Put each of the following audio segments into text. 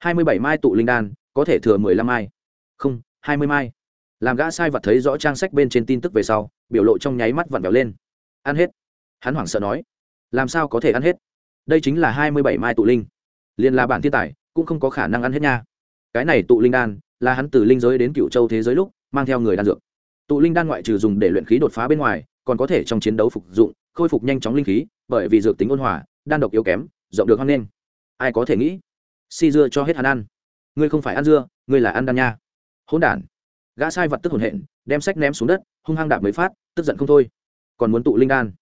hai mươi bảy mai tụ linh đan, có thể thừa mười lăm mai. Không, hai mươi mai. Làm gã sai vật thấy rõ trang sách bên trên tin tức về sau, biểu lộ trong nháy mắt vặn vẹo lên. Ăn hết. Hắn hoảng sợ nói. Làm sao có thể ăn hết? Đây chính là hai mươi bảy mai tụ linh. Liền là bản thiên tài, cũng không có khả năng ăn hết nha. Cái này tụ linh đan, là hắn từ linh giới đến cựu châu thế giới lúc, mang theo người đan dược. Tụ linh đan ngoại trừ dùng để luyện khí đột phá bên ngoài, còn có thể trong chiến đấu phục dụng, khôi phục nhanh chóng linh khí, bởi vì dược tính ôn hòa, đan độc yếu kém, rộng được hoang nên. ai có thể nghĩ? Si dưa cho hết hắn ăn. Ngươi không phải ăn dưa, ngươi là ăn đan nha. Hỗn đản. Gã sai vật tức hồn hện, đem sách ném xuống đất, hung hăng đạp mới phát, tức giận không thôi. Còn muốn tụ linh đan?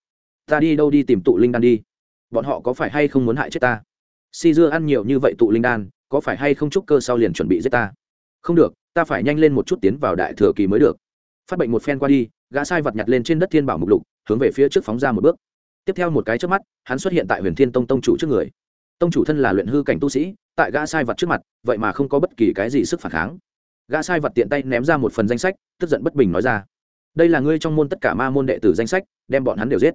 Ta đi đâu đi tìm tụ linh đan đi? Bọn họ có phải hay không muốn hại chết ta? Si dưa ăn nhiều như vậy tụ linh đan, có phải hay không chúc cơ sau liền chuẩn bị giết ta? Không được, ta phải nhanh lên một chút tiến vào đại thừa kỳ mới được. Phát bệnh một phen qua đi, gã sai vật nhặt lên trên đất thiên bảo mục lục, hướng về phía trước phóng ra một bước. Tiếp theo một cái trước mắt, hắn xuất hiện tại huyền thiên tông tông chủ trước người. Tông chủ thân là luyện hư cảnh tu sĩ tại gã sai vật trước mặt, vậy mà không có bất kỳ cái gì sức phản kháng. Gã sai vật tiện tay ném ra một phần danh sách, tức giận bất bình nói ra, đây là ngươi trong môn tất cả ma môn đệ tử danh sách, đem bọn hắn đều giết.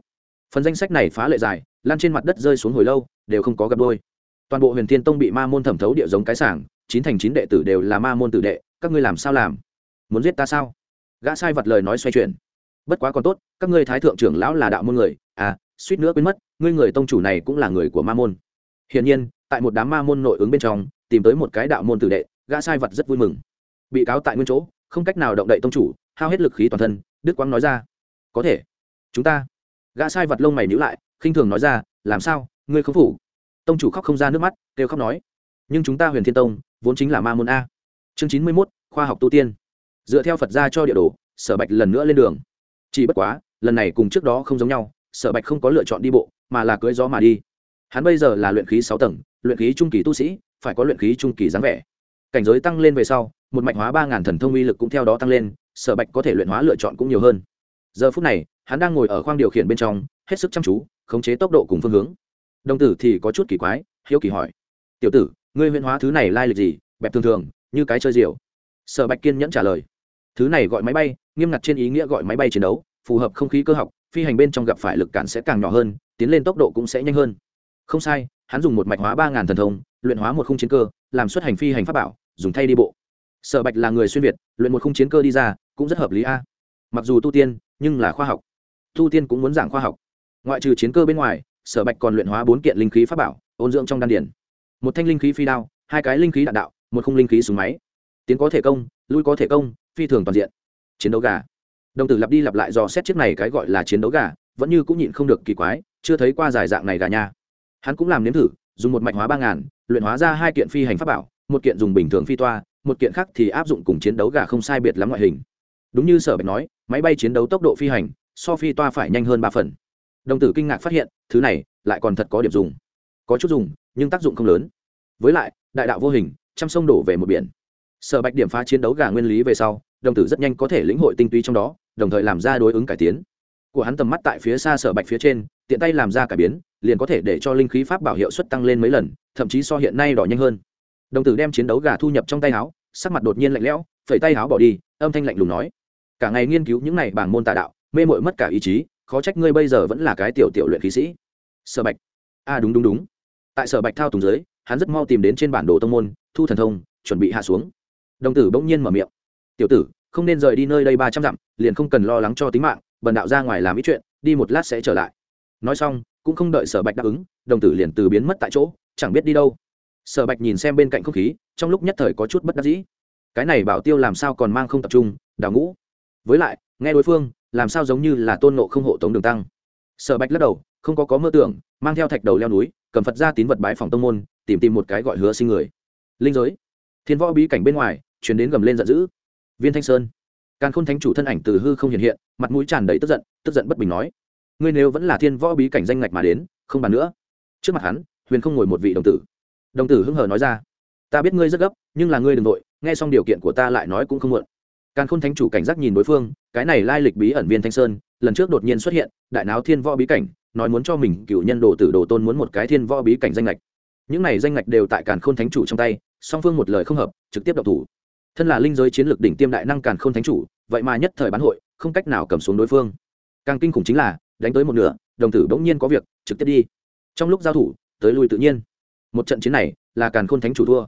Phần danh sách này phá lệ dài, lan trên mặt đất rơi xuống hồi lâu, đều không có gặp đôi. Toàn bộ huyền thiên tông bị ma môn thẩm thấu địa giống cái sảng, chín thành chín đệ tử đều là ma môn tử đệ, các ngươi làm sao làm? Muốn giết ta sao? Gã sai vật lời nói xoay chuyển, bất quá còn tốt, các ngươi thái thượng trưởng lão là đạo môn người à suýt nữa quên mất, ngươi người tông chủ này cũng là người của ma môn. Hiển nhiên tại một đám ma môn nội ứng bên trong, tìm tới một cái đạo môn tử đệ, gã sai vật rất vui mừng. Bị cáo tại nguyên chỗ, không cách nào động đậy tông chủ, hao hết lực khí toàn thân, đức quang nói ra, có thể, chúng ta. Gã sai vật lông mày nhíu lại, khinh thường nói ra, làm sao, ngươi không phủ? Tông chủ khóc không ra nước mắt, kêu khóc nói, nhưng chúng ta huyền thiên tông, vốn chính là ma môn a. Chương chín mươi mốt, khoa học tu tiên. Dựa theo phật gia cho địa đồ, sở bạch lần nữa lên đường. Chỉ bất quá, lần này cùng trước đó không giống nhau, sở bạch không có lựa chọn đi bộ, mà là cưỡi gió mà đi. Hắn bây giờ là luyện khí sáu tầng luyện khí trung kỳ tu sĩ, phải có luyện khí trung kỳ dáng vẻ. Cảnh giới tăng lên về sau, một mạnh hóa ba ngàn thần thông uy lực cũng theo đó tăng lên, sở bạch có thể luyện hóa lựa chọn cũng nhiều hơn. Giờ phút này, hắn đang ngồi ở khoang điều khiển bên trong, hết sức chăm chú, khống chế tốc độ cùng phương hướng. Đồng tử thì có chút kỳ quái, hiếu kỳ hỏi. Tiểu tử, ngươi huyễn hóa thứ này lai lịch gì? Bẹp thường thường, như cái chơi diều sở bạch kiên nhẫn trả lời. Thứ này gọi máy bay, nghiêm ngặt trên ý nghĩa gọi máy bay chiến đấu, phù hợp không khí cơ học, phi hành bên trong gặp phải lực cản sẽ càng nhỏ hơn, tiến lên tốc độ cũng sẽ nhanh hơn. Không sai hắn dùng một mạch hóa ba ngàn thần thông, luyện hóa một khung chiến cơ, làm xuất hành phi hành pháp bảo, dùng thay đi bộ. Sở bạch là người xuyên việt, luyện một khung chiến cơ đi ra, cũng rất hợp lý a. Mặc dù tu tiên, nhưng là khoa học. Tu tiên cũng muốn giảng khoa học. Ngoại trừ chiến cơ bên ngoài, sở bạch còn luyện hóa bốn kiện linh khí pháp bảo, ôn dưỡng trong đan điển một thanh linh khí phi đao, hai cái linh khí đạn đạo, một khung linh khí súng máy. Tiến có thể công, lui có thể công, phi thường toàn diện. Chiến đấu gà. Đồng tử lặp đi lặp lại dò xét chiếc này cái gọi là chiến đấu gà, vẫn như cũng nhịn không được kỳ quái, chưa thấy qua giải dạng này gà nha hắn cũng làm nếm thử, dùng một mạch hóa ba ngàn, luyện hóa ra hai kiện phi hành pháp bảo, một kiện dùng bình thường phi toa, một kiện khác thì áp dụng cùng chiến đấu gà không sai biệt lắm ngoại hình. Đúng như sở bạch nói, máy bay chiến đấu tốc độ phi hành, so phi toa phải nhanh hơn ba phần. Đồng tử kinh ngạc phát hiện, thứ này lại còn thật có điểm dùng. Có chút dùng, nhưng tác dụng không lớn. Với lại, đại đạo vô hình, trăm sông đổ về một biển. Sở bạch điểm phá chiến đấu gà nguyên lý về sau, đồng tử rất nhanh có thể lĩnh hội tinh túy trong đó, đồng thời làm ra đối ứng cải tiến. Của hắn tầm mắt tại phía xa sở bạch phía trên, tiện tay làm ra cải biến liền có thể để cho linh khí pháp bảo hiệu suất tăng lên mấy lần, thậm chí so hiện nay đỏ nhanh hơn. Đồng tử đem chiến đấu gà thu nhập trong tay áo, sắc mặt đột nhiên lạnh lẽo, phẩy tay áo bỏ đi, âm thanh lạnh lùng nói, cả ngày nghiên cứu những này bảng môn tà đạo, mê mội mất cả ý chí, khó trách ngươi bây giờ vẫn là cái tiểu tiểu luyện khí sĩ. Sở bạch a à đúng đúng đúng. Tại sở bạch thao tùng dưới, hắn rất mau tìm đến trên bản đồ tông môn, thu thần thông, chuẩn bị hạ xuống. Đồng tử bỗng nhiên mở miệng, tiểu tử, không nên rời đi nơi đây ba trăm dặm, liền không cần lo lắng cho tính mạng, bần đạo ra ngoài làm ít chuyện, đi một lát sẽ trở lại. Nói xong cũng không đợi sở bạch đáp ứng, đồng tử liền từ biến mất tại chỗ, chẳng biết đi đâu. Sở bạch nhìn xem bên cạnh không khí, trong lúc nhất thời có chút bất đắc dĩ. Cái này bảo tiêu làm sao còn mang không tập trung, đào ngũ. Với lại, nghe đối phương, làm sao giống như là tôn nộ không hộ tống đường tăng. Sở bạch lắc đầu, không có có mơ tưởng, mang theo thạch đầu leo núi, cầm phật ra tín vật bái phòng tông môn, tìm tìm một cái gọi hứa sinh người. Linh giới. Thiên võ bí cảnh bên ngoài chuyển đến gầm lên giận dữ. Viên thanh sơn. Càn khôn thánh chủ thân ảnh từ hư không hiện hiện, mặt mũi tràn đầy tức giận tức giận bất bình nói ngươi nếu vẫn là thiên võ bí cảnh danh ngạch mà đến, không bàn nữa. Trước mặt hắn, huyền không ngồi một vị đồng tử. Đồng tử hưng hờ nói ra, ta biết ngươi rất gấp, nhưng là ngươi đ ừ n g nội nghe xong điều kiện của ta lại nói cũng không muộn. Càn khôn thánh chủ cảnh giác nhìn đối phương, cái này lai lịch bí ẩn viên thanh sơn, lần trước đột nhiên xuất hiện, đại náo thiên võ bí cảnh, nói muốn cho mình cựu nhân đồ tử đồ tôn muốn một cái thiên võ bí cảnh danh lệch những này danh lệch đều tại càn khôn thánh chủ trong tay, song phương một lời không hợp, trực tiếp độc thủ. Thân là linh giới chiến lược đỉnh tiêm đại năng càn khôn thánh chủ, vậy mà nhất thời bán hội, không cách nào cầm xuống đối phương. Càng kinh khủng chính là đánh tới một nửa, đồng tử bỗng nhiên có việc, trực tiếp đi. Trong lúc giao thủ, tới lui tự nhiên. Một trận chiến này là càn khôn thánh chủ thua.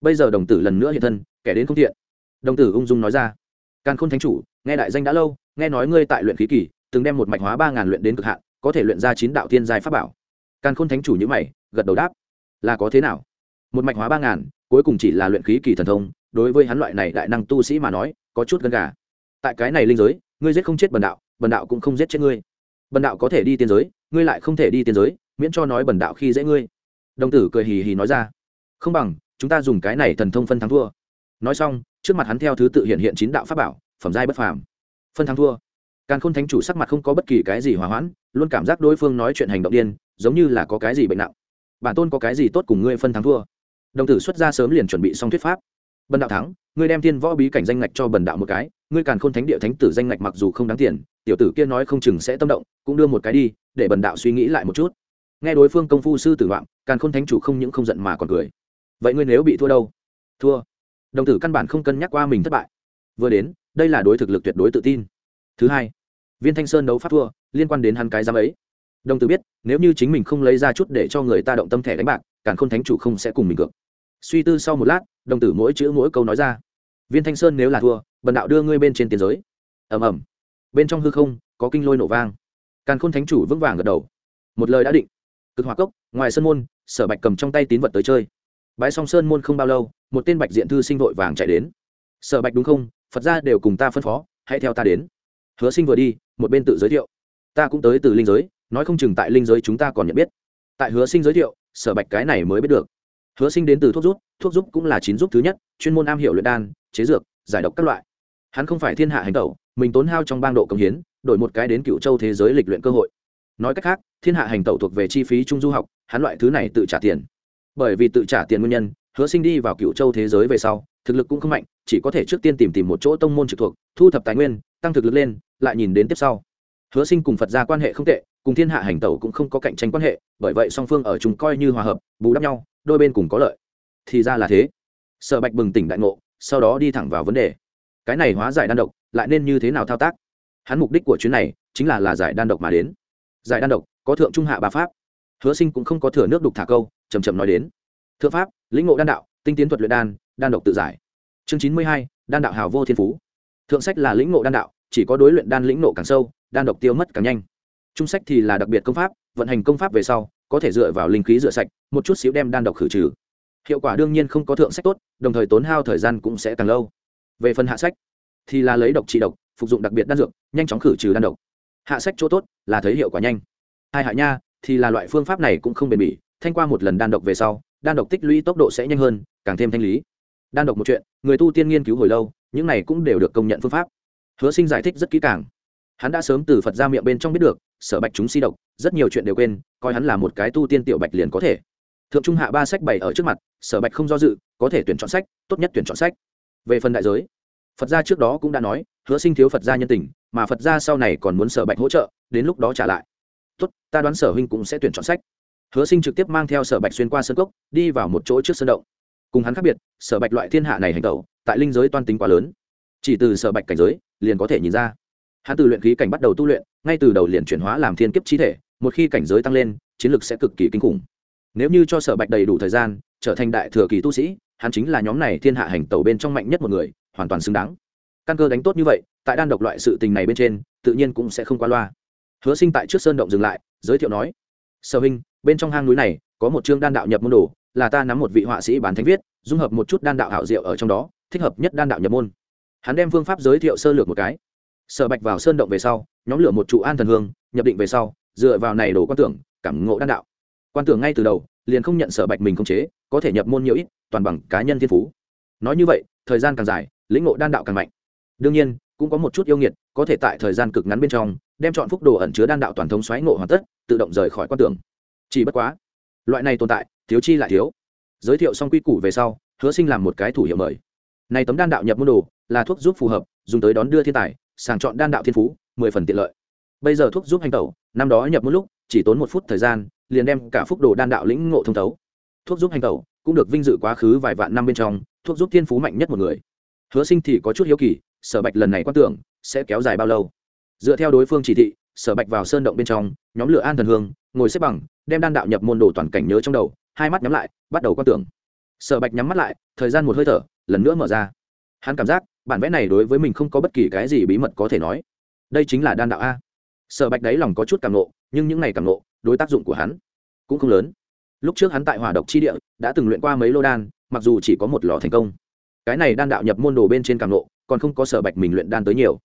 Bây giờ đồng tử lần nữa hiện thân, kẻ đến không thiện. Đồng tử ung dung nói ra, càn khôn thánh chủ, nghe đại danh đã lâu, nghe nói ngươi tại luyện khí kỳ, từng đem một mạch hóa ba ngàn luyện đến cực hạn, có thể luyện ra chín đạo thiên giai pháp bảo. Càn khôn thánh chủ như mày, gật đầu đáp, là có thế nào? Một mạch hóa ba ngàn, cuối cùng chỉ là luyện khí kỳ thần thông, đối với hắn loại này đại năng tu sĩ mà nói, có chút gần gà. Tại cái này linh giới, ngươi giết không chết bần đạo bần đạo cũng không giết chết ngươi bần đạo có thể đi tiên giới, ngươi lại không thể đi tiên giới, miễn cho nói bần đạo khi dễ ngươi. Đồng tử cười hì hì nói ra. Không bằng, chúng ta dùng cái này thần thông phân thắng thua. Nói xong, trước mặt hắn theo thứ tự hiện hiện chín đạo pháp bảo, phẩm giai bất phàm. Phân thắng thua. Càn khôn thánh chủ sắc mặt không có bất kỳ cái gì hòa hoãn, luôn cảm giác đối phương nói chuyện hành động điên, giống như là có cái gì bệnh nặng. Bản tôn có cái gì tốt cùng ngươi phân thắng thua? Đồng tử xuất ra sớm liền chuẩn bị xong thuyết pháp. Bần đạo thắng ngươi đem thiên võ bí cảnh danh ngạch cho bần đạo một cái, ngươi càn khôn thánh địa thánh tử danh ngạch mặc dù không đáng tiền, tiểu tử kia nói không chừng sẽ tâm động, cũng đưa một cái đi, để bần đạo suy nghĩ lại một chút. Nghe đối phương công phu sư tử vọng, càn khôn thánh chủ không những không giận mà còn cười. Vậy ngươi nếu bị thua đâu? Thua. Đồng tử căn bản không cân nhắc qua mình thất bại. Vừa đến, đây là đối thực lực tuyệt đối tự tin. Thứ hai, viên thanh sơn đấu pháp thua, liên quan đến hắn cái giám ấy. Đồng tử biết, nếu như chính mình không lấy ra chút để cho người ta động tâm thẻ đánh bạc, càn khôn thánh chủ không sẽ cùng mình cược. Suy tư sau một lát, đồng tử mỗi chữ mỗi câu nói ra viên thanh sơn nếu là thua, bần đạo đưa ngươi bên trên tiền giới. Ầm ầm. Bên trong hư không, có kinh lôi nổ vang. Càn khôn thánh chủ vững vàng gật đầu. Một lời đã định. Cực hòa cốc, ngoài sân môn, sở bạch cầm trong tay tín vật tới chơi. Bãi song sơn môn không bao lâu, một tên bạch diện thư sinh vội vàng chạy đến. Sở bạch đúng không? Phật ra đều cùng ta phân phó, hãy theo ta đến. Hứa sinh vừa đi, một bên tự giới thiệu. Ta cũng tới từ linh giới, nói không chừng tại linh giới chúng ta còn nhận biết. Tại hứa sinh giới thiệu, sở bạch cái này mới biết được. Hứa sinh đến từ thuốc rút, thuốc giúp cũng là chín giúp thứ nhất, chuyên môn am hiểu luyện đan chế dược, giải độc các loại. Hắn không phải thiên hạ hành tẩu, mình tốn hao trong bang độ công hiến, đổi một cái đến cựu châu thế giới lịch luyện cơ hội. Nói cách khác, thiên hạ hành tẩu thuộc về chi phí trung du học, hắn loại thứ này tự trả tiền. Bởi vì tự trả tiền nguyên nhân, hứa sinh đi vào cựu châu thế giới về sau, thực lực cũng không mạnh, chỉ có thể trước tiên tìm tìm một chỗ tông môn trực thuộc, thu thập tài nguyên, tăng thực lực lên, lại nhìn đến tiếp sau. Hứa sinh cùng phật gia quan hệ không tệ, cùng thiên hạ hành tẩu cũng không có cạnh tranh quan hệ, bởi vậy song phương ở chúng coi như hòa hợp, bù đắp nhau, đôi bên cùng có lợi. Thì ra là thế. Sở bạch bừng tỉnh đại ngộ sau đó đi thẳng vào vấn đề. Cái này hóa giải đan độc, lại nên như thế nào thao tác? Hắn mục đích của chuyến này chính là là giải đan độc mà đến. Giải đan độc, có thượng trung hạ ba pháp. Hứa sinh cũng không có thừa nước đục thả câu chầm chậm nói đến. Thượng pháp, lĩnh ngộ đan đạo, tinh tiến thuật luyện đan đan độc tự giải. Chương chín mươi hai, đan đạo hào vô thiên phú. Thượng sách là lĩnh ngộ đan đạo, chỉ có đối luyện đan lĩnh ngộ càng sâu, đan độc tiêu mất càng nhanh. Trung sách thì là đặc biệt công pháp, vận hành công pháp về sau, có thể dựa vào linh khí rửa sạch, một chút xíu đem đan độc khử trừ hiệu quả đương nhiên không có thượng sách tốt, đồng thời tốn hao thời gian cũng sẽ càng lâu. Về phần hạ sách, thì là lấy độc trị độc, phục dụng đặc biệt đan dược, nhanh chóng khử trừ đan độc. Hạ sách chỗ tốt là thấy hiệu quả nhanh. Hai hạ nha, thì là loại phương pháp này cũng không bền bỉ, thanh qua một lần đan độc về sau, đan độc tích lũy tốc độ sẽ nhanh hơn, càng thêm thanh lý. Đan độc một chuyện, người tu tiên nghiên cứu hồi lâu, những này cũng đều được công nhận phương pháp. Hứa sinh giải thích rất kỹ càng. Hắn đã sớm từ phật ra miệng bên trong biết được, sở bạch chúng si độc, rất nhiều chuyện đều quên, coi hắn là một cái tu tiên tiểu bạch liền có thể thượng trung hạ ba sách bày ở trước mặt, sở bạch không do dự, có thể tuyển chọn sách, tốt nhất tuyển chọn sách. Về phần đại giới, phật gia trước đó cũng đã nói, hứa sinh thiếu phật gia nhân tình, mà phật gia sau này còn muốn sở bạch hỗ trợ, đến lúc đó trả lại. Tốt, ta đoán sở huynh cũng sẽ tuyển chọn sách. Hứa sinh trực tiếp mang theo sở bạch xuyên qua sân cốc, đi vào một chỗ trước sân động. Cùng hắn khác biệt, sở bạch loại thiên hạ này hành tẩu, tại linh giới toan tính quá lớn. Chỉ từ sở bạch cảnh giới, liền có thể nhìn ra. Hắn từ luyện khí cảnh bắt đầu tu luyện, ngay từ đầu liền chuyển hóa làm thiên kiếp chi thể, một khi cảnh giới tăng lên, chiến lược sẽ cực kỳ kinh khủng nếu như cho sở bạch đầy đủ thời gian trở thành đại thừa kỳ tu sĩ hắn chính là nhóm này thiên hạ hành tẩu bên trong mạnh nhất một người hoàn toàn xứng đáng. Căn cơ đánh tốt như vậy tại đan độc loại sự tình này bên trên tự nhiên cũng sẽ không qua loa. Hứa sinh tại trước sơn động dừng lại giới thiệu nói sở Hinh, bên trong hang núi này có một chương đan đạo nhập môn đồ là ta nắm một vị họa sĩ bán thánh viết dung hợp một chút đan đạo hảo diệu ở trong đó thích hợp nhất đan đạo nhập môn. Hắn đem phương pháp giới thiệu sơ lược một cái. Sở bạch vào sơn động về sau nhóm lửa một trụ an thần hương nhập định về sau dựa vào này đồ quan tưởng cảm ngộ đan đạo quan tưởng ngay từ đầu, liền không nhận sở bạch mình không chế, có thể nhập môn nhiều ít, toàn bằng cá nhân thiên phú. Nói như vậy, thời gian càng dài, lĩnh ngộ đan đạo càng mạnh. Đương nhiên, cũng có một chút yêu nghiệt, có thể tại thời gian cực ngắn bên trong, đem chọn phúc đồ ẩn chứa đan đạo toàn thống xoáy ngộ hoàn tất, tự động rời khỏi quan tưởng. Chỉ bất quá, loại này tồn tại, thiếu chi lại thiếu. Giới thiệu xong quy củ về sau, hứa sinh làm một cái thủ hiệu mời. Này tấm đan đạo nhập môn đồ, là thuốc giúp phù hợp, dùng tới đón đưa thiên tài, sàng chọn đan đạo thiên phú, mười phần tiện lợi. Bây giờ thuốc giúp hành tẩu, năm đó nhập một lúc, chỉ tốn một phút thời gian liền đem cả phúc đồ đan đạo lĩnh ngộ thông thấu. Thuốc giúp hành tẩu cũng được vinh dự quá khứ vài vạn năm bên trong, thuốc giúp thiên phú mạnh nhất một người. Hứa sinh thì có chút hiếu kỳ, sở bạch lần này quan tưởng sẽ kéo dài bao lâu? Dựa theo đối phương chỉ thị, sở bạch vào sơn động bên trong, nhóm lửa an thần hương, ngồi xếp bằng, đem đan đạo nhập môn đồ toàn cảnh nhớ trong đầu, hai mắt nhắm lại, bắt đầu quan tưởng. Sở bạch nhắm mắt lại, thời gian một hơi thở, lần nữa mở ra. Hắn cảm giác, bản vẽ này đối với mình không có bất kỳ cái gì bí mật có thể nói. Đây chính là đan đạo a. Sở bạch đấy lòng có chút cảm nộ nhưng những ngày cảm nộ đối tác dụng của hắn cũng không lớn. Lúc trước hắn tại hỏa độc chi địa, đã từng luyện qua mấy lô đan, mặc dù chỉ có một lò thành công. Cái này đan đạo nhập môn đồ bên trên cảm nộ còn không có sở bạch mình luyện đan tới nhiều.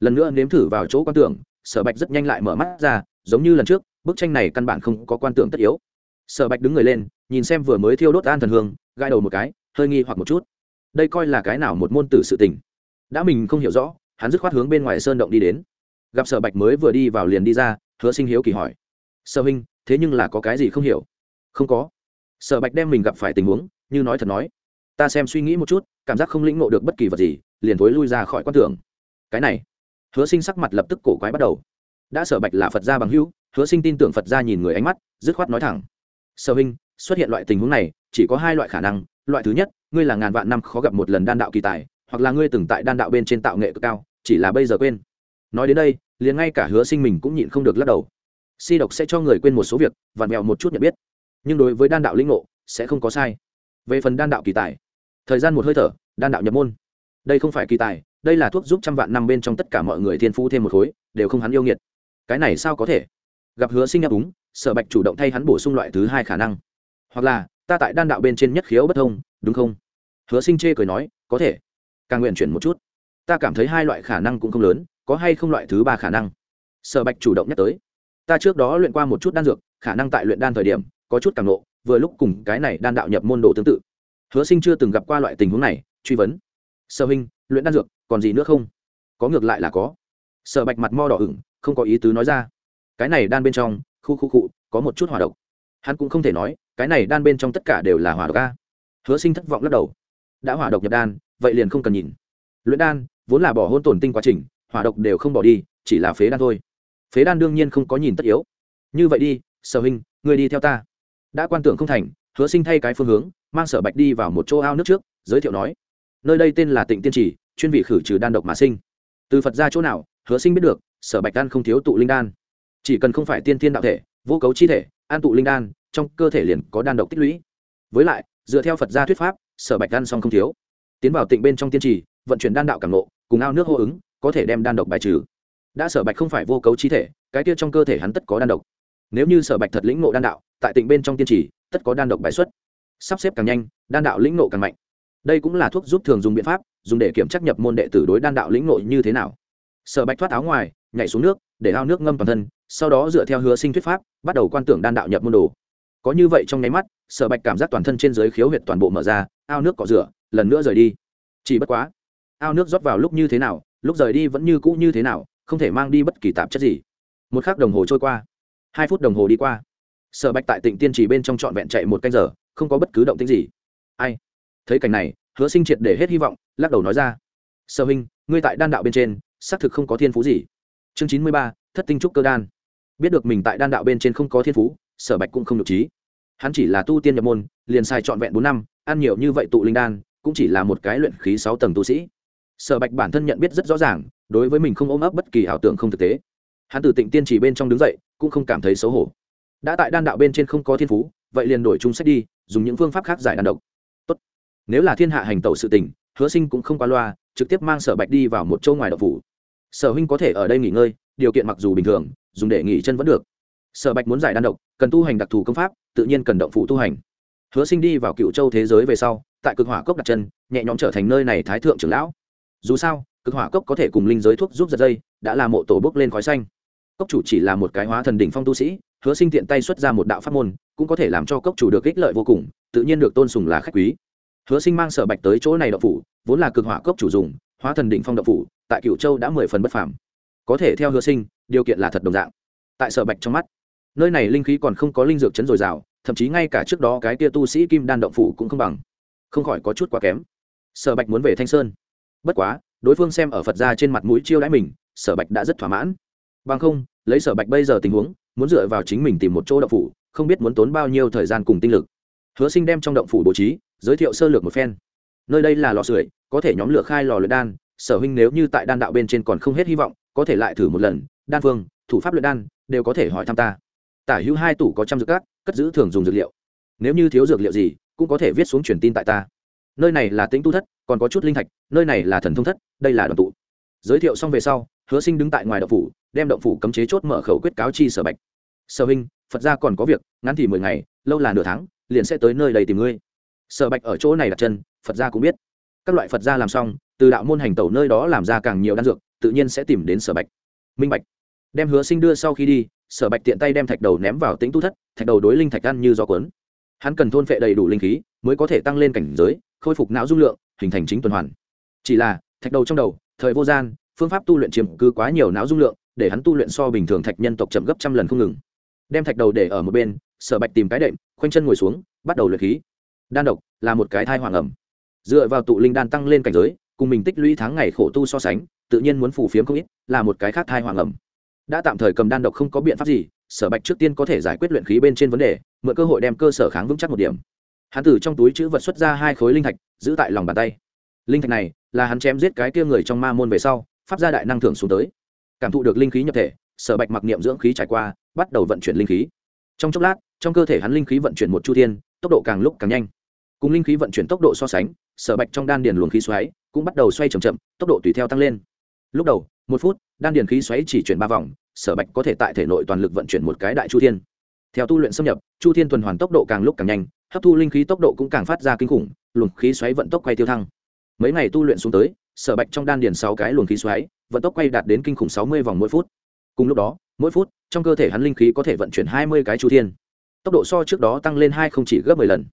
Lần nữa nếm thử vào chỗ quan tưởng, sở bạch rất nhanh lại mở mắt ra, giống như lần trước, bức tranh này căn bản không có quan tưởng tất yếu. Sở bạch đứng người lên, nhìn xem vừa mới thiêu đốt an thần hương gai đầu một cái, hơi nghi hoặc một chút. Đây coi là cái nào một môn tử sự tình? Đã mình không hiểu rõ, hắn dứt khoát hướng bên ngoài sơn động đi đến. Gặp sở bạch mới vừa đi vào liền đi ra hứa sinh hiếu kỳ hỏi. Sở huynh, thế nhưng là có cái gì không hiểu? Không có. Sở bạch đem mình gặp phải tình huống, như nói thật nói. Ta xem suy nghĩ một chút, cảm giác không lĩnh ngộ được bất kỳ vật gì, liền thối lui ra khỏi quan tưởng. Cái này. Hứa sinh sắc mặt lập tức cổ quái bắt đầu. Đã sở bạch là phật gia bằng hữu, hứa sinh tin tưởng phật gia nhìn người ánh mắt, dứt khoát nói thẳng. Sở huynh, xuất hiện loại tình huống này, chỉ có hai loại khả năng. Loại thứ nhất, ngươi là ngàn vạn năm khó gặp một lần đan đạo kỳ tài, hoặc là ngươi từng tại đan đạo bên trên tạo nghệ cực cao, chỉ là bây giờ quên. Nói đến đây liền ngay cả hứa sinh mình cũng nhịn không được lắc đầu. Si độc sẽ cho người quên một số việc và mẹo một chút nhận biết. Nhưng đối với đan đạo linh ngộ, sẽ không có sai. Về phần đan đạo kỳ tài, thời gian một hơi thở, đan đạo nhập môn. Đây không phải kỳ tài, đây là thuốc giúp trăm vạn năm bên trong tất cả mọi người thiên phú thêm một khối, đều không hắn yêu nghiệt. Cái này sao có thể? Gặp hứa sinh ngáp úng, sở bạch chủ động thay hắn bổ sung loại thứ hai khả năng. Hoặc là, ta tại đan đạo bên trên nhất khiếu bất thông, đúng không? Hứa sinh chê cười nói, có thể. Càng nguyện chuyển một chút. Ta cảm thấy hai loại khả năng cũng không lớn có hay không loại thứ ba khả năng? Sở bạch chủ động nhắc tới. Ta trước đó luyện qua một chút đan dược, khả năng tại luyện đan thời điểm, có chút càng lộ vừa lúc cùng cái này đan đạo nhập môn đồ tương tự. Hứa sinh chưa từng gặp qua loại tình huống này, truy vấn. Sở huynh luyện đan dược, còn gì nữa không? Có ngược lại là có. Sở bạch mặt mo đỏ ửng, không có ý tứ nói ra. Cái này đan bên trong, khu khu cụ có một chút hỏa độc. Hắn cũng không thể nói, cái này đan bên trong tất cả đều là hỏa độc a. Hứa sinh thất vọng lắc đầu. Đã hỏa độc nhập đan, vậy liền không cần nhìn. Luyện đan, vốn là bỏ hôn tổn tinh quá trình hỏa độc đều không bỏ đi, chỉ là phế đan thôi. Phế đan đương nhiên không có nhìn tất yếu. Như vậy đi, sở huynh người đi theo ta. Đã quan tưởng không thành, hứa sinh thay cái phương hướng, mang sở bạch đi vào một chỗ ao nước trước, giới thiệu nói. Nơi đây tên là tịnh tiên trì chuyên vị khử trừ đan độc mà sinh. Từ phật ra chỗ nào, hứa sinh biết được, sở bạch đan không thiếu tụ linh đan. Chỉ cần không phải tiên thiên đạo thể, vô cấu chi thể, an tụ linh đan, trong cơ thể liền có đan độc tích lũy. Với lại, dựa theo phật gia thuyết pháp, sở bạch đan song không thiếu. Tiến vào tịnh bên trong tiên trì, vận chuyển đan đạo cảm nộ cùng ao nước hô ứng có thể đem đan độc bài trừ. Đã sở bạch không phải vô cấu chi thể, cái kia trong cơ thể hắn tất có đan độc. Nếu như sở bạch thật lĩnh ngộ đan đạo, tại tịnh bên trong tiên trì, tất có đan độc bài xuất. Sắp xếp càng nhanh, đan đạo lĩnh ngộ càng mạnh. Đây cũng là thuốc giúp thường dùng biện pháp, dùng để kiểm tra nhập môn đệ tử đối đan đạo lĩnh ngộ như thế nào. Sở bạch thoát áo ngoài, nhảy xuống nước, để ao nước ngâm toàn thân, sau đó dựa theo hứa sinh thuyết pháp, bắt đầu quan tưởng đan đạo nhập môn đồ. Có như vậy trong nháy mắt, sở bạch cảm giác toàn thân trên dưới khiếu huyệt toàn bộ mở ra, ao nước cọ rửa, lần nữa rời đi. Chỉ bất quá, ao nước rót vào lúc như thế nào lúc rời đi vẫn như cũ như thế nào, không thể mang đi bất kỳ tạp chất gì. Một k h ắ c đồng hồ trôi qua, hai phút đồng hồ đi qua. Sở bạch tại tỉnh tiên trì bên trong trọn vẹn chạy một canh giờ, không có bất cứ động tính gì. Ai? Thấy cảnh này, hứa sinh triệt để hết hy vọng, lắc đầu nói ra. Sở huynh ngươi tại đan đạo bên trên, xác thực không có thiên phú gì. Chương chín mươi ba, thất tinh trúc cơ đan. Biết được mình tại đan đạo bên trên không có thiên phú, sở bạch cũng không được trí. Hắn chỉ là tu tiên nhập môn, liền sai trọn vẹn bốn năm, ăn nhiều như vậy tụ linh đan, cũng chỉ là một cái luyện khí sáu tầng tu sĩ sở bạch bản thân nhận biết rất rõ ràng, đối với mình không ôm ấp bất kỳ ảo tưởng không thực tế. Hắn từ tịnh tiên chỉ bên trong đứng dậy, cũng không cảm thấy xấu hổ. Đã tại đan đạo bên trên không có thiên phú, vậy liền đổi chung sách đi, dùng những phương pháp khác giải đan độc. Tốt. nếu là thiên hạ hành tẩu sự tình, hứa sinh cũng không qua loa, trực tiếp mang sở bạch đi vào một châu ngoài đậu phủ. Sở huynh có thể ở đây nghỉ ngơi, điều kiện mặc dù bình thường, dùng để nghỉ chân vẫn được. Sở bạch muốn giải đan độc, cần tu hành đặc thù công pháp, tự nhiên cần động phủ tu hành. Hứa sinh đi vào cựu châu thế giới về sau, tại cực hỏa cốc đặt chân, nhẹ nhõm trở thành nơi này thái thượng trưởng lão dù sao, cực hỏa cốc có thể cùng linh giới thuốc giúp giật dây, đã là mộ tổ bước lên khói xanh. Cốc chủ chỉ là một cái hóa thần đỉnh phong tu sĩ, hứa sinh tiện tay xuất ra một đạo pháp môn, cũng có thể làm cho cốc chủ được ích lợi vô cùng, tự nhiên được tôn sùng là khách quý. Hứa sinh mang sở bạch tới chỗ này đậu phủ, vốn là cực hỏa cốc chủ dùng, hóa thần đỉnh phong đậu phủ, tại cửu châu đã mười phần bất phàm. Có thể theo hứa sinh, điều kiện là thật đồng dạng. Tại sở bạch trong mắt, nơi này linh khí còn không có linh dược chấn dồi dào, thậm chí ngay cả trước đó cái tia tu sĩ kim đan động phủ cũng không bằng. Không khỏi có chút quá kém. Sở bạch muốn về thanh sơn bất quá, đối phương xem ở phật ra trên mặt mũi chiêu đãi mình, sở bạch đã rất thỏa mãn. Bằng không, lấy sở bạch bây giờ tình huống, muốn dựa vào chính mình tìm một chỗ động phủ, không biết muốn tốn bao nhiêu thời gian cùng tinh lực. Hứa sinh đem trong động phủ bố trí, giới thiệu sơ lược một phen. Nơi đây là lò sưởi, có thể nhóm lửa khai lò luyện đan, sở huynh nếu như tại đan đạo bên trên còn không hết hy vọng, có thể lại thử một lần, đan phương, thủ pháp luyện đan, đều có thể hỏi thăm ta. Tả hữu hai tủ có trăm dược cát cất giữ thường dùng dược liệu. Nếu như thiếu dược liệu gì, cũng có thể viết xuống truyền tin tại ta nơi này là tĩnh tu thất, còn có chút linh thạch, nơi này là thần thông thất, đây là đoàn tụ. Giới thiệu xong về sau, hứa sinh đứng tại ngoài động phủ, đem động phủ cấm chế chốt mở khẩu quyết cáo chi sở bạch. Sở huynh, phật gia còn có việc, ngắn thì mười ngày, lâu là nửa tháng, liền sẽ tới nơi đầy tìm ngươi. Sở bạch ở chỗ này đặt chân, phật gia cũng biết. Các loại phật gia làm xong, từ đạo môn hành tẩu nơi đó làm ra càng nhiều đan dược, tự nhiên sẽ tìm đến sở bạch. Minh bạch. Đem hứa sinh đưa sau khi đi, sở bạch tiện tay đem thạch đầu ném vào tính tu thất, thạch đầu đối linh thạch ăn như gió cuốn. Hắn cần thôn phệ đầy đủ linh khí, mới có thể tăng lên cảnh giới khôi phục não dung lượng, hình thành chính tuần hoàn. Chỉ là, thạch đầu trong đầu, thời vô gian, phương pháp tu luyện chiếm cứ quá nhiều não dung lượng, để hắn tu luyện so bình thường thạch nhân tộc chậm gấp trăm lần không ngừng. Đem thạch đầu để ở một bên, sở bạch tìm cái đệm, khoanh chân ngồi xuống, bắt đầu luyện khí. Đan độc là một cái thai hoàng ẩm. Dựa vào tụ linh đan tăng lên cảnh giới, cùng mình tích lũy tháng ngày khổ tu so sánh, tự nhiên muốn phủ phiếm không ít, là một cái khác thai hoàng ẩm. Đã tạm thời cầm đan độc không có biện pháp gì, sở bạch trước tiên có thể giải quyết luyện khí bên trên vấn đề, mượn cơ hội đem cơ sở kháng vững chắc một điểm hắn từ trong túi chữ vật xuất ra hai khối linh thạch, giữ tại lòng bàn tay. Linh thạch này là hắn chém giết cái kia người trong ma môn về sau, pháp gia đại năng thưởng xuống tới. Cảm thụ được linh khí nhập thể, sở bạch mặc niệm dưỡng khí trải qua, bắt đầu vận chuyển linh khí. Trong chốc lát, trong cơ thể hắn linh khí vận chuyển một chu thiên, tốc độ càng lúc càng nhanh. Cùng linh khí vận chuyển tốc độ so sánh, sở bạch trong đan điền luồng khí xoáy cũng bắt đầu xoay c h ậ m chậm, tốc độ tùy theo tăng lên. Lúc đầu, một phút, đan điền khí xoáy chỉ chuyển ba vòng, sở bạch có thể tại thể nội toàn lực vận chuyển một cái đại chu thiên. Theo tu luyện xâm nhập, chu thiên tuần hoàn tốc độ càng lúc càng nhanh hấp thu linh khí tốc độ cũng càng phát ra kinh khủng, luồng khí xoáy vận tốc quay tiêu thăng. Mấy ngày tu luyện xuống tới, sở bạch trong đan điền sáu cái luồng khí xoáy, vận tốc quay đạt đến kinh khủng sáu mươi vòng mỗi phút. Cùng lúc đó, mỗi phút, trong cơ thể hắn linh khí có thể vận chuyển hai mươi cái chu thiên. Tốc độ so trước đó tăng lên hai không chỉ gấp mười lần.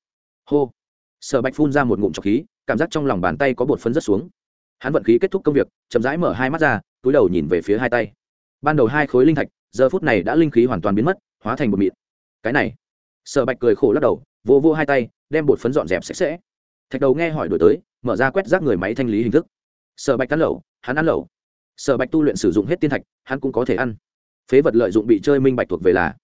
Hô! Sở bạch phun ra một ngụm trọc khí, cảm giác trong lòng bàn tay có bột phấn rất xuống. Hắn vận khí kết thúc công việc, chậm rãi mở hai mắt ra, túi đầu nhìn về phía hai tay. Ban đầu hai khối linh thạch, giờ phút này đã linh khí hoàn toàn biến mất, hóa thành bột mịn. Cái này, sở bạch cười khổ lắc đầu vô vô hai tay, đem bột phấn dọn dẹp sạch sẽ. Thạch đầu nghe hỏi đổi tới, mở ra quét rác người máy thanh lý hình thức. Sở bạch ăn lẩu, hắn ăn lẩu. Sở bạch tu luyện sử dụng hết tiên thạch, hắn cũng có thể ăn. Phế vật lợi dụng bị chơi minh bạch thuộc về là.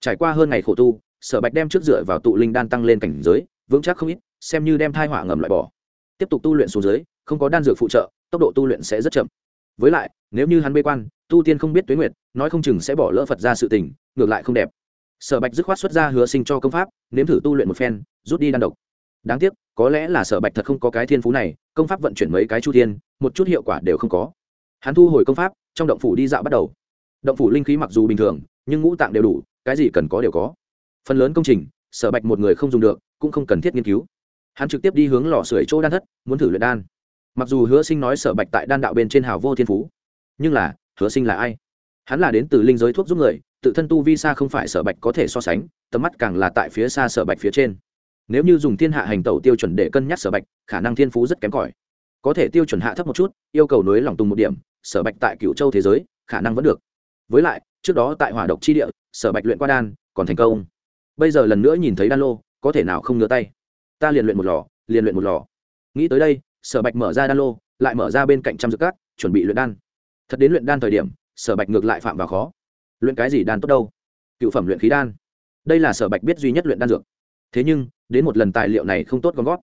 Trải qua hơn ngày khổ tu, sở bạch đem trước dựa vào tụ linh đan tăng lên cảnh giới, vững chắc không ít, xem như đem thai họa ngầm loại bỏ. Tiếp tục tu luyện xuống dưới, không có đan dược phụ trợ, tốc độ tu luyện sẽ rất chậm. Với lại, nếu như hắn bê quan, tu tiên không biết tuế nguyệt, nói không chừng sẽ bỏ lỡ phật ra sự tình, ngược lại không đẹp sở bạch dứt khoát xuất ra hứa sinh cho công pháp, nếm thử tu luyện một phen, rút đi đan độc. Đáng tiếc, có lẽ là sở bạch thật không có cái thiên phú này, công pháp vận chuyển mấy cái chu thiên, một chút hiệu quả đều không có. Hắn thu hồi công pháp, trong động phủ đi dạo bắt đầu. Động phủ linh khí mặc dù bình thường, nhưng ngũ tạng đều đủ, cái gì cần có đều có. Phần lớn công trình, sở bạch một người không dùng được, cũng không cần thiết nghiên cứu. Hắn trực tiếp đi hướng lò sưởi chỗ đan thất, muốn thử luyện đan. Mặc dù hứa sinh nói sở bạch tại đan đạo bên trên hào vô thiên phú, nhưng là, hứa sinh là ai? Hắn là đến từ linh giới thuốc giúp người tự thân tu vi xa không phải sở bạch có thể so sánh, tầm mắt càng là tại phía xa sở bạch phía trên. Nếu như dùng thiên hạ hành tẩu tiêu chuẩn để cân nhắc sở bạch, khả năng thiên phú rất kém cỏi. Có thể tiêu chuẩn hạ thấp một chút, yêu cầu nối lòng tùng một điểm, sở bạch tại cựu châu thế giới, khả năng vẫn được. Với lại, trước đó tại hỏa độc chi địa, sở bạch luyện qua đan, còn thành công. Bây giờ lần nữa nhìn thấy đan lô, có thể nào không ngứa tay? Ta liền luyện một lò, liền luyện một lò. Nghĩ tới đây, sở bạch mở ra đan lô, lại mở ra bên cạnh trăm dược cát, chuẩn bị luyện đan. Thật đến luyện đan thời điểm, sở bạch ngược lại phạm vào khó luyện cái gì đan tốt đâu? Cựu phẩm luyện khí đan. Đây là sở bạch biết duy nhất luyện đan dược. Thế nhưng, đến một lần tài liệu này không tốt con gót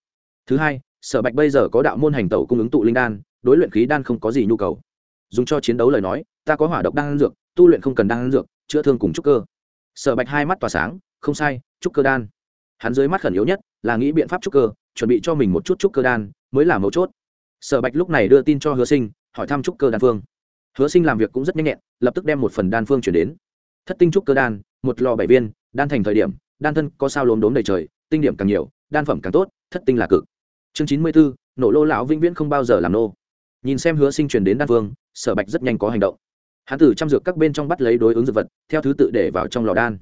thứ hai, sở bạch bây giờ có đạo môn hành tẩu cung ứng tụ linh đan, đối luyện khí đan không có gì nhu cầu. Dùng cho chiến đấu lời nói, ta có hỏa độc đan dược, tu luyện không cần đan dược, chữa thương cùng trúc cơ. Sở bạch hai mắt tỏa sáng, không sai, trúc cơ đan. Hắn dưới mắt khẩn yếu nhất là nghĩ biện pháp trúc cơ, chuẩn bị cho mình một chút trúc cơ đan, mới là mấu chốt. Sở bạch lúc này đưa tin cho hứa sinh, hỏi thăm trúc cơ đan phương hứa sinh làm việc cũng rất nhanh nhẹn, lập tức đem một phần đan phương chuyển đến. Thất tinh trúc cơ đan, một lò bảy viên, đan thành thời điểm, đan thân có sao lốm đốm đầy trời, tinh điểm càng nhiều, đan phẩm càng tốt, thất tinh là cực. Chương chín mươi bốn, nổ lô lão vĩnh viễn không bao giờ làm nô. Nhìn xem hứa sinh truyền đến đan phương, sở bạch rất nhanh có hành động. Hắn từ trăm dược các bên trong bắt lấy đối ứng dược vật, theo thứ tự để vào trong lò đan.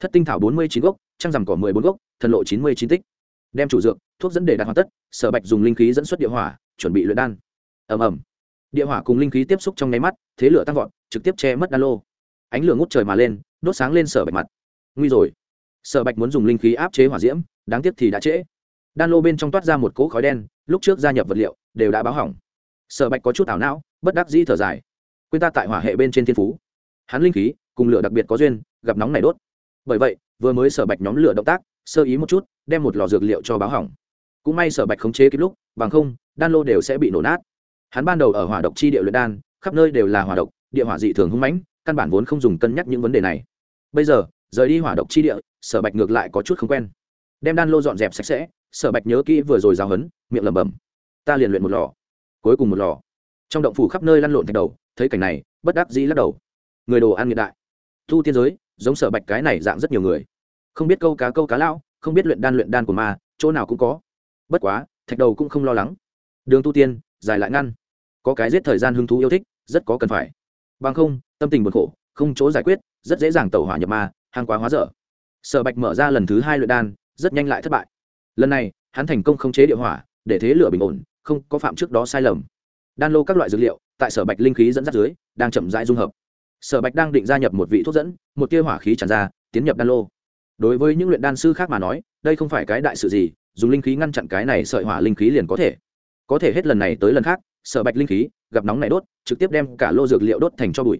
Thất tinh thảo bốn mươi chín gốc, trăng rằm cỏ mười bốn gốc, thần lộ chín mươi chín tích. Đem chủ dược, thuốc dẫn để đạt hoàn tất, sở bạch dùng linh khí dẫn xuất địa hỏa, chuẩn bị luyện đan. Ầm ầm địa hỏa cùng linh khí tiếp xúc trong nháy mắt, thế lửa tăng vọt, trực tiếp che mất đan lô. Ánh lửa ngút trời mà lên, đốt sáng lên sở bạch mặt. Nguy rồi. Sở bạch muốn dùng linh khí áp chế hỏa diễm, đáng tiếc thì đã trễ. Đan lô bên trong toát ra một cỗ khói đen, lúc trước gia nhập vật liệu, đều đã báo hỏng. Sở bạch có chút ảo não, bất đắc dĩ thở dài. Quên ta tại hỏa hệ bên trên thiên phú. Hắn linh khí, cùng lửa đặc biệt có duyên, gặp nóng này đốt. Bởi vậy, vừa mới sở bạch nhóm lửa động tác, sơ ý một chút, đem một lò dược liệu cho báo hỏng. Cũng may sở bạch khống chế kịp lúc, bằng không, đan lô đều sẽ bị nổ nát hắn ban đầu ở hỏa độc chi địa luyện đan, khắp nơi đều là hỏa độc, địa hỏa dị thường hung mãnh, căn bản vốn không dùng cân nhắc những vấn đề này. Bây giờ, rời đi hỏa độc chi địa, sở bạch ngược lại có chút không quen. Đem đan lô dọn dẹp sạch sẽ, sở bạch nhớ kỹ vừa rồi giáo hấn miệng lẩm bẩm, ta liền luyện một lò. Cuối cùng một lò. Trong động phủ khắp nơi lăn lộn thạch đầu, thấy cảnh này, bất đắc dĩ lắc đầu. Người đồ ăn hiện đại. Thu tiên giới, giống sở bạch cái này dạng rất nhiều người. Không biết câu cá câu cá lão, không biết luyện đan luyện đan của ma, chỗ nào cũng có. Bất quá, thạch đầu cũng không lo lắng. Đường tu tiên dài lại ngăn. Có cái giết thời gian hứng thú yêu thích, rất có cần phải. Bằng không, tâm tình buồn khổ, không chỗ giải quyết, rất dễ dàng tẩu hỏa nhập ma hàng quá hóa dở. Sở bạch mở ra lần thứ hai luyện đan, rất nhanh lại thất bại. Lần này, hắn thành công khống chế địa hỏa, để thế lửa bình ổn, không có phạm trước đó sai lầm. Đan lô các loại dược liệu, tại sở bạch linh khí dẫn dắt dưới, đang chậm rãi dung hợp. Sở bạch đang định gia nhập một vị thuốc dẫn, một tia hỏa khí tràn ra, tiến nhập đan lô. Đối với những luyện đan sư khác mà nói, đây không phải cái đại sự gì, dùng linh khí ngăn chặn cái này sợi hỏa linh khí liền có thể có thể hết lần này tới lần khác, sở bạch linh khí, gặp nóng này đốt, trực tiếp đem cả lô dược liệu đốt thành cho bụi.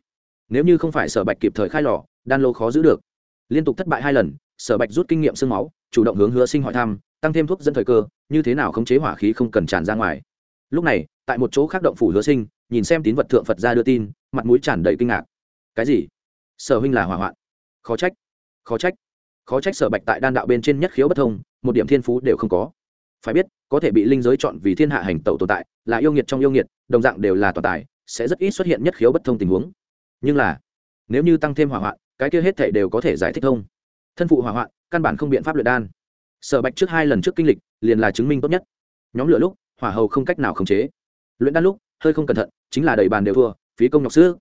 Nếu như không phải sở bạch kịp thời khai lò, đan lô khó giữ được. Liên tục thất bại hai lần, sở bạch rút kinh nghiệm sương máu, chủ động hướng hứa sinh hỏi thăm, tăng thêm thuốc dẫn thời cơ, như thế nào khống chế hỏa khí không cần tràn ra ngoài. Lúc này, tại một chỗ khác động phủ hứa sinh, nhìn xem tín vật thượng phật ra đưa tin, mặt mũi tràn đầy kinh ngạc. Cái gì? Sở huynh là hỏa hoạn. Khó trách khó trách khó trách sở bạch tại đan đạo bên trên nhất khiếu bất thông, một điểm thiên phú đều không có. Phải biết có thể bị linh giới chọn vì thiên hạ hành tẩu tồn tại, là yêu nghiệt trong yêu nghiệt, đồng dạng đều là tồn tại sẽ rất ít xuất hiện nhất khiếu bất thông tình huống. Nhưng là, nếu như tăng thêm hỏa hoạn, cái kia hết thể đều có thể giải thích thông thân phụ hỏa hoạn, căn bản không biện pháp luyện đan. Sở bạch trước hai lần trước kinh lịch, liền là chứng minh tốt nhất. Nhóm lửa lúc, hỏa hầu không cách nào khống chế. Luyện đan lúc, hơi không cẩn thận, chính là đầy bàn đều thua, phí công nhọc sữa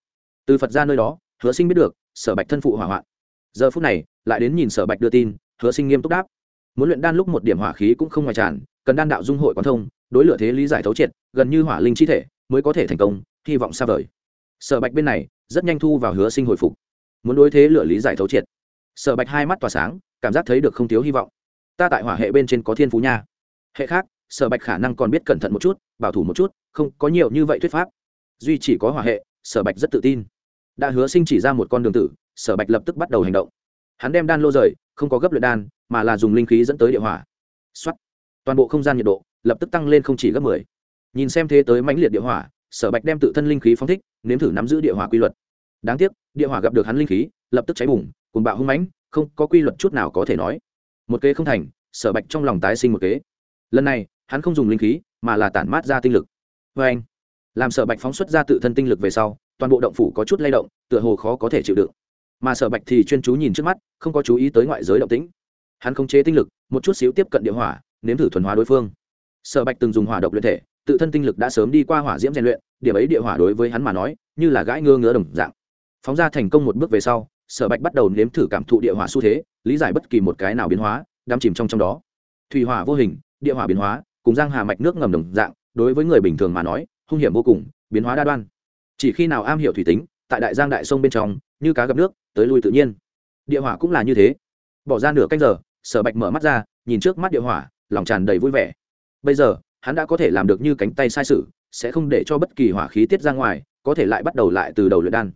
từ phật ra nơi đó, hứa sinh biết được, sở bạch thân phụ hỏa hoạn. Giờ phút này, lại đến nhìn sở bạch đưa tin, hứa sinh nghiêm túc đáp. Muốn luyện đan lúc một điểm hỏa khí cũng không ngoài tràn cần đan đạo dung hội quán thông, đối lửa thế lý giải thấu triệt, gần như hỏa linh chi thể, mới có thể thành công, hy vọng xa vời. Sở bạch bên này, rất nhanh thu vào hứa sinh hồi phục. Muốn đối thế lửa lý giải thấu triệt. Sở bạch hai mắt tỏa sáng, cảm giác thấy được không thiếu hy vọng. Ta tại hỏa hệ bên trên có thiên phú nha. Hệ khác, sở bạch khả năng còn biết cẩn thận một chút, bảo thủ một chút, không có nhiều như vậy thuyết pháp. Duy chỉ có hỏa hệ, sở bạch rất tự tin. Đã hứa sinh chỉ ra một con đường tử, sở bạch lập tức bắt đầu hành động. Hắn đem đan lô rời, không có gấp luyện đan, mà là dùng linh khí dẫn tới địa hỏa. X toàn bộ không gian nhiệt độ lập tức tăng lên không chỉ gấp mười. Nhìn xem thế tới mãnh liệt địa hỏa, sở bạch đem tự thân linh khí phóng thích, nếm thử nắm giữ địa hỏa quy luật. Đáng tiếc, địa hỏa gặp được hắn linh khí, lập tức cháy bùng cùng bạo hung mãnh, không có quy luật chút nào có thể nói. Một kế không thành, sở bạch trong lòng tái sinh một kế. Lần này, hắn không dùng linh khí, mà là tản mát ra tinh lực. Vê anh, làm sở bạch phóng xuất ra tự thân tinh lực về sau, toàn bộ động phủ có chút lay động, tựa hồ khó có thể chịu đựng. Mà sở bạch thì chuyên chú nhìn trước mắt, không có chú ý tới ngoại giới động tĩnh. Hắn không chế tinh lực, một chút xíu tiếp cận địa hỏa nếm thử thuần hóa đối phương. Sở bạch từng dùng hỏa độc luyện thể, tự thân tinh lực đã sớm đi qua hỏa diễm rèn luyện, điểm ấy địa hỏa đối với hắn mà nói, như là gãi ngơ ngứa đồng dạng. Phóng ra thành công một bước về sau, sở bạch bắt đầu nếm thử cảm thụ địa hỏa xu thế, lý giải bất kỳ một cái nào biến hóa, đắm chìm trong trong đó. Thủy hỏa vô hình, địa hỏa biến hóa, cùng giang hà mạch nước ngầm đồng dạng, đối với người bình thường mà nói, hung hiểm vô cùng, biến hóa đa đoan. Chỉ khi nào am hiểu thủy tính, tại đại giang đại sông bên trong, như cá gặp nước, tới lui tự nhiên. Địa hỏa cũng là như thế. Bỏ ra nửa canh giờ, sở bạch mở mắt ra, nhìn trước mắt địa hỏa lòng tràn đầy vui vẻ. Bây giờ, hắn đã có thể làm được như cánh tay sai sự, sẽ không để cho bất kỳ hỏa khí tiết ra ngoài, có thể lại bắt đầu lại từ đầu luyện đan.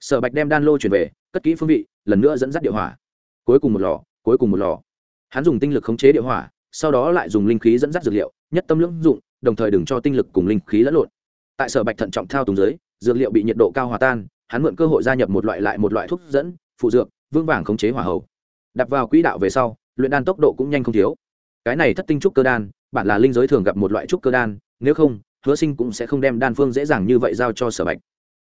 Sở bạch đem đan lô chuyển về, cất kỹ phương vị, lần nữa dẫn dắt địa hỏa. Cuối cùng một lò, cuối cùng một lò. Hắn dùng tinh lực khống chế địa hỏa, sau đó lại dùng linh khí dẫn dắt dược liệu, nhất tâm lưỡng dụng, đồng thời đừng cho tinh lực cùng linh khí lẫn lộn. Tại sở bạch thận trọng thao túng dưới, dược liệu bị nhiệt độ cao hòa tan, hắn mượn cơ hội gia nhập một loại lại một loại thuốc dẫn, phụ dược vương vàng khống chế hỏa hầu. Đặt vào quỹ đạo về sau, luyện đan tốc độ cũng nhanh không thiếu cái này thất tinh trúc cơ đan, bạn là linh giới thường gặp một loại trúc cơ đan, nếu không, hứa sinh cũng sẽ không đem đan phương dễ dàng như vậy giao cho sở bạch.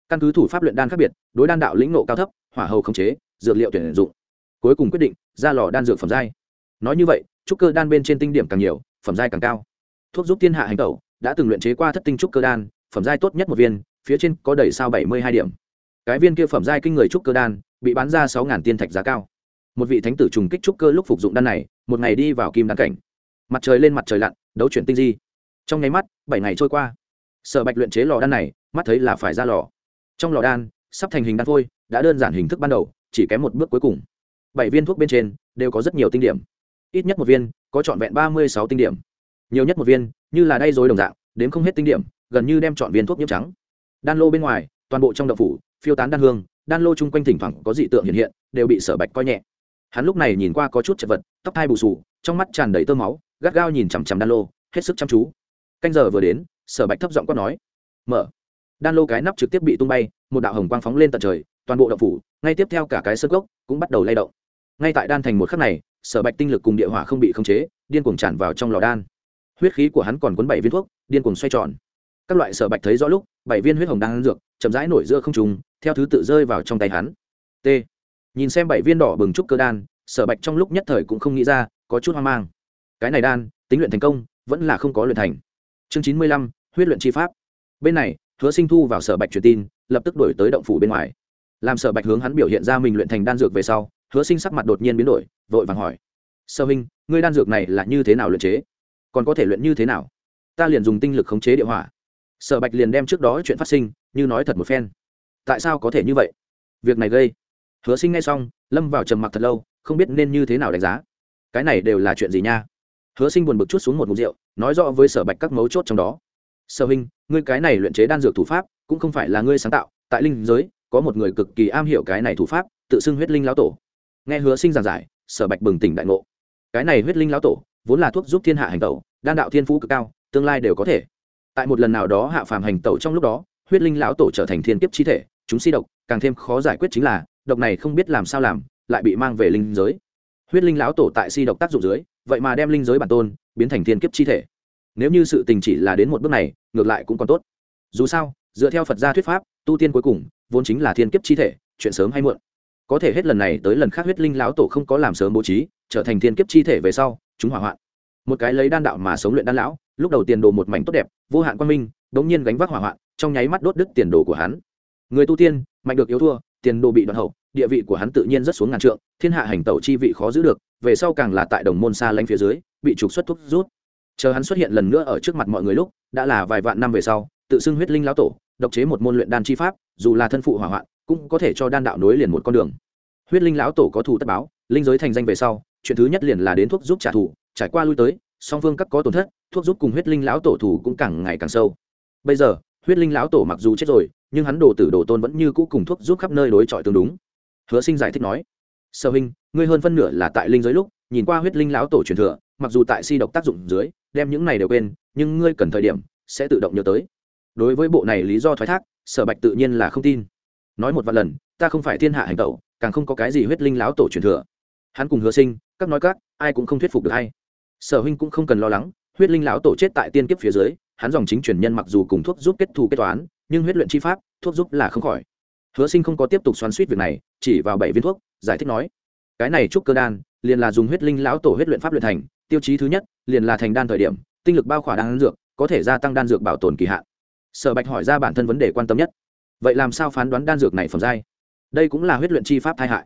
Căn cứ thủ pháp luyện đan khác biệt, đối đan đạo lĩnh nộ cao thấp, hỏa hầu khống chế, dược liệu tuyển dụng. Cuối cùng quyết định, ra lò đan dược phẩm giai. Nói như vậy, trúc cơ đan bên trên tinh điểm càng nhiều, phẩm giai càng cao. Thuốc giúp thiên hạ hành tẩu, đã từng luyện chế qua thất tinh trúc cơ đan, phẩm giai tốt nhất một viên, phía trên có đầy sao bảy mươi hai điểm. Cái viên kia phẩm giai kinh người trúc cơ đan, bị bán ra sáu tiên thạch giá cao. Một vị thánh tử trùng kích trúc cơ lúc phục dụng đan này, một ngày đi vào kim đan cảnh mặt trời lên mặt trời lặn, đấu chuyển tinh di. Trong nháy mắt, bảy ngày trôi qua. Sở bạch luyện chế lò đan này, mắt thấy là phải ra lò. Trong lò đan, sắp thành hình đan phôi đã đơn giản hình thức ban đầu, chỉ kém một bước cuối cùng. Bảy viên thuốc bên trên, đều có rất nhiều tinh điểm. Ít nhất một viên, có trọn vẹn ba mươi sáu tinh điểm. Nhiều nhất một viên, như là đay dối đồng dạng đến không hết tinh điểm, gần như đem chọn viên thuốc nhiễm trắng. Đan lô bên ngoài, toàn bộ trong đậu phủ, phiêu tán đan hương, đan lô chung quanh thỉnh thoảng có dị tượng hiện hiện, đều bị sở bạch coi nhẹ. Hắn lúc này nhìn qua có chút chật vật, tóc thai bù sù trong mắt tràn đầy tơ máu gắt gao nhìn chằm chằm đan lô, hết sức chăm chú. Canh giờ vừa đến, sở bạch thấp giọng quát nói, mở. Đan lô cái nắp trực tiếp bị tung bay, một đạo hồng quang phóng lên tận trời, toàn bộ đậu phủ, ngay tiếp theo cả cái sơ gốc cũng bắt đầu lay động. Ngay tại đan thành một khắc này, sở bạch tinh lực cùng địa hỏa không bị khống chế, điên cuồng tràn vào trong lò đan. Huyết khí của hắn còn cuốn bảy viên thuốc, điên cuồng xoay tròn. Các loại sở bạch thấy rõ lúc, bảy viên huyết hồng đang dược, chậm rãi nổi giữa không trùng, theo thứ tự rơi vào trong tay hắn. T. Nhìn xem bảy viên đỏ bừng trúc cơ đan, sở bạch trong lúc nhất thời cũng không nghĩ ra, có chút hoang mang cái này đan, tính luyện thành công, vẫn là không có luyện thành. Chương chín mươi lăm, huyết luyện chi pháp. Bên này, hứa sinh thu vào sở bạch truyền tin, lập tức đổi tới động phủ bên ngoài. Làm sở bạch hướng hắn biểu hiện ra mình luyện thành đan dược về sau, hứa sinh sắc mặt đột nhiên biến đổi, vội vàng hỏi sơ huynh, ngươi đan dược này là như thế nào luyện chế? Còn có thể luyện như thế nào? Ta liền dùng tinh lực khống chế địa hỏa. Sở bạch liền đem trước đó chuyện phát sinh, như nói thật một phen. Tại sao có thể như vậy? Việc này gây. Hứa sinh ngay xong, lâm vào trầm mặc thật lâu, không biết nên như thế nào đánh giá. Cái này đều là chuyện gì nha? Hứa sinh buồn bực chút xuống một mục rượu, nói rõ với sở bạch các mấu chốt trong đó. Sở huynh, ngươi cái này luyện chế đan dược thủ pháp, cũng không phải là ngươi sáng tạo, tại linh giới, có một người cực kỳ am hiểu cái này thủ pháp, tự xưng huyết linh lão tổ. Nghe hứa sinh giảng giải, sở bạch bừng tỉnh đại ngộ. Cái này huyết linh lão tổ, vốn là thuốc giúp thiên hạ hành tẩu, đan đạo thiên phú cực cao, tương lai đều có thể. Tại một lần nào đó hạ phàm hành tẩu trong lúc đó, huyết linh lão tổ trở thành thiên kiếp chi thể, chúng si độc, càng thêm khó giải quyết chính là, độc này không biết làm sao làm, lại bị mang về linh giới huyết linh lão tổ tại si độc tác dụng dưới, vậy mà đem linh giới bản tôn biến thành thiên kiếp chi thể. Nếu như sự tình chỉ là đến một bước này, ngược lại cũng còn tốt. Dù sao, dựa theo phật gia thuyết pháp, tu tiên cuối cùng vốn chính là thiên kiếp chi thể, chuyện sớm hay muộn. Có thể hết lần này tới lần khác huyết linh lão tổ không có làm sớm bố trí, trở thành thiên kiếp chi thể về sau, chúng hỏa hoạn. Một cái lấy đan đạo mà sống luyện đan lão, lúc đầu tiền đồ một mảnh tốt đẹp, vô hạn quan minh, đống nhiên gánh vác hỏa hoạn, trong nháy mắt đốt đứt tiền đồ của hắn. Người tu tiên, mạnh được yếu thua, tiền đồ bị đoạn hậu địa vị của hắn tự nhiên rất xuống ngàn trượng, thiên hạ hành tẩu chi vị khó giữ được, về sau càng là tại đồng môn xa lãnh phía dưới, bị trục xuất thuốc rút. Chờ hắn xuất hiện lần nữa ở trước mặt mọi người lúc, đã là vài vạn năm về sau, tự xưng huyết linh lão tổ, độc chế một môn luyện đan chi pháp, dù là thân phụ hỏa hoạn, cũng có thể cho đan đạo nối liền một con đường. Huyết linh lão tổ có thù tất báo, linh giới thành danh về sau, chuyện thứ nhất liền là đến thuốc giúp trả thù, trải qua lui tới, song phương các có tổn thất, thuốc giúp cùng huyết linh lão tổ thù cũng càng ngày càng sâu. Bây giờ, huyết linh lão tổ mặc dù chết rồi, nhưng hắn đồ tử đồ tôn vẫn như cũ cùng thuốc giúp khắp nơi đối chọi tương đúng hứa sinh giải thích nói, sở huynh, ngươi hơn phân nửa là tại linh giới lúc, nhìn qua huyết linh lão tổ truyền thừa, mặc dù tại si độc tác dụng dưới, đem những này đều quên, nhưng ngươi cần thời điểm sẽ tự động nhớ tới. Đối với bộ này lý do thoái thác, sở bạch tự nhiên là không tin. Nói một vài lần, ta không phải thiên hạ hành tẩu, càng không có cái gì huyết linh lão tổ truyền thừa. Hắn cùng hứa sinh, các nói các, ai cũng không thuyết phục được hay. Sở huynh cũng không cần lo lắng, huyết linh lão tổ chết tại tiên kiếp phía dưới, hắn dòng chính truyền nhân mặc dù cùng thuốc giúp kết thù kết toán, nhưng huyết luyện chi pháp, thuốc giúp là không khỏi hứa sinh không có tiếp tục xoắn suýt việc này, chỉ vào bảy viên thuốc, giải thích nói, cái này trúc cơ đan, liền là dùng huyết linh lão tổ huyết luyện pháp luyện thành, tiêu chí thứ nhất, liền là thành đan thời điểm, tinh lực bao khỏa đan dược, có thể gia tăng đan dược bảo tồn kỳ hạn. Sở bạch hỏi ra bản thân vấn đề quan tâm nhất. Vậy làm sao phán đoán đan dược này phẩm giai? Đây cũng là huyết luyện chi pháp tai hại.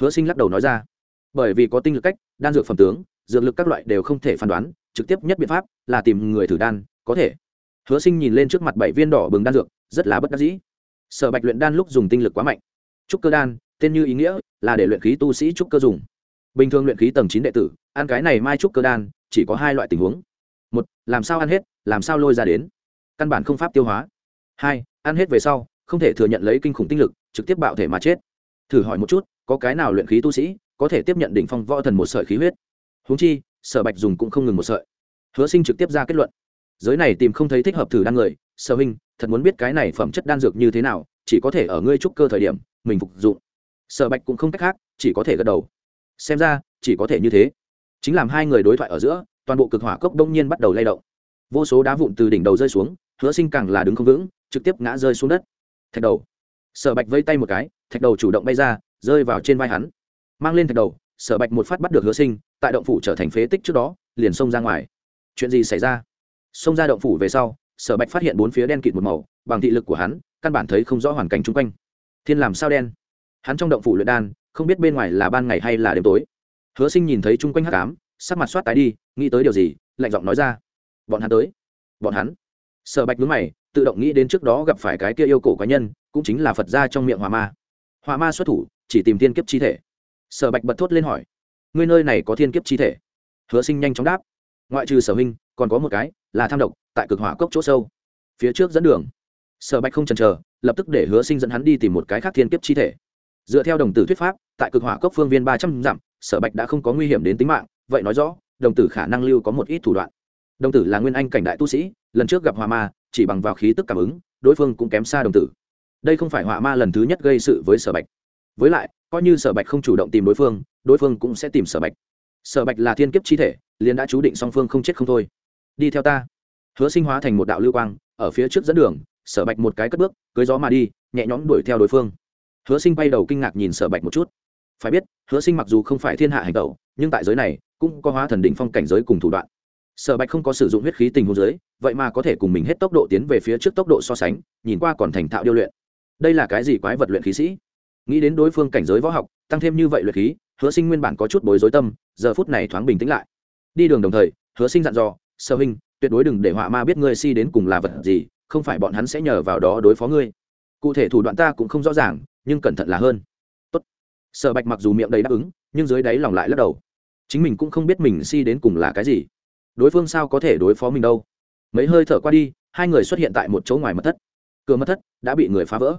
Hứa sinh lắc đầu nói ra, bởi vì có tinh lực cách, đan dược phẩm tướng, dược lực các loại đều không thể phán đoán, trực tiếp nhất biện pháp là tìm người thử đan, có thể. Hứa sinh nhìn lên trước mặt bảy viên đỏ bừng đan dược, rất là bất đắc dĩ sở bạch luyện đan lúc dùng tinh lực quá mạnh. Trúc cơ đan, tên như ý nghĩa, là để luyện khí tu sĩ trúc cơ dùng. Bình thường luyện khí tầng chín đệ tử, ăn cái này mai trúc cơ đan, chỉ có hai loại tình huống. Một, làm sao ăn hết, làm sao lôi ra đến? Căn bản không pháp tiêu hóa. Hai, ăn hết về sau, không thể thừa nhận lấy kinh khủng tinh lực, trực tiếp bạo thể mà chết. Thử hỏi một chút, có cái nào luyện khí tu sĩ có thể tiếp nhận đỉnh phong võ thần một sợi khí huyết? Húng chi, sở bạch dùng cũng không ngừng một sợi. Hứa sinh trực tiếp ra kết luận giới này tìm không thấy thích hợp thử đan người. Sở huynh, thật muốn biết cái này phẩm chất đan dược như thế nào, chỉ có thể ở ngươi trúc cơ thời điểm, mình phục dụng. Sở bạch cũng không cách khác, chỉ có thể gật đầu. Xem ra, chỉ có thể như thế. Chính làm hai người đối thoại ở giữa, toàn bộ cực hỏa cốc đông nhiên bắt đầu lay động. Vô số đá vụn từ đỉnh đầu rơi xuống, hứa sinh càng là đứng không vững, trực tiếp ngã rơi xuống đất. Thạch đầu. Sở bạch vây tay một cái, thạch đầu chủ động bay ra, rơi vào trên vai hắn. Mang lên thạch đầu, sở bạch một phát bắt được hứa sinh, tại động phủ trở thành phế tích trước đó, liền xông ra ngoài. Chuyện gì xảy ra? Xông ra động phủ về sau, sở bạch phát hiện bốn phía đen kịt một màu, bằng thị lực của hắn, căn bản thấy không rõ hoàn cảnh chung quanh. Thiên làm sao đen? Hắn trong động phủ luyện đan, không biết bên ngoài là ban ngày hay là đêm tối. Hứa sinh nhìn thấy chung quanh hắc ám, sắc mặt soát tái đi, nghĩ tới điều gì, lạnh giọng nói ra. Bọn hắn tới. Bọn hắn. Sở bạch nhướng mày, tự động nghĩ đến trước đó gặp phải cái kia yêu cổ cá nhân, cũng chính là phật gia trong miệng hòa ma. Hòa ma xuất thủ, chỉ tìm thiên kiếp chi thể. Sở bạch bật thốt lên hỏi, ngươi nơi này có thiên kiếp chi thể? Hứa sinh nhanh chóng đáp, ngoại trừ sở huynh còn có một cái là tham độc tại cực hỏa cốc chỗ sâu. Phía trước dẫn đường. Sở bạch không chần chờ, lập tức để hứa sinh dẫn hắn đi tìm một cái khác thiên kiếp chi thể. Dựa theo đồng tử thuyết pháp, tại cực hỏa cốc phương viên ba trăm dặm, sở bạch đã không có nguy hiểm đến tính mạng, vậy nói rõ, đồng tử khả năng lưu có một ít thủ đoạn. Đồng tử là nguyên anh cảnh đại tu sĩ, lần trước gặp hỏa ma, chỉ bằng vào khí tức cảm ứng, đối phương cũng kém xa đồng tử. Đây không phải hỏa ma lần thứ nhất gây sự với sở bạch. Với lại, coi như sở bạch không chủ động tìm đối phương đối phương cũng sẽ tìm sở bạch. Sở bạch là thiên kiếp chi thể, liền đã chú định song phương không chết không thôi đi theo ta. Hứa sinh hóa thành một đạo lưu quang, ở phía trước dẫn đường, sở bạch một cái cất bước cưới gió mà đi, nhẹ nhõm đuổi theo đối phương. Hứa sinh bay đầu kinh ngạc nhìn sở bạch một chút. Phải biết, hứa sinh mặc dù không phải thiên hạ hành tẩu, nhưng tại giới này, cũng có hóa thần đỉnh phong cảnh giới cùng thủ đoạn. Sở bạch không có sử dụng huyết khí tình huống giới, vậy mà có thể cùng mình hết tốc độ tiến về phía trước tốc độ so sánh, nhìn qua còn thành thạo điêu luyện. Đây là cái gì quái vật luyện khí sĩ? Nghĩ đến đối phương cảnh giới võ học, tăng thêm như vậy luyện khí, hứa sinh nguyên bản có chút bối rối tâm, giờ phút này thoáng bình tĩnh lại. Đi đường đồng thời, hứa sinh dặn dò sơ huynh, tuyệt đối đừng để họa ma biết ngươi si đến cùng là vật gì, không phải bọn hắn sẽ nhờ vào đó đối phó ngươi. Cụ thể thủ đoạn ta cũng không rõ ràng, nhưng cẩn thận là hơn. Tốt. sở bạch mặc dù miệng đầy đáp ứng, nhưng dưới đáy lòng lại lắc đầu. Chính mình cũng không biết mình si đến cùng là cái gì. Đối phương sao có thể đối phó mình đâu? Mấy hơi thở qua đi, hai người xuất hiện tại một chỗ ngoài mật thất. Cửa mật thất đã bị người phá vỡ.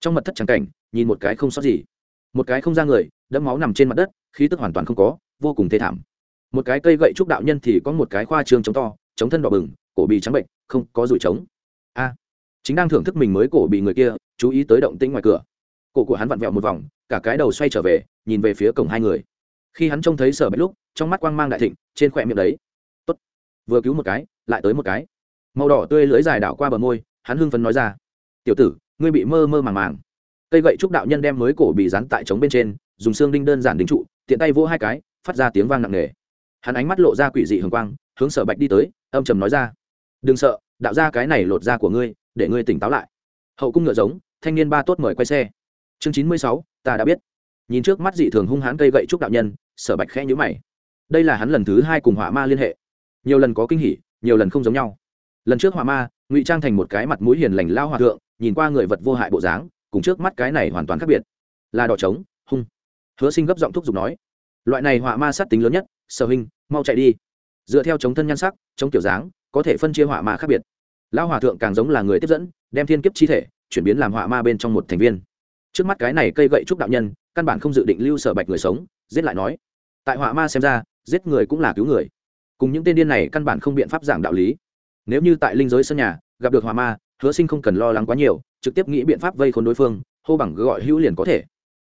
Trong mật thất trắng cảnh, nhìn một cái không sót gì. Một cái không ra người, đẫm máu nằm trên mặt đất, khí tức hoàn toàn không có, vô cùng thê thảm một cái cây gậy trúc đạo nhân thì có một cái khoa trương chống to chống thân đỏ bừng, cổ bị trắng bệnh, không có rủi trống. A, chính đang thưởng thức mình mới cổ bị người kia, chú ý tới động tĩnh ngoài cửa. Cổ của hắn vặn vẹo một vòng, cả cái đầu xoay trở về, nhìn về phía cổng hai người. Khi hắn trông thấy sở bạch lúc, trong mắt quang mang đại thịnh, trên khỏe miệng đấy. Tốt. Vừa cứu một cái, lại tới một cái. Màu đỏ tươi lưới dài đảo qua bờ môi, hắn hưng phấn nói ra. Tiểu tử, ngươi bị mơ mơ màng màng. Cây gậy trúc đạo nhân đem mới cổ bị dán tại trống bên trên, dùng xương đinh đơn giản đính trụ, tiện tay vỗ hai cái, phát ra tiếng vang nặng nề hắn ánh mắt lộ ra quỷ dị hường quang, hướng sở bạch đi tới, âm trầm nói ra, đừng sợ, đạo ra cái này lột da của ngươi, để ngươi tỉnh táo lại. Hậu cung ngựa giống, thanh niên ba tốt mời quay xe. Chương chín mươi sáu, ta đã biết. Nhìn trước mắt dị thường hung hãn cây gậy trúc đạo nhân, sở bạch khẽ nhữ mày. Đây là hắn lần thứ hai cùng hỏa ma liên hệ. Nhiều lần có kinh hỉ, nhiều lần không giống nhau. Lần trước hỏa ma, ngụy trang thành một cái mặt mũi hiền lành lao hòa thượng, nhìn qua người vật vô hại bộ dáng, cùng trước mắt cái này hoàn toàn khác biệt. Là đỏ trống, hung. Hứa sinh gấp giọng thúc giục nói, loại này hỏa ma sát tính lớn nhất sở hình mau chạy đi. Dựa theo chống thân nhan sắc, chống kiểu dáng, có thể phân chia hỏa ma khác biệt. Lao hòa thượng càng giống là người tiếp dẫn, đem thiên kiếp chi thể, chuyển biến làm hỏa ma bên trong một thành viên. Trước mắt cái này cây gậy trúc đạo nhân, căn bản không dự định lưu sở bạch người sống, giết lại nói. Tại hỏa ma xem ra, giết người cũng là cứu người. Cùng những tên điên này căn bản không biện pháp giảng đạo lý. Nếu như tại linh giới sân nhà, gặp được hỏa ma, hứa sinh không cần lo lắng quá nhiều, trực tiếp nghĩ biện pháp vây khốn đối phương, hô bằng gọi hữu liền có thể.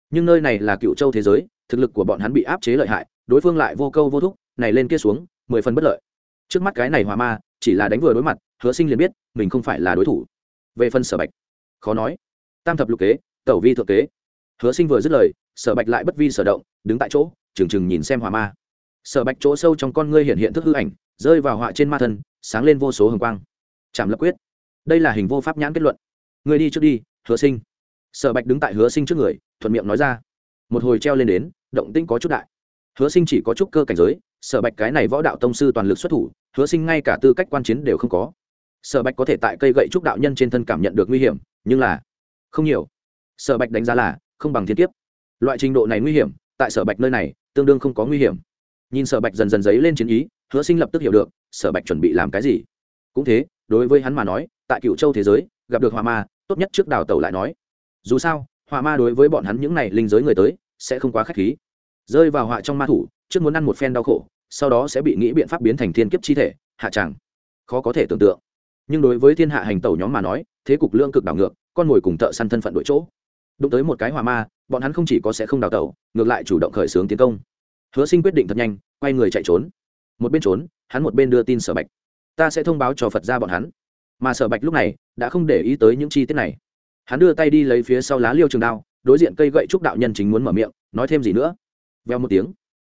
Nhưng nơi này là cựu châu thế giới, thực lực của bọn hắn bị áp chế lợi hại đối phương lại vô câu vô thúc, này lên kia xuống, mười phần bất lợi. Trước mắt cái này hòa ma, chỉ là đánh vừa đối mặt, hứa sinh liền biết, mình không phải là đối thủ. Về phần sở bạch, khó nói. Tam thập lục kế, tẩu vi thượng kế. Hứa sinh vừa dứt lời, sở bạch lại bất vi sở động, đứng tại chỗ trừng trừng nhìn xem hòa ma. Sở bạch chỗ sâu trong con ngươi hiện hiện thức hư ảnh, rơi vào họa trên ma thân, sáng lên vô số hồng quang. Chạm lập quyết. Đây là hình vô pháp nhãn kết luận. Người đi trước đi, hứa sinh. Sở bạch đứng tại hứa sinh trước người, thuận miệng nói ra. Một hồi treo lên đến, động tĩnh có chút đại hứa sinh chỉ có chút cơ cảnh giới, sở bạch cái này võ đạo tông sư toàn lực xuất thủ, hứa sinh ngay cả tư cách quan chiến đều không có. Sở bạch có thể tại cây gậy trúc đạo nhân trên thân cảm nhận được nguy hiểm, nhưng là không nhiều. Sở bạch đánh giá là không bằng thiên kiếp. Loại trình độ này nguy hiểm, tại sở bạch nơi này, tương đương không có nguy hiểm. Nhìn sở bạch dần dần dấy lên chiến ý, hứa sinh lập tức hiểu được, sở bạch chuẩn bị làm cái gì. Cũng thế, đối với hắn mà nói, tại cựu châu thế giới, gặp được hòa ma, tốt nhất trước đào tẩu lại nói. Dù sao hòa ma đối với bọn hắn những n à y linh giới người tới, sẽ không quá k h á c h khí rơi vào họa trong ma thủ, trước muốn ăn một phen đau khổ, sau đó sẽ bị nghĩ biện pháp biến thành thiên kiếp chi thể, hạ tràng khó có thể tưởng tượng. Nhưng đối với thiên hạ hành tẩu nhóm mà nói, thế cục lương cực đảo ngược, con mồi cùng thợ săn thân phận đội chỗ. Đụng tới một cái hòa ma, bọn hắn không chỉ có sẽ không đào tẩu, ngược lại chủ động khởi xướng tiến công. Hứa sinh quyết định thật nhanh, quay người chạy trốn. Một bên trốn, hắn một bên đưa tin sở bạch. Ta sẽ thông báo cho phật ra bọn hắn. Mà sở bạch lúc này, đã không để ý tới những chi tiết này. Hắn đưa tay đi lấy phía sau lá liêu trường đao, đối diện cây gậy trúc đạo nhân chính muốn mở miệng, nói thêm gì nữa? Veo một tiếng.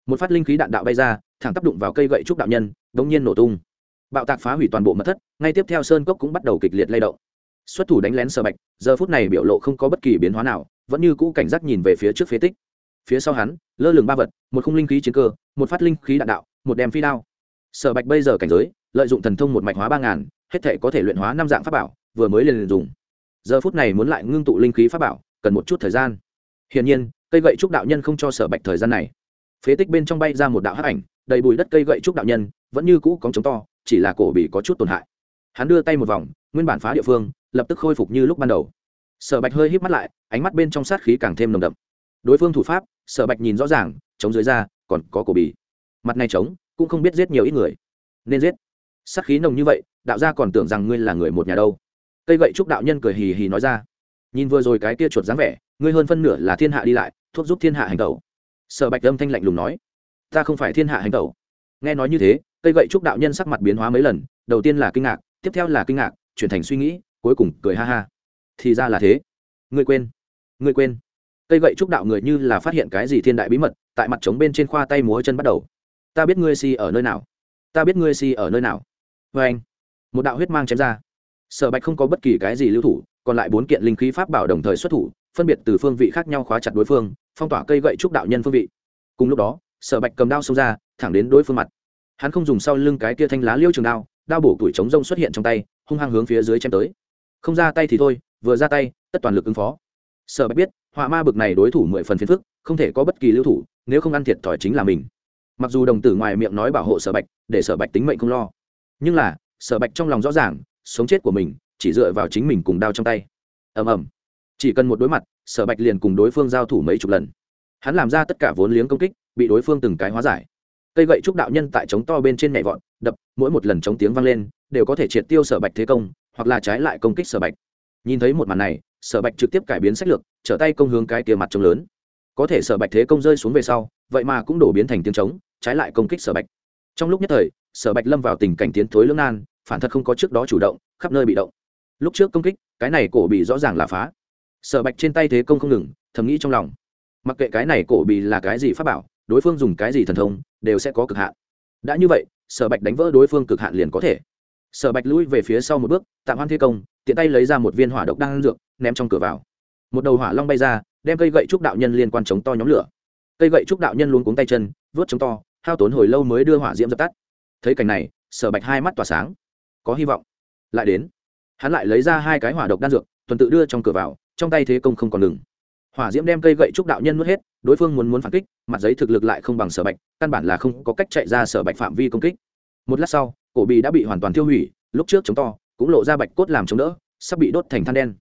Một phát linh khí đạn đạo bay ra, thẳng tác đụng vào cây gậy trúc đạo nhân đ ỗ n g nhiên nổ tung. Bạo tạc phá hủy toàn bộ mật thất, ngay tiếp theo sơn cốc cũng bắt đầu kịch liệt lay động. Xuất thủ đánh lén sở bạch, giờ phút này biểu lộ không có bất kỳ biến hóa nào, vẫn như cũ cảnh giác nhìn về phía trước phía tích. Phía sau hắn, lơ lửng ba vật, một khung linh khí chiến cơ, một phát linh khí đạn đạo, một đem phi đao. Sở bạch bây giờ cảnh giới, lợi dụng thần thông một mạch hóa ba ngàn, hết thể có thể luyện hóa năm dạng pháp bảo, vừa mới liền dùng. Giờ phút này muốn lại ngưng tụ linh khí pháp bảo, cần một chút thời gian. Hiển nhiên cây gậy trúc đạo nhân không cho sở bạch thời gian này. Phế tích bên trong bay ra một đạo hắc ảnh, đầy bùi đất cây gậy trúc đạo nhân, vẫn như cũ cóng chống to, chỉ là cổ bị có chút tổn hại. Hắn đưa tay một vòng, nguyên bản phá địa phương, lập tức khôi phục như lúc ban đầu. Sở bạch hơi híp mắt lại, ánh mắt bên trong sát khí càng thêm nồng đậm. Đối phương thủ pháp, sở bạch nhìn rõ ràng, chống dưới da còn có cổ bì mặt này trống cũng không biết giết nhiều ít người. Nên giết. Sát khí nồng như vậy, đạo gia còn tưởng rằng ngươi là người một nhà đâu. Cây gậy trúc đạo nhân cười hì hì nói ra. Nhìn vừa rồi cái kia chuột dáng vẻ, ngươi hơn phân nửa là thiên hạ đi lại thuốc giúp thiên hạ hành tẩu. Sở bạch âm thanh lạnh lùng nói, ta không phải thiên hạ hành tẩu. Nghe nói như thế, cây gậy trúc đạo nhân sắc mặt biến hóa mấy lần, đầu tiên là kinh ngạc, tiếp theo là kinh ngạc, chuyển thành suy nghĩ, cuối cùng cười ha ha. Thì ra là thế. Ngươi quên ngươi quên. Cây gậy trúc đạo người như là phát hiện cái gì thiên đại bí mật, tại mặt trống bên trên khoa tay múa chân bắt đầu. Ta biết ngươi si ở nơi nào. Ta biết ngươi si ở nơi nào. Vê anh, một đạo huyết mang chém ra. Sở bạch không có bất kỳ cái gì lưu thủ, còn lại bốn kiện linh khí pháp bảo đồng thời xuất thủ, phân biệt từ phương vị khác nhau khóa chặt đối phương phong tỏa cây gậy trúc đạo nhân phương vị. Cùng lúc đó, sở bạch cầm đao xông ra, thẳng đến đối phương mặt. Hắn không dùng sau lưng cái kia thanh lá liêu trường đao đao bổ tuổi chống rông xuất hiện trong tay, hung hăng hướng phía dưới chém tới. Không ra tay thì thôi, vừa ra tay, tất toàn lực ứng phó. Sở bạch biết, họa ma bực này đối thủ mười phần phiền phức, không thể có bất kỳ lưu thủ, nếu không ăn thiệt thòi chính là mình. Mặc dù đồng tử ngoài miệng nói bảo hộ sở bạch, để sở bạch tính mệnh không lo. Nhưng là, sở bạch trong lòng rõ ràng, sống chết của mình, chỉ dựa vào chính mình cùng đao trong tay. Ầm ầm. Chỉ cần một đối mặt sở bạch liền cùng đối phương giao thủ mấy chục lần. Hắn làm ra tất cả vốn liếng công kích, bị đối phương từng cái hóa giải. Cây gậy trúc đạo nhân tại chống to bên trên nhảy vọt, đập, mỗi một lần chống tiếng vang lên, đều có thể triệt tiêu sở bạch thế công, hoặc là trái lại công kích sở bạch. Nhìn thấy một màn này, sở bạch trực tiếp cải biến sách lược, trở tay công hướng cái kia mặt trống lớn. Có thể sở bạch thế công rơi xuống về sau, vậy mà cũng đổ biến thành tiếng trống, trái lại công kích sở bạch. Trong lúc nhất thời, sở bạch lâm vào tình cảnh tiến thối lưỡng nan, phản thật không có trước đó chủ động, khắp nơi bị động. Lúc trước công kích, cái này cổ bị rõ ràng là phá sở bạch trên tay thế công không ngừng, thầm nghĩ trong lòng. Mặc kệ cái này cổ bị là cái gì pháp bảo, đối phương dùng cái gì thần thông, đều sẽ có cực hạn. Đã như vậy, sở bạch đánh vỡ đối phương cực hạn liền có thể. Sở bạch lui về phía sau một bước, tạm hoan thi công, tiện tay lấy ra một viên hỏa độc đang dược, ném trong cửa vào. Một đầu hỏa long bay ra, đem cây gậy trúc đạo nhân liên quan chống to nhóm lửa. Cây gậy trúc đạo nhân luôn cuống tay chân vớt chống to, hao tốn hồi lâu mới đưa hỏa diễm dập tắt. Thấy cảnh này, sở bạch hai mắt tỏa sáng. Có hy vọng. Lại đến. Hắn lại lấy ra hai cái hỏa độc đan dược, tuần tự đưa trong cửa vào trong tay thế công không còn ngừng. Hỏa diễm đem cây gậy trúc đạo nhân nuốt hết, đối phương muốn muốn phản kích, mặt giấy thực lực lại không bằng sở bạch, căn bản là không có cách chạy ra sở bạch phạm vi công kích. Một lát sau, cổ bì đã bị hoàn toàn tiêu hủy, lúc trước chống to, cũng lộ ra bạch cốt làm chống đỡ, sắp bị đốt thành than đen.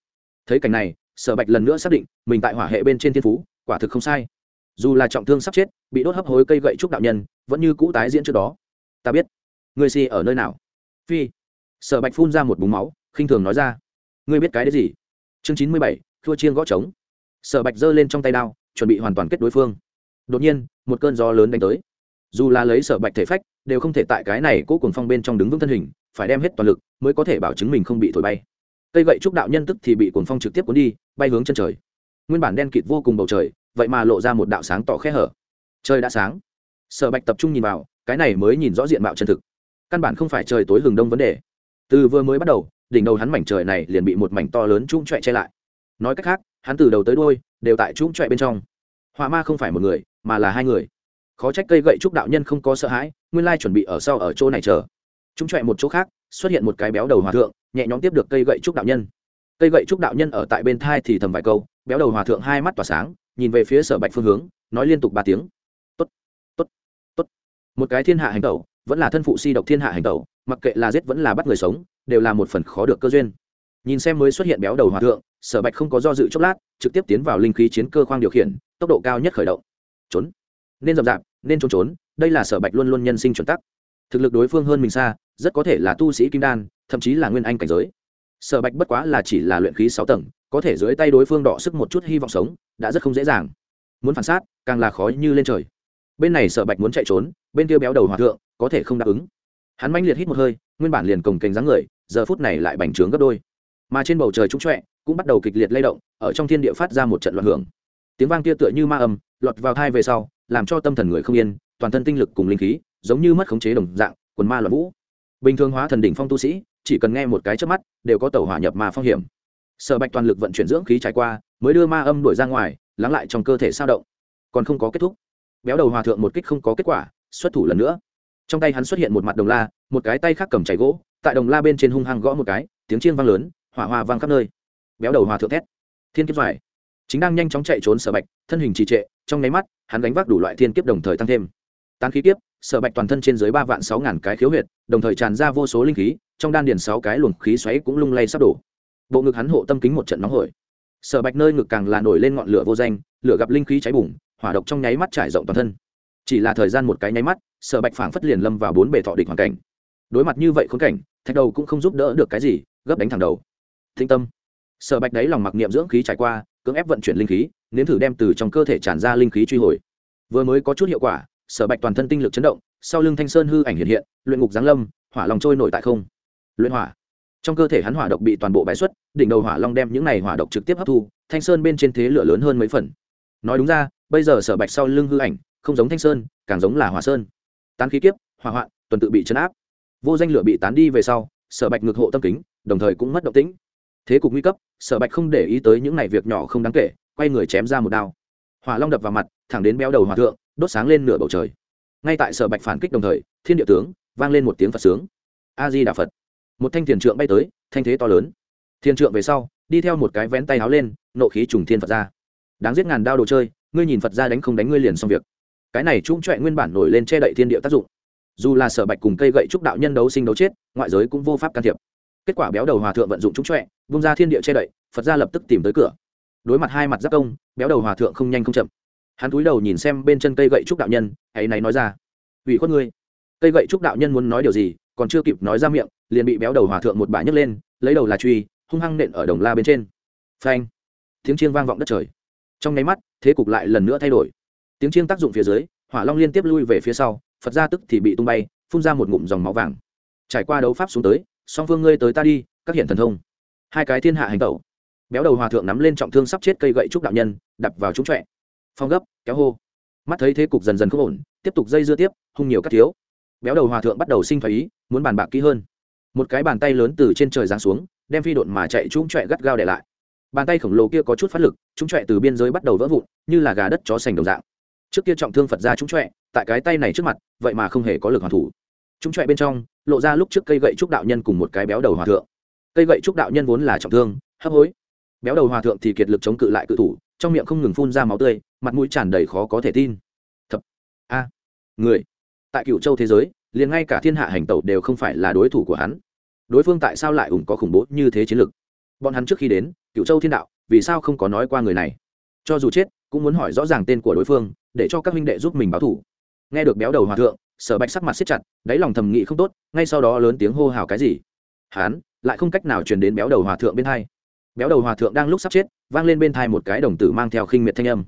Thấy cảnh này, sở bạch lần nữa xác định, mình tại hỏa hệ bên trên thiên phú, quả thực không sai. Dù là trọng thương sắp chết, bị đốt hấp hối cây gậy trúc đạo nhân, vẫn như cũ tái diễn trước đó. Ta biết. Người si ở nơi nào? Phi. Sở bạch phun ra một búng máu, khinh thường nói ra. Ngươi biết cái đấy gì? Chương chín mươi bảy thua chiên gõ trống. Sở bạch giơ lên trong tay đao, chuẩn bị hoàn toàn kết đối phương. Đột nhiên, một cơn gió lớn đánh tới. Dù là lấy sở bạch thể phách, đều không thể tại cái này cố cùng phong bên trong đứng vững thân hình, phải đem hết toàn lực mới có thể bảo chứng mình không bị thổi bay. Cây gậy trúc đạo nhân tức thì bị cuồng phong trực tiếp cuốn đi, bay hướng chân trời. Nguyên bản đen kịt vô cùng bầu trời, vậy mà lộ ra một đạo sáng tỏ khe hở. Trời đã sáng. Sở bạch tập trung nhìn vào, cái này mới nhìn rõ diện mạo chân thực. Căn bản không phải trời tối hừng đông vấn đề. Từ vừa mới bắt đầu đỉnh đầu hắn mảnh trời này liền bị một mảnh to lớn trung trọe che lại. Nói cách khác, hắn từ đầu tới đôi đều tại trung trọe bên trong. Họa ma không phải một người, mà là hai người. Khó trách cây gậy trúc đạo nhân không có sợ hãi, nguyên lai chuẩn bị ở sau ở chỗ này chờ. Trung trọe một chỗ khác, xuất hiện một cái béo đầu hòa thượng, nhẹ nhõm tiếp được cây gậy trúc đạo nhân. Cây gậy trúc đạo nhân ở tại bên thai thì thầm vài câu, béo đầu hòa thượng hai mắt tỏa sáng, nhìn về phía sở bạch phương hướng, nói liên tục ba tiếng. Tốt tốt tốt. Một cái thiên hạ hành tẩu, vẫn là thân phụ si độc thiên hạ hành tẩu, mặc kệ là giết vẫn là bắt người sống đều là một phần khó được cơ duyên. Nhìn xem mới xuất hiện béo đầu hòa thượng, sở bạch không có do dự chốc lát, trực tiếp tiến vào linh khí chiến cơ khoang điều khiển, tốc độ cao nhất khởi động. Trốn. Nên dập dạp, nên trốn trốn, đây là sở bạch luôn luôn nhân sinh chuẩn tắc. Thực lực đối phương hơn mình xa, rất có thể là tu sĩ kim đan, thậm chí là nguyên anh cảnh giới. Sở bạch bất quá là chỉ là luyện khí sáu tầng, có thể dưới tay đối phương đọ sức một chút hy vọng sống, đã rất không dễ dàng. Muốn phản sát, càng là khó như lên trời. Bên này sở bạch muốn chạy trốn, bên kia béo đầu hòa thượng, có thể không đáp ứng. Hắn manh liệt hít một hơi, nguyên bản liền cồng kềnh dáng người giờ phút này lại bành trướng gấp đôi. Mà trên bầu trời trúng trọe cũng bắt đầu kịch liệt lay động, ở trong thiên địa phát ra một trận loạn hưởng. Tiếng vang kia tựa như ma âm, lọt vào thai về sau, làm cho tâm thần người không yên, toàn thân tinh lực cùng linh khí giống như mất khống chế đồng dạng, quần ma loạn vũ. Bình thường hóa thần đỉnh phong tu sĩ, chỉ cần nghe một cái trước mắt, đều có tàu hỏa nhập ma phong hiểm. Sở bạch toàn lực vận chuyển dưỡng khí trải qua, mới đưa ma âm đuổi ra ngoài, lắng lại trong cơ thể sao động. Còn không có kết thúc. Béo đầu hòa thượng một kích không có kết quả, xuất thủ lần nữa trong tay hắn xuất hiện một mặt đồng la, một cái tay khác cầm chảy gỗ, tại đồng la bên trên hung hăng gõ một cái, tiếng chiên vang lớn, hỏa hoa vang khắp nơi. Béo đầu hòa thượng thét. Thiên kiếp dài chính đang nhanh chóng chạy trốn sở bạch, thân hình trì trệ, trong nháy mắt, hắn đánh vác đủ loại thiên kiếp đồng thời tăng thêm. Tán khí kiếp, sở bạch toàn thân trên dưới ba vạn sáu ngàn cái khiếu huyệt, đồng thời tràn ra vô số linh khí, trong đan điền sáu cái luồng khí xoáy cũng lung lay sắp đổ. Bộ ngực hắn hộ tâm kính một trận nóng hổi. Sở bạch nơi ngực càng là nổi lên ngọn lửa vô danh, lửa gặp linh khí cháy bùng, hỏa độc trong nháy mắt trải rộng toàn thân chỉ là thời gian một cái nháy mắt, sở bạch phảng phất liền lâm vào bốn bề thọ địch hoàn cảnh. Đối mặt như vậy khốn cảnh, thạch đầu cũng không giúp đỡ được cái gì, gấp đánh thẳng đầu. Thinh tâm. Sở bạch đấy lòng mặc niệm dưỡng khí trải qua, cưỡng ép vận chuyển linh khí, nếm thử đem từ trong cơ thể tràn ra linh khí truy hồi. Vừa mới có chút hiệu quả, sở bạch toàn thân tinh lực chấn động, sau lưng thanh sơn hư ảnh hiện hiện, luyện ngục giáng lâm, hỏa lòng trôi nổi tại không. Luyện hỏa. Trong cơ thể hắn hỏa độc bị toàn bộ bãi xuất, đỉnh đầu hỏa long đem những này hỏa độc trực tiếp hấp thu, thanh sơn bên trên thế lửa lớn hơn mấy phần. Nói đúng ra, bây giờ sở bạch sau lưng hư ảnh không giống thanh sơn, càng giống là hòa sơn. Tán khí kiếp, hỏa hoạn, tuần tự bị chấn áp. Vô danh lửa bị tán đi về sau, sở bạch ngược hộ tâm kính, đồng thời cũng mất động tĩnh. Thế cục nguy cấp, sở bạch không để ý tới những n à y việc nhỏ không đáng kể, quay người chém ra một đao. Hỏa long đập vào mặt, thẳng đến béo đầu hòa thượng, đốt sáng lên nửa bầu trời. Ngay tại sở bạch phản kích đồng thời, thiên địa tướng vang lên một tiếng phật sướng. A di đà phật. Một thanh thiền trượng bay tới, thanh thế to lớn. Thiền trượng về sau, đi theo một cái vén tay áo lên, nộ khí trùng thiên phật ra. Đáng giết ngàn đao đồ chơi, ngươi nhìn phật ra đánh không đánh ngươi liền xong việc cái này trung trệ nguyên bản nổi lên che đậy thiên địa tác dụng. Dù là sở bạch cùng cây gậy trúc đạo nhân đấu sinh đấu chết, ngoại giới cũng vô pháp can thiệp. Kết quả béo đầu hòa thượng vận dụng trung trọe, vung ra thiên địa che đậy, phật ra lập tức tìm tới cửa. Đối mặt hai mặt giác công, béo đầu hòa thượng không nhanh không chậm. Hắn cúi đầu nhìn xem bên chân cây gậy trúc đạo nhân hãy này nói ra, ủy khuất ngươi. Cây gậy trúc đạo nhân muốn nói điều gì, còn chưa kịp nói ra miệng, liền bị béo đầu hòa thượng một bà nhấc lên, lấy đầu là truy, hung hăng nện ở đồng la bên trên. Phanh! Tiếng chiêng vang vọng đất trời. Trong nháy mắt, thế cục lại lần nữa thay đổi tiếng chiêng tác dụng phía dưới, hỏa long liên tiếp lui về phía sau, phật ra tức thì bị tung bay, phun ra một ngụm dòng máu vàng. Trải qua đấu pháp xuống tới, song phương ngươi tới ta đi, các hiện thần thông. Hai cái thiên hạ hành tẩu. Béo đầu hòa thượng nắm lên trọng thương sắp chết cây gậy trúc đạo nhân, đập vào trúng trọe phong gấp, kéo hô. Mắt thấy thế cục dần dần không ổn, tiếp tục dây dưa tiếp, hung nhiều các thiếu. Béo đầu hòa thượng bắt đầu sinh phải ý, muốn bàn bạc kỹ hơn. Một cái bàn tay lớn từ trên trời giáng xuống, đem phi độn mà chạy trúng trọe gắt gao để lại. Bàn tay khổng lồ kia có chút phát lực trúng trọe từ biên giới bắt đầu vỡ vụn, như là gà đất chó sành đồng dạng trước kia trọng thương phật ra trúng trọe tại cái tay này trước mặt, vậy mà không hề có lực hoàn thủ. Trúng trọe bên trong, lộ ra lúc trước cây gậy trúc đạo nhân cùng một cái béo đầu hòa thượng. Cây gậy trúc đạo nhân vốn là trọng thương, hấp hối. Béo đầu hòa thượng thì kiệt lực chống cự lại cự thủ, trong miệng không ngừng phun ra máu tươi, mặt mũi tràn đầy khó có thể tin. Thập, a, người. Tại cựu châu thế giới, liền ngay cả thiên hạ hành tẩu đều không phải là đối thủ của hắn. Đối phương tại sao lại ủng có khủng bố như thế chiến lực? bọn hắn trước khi đến cựu châu thiên đạo, vì sao không có nói qua người này? Cho dù chết, cũng muốn hỏi rõ ràng tên của đối phương để cho các minh đệ giúp mình báo thủ. Nghe được béo đầu hòa thượng, sở bạch sắc mặt siết chặt, đáy lòng thầm nghị không tốt, ngay sau đó lớn tiếng hô hào cái gì. Hán, lại không cách nào truyền đến béo đầu hòa thượng bên hai béo đầu hòa thượng đang lúc sắp chết, vang lên bên thai một cái đồng tử mang theo khinh miệt thanh âm.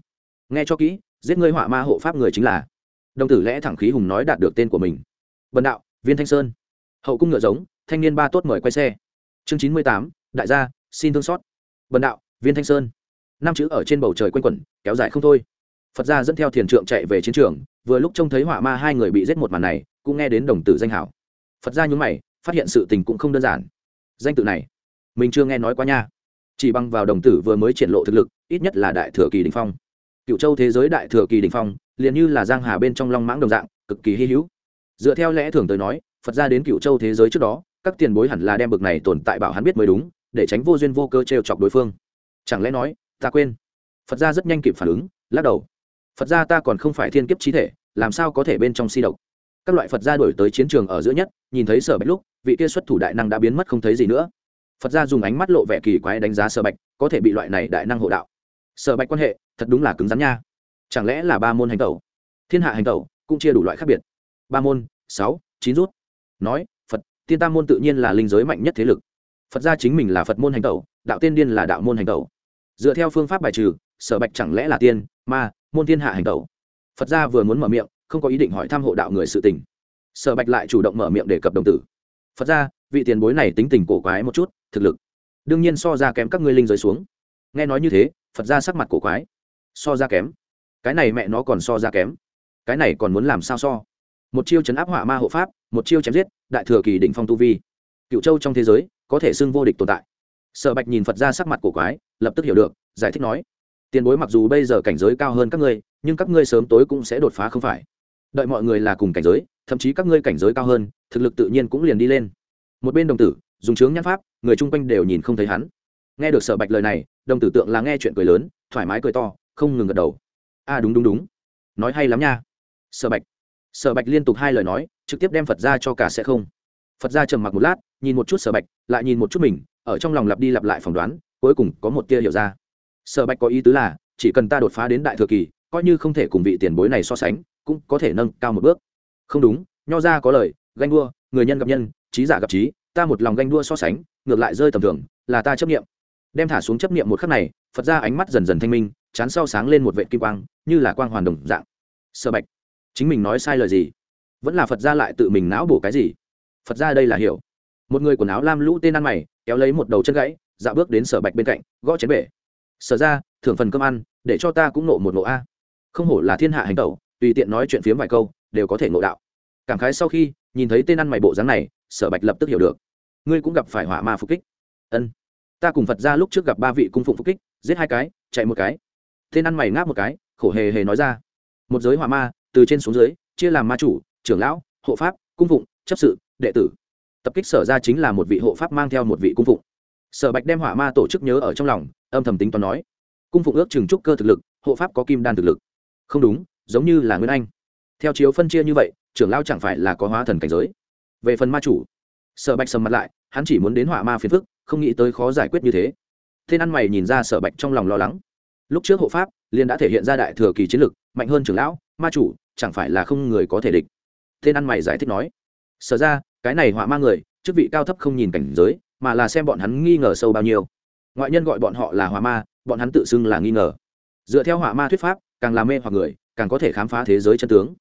Nghe cho kỹ, giết ngươi họa ma hộ pháp người chính là. Đồng tử lẽ thẳng khí hùng nói đạt được tên của mình. Bần đạo, viên thanh sơn. Hậu cung ngựa giống, thanh niên ba tốt mời quay xe. Chương chín mươi tám, đại gia, xin thương xót. Bần đạo, viên thanh sơn. Năm chữ ở trên bầu trời quanh quẩn, kéo dài không thôi phật gia dẫn theo thiền trượng chạy về chiến trường, vừa lúc trông thấy họa ma hai người bị giết một màn này, cũng nghe đến đồng tử danh hảo phật gia nhún mày, phát hiện sự tình cũng không đơn giản. Danh tự này, mình chưa nghe nói quá nha. Chỉ bằng vào đồng tử vừa mới triển lộ thực lực, ít nhất là đại thừa kỳ đình phong. Cựu châu thế giới đại thừa kỳ đình phong, liền như là giang hà bên trong long mãng đồng dạng, cực kỳ hy hữu. Dựa theo lẽ thường tới nói, phật ra đến cựu châu thế giới trước đó, các tiền bối hẳn là đem bực này tồn tại bảo hắn biết mới đúng, để tránh vô duyên vô cơ trêu chọc đối phương. Chẳng lẽ nói, ta quên? Phật ra rất nhanh kịp phản ứng, lắc đầu phật gia ta còn không phải thiên kiếp trí thể, làm sao có thể bên trong si độc? Các loại phật gia đổi tới chiến trường ở giữa nhất, nhìn thấy sở bạch lúc, vị kia xuất thủ đại năng đã biến mất không thấy gì nữa. Phật gia dùng ánh mắt lộ vẻ kỳ quái đánh giá sở bạch, có thể bị loại này đại năng hộ đạo. Sở bạch quan hệ, thật đúng là cứng rắn nha. Chẳng lẽ là ba môn hành tẩu? Thiên hạ hành tẩu, cũng chia đủ loại khác biệt. Ba môn, sáu, chín rút. Nói, phật, tiên tam môn tự nhiên là linh giới mạnh nhất thế lực. Phật gia chính mình là phật môn hành tẩu, đạo tiên điên là đạo môn hành tẩu. Dựa theo phương pháp bài trừ, sở bạch chẳng lẽ là tiên, ma môn thiên hạ hành tẩu. Phật gia vừa muốn mở miệng, không có ý định hỏi thăm hộ đạo người sự tình. Sở bạch lại chủ động mở miệng để cập đồng tử. Phật gia, vị tiền bối này tính tình cổ quái một chút, thực lực. Đương nhiên so ra kém các ngươi linh giới xuống. Nghe nói như thế, phật gia sắc mặt cổ quái. So ra kém. Cái này mẹ nó còn so ra kém. Cái này còn muốn làm sao so? Một chiêu chấn áp hỏa ma hộ pháp, một chiêu chém giết, đại thừa kỳ định phong tu vi. Cựu châu trong thế giới, có thể xưng vô địch tồn tại. Sở bạch nhìn phật ra sắc mặt cổ quái, lập tức hiểu được, giải thích nói tiền bối mặc dù bây giờ cảnh giới cao hơn các ngươi nhưng các ngươi sớm tối cũng sẽ đột phá không phải. Đợi mọi người là cùng cảnh giới thậm chí các ngươi cảnh giới cao hơn thực lực tự nhiên cũng liền đi lên. Một bên đồng tử dùng chướng nhãn pháp người chung quanh đều nhìn không thấy hắn. Nghe được sở bạch lời này đồng tử tượng là nghe chuyện cười lớn thoải mái cười to không ngừng gật đầu. A à, đúng đúng đúng. Nói hay lắm nha. Sở bạch. Sở bạch liên tục hai lời nói trực tiếp đem phật ra cho cả sẽ không. Phật ra trầm mặc một lát nhìn một chút sở bạch lại nhìn một chút mình ở trong lòng lặp đi lặp lại phỏng đoán cuối cùng có một tia hiểu ra sở bạch có ý tứ là, chỉ cần ta đột phá đến đại thừa kỳ, coi như không thể cùng vị tiền bối này so sánh, cũng có thể nâng cao một bước. Không đúng, nho ra có lời, ganh đua, người nhân gặp nhân, trí giả gặp trí, ta một lòng ganh đua so sánh, ngược lại rơi tầm thường, là ta chấp nghiệm đem thả xuống chấp nghiệm một khắc này, phật ra ánh mắt dần dần thanh minh, chán sau sáng lên một vệ kim quang, như là quang hoàn đồng dạng. Sở bạch, chính mình nói sai lời gì? Vẫn là phật gia lại tự mình não bổ cái gì? Phật gia đây là hiểu. Một người quần áo lam lũ tên ăn mày, kéo lấy một đầu chân gãy, dạo bước đến sở bạch bên cạnh, gõ chén bể sở ra, thưởng phần cơm ăn, để cho ta cũng nộ một nộ a. Không hổ là thiên hạ hành tẩu, tùy tiện nói chuyện phiếm vài câu, đều có thể ngộ đạo. Cảm khái sau khi, nhìn thấy tên ăn mày bộ dáng này, sở bạch lập tức hiểu được. Ngươi cũng gặp phải hỏa ma phục kích. Ân. Ta cùng phật ra lúc trước gặp ba vị cung phụng phục kích, giết hai cái, chạy một cái. Tên ăn mày ngáp một cái, khổ hề hề nói ra. Một giới hỏa ma, từ trên xuống dưới, chia làm ma chủ, trưởng lão, hộ pháp, cung phụng, chấp sự, đệ tử. Tập kích sở ra chính là một vị hộ pháp mang theo một vị cung phụng sở bạch đem hỏa ma tổ chức nhớ ở trong lòng, âm thầm tính toán nói, cung phụng ước chừng trúc cơ thực lực, hộ pháp có kim đan thực lực. Không đúng, giống như là nguyên anh. Theo chiếu phân chia như vậy, trưởng lao chẳng phải là có hóa thần cảnh giới. Về phần ma chủ, sở bạch sầm mặt lại, hắn chỉ muốn đến hỏa ma phiền phức, không nghĩ tới khó giải quyết như thế. Tên ăn mày nhìn ra sở bạch trong lòng lo lắng. Lúc trước hộ pháp liên đã thể hiện ra đại thừa kỳ chiến lực, mạnh hơn trưởng lão, ma chủ, chẳng phải là không người có thể địch. Tên ăn mày giải thích nói, sở ra, cái này hỏa ma người, chức vị cao thấp không nhìn cảnh giới mà là xem bọn hắn nghi ngờ sâu bao nhiêu. Ngoại nhân gọi bọn họ là hỏa ma, bọn hắn tự xưng là nghi ngờ. Dựa theo hỏa ma thuyết pháp, càng làm mê hoặc người, càng có thể khám phá thế giới chân tướng.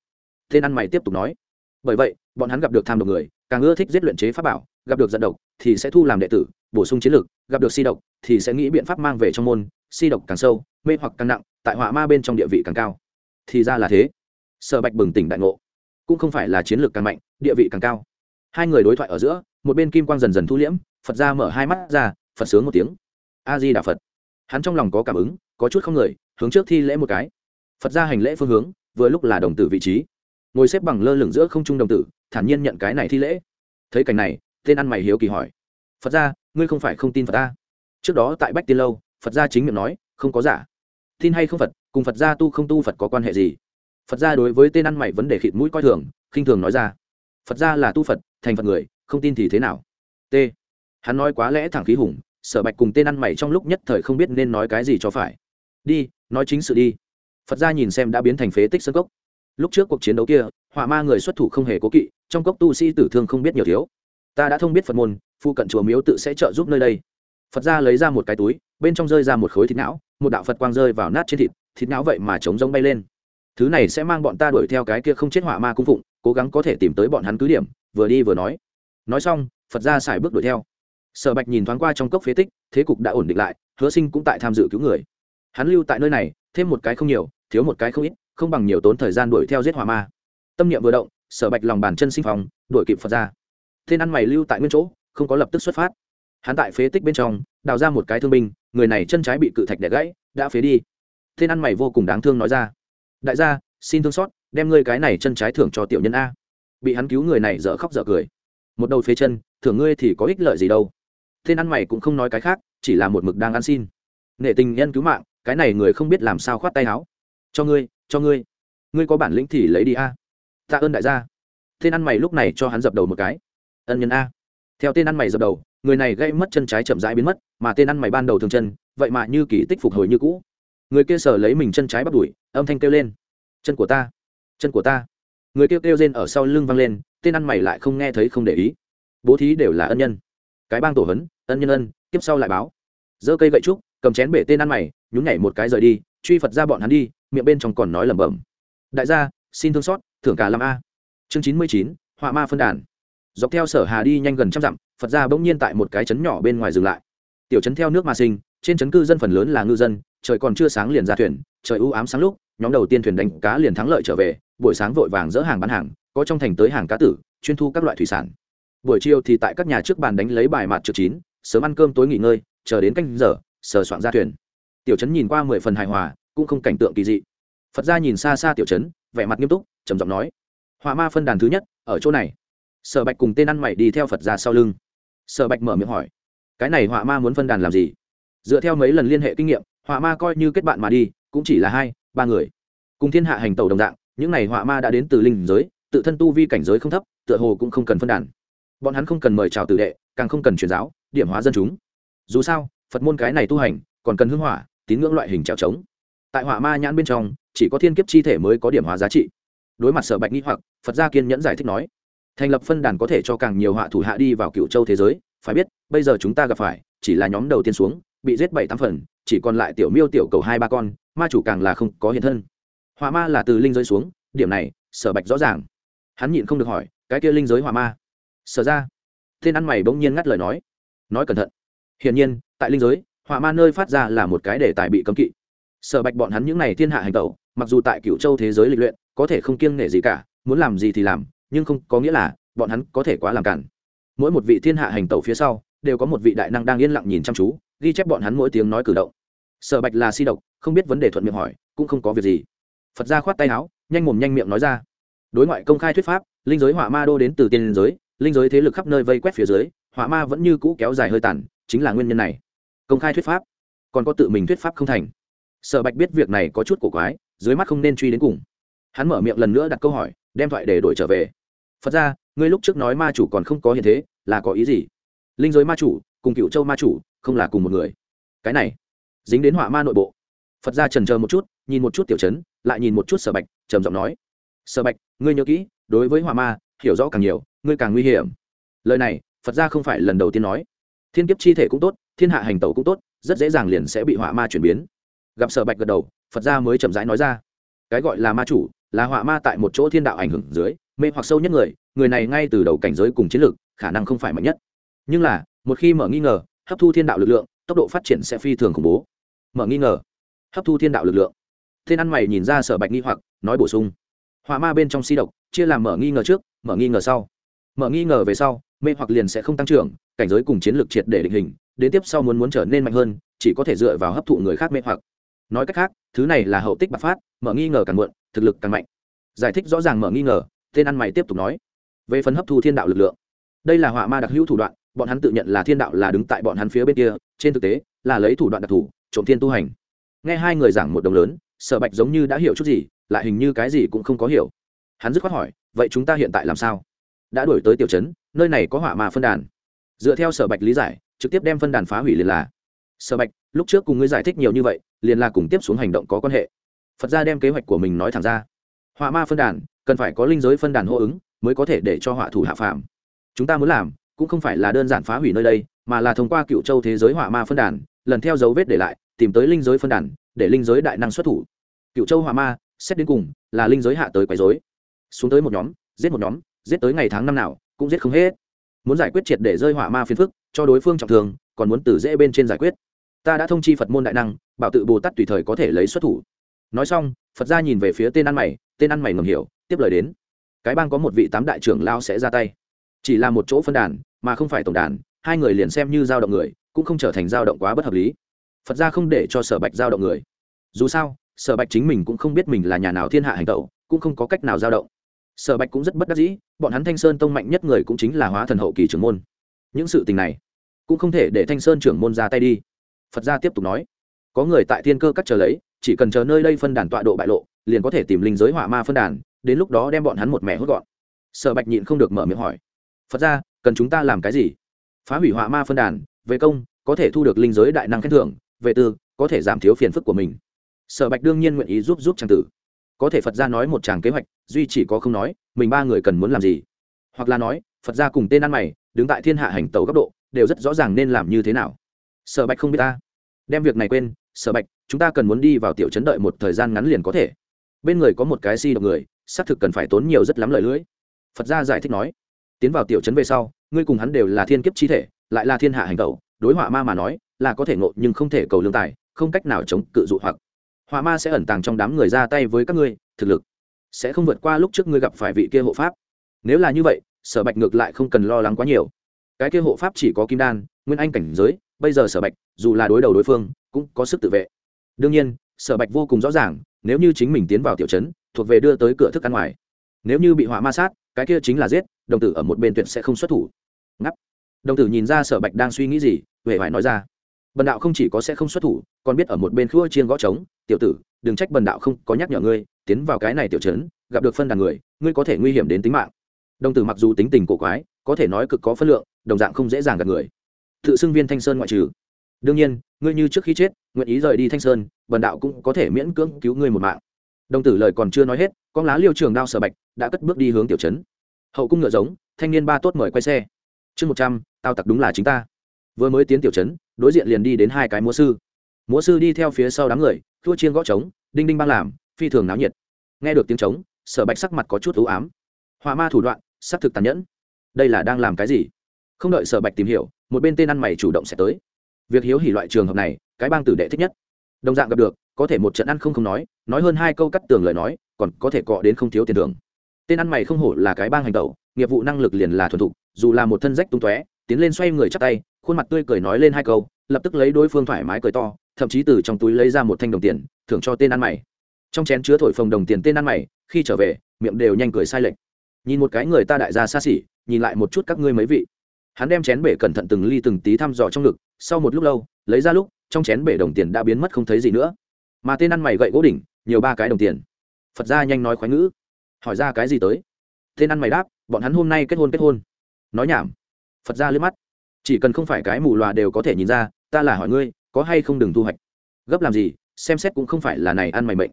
Tên ăn mày tiếp tục nói. Bởi vậy, bọn hắn gặp được tham độc người, càng ưa thích giết luyện chế pháp bảo, gặp được dẫn độc thì sẽ thu làm đệ tử, bổ sung chiến lược gặp được si độc thì sẽ nghĩ biện pháp mang về trong môn, si độc càng sâu, mê hoặc càng nặng, tại hỏa ma bên trong địa vị càng cao. Thì ra là thế. Sở bạch bừng tỉnh đại ngộ. Cũng không phải là chiến lược càng mạnh, địa vị càng cao. Hai người đối thoại ở giữa, một bên kim quang dần dần thu liễm phật ra mở hai mắt ra, phật sướng một tiếng. A di đà phật hắn trong lòng có cảm ứng, có chút không người, hướng trước thi lễ một cái. Phật ra hành lễ phương hướng, vừa lúc là đồng tử vị trí. Ngồi xếp bằng lơ lửng giữa không trung đồng tử, thản nhiên nhận cái này thi lễ. Thấy cảnh này, tên ăn mày hiếu kỳ hỏi. Phật ra, ngươi không phải không tin phật ta? Trước đó tại bách tiên lâu, phật gia chính miệng nói, không có giả. Tin hay không phật, cùng phật gia tu không tu phật có quan hệ gì? Phật gia đối với tên ăn mày vấn đề khịt mũi coi thường, khinh thường nói ra. Phật gia là tu phật, thành phật người, không tin thì thế nào? T hắn nói quá lẽ thẳng khí hùng, sở bạch cùng tên ăn mày trong lúc nhất thời không biết nên nói cái gì cho phải. Đi, nói chính sự đi. Phật gia nhìn xem đã biến thành phế tích sân cốc. Lúc trước cuộc chiến đấu kia, họa ma người xuất thủ không hề cố kỵ, trong cốc tu sĩ tử thương không biết nhiều thiếu. Ta đã thông biết phật môn phụ cận chùa miếu tự sẽ trợ giúp nơi đây. Phật gia lấy ra một cái túi, bên trong rơi ra một khối thịt não, một đạo phật quang rơi vào nát trên thịt thịt não vậy mà chống rông bay lên. Thứ này sẽ mang bọn ta đuổi theo cái kia không chết họa ma cung phụng, cố gắng có thể tìm tới bọn hắn cứ điểm, vừa đi vừa nói. Nói xong, phật gia xài bước đuổi theo sở bạch nhìn thoáng qua trong cốc phế tích, thế cục đã ổn định lại, hứa sinh cũng tại tham dự cứu người. Hắn lưu tại nơi này, thêm một cái không nhiều, thiếu một cái không ít, không bằng nhiều tốn thời gian đuổi theo giết hỏa ma. Tâm niệm vừa động, sở bạch lòng bàn chân sinh phòng, đuổi kịp phật ra. Tên ăn mày lưu tại nguyên chỗ, không có lập tức xuất phát. Hắn tại phế tích bên trong, đào ra một cái thương binh, người này chân trái bị cự thạch đẻ gãy, đã phế đi. Tên ăn mày vô cùng đáng thương nói ra, đại gia, xin thương xót, đem ngươi cái này chân trái thưởng cho tiểu nhân a. Bị hắn cứu người này dở khóc dở cười. Một đầu phế chân, thưởng ngươi thì có ích lợi gì đâu tên ăn mày cũng không nói cái khác, chỉ là một mực đang ăn xin. Nghệ tình nhân cứu mạng, cái này người không biết làm sao khoát tay áo. Cho ngươi cho ngươi. Ngươi có bản lĩnh thì lấy đi a. Tạ ơn đại gia. Tên ăn mày lúc này cho hắn dập đầu một cái. Ân nhân a. Theo tên ăn mày dập đầu, người này gây mất chân trái chậm rãi biến mất, mà tên ăn mày ban đầu thường chân, vậy mà như kỳ tích phục hồi như cũ. Người kia sở lấy mình chân trái bắt đuổi, âm thanh kêu lên. Chân của ta, chân của ta. Người kêu kêu rên ở sau lưng văng lên, tên ăn mày lại không nghe thấy không để ý. Bố thí đều là ân nhân cái bang tổ hấn, ân nhân ân, tiếp sau lại báo. Giơ cây gậy trúc, cầm chén bể tên ăn mày, nhún nhảy một cái rời đi, truy phật ra bọn hắn đi, miệng bên trong còn nói lẩm bẩm. Đại gia, xin thương xót, thưởng cả làm a. Chương chín mươi chín, họa ma phân đàn. Dọc theo sở hà đi nhanh gần trăm dặm, phật ra bỗng nhiên tại một cái trấn nhỏ bên ngoài dừng lại. Tiểu trấn theo nước mà sinh, trên trấn cư dân phần lớn là ngư dân, trời còn chưa sáng liền ra thuyền, trời u ám sáng lúc, nhóm đầu tiên thuyền đánh cá liền thắng lợi trở về, buổi sáng vội vàng dỡ hàng bán hàng, có trong thành tới hàng cá tử, chuyên thu các loại thủy sản buổi chiều thì tại các nhà trước bàn đánh lấy bài mặt trực chín, sớm ăn cơm tối nghỉ ngơi, chờ đến canh giờ, sờ soạn ra thuyền. Tiểu trấn nhìn qua mười phần hài hòa, cũng không cảnh tượng kỳ dị. Phật ra nhìn xa xa tiểu trấn, vẻ mặt nghiêm túc, trầm giọng nói, họa ma phân đàn thứ nhất, ở chỗ này. Sở bạch cùng tên ăn mày đi theo phật ra sau lưng. Sở bạch mở miệng hỏi, cái này họa ma muốn phân đàn làm gì? Dựa theo mấy lần liên hệ kinh nghiệm, họa ma coi như kết bạn mà đi, cũng chỉ là hai, ba người. Cùng thiên hạ hành tàu đồng dạng, những n à y họa ma đã đến từ linh giới, tự thân tu vi cảnh giới không thấp, tựa hồ cũng không cần phân đàn bọn hắn không cần mời chào tử đệ, càng không cần truyền giáo, điểm hóa dân chúng. Dù sao, phật môn cái này tu hành, còn cần hưng hỏa, tín ngưỡng loại hình trèo trống. Tại hỏa ma nhãn bên trong, chỉ có thiên kiếp chi thể mới có điểm hóa giá trị. Đối mặt sở bạch nghi hoặc, phật gia kiên nhẫn giải thích nói, thành lập phân đàn có thể cho càng nhiều họa thủ hạ đi vào cựu châu thế giới, phải biết, bây giờ chúng ta gặp phải, chỉ là nhóm đầu tiên xuống, bị giết bảy tám phần, chỉ còn lại tiểu miêu tiểu cầu hai ba con, ma chủ càng là không có hiện thân. Hỏa ma là từ linh giới xuống, điểm này sở bạch rõ ràng. Hắn nhịn không được hỏi, cái kia linh giới hỏa ma? Sở ra. Tên ăn mày bỗng nhiên ngắt lời nói. Nói cẩn thận. Hiển nhiên, tại linh giới, họa ma nơi phát ra là một cái đề tài bị cấm kỵ. Sở bạch bọn hắn những n à y thiên hạ hành tẩu, mặc dù tại cựu châu thế giới lịch luyện, có thể không kiêng nể gì cả, muốn làm gì thì làm, nhưng không có nghĩa là bọn hắn có thể quá làm cản. Mỗi một vị thiên hạ hành tẩu phía sau, đều có một vị đại năng đang yên lặng nhìn chăm chú, ghi chép bọn hắn mỗi tiếng nói cử động. Sở bạch là si độc, không biết vấn đề thuận miệng hỏi, cũng không có việc gì. Phật gia khoát tay áo, nhanh mồm nhanh miệng nói ra. Đối ngoại công khai thuyết pháp, linh giới hỏa ma đô đến từ tiên giới linh giới thế lực khắp nơi vây quét phía dưới, hỏa ma vẫn như cũ kéo dài hơi tàn, chính là nguyên nhân này. Công khai thuyết pháp, còn có tự mình thuyết pháp không thành. Sở bạch biết việc này có chút cổ quái, dưới mắt không nên truy đến cùng. Hắn mở miệng lần nữa đặt câu hỏi, đem thoại để đổi trở về. Phật ra, ngươi lúc trước nói ma chủ còn không có hiện thế, là có ý gì? Linh giới ma chủ, cùng cựu châu ma chủ, không là cùng một người. Cái này, dính đến hỏa ma nội bộ. Phật ra trần chờ một chút, nhìn một chút tiểu chấn lại nhìn một chút sở bạch, trầm giọng nói. Sở bạch, ngươi nhớ kỹ, đối với hỏa ma hiểu rõ càng nhiều, ngươi càng nguy hiểm. Lời này, phật ra không phải lần đầu tiên nói. Thiên kiếp chi thể cũng tốt, thiên hạ hành tẩu cũng tốt, rất dễ dàng liền sẽ bị họa ma chuyển biến. Gặp sở bạch gật đầu, phật ra mới chậm rãi nói ra. Cái gọi là ma chủ, là họa ma tại một chỗ thiên đạo ảnh hưởng dưới, mê hoặc sâu nhất người người này ngay từ đầu cảnh giới cùng chiến lược, khả năng không phải mạnh nhất. Nhưng là, một khi mở nghi ngờ, hấp thu thiên đạo lực lượng, tốc độ phát triển sẽ phi thường khủng bố. Mở nghi ngờ, hấp thu thiên đạo lực lượng. Thiên ăn mày nhìn ra sở bạch nghi hoặc, nói bổ sung. Họa ma bên trong si độc, chia làm mở nghi ngờ trước mở nghi ngờ sau. Mở nghi ngờ về sau, mê hoặc liền sẽ không tăng trưởng, cảnh giới cùng chiến lược triệt để định hình, đến tiếp sau muốn muốn trở nên mạnh hơn, chỉ có thể dựa vào hấp thụ người khác mê hoặc. Nói cách khác, thứ này là hậu tích bạc phát, mở nghi ngờ càng muộn, thực lực càng mạnh. Giải thích rõ ràng mở nghi ngờ, tên ăn mày tiếp tục nói. Về phần hấp thu thiên đạo lực lượng, đây là họa ma đặc hữu thủ đoạn, bọn hắn tự nhận là thiên đạo là đứng tại bọn hắn phía bên kia, trên thực tế, là lấy thủ đoạn đặc thù, trộm thiên tu hành. Nghe hai người giảng một đồng lớn, sở bạch giống như đã hiểu chút gì, lại hình như cái gì cũng không có hiểu. Hắn dứt khoát hỏi vậy chúng ta hiện tại làm sao? Đã đổi tới tiểu trấn, nơi này có hỏa ma phân đàn. Dựa theo sở bạch lý giải, trực tiếp đem phân đàn phá hủy liền là. Sở bạch, lúc trước cùng ngươi giải thích nhiều như vậy, liền là cùng tiếp xuống hành động có quan hệ. Phật gia đem kế hoạch của mình nói thẳng ra. Hỏa ma phân đàn, cần phải có linh giới phân đàn hô ứng, mới có thể để cho hỏa thủ hạ phạm chúng ta muốn làm, cũng không phải là đơn giản phá hủy nơi đây, mà là thông qua cựu châu thế giới hỏa ma phân đàn, lần theo dấu vết để lại, tìm tới linh giới phân đàn, để linh giới đại năng xuất thủ. Cựu châu hỏa ma, xét đến cùng, là linh giới hạ tới quấy dối xuống tới một nhóm, giết một nhóm, giết tới ngày tháng năm nào, cũng giết không hết. Muốn giải quyết triệt để rơi hỏa ma phiền phức, cho đối phương trọng thường còn muốn từ dễ bên trên giải quyết. Ta đã thông chi phật môn đại năng, bảo tự bồ tát tùy thời có thể lấy xuất thủ. Nói xong, phật ra nhìn về phía tên ăn mày, tên ăn mày ngầm hiểu, tiếp lời đến. Cái bang có một vị tám đại trưởng lao sẽ ra tay. Chỉ là một chỗ phân đàn, mà không phải tổng đàn, hai người liền xem như giao động người, cũng không trở thành giao động quá bất hợp lý. Phật ra không để cho sở bạch giao động người. Dù sao, sở bạch chính mình cũng không biết mình là nhà nào thiên hạ hành tẩu, cũng không có cách nào giao động sở bạch cũng rất bất đắc dĩ, bọn hắn thanh sơn tông mạnh nhất người cũng chính là hóa thần hậu kỳ trưởng môn. Những sự tình này, cũng không thể để thanh sơn trưởng môn ra tay đi. Phật gia tiếp tục nói, có người tại thiên cơ cắt chờ lấy, chỉ cần chờ nơi đây phân đàn tọa độ bại lộ, liền có thể tìm linh giới hỏa ma phân đàn, đến lúc đó đem bọn hắn một mẻ hốt gọn. Sở bạch nhịn không được mở miệng hỏi, phật ra cần chúng ta làm cái gì? Phá hủy hỏa ma phân đàn, về công, có thể thu được linh giới đại năng khen thưởng, về tư, có thể giảm thiếu phiền phức của mình. Sở bạch đương nhiên nguyện ý giúp giúp trang tử có thể phật gia nói một chàng kế hoạch, duy chỉ có không nói, mình ba người cần muốn làm gì? Hoặc là nói, phật gia cùng tên ăn mày, đứng tại thiên hạ hành tàu góc độ, đều rất rõ ràng nên làm như thế nào. Sở bạch không biết ta. Đem việc này quên, sở bạch, chúng ta cần muốn đi vào tiểu chấn đợi một thời gian ngắn liền có thể. Bên người có một cái si độc người, xác thực cần phải tốn nhiều rất lắm lời lưỡi. Phật gia giải thích nói, tiến vào tiểu chấn về sau, ngươi cùng hắn đều là thiên kiếp chi thể, lại là thiên hạ hành tẩu, đối họa ma mà nói, là có thể ngộ nhưng không thể cầu lương tài, không cách nào chống cự dụ hoặc họa ma sẽ ẩn tàng trong đám người ra tay với các ngươi, thực lực sẽ không vượt qua lúc trước ngươi gặp phải vị kia hộ pháp. Nếu là như vậy, sở bạch ngược lại không cần lo lắng quá nhiều. Cái kia hộ pháp chỉ có kim đan, nguyên anh cảnh giới, bây giờ sở bạch, dù là đối đầu đối phương, cũng có sức tự vệ. Đương nhiên, sở bạch vô cùng rõ ràng, nếu như chính mình tiến vào tiểu trấn, thuộc về đưa tới cửa thức ăn ngoài. Nếu như bị họa ma sát, cái kia chính là giết, đồng tử ở một bên tuyệt sẽ không xuất thủ. Ngắp đồng tử nhìn ra sở bạch đang suy nghĩ gì huệ phải nói ra bần đạo không chỉ có sẽ không xuất thủ, còn biết ở một bên khua chiên gõ trống, tiểu tử, đừng trách bần đạo không có nhắc nhở ngươi, tiến vào cái này tiểu trấn, gặp được phân đàn người, ngươi có thể nguy hiểm đến tính mạng. Đồng tử mặc dù tính tình cổ quái, có thể nói cực có phân lượng, đồng dạng không dễ dàng gặp người. Tự xưng viên thanh sơn ngoại trừ. Đương nhiên, ngươi như trước khi chết, nguyện ý rời đi thanh sơn, bần đạo cũng có thể miễn cưỡng cứu ngươi một mạng. Đồng tử lời còn chưa nói hết, con lá liêu trường đao sở bạch đã cất bước đi hướng tiểu trấn. Hậu cung ngựa giống, thanh niên ba tốt mời quay xe. Chương một trăm, tao tặc đúng là chính ta vừa mới tiến tiểu trấn, đối diện liền đi đến hai cái múa sư. Múa sư đi theo phía sau đám người thua chiên gõ trống, đinh đinh băng làm, phi thường náo nhiệt. Nghe được tiếng trống, sở bạch sắc mặt có chút ưu ám. Họa ma thủ đoạn, xác thực tàn nhẫn. Đây là đang làm cái gì? Không đợi sở bạch tìm hiểu, một bên tên ăn mày chủ động sẽ tới. Việc hiếu hỉ loại trường hợp này, cái bang tử đệ thích nhất. Đồng dạng gặp được, có thể một trận ăn không không nói nói hơn hai câu cắt tường lời nói, còn có thể cọ đến không thiếu tiền thưởng. Tên ăn mày không hổ là cái bang hành tẩu, nghiệp vụ năng lực liền là thuần thục, dù là một thân rách tung tóe, tiến lên xoay người chắc tay khuôn mặt tươi cười nói lên hai câu, lập tức lấy đối phương thoải mái cười to, thậm chí từ trong túi lấy ra một thanh đồng tiền, thưởng cho tên ăn mày. Trong chén chứa thổi phồng đồng tiền tên ăn mày, khi trở về, miệng đều nhanh cười sai lệch. Nhìn một cái người ta đại gia xa xỉ, nhìn lại một chút các ngươi mấy vị. Hắn đem chén bể cẩn thận từng ly từng tí thăm dò trong ngực, sau một lúc lâu, lấy ra lúc, trong chén bể đồng tiền đã biến mất không thấy gì nữa. Mà tên ăn mày gậy gỗ đỉnh, nhiều ba cái đồng tiền. Phật gia nhanh nói khoái ngữ. Hỏi ra cái gì tới? Tên ăn mày đáp, bọn hắn hôm nay kết hôn kết hôn. Nói nhảm. Phật gia liếc mắt chỉ cần không phải cái mù loà đều có thể nhìn ra, ta là hỏi ngươi, có hay không đừng thu hoạch? Gấp làm gì, xem xét cũng không phải là này ăn mày mệnh.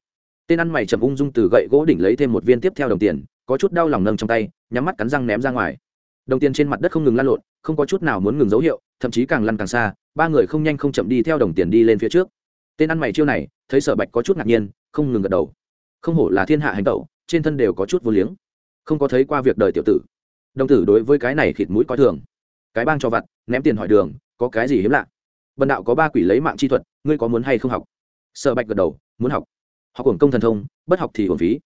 Tên ăn mày chậm ung dung từ gậy gỗ đỉnh lấy thêm một viên tiếp theo đồng tiền, có chút đau lòng nâng trong tay, nhắm mắt cắn răng ném ra ngoài. Đồng tiền trên mặt đất không ngừng lăn lộn, không có chút nào muốn ngừng dấu hiệu, thậm chí càng lăn càng xa, ba người không nhanh không chậm đi theo đồng tiền đi lên phía trước. Tên ăn mày chiêu này, thấy sở bạch có chút ngạc nhiên, không ngừng gật đầu. Không hổ là thiên hạ hành tẩu, trên thân đều có chút vô liếng. Không có thấy qua việc đời tiểu tử. Đồng tử đối với cái này khịt mũi coi thường cái bang cho vặt, ném tiền hỏi đường, có cái gì hiếm lạ? Bần đạo có ba quỷ lấy mạng chi thuật, ngươi có muốn hay không học? Sở bạch gật đầu, muốn học. Học hưởng công thần thông, bất học thì hưởng phí.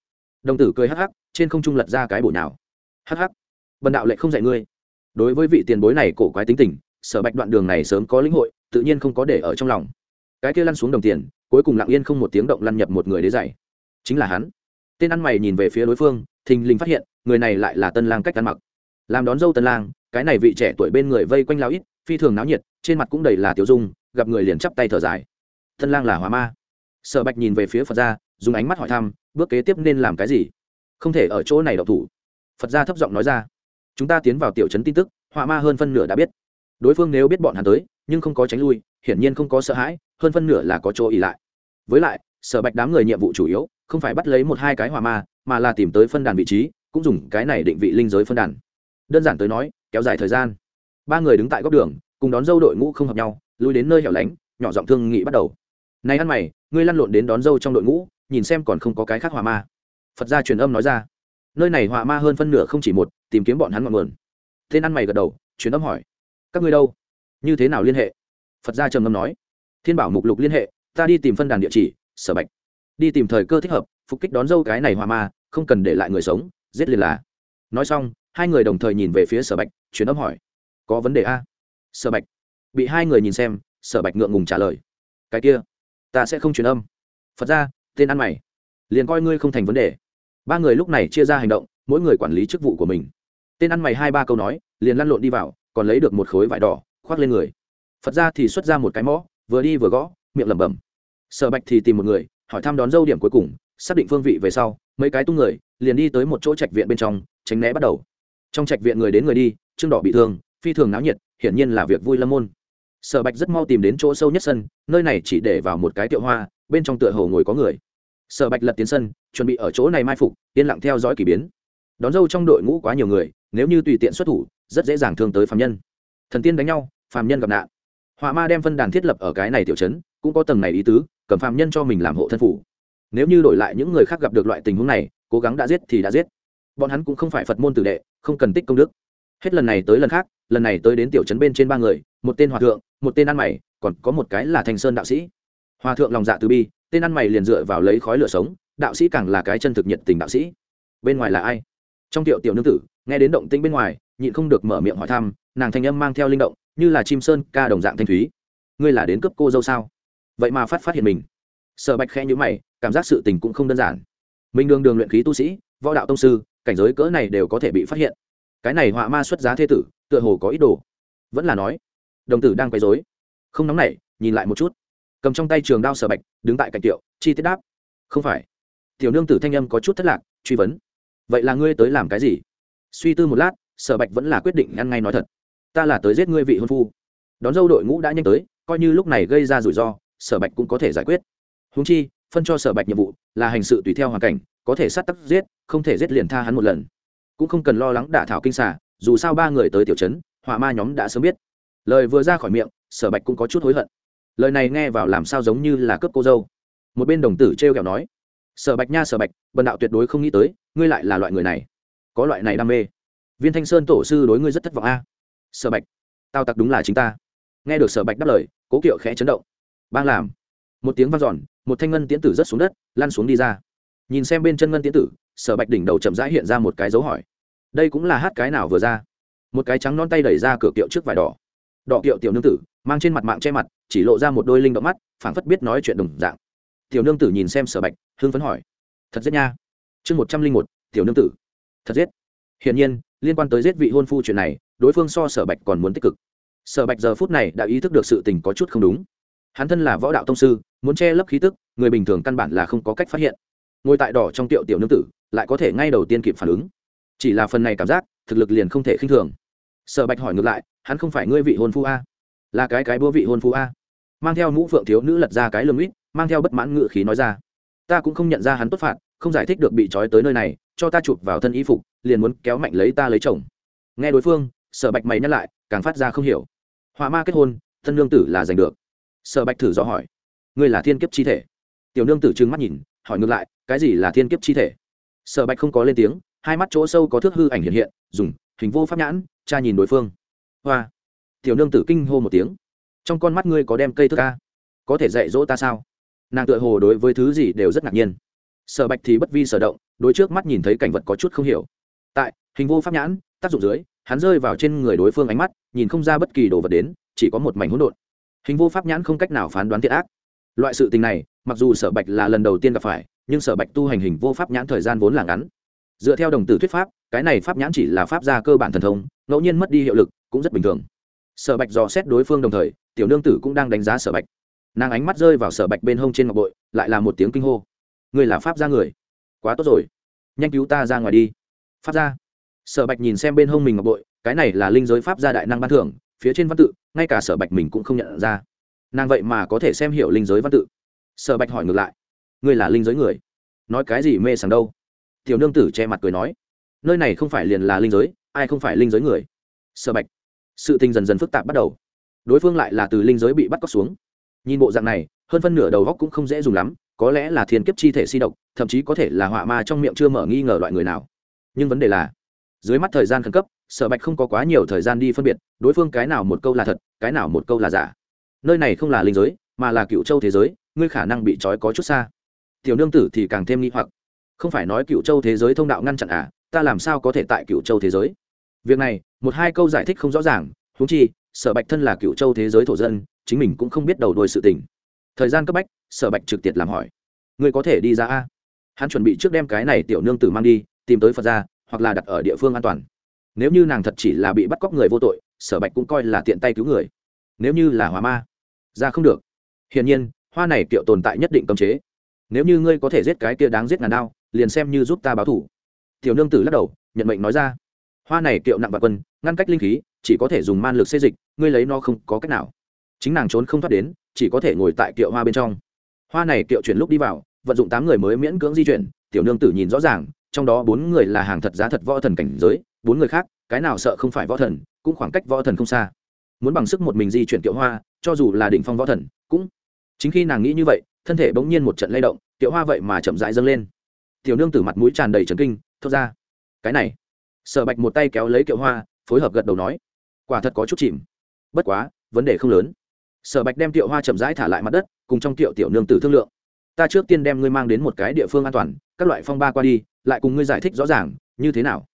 Đồng tử cười hắc hắc, trên không trung lật ra cái bổ nào hắc hắc. Bần đạo lại không dạy ngươi. Đối với vị tiền bối này cổ quái tính tình, sở bạch đoạn đường này sớm có lĩnh hội, tự nhiên không có để ở trong lòng. Cái kia lăn xuống đồng tiền, cuối cùng lặng yên không một tiếng động lăn nhập một người đế dày chính là hắn. Tên ăn mày nhìn về phía đối phương, thình lình phát hiện, người này lại là tân lang cách ăn mặc. Làm đón dâu tân lang cái này vị trẻ tuổi bên người vây quanh lao ít, phi thường náo nhiệt, trên mặt cũng đầy là tiểu dung, gặp người liền chắp tay thở dài. Thân lang là hóa ma. Sở bạch nhìn về phía phật gia, dùng ánh mắt hỏi thăm, bước kế tiếp nên làm cái gì? Không thể ở chỗ này đậu thủ. Phật gia thấp giọng nói ra. Chúng ta tiến vào tiểu trấn tin tức họa ma hơn phân nửa đã biết. Đối phương nếu biết bọn hắn tới, nhưng không có tránh lui, hiển nhiên không có sợ hãi, hơn phân nửa là có chỗ ỉ lại. Với lại, sở bạch đám người nhiệm vụ chủ yếu, không phải bắt lấy một hai cái hỏa ma, mà là tìm tới phân đàn vị trí, cũng dùng cái này định vị linh giới phân đàn. Đơn giản tới nói kéo dài thời gian. Ba người đứng tại góc đường, cùng đón dâu đội ngũ không hợp nhau, lui đến nơi hẻo lánh, nhỏ giọng thương nghị bắt đầu. Này ăn mày, ngươi lăn lộn đến đón dâu trong đội ngũ, nhìn xem còn không có cái khác hỏa ma. Phật gia truyền âm nói ra. Nơi này hỏa ma hơn phân nửa không chỉ một, tìm kiếm bọn hắn ngọn nguồn. Tên ăn mày gật đầu, truyền âm hỏi. Các ngươi đâu? Như thế nào liên hệ? Phật gia trầm ngâm nói. Thiên bảo mục lục liên hệ, ta đi tìm phân đàn địa chỉ, sở bạch. Đi tìm thời cơ thích hợp, phục kích đón dâu cái này hòa ma, không cần để lại người sống, giết liền là. Nói xong hai người đồng thời nhìn về phía sở bạch, truyền âm hỏi, có vấn đề a? Sở bạch bị hai người nhìn xem, sở bạch ngượng ngùng trả lời, cái kia, ta sẽ không truyền âm. Phật ra tên ăn mày, liền coi ngươi không thành vấn đề. Ba người lúc này chia ra hành động, mỗi người quản lý chức vụ của mình. Tên ăn mày hai ba câu nói, liền lăn lộn đi vào, còn lấy được một khối vải đỏ, khoác lên người. Phật ra thì xuất ra một cái mõ, vừa đi vừa gõ, miệng lẩm bẩm. Sở bạch thì tìm một người, hỏi thăm đón dâu điểm cuối cùng, xác định phương vị về sau, mấy cái tung người, liền đi tới một chỗ trạch viện bên trong, tránh né bắt đầu trong trạch viện người đến người đi, trương đỏ bị thương, phi thường náo nhiệt, hiển nhiên là việc vui lâm môn. Sở bạch rất mau tìm đến chỗ sâu nhất sân, nơi này chỉ để vào một cái tiệu hoa, bên trong tựa hồ ngồi có người. Sở bạch lật tiến sân, chuẩn bị ở chỗ này mai phục, yên lặng theo dõi k ỳ biến. Đón dâu trong đội ngũ quá nhiều người, nếu như tùy tiện xuất thủ, rất dễ dàng thương tới phạm nhân. Thần tiên đánh nhau phạm nhân gặp nạn. Họa ma đem phân đàn thiết lập ở cái này tiểu chấn cũng có tầng này ý tứ, cầm phạm nhân cho mình làm hộ thân phủ. Nếu như đổi lại những người khác gặp được loại tình huống này, cố gắng đã giết thì đã giết bọn hắn cũng không phải phật môn tử đệ, không cần tích công đức. Hết lần này tới lần khác, lần này tới đến tiểu trấn bên trên ba người, một tên hòa thượng, một tên ăn mày, còn có một cái là thanh sơn đạo sĩ. Hòa thượng lòng dạ từ bi, tên ăn mày liền dựa vào lấy khói lửa sống, đạo sĩ càng là cái chân thực nhiệt tình đạo sĩ. Bên ngoài là ai? Trong tiểu tiểu nương tử, nghe đến động tĩnh bên ngoài, nhịn không được mở miệng hỏi thăm, nàng thanh âm mang theo linh động, như là chim sơn ca đồng dạng thanh thúy. Ngươi là đến cướp cô dâu sao? Vậy mà phát phát hiện mình. Sở bạch khe nhữ mày, cảm giác sự tình cũng không đơn giản. Mình đường đường luyện khí tu sĩ, võ đạo tông sư cảnh giới cỡ này đều có thể bị phát hiện. Cái này họa ma xuất giá thế tử, tựa hồ có ý đồ. Vẫn là nói, đồng tử đang quấy dối không nóng nảy, nhìn lại một chút. Cầm trong tay trường đao sở bạch, đứng tại cạnh tiệu, chi tiết đáp. Không phải. Tiểu nương tử thanh âm có chút thất lạc, truy vấn. Vậy là ngươi tới làm cái gì? Suy tư một lát, sở bạch vẫn là quyết định ăn ngay nói thật. Ta là tới giết ngươi vị hôn phu. Đón dâu đội ngũ đã nhanh tới, coi như lúc này gây ra rủi ro, sở bạch cũng có thể giải quyết. Húng chi, phân cho sở bạch nhiệm vụ là hành sự tùy theo hoàn cảnh có thể sát tắc giết, không thể giết liền tha hắn một lần. Cũng không cần lo lắng đả thảo kinh xả dù sao ba người tới tiểu trấn hỏa ma nhóm đã sớm biết. Lời vừa ra khỏi miệng, sở bạch cũng có chút hối hận. Lời này nghe vào làm sao giống như là cướp cô dâu. Một bên đồng tử t r e o kẹo nói, sở bạch nha sở bạch, bần đạo tuyệt đối không nghĩ tới, ngươi lại là loại người này. Có loại này đam mê. Viên thanh sơn tổ sư đối ngươi rất thất vọng a. Sở bạch, tao tặc đúng là chính ta. Nghe được sở bạch đáp lời, cố kiệu khẽ chấn động. Bang làm. Một tiếng v a n giòn một thanh ngân tiễn tử rớt xuống đất, lăn xuống đi ra nhìn xem bên chân ngân tiến tử, sở bạch đỉnh đầu chậm rãi hiện ra một cái dấu hỏi. Đây cũng là hát cái nào vừa ra? Một cái trắng non tay đẩy ra cửa kiệu trước vải đỏ. Đỏ kiệu tiểu nương tử, mang trên mặt mạng che mặt, chỉ lộ ra một đôi linh động mắt, phảng phất biết nói chuyện đồng dạng. Tiểu nương tử nhìn xem sở bạch hương phấn hỏi. Thật giết nha. Chương một trăm linh một, tiểu nương tử. Thật giết. Hiển nhiên, liên quan tới giết vị hôn phu chuyện này, đối phương so sở bạch còn muốn tích cực. Sở bạch giờ phút này đã ý thức được sự tình có chút không đúng. Hắn thân là võ đạo tông sư, muốn che lấp khí tức, người bình thường căn bản là không có cách phát hiện ngồi tại đỏ trong tiệu tiểu nương tử, lại có thể ngay đầu tiên kịp phản ứng. Chỉ là phần này cảm giác, thực lực liền không thể khinh thường. Sở bạch hỏi ngược lại, hắn không phải ngươi vị hôn phu a? Là cái cái búa vị hôn phu a? Mang theo mũ phượng thiếu nữ lật ra cái lầm ít mang theo bất mãn ngự khí nói ra. Ta cũng không nhận ra hắn tốt phạt, không giải thích được bị trói tới nơi này, cho ta chụp vào thân y phục, liền muốn kéo mạnh lấy ta lấy chồng. Nghe đối phương, sở bạch mày nhắc lại, càng phát ra không hiểu. Họa ma kết hôn, thân nương tử là giành được. Sở bạch thử dò hỏi. Ngươi là thiên kiếp chi thể? Tiểu nương tử trừng mắt nhìn, hỏi ngược lại cái gì là thiên kiếp chi thể? Sở bạch không có lên tiếng, hai mắt chỗ sâu có thước hư ảnh hiện hiện, dùng hình vô pháp nhãn cha nhìn đối phương. Hoa! Tiểu nương tử kinh hô một tiếng. Trong con mắt ngươi có đem cây thức ca có thể dạy dỗ ta sao? Nàng tựa hồ đối với thứ gì đều rất ngạc nhiên. Sở bạch thì bất vi sở động, đối trước mắt nhìn thấy cảnh vật có chút không hiểu. Tại hình vô pháp nhãn, tác dụng dưới, hắn rơi vào trên người đối phương ánh mắt, nhìn không ra bất kỳ đồ vật đến, chỉ có một mảnh hỗn độn. Hình vô pháp nhãn không cách nào phán đoán thiệt ác. Loại sự tình này, mặc dù sở bạch là lần đầu tiên gặp phải nhưng sở bạch tu hành hình vô pháp nhãn thời gian vốn là ngắn. Dựa theo đồng tử thuyết pháp, cái này pháp nhãn chỉ là pháp gia cơ bản thần thông, ngẫu nhiên mất đi hiệu lực, cũng rất bình thường. Sở bạch dò xét đối phương đồng thời, tiểu nương tử cũng đang đánh giá sở bạch. Nàng ánh mắt rơi vào sở bạch bên hông trên ngọc bội, lại là một tiếng kinh hô. Người là pháp gia người? Quá tốt rồi. Nhanh cứu ta ra ngoài đi. Pháp gia. Sở bạch nhìn xem bên hông mình ngọc bội, cái này là linh giới pháp gia đại năng ban thưởng, phía trên văn tự, ngay cả sở bạch mình cũng không nhận ra. Nàng vậy mà có thể xem hiểu linh giới văn tự. Sở bạch hỏi ngược lại ngươi là linh giới người. Nói cái gì mê sảng đâu? Tiểu nương tử che mặt cười nói. Nơi này không phải liền là linh giới, ai không phải linh giới người? Sở bạch. Sự tình dần dần phức tạp bắt đầu. Đối phương lại là từ linh giới bị bắt cóc xuống. Nhìn bộ dạng này, hơn phân nửa đầu góc cũng không dễ dùng lắm, có lẽ là thiên kiếp chi thể si độc, thậm chí có thể là họa ma trong miệng chưa mở nghi ngờ loại người nào. Nhưng vấn đề là, dưới mắt thời gian khẩn cấp sở bạch không có quá nhiều thời gian đi phân biệt, đối phương cái nào một câu là thật, cái nào một câu là giả. Nơi này không là linh giới, mà là cựu châu thế giới, ngươi khả năng bị trói có chút xa tiểu nương tử thì càng thêm nghi hoặc. Không phải nói cựu châu thế giới thông đạo ngăn chặn à ta làm sao có thể tại cựu châu thế giới? Việc này, một hai câu giải thích không rõ ràng, huống chi, sở bạch thân là cựu châu thế giới thổ dân, chính mình cũng không biết đầu đuôi sự tình. Thời gian cấp bách, sở bạch trực tiệt làm hỏi. Ngươi có thể đi ra a? Hắn chuẩn bị trước đem cái này tiểu nương tử mang đi, tìm tới phật gia, hoặc là đặt ở địa phương an toàn. Nếu như nàng thật chỉ là bị bắt cóc người vô tội, sở bạch cũng coi là tiện tay cứu người. Nếu như là hóa ma, ra không được. Hiển nhiên, hoa này kiệu tồn tại nhất định cấm chế nếu như ngươi có thể giết cái kia đáng giết ngàn đao, liền xem như giúp ta báo thủ. Tiểu nương tử lắc đầu, nhận mệnh nói ra. Hoa này kiệu nặng và quân, ngăn cách linh khí, chỉ có thể dùng man lực xê dịch, ngươi lấy nó không có cách nào. Chính nàng trốn không thoát đến, chỉ có thể ngồi tại kiệu hoa bên trong. Hoa này kiệu chuyển lúc đi vào, vận dụng tám người mới miễn cưỡng di chuyển, tiểu nương tử nhìn rõ ràng, trong đó bốn người là hàng thật giá thật võ thần cảnh giới, bốn người khác, cái nào sợ không phải võ thần, cũng khoảng cách võ thần không xa. Muốn bằng sức một mình di chuyển kiệu hoa, cho dù là đỉnh phong võ thần, cũng chính khi nàng nghĩ như vậy thân thể bỗng nhiên một trận lay động, tiểu hoa vậy mà chậm rãi dâng lên. Tiểu nương tử mặt mũi tràn đầy trấn kinh, thốt ra, cái này. Sở bạch một tay kéo lấy kiệu hoa, phối hợp gật đầu nói, quả thật có chút chìm. Bất quá, vấn đề không lớn. Sở bạch đem tiểu hoa chậm rãi thả lại mặt đất, cùng trong tiệu tiểu nương tử thương lượng, ta trước tiên đem ngươi mang đến một cái địa phương an toàn, các loại phong ba qua đi, lại cùng ngươi giải thích rõ ràng, như thế nào?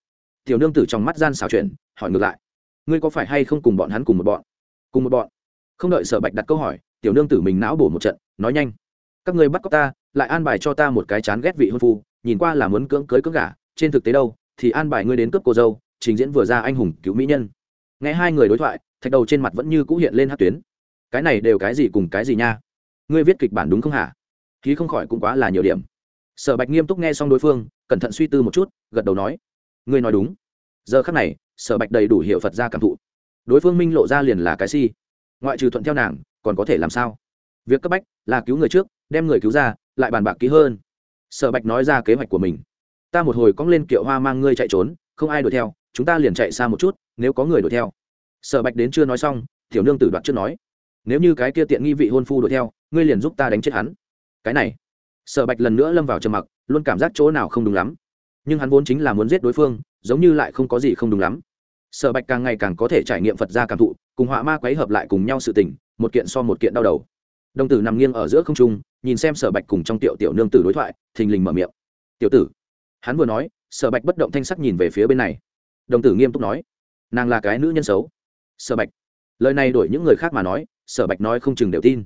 Tiểu nương tử trong mắt gian xảo chuyện hỏi ngược lại, ngươi có phải hay không cùng bọn hắn cùng một bọn? Cùng một bọn. Không đợi sở bạch đặt câu hỏi, tiểu nương tử mình não bổ một trận, nói nhanh các ngươi bắt cóc ta, lại an bài cho ta một cái chán ghét vị hôn phu, nhìn qua là muốn cưỡng cưới cưỡng gả, trên thực tế đâu, thì an bài ngươi đến cướp cô dâu, trình diễn vừa ra anh hùng cứu mỹ nhân. Nghe hai người đối thoại, thạch đầu trên mặt vẫn như cũ hiện lên hát tuyến. Cái này đều cái gì cùng cái gì nha? Ngươi viết kịch bản đúng không hả? Khí không khỏi cũng quá là nhiều điểm. Sở bạch nghiêm túc nghe xong đối phương, cẩn thận suy tư một chút, gật đầu nói, ngươi nói đúng. Giờ khắc này, sở bạch đầy đủ hiệu phật ra cảm thụ. Đối phương minh lộ ra liền là cái si. Ngoại trừ thuận theo nàng, còn có thể làm sao? Việc cấp bách là cứu người trước đem người cứu ra, lại bàn bạc kỹ hơn. Sở bạch nói ra kế hoạch của mình. Ta một hồi cong lên kiệu hoa mang ngươi chạy trốn, không ai đuổi theo, chúng ta liền chạy xa một chút, nếu có người đuổi theo. Sở bạch đến chưa nói xong, tiểu nương tử đoạt trước nói. Nếu như cái kia tiện nghi vị hôn phu đuổi theo, ngươi liền giúp ta đánh chết hắn. Cái này. Sở bạch lần nữa lâm vào trầm mặc, luôn cảm giác chỗ nào không đúng lắm. Nhưng hắn vốn chính là muốn giết đối phương, giống như lại không có gì không đúng lắm. Sở bạch càng ngày càng có thể trải nghiệm phật gia cảm thụ, cùng họa ma quấy hợp lại cùng nhau sự tình, một kiện so một kiện đau đầu đồng tử nằm nghiêng ở giữa không trung, nhìn xem sở bạch cùng trong tiểu tiểu nương tử đối thoại, thình lình mở miệng. Tiểu tử. Hắn vừa nói, sở bạch bất động thanh sắc nhìn về phía bên này. Đồng tử nghiêm túc nói, nàng là cái nữ nhân xấu. Sở bạch. Lời này đổi những người khác mà nói, sở bạch nói không chừng đều tin.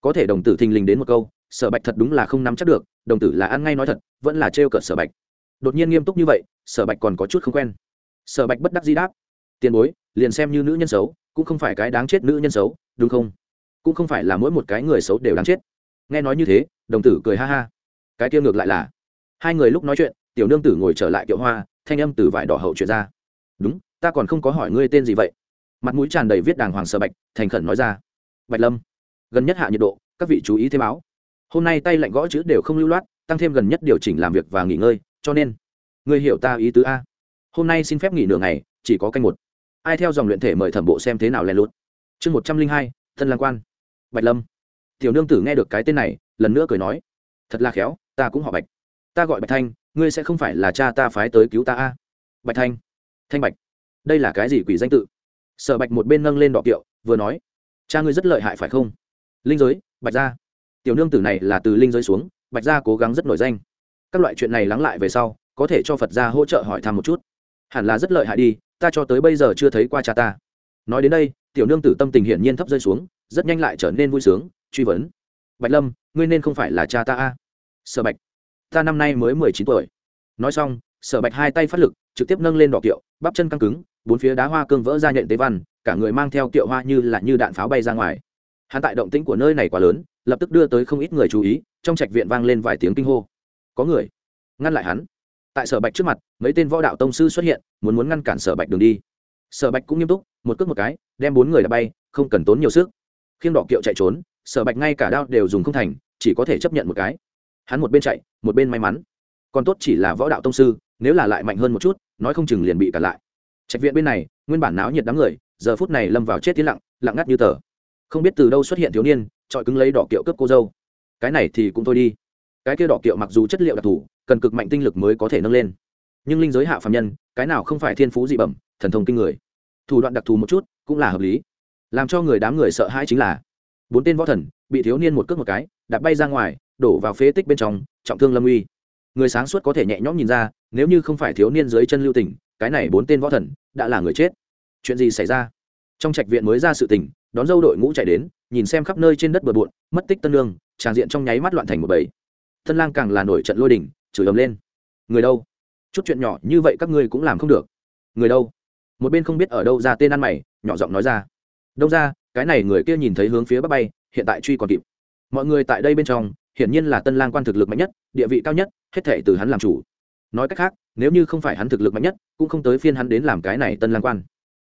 Có thể đồng tử thình lình đến một câu, sở bạch thật đúng là không nắm chắc được, đồng tử là ăn ngay nói thật, vẫn là trêu cợt sở bạch. Đột nhiên nghiêm túc như vậy, sở bạch còn có chút không quen. Sở bạch bất đắc di đáp, tiền bối, liền xem như nữ nhân xấu, cũng không phải cái đáng chết nữ nhân xấu, đúng không? Cũng không phải là mỗi một cái người xấu đều đáng chết. Nghe nói như thế, đồng tử cười ha ha. Cái tiêu ngược lại là, hai người lúc nói chuyện, tiểu nương tử ngồi trở lại kiệu hoa, thanh âm từ vải đỏ hậu chuyện ra. Đúng, ta còn không có hỏi ngươi tên gì vậy? Mặt mũi tràn đầy viết đàng hoàng sơ bạch, thành khẩn nói ra. Bạch lâm, gần nhất hạ nhiệt độ, các vị chú ý thêm áo hôm nay tay lạnh gõ chữ đều không lưu loát, tăng thêm gần nhất điều chỉnh làm việc và nghỉ ngơi, cho nên, ngươi hiểu ta ý tứ a. Hôm nay xin phép nghỉ nửa ngày, chỉ có canh một. Ai theo dòng luyện thể mời thẩm bộ xem thế nào len lút. Chương một trăm linh hai thân lang quan bạch lâm. Tiểu nương tử nghe được cái tên này, lần nữa cười nói, thật là khéo, ta cũng họ bạch. Ta gọi bạch thanh, ngươi sẽ không phải là cha ta phái tới cứu ta a? Bạch thanh. Thanh bạch. Đây là cái gì quỷ danh tự? Sở bạch một bên nâng lên đọ kiệu, vừa nói, cha ngươi rất lợi hại phải không? Linh giới, bạch gia. Tiểu nương tử này là từ linh giới xuống, bạch gia cố gắng rất nổi danh. Các loại chuyện này lắng lại về sau, có thể cho phật gia hỗ trợ hỏi thăm một chút. Hẳn là rất lợi hại đi, ta cho tới bây giờ chưa thấy qua cha ta. Nói đến đây, tiểu nương tử tâm tình hiển nhiên thấp rơi xuống rất nhanh lại trở nên vui sướng, truy vấn. Bạch lâm, ngươi nên không phải là cha ta a. Sở bạch, ta năm nay mới mười chín tuổi. Nói xong, sở bạch hai tay phát lực, trực tiếp nâng lên đỏ kiệu, bắp chân căng cứng, bốn phía đá hoa cương vỡ ra nhện tế văn, cả người mang theo kiệu hoa như là như đạn pháo bay ra ngoài. Hắn tại động tĩnh của nơi này quá lớn, lập tức đưa tới không ít người chú ý, trong trạch viện vang lên vài tiếng kinh hô. Có người ngăn lại hắn. Tại sở bạch trước mặt, mấy tên võ đạo tông sư xuất hiện, muốn muốn ngăn cản sở bạch đường đi. Sở bạch cũng nghiêm túc, một cước một cái, đem bốn người đã bay, không cần tốn nhiều sức khiêng đỏ kiệu chạy trốn, sở bạch ngay cả đao đều dùng không thành, chỉ có thể chấp nhận một cái. Hắn một bên chạy, một bên may mắn. Còn tốt chỉ là võ đạo tông sư, nếu là lại mạnh hơn một chút, nói không chừng liền bị cản lại. Trạch viện bên này, nguyên bản náo nhiệt đám người, giờ phút này lâm vào chết tiến lặng lặng ngắt như tờ. Không biết từ đâu xuất hiện thiếu niên trọi cứng lấy đỏ kiệu cướp cô dâu. Cái này thì cũng thôi đi. Cái kia đỏ kiệu mặc dù chất liệu đặc thù, cần cực mạnh tinh lực mới có thể nâng lên. Nhưng linh giới hạ phạm nhân, cái nào không phải thiên phú dị bẩm, thần thông kinh người. Thủ đoạn đặc thù một chút, cũng là hợp lý làm cho người đám người sợ hãi chính là bốn tên võ thần bị thiếu niên một cước một cái đạp bay ra ngoài, đổ vào phế tích bên trong, trọng thương lâm uy. Người sáng suốt có thể nhẹ nhõm nhìn ra, nếu như không phải thiếu niên dưới chân lưu tỉnh cái này bốn tên võ thần đã là người chết. Chuyện gì xảy ra? Trong trạch viện mới ra sự tình, đón dâu đội ngũ chạy đến, nhìn xem khắp nơi trên đất bờ bộn, mất tích tân lương tràng diện trong nháy mắt loạn thành một bầy. Thân lang càng là nổi trận lôi đình, chửi ầm lên. Người đâu? Chút chuyện nhỏ như vậy các ngươi cũng làm không được. Người đâu? Một bên không biết ở đâu ra tên ăn mày, nhỏ giọng nói ra đông ra, cái này người kia nhìn thấy hướng phía bắc bay, hiện tại truy còn kịp. Mọi người tại đây bên trong, hiển nhiên là tân lang quan thực lực mạnh nhất, địa vị cao nhất, hết thể từ hắn làm chủ. Nói cách khác, nếu như không phải hắn thực lực mạnh nhất, cũng không tới phiên hắn đến làm cái này tân lang quan.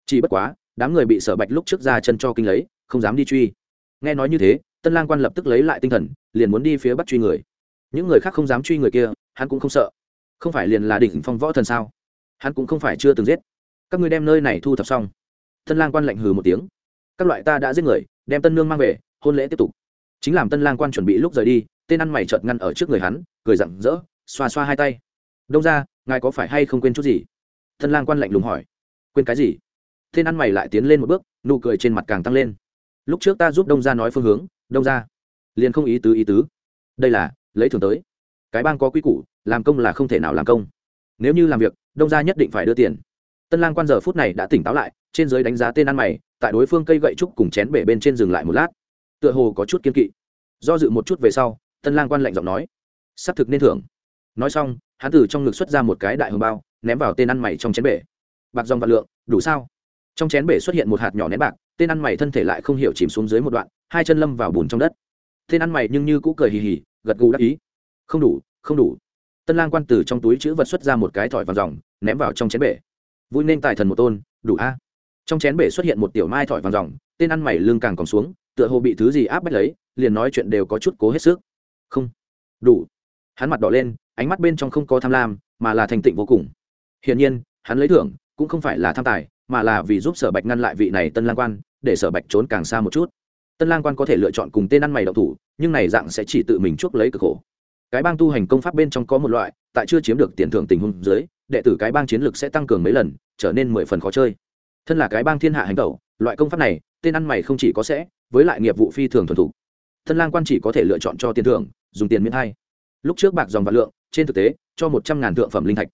Chỉ bất quá, đám người bị sở bạch lúc trước ra chân cho kinh lấy, không dám đi truy. Nghe nói như thế, tân lang quan lập tức lấy lại tinh thần, liền muốn đi phía bắc truy người. Những người khác không dám truy người kia, hắn cũng không sợ. Không phải liền là đỉnh phong võ thần sao? Hắn cũng không phải chưa từng giết. Các ngươi đem nơi này thu thập xong. Tân lang quan lạnh hừ một tiếng các loại ta đã giết người, đem tân nương mang về, hôn lễ tiếp tục. Chính làm tân lang quan chuẩn bị lúc rời đi, tên ăn mày chợt ngăn ở trước người hắn, cười rặng rỡ, xoa xoa hai tay. Đông ra ngài có phải hay không quên chút gì? Tân lang quan lạnh lùng hỏi. Quên cái gì? Tên ăn mày lại tiến lên một bước, nụ cười trên mặt càng tăng lên. Lúc trước ta giúp đông ra nói phương hướng, đông ra liền không ý tứ ý tứ. Đây là, lấy thường tới. Cái bang có quy củ, làm công là không thể nào làm công. Nếu như làm việc, đông ra nhất định phải đưa tiền. Tân lang quan giờ phút này đã tỉnh táo lại, trên giới đánh giá tên ăn mày tại đối phương cây gậy trúc cùng chén bể bên trên dừng lại một lát. Tựa hồ có chút kiên kỵ. Do dự một chút về sau, tân lang quan lạnh giọng nói xác thực nên thưởng. Nói xong, hắn từ trong ngực xuất ra một cái đại hồng bao, ném vào tên ăn mày trong chén bể. Bạc dòng vạn lượng, đủ sao? Trong chén bể xuất hiện một hạt nhỏ nén bạc, tên ăn mày thân thể lại không hiểu chìm xuống dưới một đoạn, hai chân lâm vào bùn trong đất. Tên ăn mày nhưng như cũ cười hì hì, gật gù đắc ý. Không đủ không đủ. Tân lang quan từ trong túi chữ vật xuất ra một cái thỏi vàng dòng, ném vào trong chén bể. Vui nên tài thần một tôn, đủ a trong chén bể xuất hiện một tiểu mai thỏi vàng ròng, tên ăn mày lưng càng còn xuống tựa hồ bị thứ gì áp bách lấy liền nói chuyện đều có chút cố hết sức. Không. Đủ. Hắn mặt đỏ lên ánh mắt bên trong không có tham lam mà là thành tịnh vô cùng. Hiển nhiên hắn lấy thưởng cũng không phải là tham tài mà là vì giúp sở bạch ngăn lại vị này tân lang quan để sở bạch trốn càng xa một chút. Tân lang quan có thể lựa chọn cùng tên ăn mày đậu thủ nhưng này dạng sẽ chỉ tự mình chuốc lấy cực khổ. Cái bang tu hành công pháp bên trong có một loại tại chưa chiếm được tiền thưởng tình huống dưới đệ tử cái bang chiến lược sẽ tăng cường mấy lần trở nên mười phần khó chơi thân là cái bang thiên hạ hành tẩu, loại công pháp này, tên ăn mày không chỉ có sẽ, với lại nghiệp vụ phi thường thuần thủ thân lang quan chỉ có thể lựa chọn cho tiền thưởng, dùng tiền miễn hay lúc trước bạc dòng vạn lượng, trên thực tế, cho một trăm ngàn thượng phẩm linh thạch.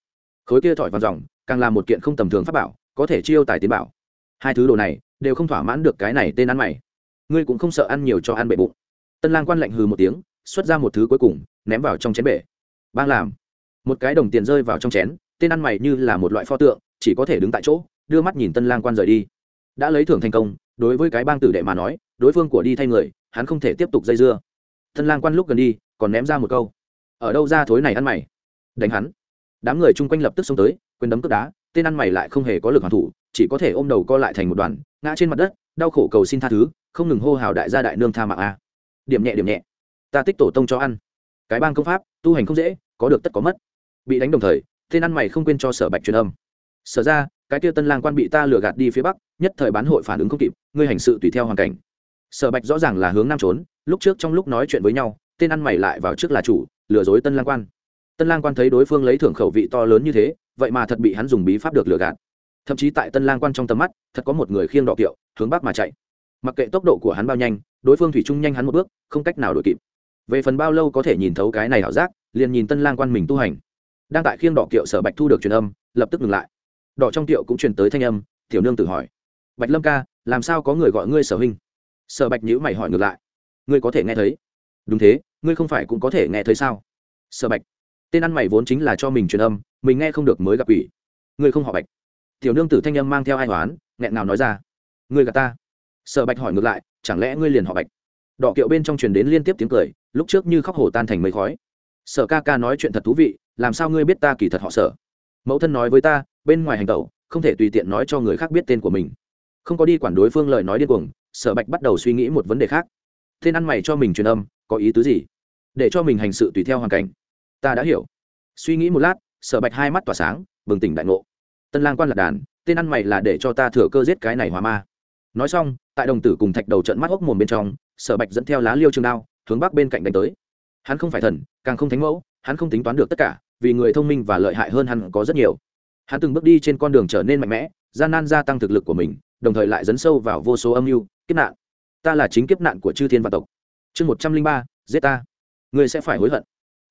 Khối kia thỏi vàng dòng, càng là một kiện không tầm thường pháp bảo, có thể chiêu tài tiến bảo. Hai thứ đồ này, đều không thỏa mãn được cái này tên ăn mày. Ngươi cũng không sợ ăn nhiều cho ăn bệ bụng. Tân lang quan lạnh hừ một tiếng, xuất ra một thứ cuối cùng, ném vào trong chén bể. Bang làm. Một cái đồng tiền rơi vào trong chén, tên ăn mày như là một loại pho tượng, chỉ có thể đứng tại chỗ đưa mắt nhìn tân lang quan rời đi. Đã lấy thưởng thành công, đối với cái bang tử đệ mà nói, đối phương của đi thay người, hắn không thể tiếp tục dây dưa. Tân lang quan lúc gần đi, còn ném ra một câu. Ở đâu ra thối này ăn mày? Đánh hắn. Đám người chung quanh lập tức xông tới quyền đấm cướp đá, tên ăn mày lại không hề có lực hoàn thủ, chỉ có thể ôm đầu co lại thành một đoàn, ngã trên mặt đất, đau khổ cầu xin tha thứ, không ngừng hô hào đại gia đại nương tha mạng a. Điểm nhẹ điểm nhẹ. Ta tích tổ tông cho ăn. Cái bang công pháp, tu hành không dễ, có được tất có mất. Bị đánh đồng thời, tên ăn mày không quên cho sở bạch truyền âm. Sở ra cái kia tân lang quan bị ta lừa gạt đi phía bắc, nhất thời bán hội phản ứng không kịp, ngươi hành sự tùy theo hoàn cảnh. Sở bạch rõ ràng là hướng nam trốn, lúc trước trong lúc nói chuyện với nhau, tên ăn mày lại vào trước là chủ, lừa dối tân lang quan. Tân lang quan thấy đối phương lấy thưởng khẩu vị to lớn như thế, vậy mà thật bị hắn dùng bí pháp được lừa gạt. Thậm chí tại tân lang quan trong tầm mắt, thật có một người khiêng đọ kiệu, hướng bắc mà chạy. Mặc kệ tốc độ của hắn bao nhanh, đối phương thủy chung nhanh hắn một bước, không cách nào đuổi kịp. Về phần bao lâu có thể nhìn thấu cái này ảo giác, liền nhìn tân lang quan mình tu hành. Đang tại khiêng đỏ kiệu, sở bạch thu được truyền âm, lập tức ngừng lại đỏ trong tiệu cũng truyền tới thanh âm, tiểu nương tự hỏi. Bạch lâm ca, làm sao có người gọi ngươi sở huynh? Sở bạch nhữ mày hỏi ngược lại. Ngươi có thể nghe thấy. Đúng thế, ngươi không phải cũng có thể nghe thấy sao? Sở bạch. Tên ăn mày vốn chính là cho mình truyền âm, mình nghe không được mới gặp ủy. Ngươi không họ bạch. Tiểu nương tử thanh âm mang theo ai hoán, nghẹn nào nói ra. Ngươi gặp ta. Sở bạch hỏi ngược lại, chẳng lẽ ngươi liền họ bạch? Đỏ kiệu bên trong truyền đến liên tiếp tiếng cười, lúc trước như khóc hồ tan thành mây khói. Sở ca ca nói chuyện thật thú vị, làm sao ngươi biết ta kỳ thật họ sở? Mẫu thân nói với ta bên ngoài hành tẩu, không thể tùy tiện nói cho người khác biết tên của mình. Không có đi quản đối phương lời nói điên cuồng, sở bạch bắt đầu suy nghĩ một vấn đề khác. Tên ăn mày cho mình truyền âm, có ý tứ gì? Để cho mình hành sự tùy theo hoàn cảnh. Ta đã hiểu. Suy nghĩ một lát, sở bạch hai mắt tỏa sáng, bừng tỉnh đại ngộ. Tân lang quan lạc đàn, tên ăn mày là để cho ta thừa cơ giết cái này hóa ma. Nói xong, tại đồng tử cùng thạch đầu trận mắt hốc mồm bên trong, sở bạch dẫn theo lá liêu trường đao, hướng bắc bên cạnh đánh tới. Hắn không phải thần, càng không thánh mẫu, hắn không tính toán được tất cả, vì người thông minh và lợi hại hơn hắn có rất nhiều hắn từng bước đi trên con đường trở nên mạnh mẽ, gian nan gia tăng thực lực của mình, đồng thời lại dấn sâu vào vô số âm mưu, kiếp nạn. Ta là chính kiếp nạn của chư thiên và tộc. Chương một trăm linh ba, giết ta. Người sẽ phải hối hận.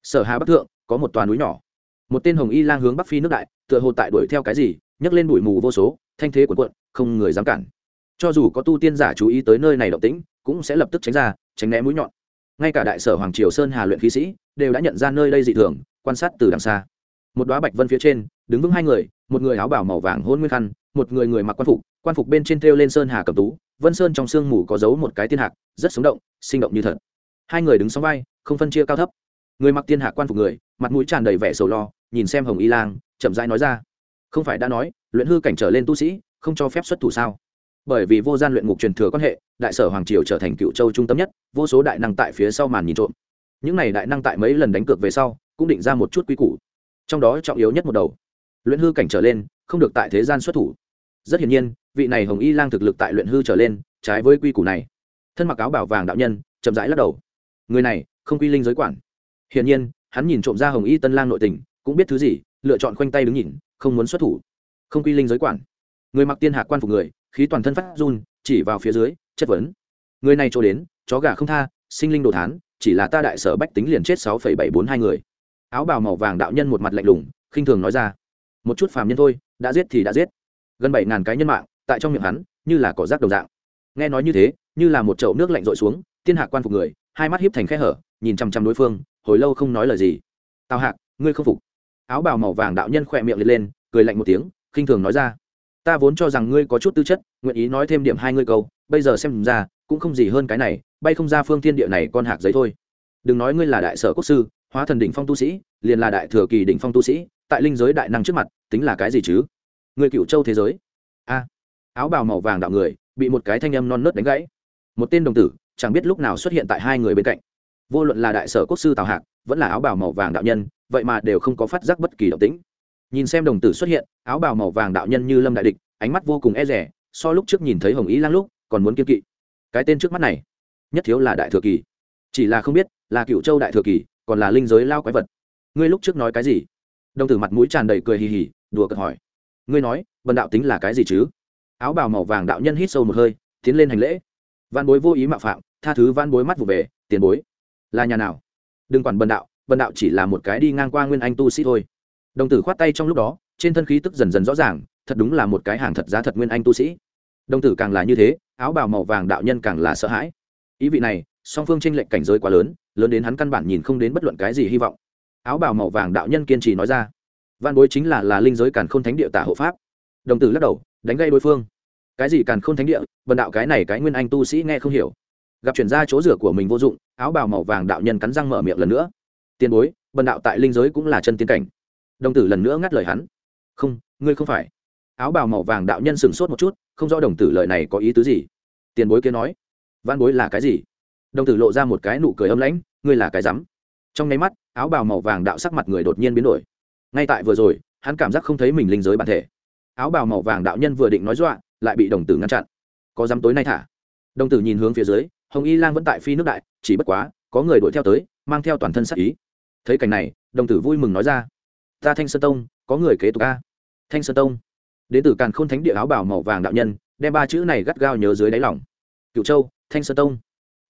Sở hà bắc thượng, có một toàn núi nhỏ. Một tên hồng y lang hướng bắc phi nước đại, tựa hồ tại đuổi theo cái gì, nhấc lên bụi mù vô số, thanh thế của quận không người dám cản. Cho dù có tu tiên giả chú ý tới nơi này động tĩnh, cũng sẽ lập tức tránh ra, tránh né mũi nhọn. Ngay cả đại sở hoàng triều sơn hà luyện khí sĩ, đều đã nhận ra nơi đây dị thường, quan sát từ đằng xa. Một đóa bạch vân phía trên đứng vững hai người, một người áo bảo màu vàng hôn nguyên khăn, một người người mặc quan phục quan phục bên trên thêu lên sơn hà cầm tú, vân sơn trong sương mù có giấu một cái tiên hạc, rất sống động, sinh động như thật. Hai người đứng sóng vai, không phân chia cao thấp. Người mặc tiên hạc quan phục người, mặt mũi tràn đầy vẻ sầu lo, nhìn xem hồng y lang, chậm rãi nói ra, không phải đã nói, luyện hư cảnh trở lên tu sĩ, không cho phép xuất thủ sao? Bởi vì vô gian luyện ngục truyền thừa quan hệ, đại sở hoàng triều trở thành cựu châu trung tâm nhất, vô số đại năng tại phía sau màn nhìn trộm. Những n à y đại năng tại mấy lần đánh cược về sau, cũng định ra một chút quy củ. Trong đó trọng yếu nhất một đầu luyện hư cảnh trở lên, không được tại thế gian xuất thủ. Rất hiển nhiên, vị này hồng y lang thực lực tại luyện hư trở lên, trái với quy củ này. Thân mặc áo bảo vàng đạo nhân, chậm rãi lắc đầu. Người này, không quy linh giới quản. Hiển nhiên, hắn nhìn trộm ra hồng y tân lang nội tình, cũng biết thứ gì, lựa chọn khoanh tay đứng nhìn, không muốn xuất thủ. Không quy linh giới quản. Người mặc tiên hạ quan phục người, khí toàn thân phát run, chỉ vào phía dưới, chất vấn. Người này chỗ đến, chó gà không tha, sinh linh đồ thán, chỉ là ta đại sở bách tính liền chết sáu phẩy bảy bốn hai người. Áo bào màu vàng đạo nhân một mặt lạnh lùng, khinh thường nói ra một chút phàm nhân thôi, đã giết thì đã giết. Gần bảy ngàn cái nhân mạng, tại trong miệng hắn, như là cỏ rác đồng dạng. Nghe nói như thế, như là một chậu nước lạnh rội xuống thiên hạ quan phục người, hai mắt hiếp thành khe hở, nhìn chăm chăm đối phương, hồi lâu không nói lời gì. Tào hạc, ngươi không phục. Áo bào màu vàng đạo nhân khỏe miệng lên, cười lạnh một tiếng, khinh thường nói ra. Ta vốn cho rằng ngươi có chút tư chất, nguyện ý nói thêm điểm hai ngươi câu, bây giờ xem ra, cũng không gì hơn cái này, bay không ra phương thiên địa này con hạc giấy thôi. Đừng nói ngươi là đại sở quốc sư, hóa thần đỉnh phong tu sĩ, liền là đại thừa kỳ đỉnh phong tu sĩ tại linh giới đại năng trước mặt, tính là cái gì chứ? Người cựu châu thế giới. A. Áo bào màu vàng đạo người, bị một cái thanh âm non nớt đánh gãy. Một tên đồng tử, chẳng biết lúc nào xuất hiện tại hai người bên cạnh. Vô luận là đại sở quốc sư tào hạc, vẫn là áo bào màu vàng đạo nhân, vậy mà đều không có phát giác bất kỳ động tĩnh. Nhìn xem đồng tử xuất hiện, áo bào màu vàng đạo nhân như lâm đại địch, ánh mắt vô cùng e rẻ so lúc trước nhìn thấy hồng ý lang lúc, còn muốn kiên kỵ. Cái tên trước mắt này, nhất thiếu là đại thừa kỳ. Chỉ là không biết là cựu châu đại thừa kỳ, còn là linh giới lao quái vật. Ngươi lúc trước nói cái gì? Đồng tử mặt mũi tràn đầy cười hì hì, đùa cợt hỏi. Ngươi nói vần đạo tính là cái gì chứ? Áo bào màu vàng đạo nhân hít sâu một hơi, tiến lên hành lễ. Văn bối vô ý mạo phạm, tha thứ văn bối mắt vụ về, tiền bối. Là nhà nào? Đừng quản bần đạo bần đạo chỉ là một cái đi ngang qua nguyên anh tu sĩ thôi. Đồng tử khoát tay trong lúc đó, trên thân khí tức dần dần rõ ràng, thật đúng là một cái hàng thật giá thật nguyên anh tu sĩ. Đồng tử càng là như thế, áo bào màu vàng đạo nhân càng là sợ hãi. Ý vị này, song phương tranh lệch cảnh giới quá lớn lớn đến hắn căn bản nhìn không đến bất luận cái gì hy vọng áo bào màu vàng đạo nhân kiên trì nói ra. Văn bối chính là là linh giới càn khôn thánh địa tả hộ pháp. Đồng tử lắc đầu, đánh gây đối phương. Cái gì càn khôn thánh địa? Bần đạo cái này cái nguyên anh tu sĩ nghe không hiểu. Gặp chuyển ra chỗ rửa của mình vô dụng, áo bào màu vàng đạo nhân cắn răng mở miệng lần nữa. Tiền bối bần đạo tại linh giới cũng là chân tiến cảnh. Đồng tử lần nữa ngắt lời hắn. Không, ngươi không phải. Áo bào màu vàng đạo nhân sửng sốt một chút, không rõ đồng tử lời này có ý tứ gì. Tiền bối kia nói. Văn bối là cái gì? Đồng tử lộ ra một cái nụ cười âm lãnh, ngươi là cái rắm. Trong nháy mắt áo bào màu vàng đạo sắc mặt người đột nhiên biến đổi. Ngay tại vừa rồi, hắn cảm giác không thấy mình linh giới bản thể. Áo bào màu vàng đạo nhân vừa định nói dọa, lại bị đồng tử ngăn chặn. Có dám tối nay thả? Đồng tử nhìn hướng phía dưới, hồng y lang vẫn tại phi nước đại, chỉ bất quá, có người đuổi theo tới, mang theo toàn thân sắc ý. Thấy cảnh này, đồng tử vui mừng nói ra, ta thanh sơn tông, có người kế tục a. Thanh sơn tông. Đến từ càn khôn thánh địa áo bảo màu vàng đạo nhân, đem ba chữ này gắt gao nhớ dưới đáy lòng. Cựu châu, thanh sơn tông.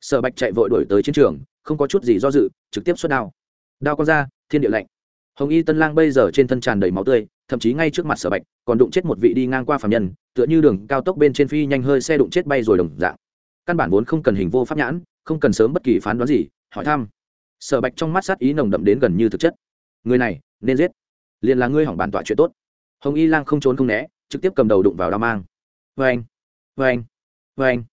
Sở bạch chạy vội đuổi tới chiến trường, không có chút gì do dự, trực tiếp xuất đao đao con ra thiên địa lạnh. Hồng y tân lang bây giờ trên thân tràn đầy máu tươi, thậm chí ngay trước mặt sở bạch, còn đụng chết một vị đi ngang qua phạm nhân, tựa như đường cao tốc bên trên phi nhanh hơi xe đụng chết bay rồi đồng dạng. Căn bản vốn không cần hình vô pháp nhãn, không cần sớm bất kỳ phán đoán gì, hỏi thăm. Sở bạch trong mắt sát ý nồng đậm đến gần như thực chất. Người này, nên giết. Liền là ngươi hỏng bản tọa chuyện tốt. Hồng y lang không trốn không né, trực tiếp cầm đầu đụng vào đao mang. Vê anh vê anh vê anh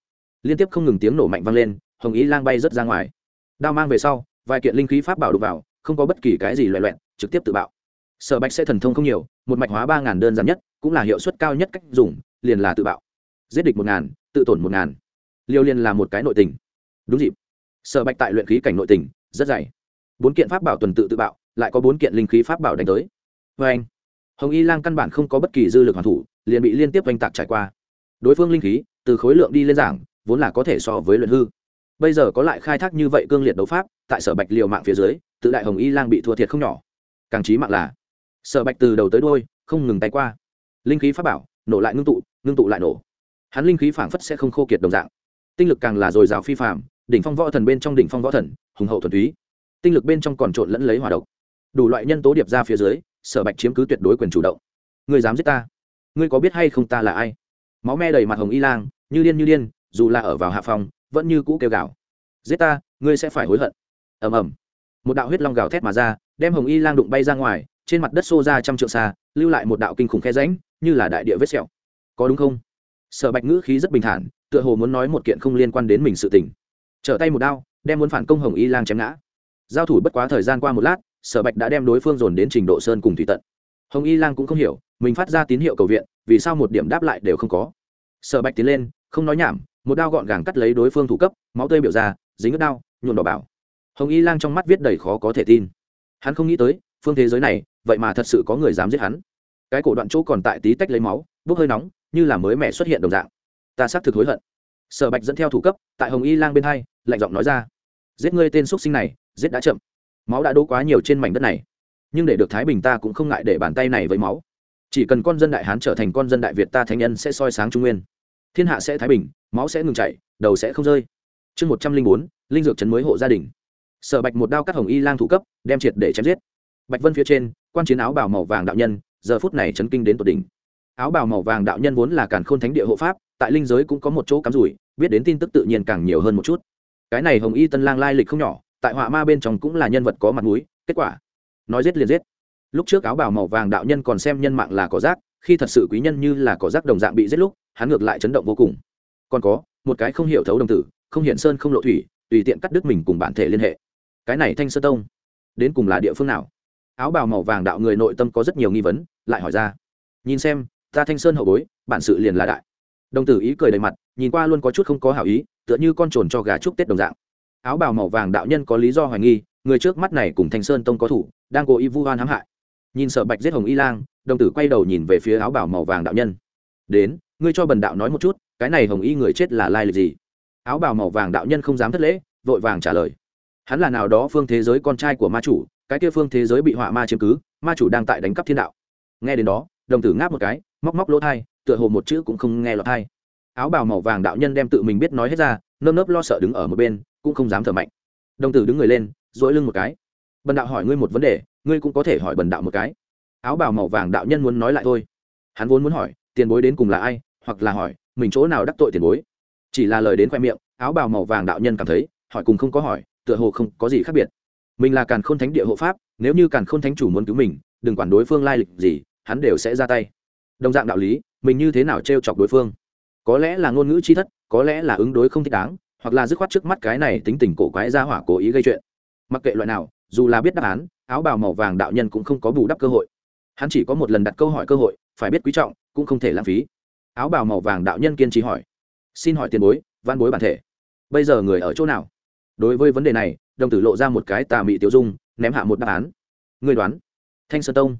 liên tiếp không ngừng tiếng nổ mạnh vang lên, hồng y lang bay rớt ra ngoài. Đao mang về sau, vài kiện linh khí pháp bảo đụng vào không có bất kỳ cái gì loại loẹn trực tiếp tự bạo. Sở bạch sẽ thần thông không nhiều, một mạch hóa ba ngàn đơn giản nhất, cũng là hiệu suất cao nhất cách dùng, liền là tự bạo. Giết địch một ngàn, tự tổn một ngàn. Liêu liền là một cái nội tình. Đúng dịp. Sở bạch tại luyện khí cảnh nội tình, rất dày. Bốn kiện pháp bảo tuần tự tự bạo, lại có bốn kiện linh khí pháp bảo đánh tới. Vê anh, hồng y lang căn bản không có bất kỳ dư lực hoàn thủ, liền bị liên tiếp oanh tạc trải qua. Đối phương linh khí, từ khối lượng đi lên giảng, vốn là có thể so với luyện hư bây giờ có lại khai thác như vậy cương liệt đấu pháp, tại sở bạch liều mạng phía dưới, tự đại hồng y lang bị thua thiệt không nhỏ. Càng trí mạng là, sở bạch từ đầu tới đôi không ngừng tay qua. Linh khí pháp bảo, nổ lại ngưng tụ ngưng tụ lại nổ. Hắn linh khí phảng phất sẽ không khô kiệt đồng dạng. Tinh lực càng là dồi dào phi phạm đỉnh phong võ thần bên trong đỉnh phong võ thần, hùng hậu thuần túy. Tinh lực bên trong còn trộn lẫn lấy hỏa độc. Đủ loại nhân tố điệp ra phía dưới, sở bạch chiếm cứ tuyệt đối quyền chủ động. Người dám giết ta? Ngươi có biết hay không ta là ai? Máu me đầy mặt hồng y lang, như điên như điên, dù là ở vào hạ phòng vẫn như cũ kêu gào. Giết ta, ngươi sẽ phải hối hận. Ầm ầm. Một đạo huyết long gào thét mà ra, đem hồng y lang đụng bay ra ngoài, trên mặt đất xô ra trăm trượng xa, lưu lại một đạo kinh khủng khe ránh như là đại địa vết sẹo. Có đúng không? Sở bạch ngữ khí rất bình thản, tựa hồ muốn nói một kiện không liên quan đến mình sự tình. Trở tay một đao, đem muốn phản công hồng y lang chém ngã. Giao thủ bất quá thời gian qua một lát, sở bạch đã đem đối phương dồn đến trình độ sơn cùng thủy tận. Hồng y lang cũng không hiểu, mình phát ra tín hiệu cầu viện, vì sao một điểm đáp lại đều không có. Sở bạch tiến lên, không nói nhảm một đao gọn gàng cắt lấy đối phương thủ cấp, máu tươi biểu ra, dính ướt đao nhuộn đỏ bảo. Hồng y lang trong mắt viết đầy khó có thể tin. Hắn không nghĩ tới, phương thế giới này, vậy mà thật sự có người dám giết hắn. Cái cổ đoạn chỗ còn tại tí tách lấy máu, bốc hơi nóng, như là mới mẹ xuất hiện đồng dạng. Ta xác thực hối hận. Sở bạch dẫn theo thủ cấp, tại hồng y lang bên hai, lạnh giọng nói ra. Giết ngươi tên x sinh này, giết đã chậm. Máu đã đỗ quá nhiều trên mảnh đất này. Nhưng để được thái bình ta cũng không ngại để bàn tay này với máu. Chỉ cần con dân đại hán trở thành con dân đại việt ta thánh nhân sẽ soi sáng trung nguyên thiên hạ sẽ thái bình, máu sẽ ngừng chảy, đầu sẽ không rơi. Chương một trăm linh bốn, linh dược chấn mới hộ gia đình. Sở bạch một đao cắt hồng y lang thủ cấp, đem triệt để chém giết. Bạch vân phía trên, quan chiến áo bào màu vàng đạo nhân, giờ phút này chấn kinh đến tột đỉnh. Áo bào màu vàng đạo nhân vốn là càn khôn thánh địa hộ pháp, tại linh giới cũng có một chỗ cắm rủi, biết đến tin tức tự nhiên càng nhiều hơn một chút. Cái này hồng y tân lang lai lịch không nhỏ, tại họa ma bên trong cũng là nhân vật có mặt mũi, kết quả, nói giết liền giết. Lúc trước áo bào màu vàng đạo nhân còn xem nhân mạng là cỏ rác khi thật sự quý nhân như là cỏ rác đồng dạng bị giết lúc, hắn ngược lại chấn động vô cùng. Còn có, một cái không hiểu thấu đồng tử, không hiện sơn không lộ thủy, tùy tiện cắt đứt mình cùng bản thể liên hệ. Cái này thanh sơ tông, đến cùng là địa phương nào? Áo bào màu vàng đạo người nội tâm có rất nhiều nghi vấn, lại hỏi ra. Nhìn xem, ta thanh sơn hậu bối, bản sự liền là đại. Đồng tử ý cười đầy mặt, nhìn qua luôn có chút không có hảo ý, tựa như con trồn cho gà chúc tết đồng dạng. Áo bào màu vàng đạo nhân có lý do hoài nghi, người trước mắt này cùng thanh sơn tông có thủ, đang cố ý vu oan hãm hại. Nhìn sợ bạch giết hồng y lang đồng tử quay đầu nhìn về phía áo bào màu vàng đạo nhân. Đến, ngươi cho bần đạo nói một chút, cái này hồng y người chết là lai lịch gì? Áo bào màu vàng đạo nhân không dám thất lễ, vội vàng trả lời. Hắn là nào đó phương thế giới con trai của ma chủ, cái kia phương thế giới bị họa ma chiếm cứ, ma chủ đang tại đánh cắp thiên đạo. Nghe đến đó, đồng tử ngáp một cái, móc móc lỗ thai, tựa hồ một chữ cũng không nghe lọt thai áo bào màu vàng đạo nhân đem tự mình biết nói hết ra, nơm nớp lo sợ đứng ở một bên, cũng không dám thở mạnh. Đồng tử đứng người lên dỗi lưng một cái. Bần đạo hỏi ngươi một vấn đề, ngươi cũng có thể hỏi bần đạo một cái áo bào màu vàng đạo nhân muốn nói lại thôi. Hắn vốn muốn hỏi, tiền bối đến cùng là ai, hoặc là hỏi, mình chỗ nào đắc tội tiền bối. Chỉ là lời đến khoe miệng, áo bào màu vàng đạo nhân cảm thấy, hỏi cùng không có hỏi, tựa hồ không có gì khác biệt. Mình là càn khôn thánh địa hộ pháp, nếu như càn khôn thánh chủ muốn cứu mình, đừng quản đối phương lai lịch gì, hắn đều sẽ ra tay. Đồng dạng đạo lý, mình như thế nào t r e o chọc đối phương? Có lẽ là ngôn ngữ chi thất, có lẽ là ứng đối không thích đáng, hoặc là dứt khoát trước mắt cái này tính tình cổ quái ra hỏa cố ý gây chuyện. Mặc kệ loại nào, dù là biết đáp án, áo bào màu vàng đạo nhân cũng không có bù đắp cơ hội hắn chỉ có một lần đặt câu hỏi cơ hội, phải biết quý trọng, cũng không thể lãng phí. Áo bào màu vàng đạo nhân kiên trì hỏi. Xin hỏi tiền bối, văn bối bản thể, bây giờ người ở chỗ nào? Đối với vấn đề này, đồng tử lộ ra một cái tà mị tiêu dung, ném hạ một đáp án. Người đoán, thanh sơn tông,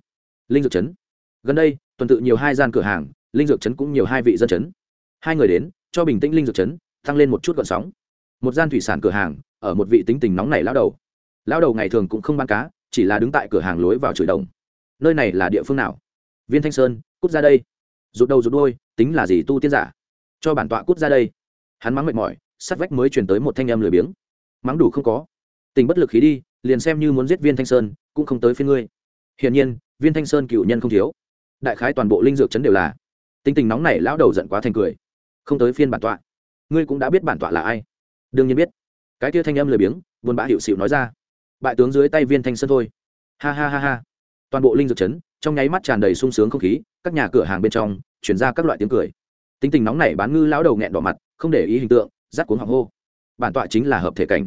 linh dược trấn. Gần đây, tuần tự nhiều hai gian cửa hàng, linh dược trấn cũng nhiều hai vị dân trấn. Hai người đến, cho bình tĩnh linh dược trấn, tăng lên một chút gọn sóng. Một gian thủy sản cửa hàng, ở một vị tính tình nóng này lao đầu. Lao đầu ngày thường cũng không bán cá, chỉ là đứng tại cửa hàng lối vào chửi đồng nơi này là địa phương nào? Viên thanh sơn, cút ra đây. Rụt đầu rụt đôi tính là gì tu tiên giả? Cho bản tọa cút ra đây. Hắn mắng mệt mỏi sắt vách mới truyền tới một thanh âm lười biếng. Mắng đủ không có. Tình bất lực khí đi, liền xem như muốn giết viên thanh sơn, cũng không tới phía ngươi. Hiển nhiên, viên thanh sơn cựu nhân không thiếu. Đại khái toàn bộ linh dược chấn đều là. Tính tình nóng này lão đầu giận quá thành cười. Không tới phiên bản tọa. Ngươi cũng đã biết bản tọa là ai. Đương nhiên biết. Cái kia thanh âm lười biếng, buồn bã hiệu xịu nói ra. Bại tướng dưới tay viên thanh sơn thôi. Ha ha ha ha toàn bộ linh dược chấn, trong nháy mắt tràn đầy sung sướng không khí, các nhà cửa hàng bên trong chuyển ra các loại tiếng cười. Tính tình nóng này bán ngư lão đầu nghẹn đỏ mặt, không để ý hình tượng rắt cuốn hoàng hô. Bản tọa chính là hợp thể cảnh.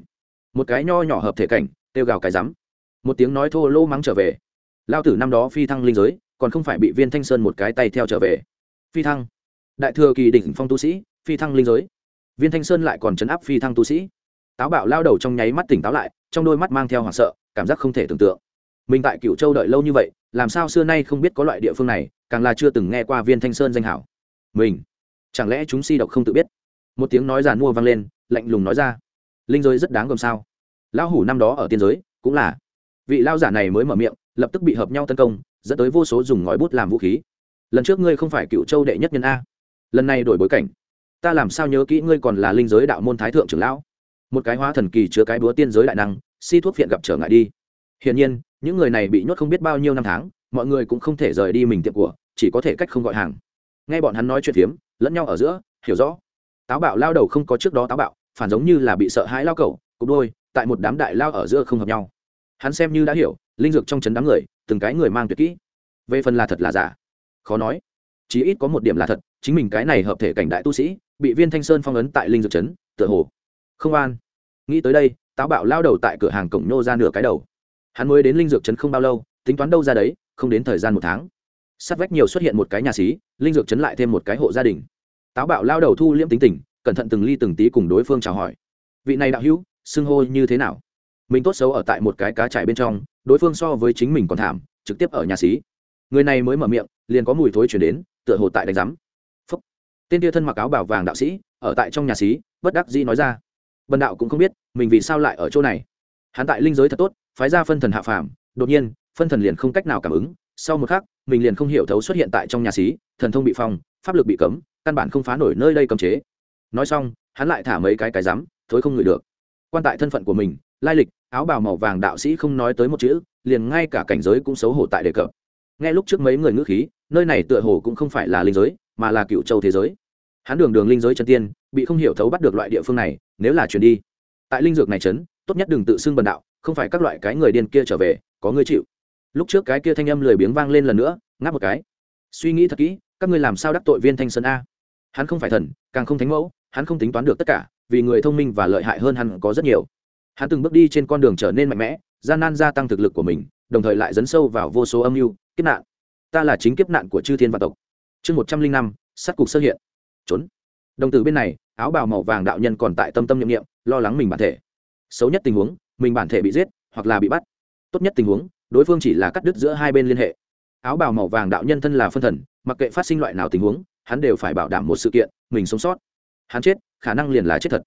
Một cái nho nhỏ hợp thể cảnh tiêu gào cái rắm. Một tiếng nói thô lô mắng trở về. Lao tử năm đó phi thăng linh giới, còn không phải bị viên thanh sơn một cái tay theo trở về. Phi thăng. Đại thừa kỳ đỉnh phong tu sĩ, phi thăng linh giới. Viên thanh sơn lại còn chấn áp phi thăng tu sĩ. Táo bạo lao đầu trong nháy mắt tỉnh táo lại, trong đôi mắt mang theo hoảng sợ, cảm giác không thể tưởng tượng mình tại cựu châu đợi lâu như vậy, làm sao xưa nay không biết có loại địa phương này, càng là chưa từng nghe qua viên thanh sơn danh hảo. Mình, chẳng lẽ chúng si độc không tự biết? Một tiếng nói giàn mua vang lên, lạnh lùng nói ra. Linh giới rất đáng gồm sao? Lão hủ năm đó ở tiên giới, cũng là. Vị lao giả này mới mở miệng, lập tức bị hợp nhau tấn công, dẫn tới vô số dùng ngòi bút làm vũ khí. Lần trước ngươi không phải cựu châu đệ nhất nhân a. Lần này đổi bối cảnh. Ta làm sao nhớ kỹ ngươi còn là linh giới đạo môn thái thượng trưởng lão? Một cái hóa thần kỳ chứa cái búa tiên giới đại năng, si thuốc phiện gặp trở ngại đi. Hiển nhiên những người này bị nhốt không biết bao nhiêu năm tháng, mọi người cũng không thể rời đi mình tiệm của, chỉ có thể cách không gọi hàng. Nghe bọn hắn nói chuyện phiếm, lẫn nhau ở giữa, hiểu rõ. Táo bạo lao đầu không có trước đó táo bạo, phản giống như là bị sợ hãi lao cầu cục đôi, tại một đám đại lao ở giữa không hợp nhau. Hắn xem như đã hiểu, linh dược trong chấn đám người, từng cái người mang tuyệt kỹ. Về phần là thật là giả. Khó nói. Chí ít có một điểm là thật, chính mình cái này hợp thể cảnh đại tu sĩ, bị viên thanh sơn phong ấn tại linh dược chấn, tựa hồ. Không an. Nghĩ tới đây, táo bạo lao đầu tại cửa hàng cổng nhô ra nửa cái đầu hắn mới đến linh dược chấn không bao lâu, tính toán đâu ra đấy, không đến thời gian một tháng. Sát vách nhiều xuất hiện một cái nhà xí, linh dược chấn lại thêm một cái hộ gia đình. Táo bạo lao đầu thu liễm tính tình, cẩn thận từng ly từng tí cùng đối phương chào hỏi. Vị này đạo hữu, xưng hô như thế nào? Mình tốt xấu ở tại một cái cá trại bên trong, đối phương so với chính mình còn thảm, trực tiếp ở nhà xí. Người này mới mở miệng, liền có mùi thối chuyển đến, tựa hồ tại đánh giám. Phúc. Tên tia thân mặc áo bảo vàng đạo sĩ, ở tại trong nhà xí, bất đắc dĩ nói ra. Bần đạo cũng không biết, mình vì sao lại ở chỗ này. Hắn tại linh giới thật tốt phái ra phân thần hạ phàm, đột nhiên, phân thần liền không cách nào cảm ứng, sau một khắc, mình liền không hiểu thấu xuất hiện tại trong nhà xí, thần thông bị phong, pháp lực bị cấm, căn bản không phá nổi nơi đây cấm chế. Nói xong, hắn lại thả mấy cái cái rắm, thối không ngửi được. Quan tại thân phận của mình, lai lịch, áo bào màu vàng đạo sĩ không nói tới một chữ, liền ngay cả cảnh giới cũng xấu hổ tại đề cập. Nghe lúc trước mấy người ngữ khí, nơi này tựa hồ cũng không phải là linh giới, mà là cựu châu thế giới. Hắn đường đường linh giới chân tiên, bị không hiểu thấu bắt được loại địa phương này, nếu là chuyển đi. Tại linh dược này trấn, tốt nhất đừng tự xưng bần đạo không phải các loại cái người điên kia trở về, có người chịu. Lúc trước cái kia thanh âm lười biếng vang lên lần nữa, ngáp một cái. Suy nghĩ thật kỹ, các ngươi làm sao đắc tội viên thanh sơn a? Hắn không phải thần, càng không thánh mẫu, hắn không tính toán được tất cả, vì người thông minh và lợi hại hơn hắn có rất nhiều. Hắn từng bước đi trên con đường trở nên mạnh mẽ, gian nan gia tăng thực lực của mình, đồng thời lại dấn sâu vào vô số âm mưu, kiếp nạn. Ta là chính kiếp nạn của chư thiên Vạn tộc. Chương một trăm linh năm sắt cục sơ hiện. Trốn. Đồng tử bên này, áo bào màu vàng đạo nhân còn tại tâm tâm nhiệm nghiệm lo lắng mình bản thể. Xấu nhất tình huống mình bản thể bị giết, hoặc là bị bắt. Tốt nhất tình huống, đối phương chỉ là cắt đứt giữa hai bên liên hệ. Áo bào màu vàng đạo nhân thân là phân thần, mặc kệ phát sinh loại nào tình huống, hắn đều phải bảo đảm một sự kiện, mình sống sót. Hắn chết, khả năng liền là chết thật.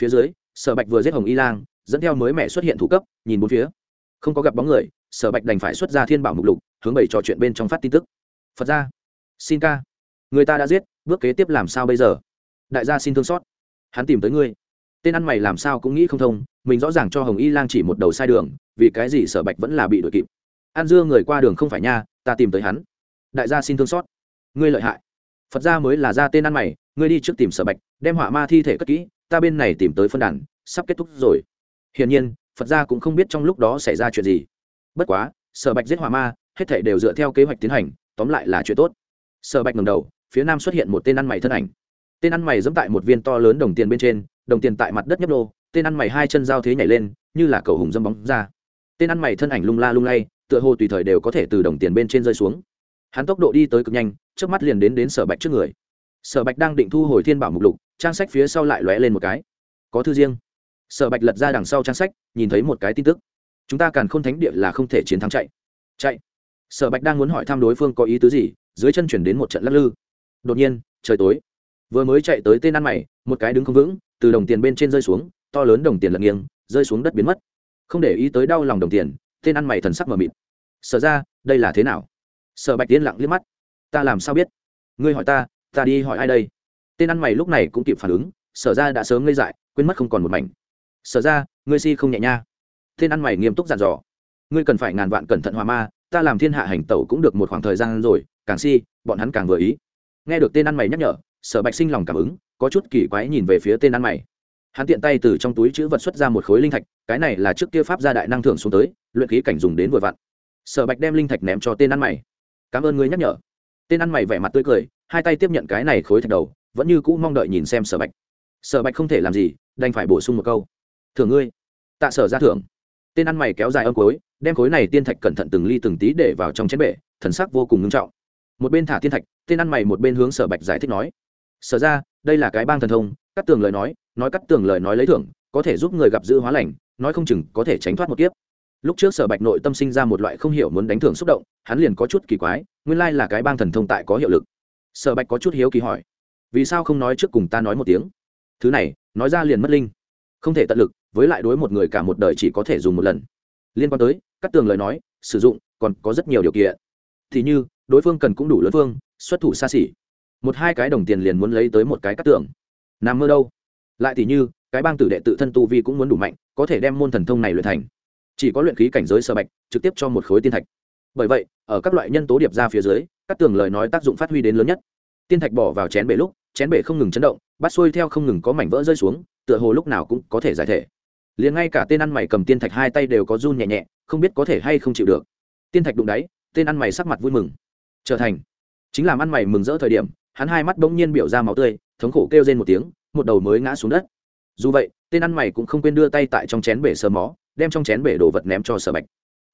Phía dưới, sở bạch vừa giết hồng y lang, dẫn theo mới mẹ xuất hiện thủ cấp, nhìn bốn phía. Không có gặp bóng người, sở bạch đành phải xuất ra thiên bảo mục lục, hướng bảy trò chuyện bên trong phát tin tức. Phật ra xin ca. Người ta đã giết, bước kế tiếp làm sao bây giờ? Đại gia xin thương xót. Hắn tìm tới ngươi tên ăn mày làm sao cũng nghĩ không thông, mình rõ ràng cho hồng y lang chỉ một đầu sai đường, vì cái gì sở bạch vẫn là bị đuổi kịp. An dưa người qua đường không phải nha, ta tìm tới hắn. Đại gia xin thương xót. Ngươi lợi hại. Phật gia mới là ra tên ăn mày, ngươi đi trước tìm sở bạch, đem họa ma thi thể cất kỹ, ta bên này tìm tới phân đàn, sắp kết thúc rồi. Hiển nhiên, phật gia cũng không biết trong lúc đó xảy ra chuyện gì. Bất quá, sở bạch giết họa ma, hết thể đều dựa theo kế hoạch tiến hành, tóm lại là chuyện tốt. Sở bạch ngầm đầu, phía nam xuất hiện một tên ăn mày thân ảnh tên ăn mày dẫm tại một viên to lớn đồng tiền bên trên, đồng tiền tại mặt đất nhấp đô tên ăn mày hai chân giao thế nhảy lên, như là cầu hùng dâm bóng ra. Tên ăn mày thân ảnh lung la lung lay, tựa hồ tùy thời đều có thể từ đồng tiền bên trên rơi xuống. Hắn tốc độ đi tới cực nhanh trước mắt liền đến đến sở bạch trước người. Sở bạch đang định thu hồi thiên bảo mục lục, trang sách phía sau lại lóe lên một cái. Có thư riêng. Sở bạch lật ra đằng sau trang sách, nhìn thấy một cái tin tức. Chúng ta càng k h ô n thánh địa là không thể chiến thắng chạy. Chạy. Sở bạch đang muốn hỏi thăm đối phương có ý tứ gì, dưới chân chuyển đến một trận lắc lư. Đột nhiên, trời tối vừa mới chạy tới tên ăn mày, một cái đứng không vững, từ đồng tiền bên trên rơi xuống, to lớn đồng tiền lật nghiêng, rơi xuống đất biến mất. Không để ý tới đau lòng đồng tiền, tên ăn mày thần sắc mờ mịt. Sở ra, đây là thế nào? Sở bạch tiên lặng liếc mắt. Ta làm sao biết? Ngươi hỏi ta ta đi hỏi ai đây? Tên ăn mày lúc này cũng kịp phản ứng, sở ra đã sớm ngây dại, quên mất không còn một mảnh. Sở ra, ngươi si không nhẹ nha. Tên ăn mày nghiêm túc dặn dò. Ngươi cần phải ngàn vạn cẩn thận hòa ma, ta làm thiên hạ hành tẩu cũng được một khoảng thời gian rồi, càng si, bọn hắn càng vừa ý nghe được tên ăn mày nhắc nhở, sở bạch sinh lòng cảm ứng, có chút kỳ quái nhìn về phía tên ăn mày. Hắn tiện tay từ trong túi chữ vật xuất ra một khối linh thạch, cái này là trước kia pháp gia đại năng thưởng xuống tới, luyện khí cảnh dùng đến vội vặn. Sở bạch đem linh thạch ném cho tên ăn mày. Cảm ơn ngươi nhắc nhở. Tên ăn mày vẻ mặt tươi cười, hai tay tiếp nhận cái này khối thạch đầu, vẫn như cũ mong đợi nhìn xem sở bạch. Sở bạch không thể làm gì, đành phải bổ sung một câu. Thưởng ngươi. Tạ sở ra thưởng. Tên ăn mày kéo dài âm cối đem khối này tiên thạch cẩn thận từng ly từng tí để vào trong chén bể, thần sắc vô cùng ngưng trọng. Một bên thả tiên thạch tên ăn mày một bên hướng sở bạch giải thích nói. Sở ra, đây là cái bang thần thông, cắt tường lời nói nói cắt tường lời nói lấy thưởng, có thể giúp người gặp giữ hóa lành, nói không chừng có thể tránh thoát một kiếp. Lúc trước sở bạch nội tâm sinh ra một loại không hiểu muốn đánh thưởng xúc động, hắn liền có chút kỳ quái, nguyên lai là cái bang thần thông tại có hiệu lực. Sở bạch có chút hiếu kỳ hỏi, vì sao không nói trước cùng ta nói một tiếng? Thứ này, nói ra liền mất linh. Không thể tận lực, với lại đối một người cả một đời chỉ có thể dùng một lần. Liên quan tới, cắt tường lời nói, sử dụng, còn có rất nhiều điều kiện. Thì như, đối phương cần cũng đủ lớn phương xuất thủ xa xỉ. Một hai cái đồng tiền liền muốn lấy tới một cái cắt tưởng nằm mơ đâu? Lại thì như, cái bang tử đệ tự thân tu vi cũng muốn đủ mạnh, có thể đem môn thần thông này luyện thành. Chỉ có luyện khí cảnh giới sơ bạch, trực tiếp cho một khối tiên thạch. Bởi vậy, ở các loại nhân tố điệp ra phía dưới các tường lời nói tác dụng phát huy đến lớn nhất. Tiên thạch bỏ vào chén bể lúc, chén bể không ngừng chấn động, bắt xuôi theo không ngừng có mảnh vỡ rơi xuống, tựa hồ lúc nào cũng có thể giải thể. Liền ngay cả tên ăn mày cầm tiên thạch hai tay đều có run nhẹ nhẹ, không biết có thể hay không chịu được. Tiên thạch đụng đáy, tên ăn mày sắc mặt vui mừng. Trở thành chính làm ăn mày mừng rỡ thời điểm, hắn hai mắt bỗng nhiên biểu ra máu tươi, thống khổ kêu rên một tiếng, một đầu mới ngã xuống đất. Dù vậy, tên ăn mày cũng không quên đưa tay tại trong chén bể sờ mó, đem trong chén bể đồ vật ném cho sở bạch.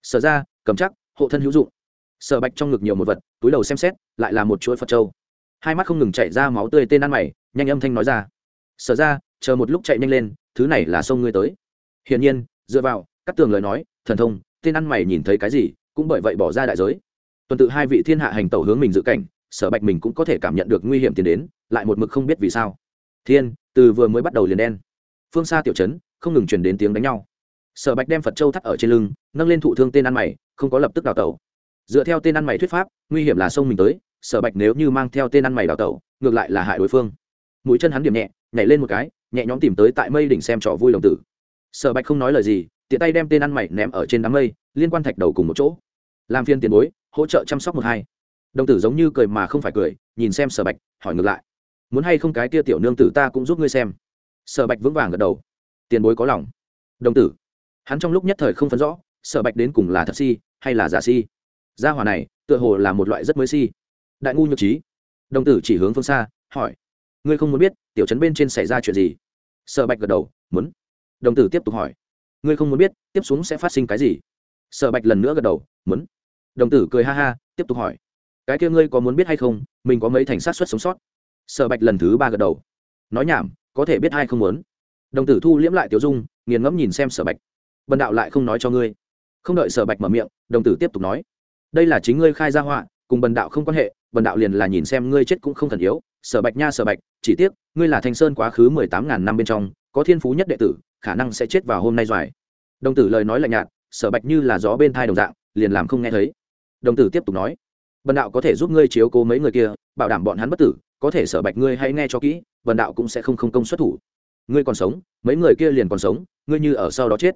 Sở ra cầm chắc, hộ thân hữu dụng. Sở bạch trong ngực nhiều một vật, túi đầu xem xét, lại là một chuỗi phật trâu hai mắt không ngừng chạy ra máu tươi tên ăn mày, nhanh âm thanh nói ra. Sở ra chờ một lúc chạy nhanh lên, thứ này là sông ngươi tới. Hiển nhiên, dựa vào các tường lời nói, thần thông, tên ăn mày nhìn thấy cái gì, cũng bởi vậy bỏ ra đại giới tuần tự hai vị thiên hạ hành tẩu hướng mình dự cảnh, sở bạch mình cũng có thể cảm nhận được nguy hiểm tiến đến, lại một mực không biết vì sao. Thiên, từ vừa mới bắt đầu liền đen. Phương xa tiểu trấn, không ngừng chuyển đến tiếng đánh nhau. Sở bạch đem phật châu thắt ở trên lưng, nâng lên thụ thương tên ăn mày, không có lập tức đào tẩu. Dựa theo tên ăn mày thuyết pháp, nguy hiểm là sông mình tới, sở bạch nếu như mang theo tên ăn mày đào tẩu, ngược lại là hại đối phương. Mũi chân hắn điểm nhẹ, nhảy lên một cái, nhẹ nhõm tìm tới tại mây đỉnh xem trò vui đồng tử. Sở bạch không nói lời gì, tiện tay đem tên ăn mày ném ở trên đám mây, liên quan thạch đầu cùng một chỗ. Làm phiên tiền bối hỗ trợ chăm sóc một hai. Đồng tử giống như cười mà không phải cười, nhìn xem sở bạch, hỏi ngược lại. Muốn hay không cái tia tiểu nương tử ta cũng giúp ngươi xem. Sở bạch vững vàng gật đầu. Tiền bối có lòng. Đồng tử. Hắn trong lúc nhất thời không phấn rõ, sở bạch đến cùng là thật si, hay là giả si? Gia hỏa này, tựa hồ là một loại rất mới si. Đại ngu nhược trí. Đồng tử chỉ hướng phương xa, hỏi. Ngươi không muốn biết, tiểu trấn bên trên xảy ra chuyện gì? Sở bạch gật đầu, muốn. Đồng tử tiếp tục hỏi. Ngươi không muốn biết, tiếp xuống sẽ phát sinh cái gì? Sở bạch lần nữa gật đầu, muốn đồng tử cười ha ha, tiếp tục hỏi. Cái kia ngươi có muốn biết hay không? Mình có mấy thành sát xuất sống sót? Sở bạch lần thứ ba gật đầu. Nói nhảm, có thể biết ai không muốn. Đồng tử thu liễm lại tiểu dung, nghiền ngẫm nhìn xem sở bạch. Bần đạo lại không nói cho ngươi. Không đợi sở bạch mở miệng, đồng tử tiếp tục nói. Đây là chính ngươi khai ra họa, cùng bần đạo không quan hệ, bần đạo liền là nhìn xem ngươi chết cũng không thần yếu. Sở bạch nha sở bạch, chỉ tiếc, ngươi là thanh sơn quá khứ mười tám ngàn năm bên trong, có thiên phú nhất đệ tử, khả năng sẽ chết vào hôm nay doài. Đồng tử lời nói lạnh nhạt, sở bạch như là gió bên thai đồng dạng, liền làm không nghe thấy đồng tử tiếp tục nói bần đạo có thể giúp ngươi chiếu cố mấy người kia, bảo đảm bọn hắn bất tử, có thể sở bạch ngươi hãy nghe cho kỹ bần đạo cũng sẽ không không công xuất thủ. Ngươi còn sống, mấy người kia liền còn sống, ngươi như ở sau đó chết.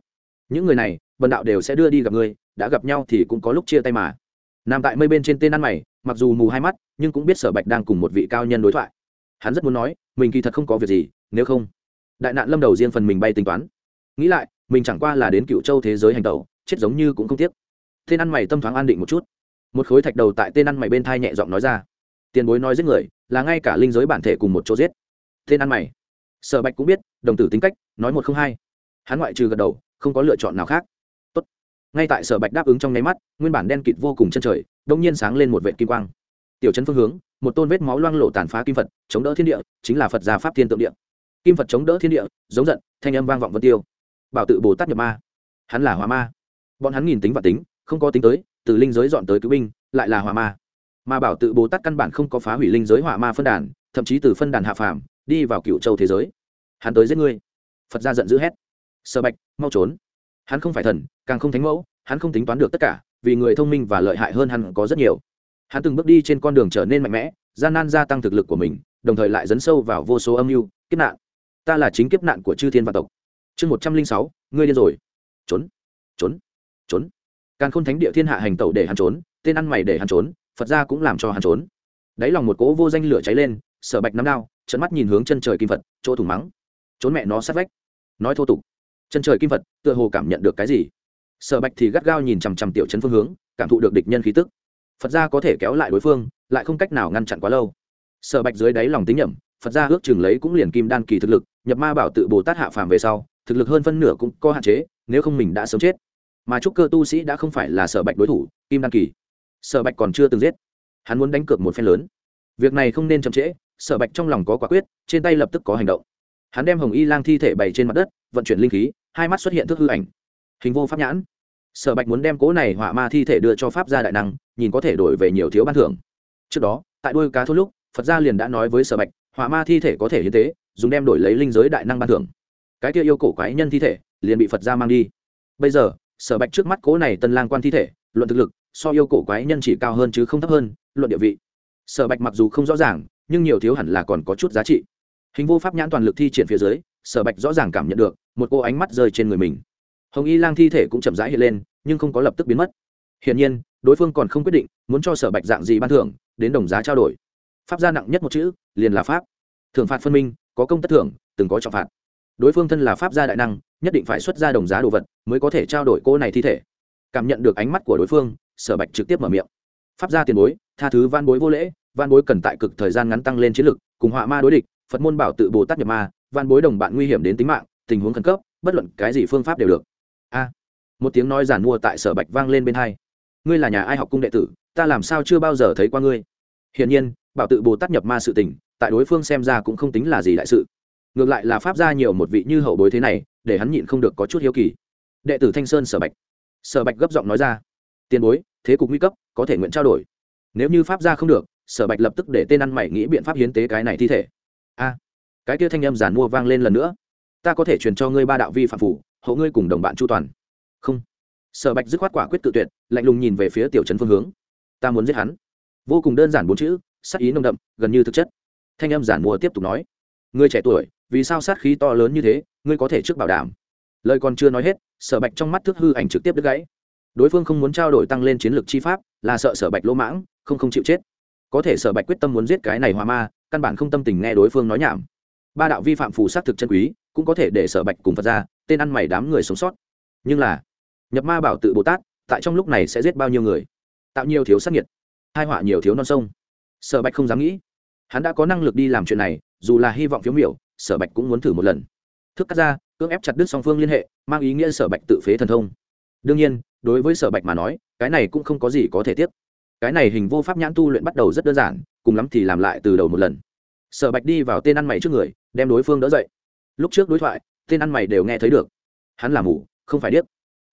Những người này bần đạo đều sẽ đưa đi gặp ngươi, đã gặp nhau thì cũng có lúc chia tay mà. Nằm tại mây bên trên tên ăn mày, mặc dù mù hai mắt, nhưng cũng biết sở bạch đang cùng một vị cao nhân đối thoại. Hắn rất muốn nói, mình kỳ thật không có việc gì, nếu không. Đại nạn lâm đầu riêng phần mình bay tính toán. Nghĩ lại, mình chẳng qua là đến cựu châu thế giới hành tẩu, chết giống như cũng không tiếc tên ăn mày tâm thoáng an định một chút. Một khối thạch đầu tại tên ăn mày bên thai nhẹ giọng nói ra. Tiền bối nói giết người, là ngay cả linh giới bản thể cùng một chỗ giết. Tên ăn mày. Sở bạch cũng biết, đồng tử tính cách, nói một không hai. Hắn ngoại trừ gật đầu, không có lựa chọn nào khác. Tốt. ngay tại sở bạch đáp ứng trong nháy mắt, nguyên bản đen kịt vô cùng chân trời đông nhiên sáng lên một vệ kim quang. Tiểu chân phương hướng, một tôn vết máu loang lộ tàn phá kim phật, chống đỡ thiên địa, chính là phật gia pháp thiên tượng địa. Kim phật chống đỡ thiên địa, giống giận, thanh âm vang vọng vân tiêu. Bảo tự bồ tát nhập ma. Hắn là hóa ma. Bọn hắn nghìn tính và tính không có tính tới, từ linh giới dọn tới cứu binh, lại là hỏa ma. Mà bảo tự bồ tát căn bản không có phá hủy linh giới hỏa ma phân đàn, thậm chí từ phân đàn hạ phàm, đi vào cựu châu thế giới. Hắn tới giết ngươi. Phật ra giận dữ hét. Sơ bạch, mau trốn. Hắn không phải thần, càng không thánh mẫu, hắn không tính toán được tất cả, vì người thông minh và lợi hại hơn hắn có rất nhiều. Hắn từng bước đi trên con đường trở nên mạnh mẽ, gian nan gia tăng thực lực của mình, đồng thời lại dấn sâu vào vô số âm mưu, kiếp nạn. Ta là chính kiếp nạn của chư thiên và tộc. Chương một trăm linh sáu, ngươi điên rồi. Trốn. Trốn. Trốn càn khôn thánh địa thiên hạ hành tẩu để hắn trốn, tên ăn mày để hắn trốn, phật gia cũng làm cho hắn trốn. Đáy lòng một cỗ vô danh lửa cháy lên, sở bạch nắm đao trận mắt nhìn hướng chân trời kim phật, chỗ thủng mắng. Trốn mẹ nó sát vách. Nói thô tục. Chân trời kim phật, tựa hồ cảm nhận được cái gì? Sở bạch thì gắt gao nhìn chằm chằm tiểu chân phương hướng, cảm thụ được địch nhân khí tức. Phật gia có thể kéo lại đối phương, lại không cách nào ngăn chặn quá lâu. Sở bạch dưới đáy lòng tính nhẩm, phật gia ước chừng lấy cũng liền kim đan kỳ thực lực, nhập ma bảo tự bồ tát hạ phàm về sau, thực lực hơn phân nửa cũng có hạn chế, nếu không mình đã sớm chết mà trúc cơ tu sĩ đã không phải là sở bạch đối thủ, kim đan kỳ. Sở bạch còn chưa từng giết. Hắn muốn đánh cược một phen lớn. Việc này không nên chậm trễ, sở bạch trong lòng có quả quyết, trên tay lập tức có hành động. Hắn đem hồng y lang thi thể bày trên mặt đất, vận chuyển linh khí, hai mắt xuất hiện thức hư ảnh. Hình vô pháp nhãn. Sở bạch muốn đem cố này hỏa ma thi thể đưa cho pháp gia đại năng, nhìn có thể đổi về nhiều thiếu ban thưởng. Trước đó, tại đôi cá thốt lúc, phật gia liền đã nói với sở bạch hỏa ma thi thể có thể hiến tế, dùng đem đổi lấy linh giới đại năng ban thưởng. Cái kia yêu cổ quái nhân thi thể, liền bị phật gia mang đi. Bây giờ sở bạch trước mắt cố này tân lang quan thi thể, luận thực lực, so yêu cổ quái nhân chỉ cao hơn chứ không thấp hơn, luận địa vị. Sở bạch mặc dù không rõ ràng, nhưng nhiều thiếu hẳn là còn có chút giá trị. Hình vô pháp nhãn toàn lực thi triển phía dưới, sở bạch rõ ràng cảm nhận được, một cô ánh mắt rơi trên người mình. Hồng y lang thi thể cũng chậm rãi hiện lên, nhưng không có lập tức biến mất. Hiển nhiên, đối phương còn không quyết định, muốn cho sở bạch dạng gì ban thưởng, đến đồng giá trao đổi. Pháp gia nặng nhất một chữ, liền là pháp. Thưởng phạt phân minh, có công tất thưởng, từng có trọng phạt. Đối phương thân là pháp gia đại năng nhất định phải xuất ra đồng giá đồ vật mới có thể trao đổi cô này thi thể. Cảm nhận được ánh mắt của đối phương, sở bạch trực tiếp mở miệng. Pháp gia tiền bối, tha thứ van bối vô lễ, van bối cần tại cực thời gian ngắn tăng lên chiến lực, cùng họa ma đối địch, phật môn bảo tự bồ tát nhập ma, van bối đồng bạn nguy hiểm đến tính mạng, tình huống khẩn cấp, bất luận cái gì phương pháp đều được. A. Một tiếng nói giản mua tại sở bạch vang lên bên hai. Ngươi là nhà ai học cung đệ tử, ta làm sao chưa bao giờ thấy qua ngươi? Hiển nhiên, bảo tự bồ tát nhập ma sự tình, tại đối phương xem ra cũng không tính là gì đại sự ngược lại là pháp gia nhiều một vị như hậu bối thế này, để hắn nhịn không được có chút hiếu kỳ. Đệ tử thanh sơn sở bạch. Sở bạch gấp giọng nói ra, tiền bối, thế cục nguy cấp, có thể nguyện trao đổi. Nếu như pháp gia không được, sở bạch lập tức để tên ăn mày nghĩ biện pháp hiến tế cái này thi thể. A, cái kia thanh âm giản mua vang lên lần nữa. Ta có thể truyền cho ngươi ba đạo vi phạm phủ, hộ ngươi cùng đồng bạn chu toàn. Không. Sở bạch dứt khoát quả quyết tự tuyệt, lạnh lùng nhìn về phía tiểu trấn phương hướng. Ta muốn giết hắn. Vô cùng đơn giản bốn chữ sắc ý nồng đậm, gần như thực chất. Thanh âm giản mua tiếp tục nói, ngươi trẻ tuổi vì sao sát khí to lớn như thế, ngươi có thể trước bảo đảm. Lời còn chưa nói hết, sở bạch trong mắt thức hư ảnh trực tiếp đứt gãy. Đối phương không muốn trao đổi tăng lên chiến lược chi pháp, là sợ sở bạch lỗ mãng, không không chịu chết. Có thể sở bạch quyết tâm muốn giết cái này hoa ma, căn bản không tâm tình nghe đối phương nói nhảm. Ba đạo vi phạm phù s á t thực chân quý, cũng có thể để sở bạch cùng phật ra, tên ăn mày đám người sống sót. Nhưng là, nhập ma bảo tự bồ tát, tại trong lúc này sẽ giết bao nhiêu người? Tạo nhiều thiếu sắc nhiệt hai họa nhiều thiếu non sông. Sở bạch không dám nghĩ. Hắn đã có năng lực đi làm chuyện này, dù là hy vọng phiếu miểu sở bạch cũng muốn thử một lần. Thức cắt ra, cưỡng ép chặt đứt song phương liên hệ, mang ý nghĩa sở bạch tự phế thần thông. Đương nhiên, đối với sở bạch mà nói, cái này cũng không có gì có thể tiếp cái này hình vô pháp nhãn tu luyện bắt đầu rất đơn giản, cùng lắm thì làm lại từ đầu một lần. Sở bạch đi vào tên ăn mày trước người, đem đối phương đỡ dậy. Lúc trước đối thoại, tên ăn mày đều nghe thấy được. Hắn là mù, không phải điếc.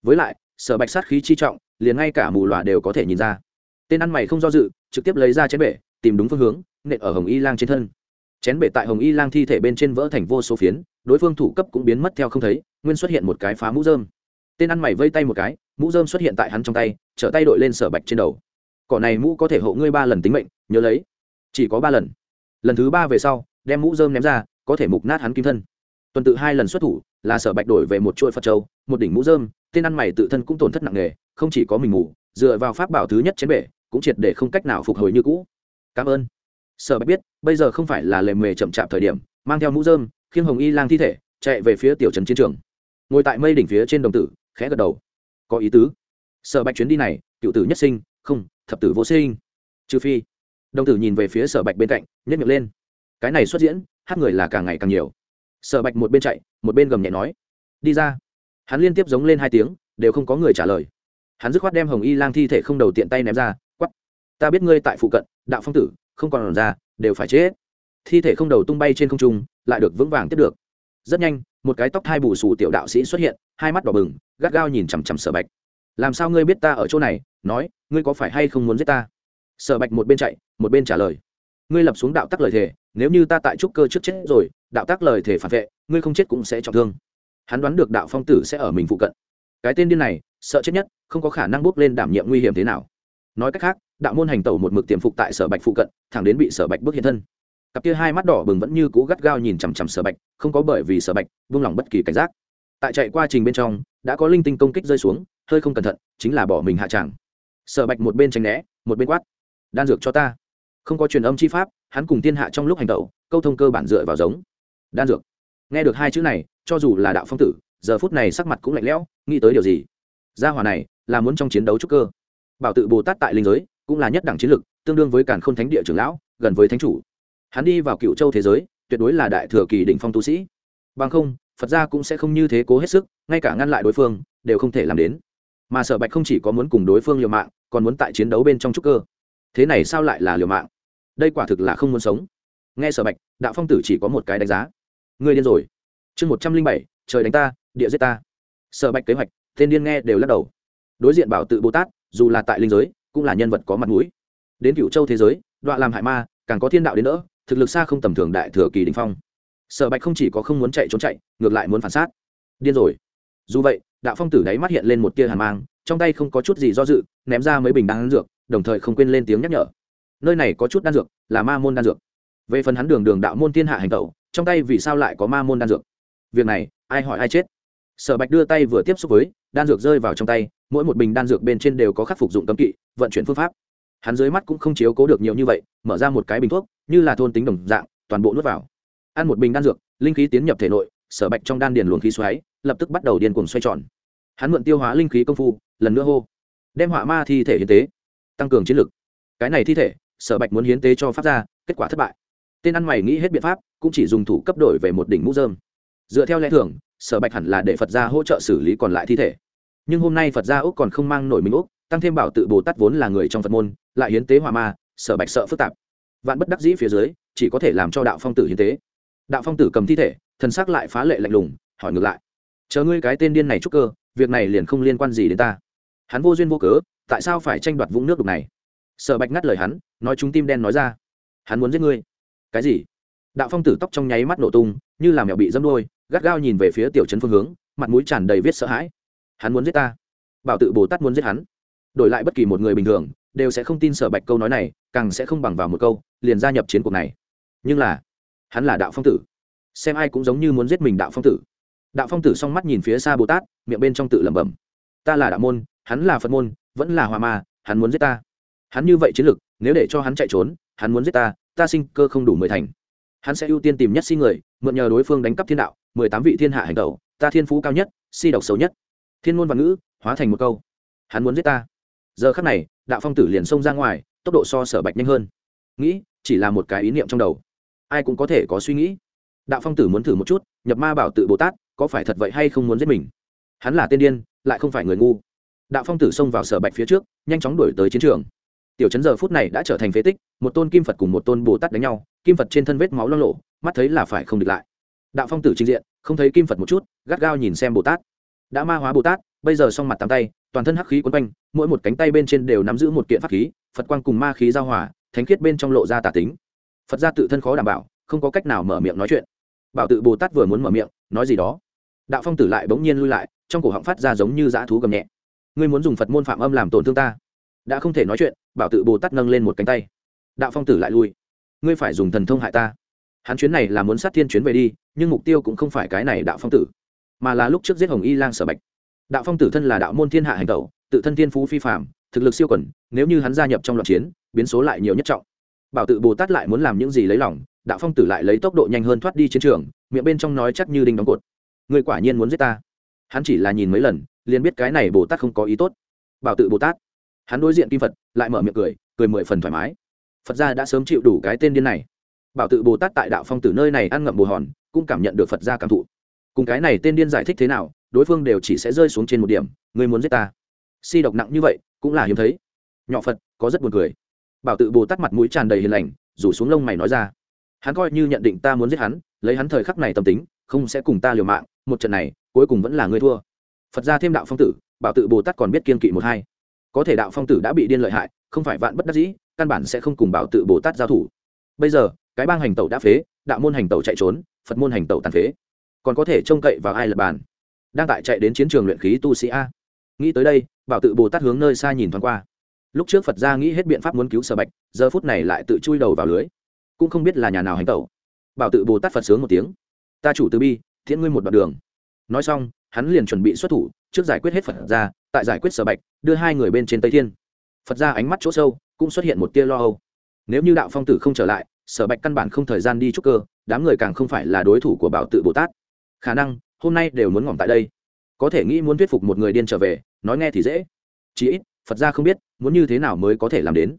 Với lại, sở bạch sát khí chi trọng, liền ngay cả mù loà đều có thể nhìn ra. Tên ăn mày không do dự, trực tiếp lấy ra chén bể, tìm đúng phương hướng, nện ở hồng y lang trên thân chén bể tại hồng y lang thi thể bên trên vỡ thành vô số phiến, đối phương thủ cấp cũng biến mất theo không thấy, nguyên xuất hiện một cái phá mũ dơm tên ăn mày vây tay một cái, mũ dơm xuất hiện tại hắn trong tay, trở tay đội lên sở bạch trên đầu. Cỏ này mũ có thể hộ ngươi ba lần tính mệnh, nhớ lấy. Chỉ có ba lần. Lần thứ ba về sau, đem mũ dơm ném ra, có thể mục nát hắn kim thân. Tuần tự hai lần xuất thủ, là sở bạch đổi về một chuỗi phật châu, một đỉnh mũ dơm tên ăn mày tự thân cũng tổn thất nặng nề, không chỉ có mình mù, dựa vào pháp bảo thứ nhất chén bể, cũng triệt để không cách nào phục hồi như cũ. Cảm ơn sở bạch biết, bây giờ không phải là lề mề chậm chạp thời điểm, mang theo mũ dơm khiêng hồng y lang thi thể, chạy về phía tiểu trấn chiến trường. Ngồi tại mây đỉnh phía trên đồng tử, khẽ gật đầu. Có ý tứ. Sở bạch chuyến đi này, cựu tử nhất sinh, không, thập tử vô sinh. Trừ phi. Đồng tử nhìn về phía sở bạch bên cạnh nhét miệng lên. Cái này xuất diễn, hát người là càng ngày càng nhiều. Sở bạch một bên chạy, một bên gầm nhẹ nói. Đi ra. Hắn liên tiếp giống lên hai tiếng, đều không có người trả lời. Hắn dứt khoát đem hồng y lang thi thể không đầu tiện tay ném ra quắp ta biết ngươi tại phụ cận, đạo phong tử không còn ra, đều phải chết. Thi thể không đầu tung bay trên không trung, lại được vững vàng tiếp được. Rất nhanh, một cái tóc hai bù xù tiểu đạo sĩ xuất hiện, hai mắt đỏ bừng, gắt gao nhìn chằm chằm sở bạch. Làm sao ngươi biết ta ở chỗ này? Nói, ngươi có phải hay không muốn giết ta? Sở bạch một bên chạy, một bên trả lời. Ngươi lập xuống đạo tắc lời thề, nếu như ta tại trúc cơ trước chết rồi, đạo tắc lời thề phản vệ, ngươi không chết cũng sẽ trọng thương. Hắn đoán được đạo phong tử sẽ ở mình phụ cận. Cái tên điên này, sợ chết nhất, không có khả năng bước lên đảm nhiệm nguy hiểm thế nào. Nói cách khác đạo môn hành tẩu một mực tiềm phục tại sở bạch phụ cận, thẳng đến bị sở bạch bước hiện thân. Cặp kia hai mắt đỏ bừng vẫn như cũ gắt gao nhìn chằm chằm sở bạch, không có bởi vì sở bạch vung lòng bất kỳ cảnh giác. Tại chạy qua trình bên trong, đã có linh tinh công kích rơi xuống, hơi không cẩn thận, chính là bỏ mình hạ tràng sở bạch một bên tránh né, một bên quát, đan dược cho ta. Không có truyền âm chi pháp, hắn cùng thiên hạ trong lúc hành tẩu, câu thông cơ bản dựa vào giống. Đan dược. Nghe được hai chữ này, cho dù là đạo phong tử, giờ phút này sắc mặt cũng lạnh lẽo, nghĩ tới điều gì? Gia hỏa này là muốn trong chiến đấu trúc cơ. Bảo tự bồ tát tại linh giới cũng là nhất đẳng chiến lực tương đương với càn khôn thánh địa trưởng lão, gần với thánh chủ. Hắn đi vào cựu châu thế giới, tuyệt đối là đại thừa kỳ đỉnh phong tu sĩ. Bằng không, phật gia cũng sẽ không như thế cố hết sức, ngay cả ngăn lại đối phương, đều không thể làm đến. Mà sở bạch không chỉ có muốn cùng đối phương liều mạng, còn muốn tại chiến đấu bên trong trúc cơ. Thế này sao lại là liều mạng? Đây quả thực là không muốn sống. Nghe sở bạch, đạo phong tử chỉ có một cái đánh giá. Người điên rồi. Chương một trăm linh bảy, trời đánh ta, địa giết ta. Sở bạch kế hoạch, tên điên nghe đều lắc đầu. Đối diện bảo tự bồ tát, dù là tại linh giới cũng là nhân vật có mặt mũi. Đến cựu châu thế giới, đọa làm hại ma, càng có thiên đạo đến nữa thực lực xa không tầm thường đại thừa kỳ đình phong. Sở bạch không chỉ có không muốn chạy trốn chạy, ngược lại muốn phản sát. Điên rồi. Dù vậy, đạo phong tử đáy mắt hiện lên một tia hàn mang, trong tay không có chút gì do dự, ném ra mấy bình đan dược, đồng thời không quên lên tiếng nhắc nhở. Nơi này có chút đan dược, là ma môn đan dược. Về phần hắn đường đường đạo môn thiên hạ hành tẩu, trong tay vì sao lại có ma môn đan dược? Việc này, ai hỏi ai chết? Sở bạch đưa tay vừa tiếp xúc với, đan dược rơi vào trong tay, mỗi một bình đan dược bên trên đều có khắc phục dụng cấm kỵ vận chuyển phương pháp. Hắn dưới mắt cũng không chiếu cố được nhiều như vậy, mở ra một cái bình thuốc, như là thôn tính đồng dạng, toàn bộ nuốt vào. Ăn một bình đan dược, linh khí tiến nhập thể nội, sở bạch trong đan điền luồng khí xoáy, lập tức bắt đầu điên cuồng xoay tròn. Hắn mượn tiêu hóa linh khí công phu, lần nữa hô, đem họa ma thi thể hiến tế, tăng cường chiến lực. Cái này thi thể, sở bạch muốn hiến tế cho pháp gia, kết quả thất bại. Tên ăn mày nghĩ hết biện pháp, cũng chỉ dùng thủ cấp đổi về một đỉnh mũ dơm dựa theo lẽ thường, sở bạch hẳn là để phật gia hỗ trợ xử lý còn lại thi thể. Nhưng hôm nay phật gia úc còn không mang nổi mình úc tăng thêm bảo tự bồ tát vốn là người trong phật môn, lại hiến tế hòa ma, sở bạch sợ phức tạp. Vạn bất đắc dĩ phía dưới, chỉ có thể làm cho đạo phong tử hiến tế. Đạo phong tử cầm thi thể, thần sắc lại phá lệ lạnh lùng, hỏi ngược lại. Chờ ngươi cái tên điên này trúc cơ, việc này liền không liên quan gì đến ta. Hắn vô duyên vô cớ, tại sao phải tranh đoạt vũng nước đục này? Sở bạch ngắt lời hắn, nói chúng tim đen nói ra. Hắn muốn giết ngươi. Cái gì? Đạo phong tử tóc trong nháy mắt nổ tung, như làm mèo bị dâm đôi gắt gao nhìn về phía tiểu trấn phương hướng, mặt mũi tràn đầy viết sợ hãi. Hắn muốn giết ta. Bảo tự bồ tát muốn giết hắn đổi lại bất kỳ một người bình thường đều sẽ không tin sở bạch câu nói này càng sẽ không bằng vào một câu liền gia nhập chiến cuộc này. Nhưng là hắn là đạo phong tử. Xem ai cũng giống như muốn giết mình đạo phong tử. Đạo phong tử s mắt nhìn phía xa bồ tát miệng bên trong tự lẩm bẩm. Ta là đạo môn hắn là phật môn vẫn là hòa ma hắn muốn giết ta. Hắn như vậy chiến lược, nếu để cho hắn chạy trốn hắn muốn giết ta ta sinh cơ không đủ mười thành. Hắn sẽ ưu tiên tìm nhất si người mượn nhờ đối phương đánh cắp thiên đạo mười tám vị thiên hạ hành tẩu ta thiên phú cao nhất si độc xấu nhất. Thiên ngôn văn ngữ hóa thành một câu. Hắn muốn giết ta giờ khắc này, đạo phong tử liền xông ra ngoài, tốc độ so sở bạch nhanh hơn. Nghĩ, chỉ là một cái ý niệm trong đầu. Ai cũng có thể có suy nghĩ. Đạo phong tử muốn thử một chút, nhập ma bảo tự bồ tát, có phải thật vậy hay không muốn giết mình? Hắn là tên điên, lại không phải người ngu. Đạo phong tử xông vào sở bạch phía trước, nhanh chóng đuổi tới chiến trường. Tiểu chấn giờ phút này đã trở thành phế tích, một tôn kim phật cùng một tôn bồ tát đánh nhau, kim phật trên thân vết máu lo lộ mắt thấy là phải không địch lại. Đạo phong tử trình diện, không thấy kim phật một chút, gắt gao nhìn xem bồ tát. Đã ma hóa bồ tát, bây giờ xong mặt tám tay toàn thân hắc khí quấn quanh, mỗi một cánh tay bên trên đều nắm giữ một kiện pháp khí, phật quang cùng ma khí giao hòa, thánh khiết bên trong lộ ra tả tính. Phật gia tự thân khó đảm bảo, không có cách nào mở miệng nói chuyện. Bảo tự bồ tát vừa muốn mở miệng, nói gì đó. Đạo phong tử lại bỗng nhiên lui lại, trong cổ họng phát ra giống như dã thú gầm nhẹ. Ngươi muốn dùng phật môn phạm âm làm tổn thương ta? Đã không thể nói chuyện, bảo tự bồ tát nâng lên một cánh tay. Đạo phong tử lại lui. Ngươi phải dùng thần thông hại ta. Hắn chuyến này là muốn sát thiên chuyến về đi, nhưng mục tiêu cũng không phải cái này đạo phong tử, mà là lúc trước giết hồng y lang sở bạch đạo phong tử thân là đạo môn thiên hạ hành tẩu, tự thân thiên phú phi phạm thực lực siêu quẩn nếu như hắn gia nhập trong loạt chiến, biến số lại nhiều nhất trọng. Bảo tự bồ tát lại muốn làm những gì lấy lòng, đạo phong tử lại lấy tốc độ nhanh hơn thoát đi chiến trường, miệng bên trong nói chắc như đinh đóng cột. Người quả nhiên muốn giết ta. Hắn chỉ là nhìn mấy lần, liền biết cái này bồ tát không có ý tốt. Bảo tự bồ tát. Hắn đối diện kim phật, lại mở miệng cười cười mười phần thoải mái. Phật gia đã sớm chịu đủ cái tên điên này. Bảo tự bồ tát tại đạo phong tử nơi này ăn ngậm bồ hòn, cũng cảm nhận được phật gia cảm thụ. Cùng cái này tên điên giải thích thế nào đối phương đều chỉ sẽ rơi xuống trên một điểm người muốn giết ta. Si độc nặng như vậy, cũng là hiếm thấy. Nhỏ phật, có rất buồn cười. Bảo tự bồ tát mặt mũi tràn đầy hiền lành, rủ xuống lông mày nói ra. Hắn coi như nhận định ta muốn giết hắn, lấy hắn thời khắc này tâm tính, không sẽ cùng ta liều mạng, một trận này, cuối cùng vẫn là ngươi thua. Phật ra thêm đạo phong tử, bảo tự bồ tát còn biết kiên kỵ một hai. Có thể đạo phong tử đã bị điên lợi hại, không phải vạn bất đắc dĩ, căn bản sẽ không cùng bảo tự bồ tát giao thủ. Bây giờ, cái bang hành tẩu đã phế, đạo môn hành tẩu chạy trốn, phật môn hành tẩu tàn phế. Còn có thể trông cậy vào ai lập bàn? Đang tại chạy đến chiến trường luyện khí tu sĩ a. Nghĩ tới đây, bảo tự bồ tát hướng nơi xa nhìn thoáng qua. Lúc trước phật gia nghĩ hết biện pháp muốn cứu sở bạch, giờ phút này lại tự chui đầu vào lưới. Cũng không biết là nhà nào hành tẩu. Bảo tự bồ tát phật sướng một tiếng. Ta chủ từ bi thiện ngươi một đoạn đường. Nói xong, hắn liền chuẩn bị xuất thủ, trước giải quyết hết phật gia, tại giải quyết sở bạch, đưa hai người bên trên tây thiên. Phật gia ánh mắt chỗ sâu, cũng xuất hiện một tia lo âu. Nếu như đạo phong tử không trở lại, sở bạch căn bản không thời gian đi trúc cơ, đám người càng không phải là đối thủ của bảo tự bồ tát. Khả năng hôm nay đều muốn ngỏm tại đây. Có thể nghĩ muốn thuyết phục một người điên trở về, nói nghe thì dễ. Chí ít, phật gia không biết, muốn như thế nào mới có thể làm đến.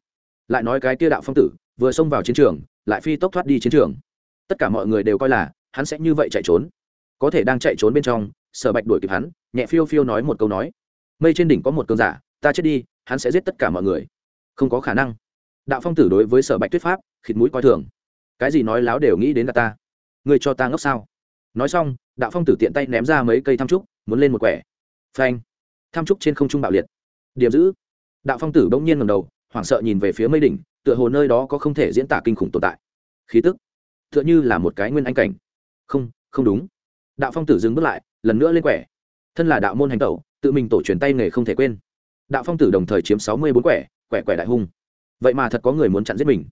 Lại nói cái kia đạo phong tử, vừa xông vào chiến trường, lại phi tốc thoát đi chiến trường. Tất cả mọi người đều coi là, hắn sẽ như vậy chạy trốn. Có thể đang chạy trốn bên trong, sở bạch đuổi kịp hắn, nhẹ phiêu phiêu nói một câu nói. Mây trên đỉnh có một cơn giả, ta chết đi, hắn sẽ giết tất cả mọi người. Không có khả năng. Đạo phong tử đối với sở bạch thuyết pháp, khịt mũi coi thường. Cái gì nói láo đều nghĩ đến cả ta. Người cho ta ngốc sao? Nói xong, đạo phong tử tiện tay ném ra mấy cây tham trúc, muốn lên một quẻ. Phanh. Tham trúc trên không trung bạo liệt. Điểm giữ. Đạo phong tử bỗng nhiên ngầm đầu, hoảng sợ nhìn về phía mây đỉnh, tựa hồ nơi đó có không thể diễn tả kinh khủng tồn tại. Khí tức. Tựa như là một cái nguyên anh cảnh. Không không đúng. Đạo phong tử dừng bước lại, lần nữa lên quẻ. Thân là đạo môn hành tẩu, tự mình tổ truyền tay nghề không thể quên. Đạo phong tử đồng thời chiếm sáu mươi bốn quẻ quẻ quẻ đại hung. Vậy mà thật có người muốn chặn giết mình.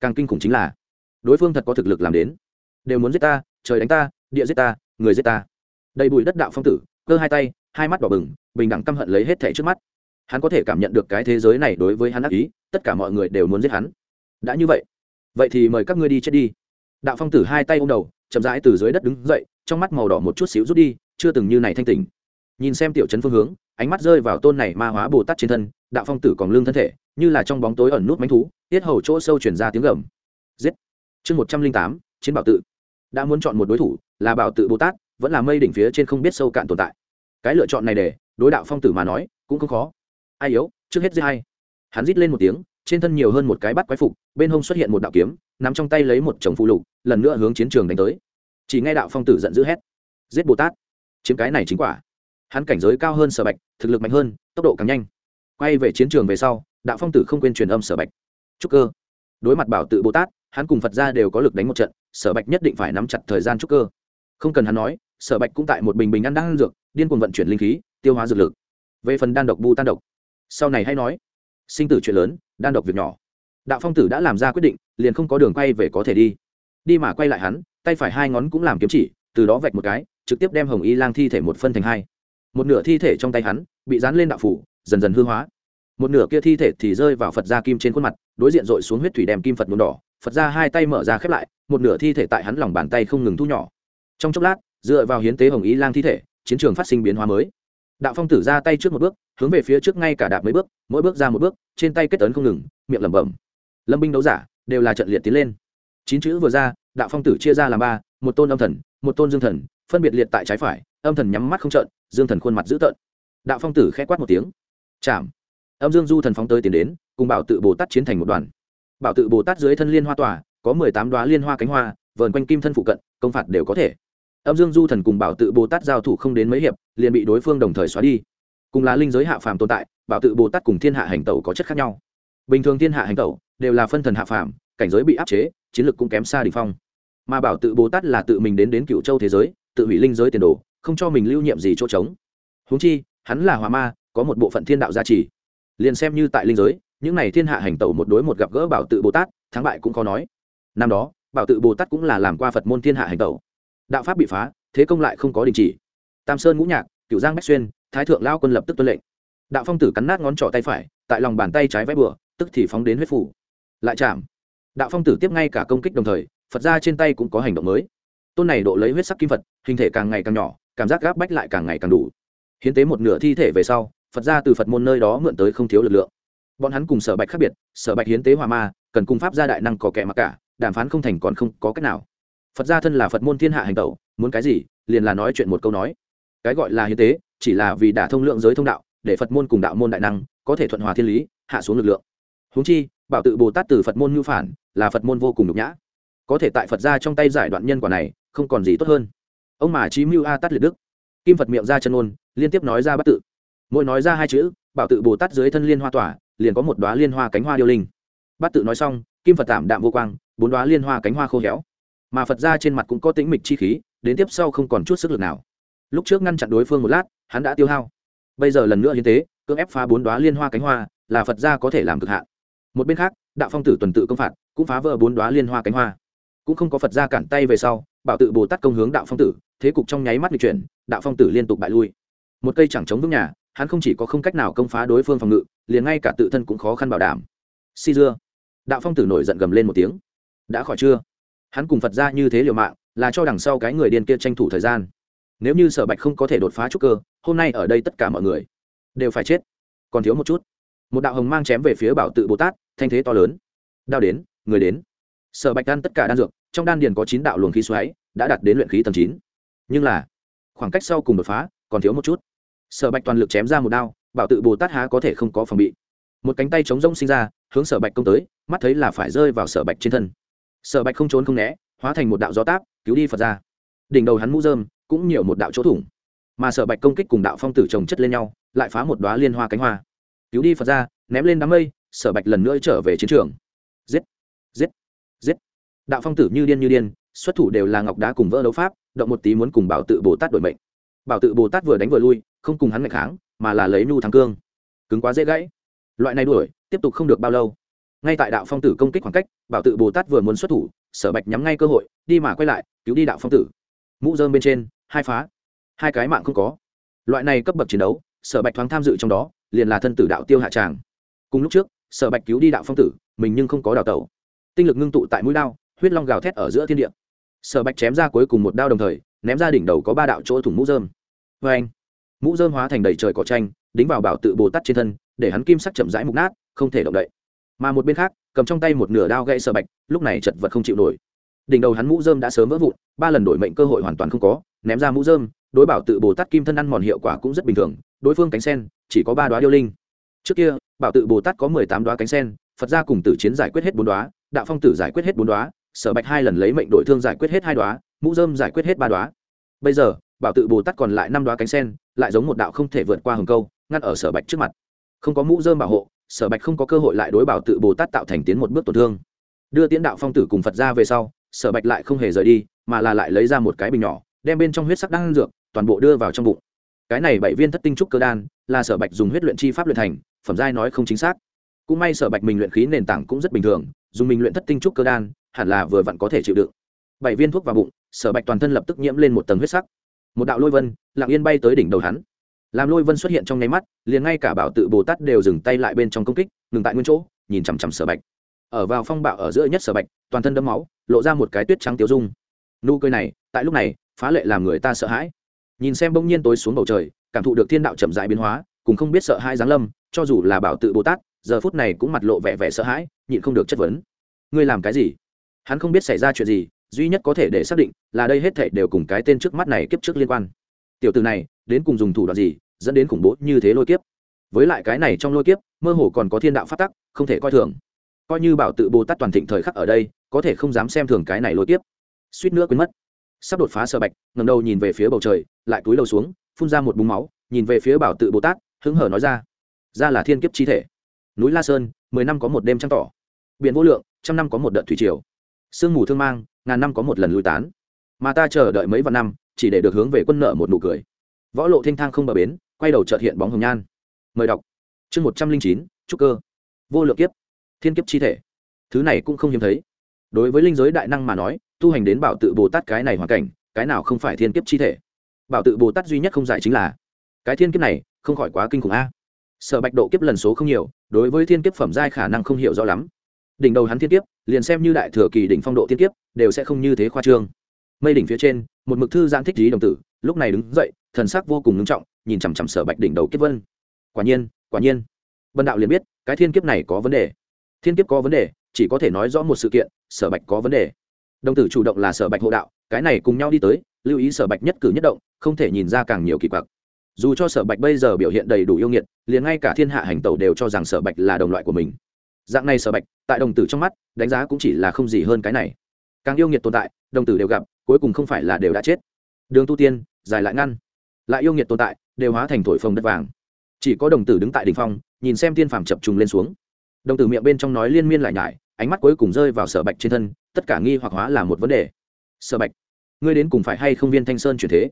Càng kinh khủng chính là, đối phương thật có thực lực làm đến. Đều muốn giết ta, trời đánh ta địa giết ta, người giết ta. Đầy bụi đất đạo phong tử, cơ hai tay, hai mắt đỏ bừng, bình đẳng căm hận lấy hết thẻ trước mắt. Hắn có thể cảm nhận được cái thế giới này đối với hắn ác ý, tất cả mọi người đều muốn giết hắn. Đã như vậy vậy thì mời các ngươi đi chết đi. Đạo phong tử hai tay ô m đầu, chậm rãi từ dưới đất đứng dậy, trong mắt màu đỏ một chút xíu rút đi, chưa từng như này thanh tình nhìn xem tiểu trấn phương hướng, ánh mắt rơi vào tôn này ma hóa bồ tát trên thân, đạo phong tử còn lương thân thể, như là trong bóng tối ẩn nút mánh thú, tiết hầu chỗ sâu chuyển ra tiếng gầm. Giết. Chương một trăm linh tám, chiến bảo tự đã muốn chọn một đối thủ, là bảo tự bồ tát, vẫn là mây đỉnh phía trên không biết sâu cạn tồn tại. Cái lựa chọn này để đối đạo phong tử mà nói, cũng không khó. Ai yếu, trước hết giết hay hắn rít lên một tiếng, trên thân nhiều hơn một cái bắt quái phục, bên hông xuất hiện một đạo kiếm nằm trong tay lấy một chồng phụ lục, lần nữa hướng chiến trường đánh tới. Chỉ nghe đạo phong tử giận dữ hét, giết bồ tát, chiếm cái này chính quả. Hắn cảnh giới cao hơn sở bạch, thực lực mạnh hơn, tốc độ càng nhanh. Quay về chiến trường về sau, đạo phong tử không quên truyền âm sở bạch. Trúc cơ. Đối mặt bảo tự bồ tát, hắn cùng phật ra đều có lực đánh một trận sở bạch nhất định phải nắm chặt thời gian trúc cơ. Không cần hắn nói, sở bạch cũng tại một bình bình ăn đang ăn dược, điên cuồng vận chuyển linh khí, tiêu hóa dược lực. Về phần đan độc bu tan độc, sau này hay nói. Sinh tử chuyện lớn, đan độc việc nhỏ. Đạo phong tử đã làm ra quyết định, liền không có đường quay về có thể đi. Đi mà quay lại hắn, tay phải hai ngón cũng làm kiếm chỉ, từ đó vạch một cái, trực tiếp đem hồng y lang thi thể một phân thành hai. Một nửa thi thể trong tay hắn, bị dán lên đạo phủ, dần dần hư hóa. Một nửa kia thi thể thì rơi vào phật gia kim trên khuôn mặt, đối diện dội xuống huyết thủy đem kim phật nhuộm đỏ phật ra hai tay mở ra khép lại, một nửa thi thể tại hắn lòng bàn tay không ngừng thu nhỏ. Trong chốc lát, dựa vào hiến tế hồng ý lang thi thể, chiến trường phát sinh biến hóa mới. Đạo phong tử ra tay trước một bước, hướng về phía trước ngay cả đạp mấy bước, mỗi bước ra một bước, trên tay kết tấn không ngừng, miệng lẩm bẩm. Lâm binh đấu giả, đều là trận liệt tiến lên. Chín chữ vừa ra, đạo phong tử chia ra làm ba, một tôn âm thần, một tôn dương thần, phân biệt liệt tại trái phải, âm thần nhắm mắt không trợn, dương thần khuôn mặt dữ tợn. Đạo phong tử k h ẽ quát một tiếng. Chạm. Âm dương du thần phóng tới tiến đến, cùng bảo tự bồ tát chiến thành một đoàn bảo tự bồ tát dưới thân liên hoa tòa, có mười tám đoá liên hoa cánh hoa, vờn quanh kim thân phụ cận, công phạt đều có thể. Âm dương du thần cùng bảo tự bồ tát giao thủ không đến mấy hiệp, liền bị đối phương đồng thời xóa đi. Cùng là linh giới hạ phàm tồn tại, bảo tự bồ tát cùng thiên hạ hành tẩu có chất khác nhau. Bình thường thiên hạ hành tẩu đều là phân thần hạ phàm, cảnh giới bị áp chế, chiến lược cũng kém xa đình phong. Mà bảo tự bồ tát là tự mình đến đến cựu châu thế giới, tự hủy linh giới tiền đồ, không cho mình lưu nhiệm gì chỗ trống. Huống chi, hắn là hòa ma, có một bộ phận thiên đạo gia trì. Liền xem như tại linh giới những này thiên hạ hành tẩu một đối một gặp gỡ bảo tự bồ tát, thắng bại cũng khó nói. Năm đó, bảo tự bồ tát cũng là làm qua phật môn thiên hạ hành tẩu. Đạo pháp bị phá, thế công lại không có đình chỉ. Tam sơn ngũ nhạc cựu giang bách xuyên, thái thượng lao quân lập tức tuân lệnh. Đạo phong tử cắn nát ngón trỏ tay phải, tại lòng bàn tay trái vẽ bừa, tức thì phóng đến huyết phủ. Lại chạm. Đạo phong tử tiếp ngay cả công kích đồng thời, phật ra trên tay cũng có hành động mới. Tôn này độ lấy huyết sắc kim phật, hình thể càng ngày càng nhỏ, cảm giác gáp bách lại càng ngày càng đủ. Hiến tế một nửa thi thể về sau, phật ra từ phật môn nơi đó mượn tới không thiếu lực lượng bọn hắn cùng sở bạch khác biệt, sở bạch hiến tế hòa ma, cần cung pháp gia đại năng có kẻ mặc cả, đàm phán không thành còn không có cách nào. Phật gia thân là phật môn thiên hạ hành tẩu, muốn cái gì, liền là nói chuyện một câu nói. Cái gọi là hiến tế, chỉ là vì đả thông lượng giới thông đạo, để phật môn cùng đạo môn đại năng có thể thuận hòa thiên lý, hạ xuống lực lượng. Húng chi, bảo tự bồ tát từ phật môn ngưu phản, là phật môn vô cùng nhục nhã. Có thể tại phật gia trong tay giải đoạn nhân quả này, không còn gì tốt hơn. Ông mà chí mưu a tát liệt đức. Kim phật miệng ra chân ôn, liên tiếp nói ra bất tự. Mỗi nói ra hai chữ, bảo tự bồ tát dưới thân liên hoa tỏa liền có một đoá liên hoa cánh hoa điêu linh. Bát tự nói xong, kim phật tạm đạm vô quang, bốn đoá liên hoa cánh hoa khô héo. Mà phật ra trên mặt cũng có tĩnh mịch chi khí, đến tiếp sau không còn chút sức lực nào. Lúc trước ngăn chặn đối phương một lát, hắn đã tiêu hao. Bây giờ lần nữa hiến tế, cưỡng ép phá bốn đoá liên hoa cánh hoa, là phật gia có thể làm cực hạn. Một bên khác, đạo phong tử tuần tự công phạt, cũng phá vỡ bốn đoá liên hoa cánh hoa. Cũng không có phật gia cản tay về sau, bảo tự bồ tát công hướng đạo phong tử, thế cục trong nháy mắt bị chuyển, đạo phong tử liên tục bại lui. Một cây chẳng chống vững nhà hắn không chỉ có không cách nào công phá đối phương phòng ngự, liền ngay cả tự thân cũng khó khăn bảo đảm. Si dưa. Đạo phong tử nổi giận gầm lên một tiếng. Đã khỏi chưa? Hắn cùng phật ra như thế liều mạng, là cho đằng sau cái người điên kia tranh thủ thời gian. Nếu như sở bạch không có thể đột phá trúc cơ, hôm nay ở đây tất cả mọi người đều phải chết. Còn thiếu một chút. Một đạo hồng mang chém về phía bảo tự bồ tát, thanh thế to lớn. Đao đến, người đến. Sở bạch đan tất cả đan dược, trong đan điền có chín đạo luồng khí xoáy, đã đạt đến luyện khí tầng chín. Nhưng là, khoảng cách sau cùng đột phá, còn thiếu một chút sở bạch toàn lực chém ra một đao, bảo tự bồ tát há có thể không có phòng bị. Một cánh tay chống rông sinh ra, hướng sở bạch công tới, mắt thấy là phải rơi vào sở bạch trên thân. Sở bạch không trốn không né, hóa thành một đạo gió táp, cứu đi phật ra. Đỉnh đầu hắn mũ dơm cũng nhiều một đạo chỗ thủng. Mà sở bạch công kích cùng đạo phong tử trồng chất lên nhau, lại phá một đoá liên hoa cánh hoa. Cứu đi phật ra, ném lên đám mây, sở bạch lần nữa trở về chiến trường. Giết! Giết! Giết! Đạo phong tử như điên như điên, xuất thủ đều là ngọc đá cùng vỡ đấu pháp, động một tí muốn cùng bảo tự bồ tát đổi mệnh bảo tự bồ tát vừa đánh vừa lui, không cùng hắn mạnh kháng, mà là lấy nhu thắng cương. Cứng quá dễ gãy. Loại này đuổi, tiếp tục không được bao lâu. Ngay tại đạo phong tử công kích khoảng cách, bảo tự bồ tát vừa muốn xuất thủ, sở bạch nhắm ngay cơ hội, đi mà quay lại, cứu đi đạo phong tử. Mũ dơm bên trên, hai phá. Hai cái mạng không có. Loại này cấp bậc chiến đấu, sở bạch thoáng tham dự trong đó, liền là thân tử đạo tiêu hạ tràng. Cùng lúc trước, sở bạch cứu đi đạo phong tử, mình nhưng không có đào tẩu. Tinh lực ngưng tụ tại mũi đao, huyết long gào thét ở giữa thiên địa. Sở bạch chém ra cuối cùng một đao đồng thời ném ra đỉnh đầu có ba đạo chỗ thủng mũ dơm vê anh, mũ dơm hóa thành đầy trời cỏ tranh, đính vào bảo tự bồ tát trên thân, để hắn kim sắc chậm rãi mục nát, không thể động đậy. Mà một bên khác, cầm trong tay một nửa đao gãy sở bạch, lúc này chật vật không chịu nổi. Đỉnh đầu hắn mũ dơm đã sớm vỡ vụn, ba lần đổi mệnh cơ hội hoàn toàn không có, ném ra mũ dơm đối bảo tự bồ tát kim thân ăn mòn hiệu quả cũng rất bình thường, đối phương cánh sen, chỉ có ba đoá điêu linh. Trước kia, bảo tự bồ tát có mười tám đoá cánh sen, phật gia cùng tử chiến giải quyết hết bốn đoá, đạo phong tử giải quyết hết bốn đoá sở bạch hai lần lấy mệnh đổi thương giải quyết hết hai đoá mũ dơm giải quyết hết ba đoá. Bây giờ, bảo tự bồ tát còn lại năm đoá cánh sen, lại giống một đạo không thể vượt qua hừng câu, ngăn ở sở bạch trước mặt. Không có mũ dơm bảo hộ, sở bạch không có cơ hội lại đối bảo tự bồ tát tạo thành tiến một bước tổn thương. Đưa tiến đạo phong tử cùng phật ra về sau, sở bạch lại không hề rời đi, mà là lại lấy ra một cái bình nhỏ, đem bên trong huyết sắc đan dược, toàn bộ đưa vào trong bụng. Cái này bảy viên thất tinh trúc cơ đan, là sở bạch dùng huyết luyện chi pháp luyện thành, phẩm giai nói không chính xác. Cũng may sở bạch mình luyện khí nền tảng cũng rất bình thường, dùng mình luyện thất tinh trúc cơ đan, hẳn là vừa vặn có thể chịu đựng. Bảy viên thuốc vào bụng sở bạch toàn thân lập tức nhiễm lên một tầng huyết sắc. Một đạo lôi vân, lặng yên bay tới đỉnh đầu hắn. Làm lôi vân xuất hiện trong nháy mắt, liền ngay cả bảo tự bồ tát đều dừng tay lại bên trong công kích, ngừng tại nguyên chỗ, nhìn chằm chằm sở bạch. Ở vào phong bạo ở giữa nhất sở bạch, toàn thân đấm máu, lộ ra một cái tuyết trắng tiêu dung. Nụ cười này, tại lúc này, phá lệ làm người ta sợ hãi. Nhìn xem bỗng nhiên tối xuống bầu trời, cảm thụ được thiên đạo chậm dại biến hóa, cùng không biết sợ hãi giáng lâm, cho dù là bảo tự bồ tát, giờ phút này cũng mặt lộ vẻ vẻ sợ hãi, nhịn không được chất vấn. Ngươi làm cái gì? Hắn không biết xảy ra chuyện gì duy nhất có thể để xác định là đây hết thảy đều cùng cái tên trước mắt này kiếp trước liên quan. Tiểu từ này, đến cùng dùng thủ đoạn gì, dẫn đến khủng bố như thế lôi kiếp? Với lại cái này trong lôi kiếp, mơ hồ còn có thiên đạo phát tắc, không thể coi thường. Coi như bảo tự bồ tát toàn thịnh thời khắc ở đây, có thể không dám xem thường cái này lôi kiếp. Suýt nữa quên mất. Sắp đột phá sơ bạch ngầm đầu nhìn về phía bầu trời, lại túi đầu xuống, phun ra một búng máu, nhìn về phía bảo tự bồ tát, hứng hở nói ra. Ra là thiên kiếp chi thể. Núi la sơn, mười năm có một đêm trăng tỏ. Biển vô lượng, trăm năm có một đợt thủy triều. Sương mù thương mang ngàn năm có một lần lui tán. Mà ta chờ đợi mấy vạn năm, chỉ để được hướng về quân nợ một nụ cười. Võ lộ thanh thang không bờ bến, quay đầu trợt hiện bóng hồng nhan. Mời đọc. Chương một trăm linh chín, trúc cơ. Vô lượng kiếp. Thiên kiếp chi thể. Thứ này cũng không hiếm thấy. Đối với linh giới đại năng mà nói, tu hành đến bảo tự bồ tát cái này hoàn cảnh, cái nào không phải thiên kiếp chi thể? Bảo tự bồ tát duy nhất không giải chính là, cái thiên kiếp này không khỏi quá kinh khủng a. Sở bạch độ kiếp lần số không nhiều, đối với thiên kiếp phẩm giai khả năng không hiểu rõ lắm đỉnh đầu hắn thiên kiếp, liền xem như đại thừa kỳ đỉnh phong độ thiên kiếp, đều sẽ không như thế khoa trương. Mây đỉnh phía trên, một mực thư giãn thích trí đồng tử, lúc này đứng dậy, thần sắc vô cùng ngưng trọng, nhìn chằm chằm sở bạch đỉnh đầu kiếp vân. Quả nhiên quả nhiên. Vân đạo liền biết, cái thiên kiếp này có vấn đề. Thiên kiếp có vấn đề, chỉ có thể nói rõ một sự kiện, sở bạch có vấn đề. Đồng tử chủ động là sở bạch hộ đạo, cái này cùng nhau đi tới, lưu ý sở bạch nhất cử nhất động, không thể nhìn ra càng nhiều kỳ quặc. Dù cho sở bạch bây giờ biểu hiện đầy đủ yêu nghiệt, liền ngay cả thiên hạ hành tẩu đều cho rằng sở bạch là đồng loại của mình dạng này sở bạch, tại đồng tử trong mắt, đánh giá cũng chỉ là không gì hơn cái này. Càng yêu nghiệt tồn tại, đồng tử đều gặp, cuối cùng không phải là đều đã chết. Đường tu tiên, dài lại ngăn. Lại yêu nghiệt tồn tại, đều hóa thành thổi phồng đất vàng. Chỉ có đồng tử đứng tại đ ỉ n h phong, nhìn xem tiên phàm chập trùng lên xuống. Đồng tử miệng bên trong nói liên miên lại nhải, ánh mắt cuối cùng rơi vào sở bạch trên thân, tất cả nghi hoặc hóa là một vấn đề. Sở bạch, ngươi đến cùng phải hay không viên thanh sơn chuyển thế?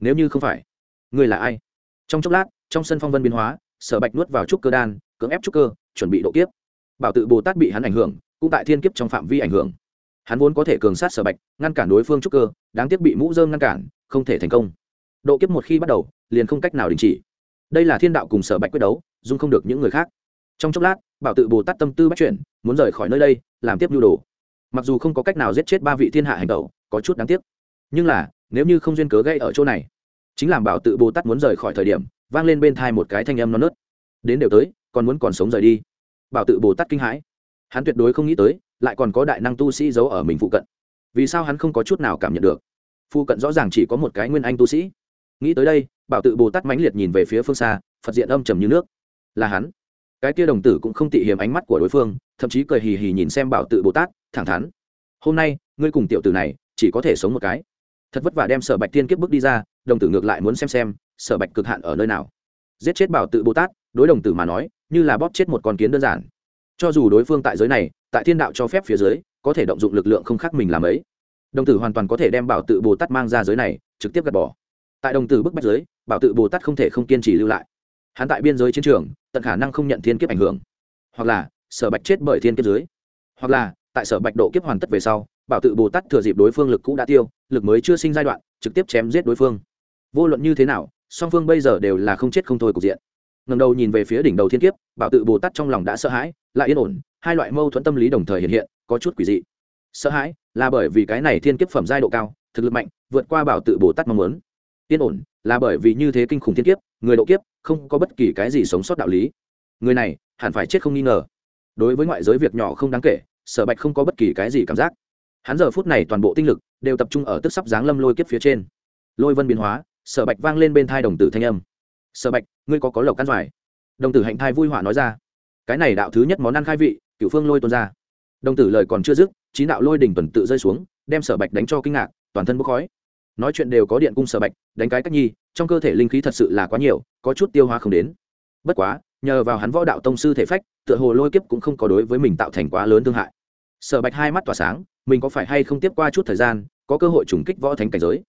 Nếu như không phải, ngươi là ai? Trong chốc lát, trong sân phong vân biến hóa, sở bạch nuốt vào trúc cơ đan, cưỡng ép trúc cơ, chuẩn bị độ kiếp bảo tự bồ tát bị hắn ảnh hưởng, cũng tại thiên kiếp trong phạm vi ảnh hưởng. Hắn vốn có thể cường sát sở bạch, ngăn cản đối phương trúc cơ, đáng tiếc bị mũ dơm ngăn cản, không thể thành công. Độ kiếp một khi bắt đầu, liền không cách nào đình chỉ. Đây là thiên đạo cùng sở bạch quyết đấu, dung không được những người khác. Trong chốc lát, bảo tự bồ tát tâm tư bắt chuyển muốn rời khỏi nơi đây, làm tiếp nhu đồ. Mặc dù không có cách nào giết chết ba vị thiên hạ hành tẩu, có chút đáng tiếc. Nhưng là, nếu như không duyên cớ gây ở chỗ này, chính làm bảo tự bồ tát muốn rời khỏi thời điểm, vang lên bên thai một cái thanh âm non nớt. Đến đều tới, còn muốn còn sống rời đi bảo tự bồ tát kinh hãi. Hắn tuyệt đối không nghĩ tới, lại còn có đại năng tu sĩ giấu ở mình phụ cận. Vì sao hắn không có chút nào cảm nhận được? Phụ cận rõ ràng chỉ có một cái nguyên anh tu sĩ. Nghĩ tới đây, bảo tự bồ tát mãnh liệt nhìn về phía phương xa, phật diện âm trầm như nước. Là hắn. Cái kia đồng tử cũng không tị hiềm ánh mắt của đối phương, thậm chí cười hì hì nhìn xem bảo tự bồ tát, thẳng thắn. Hôm nay, ngươi cùng tiểu tử này, chỉ có thể sống một cái. Thật vất vả đem sở bạch tiên kiếp bước đi ra, đồng tử ngược lại muốn xem xem, sở bạch cực hạn ở nơi nào. Giết chết bảo tự bồ tát, đối đồng tử mà nói như là bóp chết một con kiến đơn giản. Cho dù đối phương tại giới này, tại thiên đạo cho phép phía dưới, có thể động dụng lực lượng không khác mình làm ấy. Đồng tử hoàn toàn có thể đem bảo tự bồ tát mang ra giới này, trực tiếp gạt bỏ. Tại đồng tử bức bách giới, bảo tự bồ tát không thể không kiên trì lưu lại. Hắn tại biên giới chiến trường, tận khả năng không nhận thiên kiếp ảnh hưởng. Hoặc là, sở bạch chết bởi thiên kiếp dưới. Hoặc là, tại sở bạch độ kiếp hoàn tất về sau, bảo tự bồ tát thừa dịp đối phương lực cũ đã tiêu, lực mới chưa sinh giai đoạn, trực tiếp chém giết đối phương. Vô luận như thế nào, song phương bây giờ đều là không chết không thôi cục diện ngầm đầu nhìn về phía đỉnh đầu thiên kiếp, bảo tự bồ tát trong lòng đã sợ hãi, lại yên ổn, hai loại mâu thuẫn tâm lý đồng thời hiện hiện, có chút quỷ dị. Sợ hãi là bởi vì cái này thiên kiếp phẩm giai độ cao, thực lực mạnh, vượt qua bảo tự bồ tát mong muốn. Yên ổn là bởi vì như thế kinh khủng thiên kiếp, người độ kiếp không có bất kỳ cái gì sống sót đạo lý. Người này hẳn phải chết không nghi ngờ. Đối với ngoại giới việc nhỏ không đáng kể, sở bạch không có bất kỳ cái gì cảm giác. Hắn giờ phút này toàn bộ tinh lực đều tập trung ở tức sắp giáng lâm lôi kiếp phía trên. Lôi vân biến hóa, sở bạch vang lên bên thai đồng tử thanh âm sở bạch, ngươi có có lộc ăn doài đồng tử hạnh thai vui họa nói ra. Cái này đạo thứ nhất món ăn khai vị cựu phương lôi tuôn ra. Đồng tử lời còn chưa dứt, chín đạo lôi đỉnh tuần tự rơi xuống, đem sở bạch đánh cho kinh ngạc, toàn thân bốc khói. Nói chuyện đều có điện cung sở bạch, đánh cái cách nhi, trong cơ thể linh khí thật sự là quá nhiều, có chút tiêu hóa không đến. Bất quá, nhờ vào hắn võ đạo tông sư thể phách, tựa hồ lôi kiếp cũng không có đối với mình tạo thành quá lớn thương hại. Sở bạch hai mắt tỏa sáng, mình có phải hay không tiếp qua chút thời gian, có cơ hội trùng kích võ thánh cảnh giới.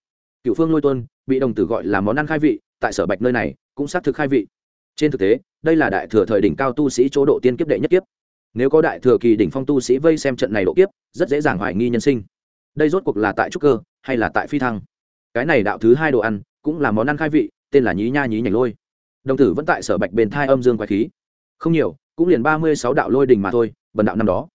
Cựu phương lôi tuân bị đồng tử gọi là món ăn khai vị, tại sở bạch nơi này cũng xác thực khai vị. Trên thực tế, đây là đại thừa thời đỉnh cao tu sĩ chỗ độ tiên kiếp đệ nhất kiếp. Nếu có đại thừa kỳ đỉnh phong tu sĩ vây xem trận này độ kiếp, rất dễ dàng hoài nghi nhân sinh. Đây rốt cuộc là tại trúc cơ, hay là tại phi thăng? Cái này đạo thứ hai đồ ăn, cũng là món ăn khai vị, tên là nhí nha nhí nhảnh lôi. Đồng tử vẫn tại sở bạch bền thai âm dương quái khí. Không nhiều, cũng liền ba mươi sáu đạo lôi đình mà thôi, bần đạo năm đó.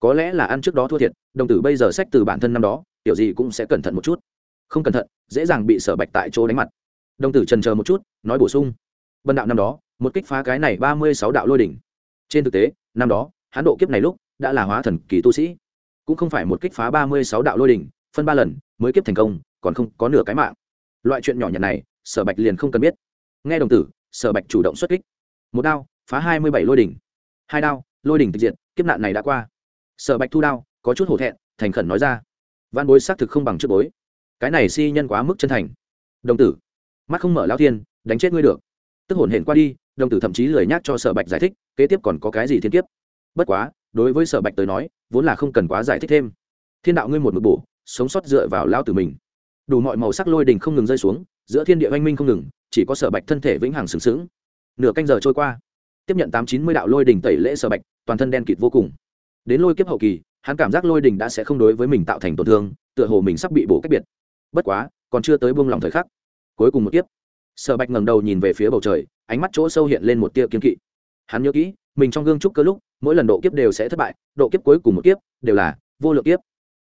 Có lẽ là ăn trước đó thua thiệt, đồng tử bây giờ sách từ bản thân năm đó, tiểu gì cũng sẽ cẩn thận một chút. Không cẩn thận, dễ dàng bị sở bạch tại chỗ đánh mặt đồng tử trần chờ một chút, nói bổ sung. Bần đạo năm đó, một kích phá cái này ba mươi sáu đạo lôi đỉnh. Trên thực tế, năm đó hãn độ kiếp này lúc, đã là hóa thần kỳ tu sĩ. Cũng không phải một kích phá ba mươi sáu đạo lôi đỉnh, phân ba lần mới kiếp thành công, còn không có nửa cái mạng. Loại chuyện nhỏ nhặt này, sở bạch liền không cần biết. Nghe đồng tử, sở bạch chủ động xuất kích. Một đao, phá hai mươi bảy lôi đỉnh. Hai đao, lôi đỉnh tịch diện kiếp nạn này đã qua. Sở bạch thu đao, có chút hổ thẹn, thành khẩn nói ra. Văn bối xác thực không bằng trước bối. Cái này si nhân quá mức chân thành. Đồng tử mắt không mở lao thiên, đánh chết ngươi được. Tức hồn hển qua đi, đồng tử thậm chí lười nhắc cho sở bạch giải thích, kế tiếp còn có cái gì thiên kiếp. Bất quá, đối với sở bạch tới nói, vốn là không cần quá giải thích thêm. Thiên đạo ngươi một mực bổ, sống sót dựa vào lao tử mình. Đủ mọi màu sắc lôi đình không ngừng rơi xuống, giữa thiên địa oanh minh không ngừng, chỉ có sở bạch thân thể vĩnh hằng sừng sững. Nửa canh giờ trôi qua, tiếp nhận tám chín mươi đạo lôi đình tẩy lễ sở bạch, toàn thân đen kịt vô cùng. Đến lôi kiếp hậu kỳ, hắn cảm giác lôi đình đã sẽ không đối với mình tạo thành tổn thương, tựa hồ mình sắp bị bổ cách biệt. Bất quá, còn chưa tới buông lòng thời khắc cuối cùng một kiếp. Sở bạch ngẩng đầu nhìn về phía bầu trời, ánh mắt chỗ sâu hiện lên một tia kiên kỵ. Hắn nhớ kỹ, mình trong gương trúc cơ lúc, mỗi lần độ kiếp đều sẽ thất bại, độ kiếp cuối cùng một kiếp đều là vô lượng kiếp.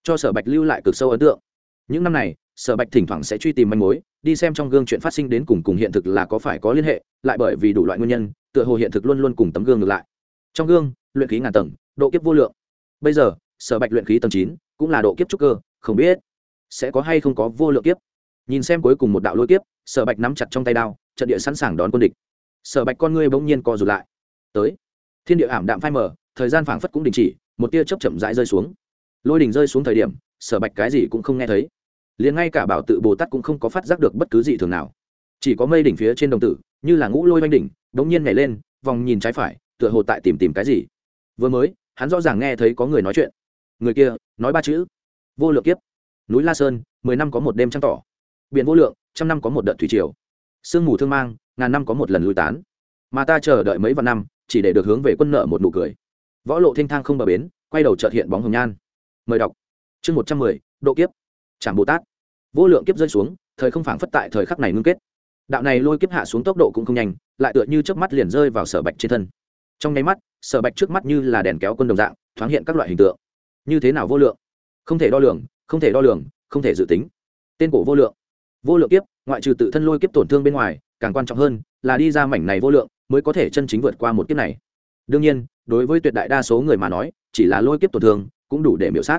Cho sở bạch lưu lại cực sâu ấn tượng. Những năm này, sở bạch thỉnh thoảng sẽ truy tìm manh mối, đi xem trong gương chuyện phát sinh đến cùng cùng hiện thực là có phải có liên hệ, lại bởi vì đủ loại nguyên nhân, tựa hồ hiện thực luôn luôn cùng tấm gương ngược lại. Trong gương, luyện khí ngàn tầng, độ kiếp vô lượng. Bây giờ, sở bạch luyện khí tầng chín cũng là độ kiếp trúc cơ, không biết sẽ có hay không có vô lượng kiếp nhìn xem cuối cùng một đạo lôi tiếp, sở bạch nắm chặt trong tay đao trận địa sẵn sàng đón quân địch. Sở bạch con ngươi bỗng nhiên co rụt lại. Tới. Thiên địa ảm đạm phai mờ thời gian phảng phất cũng đình chỉ một tia chớp chậm rãi rơi xuống. Lôi đình rơi xuống thời điểm sở bạch cái gì cũng không nghe thấy. Liền ngay cả bảo tự bồ tát cũng không có phát giác được bất cứ gì thường nào. Chỉ có mây đỉnh phía trên đồng tử như là ngũ lôi oanh đỉnh bỗng nhiên nhảy lên vòng nhìn trái phải tựa hồ tại tìm tìm cái gì. Vừa mới hắn rõ ràng nghe thấy có người nói chuyện. Người kia nói ba chữ. Vô lượng kiếp. Núi la sơn mười năm có một đêm trăng tỏ biển vô lượng, trăm năm có một đợt thủy triều. Sương mù thương mang, ngàn năm có một lần lui tán. Mà ta chờ đợi mấy vạn năm, chỉ để được hướng về quân nợ một nụ cười. Võ lộ thanh thang không bờ bến, quay đầu trợt hiện bóng hồng nhan. Mời đọc. Chương một trăm mười, độ kiếp. Trảm bồ tát. Vô lượng kiếp rơi xuống, thời không phảng phất tại thời khắc này ngưng kết. Đạo này lôi kiếp hạ xuống tốc độ cũng không nhanh, lại tựa như trước mắt liền rơi vào sở bạch trên thân. Trong nháy mắt, sở bạch trước mắt như là đèn kéo quân đồng dạng, thoáng hiện các loại hình tượng. Như thế nào vô lượng? Không thể đo lường, không thể đo lường, không thể dự tính. Tên cổ vô lượng vô lượng kiếp, ngoại trừ tự thân lôi kiếp tổn thương bên ngoài, càng quan trọng hơn là đi ra mảnh này vô lượng mới có thể chân chính vượt qua một kiếp này. Đương nhiên, đối với tuyệt đại đa số người mà nói, chỉ là lôi kiếp tổn thương cũng đủ để miểu sát.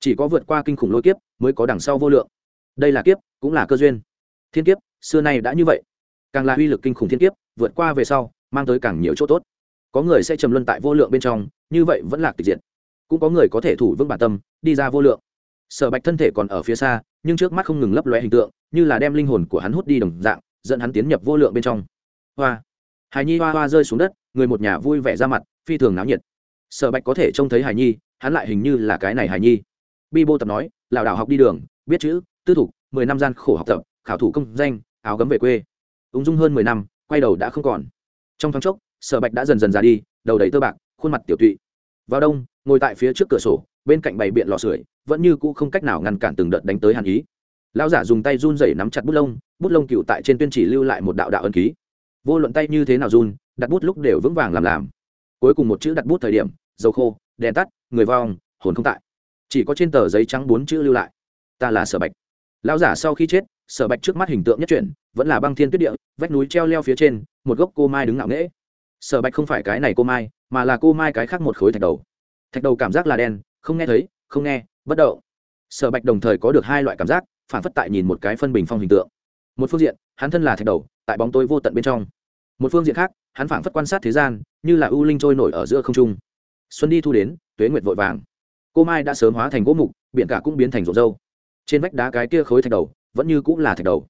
Chỉ có vượt qua kinh khủng lôi kiếp mới có đằng sau vô lượng. Đây là kiếp, cũng là cơ duyên. Thiên kiếp, xưa nay đã như vậy. Càng là uy lực kinh khủng thiên kiếp, vượt qua về sau, mang tới càng nhiều chỗ tốt. Có người sẽ trầm luân tại vô lượng bên trong, như vậy vẫn là tịch diện cũng có người có thể thủ vững bản tâm, đi ra vô lượng. Sở bạch thân thể còn ở phía xa, nhưng trước mắt không ngừng lấp lóe hình tượng như là đem linh hồn của hắn hút đi đồng dạng, dẫn hắn tiến nhập vô lượng bên trong. Hoa. Hài nhi hoa hoa rơi xuống đất, người một nhà vui vẻ ra mặt, phi thường náo nhiệt. Sở bạch có thể trông thấy hài nhi, hắn lại hình như là cái này hài nhi. Bi bô tập nói lảo đảo học đi đường, biết chữ, tư thục, mười năm gian khổ học tập, khảo thủ công danh, áo gấm về quê. Ung dung hơn mười năm, quay đầu đã không còn. Trong thoáng chốc, sở bạch đã dần dần ra đi, đầu đầy tơ bạc, khuôn mặt tiểu tụy. Vào đông, ngồi tại phía trước cửa sổ, bên cạnh bày biện lò sưởi, vẫn như cũ không cách nào ngăn cản từng đợt đánh tới hàn ý lão giả dùng tay run rẩy nắm chặt bút lông bút lông cựu tại trên tuyên chỉ lưu lại một đạo đạo ân ký. Vô luận tay như thế nào run, đặt bút lúc đều vững vàng làm làm. Cuối cùng một chữ đặt bút thời điểm, dầu khô, đèn tắt, người vong, hồn không tại. Chỉ có trên tờ giấy trắng bốn chữ lưu lại. Ta là sở bạch. Lão giả sau khi chết, sở bạch trước mắt hình tượng nhất chuyển, vẫn là băng thiên tuyết địa, vách núi treo leo phía trên, một gốc cô mai đứng ngạo nghễ. Sở bạch không phải cái này cô mai, mà là cô mai cái khác một khối thạch đầu. Thạch đầu cảm giác là đen, không nghe thấy, không nghe, bất động. Sở bạch đồng thời có được hai loại cảm giác phản phất tại nhìn một cái phân bình phong hình tượng. Một phương diện, hắn thân là thạch đầu, tại bóng tối vô tận bên trong. Một phương diện khác, hắn phản phất quan sát thế gian, như là ưu linh trôi nổi ở giữa không trung. Xuân đi thu đến, tuế nguyệt vội vàng. Cô mai đã sớm hóa thành gỗ mục, biển cả cũng biến thành rộ dâu. Trên vách đá cái kia khối thạch đầu, vẫn như cũng là thạch đầu.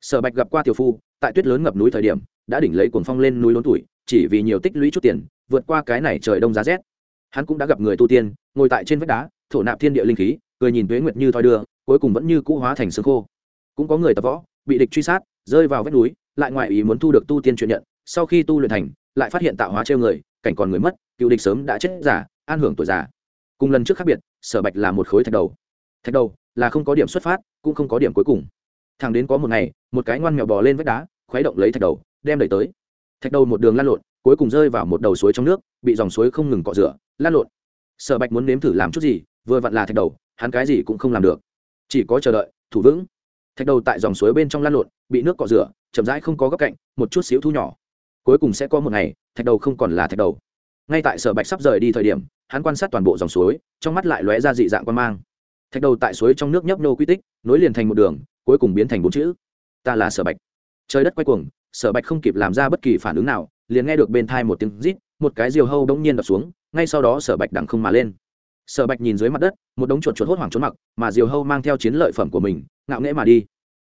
Sở bạch gặp qua tiểu phu, tại tuyết lớn ngập núi thời điểm, đã đỉnh lấy cuồng phong lên núi lớn tuổi, chỉ vì nhiều tích lũy chút tiền, vượt qua cái này trời đông giá rét. Hắn cũng đã gặp người tu tiên, ngồi tại trên vách đá, thổ nạp thiên địa linh khí, cười nhìn tuế nguyệt như thoi đưa cuối cùng vẫn như cũ hóa thành xương khô. Cũng có người tập võ, bị địch truy sát, rơi vào vách núi, lại ngoại ý muốn thu được tu tiên truyền nhận, sau khi tu luyện thành, lại phát hiện tạo hóa treo người, cảnh còn người mất, cựu địch sớm đã chết giả, an hưởng tuổi già cùng lần trước khác biệt, sở bạch là một khối thạch đầu. Thạch đầu là không có điểm xuất phát, cũng không có điểm cuối cùng. Thằng đến có một ngày, một cái ngoan mèo bò lên vách đá, khuấy động lấy thạch đầu, đem đẩy tới. Thạch đầu một đường lăn lộn, cuối cùng rơi vào một đầu suối trong nước, bị dòng suối không ngừng cọ rửa, lăn lộn. Sở bạch muốn nếm thử làm chút gì, vừa vặn là thạch đầu, hắn cái gì cũng không làm được chỉ có chờ đợi, thủ vững. Thạch đầu tại dòng suối bên trong lan lộn, bị nước cọ rửa, chậm rãi không có góc cạnh, một chút xíu thu nhỏ. Cuối cùng sẽ có một ngày, thạch đầu không còn là thạch đầu. Ngay tại sở bạch sắp rời đi thời điểm, hắn quan sát toàn bộ dòng suối, trong mắt lại lóe ra dị dạng quan mang. Thạch đầu tại suối trong nước nhấp nô quy tích, nối liền thành một đường, cuối cùng biến thành bốn chữ. Ta là sở bạch. Trời đất quay cuồng, sở bạch không kịp làm ra bất kỳ phản ứng nào, liền nghe được bên thai một tiếng rít, một cái diều hâu đống nhiên đập xuống, ngay sau đó sở bạch đằng không mà lên sở bạch nhìn dưới mặt đất, một đống chuột chuột hốt hoảng trốn mặc, mà diều hâu mang theo chiến lợi phẩm của mình, ngạo nghễ mà đi.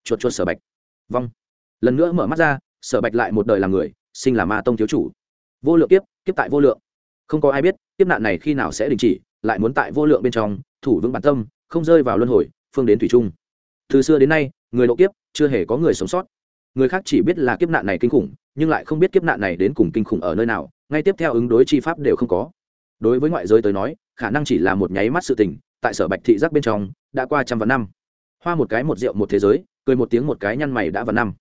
Chuột chuột sở bạch. Vong. Lần nữa mở mắt ra, sở bạch lại một đời là người, sinh là ma tông thiếu chủ. Vô lượng kiếp kiếp tại vô lượng. Không có ai biết, kiếp nạn này khi nào sẽ đình chỉ, lại muốn tại vô lượng bên trong, thủ vững bản tâm, không rơi vào luân hồi, phương đến thủy trung từ xưa đến nay, người độ kiếp, chưa hề có người sống sót. Người khác chỉ biết là kiếp nạn này kinh khủng, nhưng lại không biết kiếp nạn này đến cùng kinh khủng ở nơi nào, ngay tiếp theo ứng đối chi pháp đều không có. Đối với ngoại giới tới nói khả năng chỉ là một nháy mắt sự tình, tại sở bạch thị giác bên trong, đã qua trăm vạn năm. Hoa một cái một rượu một thế giới, cười một tiếng một cái nhăn mày đã vạn năm.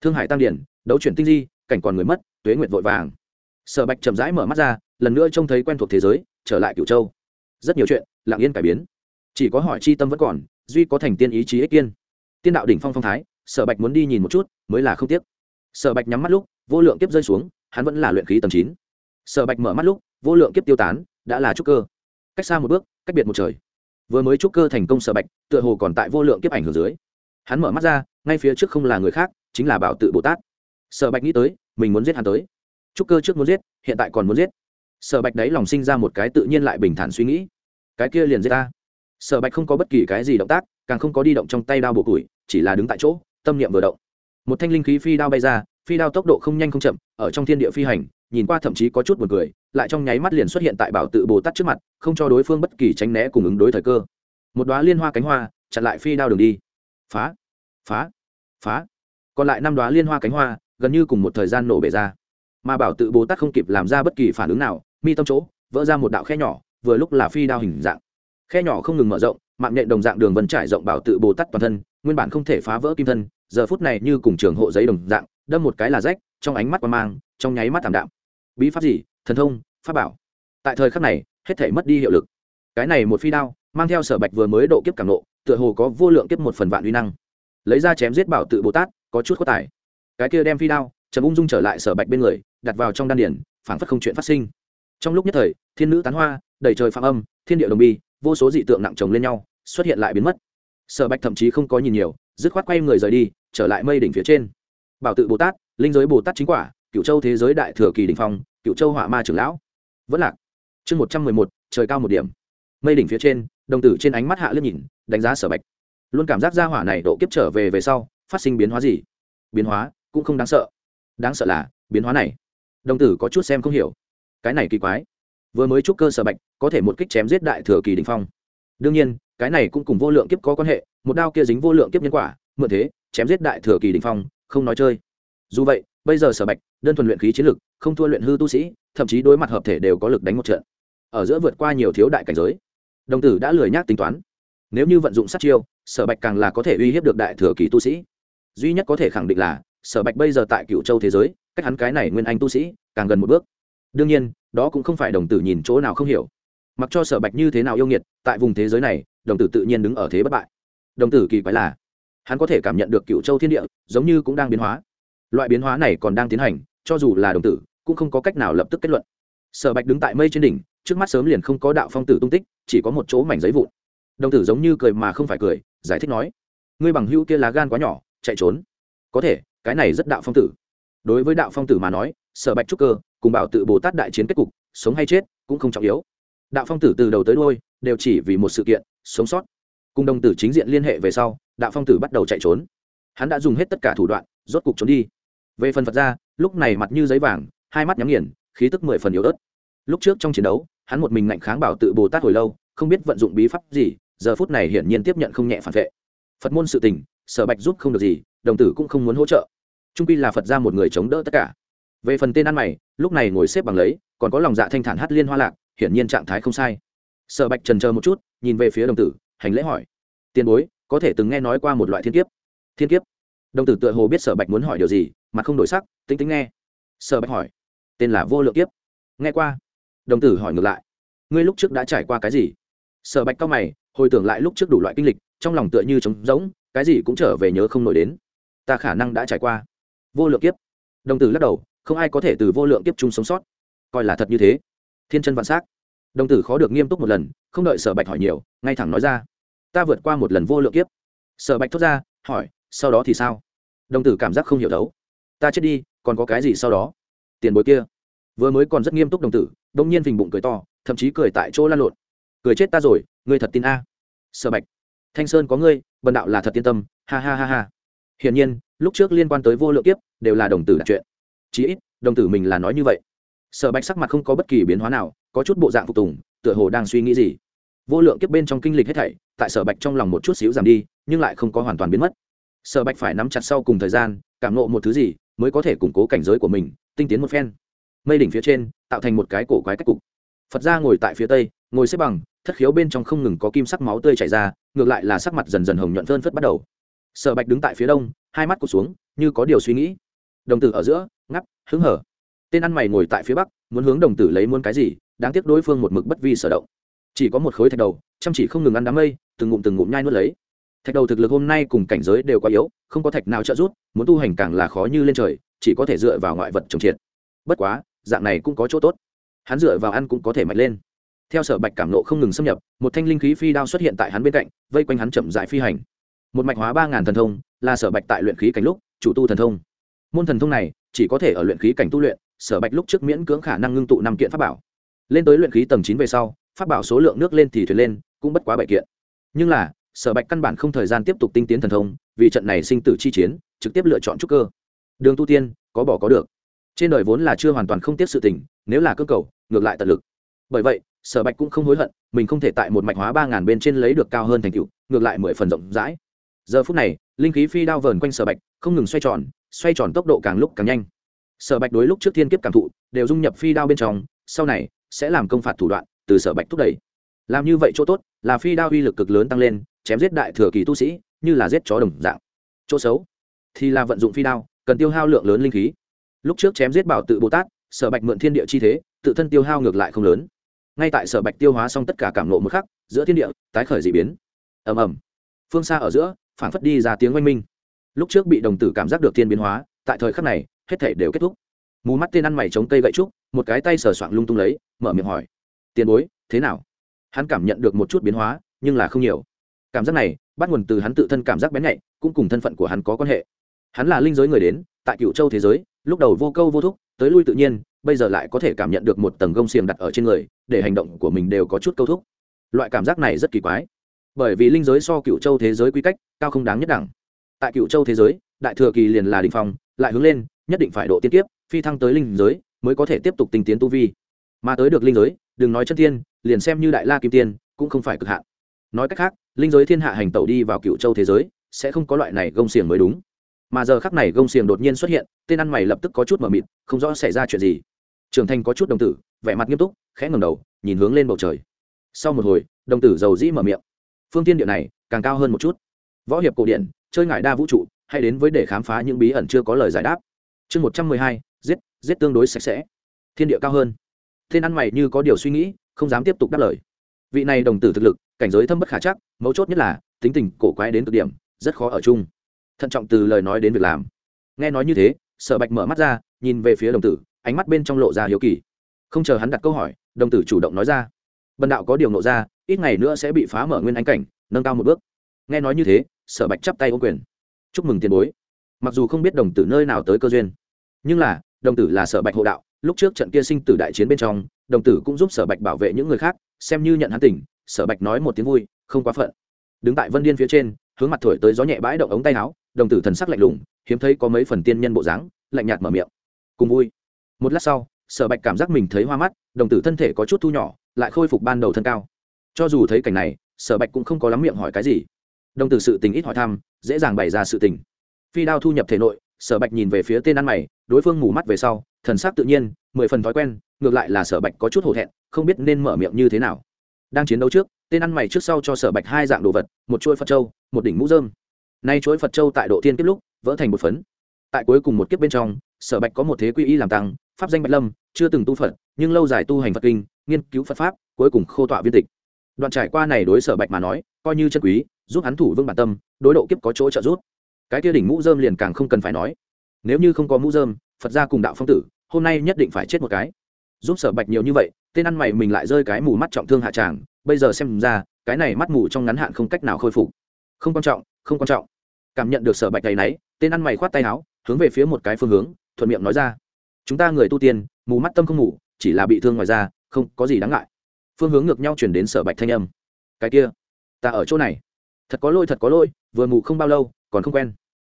Thương hải tăng điển, đấu chuyển tinh di, cảnh còn người mất, tuế nguyệt vội vàng. Sở bạch chậm rãi mở mắt ra, lần nữa trông thấy quen thuộc thế giới, trở lại Cửu châu. Rất nhiều chuyện, lặng yên cải biến. Chỉ có hỏi chi tâm vẫn còn, duy có thành tiên ý chí ích kiên. Tiên đạo đỉnh phong phong thái, sở bạch muốn đi nhìn một chút, mới là không tiếc. Sở bạch nhắm mắt lúc, vô lượng kiếp rơi xuống, hắn vẫn là luyện khí tầm chín. Sở bạch mở mắt lúc, vô lượng kiếp tiêu tán, đã là trúc cơ cách xa một bước, cách biệt một trời. Vừa mới trúc cơ thành công sở bạch, tựa hồ còn tại vô lượng kiếp ảnh hưởng dưới. Hắn mở mắt ra, ngay phía trước không là người khác, chính là bảo tự bồ tát. Sở bạch nghĩ tới, mình muốn giết hắn tới. Trúc cơ trước muốn giết, hiện tại còn muốn giết. Sở bạch đấy lòng sinh ra một cái tự nhiên lại bình thản suy nghĩ. Cái kia liền giết ta. Sở bạch không có bất kỳ cái gì động tác, càng không có đi động trong tay đao bổ củi, chỉ là đứng tại chỗ, tâm niệm vừa động. Một thanh linh khí phi đao bay ra phi đao tốc độ không nhanh không chậm, ở trong thiên địa phi hành, nhìn qua thậm chí có chút buồn cười, lại trong nháy mắt liền xuất hiện tại bảo tự bồ tát trước mặt, không cho đối phương bất kỳ tránh né cùng ứng đối thời cơ. Một đoá liên hoa cánh hoa, chặn lại phi đao đường đi. Phá phá phá. Còn lại năm đoá liên hoa cánh hoa, gần như cùng một thời gian nổ bể ra. Mà bảo tự bồ tát không kịp làm ra bất kỳ phản ứng nào, mi tâm chỗ, vỡ ra một đạo khe nhỏ, vừa lúc là phi đao hình dạng. Khe nhỏ không ngừng mở rộng, mạng nhện đồng dạng đường vân trải rộng bảo tự bồ tát toàn thân, nguyên bản không thể phá vỡ kim thân, giờ phút này như cùng trường hộ giấy đồng dạng đâm một cái là rách, trong ánh mắt qua mang, trong nháy mắt thảm đạm. Bí pháp gì? Thần thông, pháp bảo. Tại thời khắc này, hết thể mất đi hiệu lực. Cái này một phi đao, mang theo sở bạch vừa mới độ kiếp cảm nộ, tựa hồ có vô lượng kiếp một phần vạn uy năng. Lấy ra chém giết bảo tự bồ tát, có chút có tài. Cái kia đem phi đao, chấm ung dung trở lại sở bạch bên người, đặt vào trong đan điển phảng phất không chuyện phát sinh. Trong lúc nhất thời, thiên nữ tán hoa, đầy trời phạm âm, thiên địa đồng bi, vô số dị tượng nặng chồng lên nhau, xuất hiện lại biến mất. Sở bạch thậm chí không có nhìn nhiều, dứt khoát quay người rời đi, trở lại mây đỉnh phía trên bảo tự bồ tát, linh giới bồ tát chính quả cựu châu thế giới đại thừa kỳ đình phong cựu châu hỏa ma trưởng lão. Vẫn lạc. Chương một trăm mười một, trời cao một điểm. Mây đỉnh phía trên, đồng tử trên ánh mắt hạ liếc nhìn, đánh giá sở bạch. Luôn cảm giác ra hỏa này độ kiếp trở về về sau, phát sinh biến hóa gì? Biến hóa, cũng không đáng sợ. Đáng sợ là, biến hóa này. Đồng tử có chút xem không hiểu. Cái này kỳ quái. Vừa mới chúc cơ sở bạch, có thể một kích chém giết đại thừa kỳ đình phong. Đương nhiên, cái này cũng cùng vô lượng kiếp có quan hệ, một đao kia dính vô lượng kiếp nhân quả, mượn thế, chém giết đại thừa kỳ đình phong không nói chơi. Dù vậy, bây giờ sở bạch, đơn thuần luyện khí chiến lực, không thua luyện hư tu sĩ, thậm chí đối mặt hợp thể đều có lực đánh một trận. Ở giữa vượt qua nhiều thiếu đại cảnh giới, đồng tử đã lười nhác tính toán. Nếu như vận dụng sát chiêu, sở bạch càng là có thể uy hiếp được đại thừa kỳ tu sĩ. Duy nhất có thể khẳng định là, sở bạch bây giờ tại cựu châu thế giới, cách hắn cái này nguyên anh tu sĩ, càng gần một bước. Đương nhiên, đó cũng không phải đồng tử nhìn chỗ nào không hiểu. Mặc cho sở bạch như thế nào yêu nghiệt, tại vùng thế giới này, đồng tử tự nhiên đứng ở thế bất bại. Đồng tử kỳ quái là hắn có thể cảm nhận được cựu châu thiên địa, giống như cũng đang biến hóa. Loại biến hóa này còn đang tiến hành, cho dù là đồng tử, cũng không có cách nào lập tức kết luận. Sở bạch đứng tại mây trên đỉnh, trước mắt sớm liền không có đạo phong tử tung tích, chỉ có một chỗ mảnh giấy vụn. Đồng tử giống như cười mà không phải cười, giải thích nói, ngươi bằng hữu kia lá gan quá nhỏ, chạy trốn. Có thể, cái này rất đạo phong tử. Đối với đạo phong tử mà nói, sở bạch trúc cơ, cùng bảo tự bồ tát đại chiến kết cục, sống hay chết, cũng không trọng yếu. Đạo phong tử từ đầu tới đôi đều chỉ vì một sự kiện, sống sót. Cùng đồng tử chính diện liên hệ về sau đạo phong tử bắt đầu chạy trốn. Hắn đã dùng hết tất cả thủ đoạn, rốt cục trốn đi. Về phần phật ra lúc này mặt như giấy vàng, hai mắt nhắm nghiền, khí tức mười phần yếu ớt. Lúc trước trong chiến đấu, hắn một mình ngạnh kháng bảo tự bồ tát hồi lâu, không biết vận dụng bí pháp gì, giờ phút này hiển nhiên tiếp nhận không nhẹ phản vệ. Phật môn sự tình, sở bạch giúp không được gì, đồng tử cũng không muốn hỗ trợ. Trung pi là phật ra một người chống đỡ tất cả. Về phần tên ăn mày, lúc này ngồi xếp bằng lấy, còn có lòng dạ thanh thản hát liên hoa lạc, hiển nhiên trạng thái không sai. Sở bạch trần chờ một chút, nhìn về phía đồng tử, hành lễ hỏi. Tiền bối có thể từng nghe nói qua một loại thiên kiếp. Thiên kiếp? Đồng tử tựa hồ biết sở bạch muốn hỏi điều gì, mà không đổi sắc, tính tính nghe. Sở bạch hỏi, tên là vô lượng kiếp. Nghe qua. Đồng tử hỏi ngược lại, ngươi lúc trước đã trải qua cái gì? Sở bạch cao mày, hồi tưởng lại lúc trước đủ loại kinh lịch, trong lòng tựa như trống rỗng, cái gì cũng trở về nhớ không nổi đến. Ta khả năng đã trải qua. Vô lượng kiếp. Đồng tử lắc đầu, không ai có thể từ vô lượng kiếp chung sống sót. Coi là thật như thế. Thiên chân vạn s á c đồng tử khó được nghiêm túc một lần, không đợi sở bạch hỏi nhiều, ngay thẳng nói ra ta vượt qua một lần vô lượng kiếp. Sở bạch thốt ra, hỏi, sau đó thì sao? Đồng tử cảm giác không hiểu đấu. Ta chết đi, còn có cái gì sau đó? Tiền bối kia. Vừa mới còn rất nghiêm túc đồng tử, đông nhiên phình bụng cười to, thậm chí cười tại chỗ lan lộn. Cười chết ta rồi, ngươi thật tin a? Sở bạch. Thanh sơn có ngươi, bần đạo là thật yên tâm, ha ha ha ha. Hiển nhiên, lúc trước liên quan tới vô lượng kiếp, đều là đồng tử đặt chuyện. Chí ít, đồng tử mình là nói như vậy. Sở bạch sắc mặt không có bất kỳ biến hóa nào, có chút bộ dạng phục tùng, tựa hồ đang suy nghĩ gì vô lượng kiếp bên trong kinh lịch hết thảy, tại sở bạch trong lòng một chút xíu giảm đi, nhưng lại không có hoàn toàn biến mất. Sở bạch phải nắm chặt sau cùng thời gian, cảm nộ một thứ gì, mới có thể củng cố cảnh giới của mình, tinh tiến một phen. Mây đỉnh phía trên, tạo thành một cái cổ quái cách cục. Phật gia ngồi tại phía tây, ngồi xếp bằng, thất khiếu bên trong không ngừng có kim sắc máu tươi chảy ra, ngược lại là sắc mặt dần dần hồng nhuận phơn phất bắt đầu. Sở bạch đứng tại phía đông, hai mắt cụt xuống, như có điều suy nghĩ. Đồng tử ở giữa, ngắp, hứng hở. Tên ăn mày ngồi tại phía bắc, muốn hướng đồng tử lấy muốn cái gì, đáng tiếc đối phương một mực bất vi sở động chỉ có một khối thạch đầu, chăm chỉ không ngừng ăn đám mây, từng ngụm từng ngụm nhai nuốt lấy. Thạch đầu thực lực hôm nay cùng cảnh giới đều quá yếu, không có thạch nào trợ giúp, muốn tu hành càng là khó như lên trời, chỉ có thể dựa vào ngoại vật trồng triệt. Bất quá, dạng này cũng có chỗ tốt. Hắn dựa vào ăn cũng có thể mạnh lên. Theo sở bạch cảm nộ không ngừng xâm nhập, một thanh linh khí phi đao xuất hiện tại hắn bên cạnh, vây quanh hắn chậm dại phi hành. Một mạch hóa ba ngàn thần thông, là sở bạch tại luyện khí cảnh lúc, chủ tu thần thông. Môn thần thông này, chỉ có thể ở luyện khí cảnh tu luyện, sở bạch lúc trước miễn cưỡng khả năng ngưng tụ năm kiện pháp bảo. Lên tới luyện khí tầng chín về sau pháp bảo số lượng nước lên thì thuyền lên, cũng bất quá bảy kiện. Nhưng là, sở bạch căn bản không thời gian tiếp tục tinh tiến thần thông, vì trận này sinh tử chi chiến, trực tiếp lựa chọn trúc cơ. Đường tu tiên, có bỏ có được. Trên đời vốn là chưa hoàn toàn không tiếp sự tình, nếu là cơ cầu, ngược lại tận lực. Bởi vậy, sở bạch cũng không hối hận, mình không thể tại một mạch hóa ba ngàn bên trên lấy được cao hơn thành tựu, ngược lại mười phần rộng rãi. Giờ phút này, linh khí phi đao vờn quanh sở bạch, không ngừng xoay tròn xoay tròn tốc độ càng lúc càng nhanh. Sở bạch đối lúc trước thiên kiếp cảm thụ, đều dung nhập phi đao bên trong, sau này, sẽ làm công phạt thủ đoạn từ sở bạch thúc đẩy. Làm như vậy chỗ tốt là phi đao uy lực cực lớn tăng lên, chém giết đại thừa kỳ tu sĩ, như là giết chó đồng dạng. Chỗ xấu thì là vận dụng phi đao, cần tiêu hao lượng lớn linh khí. Lúc trước chém giết bảo tự bồ tát, sở bạch mượn thiên địa chi thế, tự thân tiêu hao ngược lại không lớn. Ngay tại sở bạch tiêu hóa xong tất cả cảm lộ một khắc, giữa thiên địa, tái khởi d ị biến. Ầm ầm. Phương xa ở giữa phản phất đi ra tiếng oanh minh. Lúc trước bị đồng tử cảm giác được thiên biến hóa, tại thời khắc này, hết thể đều kết thúc. Mù mắt tên ăn mày chống cây gậy trúc, một cái tay sờ soạng lung tung lấy, mở miệng hỏi tiền bối thế nào? Hắn cảm nhận được một chút biến hóa nhưng là không nhiều. Cảm giác này bắt nguồn từ hắn tự thân cảm giác bén nhạy cũng cùng thân phận của hắn có quan hệ. Hắn là linh giới người đến tại cựu châu thế giới lúc đầu vô câu vô thúc tới lui tự nhiên bây giờ lại có thể cảm nhận được một tầng gông xiềng đặt ở trên người để hành động của mình đều có chút câu thúc. Loại cảm giác này rất kỳ quái. Bởi vì linh giới so cựu châu thế giới quy cách cao không đáng nhất đẳng. Tại cựu châu thế giới đại thừa kỳ liền là đình phòng, lại hướng lên nhất định phải độ tiên tiếp phi thăng tới linh giới mới có thể tiếp tục tinh tiến tu vi. Mà tới được linh giới đừng nói chân tiên liền xem như đại la kim tiên cũng không phải cực hạn. Nói cách khác linh giới thiên hạ hành tẩu đi vào cựu châu thế giới sẽ không có loại này gông xiềng mới đúng. Mà giờ khắc này gông xiềng đột nhiên xuất hiện tên ăn mày lập tức có chút mờ mịt không rõ xảy ra chuyện gì. Trưởng thành có chút đồng tử vẻ mặt nghiêm túc khẽ ngầm đầu nhìn hướng lên bầu trời. Sau một hồi đồng tử giàu dĩ mở miệng. Phương tiên điện này càng cao hơn một chút. Võ hiệp cổ điển, chơi ngại đa vũ trụ hay đến với để khám phá những bí ẩn chưa có lời giải đáp. Chương một trăm mười hai giết giết tương đối sạch sẽ. Thiên địa cao hơn tên ăn mày như có điều suy nghĩ, không dám tiếp tục đáp lời. Vị này đồng tử thực lực, cảnh giới thâm bất khả chắc, mấu chốt nhất là, tính tình cổ quái đến cực điểm, rất khó ở chung. Thận trọng từ lời nói đến việc làm. Nghe nói như thế, sở bạch mở mắt ra, nhìn về phía đồng tử, ánh mắt bên trong lộ ra hiếu kỳ. Không chờ hắn đặt câu hỏi, đồng tử chủ động nói ra. Bần đạo có điều nộ ra, ít ngày nữa sẽ bị phá mở nguyên ánh cảnh, nâng cao một bước. Nghe nói như thế, sở bạch chắp tay ô quyền. Chúc mừng tiền bối. Mặc dù không biết đồng tử nơi nào tới cơ duyên, nhưng là, đồng tử là sở bạch hộ đạo lúc trước trận kia sinh tử đại chiến bên trong, đồng tử cũng giúp sở bạch bảo vệ những người khác, xem như nhận hắn tỉnh, sở bạch nói một tiếng vui, không quá phận. Đứng tại vân điên phía trên, hướng mặt thổi tới gió nhẹ bãi động ống tay áo, đồng tử thần sắc lạnh lùng, hiếm thấy có mấy phần tiên nhân bộ dáng, lạnh nhạt mở miệng. Cùng vui. Một lát sau, sở bạch cảm giác mình thấy hoa mắt, đồng tử thân thể có chút thu nhỏ, lại khôi phục ban đầu thân cao. Cho dù thấy cảnh này, sở bạch cũng không có lắm miệng hỏi cái gì. Đồng tử sự tình ít hỏi thăm, dễ dàng bày ra sự tình. Phi đao thu nhập thể nội, sở bạch nhìn về phía tên ăn mày, đối phương mù mắt về sau thần sắc tự nhiên, mười phần thói quen, ngược lại là sở bạch có chút hổ thẹn, không biết nên mở miệng như thế nào. Đang chiến đấu trước, tên ăn mày trước sau cho sở bạch hai dạng đồ vật, một chuỗi phật trâu một đỉnh mũ dơm nay chuỗi phật châu tại độ thiên kiếp lúc, vỡ thành một phấn. Tại cuối cùng một kiếp bên trong, sở bạch có một thế quy y làm tăng, pháp danh bạch lâm, chưa từng tu phật, nhưng lâu dài tu hành phật kinh, nghiên cứu phật pháp, cuối cùng khô tọa viên tịch. Đoạn trải qua này đối sở bạch mà nói, coi như chân quý, giúp hắn thủ vương bản tâm, đối độ kiếp có chỗ trợ giúp. Cái kia đỉnh mũ dơm liền càng không cần phải nói. Nếu như không có mũ dơm phật gia cùng đạo phong tử hôm nay nhất định phải chết một cái. Giúp sở bạch nhiều như vậy, tên ăn mày mình lại rơi cái mù mắt trọng thương hạ tràng, bây giờ xem ra, cái này mắt mù trong ngắn hạn không cách nào khôi phục. Không quan trọng, không quan trọng. Cảm nhận được sở bạch tay náy, tên ăn mày khoát tay áo, hướng về phía một cái phương hướng, thuận miệng nói ra. Chúng ta người tu tiên, mù mắt tâm không ngủ, chỉ là bị thương ngoài ra không có gì đáng ngại. Phương hướng ngược nhau chuyển đến sở bạch thanh âm. Cái kia, ta ở chỗ này. Thật có lôi thật có lôi vừa mù không bao lâu, còn không quen.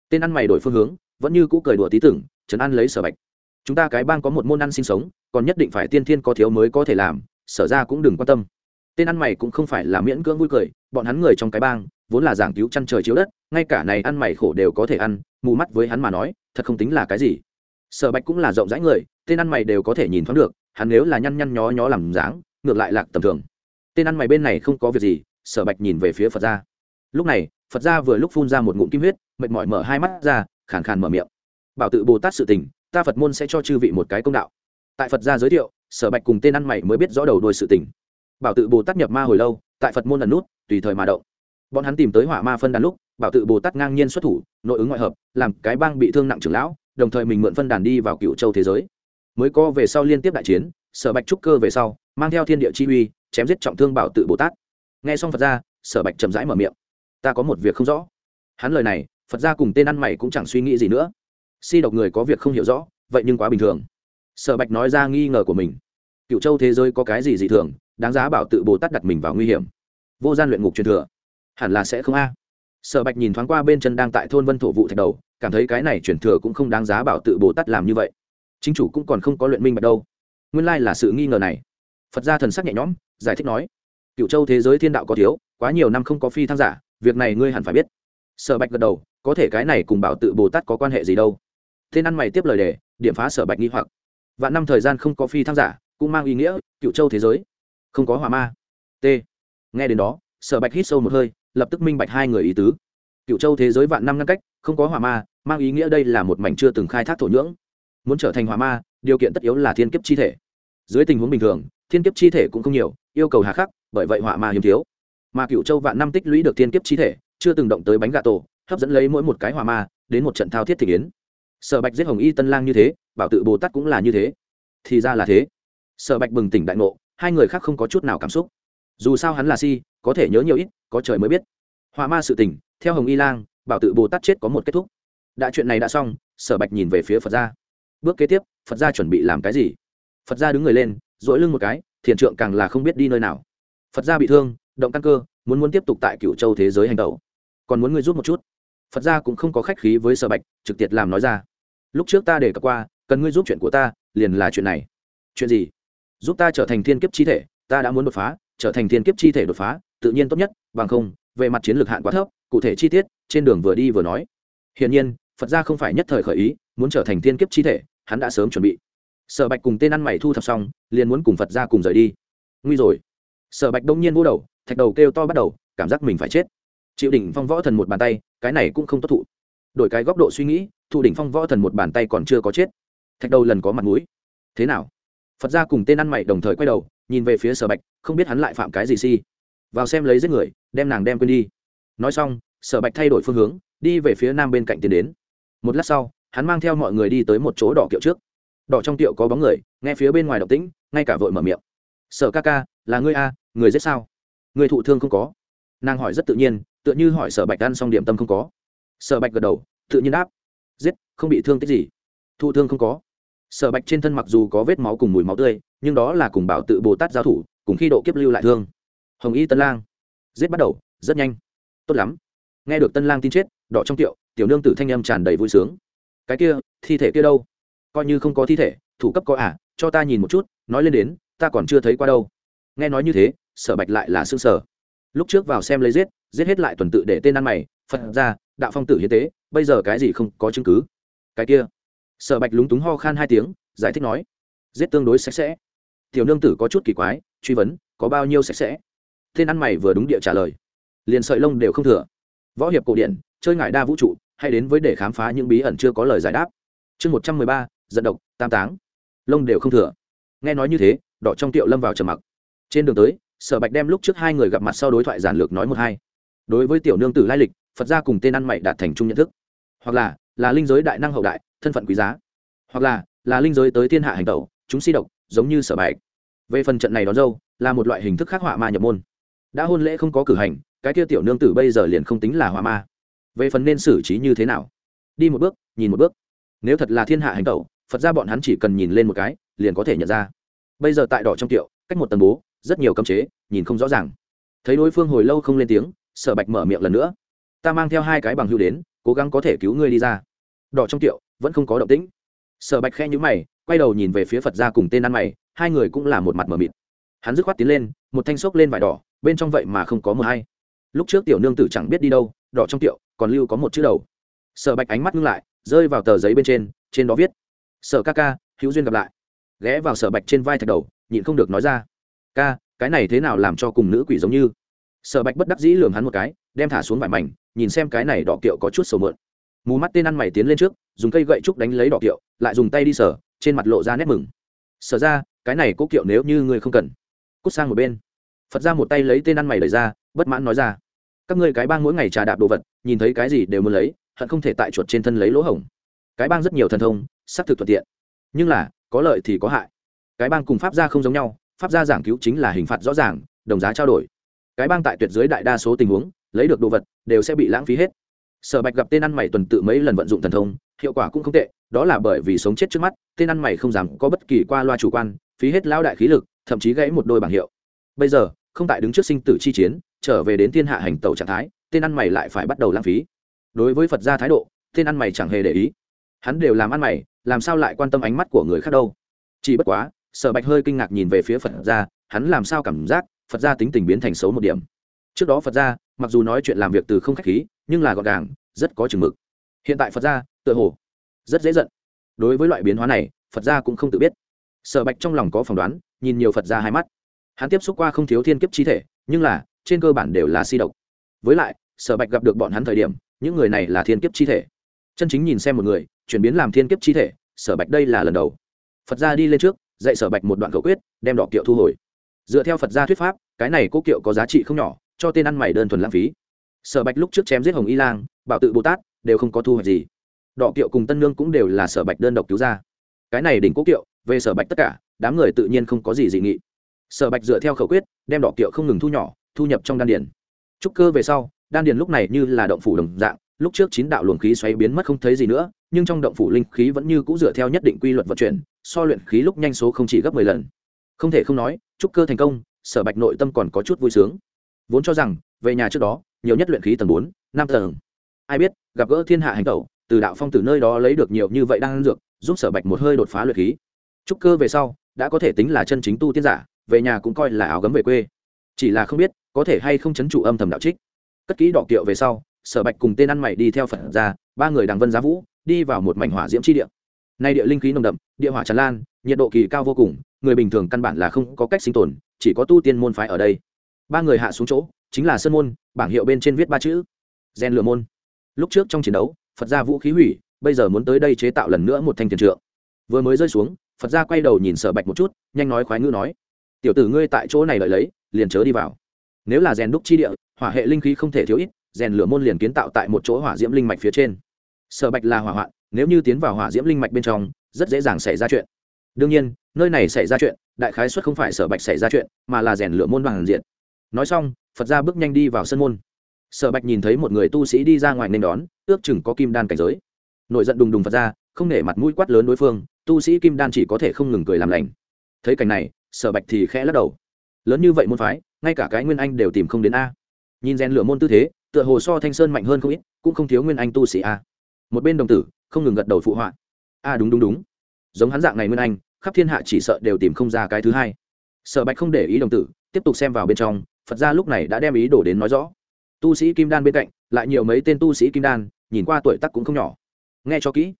Tên ăn mày đổi phương hướng, vẫn như cũ cười đùa tí tưởng, trấn ăn lấy sở bạch chúng ta cái bang có một môn ăn sinh sống, còn nhất định phải tiên thiên có thiếu mới có thể làm, sở ra cũng đừng quan tâm. Tên ăn mày cũng không phải là miễn cưỡng vui cười, bọn hắn người trong cái bang, vốn là giảng cứu chăn trời chiếu đất, ngay cả này ăn mày khổ đều có thể ăn, mù mắt với hắn mà nói, thật không tính là cái gì. Sở bạch cũng là rộng rãi người, tên ăn mày đều có thể nhìn thoáng được, hắn nếu là nhăn nhăn nhó nhó làm dáng, ngược lại lạc tầm thường. Tên ăn mày bên này không có việc gì, sở bạch nhìn về phía phật gia. Lúc này, phật gia vừa lúc phun ra một ngụm kim huyết, mệt mỏi mở hai mắt ra, khàn khàn mở miệng. Bảo tự bồ tát sự tình ta phật môn sẽ cho chư vị một cái công đạo tại phật gia giới thiệu sở bạch cùng tên ăn mày mới biết rõ đầu đuôi sự tình bảo tự bồ tát nhập ma hồi lâu tại phật môn lần nút tùy thời mà động bọn hắn tìm tới hỏa ma phân đàn lúc bảo tự bồ tát ngang nhiên xuất thủ nội ứng ngoại hợp làm cái bang bị thương nặng trưởng lão đồng thời mình mượn phân đàn đi vào cựu châu thế giới mới co về sau liên tiếp đại chiến sở bạch trúc cơ về sau mang theo thiên địa chi uy chém giết trọng thương bảo tự bồ tát nghe xong phật ra sở bạch chậm rãi mở miệng ta có một việc không rõ hắn lời này phật ra cùng tên ăn mày cũng chẳng suy nghĩ gì nữa si độc người có việc không hiểu rõ, vậy nhưng quá bình thường. Sở bạch nói ra nghi ngờ của mình. Cựu châu thế giới có cái gì dị thường, đáng giá bảo tự bồ tát đặt mình vào nguy hiểm. Vô gian luyện ngục truyền thừa. Hẳn là sẽ không a. Sở bạch nhìn thoáng qua bên chân đang tại thôn vân thổ vụ thạch đầu, cảm thấy cái này truyền thừa cũng không đáng giá bảo tự bồ tát làm như vậy. Chính chủ cũng còn không có luyện minh bạch đâu. Nguyên lai là sự nghi ngờ này. Phật gia thần sắc nhẹ nhõm, giải thích nói, cựu châu thế giới thiên đạo có thiếu, quá nhiều năm không có phi thăng giả, việc này ngươi hẳn phải biết. Sở bạch gật đầu, có thể cái này cùng bảo tự bồ tát có quan hệ gì đâu? Tên ăn mày tiếp lời đề, điểm phá sở bạch nghi hoặc. Vạn năm thời gian không có phi thăng giả, cũng mang ý nghĩa, cựu châu thế giới. Không có hỏa ma. T. Nghe đến đó, sở bạch hít sâu một hơi, lập tức minh bạch hai người ý tứ. Cựu châu thế giới vạn năm ngăn cách, không có hỏa ma, mang ý nghĩa đây là một mảnh chưa từng khai thác thổ nhưỡng. Muốn trở thành hỏa ma, điều kiện tất yếu là thiên kiếp chi thể. Dưới tình huống bình thường, thiên kiếp chi thể cũng không nhiều, yêu cầu hà khắc, bởi vậy hỏa ma hiếm thiếu. Mà cựu châu vạn năm tích lũy được thiên kiếp chi thể, chưa từng động tới bánh gà tổ, hấp dẫn lấy mỗi một cái hỏa ma, đến một trận thao thiết thể kiến sở bạch giết hồng y tân lang như thế, bảo tự bồ tát cũng là như thế. Thì ra là thế. Sở bạch bừng tỉnh đại ngộ, hai người khác không có chút nào cảm xúc. Dù sao hắn là si, có thể nhớ nhiều ít, có trời mới biết. Hòa ma sự tình, theo hồng y lang, bảo tự bồ tát chết có một kết thúc. Đã chuyện này đã xong, sở bạch nhìn về phía phật gia. Bước kế tiếp, phật gia chuẩn bị làm cái gì? Phật gia đứng người lên dỗi lưng một cái, thiền trượng càng là không biết đi nơi nào. Phật gia bị thương, động căn cơ, muốn muốn tiếp tục tại cựu châu thế giới hành tẩu. Còn muốn người giúp một chút. Phật gia cũng không có khách khí với sở bạch, trực tiệt làm nói ra lúc trước ta để cập qua, cần ngươi giúp chuyện của ta, liền là chuyện này. Chuyện gì? Giúp ta trở thành thiên kiếp chi thể, ta đã muốn đột phá, trở thành thiên kiếp chi thể đột phá, tự nhiên tốt nhất, bằng không, về mặt chiến lược hạn quá thấp, cụ thể chi tiết, trên đường vừa đi vừa nói. Hiển nhiên, phật gia không phải nhất thời khởi ý, muốn trở thành thiên kiếp chi thể, hắn đã sớm chuẩn bị. Sở bạch cùng tên ăn mày thu thập xong, liền muốn cùng phật gia cùng rời đi. Nguy rồi. Sở bạch đông nhiên vô đầu, thạch đầu kêu to bắt đầu, cảm giác mình phải chết. Chịu đỉnh phong võ thần một bàn tay, cái này cũng không tốt thụ. Đổi cái góc độ suy nghĩ thụ đỉnh phong võ thần một bàn tay còn chưa có chết. Thạch đầu lần có mặt mũi. Thế nào? Phật gia cùng tên ăn mày đồng thời quay đầu, nhìn về phía sở bạch, không biết hắn lại phạm cái gì si. Vào xem lấy giết người, đem nàng đem quên đi. Nói xong, sở bạch thay đổi phương hướng, đi về phía nam bên cạnh tiến đến. Một lát sau, hắn mang theo mọi người đi tới một chỗ đỏ kiệu trước. Đỏ trong tiệu có bóng người, nghe phía bên ngoài động tĩnh, ngay cả vội mở miệng. Sở ca ca, là ngươi a, người giết sao? Người thụ thương không có. Nàng hỏi rất tự nhiên, tựa như hỏi sở bạch ăn xong điểm tâm không có. Sở bạch gật đầu, tự nhiên đáp giết không bị thương tích gì. Thụ thương không có. Sở bạch trên thân mặc dù có vết máu cùng mùi máu tươi nhưng đó là cùng bảo tự bồ tát giao thủ cùng khi độ kiếp lưu lại thương. Hồng y tân lang. Giết bắt đầu rất nhanh. Tốt lắm. Nghe được tân lang tin chết đỏ trong tiệu tiểu nương tử thanh âm tràn đầy vui sướng. Cái kia thi thể kia đâu? Coi như không có thi thể thủ cấp có ả à, cho ta nhìn một chút nói lên đến ta còn chưa thấy qua đâu. Nghe nói như thế sở bạch lại là xương sở lúc trước vào xem lấy giết giết hết lại tuần tự để tên ăn mày phật ra đạo phong tử hiến tế bây giờ cái gì không có chứng cứ? Cái kia. Sở bạch lúng túng ho khan hai tiếng, giải thích nói. Giết tương đối sạch sẽ. Tiểu nương tử có chút kỳ quái, truy vấn, có bao nhiêu sạch sẽ? Tên ăn mày vừa đúng địa trả lời. Liền sợi lông đều không thừa. Võ hiệp cổ điển, chơi ngại đa vũ trụ, hay đến với để khám phá những bí ẩn chưa có lời giải đáp. Chương một trăm mười ba dẫn độc, tam táng. Lông đều không thừa. Nghe nói như thế, đỏ trong tiệu lâm vào trầm mặc. Trên đường tới, sở bạch đem lúc trước hai người gặp mặt sau đối thoại giản lược nói một hai. Đối với tiểu nương tử lai lịch, phật gia cùng tên ăn mày đạt thành chung nhận thức hoặc là là linh giới đại năng hậu đại, thân phận quý giá. Hoặc là là linh giới tới thiên hạ hành tẩu, chúng si độc, giống như sở bạch. Về phần trận này đón dâu, là một loại hình thức khắc họa ma nhập môn. Đã hôn lễ không có cử hành, cái kia tiểu nương tử bây giờ liền không tính là họa ma. Về phần nên xử trí như thế nào? Đi một bước, nhìn một bước. Nếu thật là thiên hạ hành tẩu, phật ra bọn hắn chỉ cần nhìn lên một cái, liền có thể nhận ra. Bây giờ tại đỏ trong tiệu, cách một tầng bố, rất nhiều cấm chế, nhìn không rõ ràng. Thấy đối phương hồi lâu không lên tiếng, sở bạch mở miệng lần nữa. Ta mang theo hai cái bằng hưu đến cố gắng có thể cứu ngươi đi ra. Đỏ trong tiệu, vẫn không có động tĩnh. Sở bạch khe nhữ mày, quay đầu nhìn về phía phật gia cùng tên ăn mày, hai người cũng là một mặt mờ mịt. Hắn dứt khoát tiến lên, một thanh xốc lên vải đỏ, bên trong vậy mà không có mờ hay. Lúc trước tiểu nương tử chẳng biết đi đâu, đỏ trong tiệu, còn lưu có một chữ đầu. Sở bạch ánh mắt ngưng lại, rơi vào tờ giấy bên trên trên đó viết, sở ca ca, hữu duyên gặp lại. Ghé vào sở bạch trên vai thạch đầu, nhịn không được nói ra, ca, cái này thế nào làm cho cùng nữ quỷ giống như? Sở bạch bất đắc dĩ lường hắn một cái, đem thả xuống vải mảnh nhìn xem cái này đỏ kiệu có chút sầu mượn. Mù mắt tên ăn mày tiến lên trước, dùng cây gậy trúc đánh lấy đỏ kiệu, lại dùng tay đi sở trên mặt lộ ra nét mừng. Sở ra, cái này cố kiệu nếu như ngươi không cần. Cút sang một bên. Phật ra một tay lấy tên ăn mày đẩy ra, bất mãn nói ra. Các ngươi cái bang mỗi ngày trà đạp đồ vật, nhìn thấy cái gì đều muốn lấy, hận không thể tại chuột trên thân lấy lỗ hổng. Cái bang rất nhiều thần thông, xác thực thuận tiện. Nhưng là, có lợi thì có hại. Cái bang cùng pháp gia không giống nhau, pháp gia giảng cứu chính là hình phạt rõ ràng, đồng giá trao đổi. Cái bang tại tuyệt dưới đại đa số tình huống lấy được đồ vật, đều sẽ bị lãng phí hết. Sở bạch gặp tên ăn mày tuần tự mấy lần vận dụng thần thông, hiệu quả cũng không tệ, đó là bởi vì sống chết trước mắt, tên ăn mày không dám có bất kỳ qua loa chủ quan, phí hết lao đại khí lực, thậm chí gãy một đôi bảng hiệu. Bây giờ, không tại đứng trước sinh tử chi chiến, trở về đến thiên hạ hành tẩu trạng thái, tên ăn mày lại phải bắt đầu lãng phí. Đối với phật gia thái độ, tên ăn mày chẳng hề để ý. Hắn đều làm ăn mày, làm sao lại quan tâm ánh mắt của người khác đâu? Chỉ bất quá, sở bạch hơi kinh ngạc nhìn về phía phật gia, hắn làm sao cảm giác phật gia tính tình biến thành xấu một điểm? Trước đó phật gia, mặc dù nói chuyện làm việc từ không khách khí, nhưng là gọn gàng, rất có chừng mực. Hiện tại phật gia, tựa hồ, rất dễ giận. Đối với loại biến hóa này, phật gia cũng không tự biết. Sở bạch trong lòng có phỏng đoán, nhìn nhiều phật gia hai mắt. Hắn tiếp xúc qua không thiếu thiên kiếp chi thể, nhưng là, trên cơ bản đều là si độc. Với lại, sở bạch gặp được bọn hắn thời điểm, những người này là thiên kiếp chi thể. Chân chính nhìn xem một người, chuyển biến làm thiên kiếp chi thể, sở bạch đây là lần đầu. Phật gia đi lên trước, dạy sở bạch một đoạn cầu quyết, đem đỏ kiệu thu hồi. Dựa theo phật gia thuyết pháp, cái này cố kiệu có giá trị không nhỏ cho tên ăn mày đơn thuần lãng phí. Sở bạch lúc trước chém giết hồng y lang, bảo tự bồ tát, đều không có thu hoạch gì. Đọ kiệu cùng tân nương cũng đều là sở bạch đơn độc cứu ra. Cái này đỉnh cố kiệu, về sở bạch tất cả, đám người tự nhiên không có gì dị nghị. Sở bạch dựa theo khẩu quyết, đem Đọ kiệu không ngừng thu nhỏ, thu nhập trong đan điền. Trúc cơ về sau, đan điền lúc này như là động phủ đồng dạng, lúc trước chín đạo luồng khí xoáy biến mất không thấy gì nữa, nhưng trong động phủ linh khí vẫn như cũ dựa theo nhất định quy luật vận chuyển, so luyện khí lúc nhanh số không chỉ gấp mười lần. Không thể không nói, trúc cơ thành công, sở bạch nội tâm còn có chút vui sướng vốn cho rằng, về nhà trước đó, nhiều nhất luyện khí tầng bốn, năm tầng. Ai biết, gặp gỡ thiên hạ hành tẩu, từ đạo phong từ nơi đó lấy được nhiều như vậy đang dược, giúp sở bạch một hơi đột phá luyện khí. Trúc cơ về sau, đã có thể tính là chân chính tu tiên giả, về nhà cũng coi là áo gấm về quê. Chỉ là không biết, có thể hay không chấn trụ âm thầm đạo trích. Cất kỹ đỏ kiệu về sau, sở bạch cùng tên ăn mày đi theo phật ra, ba người đằng vân giá vũ, đi vào một mảnh hỏa diễm chi địa. Nay địa linh khí nồng đậm, địa hỏa tràn lan, nhiệt độ kỳ cao vô cùng, người bình thường căn bản là không có cách sinh tồn, chỉ có tu tiên môn phái ở đây ba người hạ xuống chỗ, chính là sơn môn, bảng hiệu bên trên viết ba chữ. Gen lửa môn. Lúc trước trong chiến đấu, phật gia vũ khí hủy, bây giờ muốn tới đây chế tạo lần nữa một thanh tiền trượng. Vừa mới rơi xuống, phật gia quay đầu nhìn sở bạch một chút, nhanh nói khoái ngữ nói, tiểu tử ngươi tại chỗ này lợi lấy, liền chớ đi vào. Nếu là rèn đúc chi địa, hỏa hệ linh khí không thể thiếu ít, rèn lửa môn liền kiến tạo tại một chỗ hỏa diễm linh mạch phía trên. Sở bạch là hỏa hoạn, nếu như tiến vào hỏa diễm linh mạch bên trong, rất dễ dàng xảy ra chuyện. Đương nhiên, nơi này xảy ra chuyện, đại khái xuất không phải sở bạch xảy ra chuyện, mà là rèn lửa môn bằng diện nói xong, phật ra bước nhanh đi vào sân môn. Sở bạch nhìn thấy một người tu sĩ đi ra ngoài nên đón, ước chừng có kim đan cảnh giới. Nổi giận đùng đùng phật ra, không nể mặt mũi quát lớn đối phương, tu sĩ kim đan chỉ có thể không ngừng cười làm lành. Thấy cảnh này, sở bạch thì khẽ lắc đầu. Lớn như vậy môn phái, ngay cả cái nguyên anh đều tìm không đến a. Nhìn rèn lửa môn tư thế, tựa hồ so thanh sơn mạnh hơn không ít, cũng không thiếu nguyên anh tu sĩ a. Một bên đồng tử, không ngừng gật đầu phụ họa. A, đúng đúng đúng. Giống hắn dạng này nguyên anh, khắp thiên hạ chỉ sợ đều tìm không ra cái thứ hai. Sở bạch không để ý đồng tử, tiếp tục xem vào bên trong phật gia lúc này đã đem ý đồ đến nói rõ. Tu sĩ kim đan bên cạnh lại nhiều mấy tên tu sĩ kim đan nhìn qua tuổi tắc cũng không nhỏ. Nghe cho kỹ.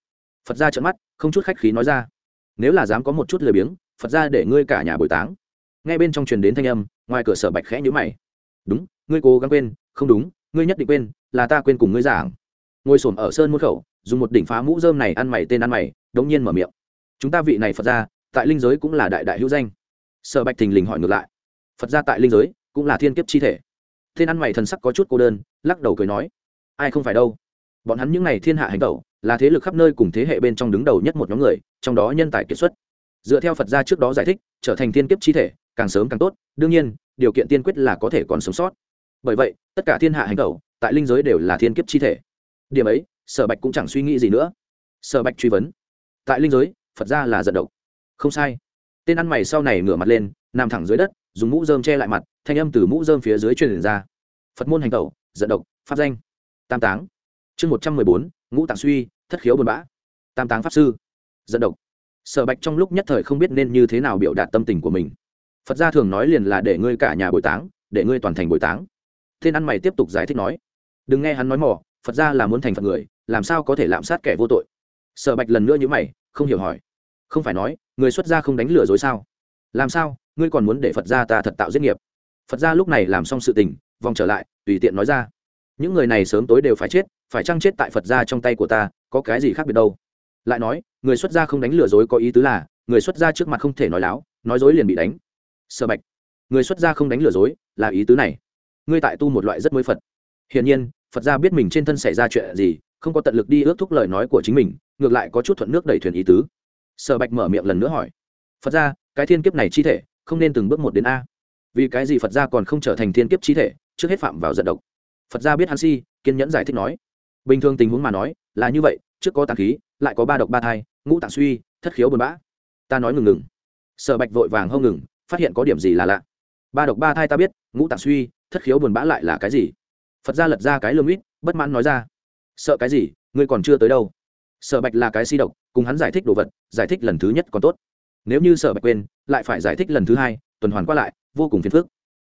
Phật gia trợn mắt không chút khách khí nói ra. Nếu là dám có một chút lười biếng phật gia để ngươi cả nhà bồi táng. Nghe bên trong truyền đến thanh âm ngoài cửa sở bạch khẽ nhữ mày. Đúng ngươi cố gắng quên không đúng ngươi nhất định quên là ta quên cùng ngươi giảng. Ngồi s ở sơn môn khẩu dùng một đỉnh phá mũ dơm này ăn mày tên ăn mày đống nhiên mở miệng. Chúng ta vị này phật gia, tại linh giới cũng là đại đại hữu danh. Sở bạch thình lình hỏi ngược lại. Phật gia tại linh giới cũng là thiên kiếp chi thể. Thiên ăn mày thần sắc có chút cô đơn, lắc đầu cười nói, ai không phải đâu. Bọn hắn những n à y thiên hạ hành tẩu, là thế lực khắp nơi cùng thế hệ bên trong đứng đầu nhất một nhóm người, trong đó nhân tài kiệt xuất. Dựa theo phật gia trước đó giải thích, trở thành thiên kiếp chi thể, càng sớm càng tốt, đương nhiên, điều kiện tiên quyết là có thể còn sống sót. Bởi vậy, tất cả thiên hạ hành tẩu, tại linh giới đều là thiên kiếp chi thể. Điểm ấy, sở bạch cũng chẳng suy nghĩ gì nữa. Sở bạch truy vấn, tại linh giới, phật gia là giận độc. Không sai. Tên ăn mày sau này ngửa mặt lên, nằm thẳng dưới đất, dùng mũ dơm che lại mặt thanh âm từ mũ dơm phía dưới truyền ra. Phật môn hành tẩu, giận độc, pháp danh. Tam táng. Chương một trăm mười bốn, ngũ tạng suy, thất khiếu buồn bã. Tam táng pháp sư. Giận độc. Sở bạch trong lúc nhất thời không biết nên như thế nào biểu đạt tâm tình của mình. Phật gia thường nói liền là để ngươi cả nhà bồi táng, để ngươi toàn thành bồi táng. Tên ăn mày tiếp tục giải thích nói, đừng nghe hắn nói mỏ phật gia là muốn thành phật người, làm sao có thể lạm sát kẻ vô tội? Sở bạch lần nữa như mày, không hiểu hỏi, không phải nói, người xuất gia không đánh lừa dối sao? Làm sao, ngươi còn muốn để phật gia ta thật tạo giết nghiệp? Phật gia lúc này làm xong sự tình, vòng trở lại, tùy tiện nói ra. Những người này sớm tối đều phải chết, phải chăng chết tại phật gia trong tay của ta, có cái gì khác biệt đâu? Lại nói, người xuất gia không đánh lừa dối có ý tứ là, người xuất gia trước mặt không thể nói láo, nói dối liền bị đánh. Sở bạch. Người xuất gia không đánh lừa dối, là ý tứ này. Ngươi tại tu một loại rất mới phật. Hiển nhiên, phật gia biết mình trên thân xảy ra chuyện gì, không có tận lực đi ước thúc lời nói của chính mình, ngược lại có chút thuận nước đẩy thuyền ý tứ. Sở bạch mở miệng lần nữa hỏi. Phật gia, cái thiên kiếp này chi thể, không nên từng bước một đến a vì cái gì phật gia còn không trở thành thiên kiếp chi thể, trước hết phạm vào giận độc. Phật gia biết hắn si, kiên nhẫn giải thích nói. Bình thường tình huống mà nói, là như vậy, trước có tàng khí, lại có ba độc ba thai, ngũ tạng suy, thất khiếu buồn bã. Ta nói ngừng ngừng. Sở bạch vội vàng hông ngừng, phát hiện có điểm gì là lạ. Ba độc ba thai ta biết, ngũ tạng suy, thất khiếu buồn bã lại là cái gì? Phật gia lật ra cái lương ít bất mãn nói ra. Sợ cái gì, ngươi còn chưa tới đâu. Sở bạch là cái si độc, cùng hắn giải thích đồ vật, giải thích lần thứ nhất còn tốt. Nếu như sở bạch quên, lại phải giải thích lần thứ hai, tuần hoàn qua lại vô cùng phiền phức.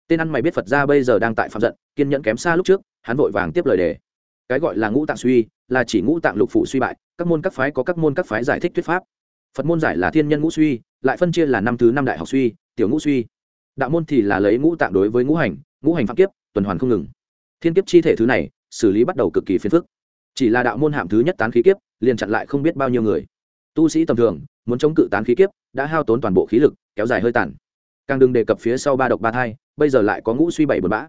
Tên ăn mày biết phật gia bây giờ đang tại phạm giận, kiên nhẫn kém xa lúc trước, hắn vội vàng tiếp lời đề. Cái gọi là ngũ tạng suy, là chỉ ngũ tạng lục phụ suy bại, các môn các phái có các môn các phái giải thích thuyết pháp. Phật môn giải là thiên nhân ngũ suy, lại phân chia là năm thứ năm đại học suy, tiểu ngũ suy. Đạo môn thì là lấy ngũ tạng đối với ngũ hành ngũ hành phạm kiếp, tuần hoàn không ngừng. Thiên kiếp chi thể thứ này, xử lý bắt đầu cực kỳ phiền phức. Chỉ là đạo môn hạm thứ nhất tán khí kiếp, liền chặn lại không biết bao nhiêu người. Tu sĩ tầm thường, muốn chống cự tán khí kiếp, đã hao tốn toàn bộ khí lực, kéo dài hơi tàn càng đừng đề cập phía sau ba độc ba thai, bây giờ lại có ngũ suy bảy bờ bã.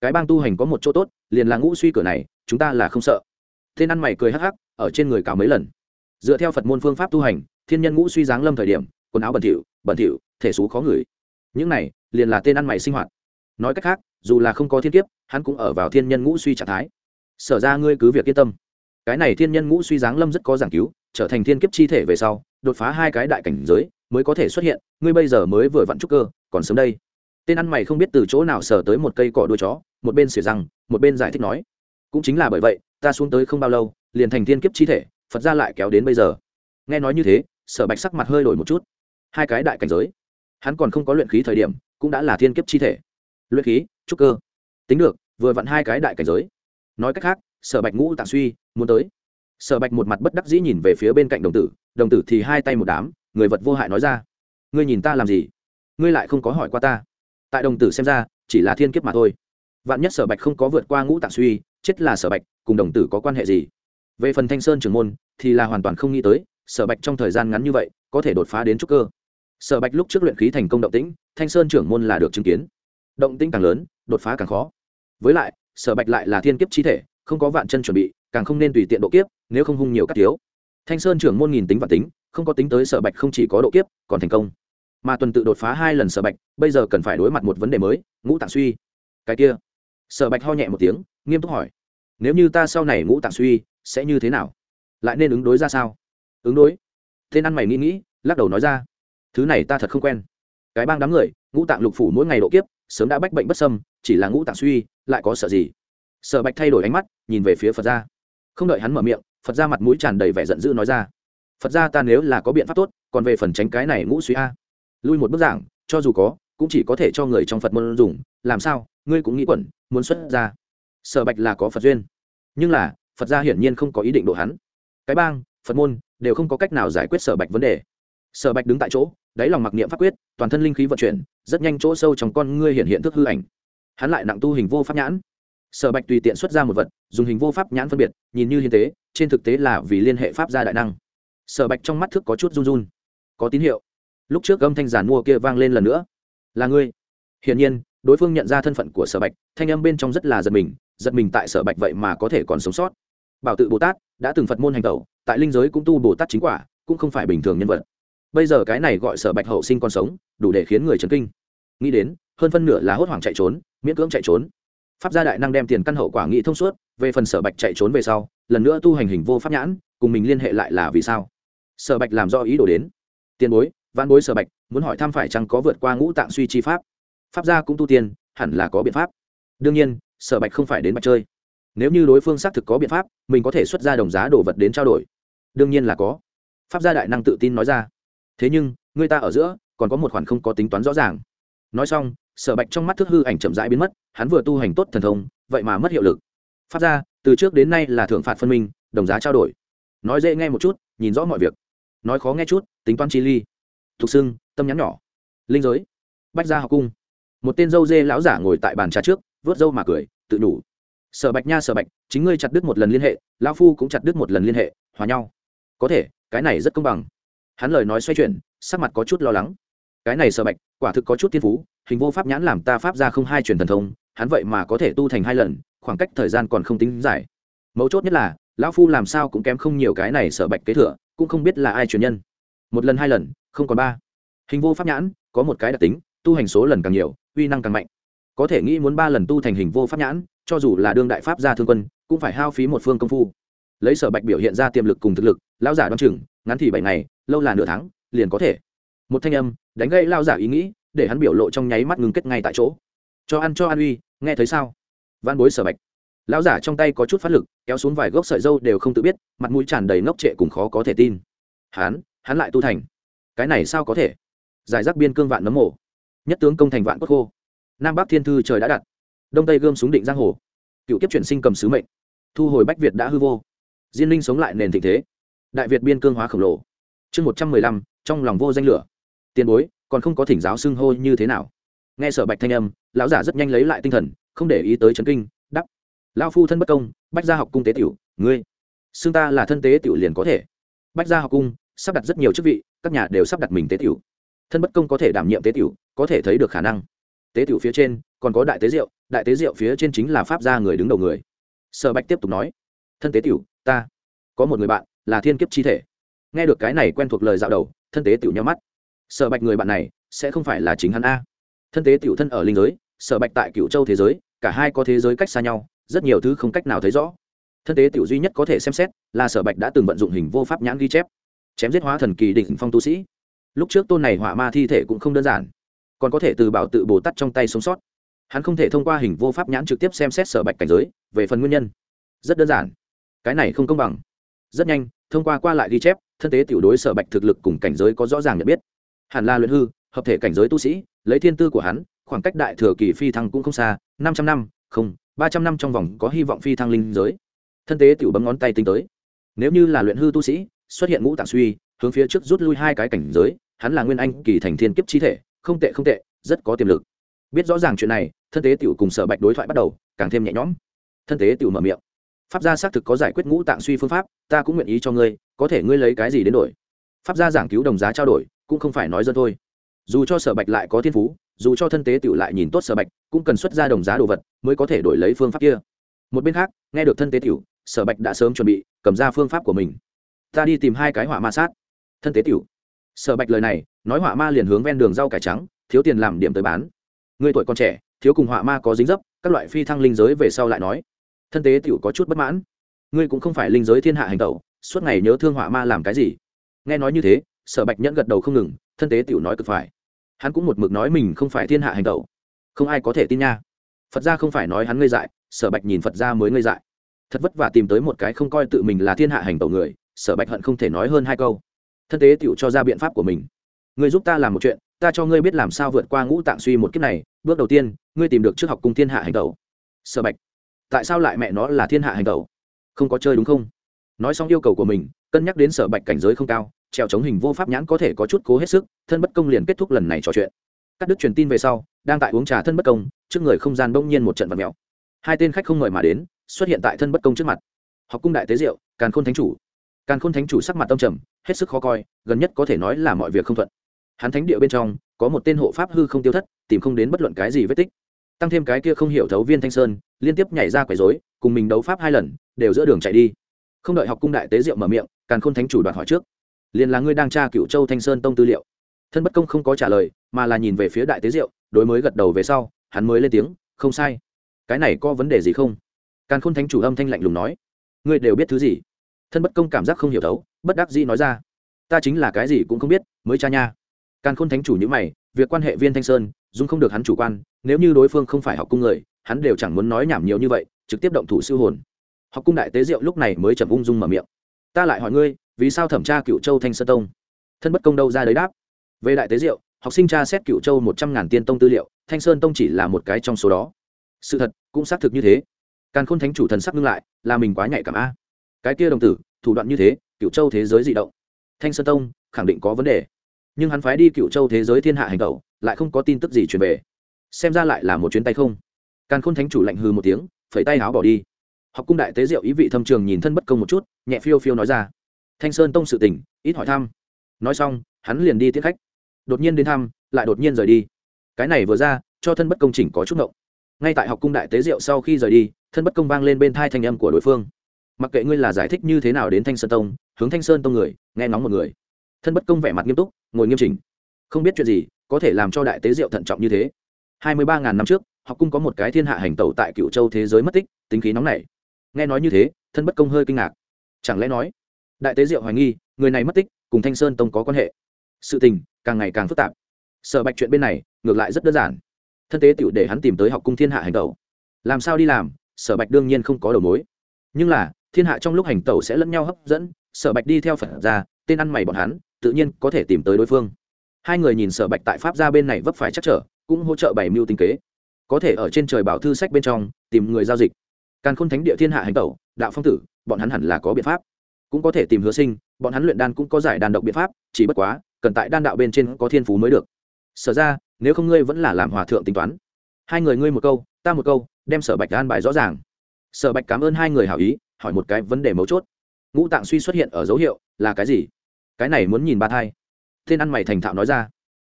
Cái bang tu hành có một chỗ tốt, liền là ngũ suy cửa này, chúng ta là không sợ. Thiên ăn mày cười hắc hắc, ở trên người cào mấy lần. Dựa theo phật môn phương pháp tu hành, thiên nhân ngũ suy giáng lâm thời điểm, quần áo bẩn thỉu bẩn thỉu, thể xú khó ngửi. Những này, liền là tên ăn mày sinh hoạt. Nói cách khác, dù là không có thiên kiếp, hắn cũng ở vào thiên nhân ngũ suy trạng thái. Sở ra ngươi cứ việc yên tâm. Cái này thiên nhân ngũ suy giáng lâm rất có giảng cứu, trở thành thiên kiếp chi thể về sau, đột phá hai cái đại cảnh giới mới có thể xuất hiện, ngươi bây giờ mới vừa vặn trúc cơ, còn sớm đây. Tên ăn mày không biết từ chỗ nào sờ tới một cây cỏ đuôi chó, một bên xỉa răng, một bên giải thích nói. Cũng chính là bởi vậy, ta xuống tới không bao lâu, liền thành thiên kiếp chi thể, phật ra lại kéo đến bây giờ. Nghe nói như thế, sở bạch sắc mặt hơi đổi một chút. Hai cái đại cảnh giới. Hắn còn không có luyện khí thời điểm, cũng đã là thiên kiếp chi thể. Luyện khí, trúc cơ. Tính được, vừa vặn hai cái đại cảnh giới. Nói cách khác, sở bạch ngũ tạng suy, muốn tới. Sở bạch một mặt bất đắc dĩ nhìn về phía bên cạnh đồng tử đồng tử thì hai tay một đám người vật vô hại nói ra. Ngươi nhìn ta làm gì? Ngươi lại không có hỏi qua ta. Tại đồng tử xem ra, chỉ là thiên kiếp mà thôi. Vạn nhất sở bạch không có vượt qua ngũ tạng suy, chết là sở bạch, cùng đồng tử có quan hệ gì? Về phần thanh sơn trưởng môn, thì là hoàn toàn không nghĩ tới, sở bạch trong thời gian ngắn như vậy, có thể đột phá đến trúc cơ. Sở bạch lúc trước luyện khí thành công động tĩnh, thanh sơn trưởng môn là được chứng kiến. Động tĩnh càng lớn, đột phá càng khó. Với lại, sở bạch lại là thiên kiếp chi thể, không có vạn chân chuẩn bị, càng không nên tùy tiện độ kiếp, nếu không hung nhiều các thiếu thanh sơn trưởng môn nghìn tính và tính, không có tính tới sở bạch không chỉ có độ kiếp, còn thành công. Mà tuần tự đột phá hai lần sở bạch, bây giờ cần phải đối mặt một vấn đề mới, ngũ tạng suy. Cái kia. Sở bạch ho nhẹ một tiếng, nghiêm túc hỏi. Nếu như ta sau này ngũ tạng suy, sẽ như thế nào? Lại nên ứng đối ra sao? Ứng đối. Tên ăn mày nghĩ nghĩ, lắc đầu nói ra. Thứ này ta thật không quen. Cái bang đám người, ngũ tạng lục phủ mỗi ngày độ kiếp, sớm đã bách bệnh bất sâm chỉ là ngũ tạng suy, lại có sợ gì? Sở bạch thay đổi ánh mắt, nhìn về phía phật gia không đợi hắn mở miệng phật gia mặt mũi tràn đầy vẻ giận dữ nói ra. Phật gia ta nếu là có biện pháp tốt, còn về phần tránh cái này ngũ suy a. Lui một bức giảng, cho dù có, cũng chỉ có thể cho người trong phật môn dùng. Làm sao? Ngươi cũng nghĩ quẩn, muốn xuất ra. Sở bạch là có phật duyên. Nhưng là, phật gia hiển nhiên không có ý định độ hắn. Cái bang, phật môn, đều không có cách nào giải quyết sở bạch vấn đề. Sở bạch đứng tại chỗ, đáy lòng mặc niệm pháp quyết, toàn thân linh khí vận chuyển, rất nhanh chỗ sâu trong con ngươi hiện hiện thức hư ảnh. Hắn lại nặng tu hình vô pháp nhãn. Sở bạch tùy tiện xuất ra một vật, dùng hình vô pháp nhãn phân biệt, nhìn như hiến tế trên thực tế là vì liên hệ pháp gia đại năng. Sở bạch trong mắt thức có chút run run. Có tín hiệu. Lúc trước âm thanh giàn mua kia vang lên lần nữa. Là ngươi. Hiển nhiên, đối phương nhận ra thân phận của sở bạch, thanh âm bên trong rất là giật mình giật mình tại sở bạch vậy mà có thể còn sống sót. Bảo tự bồ tát đã từng phật môn hành tẩu, tại linh giới cũng tu bồ tát chính quả, cũng không phải bình thường nhân vật. Bây giờ cái này gọi sở bạch hậu sinh còn sống, đủ để khiến người chấn kinh. Nghĩ đến, hơn phân nửa là hốt hoảng chạy trốn, miễn cưỡng chạy trốn pháp gia đại năng đem tiền căn hậu quả nghĩ thông suốt về phần sở bạch chạy trốn về sau lần nữa tu hành hình vô pháp nhãn cùng mình liên hệ lại là vì sao? Sở bạch làm do ý đồ đến. Tiền bối văn bối sở bạch muốn hỏi thăm phải chăng có vượt qua ngũ tạng suy chi pháp? Pháp gia cũng tu tiền, hẳn là có biện pháp. Đương nhiên sở bạch không phải đến bạch chơi. Nếu như đối phương xác thực có biện pháp mình có thể xuất ra đồng giá đồ vật đến trao đổi. Đương nhiên là có. Pháp gia đại năng tự tin nói ra. Thế nhưng người ta ở giữa còn có một khoản không có tính toán rõ ràng. Nói xong sở bạch trong mắt thức hư ảnh chậm rãi biến mất, hắn vừa tu hành tốt thần thông, vậy mà mất hiệu lực. Phát ra từ trước đến nay là thưởng phạt phân minh, đồng giá trao đổi. Nói dễ nghe một chút, nhìn rõ mọi việc. Nói khó nghe chút, tính toán chi ly. Thục xưng tâm nhắn nhỏ. Linh giới. Bách gia học cung. Một tên dâu dê lão giả ngồi tại bàn trà trước vớt dâu mà cười, tự đủ sở bạch nha sở bạch, chính ngươi chặt đứt một lần liên hệ, lão phu cũng chặt đứt một lần liên hệ, hòa nhau. Có thể, cái này rất công bằng. Hắn lời nói xoay chuyển, sắc mặt có chút lo lắng. Cái này sở bạch, quả thực có chút tiên phú hình vô pháp nhãn làm ta pháp ra không hai truyền thần thông, hắn vậy mà có thể tu thành hai lần, khoảng cách thời gian còn không tính giải mấu chốt nhất là, lão phu làm sao cũng kém không nhiều cái này sở bạch kế thừa, cũng không biết là ai truyền nhân. Một lần hai lần, không còn ba. Hình vô pháp nhãn, có một cái đặc tính, tu hành số lần càng nhiều, uy năng càng mạnh. Có thể nghĩ muốn ba lần tu thành hình vô pháp nhãn, cho dù là đương đại pháp gia thương quân, cũng phải hao phí một phương công phu. Lấy sở bạch biểu hiện ra tiềm lực cùng thực lực, lão giả đoan chừng, ngắn thì bảy ngày, lâu là nửa tháng, liền có thể. Một thanh âm, đánh gây lao giả ý nghĩ để hắn biểu lộ trong nháy mắt ngừng kết ngay tại chỗ. Cho ăn cho ăn uy, nghe thấy sao? Văn bối sở bạch. Lão giả trong tay có chút phát lực, kéo xuống vài gốc sợi dâu đều không tự biết, mặt mũi tràn đầy ngốc trệ cùng khó có thể tin. Hắn hắn lại tu thành. Cái này sao có thể? Giải rác biên cương vạn nấm mổ nhất tướng công thành vạn quốc khô. Nam bắc thiên thư trời đã đặt. Đông tây gươm súng định giang hồ. Cựu kiếp chuyển sinh cầm sứ mệnh. Thu hồi bách việt đã hư vô. Diên linh sống lại nền thịnh thế. Đại việt biên cương hóa khổng lồ. Chương một trăm mười lăm, trong lòng vô danh lửa. Tiền bối còn không có thỉnh giáo xưng hô như thế nào. Nghe sở bạch thanh âm, lão giả rất nhanh lấy lại tinh thần, không để ý tới trấn kinh đắp lao phu thân bất công, bách gia học cung tế tiểu, ngươi, xưng ta là thân tế tiểu liền có thể. Bách gia học cung, sắp đặt rất nhiều chức vị, các nhà đều sắp đặt mình tế tiểu. Thân bất công có thể đảm nhiệm tế tiểu, có thể thấy được khả năng. Tế tiểu phía trên, còn có đại tế diệu, đại tế diệu phía trên chính là pháp gia người đứng đầu người. Sở bạch tiếp tục nói, thân tế tiểu, ta, có một người bạn, là thiên kiếp chi thể. Nghe được cái này quen thuộc lời dạo đầu, thân tế tiểu nhau mắt sở bạch người bạn này sẽ không phải là chính hắn a. Thân tế tiểu thân ở linh giới, sở bạch tại cựu châu thế giới, cả hai có thế giới cách xa nhau, rất nhiều thứ không cách nào thấy rõ. Thân tế tiểu duy nhất có thể xem xét là sở bạch đã từng vận dụng hình vô pháp nhãn ghi chép, chém giết hóa thần kỳ đỉnh phong tu sĩ. Lúc trước tôn này hỏa ma thi thể cũng không đơn giản, còn có thể từ bảo tự bồ tát trong tay sống sót. Hắn không thể thông qua hình vô pháp nhãn trực tiếp xem xét sở bạch cảnh giới, về phần nguyên nhân. Rất đơn giản. Cái này không công bằng. Rất nhanh, thông qua qua lại ghi chép, thân tế tiểu đối sở bạch thực lực cùng cảnh giới có rõ ràng nhận biết hẳn là luyện hư, hợp thể cảnh giới tu sĩ, lấy thiên tư của hắn, khoảng cách đại thừa kỳ phi thăng cũng không xa, năm trăm năm, không, ba trăm năm trong vòng có hy vọng phi thăng linh giới. Thân tế tiểu bấm ngón tay tính tới. Nếu như là luyện hư tu sĩ, xuất hiện ngũ tạng suy, hướng phía trước rút lui hai cái cảnh giới, hắn là nguyên anh kỳ thành thiên kiếp chi thể, không tệ không tệ, rất có tiềm lực. Biết rõ ràng chuyện này, thân tế tiểu cùng sở bạch đối thoại bắt đầu, càng thêm nhẹ nhõm. Thân tế tiểu mở miệng. Pháp gia xác thực có giải quyết ngũ tạng suy phương pháp, ta cũng nguyện ý cho ngươi, có thể ngươi lấy cái gì đến đổi? Pháp gia giảng cứu đồng giá trao đổi cũng không phải nói dân thôi. Dù cho sở bạch lại có thiên phú, dù cho thân tế tiểu lại nhìn tốt sở bạch, cũng cần xuất ra đồng giá đồ vật mới có thể đổi lấy phương pháp kia. Một bên khác, nghe được thân tế tiểu, sở bạch đã sớm chuẩn bị cầm ra phương pháp của mình. Ta đi tìm hai cái hỏa ma sát. Thân tế tiểu. Sở bạch lời này, nói hỏa ma liền hướng ven đường rau cải trắng, thiếu tiền làm điểm tới bán. Người tuổi còn trẻ, thiếu cùng hỏa ma có dính dấp, các loại phi thăng linh giới về sau lại nói. Thân tế tiểu có chút bất mãn. Ngươi cũng không phải linh giới thiên hạ hành tẩu, suốt ngày nhớ thương hỏa ma làm cái gì? Nghe nói như thế sở bạch nhẫn gật đầu không ngừng, thân tế tiểu nói cực phải. Hắn cũng một mực nói mình không phải thiên hạ hành tẩu. Không ai có thể tin nha. Phật gia không phải nói hắn ngây dại, sở bạch nhìn phật gia mới ngây dại. Thật vất vả tìm tới một cái không coi tự mình là thiên hạ hành tẩu người, sở bạch hận không thể nói hơn hai câu. Thân tế tiểu cho ra biện pháp của mình. Người giúp ta làm một chuyện, ta cho ngươi biết làm sao vượt qua ngũ tạng suy một kiếp này, bước đầu tiên, ngươi tìm được trước học cung thiên hạ hành tẩu. Sở bạch, tại sao lại mẹ nó là thiên hạ hành tẩu? Không có chơi đúng không? Nói xong yêu cầu của mình, cân nhắc đến sở bạch cảnh giới không cao trèo chống hình vô pháp nhãn có thể có chút cố hết sức, thân bất công liền kết thúc lần này trò chuyện. Cắt đứt truyền tin về sau, đang tại uống trà thân bất công, trước người không gian bỗng nhiên một trận vật mèo. Hai tên khách không mời mà đến, xuất hiện tại thân bất công trước mặt. Học cung đại tế diệu, càn khôn thánh chủ. Càn khôn thánh chủ sắc mặt tâm trầm, hết sức khó coi, gần nhất có thể nói là mọi việc không thuận. Hắn thánh địa bên trong, có một tên hộ pháp hư không tiêu thất, tìm không đến bất luận cái gì vết tích. Tăng thêm cái kia không hiểu thấu viên thanh sơn, liên tiếp nhảy ra quấy rối, cùng mình đấu pháp hai lần, đều giữa đường chạy đi. Không đợi học cung đại tế diệu mở miệng, càn khôn thánh chủ đoạt hỏi trước liền là ngươi đang tra cựu châu thanh sơn tông tư liệu thân bất công không có trả lời mà là nhìn về phía đại tế diệu đối mới gật đầu về sau hắn mới lên tiếng không sai cái này có vấn đề gì không càn khôn thánh chủ âm thanh lạnh lùng nói ngươi đều biết thứ gì thân bất công cảm giác không hiểu thấu bất đắc dĩ nói ra ta chính là cái gì cũng không biết mới cha nha càn khôn thánh chủ như mày việc quan hệ viên thanh sơn dung không được hắn chủ quan nếu như đối phương không phải học cung người hắn đều chẳng muốn nói nhảm nhiều như vậy trực tiếp động thủ siêu hồn học cung đại tế diệu lúc này mới chậm ung dung mở miệng ta lại hỏi ngươi vì sao thẩm tra cựu châu thanh sơn tông? Thân bất công đâu ra đấy đáp. Về đại tế diệu, học sinh tra xét cựu châu một trăm ngàn tiên tông tư liệu, thanh sơn tông chỉ là một cái trong số đó. Sự thật, cũng xác thực như thế. Càn khôn thánh chủ thần sắc ngưng lại, là mình quá nhạy cảm a. Cái kia đồng tử, thủ đoạn như thế, cựu châu thế giới di động. Thanh sơn tông, khẳng định có vấn đề. Nhưng hắn phái đi cựu châu thế giới thiên hạ hành tẩu, lại không có tin tức gì truyền về. Xem ra lại là một chuyến tay không. Càn khôn thánh chủ lạnh hư một tiếng, phẩy tay áo bỏ đi. Học cung đại tế diệu ý vị thâm trường nhìn thân bất công một chút, nhẹ phiêu phiêu nói ra thanh sơn tông sự tỉnh ít hỏi thăm. Nói xong, hắn liền đi tiếp khách. Đột nhiên đến thăm, lại đột nhiên rời đi. Cái này vừa ra, cho thân bất công chỉnh có chút ngộng. Ngay tại học cung đại tế diệu sau khi rời đi, thân bất công vang lên bên thai thanh âm của đối phương. Mặc kệ ngươi là giải thích như thế nào đến thanh sơn tông, hướng thanh sơn tông người, nghe ngóng một người. Thân bất công vẻ mặt nghiêm túc, ngồi nghiêm chỉnh. Không biết chuyện gì, có thể làm cho đại tế diệu thận trọng như thế. Hai mươi ba ngàn năm trước, học cung có một cái thiên hạ hành tẩu tại cựu châu thế giới mất tích, tính khí nóng nảy. Nghe nói như thế, thân bất công hơi kinh ngạc. Chẳng lẽ nói đại tế diệu hoài nghi, người này mất tích, cùng thanh sơn tông có quan hệ. Sự tình càng ngày càng phức tạp. Sở bạch chuyện bên này, ngược lại rất đơn giản. Thân tế tựu để hắn tìm tới học cung thiên hạ hành tẩu. Làm sao đi làm, sở bạch đương nhiên không có đầu mối. Nhưng là, thiên hạ trong lúc hành tẩu sẽ lẫn nhau hấp dẫn, sở bạch đi theo phật ra, tên ăn mày bọn hắn, tự nhiên có thể tìm tới đối phương. Hai người nhìn sở bạch tại pháp ra bên này vấp phải chắc trở, cũng hỗ trợ bảy mưu tinh kế. Có thể ở trên trời bảo thư sách bên trong, tìm người giao dịch. Càn khôn thánh địa thiên hạ hành tẩu, đạo phong tử, bọn hắn hẳn là có biện pháp cũng có thể tìm hứa sinh, bọn hắn luyện đan cũng có giải đàn độc biện pháp, chỉ bất quá, cần tại đan đạo bên trên có thiên phú mới được. Sở ra, nếu không ngươi vẫn là làm hòa thượng tính toán. Hai người ngươi một câu, ta một câu, đem sở bạch an bài rõ ràng. Sở bạch cảm ơn hai người hảo ý, hỏi một cái vấn đề mấu chốt. Ngũ tạng suy xuất hiện ở dấu hiệu là cái gì? Cái này muốn nhìn ba thai. Thiên ăn mày thành thạo nói ra.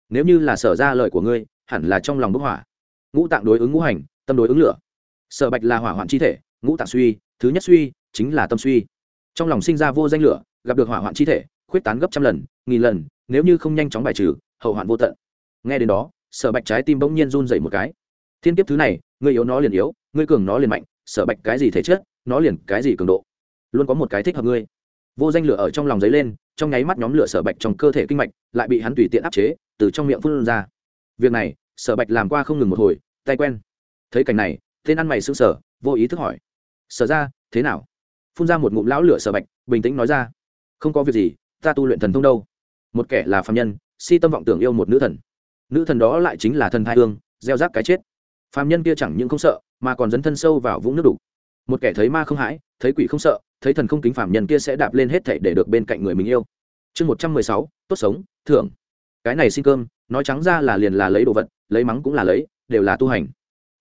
Nếu như là sở ra lời của ngươi, hẳn là trong lòng bức hỏa. Ngũ tạng đối ứng ngũ hành, tâm đối ứng lửa. Sở bạch là hỏa hoạn chi thể, ngũ tạng suy, thứ nhất suy, chính là tâm suy trong lòng sinh ra vô danh lửa, gặp được hỏa hoạn chi thể, khuyết tán gấp trăm lần, nghìn lần, nếu như không nhanh chóng bài trừ, hậu hoạn vô tận. Nghe đến đó, sở bạch trái tim bỗng nhiên run dậy một cái. Thiên kiếp thứ này ngươi yếu nó liền yếu ngươi cường nó liền mạnh, sở bạch cái gì thể chất, nó liền cái gì cường độ. Luôn có một cái thích hợp ngươi. Vô danh lửa ở trong lòng giấy lên, trong nháy mắt nhóm lửa sở bạch trong cơ thể kinh mạch, lại bị hắn tùy tiện áp chế, từ trong miệng phun ra. Việc này, sở bạch làm qua không ngừng một hồi, tay quen. Thấy cảnh này, tên ăn mày xương sở vô ý thức hỏi. Sở ra, thế nào? Phun ra một ngụm lão lửa sở bạch, bình tĩnh nói ra, không có việc gì, ta tu luyện thần thông đâu. Một kẻ là phạm nhân, si tâm vọng tưởng yêu một nữ thần. Nữ thần đó lại chính là thần thai hương, gieo rác cái chết. Phạm nhân kia chẳng những không sợ, mà còn dấn thân sâu vào vũng nước đục. Một kẻ thấy ma không hãi, thấy quỷ không sợ, thấy thần không kính phạm nhân kia sẽ đạp lên hết thảy để được bên cạnh người mình yêu. Chương một trăm mười sáu, tốt sống, thưởng. Cái này xin cơm, nói trắng ra là liền là lấy đồ vật, lấy mắng cũng là lấy, đều là tu hành.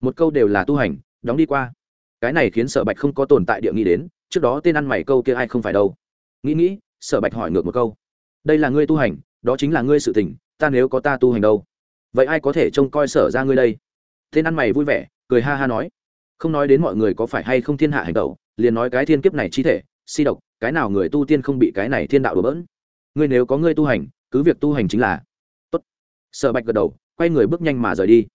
Một câu đều là tu hành, đóng đi qua. Cái này khiến sở bạch không có tồn tại địa nghĩ đến trước đó tên ăn mày câu kia ai không phải đâu. Nghĩ nghĩ, sở bạch hỏi ngược một câu. Đây là ngươi tu hành, đó chính là ngươi sự tỉnh ta nếu có ta tu hành đâu? Vậy ai có thể trông coi sở ra ngươi đây? Tên ăn mày vui vẻ, cười ha ha nói. Không nói đến mọi người có phải hay không thiên hạ hành tẩu, liền nói cái thiên kiếp này chi thể, si độc, cái nào người tu tiên không bị cái này thiên đạo đổ bỡn? Ngươi nếu có ngươi tu hành, cứ việc tu hành chính là tốt. Sở bạch gật đầu, quay người bước nhanh mà rời đi.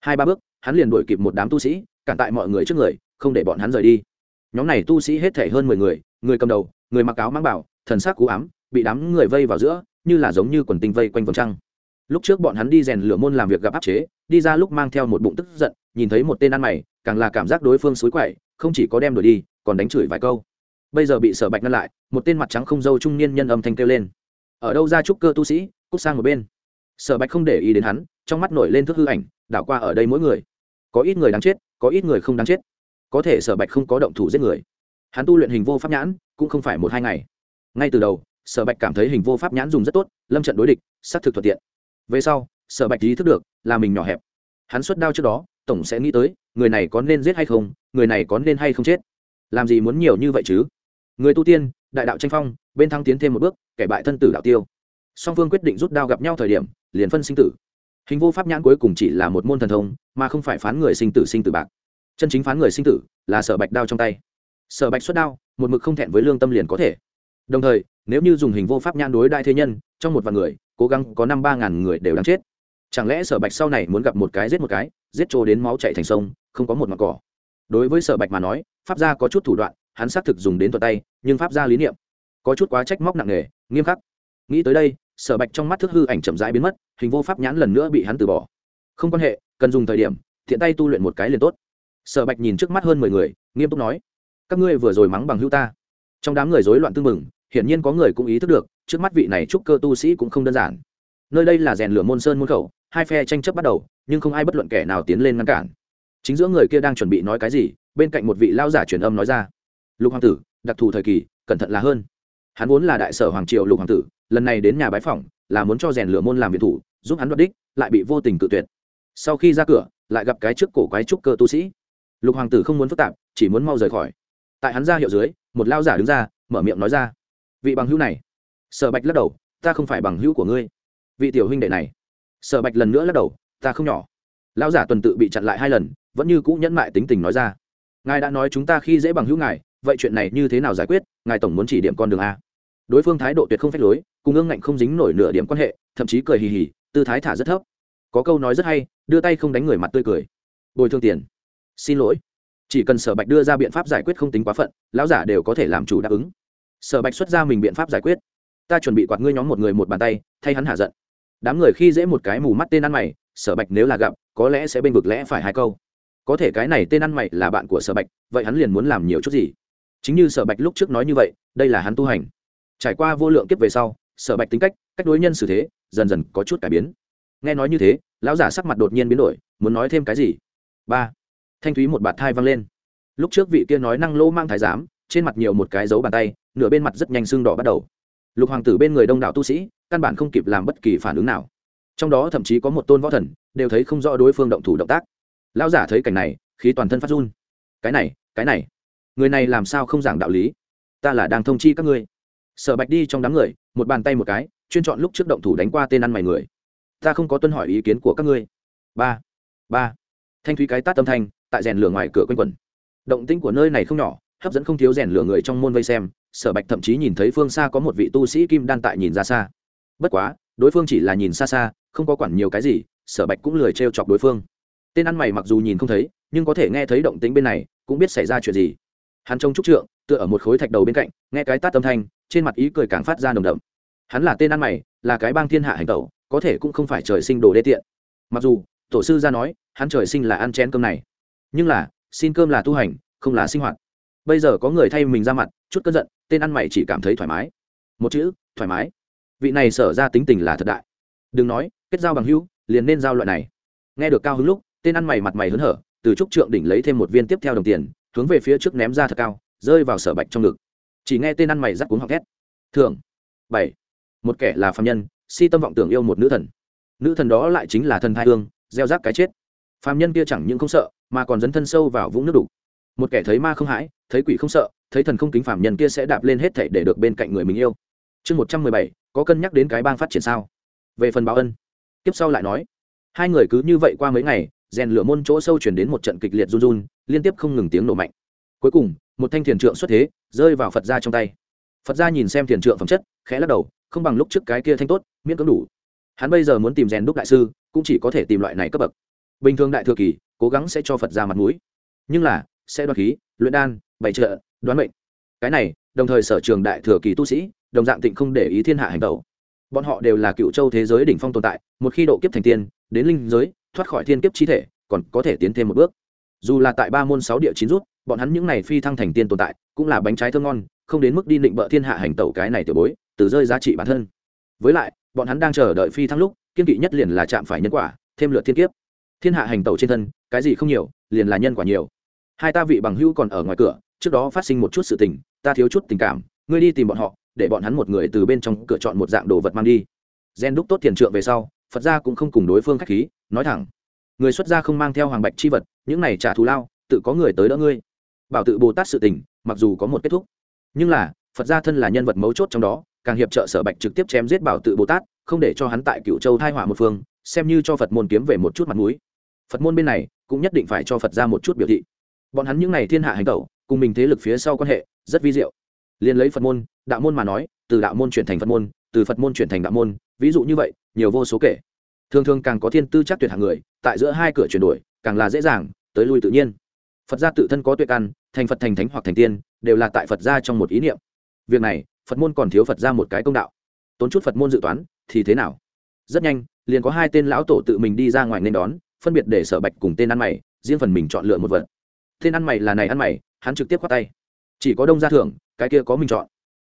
Hai ba bước, hắn liền đuổi kịp một đám tu sĩ, cản tại mọi người trước người, không để bọn hắn rời đi nhóm này tu sĩ hết thể hơn mười người người cầm đầu, người mặc áo mang bảo, thần sắc cú ám, bị đám người vây vào giữa, như là giống như quần tinh vây quanh vòng trăng. Lúc trước bọn hắn đi rèn lửa môn làm việc gặp áp chế, đi ra lúc mang theo một bụng tức giận, nhìn thấy một tên ăn mày, càng là cảm giác đối phương xối quậy, không chỉ có đem đổi đi, còn đánh chửi vài câu. Bây giờ bị sở bạch ngăn lại, một tên mặt trắng không dâu trung niên nhân âm thanh kêu lên. Ở đâu ra trúc cơ tu sĩ, cút sang một bên. Sở bạch không để ý đến hắn, trong mắt nổi lên thức hư ảnh, đảo qua ở đây mỗi người. Có ít người đáng chết, có ít người không đáng chết có thể sở bạch không có động thủ giết người. Hắn tu luyện hình vô pháp nhãn, cũng không phải một hai ngày. Ngay từ đầu, sở bạch cảm thấy hình vô pháp nhãn dùng rất tốt, lâm trận đối địch, xác thực thuận tiện. Về sau, sở bạch ý thức được, là mình nhỏ hẹp. Hắn xuất đao trước đó, tổng sẽ nghĩ tới, người này có nên giết hay không, người này có nên hay không chết. Làm gì muốn nhiều như vậy chứ? Người tu tiên, đại đạo tranh phong, bên thăng tiến thêm một bước, kẻ bại thân tử đạo tiêu. Song phương quyết định rút đao gặp nhau thời điểm, liền phân sinh tử. Hình vô pháp nhãn cuối cùng chỉ là một môn thần thông, mà không phải phán người sinh tử sinh tử bạc chân chính phán người sinh tử là sở bạch đao trong tay. Sở bạch xuất đao, một mực không thẹn với lương tâm liền có thể. Đồng thời, nếu như dùng hình vô pháp nhan đối đại thế nhân, trong một vài người, cố gắng có năm ba ngàn người đều đáng chết. Chẳng lẽ sở bạch sau này muốn gặp một cái giết một cái, giết trô đến máu chạy thành sông, không có một mặt cỏ? Đối với sở bạch mà nói, pháp gia có chút thủ đoạn, hắn xác thực dùng đến tận tay, nhưng pháp gia lý niệm có chút quá trách móc nặng nề, nghiêm khắc. Nghĩ tới đây, sở bạch trong mắt thức hư ảnh chậm rãi biến mất, hình vô pháp nhãn lần nữa bị hắn từ bỏ. Không quan hệ, cần dùng thời điểm, thiện tay tu luyện một cái liền tốt sở bạch nhìn trước mắt hơn mười người, nghiêm túc nói, các ngươi vừa rồi mắng bằng hữu ta. Trong đám người rối loạn tư mừng hiển nhiên có người cũng ý thức được, trước mắt vị này trúc cơ tu sĩ cũng không đơn giản. Nơi đây là rèn lửa môn sơn môn khẩu, hai phe tranh chấp bắt đầu, nhưng không ai bất luận kẻ nào tiến lên ngăn cản. Chính giữa người kia đang chuẩn bị nói cái gì, bên cạnh một vị lao giả truyền âm nói ra, lục hoàng tử, đặc thù thời kỳ, cẩn thận là hơn. Hắn vốn là đại sở hoàng triều lục hoàng tử, lần này đến nhà bái phỏng, là muốn cho rèn lửa môn làm viện thủ, giúp hắn đoạt đích, lại bị vô tình cự tuyệt. Sau khi ra cửa, lại gặp cái trước cổ quái trúc cơ tu sĩ lục hoàng tử không muốn phức tạp, chỉ muốn mau rời khỏi. Tại hắn ra hiệu dưới, một lao giả đứng ra, mở miệng nói ra. Vị bằng hữu này, sở bạch lắc đầu, ta không phải bằng hữu của ngươi. Vị tiểu huynh đệ này, sở bạch lần nữa lắc đầu, ta không nhỏ. Lao giả tuần tự bị chặn lại hai lần, vẫn như cũ nhẫn mại tính tình nói ra. Ngài đã nói chúng ta khi dễ bằng hữu ngài, vậy chuyện này như thế nào giải quyết, ngài tổng muốn chỉ điểm con đường a. Đối phương thái độ tuyệt không phép lối, cùng ương ngạnh không dính nổi nửa điểm quan hệ, thậm chí cười hì hì, tư thái thả rất thấp. Có câu nói rất hay, đưa tay không đánh người mặt tươi cười. Bồi thương tiền xin lỗi. Chỉ cần sở bạch đưa ra biện pháp giải quyết không tính quá phận, lão giả đều có thể làm chủ đáp ứng. Sở bạch xuất ra mình biện pháp giải quyết. Ta chuẩn bị quạt ngươi nhóm một người một bàn tay, thay hắn hạ giận. Đám người khi dễ một cái mù mắt tên ăn mày, sở bạch nếu là gặp, có lẽ sẽ bên vực lẽ phải hai câu. Có thể cái này tên ăn mày là bạn của sở bạch, vậy hắn liền muốn làm nhiều chút gì? Chính như sở bạch lúc trước nói như vậy, đây là hắn tu hành. Trải qua vô lượng kiếp về sau, sở bạch tính cách cách đối nhân xử thế, dần dần có chút cải biến. Nghe nói như thế, lão giả sắc mặt đột nhiên biến đổi, muốn nói thêm cái gì? Ba thanh thúy một bạt thai văng lên. Lúc trước vị kia nói năng lô mang thái giám, trên mặt nhiều một cái dấu bàn tay, nửa bên mặt rất nhanh sưng đỏ bắt đầu. Lục hoàng tử bên người đông đảo tu sĩ, căn bản không kịp làm bất kỳ phản ứng nào. Trong đó thậm chí có một tôn võ thần, đều thấy không rõ đối phương động thủ động tác. Lão giả thấy cảnh này, khí toàn thân phát run. Cái này cái này, người này làm sao không giảng đạo lý? Ta là đang thông chi các ngươi. Sở bạch đi trong đám người, một bàn tay một cái, chuyên chọn lúc trước động thủ đánh qua tên ăn mày người. Ta không có tuân hỏi ý kiến của các ngươi. Ba ba. Thanh thúy cái tát tâm thanh tại rèn lửa ngoài cửa quanh quẩn. Động tĩnh của nơi này không nhỏ, hấp dẫn không thiếu rèn lửa người trong môn vây xem, sở bạch thậm chí nhìn thấy phương xa có một vị tu sĩ kim đan tại nhìn ra xa. Bất quá, đối phương chỉ là nhìn xa xa, không có quản nhiều cái gì, sở bạch cũng lười t chọc đối phương. Tên ăn mày mặc dù nhìn không thấy, nhưng có thể nghe thấy động tĩnh bên này, cũng biết xảy ra chuyện gì. Hắn trông trúc trượng, tựa ở một khối thạch đầu bên cạnh, nghe cái tát âm thanh, trên mặt ý cười càng phát ra nồng đậm. Hắn là tên ăn mày, là cái bang thiên hạ hành tẩu, có thể cũng không phải trời sinh đồ đê tiện. Mặc dù, tổ sư ra nói, hắn trời sinh là ăn chén cơm này nhưng là, xin cơm là tu hành, không là sinh hoạt. Bây giờ có người thay mình ra mặt, chút cơn giận, tên ăn mày chỉ cảm thấy thoải mái. Một chữ, thoải mái. Vị này sở ra tính tình là thật đại. Đừng nói, kết giao bằng hữu, liền nên giao loại này. Nghe được cao hứng lúc, tên ăn mày mặt mày hớn hở, từ trúc trượng đỉnh lấy thêm một viên tiếp theo đồng tiền, hướng về phía trước ném ra thật cao, rơi vào sở bạch trong ngực. Chỉ nghe tên ăn mày rắc cuống học thét. Thường bảy. Một kẻ là phạm nhân, si tâm vọng tưởng yêu một nữ thần. Nữ thần đó lại chính là thần thai hương, gieo rác cái chết. Phạm nhân kia chẳng những không sợ mà còn dấn thân sâu vào vũng nước đục. Một kẻ thấy ma không hãi, thấy quỷ không sợ, thấy thần không kính phạm nhân kia sẽ đạp lên hết thảy để được bên cạnh người mình yêu. Chương một trăm mười bảy, có cân nhắc đến cái bang phát triển sao? Về phần báo ân. Tiếp sau lại nói, hai người cứ như vậy qua mấy ngày, rèn lửa môn chỗ sâu chuyển đến một trận kịch liệt run run, liên tiếp không ngừng tiếng nổ mạnh. Cuối cùng, một thanh thiền trượng xuất thế, rơi vào phật ra trong tay. Phật ra nhìn xem thiền trượng phẩm chất, khẽ lắc đầu, không bằng lúc trước cái kia thanh tốt, miễn cưỡng đủ. Hắn bây giờ muốn tìm rèn đúc đại sư, cũng chỉ có thể tìm loại này cấp bậc. Bình thường đại thừa kỳ cố gắng sẽ cho phật ra mặt mũi. Nhưng là, sẽ đoán khí, luyện đan, bày trợ, đoán mệnh. Cái này, đồng thời sở trường đại thừa kỳ tu sĩ, đồng dạng tịnh không để ý thiên hạ hành tẩu. Bọn họ đều là cựu châu thế giới đỉnh phong tồn tại, một khi độ kiếp thành tiên, đến linh giới, thoát khỏi thiên kiếp chi thể, còn có thể tiến thêm một bước. Dù là tại ba môn sáu địa chín rút, bọn hắn những này phi thăng thành tiên tồn tại, cũng là bánh trái thơm ngon, không đến mức đi định bợ thiên hạ hành tẩu cái này tiểu bối, từ rơi giá trị bản thân. Với lại, bọn hắn đang chờ đợi phi thăng lúc, kiên kỵ nhất liền là chạm phải nhân quả, thêm lượt thiên kiếp thiên hạ hành tẩu trên thân, cái gì không nhiều, liền là nhân quả nhiều. Hai ta vị bằng hữu còn ở ngoài cửa, trước đó phát sinh một chút sự tình, ta thiếu chút tình cảm, ngươi đi tìm bọn họ, để bọn hắn một người từ bên trong cửa chọn một dạng đồ vật mang đi. Gen đúc tốt tiền trượng về sau, phật gia cũng không cùng đối phương khách khí, nói thẳng. Người xuất gia không mang theo hoàng bạch chi vật, những này trả thù lao, tự có người tới đỡ ngươi. Bảo tự bồ tát sự tình, mặc dù có một kết thúc, nhưng là, phật gia thân là nhân vật mấu chốt trong đó, càng hiệp trợ sở bạch trực tiếp chém giết bảo tự bồ tát, không để cho hắn tại cựu châu thai hỏa một phương, xem như cho phật môn kiếm về một chút mặt mũi phật môn bên này cũng nhất định phải cho phật ra một chút biểu thị. Bọn hắn những n à y thiên hạ hành tẩu, cùng mình thế lực phía sau quan hệ, rất vi diệu. Liền lấy phật môn, đạo môn mà nói, từ đạo môn chuyển thành phật môn, từ phật môn chuyển thành đạo môn, ví dụ như vậy, nhiều vô số kể. Thường thường càng có thiên tư chắc tuyệt hạng người, tại giữa hai cửa chuyển đổi, càng là dễ dàng, tới lui tự nhiên. Phật gia tự thân có tuyệt ăn thành phật thành thánh hoặc thành tiên, đều là tại phật gia trong một ý niệm. Việc này, phật môn còn thiếu phật gia một cái công đạo. Tốn chút phật môn dự toán, thì thế nào? Rất nhanh, liền có hai tên lão tổ tự mình đi ra ngoài nên đón phân biệt để sở bạch cùng tên ăn mày, riêng phần mình chọn lựa một vật. Tên ăn mày là này ăn mày, hắn trực tiếp khoát tay. Chỉ có đông gia thưởng, cái kia có mình chọn.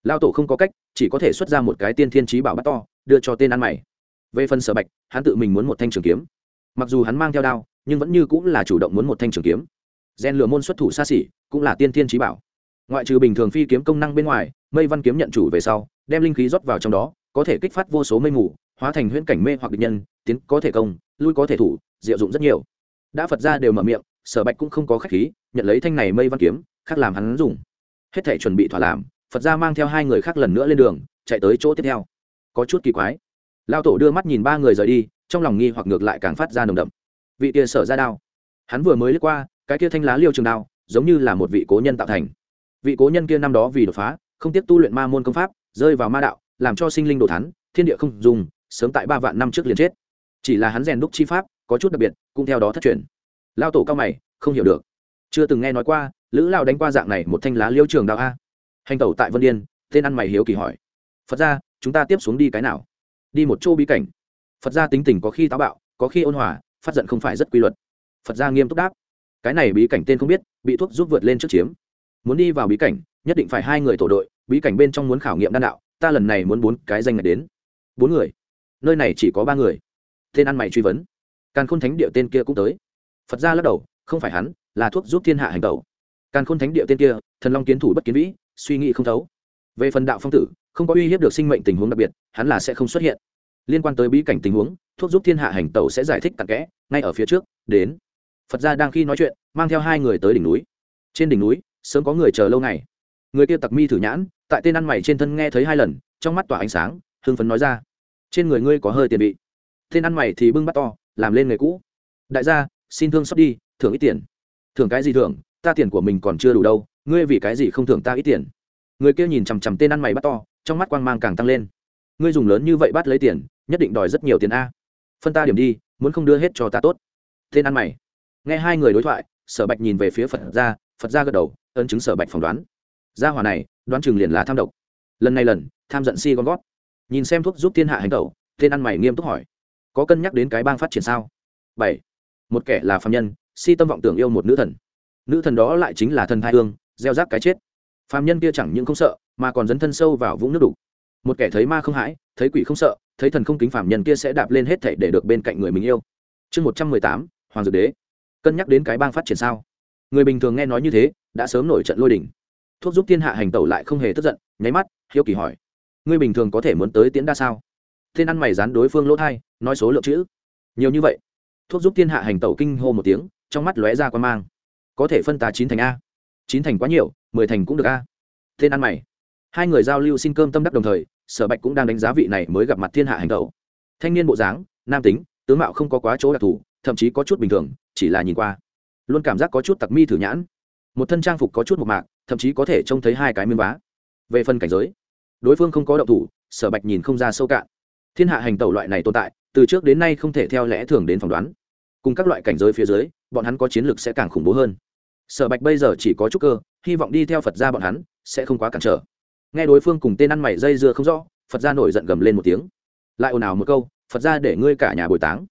Lao tổ không có cách, chỉ có thể xuất ra một cái tiên thiên trí bảo bắt to, đưa cho tên ăn mày. Về phần sở bạch, hắn tự mình muốn một thanh trường kiếm. Mặc dù hắn mang theo đao, nhưng vẫn như cũng là chủ động muốn một thanh trường kiếm. Gen lửa môn xuất thủ xa xỉ, cũng là tiên thiên trí bảo. Ngoại trừ bình thường phi kiếm công năng bên ngoài, mây văn kiếm nhận chủ về sau, đem linh khí rót vào trong đó, có thể kích phát vô số mây mù, hóa thành huyễn cảnh mê hoặc địch nhân, tiến có thể công lui có thể thủ, diệu dụng rất nhiều. Đã phật ra đều mở miệng, sở bạch cũng không có khách khí, nhận lấy thanh này mây văn kiếm, khác làm hắn dùng. Hết thể chuẩn bị thỏa làm, phật ra mang theo hai người khác lần nữa lên đường, chạy tới chỗ tiếp theo. Có chút kỳ quái. Lao tổ đưa mắt nhìn ba người rời đi, trong lòng nghi hoặc ngược lại càng phát ra nồng đậm. Vị kia sở ra đao. Hắn vừa mới lướt qua, cái kia thanh lá liêu trường đao, giống như là một vị cố nhân tạo thành. Vị cố nhân kia năm đó vì đột phá, không tiếp tu luyện ma môn công pháp, rơi vào ma đạo, làm cho sinh linh đồ thắn thiên địa không dùng, sớm tại ba vạn năm trước liền chết chỉ là hắn rèn đúc chi pháp, có chút đặc biệt, cũng theo đó thất truyền. Lao tổ cao mày, không hiểu được. Chưa từng nghe nói qua, lữ lao đánh qua dạng này một thanh lá liêu trường đạo a. Hành tẩu tại vân điên, tên ăn mày hiếu kỳ hỏi. Phật ra chúng ta tiếp xuống đi cái nào? Đi một chỗ bí cảnh. Phật ra tính tình có khi táo bạo, có khi ôn hòa, phát giận không phải rất quy luật. Phật ra nghiêm túc đáp. Cái này bí cảnh tên không biết, bị thuốc giúp vượt lên trước chiếm. Muốn đi vào bí cảnh, nhất định phải hai người tổ đội, bí cảnh bên trong muốn khảo nghiệm đan đạo, ta lần này muốn bốn cái danh ngạch đến. Bốn người. Nơi này chỉ có ba người tên ăn mày truy vấn. Càn khôn thánh địa tên kia cũng tới. Phật ra lắc đầu, không phải hắn, là thuốc giúp thiên hạ hành tẩu. Càn khôn thánh địa tên kia, thần long kiến thủ bất kiến vĩ, suy nghĩ không thấu. Về phần đạo phong tử, không có uy hiếp được sinh mệnh tình huống đặc biệt, hắn là sẽ không xuất hiện. Liên quan tới bí cảnh tình huống, thuốc giúp thiên hạ hành tẩu sẽ giải thích tặng kẽ, ngay ở phía trước, đến. Phật gia đang khi nói chuyện, mang theo hai người tới đỉnh núi. Trên đỉnh núi, sớm có người chờ lâu ngày. Người kia tặc mi thử nhãn, tại tên ăn mày trên thân nghe thấy hai lần, trong mắt tỏa ánh sáng, hưng phấn nói ra, trên người ngươi có hơi tiền bị tên ăn mày thì bưng bắt to, làm lên nghề cũ. Đại gia, xin thương xót đi, thưởng ít tiền. Thưởng cái gì thưởng? Ta tiền của mình còn chưa đủ đâu, ngươi vì cái gì không thưởng ta ít tiền? Người kia nhìn chằm chằm tên ăn mày bắt to, trong mắt quang mang càng tăng lên. Ngươi dùng lớn như vậy bắt lấy tiền, nhất định đòi rất nhiều tiền a. Phân ta điểm đi, muốn không đưa hết cho ta tốt. Tên ăn mày. Nghe hai người đối thoại, sở bạch nhìn về phía phật gia phật gia gật đầu, ấn chứng sở bạch phỏng đoán. Gia hòa này, đoán chừng liền là tham độc. Lần này lần, tham giận si con gót nhìn xem thuốc giúp thiên hạ hành tẩu, tên ăn mày nghiêm túc hỏi có cân nhắc đến cái bang phát triển sao? Bảy. Một kẻ là phạm nhân, si tâm vọng tưởng yêu một nữ thần. Nữ thần đó lại chính là thần thai hương, gieo rác cái chết. Phạm nhân kia chẳng những không sợ, mà còn dấn thân sâu vào vũng nước đục. Một kẻ thấy ma không hãi, thấy quỷ không sợ, thấy thần không kính phạm nhân kia sẽ đạp lên hết thảy để được bên cạnh người mình yêu. Chương một trăm mười tám, hoàng dược đế. Cân nhắc đến cái bang phát triển sao? Người bình thường nghe nói như thế, đã sớm nổi trận lôi đỉnh thuốc giúp thiên hạ hành tẩu lại không hề tức giận, nháy mắt, hiếu kỳ hỏi. Ngươi bình thường có thể muốn tới tiễn đa sao? Thiên ăn mày dán đối phương lỗ thai nói số lượng chữ. Nhiều như vậy, thuốc giúp thiên hạ hành tẩu kinh hô một tiếng, trong mắt lóe ra quan mang. Có thể phân tà chín thành a. Chín thành quá nhiều, mười thành cũng được a. Tên ăn mày. Hai người giao lưu xin cơm tâm đắc đồng thời, sở bạch cũng đang đánh giá vị này mới gặp mặt thiên hạ hành tẩu. Thanh niên bộ dáng, nam tính, tướng mạo không có quá chỗ đặc thù, thậm chí có chút bình thường, chỉ là nhìn qua. Luôn cảm giác có chút tặc mi thử nhãn. Một thân trang phục có chút một mạc, thậm chí có thể trông thấy hai cái miếng vá. Về phần cảnh giới, đối phương không có động thủ, sở bạch nhìn không ra sâu cạn. Thiên hạ hành tẩu loại này tồn tại từ trước đến nay không thể theo lẽ thường đến phỏng đoán. Cùng các loại cảnh giới phía dưới, bọn hắn có chiến lược sẽ càng khủng bố hơn. Sở bạch bây giờ chỉ có chút cơ, hy vọng đi theo phật gia bọn hắn, sẽ không quá cản trở. Nghe đối phương cùng tên ăn mày dây dưa không rõ, phật gia nổi giận gầm lên một tiếng. Lại ồn ào một câu, phật gia để ngươi cả nhà bồi táng.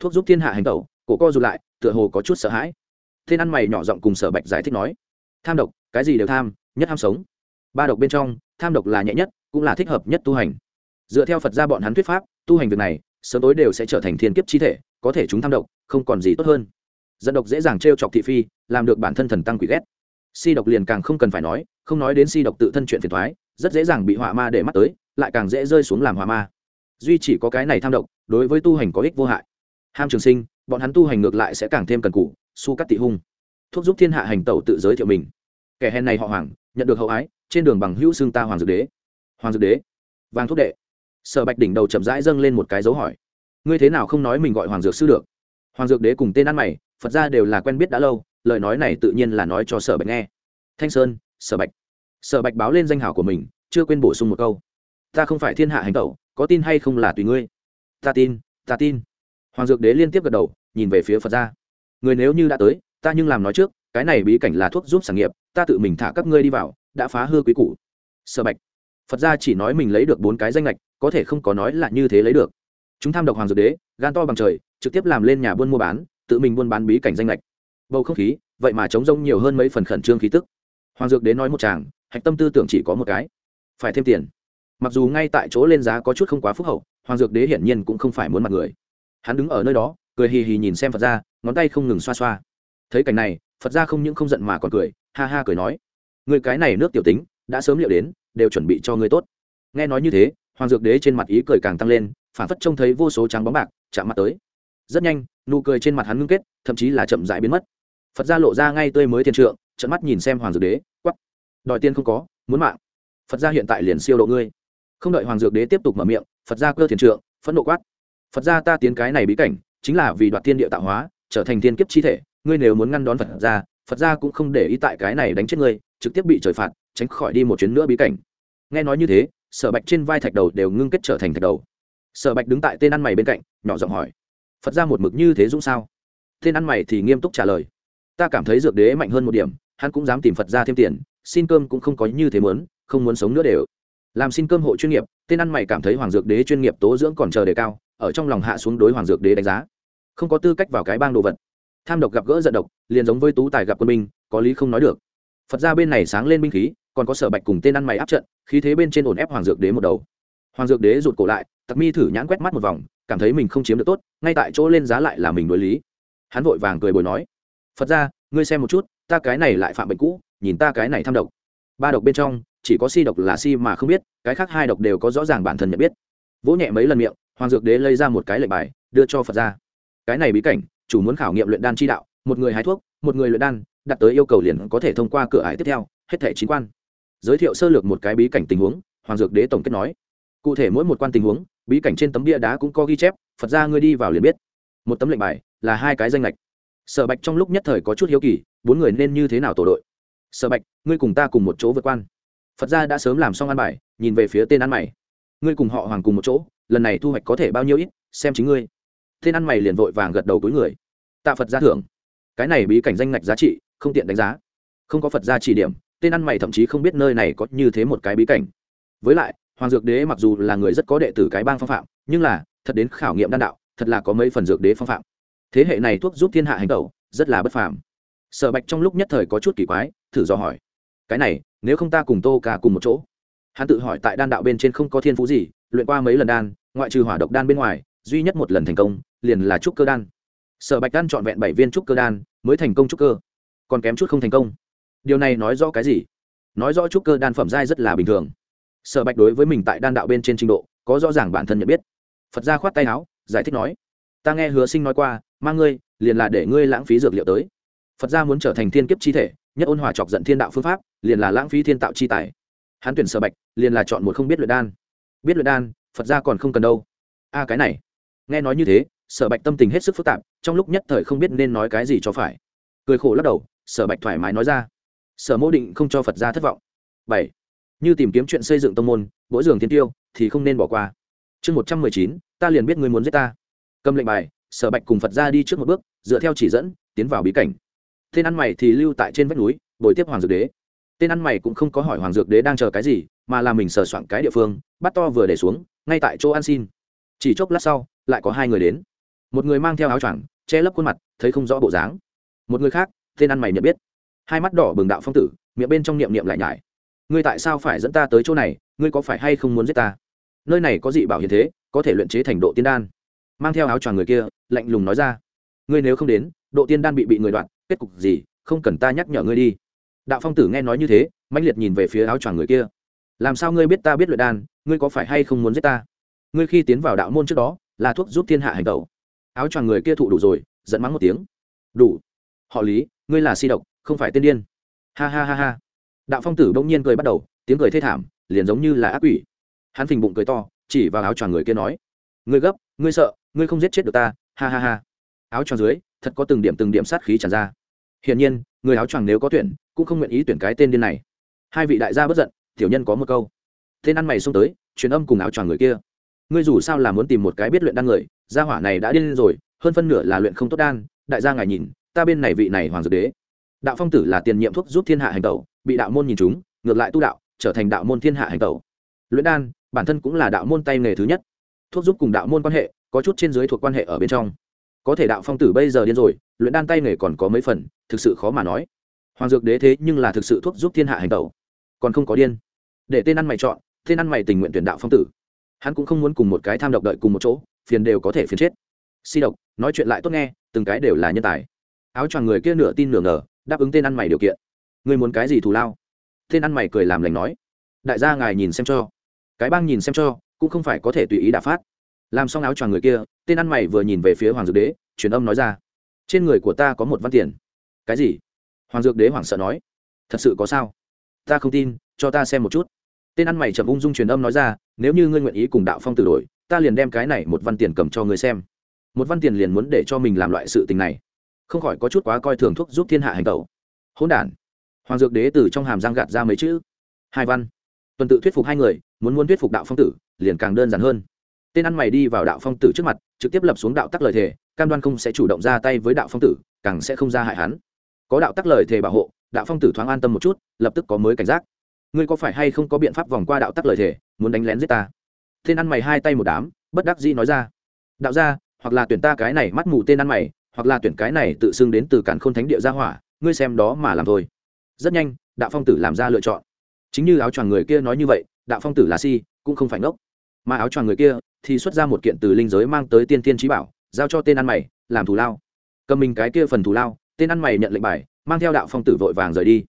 Thuốc giúp thiên hạ hành tẩu, cổ co rụt lại, tựa hồ có chút sợ hãi. Tên ăn mày nhỏ giọng cùng sở bạch giải thích nói, tham độc, cái gì đều tham, nhất ham sống. Ba độc bên trong, tham độc là nhẹ nhất, cũng là thích hợp nhất tu hành. Dựa theo phật gia bọn hắn thuyết pháp, tu hành việc này sớm tối đều sẽ trở thành thiên kiếp chi thể, có thể chúng tham độc, không còn gì tốt hơn. Dẫn độc dễ dàng t r e o chọc thị phi, làm được bản thân thần tăng quỷ ghét. Si độc liền càng không cần phải nói, không nói đến si độc tự thân chuyện phiền thoái rất dễ dàng bị họa ma để mắt tới, lại càng dễ rơi xuống làm họa ma. Duy chỉ có cái này tham độc, đối với tu hành có ích vô hại. Ham trường sinh, bọn hắn tu hành ngược lại sẽ càng thêm cần cụ su cắt tị hung. Thuốc giúp thiên hạ hành tẩu tự giới thiệu mình. Kẻ hèn này họ hoàng, nhận được hậu ái, trên đường bằng hữu xương ta hoàng dược đế. Hoàng dược đế, vàng thuốc đệ sở bạch đỉnh đầu chậm rãi dâng lên một cái dấu hỏi. Ngươi thế nào không nói mình gọi hoàng dược sư được? Hoàng dược đế cùng tên ăn mày, phật ra đều là quen biết đã lâu, lời nói này tự nhiên là nói cho sở bạch nghe. Thanh sơn, sở bạch. Sở bạch báo lên danh hảo của mình, chưa quên bổ sung một câu. Ta không phải thiên hạ hành tẩu, có tin hay không là tùy ngươi. Ta tin ta tin. Hoàng dược đế liên tiếp gật đầu, nhìn về phía phật ra người nếu như đã tới, ta nhưng làm nói trước, cái này bí cảnh là thuốc giúp sản nghiệp, ta tự mình thả các ngươi đi vào, đã phá hư quý củ. Sở bạch. Phật gia chỉ nói mình lấy được bốn cái danh lệch có thể không có nói là như thế lấy được. Chúng tham độc hoàng dược đế, gan to bằng trời, trực tiếp làm lên nhà buôn mua bán, tự mình buôn bán bí cảnh danh lệch bầu không khí, vậy mà chống rông nhiều hơn mấy phần khẩn trương khí tức. Hoàng dược đế nói một chàng hạch tâm tư tưởng chỉ có một cái, phải thêm tiền. Mặc dù ngay tại chỗ lên giá có chút không quá phúc hậu, hoàng dược đế hiển nhiên cũng không phải muốn mặt người. Hắn đứng ở nơi đó, cười hì hì nhìn xem phật ra ngón tay không ngừng xoa xoa. Thấy cảnh này, phật ra không những không giận mà còn cười, ha ha cười nói, người cái này nước tiểu tính, đã sớm liệu đến, đều chuẩn bị cho ngươi tốt. Nghe nói như thế hoàng dược đế trên mặt ý cười càng tăng lên, phản phất trông thấy vô số trắng bóng bạc chạm mặt tới. Rất nhanh, nụ cười trên mặt hắn ngưng kết, thậm chí là chậm rãi biến mất. Phật gia lộ ra ngay tươi mới thiên trượng trận mắt nhìn xem hoàng dược đế quắp đòi tiên không có, muốn mạng. Phật gia hiện tại liền siêu độ ngươi. Không đợi hoàng dược đế tiếp tục mở miệng, phật gia cơ thiên trượng, phẫn nộ quát. Phật gia ta tiến cái này bí cảnh, chính là vì đoạt thiên địa tạo hóa, trở thành thiên kiếp chi thể, ngươi nếu muốn ngăn đón phật gia phật gia cũng không để ý tại cái này đánh chết ngươi, trực tiếp bị trời phạt, tránh khỏi đi một chuyến nữa bí cảnh. Nghe nói như thế sở bạch trên vai thạch đầu đều ngưng kết trở thành thạch đầu. Sở bạch đứng tại tên ăn mày bên cạnh, nhỏ giọng hỏi, phật ra một mực như thế dũng sao? Tên ăn mày thì nghiêm túc trả lời, ta cảm thấy dược đế mạnh hơn một điểm, hắn cũng dám tìm phật ra thêm tiền, xin cơm cũng không có như thế muốn, không muốn sống nữa đều. Làm xin cơm hộ chuyên nghiệp, tên ăn mày cảm thấy hoàng dược đế chuyên nghiệp tố dưỡng còn chờ đề cao, ở trong lòng hạ xuống đối hoàng dược đế đánh giá. Không có tư cách vào cái bang đồ vật. Tham độc gặp gỡ giận độc, liền giống với tú tài gặp quân binh, có lý không nói được. Phật ra bên này sáng lên binh khí còn có sở bạch cùng tên ăn mày áp trận, khí thế bên trên ổn ép hoàng dược đế một đầu. Hoàng dược đế rụt cổ lại, tặc mi thử nhãn quét mắt một vòng, cảm thấy mình không chiếm được tốt, ngay tại chỗ lên giá lại là mình đối lý. Hắn vội vàng cười bồi nói, phật ra ngươi xem một chút, ta cái này lại phạm bệnh cũ, nhìn ta cái này tham độc. Ba độc bên trong, chỉ có si độc là si mà không biết, cái khác hai độc đều có rõ ràng bản thân nhận biết. Vỗ nhẹ mấy lần miệng, hoàng dược đế lấy ra một cái lệnh bài, đưa cho phật ra cái này bí cảnh, chủ muốn khảo nghiệm luyện đan chi đạo, một người hái thuốc, một người luyện đan, đặt tới yêu cầu liền có thể thông qua cửa ải tiếp theo, hết thẻ chín quan giới thiệu sơ lược một cái bí cảnh tình huống, hoàng dược đế tổng kết nói. Cụ thể mỗi một quan tình huống, bí cảnh trên tấm bia đá cũng có ghi chép, phật ra ngươi đi vào liền biết. Một tấm lệnh bài là hai cái danh lệch sở bạch trong lúc nhất thời có chút hiếu kỳ, bốn người nên như thế nào tổ đội? Sở bạch, ngươi cùng ta cùng một chỗ vượt quan. Phật ra đã sớm làm xong ăn bài, nhìn về phía tên ăn mày. Ngươi cùng họ hoàng cùng một chỗ, lần này thu hoạch có thể bao nhiêu ít, xem chính ngươi. Tên ăn mày liền vội vàng gật đầu cuối người. Tạ phật ra thưởng. Cái này bí cảnh danh ngạch giá trị, không tiện đánh giá. Không có phật ra chỉ điểm tên ăn mày thậm chí không biết nơi này có như thế một cái bí cảnh. Với lại, hoàng dược đế mặc dù là người rất có đệ tử cái bang phong phạm, nhưng là, thật đến khảo nghiệm đan đạo, thật là có mấy phần dược đế phong phạm. Thế hệ này thuốc giúp thiên hạ hành tẩu, rất là bất phàm. Sở bạch trong lúc nhất thời có chút kỳ quái, thử dò hỏi. Cái này, nếu không ta cùng tô cả cùng một chỗ? Hắn tự hỏi tại đan đạo bên trên không có thiên phú gì, luyện qua mấy lần đan, ngoại trừ hỏa độc đan bên ngoài, duy nhất một lần thành công, liền là trúc cơ đan. Sở bạch đan trọn vẹn bảy viên trúc cơ đan, mới thành công trúc cơ. Còn kém chút không thành công điều này nói rõ cái gì? Nói rõ trúc cơ đan phẩm giai rất là bình thường. Sở bạch đối với mình tại đan đạo bên trên trình độ, có rõ ràng bản thân nhận biết. Phật gia khoát tay áo, giải thích nói, ta nghe hứa sinh nói qua, mang ngươi, liền là để ngươi lãng phí dược liệu tới. Phật gia muốn trở thành thiên kiếp chi thể, nhất ôn hòa chọc giận thiên đạo phương pháp, liền là lãng phí thiên tạo chi tài. Hắn tuyển sở bạch, liền là chọn một không biết luyện đan. Biết luyện đan, phật gia còn không cần đâu. A, cái này. Nghe nói như thế, sở bạch tâm tình hết sức phức tạp, trong lúc nhất thời không biết nên nói cái gì cho phải. Cười khổ lắc đầu, sở bạch thoải mái nói ra sở mô định không cho phật gia thất vọng. Bảy, như tìm kiếm chuyện xây dựng tông môn, mỗi giường thiên tiêu thì không nên bỏ qua. Chương một trăm mười chín, ta liền biết ngươi muốn giết ta. Cầm lệnh bài, sở bạch cùng phật ra đi trước một bước, dựa theo chỉ dẫn, tiến vào bí cảnh. Tên ăn mày thì lưu tại trên vách núi, bồi tiếp hoàng dược đế. Tên ăn mày cũng không có hỏi hoàng dược đế đang chờ cái gì, mà là mình sờ soạn cái địa phương, bắt to vừa để xuống, ngay tại chỗ ăn xin. Chỉ chốc lát sau, lại có hai người đến. Một người mang theo áo choàng, che lấp khuôn mặt, thấy không rõ bộ dáng. Một người khác, tên ăn mày nhận biết hai mắt đỏ bừng đạo phong tử, miệng bên trong niệm niệm lại nhải. Ngươi tại sao phải dẫn ta tới chỗ này, ngươi có phải hay không muốn giết ta? Nơi này có dị bảo hiền thế, có thể luyện chế thành độ tiên đan. Mang theo áo choàng người kia, lạnh lùng nói ra. Ngươi nếu không đến, độ tiên đan bị bị người đoạt, kết cục gì, không cần ta nhắc nhở ngươi đi. Đạo phong tử nghe nói như thế mạnh liệt nhìn về phía áo choàng người kia. Làm sao ngươi biết ta biết luyện đan, ngươi có phải hay không muốn giết ta? Ngươi khi tiến vào đạo môn trước đó, là thuốc giúp thiên hạ hành tẩu. Áo choàng người kia thụ đủ rồi dẫn mắng một tiếng. Đủ. Họ lý, ngươi là si độc không phải tên điên. Ha ha ha ha. Đạo phong tử bỗng nhiên cười bắt đầu, tiếng cười thê thảm, liền giống như là ác quỷ. Hắn phình bụng cười to, chỉ vào áo choàng người kia nói, ngươi gấp, ngươi sợ, ngươi không giết chết được ta. Ha ha ha. Áo choàng dưới, thật có từng điểm từng điểm sát khí tràn ra. Hiển nhiên, người áo choàng nếu có tuyển, cũng không nguyện ý tuyển cái tên điên này. Hai vị đại gia bất giận, tiểu nhân có một câu. Tên ăn mày xông tới, truyền âm cùng áo choàng người kia. Ngươi dù sao là muốn tìm một cái biết luyện đan người, gia hỏa này đã điên rồi, hơn phân nửa là luyện không tốt đan. Đại gia ngài nhìn, ta bên này vị này hoàng dược đế đạo phong tử là tiền nhiệm thuốc giúp thiên hạ hành tẩu, bị đạo môn nhìn chúng ngược lại tu đạo, trở thành đạo môn thiên hạ hành tẩu. Luyện đan, bản thân cũng là đạo môn tay nghề thứ nhất. Thuốc giúp cùng đạo môn quan hệ, có chút trên dưới thuộc quan hệ ở bên trong. Có thể đạo phong tử bây giờ điên rồi, luyện đan tay nghề còn có mấy phần, thực sự khó mà nói. Hoàng dược đế thế nhưng là thực sự thuốc giúp thiên hạ hành tẩu. Còn không có điên. Để tên ăn mày chọn, tên ăn mày tình nguyện tuyển đạo phong tử. Hắn cũng không muốn cùng một cái tham độc đợi cùng một chỗ, phiền đều có thể phiền chết. Si độc, nói chuyện lại tốt nghe, từng cái đều là nhân tài. Áo choàng người kia nửa tin nửa ngờ đáp ứng tên ăn mày điều kiện. Ngươi muốn cái gì thù lao? Tên ăn mày cười làm lành nói. Đại gia ngài nhìn xem cho. Cái bang nhìn xem cho, cũng không phải có thể tùy ý đả phát. Làm xong áo choàng người kia, tên ăn mày vừa nhìn về phía hoàng dược đế, truyền âm nói ra. Trên người của ta có một văn tiền. Cái gì? Hoàng dược đế hoảng sợ nói. Thật sự có sao? Ta không tin, cho ta xem một chút. Tên ăn mày chậm ung dung truyền âm nói ra, nếu như ngươi nguyện ý cùng đạo phong tử đổi, ta liền đem cái này một văn tiền cầm cho ngươi xem. Một văn tiền liền muốn để cho mình làm loại sự tình này không khỏi có chút quá coi thường thuốc giúp thiên hạ hành tẩu. Hỗn đản. Hoàng dược đế từ trong hàm răng gạt ra mấy chữ. Hai văn. Tuần tự thuyết phục hai người, muốn muốn thuyết phục đạo phong tử, liền càng đơn giản hơn. Tên ăn mày đi vào đạo phong tử trước mặt, trực tiếp lập xuống đạo tắc lời thề, cam đoan không sẽ chủ động ra tay với đạo phong tử, càng sẽ không ra hại hắn. Có đạo tắc lời thề bảo hộ, đạo phong tử thoáng an tâm một chút, lập tức có mới cảnh giác. Ngươi có phải hay không có biện pháp vòng qua đạo tắc lời thề, muốn đánh lén giết ta? Tên ăn mày hai tay một đám, bất đắc dĩ nói ra. Đạo ra hoặc là tuyển ta cái này mắt mù tên ăn mày hoặc là tuyển cái này tự xưng đến từ cản khôn thánh địa gia hỏa, ngươi xem đó mà làm thôi. Rất nhanh, đạo phong tử làm ra lựa chọn. Chính như áo choàng người kia nói như vậy, đạo phong tử là si, cũng không phải ngốc. Mà áo choàng người kia thì xuất ra một kiện từ linh giới mang tới tiên tiên trí bảo, giao cho tên ăn mày, làm thù lao. Cầm mình cái kia phần thù lao, tên ăn mày nhận lệnh bài, mang theo đạo phong tử vội vàng rời đi.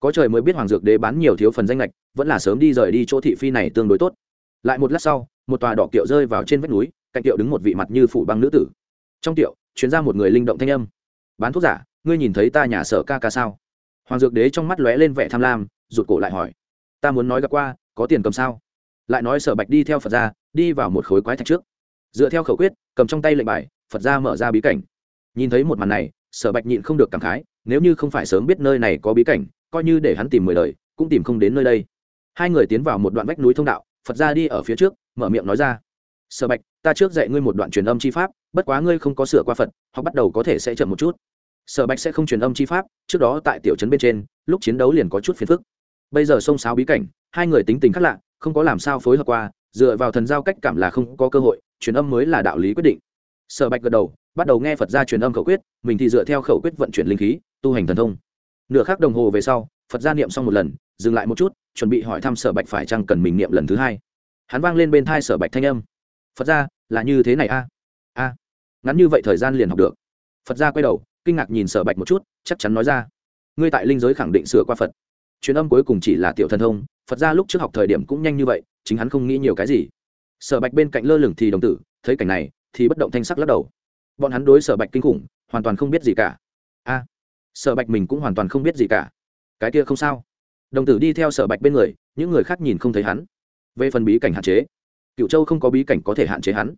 Có trời mới biết hoàng dược đế bán nhiều thiếu phần danh lệch, vẫn là sớm đi rời đi chỗ thị phi này tương đối tốt. Lại một lát sau, một tòa đỏ kiệu rơi vào trên vách núi, cạnh kiệu đứng một vị mặt như phủ băng nữ tử. Trong kiệu chuyến ra một người linh động thanh âm. Bán thuốc giả, ngươi nhìn thấy ta nhà sở ca ca sao? Hoàng dược đế trong mắt lóe lên vẻ tham lam, rụt cổ lại hỏi. Ta muốn nói gặp qua, có tiền cầm sao? Lại nói sở bạch đi theo phật ra, đi vào một khối quái thạch trước. Dựa theo khẩu quyết, cầm trong tay lệnh bài, phật ra mở ra bí cảnh. Nhìn thấy một màn này, sở bạch nhịn không được cảm khái, nếu như không phải sớm biết nơi này có bí cảnh, coi như để hắn tìm mười lời cũng tìm không đến nơi đây. Hai người tiến vào một đoạn vách núi thông đạo, phật ra đi ở phía trước, mở miệng nói ra. Sở bạch, ta trước dạy ngươi một đoạn truyền âm chi pháp bất quá ngươi không có sửa qua phật hoặc bắt đầu có thể sẽ chậm một chút. Sở bạch sẽ không truyền âm chi pháp, trước đó tại tiểu trấn bên trên, lúc chiến đấu liền có chút phiền phức. Bây giờ xông xáo bí cảnh, hai người tính tình khác lạ, không có làm sao phối hợp qua, dựa vào thần giao cách cảm là không có cơ hội, truyền âm mới là đạo lý quyết định. Sở bạch gật đầu, bắt đầu nghe phật ra truyền âm khẩu quyết, mình thì dựa theo khẩu quyết vận chuyển linh khí, tu hành thần thông. Nửa khắc đồng hồ về sau, phật ra niệm xong một lần, dừng lại một chút, chuẩn bị hỏi thăm sở bạch phải chăng cần mình niệm lần thứ hai. Hắn vang lên bên thai sở bạch thanh âm. Phật ra là như thế này a a? Ngắn như vậy thời gian liền học được. Phật ra quay đầu, kinh ngạc nhìn sở bạch một chút, chắc chắn nói ra. Ngươi tại linh giới khẳng định sửa qua phật. Truyền âm cuối cùng chỉ là tiểu thần thông, phật ra lúc trước học thời điểm cũng nhanh như vậy, chính hắn không nghĩ nhiều cái gì. Sở bạch bên cạnh lơ lửng thì đồng tử, thấy cảnh này, thì bất động thanh sắc lắc đầu. Bọn hắn đối sở bạch kinh khủng, hoàn toàn không biết gì cả. A, sở bạch mình cũng hoàn toàn không biết gì cả. Cái kia không sao. Đồng tử đi theo sở bạch bên người, những người khác nhìn không thấy hắn. Về phần bí cảnh hạn chế cựu châu không có bí cảnh có thể hạn chế hắn.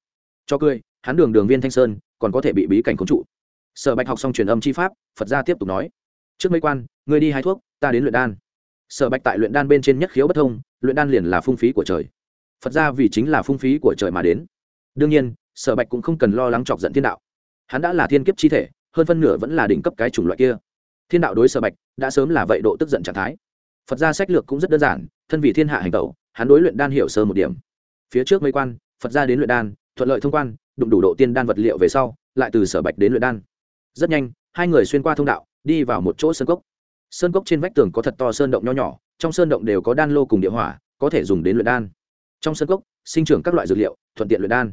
Cho cười hắn đường đường viên thanh sơn còn có thể bị bí cảnh khống trụ. Sở bạch học xong truyền âm chi pháp, phật gia tiếp tục nói, trước mấy quan người đi hai thuốc, ta đến luyện đan. Sở bạch tại luyện đan bên trên nhất khiếu bất thông, luyện đan liền là phung phí của trời. Phật gia vì chính là phung phí của trời mà đến. Đương nhiên, sở bạch cũng không cần lo lắng chọc giận thiên đạo. Hắn đã là thiên kiếp chi thể, hơn phân nửa vẫn là đỉnh cấp cái chủng loại kia. Thiên đạo đối sở bạch đã sớm là vậy độ tức giận trạng thái. Phật gia sách lược cũng rất đơn giản, thân vì thiên hạ hành tẩu, hắn đối luyện đan hiểu sơ một điểm. Phía trước mấy quan, phật gia đến luyện đan thuận lợi thông quan, đụng đủ độ tiên đan vật liệu về sau, lại từ sở bạch đến luyện đan. Rất nhanh, hai người xuyên qua thông đạo, đi vào một chỗ sân cốc. Sơn cốc trên vách tường có thật to sơn động nho nhỏ, trong sơn động đều có đan lô cùng địa hỏa, có thể dùng đến luyện đan. Trong sơn cốc, sinh trưởng các loại dược liệu, thuận tiện luyện đan.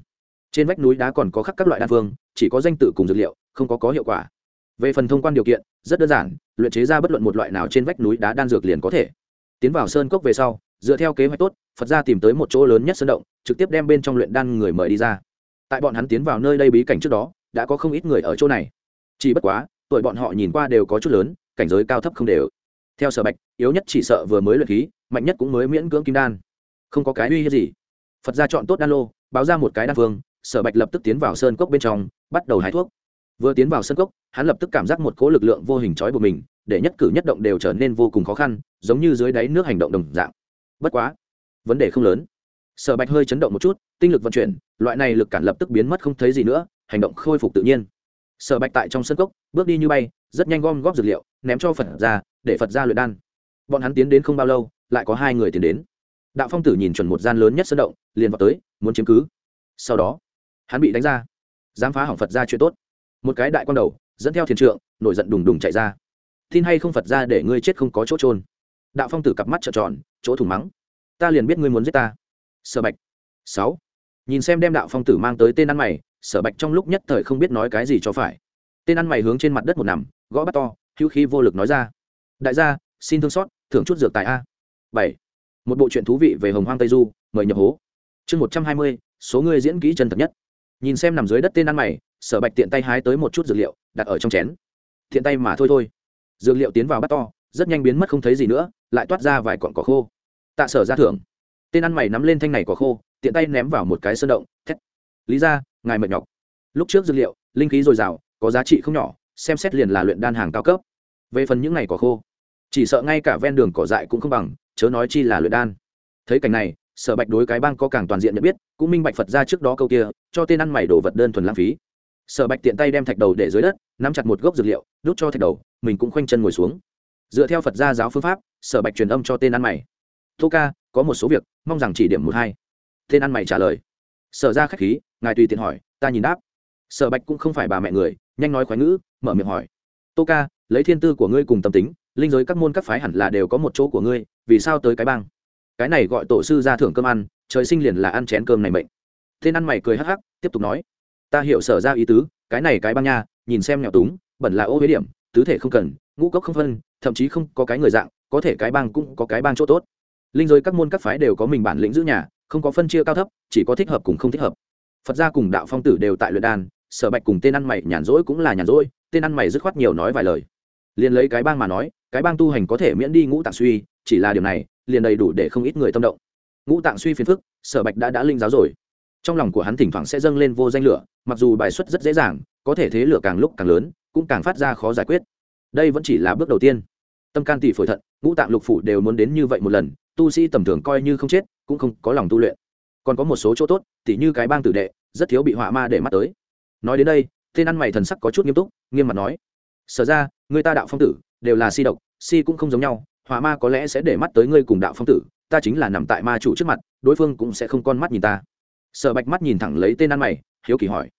Trên vách núi đá còn có khắc các loại đan phương, chỉ có danh tự cùng dược liệu, không có có hiệu quả. Về phần thông quan điều kiện, rất đơn giản, luyện chế ra bất luận một loại nào trên vách núi đá đan dược liền có thể. Tiến vào sơn cốc về sau dựa theo kế hoạch tốt, phật gia tìm tới một chỗ lớn nhất sân động, trực tiếp đem bên trong luyện đan người mời đi ra. Tại bọn hắn tiến vào nơi đây bí cảnh trước đó, đã có không ít người ở chỗ này. Chỉ bất quá, tuổi bọn họ nhìn qua đều có chút lớn, cảnh giới cao thấp không đều. Theo sở bạch, yếu nhất chỉ sợ vừa mới luyện khí, mạnh nhất cũng mới miễn cưỡng kim đan. Không có cái uy hiếp gì. Phật ra chọn tốt đan lô, báo ra một cái đan phương, sở bạch lập tức tiến vào sơn cốc bên trong, bắt đầu hái thuốc. Vừa tiến vào sơn cốc, hắn lập tức cảm giác một cỗ lực lượng vô hình trói buộc mình, để nhất cử nhất động đều trở nên vô cùng khó khăn, giống như dưới đáy nước hành động đồng dạng bất quá, vấn đề không lớn. Sở bạch hơi chấn động một chút, tinh lực vận chuyển, loại này lực cản lập tức biến mất không thấy gì nữa, hành động khôi phục tự nhiên. Sở bạch tại trong sân cốc, bước đi như bay, rất nhanh gom góp dược liệu, ném cho phật ra, để phật ra luyện đan. Bọn hắn tiến đến không bao lâu, lại có hai người tiến đến. Đạo phong tử nhìn chuẩn một gian lớn nhất sân động, liền vào tới, muốn chiếm cứ. Sau đó, hắn bị đánh ra. Dám phá hỏng phật ra chuyện tốt. Một cái đại quan đầu, dẫn theo thiền trượng, nổi giận đùng đùng chạy ra. Tin hay không phật ra để ngươi chết không có chỗ trôn đạo phong tử cặp mắt trợn tròn, chỗ thủng mắng. Ta liền biết ngươi muốn giết ta. Sở bạch. Sáu. Nhìn xem đem đạo phong tử mang tới tên ăn mày, sở bạch trong lúc nhất thời không biết nói cái gì cho phải. Tên ăn mày hướng trên mặt đất một nằm, gõ bắt to, hữu khí vô lực nói ra. Đại gia, xin thương xót, thưởng chút dược tài a. Bảy. Một bộ chuyện thú vị về hồng hoang tây du, mời nhập hố. Chương một trăm hai mươi, số người diễn kỹ chân thật nhất. Nhìn xem nằm dưới đất tên ăn mày, sở bạch tiện tay hái tới một chút dược liệu, đặt ở trong chén. Thiện tay mà thôi thôi. Dược liệu tiến vào bắt to, rất nhanh biến mất không thấy gì nữa lại toát ra vài cọn cỏ khô. Tạ sở ra thưởng. Tên ăn mày nắm lên thanh này cỏ khô, tiện tay ném vào một cái sơn động, thét. Lý ra, ngài mệt nhọc. Lúc trước dược liệu, linh khí dồi dào, có giá trị không nhỏ, xem xét liền là luyện đan hàng cao cấp. Về phần những ngày cỏ khô, chỉ sợ ngay cả ven đường cỏ dại cũng không bằng, chớ nói chi là luyện đan. Thấy cảnh này, sở bạch đối cái bang có càng toàn diện nhận biết, cũng minh bạch phật ra trước đó câu kia, cho tên ăn mày đổ vật đơn thuần lãng phí. Sở bạch tiện tay đem thạch đầu để dưới đất, nắm chặt một gốc dược liệu, đút cho thạch đầu, mình cũng khoanh chân ngồi xuống dựa theo phật gia giáo phương pháp, sở bạch truyền âm cho tên ăn mày. Tô ca, có một số việc, mong rằng chỉ điểm một hai. Tên ăn mày trả lời. Sở ra k h á c h khí, ngài tùy tiện hỏi, ta nhìn đáp. Sở bạch cũng không phải bà mẹ người, nhanh nói khoái ngữ, mở miệng hỏi. Tô ca, lấy thiên tư của ngươi cùng tâm tính, linh giới các môn các phái hẳn là đều có một chỗ của ngươi, vì sao tới cái bang? Cái này gọi tổ sư ra thưởng cơm ăn, trời sinh liền là ăn chén cơm này mệnh. Tên ăn mày cười hắc hắc, tiếp tục nói. Ta hiểu sở ra ý tứ, cái này cái bang nha, nhìn xem nghèo túng, bẩn là ô huế điểm, tứ thể không cần ngũ cốc không phân, thậm chí không có cái người dạng, có thể cái bang cũng có cái bang chỗ tốt. Linh giới các môn các phái đều có mình bản lĩnh giữ nhà, không có phân chia cao thấp, chỉ có thích hợp cùng không thích hợp. Phật gia cùng đạo phong tử đều tại luyện đan, sở bạch cùng tên ăn mày nhàn rỗi cũng là nhàn rỗi, tên ăn mày dứt khoát nhiều nói vài lời. Liền lấy cái bang mà nói, cái bang tu hành có thể miễn đi ngũ tạng suy, chỉ là điều này, liền đầy đủ để không ít người tâm động. Ngũ tạng suy phiền phức, sở bạch đã đã linh giáo rồi. Trong lòng của hắn thỉnh thoảng sẽ dâng lên vô danh lửa, mặc dù bài xuất rất dễ dàng, có thể thế lửa càng lúc càng lớn, cũng càng phát ra khó giải quyết đây vẫn chỉ là bước đầu tiên. Tâm can tỷ phổi thận, ngũ tạng lục phủ đều muốn đến như vậy một lần, tu sĩ tầm thường coi như không chết, cũng không có lòng tu luyện. Còn có một số chỗ tốt tỷ như cái bang tử đệ, rất thiếu bị họa ma để mắt tới. Nói đến đây, tên ăn mày thần sắc có chút nghiêm túc, nghiêm mặt nói, sở ra người ta đạo phong tử, đều là si độc, si cũng không giống nhau, họa ma có lẽ sẽ để mắt tới ngươi cùng đạo phong tử, ta chính là nằm tại ma chủ trước mặt, đối phương cũng sẽ không con mắt nhìn ta. Sở bạch mắt nhìn thẳng lấy tên ăn mày, hiếu kỳ hỏi,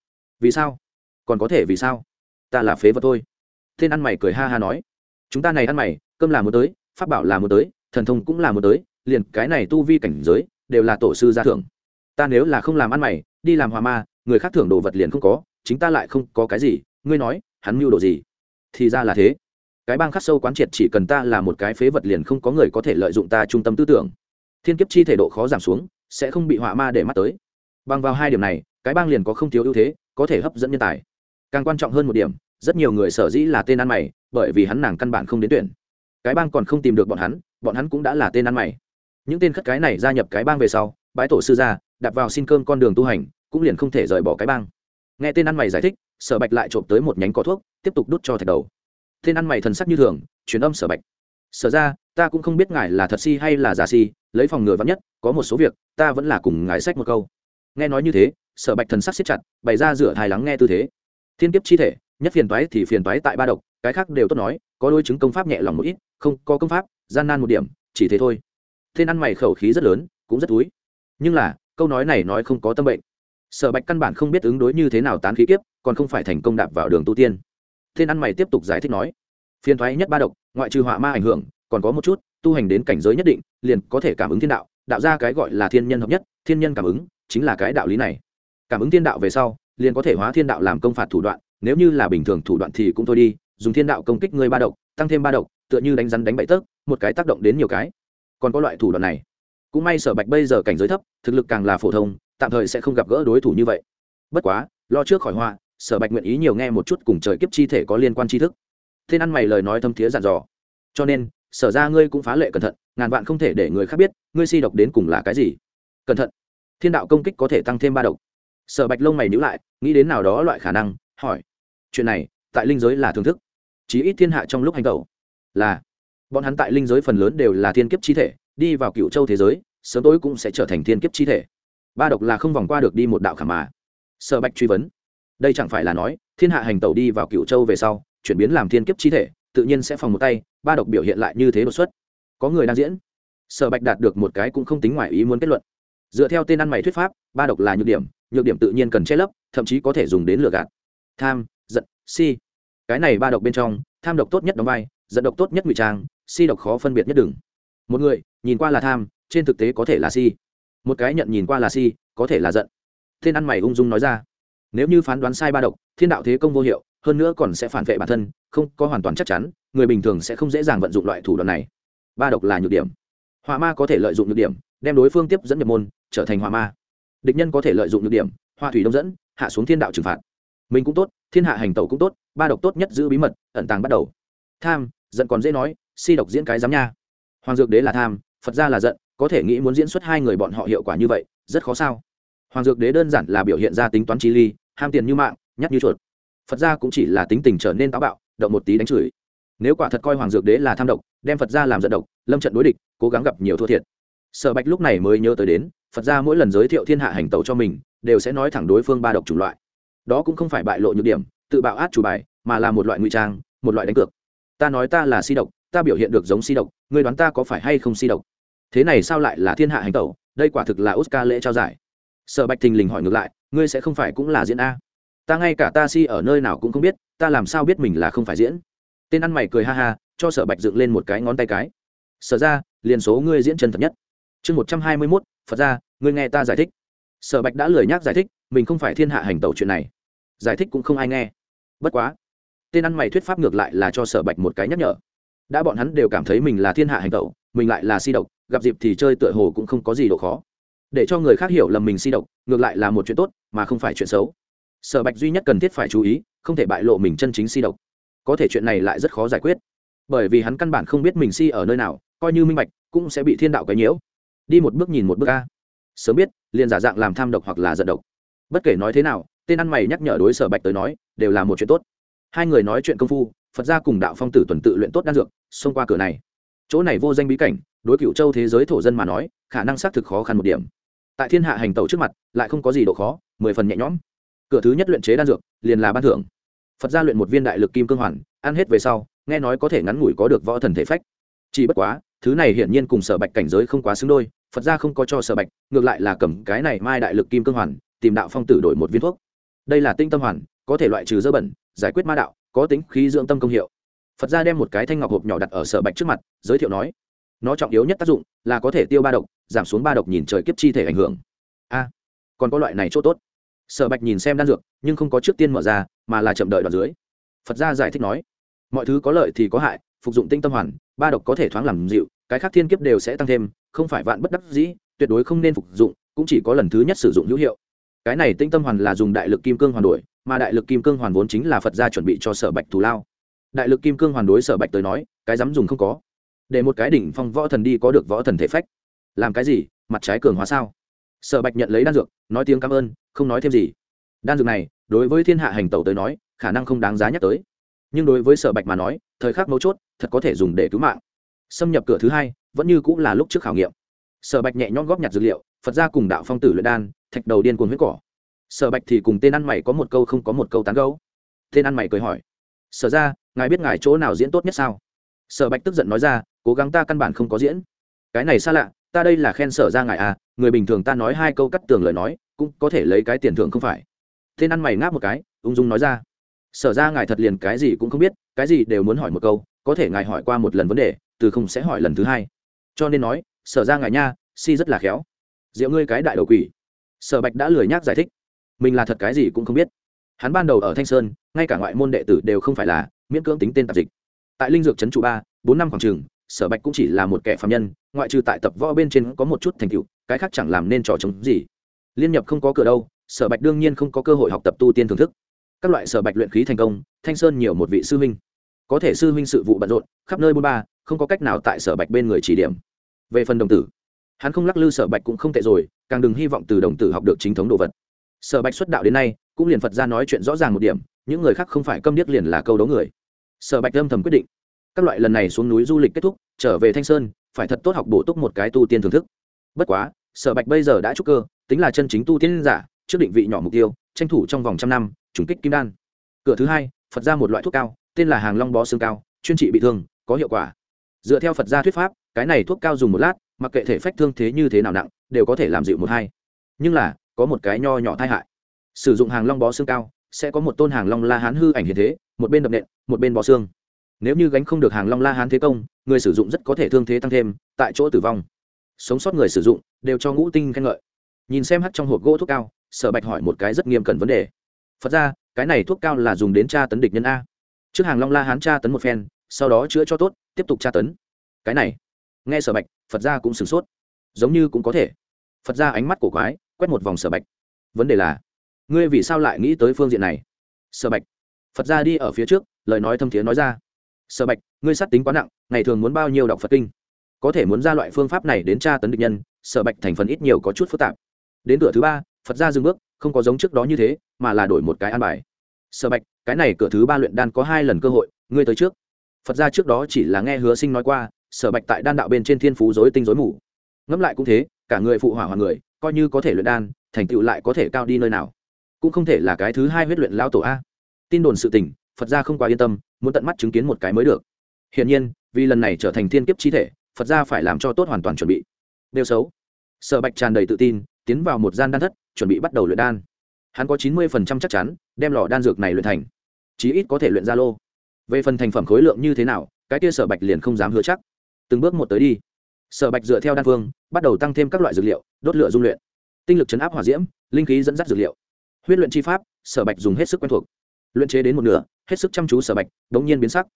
vì sao? Còn có thể vì sao? Ta là phế vật thôi tên ăn mày cười ha ha nói, chúng ta này ăn mày, cơm là muốn tới, pháp bảo là muốn tới, thần thông cũng là muốn tới, liền cái này tu vi cảnh giới đều là tổ sư gia thưởng. Ta nếu là không làm ăn mày, đi làm hòa ma, người khác thưởng đồ vật liền không có, chính ta lại không có cái gì, ngươi nói, hắn mưu đồ gì? Thì ra là thế. Cái bang khắc sâu quán triệt chỉ cần ta là một cái phế vật liền không có người có thể lợi dụng ta trung tâm tư tưởng. Thiên kiếp chi thể độ khó giảm xuống, sẽ không bị họa ma để mắt tới. Bằng vào hai điểm này, cái bang liền có không thiếu ưu thế, có thể hấp dẫn nhân tài. Càng quan trọng hơn một điểm rất nhiều người sở dĩ là tên ăn mày, bởi vì hắn nàng căn bản không đến tuyển. Cái bang còn không tìm được bọn hắn bọn hắn cũng đã là tên ăn mày. Những tên khất cái này gia nhập cái bang về sau bãi tổ sư ra đặt vào xin cơm con đường tu hành, cũng liền không thể rời bỏ cái bang. Nghe tên ăn mày giải thích, sở bạch lại trộm tới một nhánh cỏ thuốc, tiếp tục đút cho thạch đầu. Tên ăn mày thần sắc như thường, truyền âm sở bạch. Sở ra ta cũng không biết ngài là thật si hay là giả si, lấy phòng ngừa vắn nhất, có một số việc, ta vẫn là cùng ngài sách một câu. Nghe nói như thế, sở bạch thần sắc siết chặt, bày ra rửa hài lắng nghe tư thế. Thiên kiếp chi thể nhất phiền toái thì phiền toái tại ba độc, cái khác đều tốt nói, có đôi chứng công pháp nhẹ lòng một ít, không, có công pháp, gian nan một điểm, chỉ thế thôi. Tên ăn mày khẩu khí rất lớn, cũng rất túi. Nhưng là, câu nói này nói không có tâm bệnh. Sở bạch căn bản không biết ứng đối như thế nào tán khí kiếp, còn không phải thành công đạp vào đường tu tiên. Tên ăn mày tiếp tục giải thích nói, phiền thoái nhất ba độc, ngoại trừ họa ma ảnh hưởng, còn có một chút, tu hành đến cảnh giới nhất định, liền có thể cảm ứng thiên đạo đạo ra cái gọi là thiên nhân hợp nhất, thiên nhân cảm ứng, chính là cái đạo lý này. Cảm ứng thiên đạo về sau, liền có thể hóa thiên đạo làm công phạt thủ đoạn nếu như là bình thường thủ đoạn thì cũng thôi đi, dùng thiên đạo công kích ngươi ba độc, tăng thêm ba độc, tựa như đánh rắn đánh bậy tớp, một cái tác động đến nhiều cái. Còn có loại thủ đoạn này, cũng may sở bạch bây giờ cảnh giới thấp, thực lực càng là phổ thông, tạm thời sẽ không gặp gỡ đối thủ như vậy. Bất quá, lo trước khỏi họa, sở bạch nguyện ý nhiều nghe một chút cùng trời kiếp chi thể có liên quan tri thức. Thiên ăn mày lời nói thâm thiế dặn dò. Cho nên, sở ra ngươi cũng phá lệ cẩn thận, ngàn vạn không thể để người khác biết, ngươi si độc đến cùng là cái gì. Cẩn thận. Thiên đạo công kích có thể tăng thêm ba độc. Sở bạch lông mày nhữ lại, nghĩ đến nào đó loại khả năng hỏi, chuyện này tại linh giới là thưởng thức, chí ít thiên hạ trong lúc hành tẩu là, bọn hắn tại linh giới phần lớn đều là thiên kiếp chi thể, đi vào cựu châu thế giới, sớm tối cũng sẽ trở thành thiên kiếp chi thể. Ba độc là không vòng qua được đi một đạo khảm mà. Sở bạch truy vấn, đây chẳng phải là nói, thiên hạ hành tẩu đi vào cựu châu về sau, chuyển biến làm thiên kiếp chi thể, tự nhiên sẽ phòng một tay, ba độc biểu hiện lại như thế đột xuất. Có người đang diễn. Sở bạch đạt được một cái cũng không tính ngoài ý muốn kết luận. Dựa theo tên ăn mày thuyết pháp, ba độc là nhược điểm nhược điểm tự nhiên cần che lấp, thậm chí có thể dùng đến lừa gạt tham, giận, si. Cái này ba độc bên trong, tham độc tốt nhất đóng vai, giận độc tốt nhất ngụy trang, si độc khó phân biệt nhất đừng. Một người, nhìn qua là tham, trên thực tế có thể là si. Một cái nhận nhìn qua là si, có thể là giận. Tên ăn mày ung dung nói ra. Nếu như phán đoán sai ba độc, thiên đạo thế công vô hiệu, hơn nữa còn sẽ phản vệ bản thân, không có hoàn toàn chắc chắn, người bình thường sẽ không dễ dàng vận dụng loại thủ đoạn này. Ba độc là nhược điểm. Hỏa ma có thể lợi dụng nhược điểm, đem đối phương tiếp dẫn nhập môn, trở thành hỏa ma. Địch nhân có thể lợi dụng nhược điểm hoa thủy đông dẫn, hạ xuống thiên đạo trừng phạt mình cũng tốt, thiên hạ hành tẩu cũng tốt, ba độc tốt nhất giữ bí mật, ẩn tàng bắt đầu. Tham, giận còn dễ nói, si độc diễn cái giám nha. Hoàng dược đế là tham, phật gia là giận, có thể nghĩ muốn diễn xuất hai người bọn họ hiệu quả như vậy, rất khó sao? Hoàng dược đế đơn giản là biểu hiện ra tính toán trí ly, ham tiền như mạng nhắc như chuột. Phật gia cũng chỉ là tính tình trở nên táo bạo, động một tí đánh chửi. Nếu quả thật coi hoàng dược đế là tham độc, đem phật gia làm giận độc, lâm trận đối địch, cố gắng gặp nhiều thua thiệt. Sở bạch lúc này mới nhớ tới đến, phật gia mỗi lần giới thiệu thiên hạ hành tẩu cho mình, đều sẽ nói thẳng đối phương ba độc chủng loại đó cũng không phải bại lộ nhược điểm, tự bạo át chủ bài, mà là một loại ngụy trang, một loại đánh cược. Ta nói ta là si độc, ta biểu hiện được giống si độc người đoán ta có phải hay không si độc? Thế này sao lại là thiên hạ hành tẩu, đây quả thực là oscar lễ trao giải. Sở bạch thình lình hỏi ngược lại, ngươi sẽ không phải cũng là diễn a? Ta ngay cả ta si ở nơi nào cũng không biết, ta làm sao biết mình là không phải diễn? Tên ăn mày cười ha ha, cho sở bạch dựng lên một cái ngón tay cái. Sở ra, liền số ngươi diễn chân thật nhất. Chương một trăm hai mươi mốt, phật ra, ngươi nghe ta giải thích. Sở bạch đã lười nhác giải thích mình không phải thiên hạ hành tẩu chuyện này. Giải thích cũng không ai nghe. Bất quá, tên ăn mày thuyết pháp ngược lại là cho sở bạch một cái nhắc nhở. Đã bọn hắn đều cảm thấy mình là thiên hạ hành tẩu, mình lại là si độc, gặp dịp thì chơi tựa hồ cũng không có gì độ khó. Để cho người khác hiểu lầm mình si độc, ngược lại là một chuyện tốt, mà không phải chuyện xấu. Sở bạch duy nhất cần thiết phải chú ý, không thể bại lộ mình chân chính si độc. Có thể chuyện này lại rất khó giải quyết. Bởi vì hắn căn bản không biết mình si ở nơi nào, coi như minh bạch, cũng sẽ bị thiên đạo cái nhiễu. Đi một bước nhìn một bước ca sớm biết, liền giả dạng làm tham độc hoặc là giận độc bất kể nói thế nào, tên ăn mày nhắc nhở đối sở bạch tới nói, đều là một chuyện tốt. Hai người nói chuyện công phu, phật gia cùng đạo phong tử tuần tự luyện tốt đan dược, xông qua cửa này. Chỗ này vô danh bí cảnh, đối cựu châu thế giới thổ dân mà nói, khả năng xác thực khó khăn một điểm. Tại thiên hạ hành tẩu trước mặt, lại không có gì độ khó, mười phần nhẹ nhõm. Cửa thứ nhất luyện chế đan dược, liền là ban thưởng. Phật gia luyện một viên đại lực kim cương hoàn, ăn hết về sau, nghe nói có thể ngắn ngủi có được võ thần thể phách. Chỉ bất quá, thứ này hiển nhiên cùng sở bạch cảnh giới không quá xứng đôi, phật gia không có cho sở bạch, ngược lại là cầm cái này mai đại lực kim cương hoàn tìm đạo phong tử đổi một viên thuốc. Đây là tinh tâm hoàn, có thể loại trừ dơ bẩn, giải quyết ma đạo, có tính khí dưỡng tâm công hiệu. Phật gia đem một cái thanh ngọc hộp nhỏ đặt ở sở bạch trước mặt, giới thiệu nói, nó trọng yếu nhất tác dụng là có thể tiêu ba độc, giảm xuống ba độc nhìn trời kiếp chi thể ảnh hưởng. A, còn có loại này chỗ tốt. Sở bạch nhìn xem đan dược, nhưng không có trước tiên mở ra, mà là chậm đợi đoạn dưới. Phật gia giải thích nói, mọi thứ có lợi thì có hại, phục dụng tinh tâm hoàn, ba độc có thể thoáng làm dịu, cái khác thiên kiếp đều sẽ tăng thêm, không phải vạn bất đắc dĩ, tuyệt đối không nên phục dụng, cũng chỉ có lần thứ nhất sử dụng hữu hiệu cái này tinh tâm hoàn là dùng đại lực kim cương hoàn đổi mà đại lực kim cương hoàn vốn chính là phật gia chuẩn bị cho sở bạch thù lao. Đại lực kim cương hoàn đối sở bạch tới nói, cái dám dùng không có. Để một cái đỉnh phong võ thần đi có được võ thần thể phách. Làm cái gì? Mặt trái cường hóa sao? Sở bạch nhận lấy đan dược, nói tiếng cảm ơn, không nói thêm gì. Đan dược này, đối với thiên hạ hành tẩu tới nói, khả năng không đáng giá nhắc tới. Nhưng đối với sở bạch mà nói, thời khắc mấu chốt, thật có thể dùng để cứu mạng. Xâm nhập cửa thứ hai, vẫn như cũng là lúc trước khảo nghiệm. Sở bạch nhẹ nhõm góp nhặt dược liệu phật gia cùng đạo phong tử luyện đan, thạch đầu điên cuồng huyết cỏ. Sở bạch thì cùng tên ăn mày có một câu không có một câu tán gấu tên ăn mày cười hỏi, sở ra ngài biết ngài chỗ nào diễn tốt nhất sao? Sở bạch tức giận nói ra, cố gắng ta căn bản không có diễn. Cái này xa lạ, ta đây là khen sở ra ngài à người bình thường ta nói hai câu cắt tường lời nói, cũng có thể lấy cái tiền thưởng không phải. Tên ăn mày ngáp một cái, ung dung nói ra, sở ra ngài thật liền cái gì cũng không biết, cái gì đều muốn hỏi một câu, có thể ngài hỏi qua một lần vấn đề, từ không sẽ hỏi lần thứ hai. Cho nên nói, sở ra ngài nha, si rất là khéo rượu ngươi cái đại đầu quỷ. Sở bạch đã lười nhác giải thích. Mình là thật cái gì cũng không biết. Hắn ban đầu ở thanh sơn, ngay cả ngoại môn đệ tử đều không phải là miễn cưỡng tính tên tạp dịch. Tại linh dược trấn trụ ba, bốn năm khoảng trường, sở bạch cũng chỉ là một kẻ phạm nhân, ngoại trừ tại tập võ bên trên có một chút thành tựu, cái khác chẳng làm nên trò chống gì. Liên nhập không có cửa đâu, sở bạch đương nhiên không có cơ hội học tập tu tiên thưởng thức. Các loại sở bạch luyện khí thành công, thanh sơn nhiều một vị sư huynh. Có thể sư huynh sự vụ bận rộn, khắp nơi bôn ba, không có cách nào tại sở bạch bên người chỉ điểm. Về phần đồng tử hắn không lắc lư sở bạch cũng không tệ rồi, càng đừng hy vọng từ đồng tử học được chính thống đồ vật. Sở bạch xuất đạo đến nay, cũng liền phật ra nói chuyện rõ ràng một điểm, những người khác không phải câm điếc liền là câu đấu người. Sở bạch âm thầm quyết định, các loại lần này xuống núi du lịch kết thúc, trở về thanh sơn, phải thật tốt học bổ túc một cái tu tiên thưởng thức. Bất quá, sở bạch bây giờ đã trúc cơ, tính là chân chính tu tiên giả, trước định vị nhỏ mục tiêu, tranh thủ trong vòng trăm năm, trùng kích kim đan. Cửa thứ hai, phật ra một loại thuốc cao, tên là hàng long bó xương cao, chuyên trị bị thương, có hiệu quả. Dựa theo phật gia thuyết pháp, cái này thuốc cao dùng một lát mặc kệ thể phách thương thế như thế nào nặng, đều có thể làm dịu một hai. Nhưng là, có một cái nho nhỏ tai hại. Sử dụng hàng long bó xương cao, sẽ có một tôn hàng long la hán hư ảnh hiện thế, một bên đập nện, một bên bó xương. Nếu như gánh không được hàng long la hán thế công, người sử dụng rất có thể thương thế tăng thêm, tại chỗ tử vong. Sống sót người sử dụng, đều cho ngũ tinh khen ngợi. Nhìn xem hắt trong hộp gỗ thuốc cao, sở bạch hỏi một cái rất nghiêm cẩn vấn đề. Phật ra, cái này thuốc cao là dùng đến tra tấn địch nhân a. Trước hàng long la hán tra tấn một phen, sau đó chữa cho tốt, tiếp tục tra tấn. Cái này nghe sở bạch, phật ra cũng sửng sốt. Giống như cũng có thể. Phật ra ánh mắt cổ quái, quét một vòng sở bạch. Vấn đề là, ngươi vì sao lại nghĩ tới phương diện này? Sở bạch, phật ra đi ở phía trước, lời nói thâm thiế nói ra. Sở bạch, ngươi sát tính quá nặng, ngày thường muốn bao nhiêu đọc phật kinh? Có thể muốn ra loại phương pháp này đến tra tấn địch nhân, sở bạch thành phần ít nhiều có chút phức tạp. Đến cửa thứ ba, phật ra dừng bước, không có giống trước đó như thế, mà là đổi một cái an bài. Sở bạch, cái này cửa thứ ba luyện đan có hai lần cơ hội, ngươi tới trước. Phật ra trước đó chỉ là nghe hứa sinh nói qua sở bạch tại đan đạo bên trên thiên phú dối tinh dối mù. Ngẫm lại cũng thế, cả người phụ hỏa hoàng người, coi như có thể luyện đan, thành tựu lại có thể cao đi nơi nào. Cũng không thể là cái thứ hai huyết luyện lao tổ a. Tin đồn sự tình, phật gia không quá yên tâm, muốn tận mắt chứng kiến một cái mới được. Hiển nhiên, vì lần này trở thành thiên kiếp chi thể, phật gia phải làm cho tốt hoàn toàn chuẩn bị. Đều xấu. Sở bạch tràn đầy tự tin, tiến vào một gian đan thất, chuẩn bị bắt đầu luyện đan. Hắn có chín mươi chắc chắn, đem lò đan dược này luyện thành. Chí ít có thể luyện ra lô. Về phần thành phẩm khối lượng như thế nào, cái kia sở bạch liền không dám hứa chắc từng bước một tới đi. Sở bạch dựa theo đan phương, bắt đầu tăng thêm các loại dược liệu, đốt lửa dung luyện. Tinh lực chấn áp hỏa diễm, linh khí dẫn dắt dược liệu. Huyết luyện chi pháp, sở bạch dùng hết sức quen thuộc. Luyện chế đến một nửa, hết sức chăm chú sở bạch, đống nhiên biến sắc.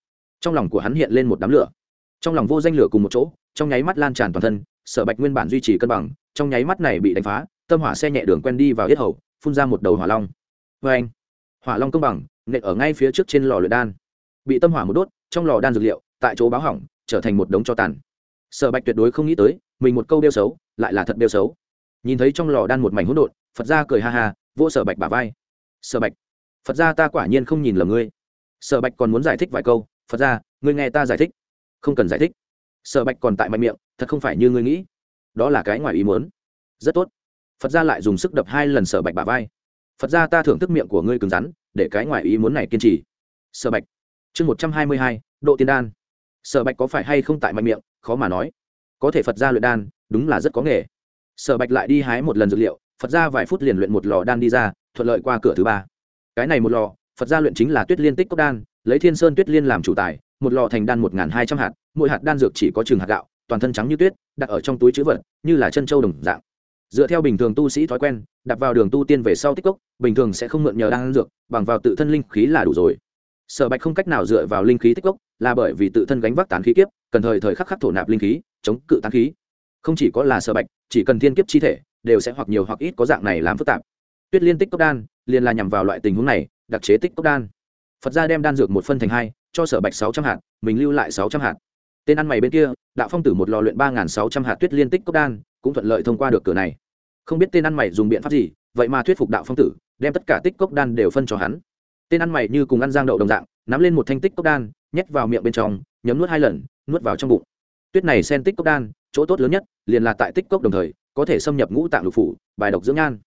Trong lòng của hắn hiện lên một đám lửa. Trong lòng vô danh lửa cùng một chỗ, trong nháy mắt lan tràn toàn thân, sở bạch nguyên bản duy trì cân bằng, trong nháy mắt này bị đánh phá, tâm hỏa xe nhẹ đường quen đi vào yết hầu, phun ra một đầu hỏa long. Vê anh hỏa long công bằng, nện ở ngay phía trước trên lò luyện đan. Bị tâm hỏa một đốt, trong lò đan dược liệu, tại chỗ báo hỏng trở thành một đống cho tàn. Sở bạch tuyệt đối không nghĩ tới mình một câu đeo xấu lại là thật đeo xấu. Nhìn thấy trong lò đan một mảnh hỗn độn phật gia cười ha ha vỗ sở bạch bả vai. Sở bạch phật gia ta quả nhiên không nhìn lầm ngươi. Sở bạch còn muốn giải thích vài câu phật gia, ngươi nghe ta giải thích. Không cần giải thích. Sở bạch còn tại mạnh miệng thật không phải như ngươi nghĩ. Đó là cái ngoài ý muốn. Rất tốt. Phật gia lại dùng sức đập hai lần sở bạch bả vai. Phật gia ta thưởng thức miệng của ngươi cứng rắn để cái ngoài ý muốn này kiên trì. Sở bạch chương một trăm hai mươi hai độ tiên đan sở bạch có phải hay không tại mạnh miệng, khó mà nói. Có thể phật ra luyện đan, đúng là rất có nghề. Sở bạch lại đi hái một lần dược liệu, phật ra vài phút liền luyện một lò đan đi ra, thuận lợi qua cửa thứ ba. Cái này một lò, phật gia luyện chính là tuyết liên tích cốc đan, lấy thiên sơn tuyết liên làm chủ tài, một lò thành đan một hai trăm hạt, mỗi hạt đan dược chỉ có chừng hạt gạo, toàn thân trắng như tuyết, đặt ở trong túi chữ vật, như là chân châu đồng dạng. Dựa theo bình thường tu sĩ thói quen đặt vào đường tu tiên về sau tích cốc, bình thường sẽ không mượn nhờ đan dược, bằng vào tự thân linh khí là đủ rồi. Sở bạch không cách nào dựa vào linh khí tích cốc là bởi vì tự thân gánh vác tán khí kiếp, cần thời thời khắc khắc thổ nạp linh khí, chống cự tán khí. Không chỉ có là sở bạch, chỉ cần thiên kiếp chi thể, đều sẽ hoặc nhiều hoặc ít có dạng này làm phức tạp. Tuyết liên tích cốc đan, liền là nhằm vào loại tình huống này, đặc chế tích cốc đan. Phật gia đem đan dược một phân thành hai, cho sở bạch sáu trăm hạt, mình lưu lại sáu trăm hạt. Tên ăn mày bên kia, đạo phong tử một lò luyện ba sáu trăm hạt tuyết liên tích cốc đan, cũng thuận lợi thông qua được cửa này. Không biết tên ăn mày dùng biện pháp gì, vậy mà thuyết phục đạo phong tử, đem tất cả tích cốc đan đều phân cho hắn. Tên ăn mày như cùng ăn giang đậu đồng dạng nắm lên một thanh tích cốc đan, nhét vào miệng bên trong, nhấm nuốt hai lần, nuốt vào trong bụng. Tuyết này sen tích cốc đan, chỗ tốt lớn nhất, liền là tại tích cốc đồng thời, có thể xâm nhập ngũ tạng lục phủ, bài độc dưỡng nhan.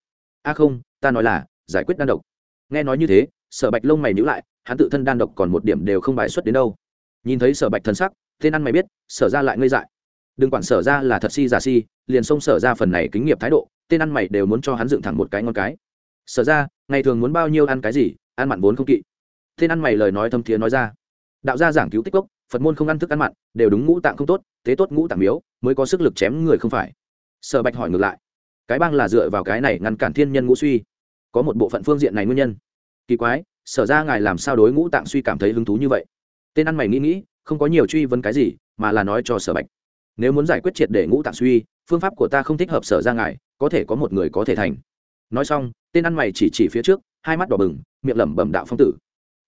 A à không, ta nói là, giải quyết đan độc. Nghe nói như thế, sở bạch lông mày nhữ lại, hắn tự thân đan độc còn một điểm đều không bài xuất đến đâu. Nhìn thấy sở bạch thân sắc, tên ăn mày biết, sở ra lại ngây dại. Đừng quản sở ra là thật si giả si, liền xông sở ra phần này kính nghiệp thái độ, tên ăn mày đều muốn cho hắn dựng thẳng một cái ngon cái. Sở ra ngày thường muốn bao nhiêu ăn cái gì, ăn mặn vốn không kỵ tên ăn mày lời nói thâm thiế nói ra. Đạo gia giảng cứu tích cốc, phật môn không ăn thức ăn mặn, đều đúng ngũ tạng không tốt, tế tốt ngũ tạng miếu, mới có sức lực chém người không phải. Sở bạch hỏi ngược lại. Cái bang là dựa vào cái này ngăn cản thiên nhân ngũ suy. Có một bộ phận phương diện này nguyên nhân. Kỳ quái, sở ra ngài làm sao đối ngũ tạng suy cảm thấy hứng thú như vậy? Tên ăn mày nghĩ nghĩ, không có nhiều truy vấn cái gì, mà là nói cho sở bạch. Nếu muốn giải quyết triệt để ngũ tạng suy, phương pháp của ta không thích hợp sở ra ngài, có thể có một người có thể thành. Nói xong, tên ăn mày chỉ chỉ phía trước, hai mắt đỏ bừng, miệng lẩm bẩm đạo phong tử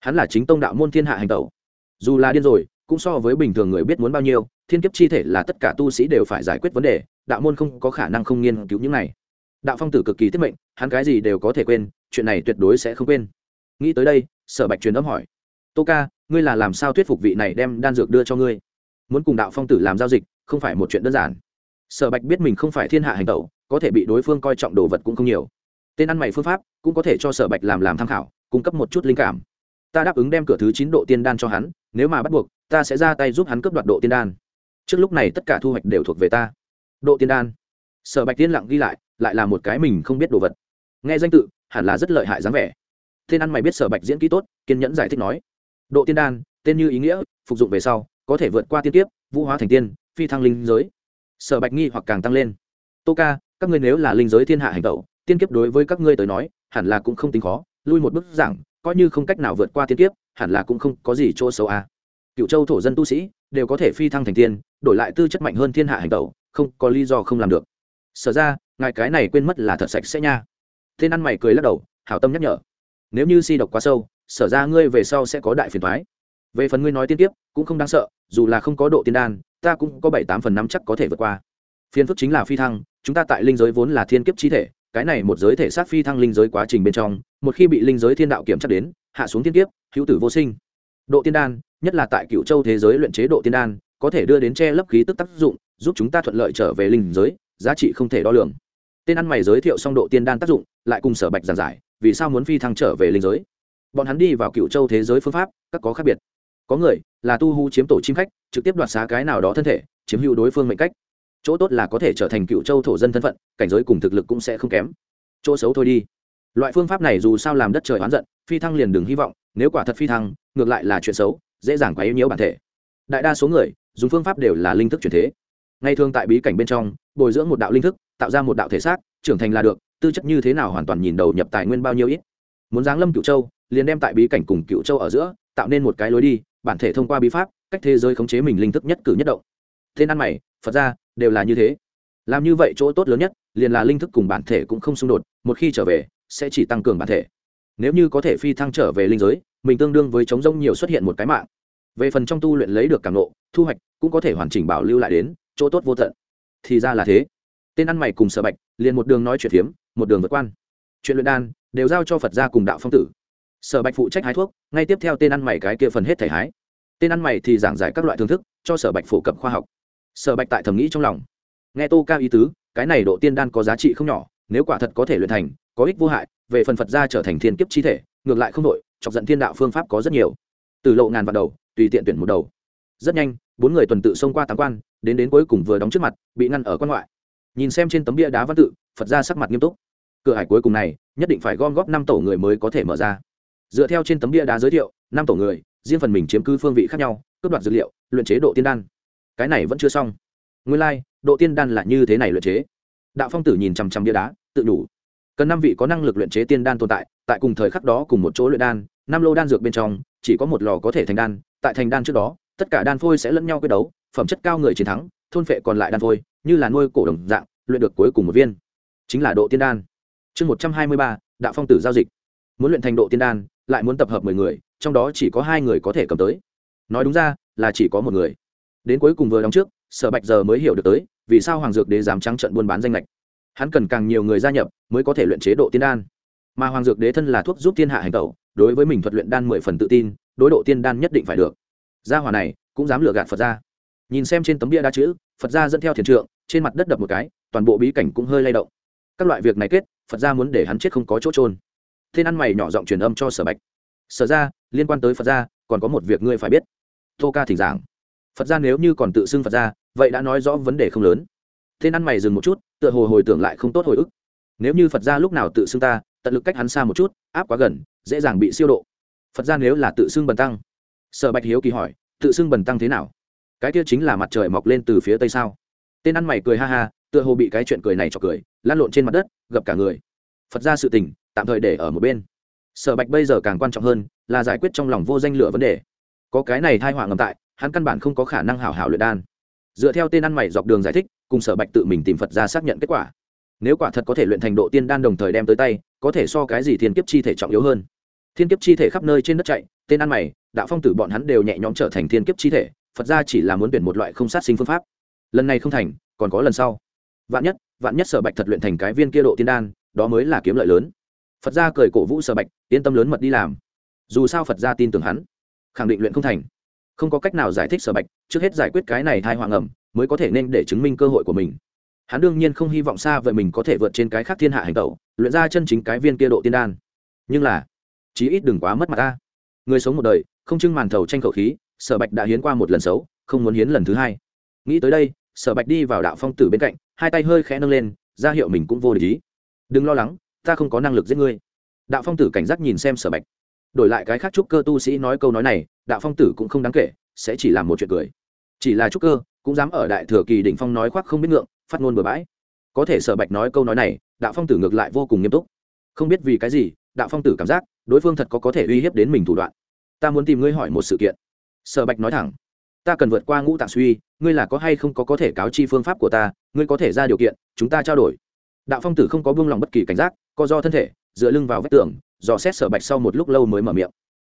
hắn là chính tông đạo môn thiên hạ hành tẩu. Dù là điên rồi, cũng so với bình thường người biết muốn bao nhiêu, thiên kiếp chi thể là tất cả tu sĩ đều phải giải quyết vấn đề, đạo môn không có khả năng không nghiên cứu những này. Đạo phong tử cực kỳ tiết mệnh, hắn cái gì đều có thể quên, chuyện này tuyệt đối sẽ không quên. Nghĩ tới đây, sở bạch truyền âm hỏi, tô ca, ngươi là làm sao thuyết phục vị này đem đan dược đưa cho ngươi? Muốn cùng đạo phong tử làm giao dịch, không phải một chuyện đơn giản. Sở bạch biết mình không phải thiên hạ hành tẩu, có thể bị đối phương coi trọng đồ vật cũng không nhiều. Tên ăn mày phương pháp cũng có thể cho sở bạch làm làm tham khảo, cung cấp một chút linh cảm ta đáp ứng đem cửa thứ chín độ tiên đan cho hắn, nếu mà bắt buộc, ta sẽ ra tay giúp hắn cướp đoạt độ tiên đan. Trước lúc này tất cả thu hoạch đều thuộc về ta. Độ tiên đan. Sở bạch tiên lặng ghi lại lại là một cái mình không biết đồ vật. Nghe danh tự, hẳn là rất lợi hại dáng vẻ. Tên ăn mày biết sở bạch diễn kỹ tốt, kiên nhẫn giải thích nói. Độ tiên đan, tên như ý nghĩa, phục dụng về sau, có thể vượt qua tiên tiếp vũ hóa thành tiên, phi thăng linh giới. Sở bạch nghi hoặc càng tăng lên. Tô ca, các ngươi nếu là linh giới thiên hạ hành tẩu, tiên kiếp đối với các ngươi tới nói, hẳn là cũng không tính khó, lui một bức giảng coi như không cách nào vượt qua tiên kiếp, hẳn là cũng không có gì chỗ xấu à. cựu châu thổ dân tu sĩ đều có thể phi thăng thành tiên, đổi lại tư chất mạnh hơn thiên hạ hành tẩu, không có lý do không làm được. Sở ra, ngài cái này quên mất là thật sạch sẽ nha. Tên ăn mày cười lắc đầu, hảo tâm nhắc nhở. Nếu như si độc quá sâu, sở ra ngươi về sau sẽ có đại phiền thoái về phần ngươi nói tiên tiếp cũng không đáng sợ, dù là không có độ tiên đan, ta cũng có bảy tám phần năm chắc có thể vượt qua. Phiên phức chính là phi thăng, chúng ta tại linh giới vốn là thiên kiếp chi thể cái này một giới thể xác phi thăng linh giới quá trình bên trong, một khi bị linh giới thiên đạo kiểm chắc đến, hạ xuống thiên kiếp, hữu tử vô sinh. Độ tiên đan, nhất là tại cựu châu thế giới luyện chế độ tiên đan, có thể đưa đến che lấp khí tức tác dụng, giúp chúng ta thuận lợi trở về linh giới, giá trị không thể đo lường. Tên ăn mày giới thiệu xong độ tiên đan tác dụng, lại cùng sở bạch giảng giải, vì sao muốn phi thăng trở về linh giới. Bọn hắn đi vào cựu châu thế giới phương pháp, các có khác biệt. Có người là tu hú chiếm tổ chim khách, trực tiếp đoạt xá cái nào đó thân thể, chiếm hữu đối phương mệnh cách chỗ tốt là có thể trở thành cựu châu thổ dân thân phận, cảnh giới cùng thực lực cũng sẽ không kém. Chỗ xấu thôi đi. Loại phương pháp này dù sao làm đất trời oán giận, phi thăng liền đừng hy vọng, nếu quả thật phi thăng, ngược lại là chuyện xấu, dễ dàng quá yếu nhiễu bản thể. Đại đa số người, dùng phương pháp đều là linh thức chuyển thế. Ngay thường tại bí cảnh bên trong, bồi dưỡng một đạo linh thức, tạo ra một đạo thể xác, trưởng thành là được, tư chất như thế nào hoàn toàn nhìn đầu nhập tài nguyên bao nhiêu ít. Muốn giáng lâm cựu châu, liền đem tại bí cảnh cùng cựu châu ở giữa, tạo nên một cái lối đi, bản thể thông qua bí pháp, cách thế giới khống chế mình linh thức nhất cử nhất động. Tên ăn mày, phật ra đều là như thế. Làm như vậy chỗ tốt lớn nhất, liền là linh thức cùng bản thể cũng không xung đột, một khi trở về, sẽ chỉ tăng cường bản thể. Nếu như có thể phi thăng trở về linh giới, mình tương đương với chống rông nhiều xuất hiện một cái mạng. Về phần trong tu luyện lấy được càng lộ thu hoạch cũng có thể hoàn chỉnh bảo lưu lại đến, chỗ tốt vô tận. Thì ra là thế. Tên ăn mày cùng sở bạch, liền một đường nói chuyện phiếm, một đường vượt quan. Chuyện luyện đan, đều giao cho phật gia cùng đạo phong tử. Sở bạch phụ trách hái thuốc, ngay tiếp theo tên ăn mày cái kia phần hết thể hái. Tên ăn mày thì giảng giải các loại thưởng thức, cho sở bạch phổ cập khoa học sở bạch tại thầm nghĩ trong lòng. Nghe tô cao ý tứ, cái này độ tiên đan có giá trị không nhỏ, nếu quả thật có thể luyện thành, có ích vô hại, về phần phật gia trở thành thiên kiếp chi thể, ngược lại không đội chọc giận thiên đạo phương pháp có rất nhiều. Từ lộ ngàn vào đầu, tùy tiện tuyển một đầu. Rất nhanh, bốn người tuần tự xông qua tám quan, đến đến cuối cùng vừa đóng trước mặt, bị ngăn ở quan ngoại. Nhìn xem trên tấm bia đá văn tự, phật ra sắc mặt nghiêm túc. Cửa hải cuối cùng này, nhất định phải gom góp năm tổ người mới có thể mở ra. Dựa theo trên tấm bia đá giới thiệu, năm tổ người, riêng phần mình chiếm cứ phương vị khác nhau, cướp đoạt dữ liệu, luyện chế độ tiên đan cái này vẫn chưa xong. Nguyên lai、like, độ tiên đan là như thế này luyện chế. Đạo phong tử nhìn chằm chằm bia đá tự đủ cần năm vị có năng lực luyện chế tiên đan tồn tại tại cùng thời khắc đó cùng một chỗ luyện đan năm lô đan dược bên trong chỉ có một lò có thể thành đan tại thành đan trước đó tất cả đan phôi sẽ lẫn nhau quyết đấu phẩm chất cao người chiến thắng thôn phệ còn lại đan phôi như là nuôi cổ đồng dạng luyện được cuối cùng một viên. Chính là độ tiên đan. Chương một trăm hai mươi ba đạo phong tử giao dịch. Muốn luyện thành độ tiên đan lại muốn tập hợp mười người trong đó chỉ có hai người có thể cầm tới. Nói đúng ra là chỉ có một người đến cuối cùng vừa đóng trước, sở bạch giờ mới hiểu được tới, vì sao hoàng dược đế dám trắng trận buôn bán danh lệch hắn cần càng nhiều người gia nhập, mới có thể luyện chế độ tiên đan. Mà hoàng dược đế thân là thuốc giúp thiên hạ hành tẩu, đối với mình thuật luyện đan mười phần tự tin, đối độ tiên đan nhất định phải được. Gia hòa này cũng dám lừa gạt phật ra nhìn xem trên tấm bia đa chữ, phật ra dẫn theo thiền trượng, trên mặt đất đập một cái, toàn bộ bí cảnh cũng hơi lay động. Các loại việc này kết, phật ra muốn để hắn chết không có chỗ trôn thiên ăn mày nhỏ giọng truyền âm cho sở bạch. Sở ra liên quan tới phật ra còn có một việc ngươi phải biết. Tô ca thỉnh giảng phật ra nếu như còn tự xưng phật ra vậy đã nói rõ vấn đề không lớn. Tên ăn mày dừng một chút, tựa hồ hồi tưởng lại không tốt hồi ức. Nếu như phật ra lúc nào tự xưng ta, tận lực cách hắn xa một chút, áp quá gần, dễ dàng bị siêu độ. Phật ra nếu là tự xưng bần tăng, sở bạch hiếu kỳ hỏi, tự xưng bần tăng thế nào? Cái kia chính là mặt trời mọc lên từ phía tây sao? Tên ăn mày cười ha ha, tựa hồ bị cái chuyện cười này cho cười lan lộn trên mặt đất gập cả người. Phật ra sự tình, tạm thời để ở một bên. Sở bạch bây giờ càng quan trọng hơn, là giải quyết trong lòng vô danh lửa vấn đề. Có cái này thai họa ngầm tại hắn căn bản không có khả năng hảo hảo luyện đan. Dựa theo tên ăn mày dọc đường giải thích, cùng sở bạch tự mình tìm phật ra xác nhận kết quả. Nếu quả thật có thể luyện thành độ tiên đan đồng thời đem tới tay, có thể so cái gì thiên kiếp chi thể trọng yếu hơn? Thiên kiếp chi thể khắp nơi trên đất chạy, tên ăn mày, đạo phong tử bọn hắn đều nhẹ nhõm trở thành thiên kiếp chi thể, phật ra chỉ là muốn tuyển một loại không sát sinh phương pháp. Lần này không thành, còn có lần sau. Vạn nhất vạn nhất sở bạch thật luyện thành cái viên kia độ tiên đan, đó mới là kiếm lợi lớn. Phật gia cười cổ vũ sở bạch, yên tâm lớn mật đi làm. Dù sao phật gia tin tưởng hắn, khẳng định luyện không thành không có cách nào giải thích sở bạch, trước hết giải quyết cái này thai hoàng ẩm, mới có thể nên để chứng minh cơ hội của mình. Hắn đương nhiên không hy vọng xa vậy mình có thể vượt trên cái khác thiên hạ hành tẩu, luyện ra chân chính cái viên kia độ tiên đan. Nhưng là, chí ít đừng quá mất mặt ta. Người sống một đời, không trưng màn thầu tranh khẩu khí, sở bạch đã hiến qua một lần xấu, không muốn hiến lần thứ hai. Nghĩ tới đây, sở bạch đi vào đạo phong tử bên cạnh, hai tay hơi khẽ nâng lên, ra hiệu mình cũng vô lý đừng lo lắng, ta không có năng lực giết ngươi. Đạo phong tử cảnh giác nhìn xem sở bạch đổi lại cái khác trúc cơ tu sĩ nói câu nói này, đạo phong tử cũng không đáng kể, sẽ chỉ làm một chuyện cười. Chỉ là trúc cơ, cũng dám ở đại thừa kỳ đỉnh phong nói khoác không biết ngượng, phát ngôn bừa bãi. Có thể sở bạch nói câu nói này, đạo phong tử ngược lại vô cùng nghiêm túc. Không biết vì cái gì, đạo phong tử cảm giác, đối phương thật có có thể uy hiếp đến mình thủ đoạn. Ta muốn tìm ngươi hỏi một sự kiện. Sở bạch nói thẳng. Ta cần vượt qua ngũ tạng suy, ngươi là có hay không có có thể cáo chi phương pháp của ta, ngươi có thể ra điều kiện, chúng ta trao đổi. Đạo phong tử không có buông lòng bất kỳ cảnh giác, co do thân thể, dựa lưng vào vách tường dò xét sở bạch sau một lúc lâu mới mở miệng.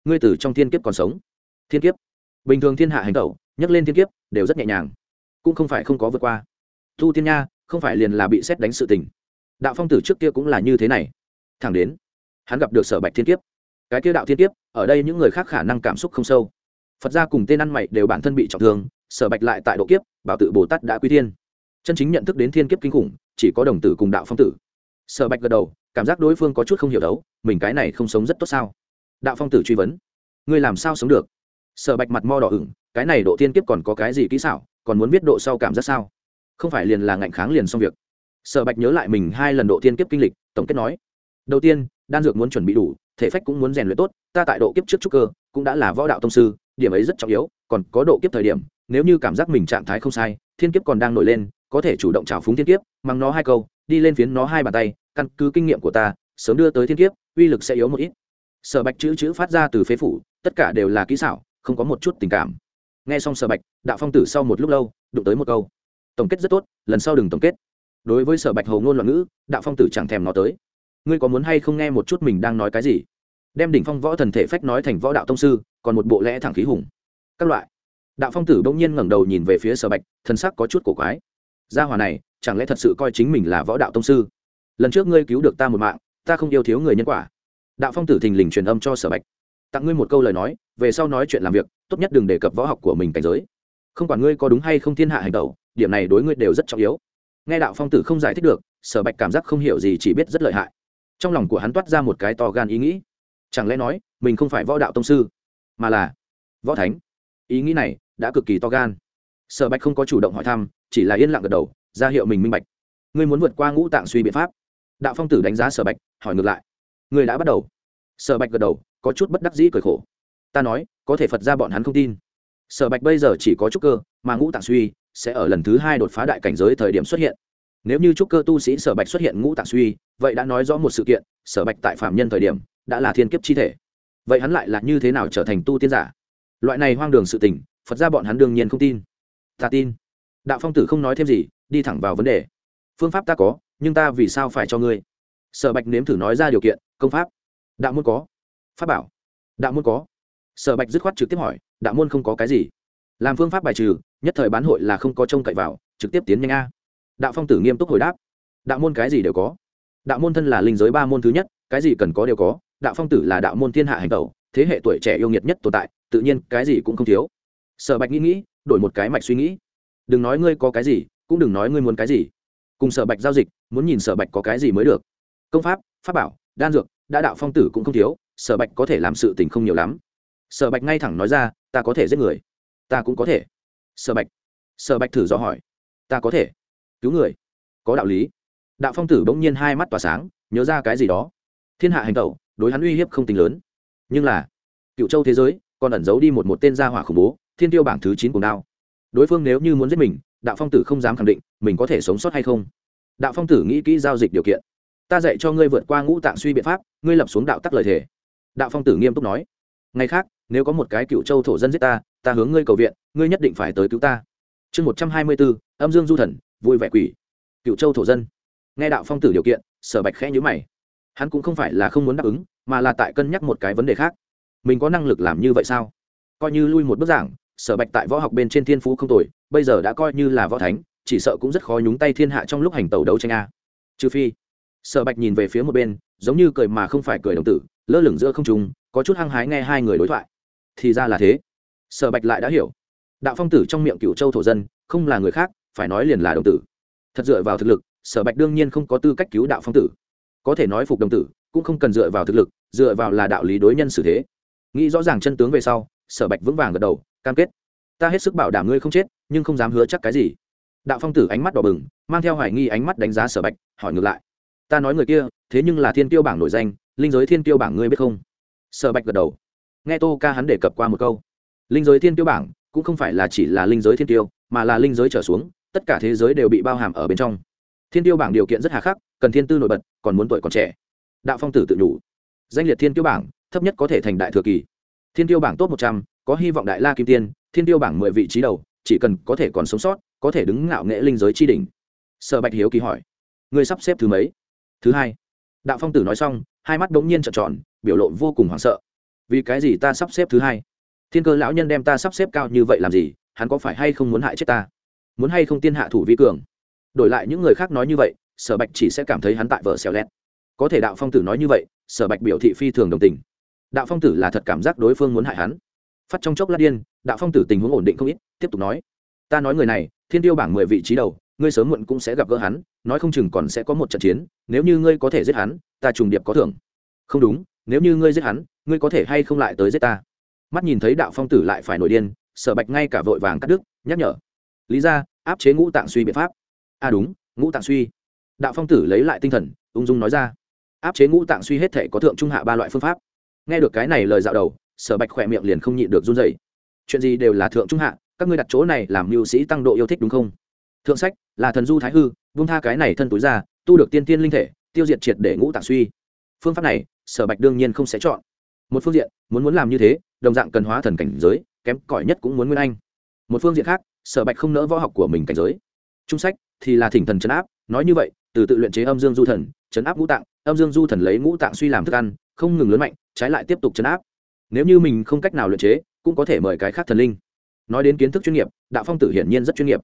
Ngươi tử trong thiên kiếp còn sống. Thiên kiếp? Bình thường thiên hạ hành tẩu, nhắc lên thiên kiếp, đều rất nhẹ nhàng. Cũng không phải không có vượt qua. Thu thiên nha, không phải liền là bị xét đánh sự tình. Đạo phong tử trước kia cũng là như thế này. Thẳng đến, hắn gặp được sở bạch thiên kiếp. Cái kia đạo thiên kiếp, ở đây những người khác khả năng cảm xúc không sâu. Phật gia cùng tên ăn mày đều bản thân bị trọng thương, sở bạch lại tại độ kiếp, bảo tự bồ tát đã quy thiên. Chân chính nhận thức đến thiên kiếp kinh khủng, chỉ có đồng tử cùng đạo phong tử sở bạch gật đầu, cảm giác đối phương có chút không hiểu đấu, mình cái này không sống rất tốt sao? Đạo phong tử truy vấn. Ngươi làm sao sống được? Sở bạch mặt mo đỏ ửng, cái này độ thiên kiếp còn có cái gì kỹ xảo, còn muốn biết độ sau cảm giác sao? Không phải liền là ngạnh kháng liền xong việc. Sở bạch nhớ lại mình hai lần độ thiên kiếp kinh lịch, tổng kết nói. Đầu tiên, đan dược muốn chuẩn bị đủ, thể phách cũng muốn rèn luyện tốt, ta tại độ kiếp trước trúc cơ, cũng đã là võ đạo tông sư, điểm ấy rất trọng yếu, còn có độ kiếp thời điểm, nếu như cảm giác mình trạng thái không sai, thiên kiếp còn đang nổi lên có thể chủ động trào phúng thiên kiếp, mắng nó hai câu, đi lên phiến nó hai bàn tay, căn cứ kinh nghiệm của ta, sớm đưa tới thiên kiếp, uy lực sẽ yếu một ít. Sở bạch chữ chữ phát ra từ phế phủ, tất cả đều là kỹ xảo, không có một chút tình cảm. Nghe xong sở bạch, đạo phong tử sau một lúc lâu, đụng tới một câu. Tổng kết rất tốt, lần sau đừng tổng kết. Đối với sở bạch hầu ngôn loạn ngữ, đạo phong tử chẳng thèm nó tới. Ngươi có muốn hay không nghe một chút mình đang nói cái gì? Đem đỉnh phong võ thần thể phách nói thành võ đạo tông sư, còn một bộ lẽ thẳng khí hùng. Các loại. Đạo phong tử bỗng nhiên ngẩng đầu nhìn về phía sở bạch thân sắc có chút cổ quái gia hòa này, chẳng lẽ thật sự coi chính mình là võ đạo tông sư? Lần trước ngươi cứu được ta một mạng, ta không yêu thiếu người nhân quả. Đạo phong tử thình lình truyền âm cho sở bạch. Tặng ngươi một câu lời nói, về sau nói chuyện làm việc, tốt nhất đừng đề cập võ học của mình cảnh giới. Không quản ngươi có đúng hay không thiên hạ hành tẩu, điểm này đối ngươi đều rất trọng yếu. Nghe đạo phong tử không giải thích được, sở bạch cảm giác không hiểu gì chỉ biết rất lợi hại. Trong lòng của hắn toát ra một cái to gan ý nghĩ. Chẳng lẽ nói, mình không phải võ đạo tông sư, mà là võ thánh? Ý nghĩ này đã cực kỳ to gan. Sở bạch không có chủ động hỏi thăm chỉ là yên lặng gật đầu, ra hiệu mình minh bạch. Ngươi muốn vượt qua ngũ tạng suy biện pháp. Đạo phong tử đánh giá sở bạch, hỏi ngược lại. Ngươi đã bắt đầu. Sở bạch gật đầu, có chút bất đắc dĩ cười khổ. Ta nói, có thể phật ra bọn hắn không tin. Sở bạch bây giờ chỉ có trúc cơ, mà ngũ tạng suy sẽ ở lần thứ hai đột phá đại cảnh giới thời điểm xuất hiện. Nếu như trúc cơ tu sĩ sở bạch xuất hiện ngũ tạng suy, vậy đã nói rõ một sự kiện, sở bạch tại phạm nhân thời điểm đã là thiên kiếp chi thể. Vậy hắn lại là như thế nào trở thành tu tiên giả? Loại này hoang đường sự tình, phật ra bọn hắn đương nhiên không tin. Ta tin đạo phong tử không nói thêm gì, đi thẳng vào vấn đề. Phương pháp ta có, nhưng ta vì sao phải cho ngươi? Sở bạch nếm thử nói ra điều kiện, công pháp. Đạo môn có. Pháp bảo. Đạo môn có. Sở bạch dứt khoát trực tiếp hỏi, đạo môn không có cái gì? Làm phương pháp bài trừ, nhất thời bán hội là không có trông cậy vào, trực tiếp tiến nhanh a. Đạo phong tử nghiêm túc hồi đáp, đạo môn cái gì đều có. Đạo môn thân là linh giới ba môn thứ nhất, cái gì cần có đều có, đạo phong tử là đạo môn thiên hạ hành tẩu, thế hệ tuổi trẻ yêu nghiệt nhất tồn tại, tự nhiên cái gì cũng không thiếu. Sở bạch nghĩ nghĩ, đổi một cái mạch suy nghĩ đừng nói ngươi có cái gì, cũng đừng nói ngươi muốn cái gì. Cùng sở bạch giao dịch, muốn nhìn sở bạch có cái gì mới được. Công pháp pháp bảo, đan dược, đã đạo phong tử cũng không thiếu, sở bạch có thể làm sự tình không nhiều lắm. Sở bạch ngay thẳng nói ra, ta có thể giết người. Ta cũng có thể. Sở bạch sở bạch thử dò hỏi. Ta có thể. Cứu người. Có đạo lý. Đạo phong tử bỗng nhiên hai mắt tỏa sáng, nhớ ra cái gì đó. Thiên hạ hành tẩu, đối hắn uy hiếp không tính lớn. Nhưng là, cựu châu thế giới, còn ẩn giấu đi một một tên gia hỏa khủng bố, thiên tiêu bảng thứ chín cùng đao đối phương nếu như muốn giết mình, đạo phong tử không dám khẳng định mình có thể sống sót hay không. Đạo phong tử nghĩ kỹ giao dịch điều kiện. Ta dạy cho ngươi vượt qua ngũ tạng suy biện pháp, ngươi lập xuống đạo tắc lời thề. Đạo phong tử nghiêm túc nói. Ngày khác, nếu có một cái cựu châu thổ dân giết ta ta hướng ngươi cầu viện, ngươi nhất định phải tới cứu ta. Chương một trăm hai mươi bốn, âm dương du thần, vui vẻ quỷ. Cựu châu thổ dân. Nghe đạo phong tử điều kiện, sở bạch khẽ nhữ mày. Hắn cũng không phải là không muốn đáp ứng, mà là tại cân nhắc một cái vấn đề khác. Mình có năng lực làm như vậy sao? Coi như lui một bức giảng sở bạch tại võ học bên trên thiên phú không tồi, bây giờ đã coi như là võ thánh, chỉ sợ cũng rất khó nhúng tay thiên hạ trong lúc hành tàu đấu tranh a. Trừ phi, sở bạch nhìn về phía một bên, giống như cười mà không phải cười đồng tử, lơ lửng giữa không trung, có chút hăng hái nghe hai người đối thoại. Thì ra là thế. Sở bạch lại đã hiểu. Đạo phong tử trong miệng cựu châu thổ dân, không là người khác, phải nói liền là đồng tử. Thật dựa vào thực lực, sở bạch đương nhiên không có tư cách cứu đạo phong tử. Có thể nói phục đồng tử, cũng không cần dựa vào thực lực, dựa vào là đạo lý đối nhân xử thế. Nghĩ rõ ràng chân tướng về sau sở bạch vững vàng gật đầu, cam kết. Ta hết sức bảo đảm ngươi không chết, nhưng không dám hứa chắc cái gì. Đạo phong tử ánh mắt đỏ bừng, mang theo hoài nghi ánh mắt đánh giá sở bạch, hỏi ngược lại, ta nói người kia, thế nhưng là thiên tiêu bảng nổi danh, linh giới thiên tiêu bảng ngươi biết không? Sở bạch gật đầu. Nghe tô ca hắn đề cập qua một câu, linh giới thiên tiêu bảng cũng không phải là chỉ là linh giới thiên tiêu mà là linh giới trở xuống, tất cả thế giới đều bị bao hàm ở bên trong. Thiên tiêu bảng điều kiện rất hà khắc, cần thiên tư nổi bật, còn muốn tuổi còn trẻ. Đạo phong tử tự nhủ, danh liệt thiên tiêu bảng, thấp nhất có thể thành đại thừa kỳ thiên tiêu bảng top một trăm, có hy vọng đại la kim tiên, thiên tiêu bảng mười vị trí đầu, chỉ cần có thể còn sống sót, có thể đứng ngạo nghệ linh giới tri đỉnh. Sở bạch hiếu kỳ hỏi. Người sắp xếp thứ mấy? Thứ hai. Đạo phong tử nói xong, hai mắt bỗng nhiên trợn tròn, biểu lộ vô cùng hoảng sợ. Vì cái gì ta sắp xếp thứ hai? Thiên cơ lão nhân đem ta sắp xếp cao như vậy làm gì? Hắn có phải hay không muốn hại chết ta? Muốn hay không tiên hạ thủ vi cường? Đổi lại những người khác nói như vậy, sở bạch chỉ sẽ cảm thấy hắn tại vợ xèo lét. Có thể đạo phong tử nói như vậy, sở bạch biểu thị phi thường đồng tình đạo phong tử là thật cảm giác đối phương muốn hại hắn. Phát trong chốc lát điên, đạo phong tử tình huống ổn định không ít, tiếp tục nói. Ta nói người này, thiên tiêu bảng mười vị trí đầu, ngươi sớm muộn cũng sẽ gặp gỡ hắn, nói không chừng còn sẽ có một trận chiến, nếu như ngươi có thể giết hắn, ta trùng điệp có thưởng. Không đúng, nếu như ngươi giết hắn, ngươi có thể hay không lại tới giết ta? Mắt nhìn thấy đạo phong tử lại phải nổi điên, sở bạch ngay cả vội vàng cắt đứt, nhắc nhở. Lý ra, áp chế ngũ tạng suy biện pháp. À đúng, ngũ tạng suy. Đạo phong tử lấy lại tinh thần, ung dung nói ra. Áp chế ngũ tạng suy hết thể có thượng trung hạ ba loại phương pháp nghe được cái này lời dạo đầu, sở bạch khỏe miệng liền không nhịn được run dậy chuyện gì đều là thượng trung hạ, các ngươi đặt chỗ này làm mưu sĩ tăng độ yêu thích đúng không? Thượng sách, là thần du thái hư vung tha cái này thân túi ra, tu được tiên tiên linh thể, tiêu diệt triệt để ngũ tạng suy. Phương pháp này, sở bạch đương nhiên không sẽ chọn. Một phương diện, muốn muốn làm như thế, đồng dạng cần hóa thần cảnh giới, kém cỏi nhất cũng muốn nguyên anh. Một phương diện khác, sở bạch không nỡ võ học của mình cảnh giới. Trung sách thì là thỉnh thần chấn áp, nói như vậy từ tự luyện chế âm dương du thần, chấn áp ngũ tạng, âm dương du thần lấy ngũ tạng suy làm thức ăn, không ngừng lớn mạnh, trái lại tiếp tục chấn áp. Nếu như mình không cách nào luyện chế, cũng có thể mời cái khác thần linh. Nói đến kiến thức chuyên nghiệp, đạo phong tử hiển nhiên rất chuyên nghiệp.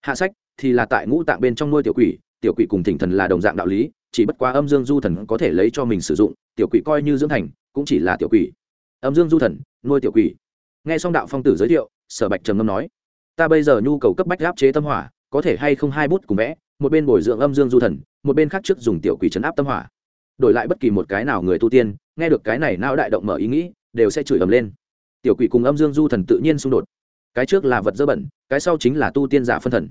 Hạ sách thì là tại ngũ tạng bên trong nuôi tiểu quỷ tiểu quỷ cùng thỉnh thần là đồng dạng đạo lý, chỉ bất quá âm dương du thần có thể lấy cho mình sử dụng, tiểu quỷ coi như dưỡng thành, cũng chỉ là tiểu quỷ. Âm dương du thần, nuôi tiểu quỷ. Nghe xong đạo phong tử giới thiệu, sở bạch trầm ngâm nói, ta bây giờ nhu cầu cấp bách áp chế tâm hỏa, có thể hay không hai bút cùng vẽ một bên bồi dưỡng âm dương du thần, một bên khác trước dùng tiểu quỷ chấn áp tâm hỏa. Đổi lại bất kỳ một cái nào người tu tiên, nghe được cái này não đại động mở ý nghĩ, đều sẽ chửi ầm lên. Tiểu quỷ cùng âm dương du thần tự nhiên xung đột. Cái trước là vật dơ bẩn, cái sau chính là tu tiên giả phân thần.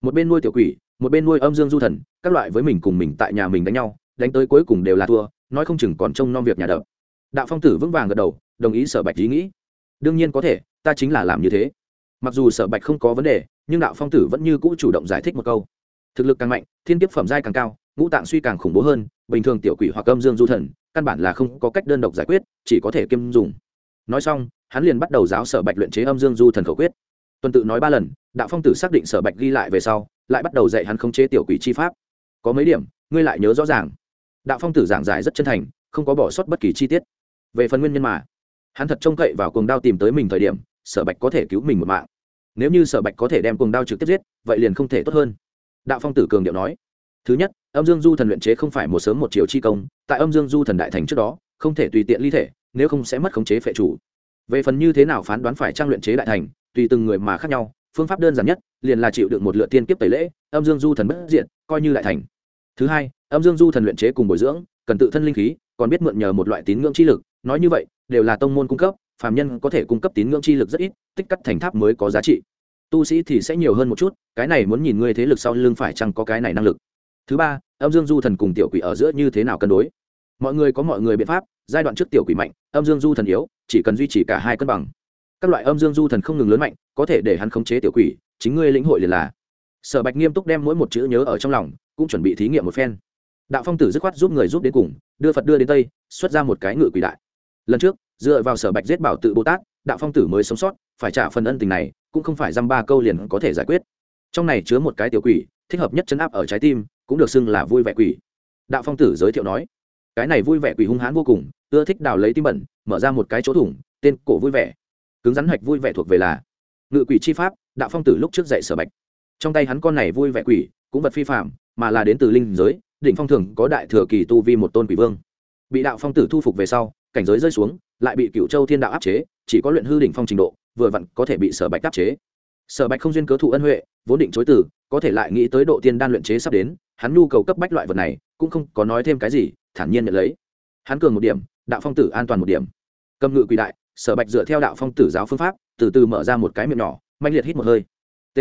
Một bên nuôi tiểu quỷ, một bên nuôi âm dương du thần, các loại với mình cùng mình tại nhà mình đánh nhau, đánh tới cuối cùng đều là thua, nói không chừng còn trông nom việc nhà đập. Đạo phong tử vững vàng gật đầu, đồng ý sở bạch ý nghĩ. Đương nhiên có thể, ta chính là làm như thế. Mặc dù sở bạch không có vấn đề, nhưng đạo phong tử vẫn như cũ chủ động giải thích một câu thực lực càng mạnh, thiên kiếp phẩm giai càng cao, ngũ tạng suy càng khủng bố hơn, bình thường tiểu quỷ hoặc âm dương du thần, căn bản là không có cách đơn độc giải quyết, chỉ có thể kiêm dùng. Nói xong, hắn liền bắt đầu giáo sở bạch luyện chế âm dương du thần khẩu quyết. Tuần tự nói ba lần, đạo phong tử xác định sở bạch ghi lại về sau, lại bắt đầu dạy hắn khống chế tiểu quỷ chi pháp. Có mấy điểm, ngươi lại nhớ rõ ràng. Đạo phong tử giảng giải rất chân thành, không có bỏ sót bất kỳ chi tiết. Về phần nguyên nhân mà, hắn thật trông cậy vào cuồng đao tìm tới mình thời điểm, sở bạch có thể cứu mình một mạng. Nếu như sở bạch có thể đem cuồng đao trực tiếp giết, vậy liền không thể tốt hơn đạo phong tử cường điệu nói, thứ nhất, âm dương du thần luyện chế không phải một sớm một chiều chi công, tại âm dương du thần đại thành trước đó, không thể tùy tiện ly thể, nếu không sẽ mất khống chế phệ chủ. Về phần như thế nào phán đoán phải trang luyện chế đại thành, tùy từng người mà khác nhau, phương pháp đơn giản nhất, liền là chịu được một lựa tiên kiếp tẩy lễ, âm dương du thần bất diện coi như đại thành. Thứ hai, âm dương du thần luyện chế cùng bồi dưỡng, cần tự thân linh khí, còn biết mượn nhờ một loại tín ngưỡng chi lực, nói như vậy, đều là tông môn cung cấp, phàm nhân có thể cung cấp tín ngưỡng chi lực rất ít, tích cắt thành tháp mới có giá trị tu sĩ thì sẽ nhiều hơn một chút, cái này muốn nhìn ngươi thế lực sau lưng phải chăng có cái này năng lực. Thứ ba, âm dương du thần cùng tiểu quỷ ở giữa như thế nào cân đối? Mọi người có mọi người biện pháp, giai đoạn trước tiểu quỷ mạnh, âm dương du thần yếu, chỉ cần duy trì cả hai cân bằng. Các loại âm dương du thần không ngừng lớn mạnh, có thể để hắn khống chế tiểu quỷ, chính ngươi lĩnh hội liền là. Sở bạch nghiêm túc đem mỗi một chữ nhớ ở trong lòng, cũng chuẩn bị thí nghiệm một phen. Đạo phong tử dứt khoát giúp người giúp đến cùng, đưa phật đưa đến tây, xuất ra một cái ngự quỷ đại. Lần trước, dựa vào sở bạch giết bảo tự bồ tát đạo phong tử mới sống sót, phải trả phần ân tình này, cũng không phải dăm ba câu liền có thể giải quyết. Trong này chứa một cái tiểu quỷ, thích hợp nhất chấn áp ở trái tim, cũng được xưng là vui vẻ quỷ. Đạo phong tử giới thiệu nói, cái này vui vẻ quỷ hung hãn vô cùng, ưa thích đào lấy tim bẩn, mở ra một cái chỗ thủng, tên cổ vui vẻ. Cứng rắn hạch vui vẻ thuộc về là, ngự quỷ chi pháp, đạo phong tử lúc trước dạy sở bạch. Trong tay hắn con này vui vẻ quỷ, cũng vật phi phạm mà là đến từ linh giới, đỉnh phong thường có đại thừa kỳ tu vi một tôn quỷ vương. Bị đạo phong tử thu phục về sau, cảnh giới rơi xuống, lại bị cựu châu thiên đạo áp chế chỉ có luyện hư đỉnh phong trình độ, vừa vặn có thể bị sở bạch áp chế. Sở bạch không duyên cớ thụ ân huệ, vốn định chối từ, có thể lại nghĩ tới độ tiên đan luyện chế sắp đến, hắn nhu cầu cấp bách loại vật này, cũng không có nói thêm cái gì, thản nhiên nhận lấy. Hắn cường một điểm, đạo phong tử an toàn một điểm. Cầm ngự quỷ đại, sở bạch dựa theo đạo phong tử giáo phương pháp, từ từ mở ra một cái miệng nhỏ mạnh liệt hít một hơi. T.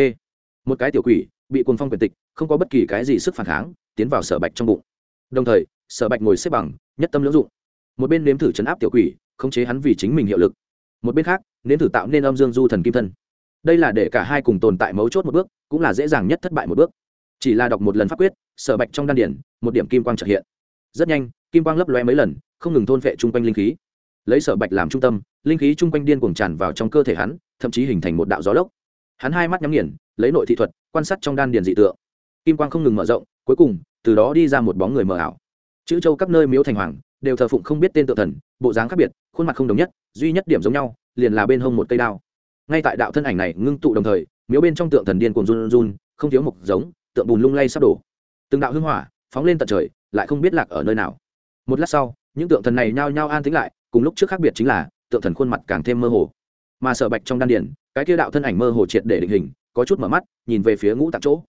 Một cái tiểu quỷ, bị cuồng phong quyền tịch, không có bất kỳ cái gì sức phản kháng, tiến vào sở bạch trong bụng. Đồng thời, sở bạch ngồi xếp bằng, nhất tâm lưỡng dụng. Một bên nếm thử chấn áp tiểu quỷ, khống chế hắn vì chính mình hiệu lực một bên khác, nếm thử tạo nên âm dương du thần kim thân. Đây là để cả hai cùng tồn tại mấu chốt một bước, cũng là dễ dàng nhất thất bại một bước. Chỉ là đọc một lần pháp quyết, sở bạch trong đan điển, một điểm kim quang trợ hiện. Rất nhanh, kim quang lấp loe mấy lần, không ngừng thôn phệ chung quanh linh khí. Lấy sở bạch làm trung tâm, linh khí chung quanh điên cuồng tràn vào trong cơ thể hắn, thậm chí hình thành một đạo gió lốc. Hắn hai mắt nhắm nghiền, lấy nội thị thuật, quan sát trong đan điền dị tượng. Kim quang không ngừng mở rộng, cuối cùng, từ đó đi ra một bóng người mờ ảo. Chữ châu các nơi miếu thành hoàng đều thờ phụng không biết tên tự thần, bộ dáng khác biệt, khuôn mặt không đồng nhất, duy nhất điểm giống nhau, liền là bên hông một cây đao. Ngay tại đạo thân ảnh này ngưng tụ đồng thời, miếu bên trong tượng thần điên cuồng run run, không thiếu mục giống, tượng bùn lung lay sắp đổ. Từng đạo hưng hỏa phóng lên tận trời, lại không biết lạc ở nơi nào. Một lát sau, những tượng thần này nhao nhao an tĩnh lại, cùng lúc trước khác biệt chính là, tượng thần khuôn mặt càng thêm mơ hồ. Mà sở bạch trong đan điển cái kia đạo thân ảnh mơ hồ triệt để định hình, có chút mở mắt, nhìn về phía ngũ tạng chỗ.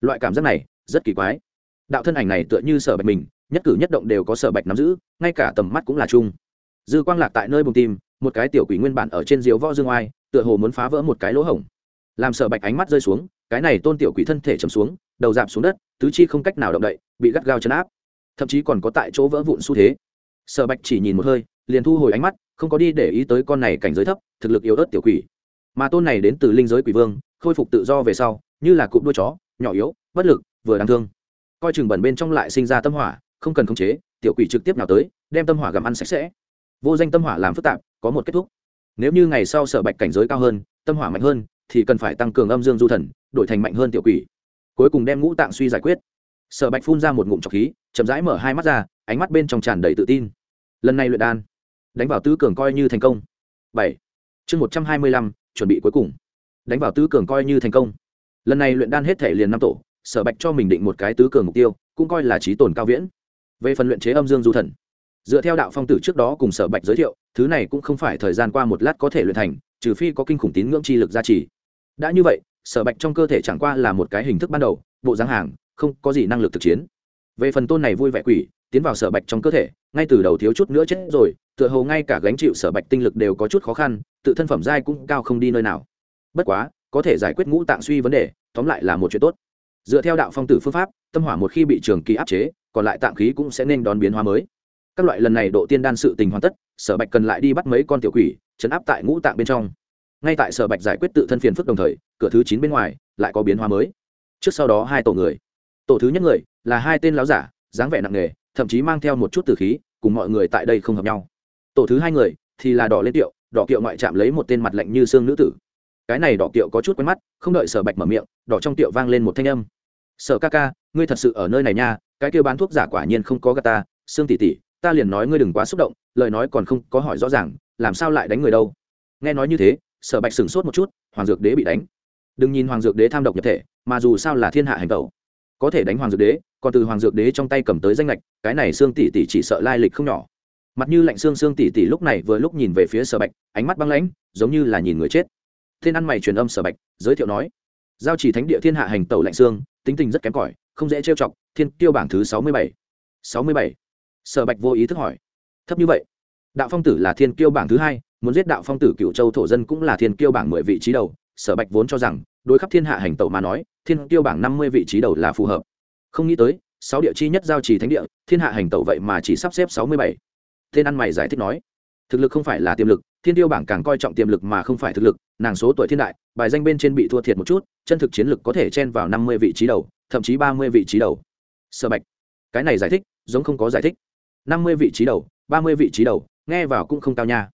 Loại cảm giác này, rất kỳ quái. Đạo thân ảnh này tựa như sở bạch mình nhất cử nhất động đều có sở bạch nắm giữ, ngay cả tầm mắt cũng là chung dư quang lạc tại nơi bùng tim một cái tiểu quỷ nguyên bản ở trên diếu võ dương oai, tựa hồ muốn phá vỡ một cái lỗ hổng. Làm sở bạch ánh mắt rơi xuống, cái này tôn tiểu quỷ thân thể chầm xuống, đầu dạp xuống đất, tứ chi không cách nào động đậy, bị gắt gao chấn áp. Thậm chí còn có tại chỗ vỡ vụn xu thế. Sở bạch chỉ nhìn một hơi, liền thu hồi ánh mắt, không có đi để ý tới con này cảnh giới thấp, thực lực yếu ớt tiểu quỷ. Mà tôn này đến từ linh giới quỷ vương, khôi phục tự do về sau, như là cụm đuôi chó, nhỏ yếu, bất lực, vừa đáng thương. Coi chừng bẩn bên trong lại sinh ra tâm hỏa không cần khống chế, tiểu quỷ trực tiếp nào tới, đem tâm hỏa gặm ăn sạch sẽ. Vô danh tâm hỏa làm phức tạp, có một kết thúc. Nếu như ngày sau sở bạch cảnh giới cao hơn, tâm hỏa mạnh hơn, thì cần phải tăng cường âm dương du thần, đổi thành mạnh hơn tiểu quỷ. Cuối cùng đem ngũ tạng suy giải quyết. Sở bạch phun ra một ngụm trọc khí, chậm rãi mở hai mắt ra, ánh mắt bên trong tràn đầy tự tin. Lần này luyện đan, đánh vào tứ cường coi như thành công. Bảy. Chương một trăm hai mươi lăm, chuẩn bị cuối cùng. Đánh vào tứ cường coi như thành công. Lần này luyện đan hết thể liền năm tổ sở bạch cho mình định một cái tứ cường mục tiêu, cũng coi là trí tồn cao viễn về phần luyện chế âm dương du thần. Dựa theo đạo phong tử trước đó cùng sở bạch giới thiệu, thứ này cũng không phải thời gian qua một lát có thể luyện thành, trừ phi có kinh khủng tín ngưỡng chi lực gia trì. Đã như vậy, sở bạch trong cơ thể chẳng qua là một cái hình thức ban đầu, bộ dáng hàng, không có gì năng lực thực chiến. Về phần tôn này vui vẻ quỷ, tiến vào sở bạch trong cơ thể, ngay từ đầu thiếu chút nữa chết rồi, tựa hồ ngay cả gánh chịu sở bạch tinh lực đều có chút khó khăn, tự thân phẩm giai cũng cao không đi nơi nào. Bất quá, có thể giải quyết ngũ tạng suy vấn đề, tóm lại là một chuyện tốt. Dựa theo đạo phong tử phương pháp, tâm hỏa một khi bị trường kỳ áp chế còn lại tạm khí cũng sẽ nên đón biến hóa mới. Các loại lần này độ tiên đan sự tình hoàn tất, sở bạch cần lại đi bắt mấy con tiểu quỷ, chấn áp tại ngũ tạng bên trong. Ngay tại sở bạch giải quyết tự thân phiền phức đồng thời, cửa thứ chín bên ngoài lại có biến hóa mới. Trước sau đó hai tổ người. Tổ thứ nhất người là hai tên láo giả, dáng vẻ nặng nề, thậm chí mang theo một chút từ khí, cùng mọi người tại đây không hợp nhau. Tổ thứ hai người thì là đỏ lên tiệu đỏ kiệu ngoại chạm lấy một tên mặt lạnh như xương nữ tử. Cái này đỏ kiệu có chút quen mắt, không đợi sở bạch mở miệng, đỏ trong tiệu vang lên một thanh âm. Sở ca ca, ngươi thật sự ở nơi này nha cái kêu bán thuốc giả quả nhiên không có gà ta xương tỉ tỉ ta liền nói ngươi đừng quá xúc động, lời nói còn không có hỏi rõ ràng, làm sao lại đánh người đâu? Nghe nói như thế, sở bạch sửng sốt một chút, hoàng dược đế bị đánh. Đừng nhìn hoàng dược đế tham độc nhập thể, mà dù sao là thiên hạ hành tẩu. Có thể đánh hoàng dược đế, còn từ hoàng dược đế trong tay cầm tới danh lệch cái này xương tỷ tỷ chỉ sợ lai lịch không nhỏ. Mặt như lạnh xương xương tỷ tỷ lúc này vừa lúc nhìn về phía sở bạch, ánh mắt băng lãnh, giống như là nhìn người chết. Thiên ăn mày truyền âm sở bạch, giới thiệu nói, giao chỉ thánh địa thiên hạ hành tẩu lạnh xương tính tình rất kém cỏi không dễ trêu chọc, thiên tiêu bảng thứ sáu mươi bảy. sáu mươi bảy. Sở bạch vô ý thức hỏi. Thấp như vậy? Đạo phong tử là thiên kiêu bảng thứ hai, muốn giết đạo phong tử cựu châu thổ dân cũng là thiên kiêu bảng mười vị trí đầu. Sở bạch vốn cho rằng, đối khắp thiên hạ hành tẩu mà nói, thiên kiêu bảng năm mươi vị trí đầu là phù hợp. Không nghĩ tới, sáu địa chi nhất giao trì thánh địa, thiên hạ hành tẩu vậy mà chỉ sắp xếp sáu mươi bảy. Tên ăn mày giải thích nói, thực lực không phải là tiềm lực, thiên tiêu bảng càng coi trọng tiềm lực mà không phải thực lực nàng số tuổi thiên đại, bài danh bên trên bị thua thiệt một chút, chân thực chiến lực có thể chen vào năm mươi vị trí đầu, thậm chí ba mươi vị trí đầu. Sở bạch, cái này giải thích, giống không có giải thích. năm mươi vị trí đầu, ba mươi vị trí đầu, nghe vào cũng không cao nha.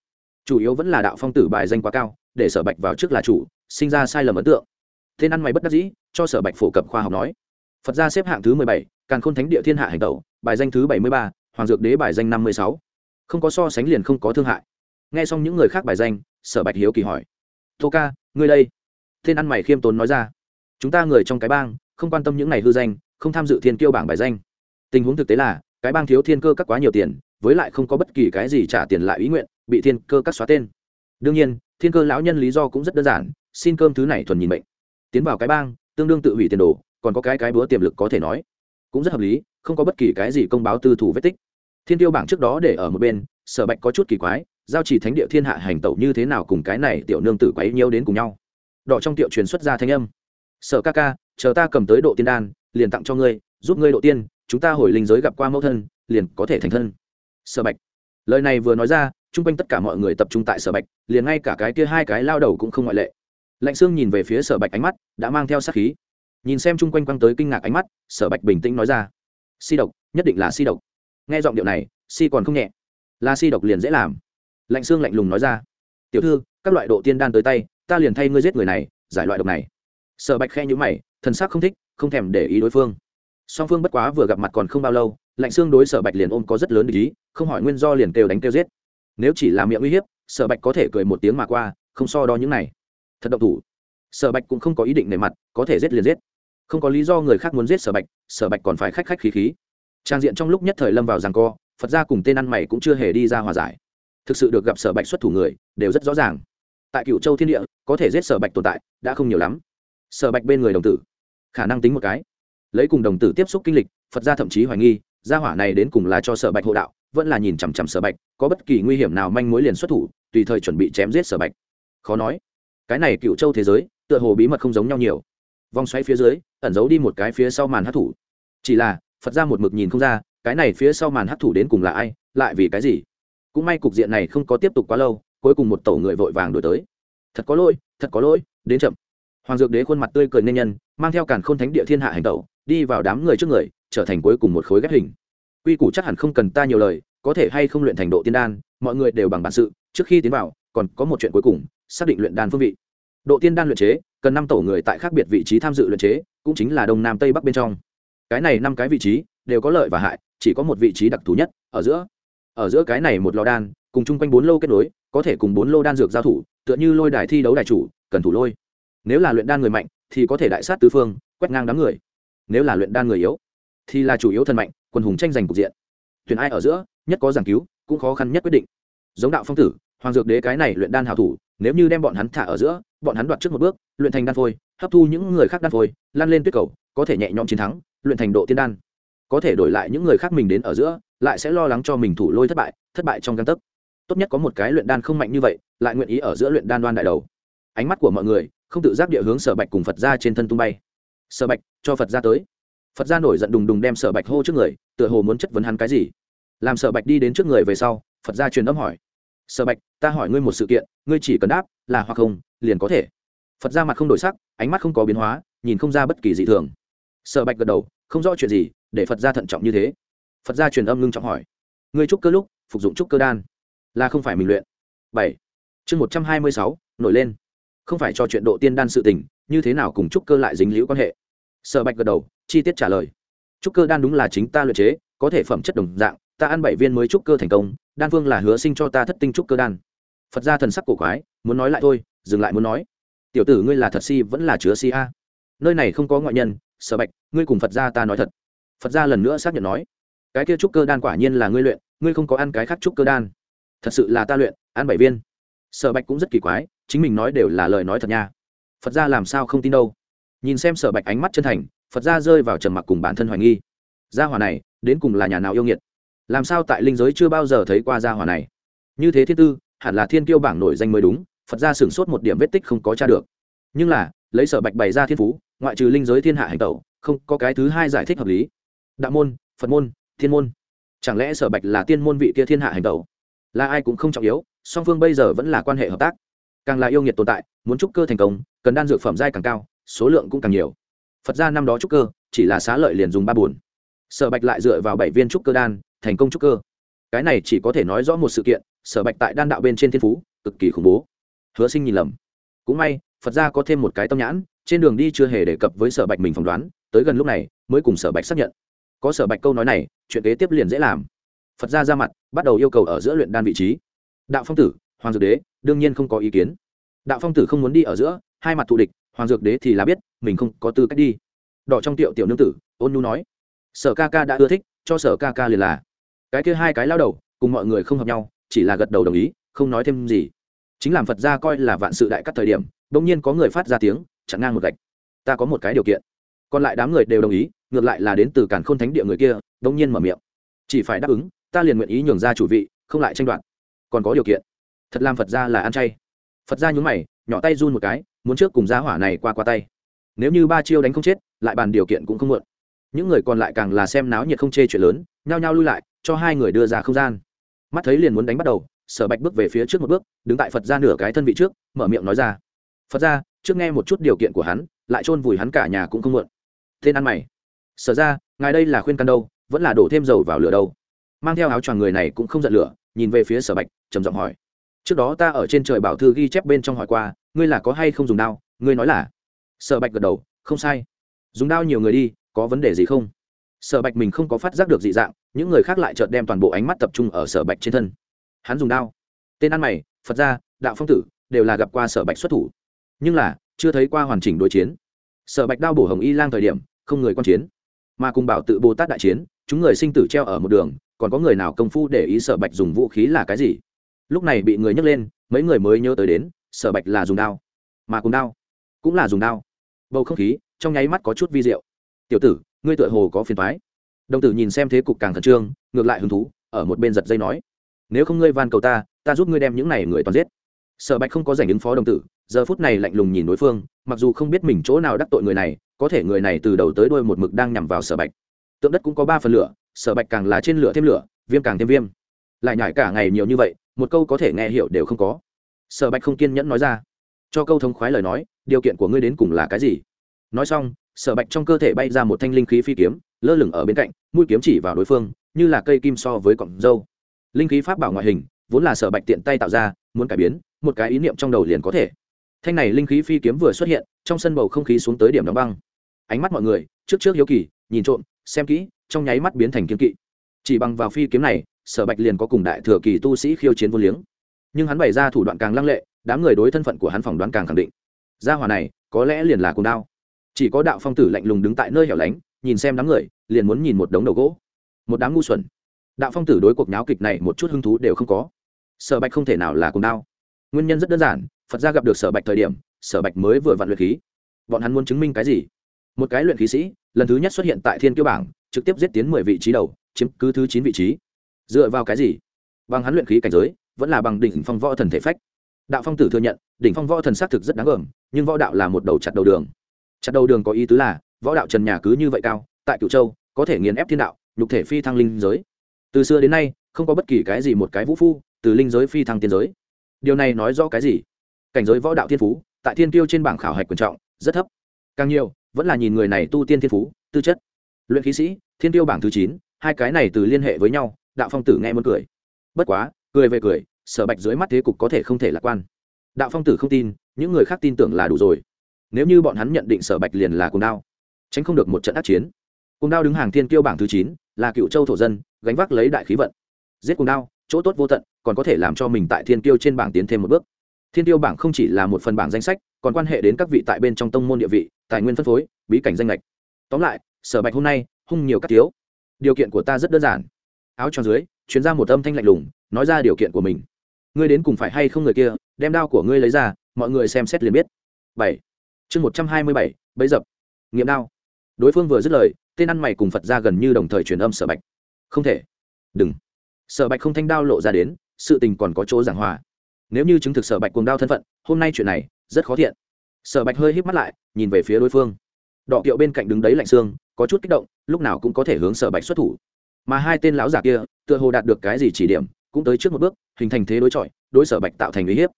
Chủ yếu vẫn là đạo phong tử bài danh quá cao, để sở bạch vào trước là chủ, sinh ra sai lầm ấn tượng. Tên ăn mày bất đắc dĩ, cho sở bạch phổ cập khoa học nói. Phật gia xếp hạng thứ mười bảy, càn khôn thánh địa thiên hạ hành tẩu, bài danh thứ bảy mươi ba, hoàng dược đế bài danh năm mươi sáu. Không có so sánh liền không có thương hại. Nghe xong những người khác bài danh, sở bạch hiếu kỳ hỏi tô ca, ngươi đây. Tên ăn mày khiêm tốn nói ra. Chúng ta người trong cái bang, không quan tâm những này hư danh, không tham dự thiên kiêu bảng bài danh. Tình huống thực tế là, cái bang thiếu thiên cơ các quá nhiều tiền, với lại không có bất kỳ cái gì trả tiền lại ý nguyện, bị thiên cơ các xóa tên. Đương nhiên, thiên cơ lão nhân lý do cũng rất đơn giản, xin cơm thứ này thuần nhìn bệnh. tiến vào cái bang, tương đương tự hủy tiền đồ, còn có cái cái búa tiềm lực có thể nói. Cũng rất hợp lý, không có bất kỳ cái gì công báo tư thủ vết tích. Thiên tiêu bảng trước đó để ở một bên, sở bạch có chút kỳ quái giao chỉ thánh địa thiên hạ hành tẩu như thế nào cùng cái này tiểu nương tử quấy nhiêu đến cùng nhau. Đỏ trong tiệu truyền xuất ra thanh âm. Sở ca ca, chờ ta cầm tới độ tiên đan, liền tặng cho ngươi, giúp ngươi độ tiên, chúng ta hồi linh giới gặp qua mẫu thân, liền có thể thành thân. Sở bạch. Lời này vừa nói ra, chung quanh tất cả mọi người tập trung tại sở bạch, liền ngay cả cái kia hai cái lao đầu cũng không ngoại lệ. Lạnh sương nhìn về phía sở bạch ánh mắt, đã mang theo sát khí. Nhìn xem chung quanh quăng tới kinh ngạc ánh mắt, sở bạch bình tĩnh nói ra, si độc, nhất định là si độc. Nghe giọng điệu này, si còn không nhẹ. Là si độc liền dễ làm lạnh xương lạnh lùng nói ra, tiểu thư, các loại độ tiên đan tới tay, ta liền thay ngươi giết người này, giải loại độc này. Sở bạch khe nhữ mày, thần sắc không thích, không thèm để ý đối phương. Song phương bất quá vừa gặp mặt còn không bao lâu, lạnh xương đối sở bạch liền ôm có rất lớn ý, không hỏi nguyên do liền kêu đánh kêu giết. Nếu chỉ là miệng uy hiếp, sở bạch có thể cười một tiếng mà qua, không so đo những này. Thật độc thủ. Sở bạch cũng không có ý định nề mặt, có thể giết liền giết. Không có lý do người khác muốn giết sở bạch sở bạch còn phải khách khách khí khí. Trang diện trong lúc nhất thời lâm vào rằng co, phật gia cùng tên ăn mày cũng chưa hề đi ra hòa giải thực sự được gặp sở bạch xuất thủ người, đều rất rõ ràng. Tại cựu châu thiên địa, có thể giết sở bạch tồn tại, đã không nhiều lắm. Sở bạch bên người đồng tử, khả năng tính một cái. Lấy cùng đồng tử tiếp xúc kinh lịch, phật gia thậm chí hoài nghi, gia hỏa này đến cùng là cho sở bạch hộ đạo, vẫn là nhìn chằm chằm sở bạch, có bất kỳ nguy hiểm nào manh mối liền xuất thủ, tùy thời chuẩn bị chém giết sở bạch. Khó nói. Cái này cựu châu thế giới, tựa hồ bí mật không giống nhau nhiều. Vòng xoáy phía dưới, ẩn giấu đi một cái phía sau màn hát thủ. Chỉ là, phật ra một mực nhìn không ra, cái này phía sau màn hát thủ đến cùng là ai, lại vì cái gì? Cũng may cục diện này không có tiếp tục quá lâu, cuối cùng một tổ người vội vàng đổi tới. Thật có lỗi, thật có lỗi, đến chậm. Hoàng dược đế khuôn mặt tươi cười nên nhân, mang theo càn k h ô n thánh địa thiên hạ hành tẩu, đi vào đám người trước người, trở thành cuối cùng một khối ghép hình. Quy củ chắc hẳn không cần ta nhiều lời, có thể hay không luyện thành độ tiên đan, mọi người đều bằng bản sự, trước khi tiến vào, còn có một chuyện cuối cùng, xác định luyện đan phương vị. Độ tiên đan luyện chế, cần năm tổ người tại khác biệt vị trí tham dự luyện chế, cũng chính là đông nam tây bắc bên trong. Cái này năm cái vị trí, đều có lợi và hại, chỉ có một vị trí đặc thù nhất, ở giữa ở giữa cái này một lò đan, cùng chung quanh bốn lô kết nối, có thể cùng bốn lô đan dược giao thủ, tựa như lôi đài thi đấu đài chủ, cần thủ lôi. Nếu là luyện đan người mạnh, thì có thể đại sát tứ phương, quét ngang đám người. Nếu là luyện đan người yếu, thì là chủ yếu thần mạnh, quân hùng tranh giành cục diện. Tuyển ai ở giữa, nhất có giảng cứu, cũng khó khăn nhất quyết định. Giống đạo phong tử, hoàng dược đế cái này luyện đan hảo thủ, nếu như đem bọn hắn thả ở giữa, bọn hắn đoạt trước một bước, luyện thành đan phôi, hấp thu những người khác đan phôi, lan lên tuyết cầu, có thể nhẹ nhõm chiến thắng, luyện thành độ tiên đan có thể đổi lại những người khác mình đến ở giữa, lại sẽ lo lắng cho mình thủ lôi thất bại thất bại trong căn tấc. Tốt nhất có một cái luyện đan không mạnh như vậy, lại nguyện ý ở giữa luyện đan đoan đại đầu. Ánh mắt của mọi người không tự giác địa hướng sở bạch cùng phật ra trên thân tung bay. Sở bạch, cho phật ra tới. Phật ra nổi giận đùng đùng đem sở bạch hô trước người, tựa hồ muốn chất vấn hắn cái gì. Làm sở bạch đi đến trước người về sau, phật ra truyền âm hỏi. Sở bạch, ta hỏi ngươi một sự kiện, ngươi chỉ cần đáp là hoặc không, liền có thể. Phật ra mặt không đổi sắc, ánh mắt không có biến hóa, nhìn không ra bất kỳ dị thường. Sở bạch gật đầu không rõ chuyện gì, để phật gia thận trọng như thế. Phật gia truyền âm ngưng trọng hỏi, ngươi trúc cơ lúc, phục dụng trúc cơ đan, là không phải mình luyện. Bảy. Chương một trăm hai mươi sáu, nổi lên. Không phải cho chuyện độ tiên đan sự tình, như thế nào cùng trúc cơ lại dính liễu quan hệ? Sở bạch gật đầu, chi tiết trả lời, trúc cơ đan đúng là chính ta luyện chế, có thể phẩm chất đồng dạng, ta ăn bảy viên mới trúc cơ thành công, đan phương là hứa sinh cho ta thất tinh trúc cơ đan. Phật ra thần sắc cổ quái, muốn nói lại thôi, dừng lại muốn nói, tiểu tử ngươi là thật si vẫn là chứa si a. Nơi này không có ngoại nhân sở bạch, ngươi cùng phật gia ta nói thật. Phật gia lần nữa xác nhận nói, cái kia trúc cơ đan quả nhiên là ngươi luyện, ngươi không có ăn cái khác trúc cơ đan. Thật sự là ta luyện, ăn bảy viên. Sở bạch cũng rất kỳ quái, chính mình nói đều là lời nói thật nha. Phật gia làm sao không tin đâu? Nhìn xem sở bạch ánh mắt chân thành, phật gia rơi vào trầm mặc cùng bản thân hoài nghi. Gia hỏa này, đến cùng là nhà nào yêu nghiệt? Làm sao tại linh giới chưa bao giờ thấy qua gia hỏa này? Như thế thiên tư, hẳn là thiên kiêu bảng nổi danh mới đúng, phật gia sửng sốt một điểm vết tích không có t r a được. Nhưng là, lấy sở bạch bày ra thiên phú ngoại trừ linh giới thiên hạ hành tẩu, không có cái thứ hai giải thích hợp lý. Đạo môn, phật môn, thiên môn. Chẳng lẽ sở bạch là tiên môn vị kia thiên hạ hành tẩu? Là ai cũng không trọng yếu, song phương bây giờ vẫn là quan hệ hợp tác. Càng là yêu nghiệt tồn tại, muốn trúc cơ thành công, cần đan dược phẩm giai càng cao, số lượng cũng càng nhiều. Phật ra năm đó trúc cơ, chỉ là xá lợi liền dùng ba bùn sở bạch lại dựa vào bảy viên trúc cơ đan, thành công trúc cơ. Cái này chỉ có thể nói rõ một sự kiện, sở bạch tại đan đạo bên trên thiên phú, cực kỳ khủng bố. Hứa sinh nhìn lầm. Cũng may, phật ra có thêm một cái tâm nhãn trên đường đi chưa hề đề cập với sở bạch mình phỏng đoán, tới gần lúc này mới cùng sở bạch xác nhận. Có sở bạch câu nói này, chuyện kế tiếp liền dễ làm. Phật gia ra mặt, bắt đầu yêu cầu ở giữa luyện đan vị trí. Đạo phong tử, hoàng dược đế, đương nhiên không có ý kiến. Đạo phong tử không muốn đi ở giữa, hai mặt thù địch, hoàng dược đế thì là biết, mình không có tư cách đi. Đỏ trong tiệu tiểu nương tử, ôn nhu nói, sở ca ca đã ưa thích, cho sở ca ca liền là. Cái kia hai cái lao đầu, cùng mọi người không hợp nhau, chỉ là gật đầu đồng ý, không nói thêm gì. Chính làm phật gia coi là vạn sự đại cắt thời điểm đ ỗ n g nhiên có người phát ra tiếng chặn ngang một gạch. Ta có một cái điều kiện. Còn lại đám người đều đồng ý, ngược lại là đến từ càn khôn thánh địa người kia đ nhiên mở miệng. Chỉ phải đáp ứng, ta liền nguyện ý nhường ra chủ vị, không lại tranh đoạt. Còn có điều kiện. Thật làm phật ra là ăn chay. Phật ra nhướng mày, nhỏ tay run một cái, muốn trước cùng gia hỏa này qua qua tay. Nếu như ba chiêu đánh không chết, lại bàn điều kiện cũng không muộn. Những người còn lại càng là xem náo nhiệt không chê chuyện lớn, nhao nhao lui lại, cho hai người đưa ra không gian. Mắt thấy liền muốn đánh bắt đầu, sở bạch bước về phía trước một bước, đứng tại phật ra nửa cái thân vị trước, mở miệng nói ra. Phật ra trước nghe một chút điều kiện của hắn, lại chôn vùi hắn cả nhà cũng không muộn tên ăn mày. Sở ra, ngài đây là khuyên căn đâu, vẫn là đổ thêm dầu vào lửa đâu. Mang theo áo choàng người này cũng không giận lửa, nhìn về phía sở bạch, trầm giọng hỏi. Trước đó ta ở trên trời bảo thư ghi chép bên trong hỏi qua, ngươi là có hay không dùng đao? Ngươi nói là. Sở bạch gật đầu, không sai. Dùng đao nhiều người đi, có vấn đề gì không? Sở bạch mình không có phát giác được dị dạng, những người khác lại chợt đem toàn bộ ánh mắt tập trung ở sở bạch trên thân. Hắn dùng đao. Tên ăn mày, phật gia, đạo phong tử, đều là gặp qua sở bạch xuất thủ nhưng là, chưa thấy qua hoàn chỉnh đối chiến. Sở bạch đao bổ hồng y lang thời điểm, không người quan chiến. Mà cùng bảo tự bồ tát đại chiến, chúng người sinh tử treo ở một đường, còn có người nào công phu để ý sở bạch dùng vũ khí là cái gì? Lúc này bị người nhấc lên, mấy người mới nhớ tới đến, sở bạch là dùng đao. Mà cùng đao, cũng là dùng đao. Bầu không khí, trong nháy mắt có chút vi d i ệ u tiểu tử, ngươi tựa hồ có phiền thoái đồng tử nhìn xem thế cục càng khẩn trương, ngược lại hứng thú, ở một bên giật dây nói, nếu không ngươi van cầu ta ta giúp ngươi đem những này người toàn giết. Sở bạch không có giành ứng phó đồng tử giờ phút này lạnh lùng nhìn đối phương, mặc dù không biết mình chỗ nào đắc tội người này, có thể người này từ đầu tới đuôi một mực đang nhằm vào sở bạch. Tượng đất cũng có ba phần lửa, sở bạch càng là trên lửa thêm lửa, viêm càng thêm viêm. Lại nhải cả ngày nhiều như vậy, một câu có thể nghe hiểu đều không có. Sở bạch không kiên nhẫn nói ra. Cho câu thống khoái lời nói, điều kiện của ngươi đến cùng là cái gì? Nói xong, sở bạch trong cơ thể bay ra một thanh linh khí phi kiếm, lơ lửng ở bên cạnh, mũi kiếm chỉ vào đối phương, như là cây kim so với cọng dâu. Linh khí pháp bảo ngoại hình, vốn là sở bạch tiện tay tạo ra, muốn cải biến, một cái ý niệm trong đầu liền có thể thanh này linh khí phi kiếm vừa xuất hiện, trong sân bầu không khí xuống tới điểm đóng băng. Ánh mắt mọi người, trước trước hiếu kỳ, nhìn trộm, xem kỹ, trong nháy mắt biến thành kiếm kỵ. Chỉ bằng vào phi kiếm này, sở bạch liền có cùng đại thừa kỳ tu sĩ khiêu chiến vô liếng. Nhưng hắn bày ra thủ đoạn càng lăng lệ, đám người đối thân phận của hắn phỏng đoán càng khẳng định. Gia hòa này, có lẽ liền là cùng đao. Chỉ có đạo phong tử lạnh lùng đứng tại nơi hẻo lánh, nhìn xem đám người, liền muốn nhìn một đống đầu gỗ. Một đám ngu xuẩn. Đạo phong tử đối cuộc nháo kịch này một chút hứng thú đều không có. Sở bạch không thể nào là cùng đao. Nguyên nhân rất đơn giản phật gia gặp được sở bạch thời điểm, sở bạch mới vừa vặn luyện khí. Bọn hắn muốn chứng minh cái gì? Một cái luyện khí sĩ, lần thứ nhất xuất hiện tại thiên kiêu bảng, trực tiếp giết tiến mười vị trí đầu, chiếm cứ thứ chín vị trí. Dựa vào cái gì? Bằng hắn luyện khí cảnh giới, vẫn là bằng đỉnh phong võ thần thể phách. Đạo phong tử thừa nhận, đỉnh phong võ thần xác thực rất đáng gờm, nhưng võ đạo là một đầu chặt đầu đường. Chặt đầu đường có ý tứ là, võ đạo trần nhà cứ như vậy cao, tại cựu châu, có thể nghiền ép thiên đạo, nhục thể phi thăng linh giới. Từ xưa đến nay, không có bất kỳ cái gì một cái vũ phu, từ linh giới phi thăng tiên giới. Điều này nói rõ cái gì? Cảnh giới võ đạo thiên phú, tại thiên tiêu trên bảng khảo hạch quan trọng, rất thấp. Càng nhiều, vẫn là nhìn người này tu tiên thiên phú, tư chất. Luyện khí sĩ, thiên tiêu bảng thứ chín, hai cái này từ liên hệ với nhau, đạo phong tử nghe muốn cười. Bất quá, cười về cười, sở bạch dưới mắt thế cục có thể không thể lạc quan. Đạo phong tử không tin, những người khác tin tưởng là đủ rồi. Nếu như bọn hắn nhận định sở bạch liền là cùng đao, tránh không được một trận ác chiến. Cùng đao đứng hàng thiên tiêu bảng thứ chín, là cựu châu thổ dân, gánh vác lấy đại khí vận. Giết cùng đao, chỗ tốt vô tận, còn có thể làm cho mình tại thiên tiêu trên bảng tiến thêm một bước thiên tiêu bảng không chỉ là một phần bảng danh sách, còn quan hệ đến các vị tại bên trong tông môn địa vị, tài nguyên phân phối, bí cảnh danh lệch tóm lại, sở bạch hôm nay, hung nhiều các thiếu. Điều kiện của ta rất đơn giản. Áo cho dưới chuyến ra một âm thanh lạnh lùng, nói ra điều kiện của mình. Ngươi đến cùng phải hay không người kia, đem đao của ngươi lấy ra, mọi người xem xét liền biết. Bảy. Chương một trăm hai mươi bảy, bấy dập. Nghiệm đao. Đối phương vừa dứt lời, tên ăn mày cùng phật ra gần như đồng thời truyền âm sở bạch. Không thể. Đừng. Sở bạch không thanh đao lộ ra đến, sự tình còn có chỗ giảng hòa nếu như chứng thực sở bạch cuồng đao thân phận, hôm nay chuyện này rất khó thiện. Sở bạch hơi híp mắt lại, nhìn về phía đối phương. Đọ kiệu bên cạnh đứng đấy lạnh xương, có chút kích động, lúc nào cũng có thể hướng sở bạch xuất thủ. Mà hai tên lão giả kia, tựa hồ đạt được cái gì chỉ điểm, cũng tới trước một bước, hình thành thế đối chọi, đối sở bạch tạo thành uy hiếp.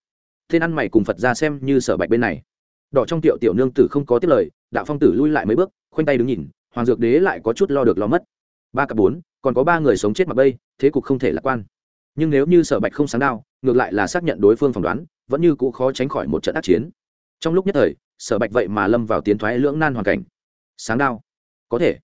Tên ăn mày cùng phật ra xem như sở bạch bên này. Đỏ trong tiệu tiểu nương tử không có tiết lời, đạo phong tử lui lại mấy bước, khoanh tay đứng nhìn, hoàng dược đế lại có chút lo được lo mất. Ba cặp bốn, còn có ba người sống chết mặc bây, thế cục không thể lạc quan. Nhưng nếu như sở bạch không sáng đao ngược lại là xác nhận đối phương phỏng đoán, vẫn như cũ khó tránh khỏi một trận ác chiến. Trong lúc nhất thời, sở bạch vậy mà lâm vào tiến thoái lưỡng nan hoàn cảnh. Sáng đao. Có thể.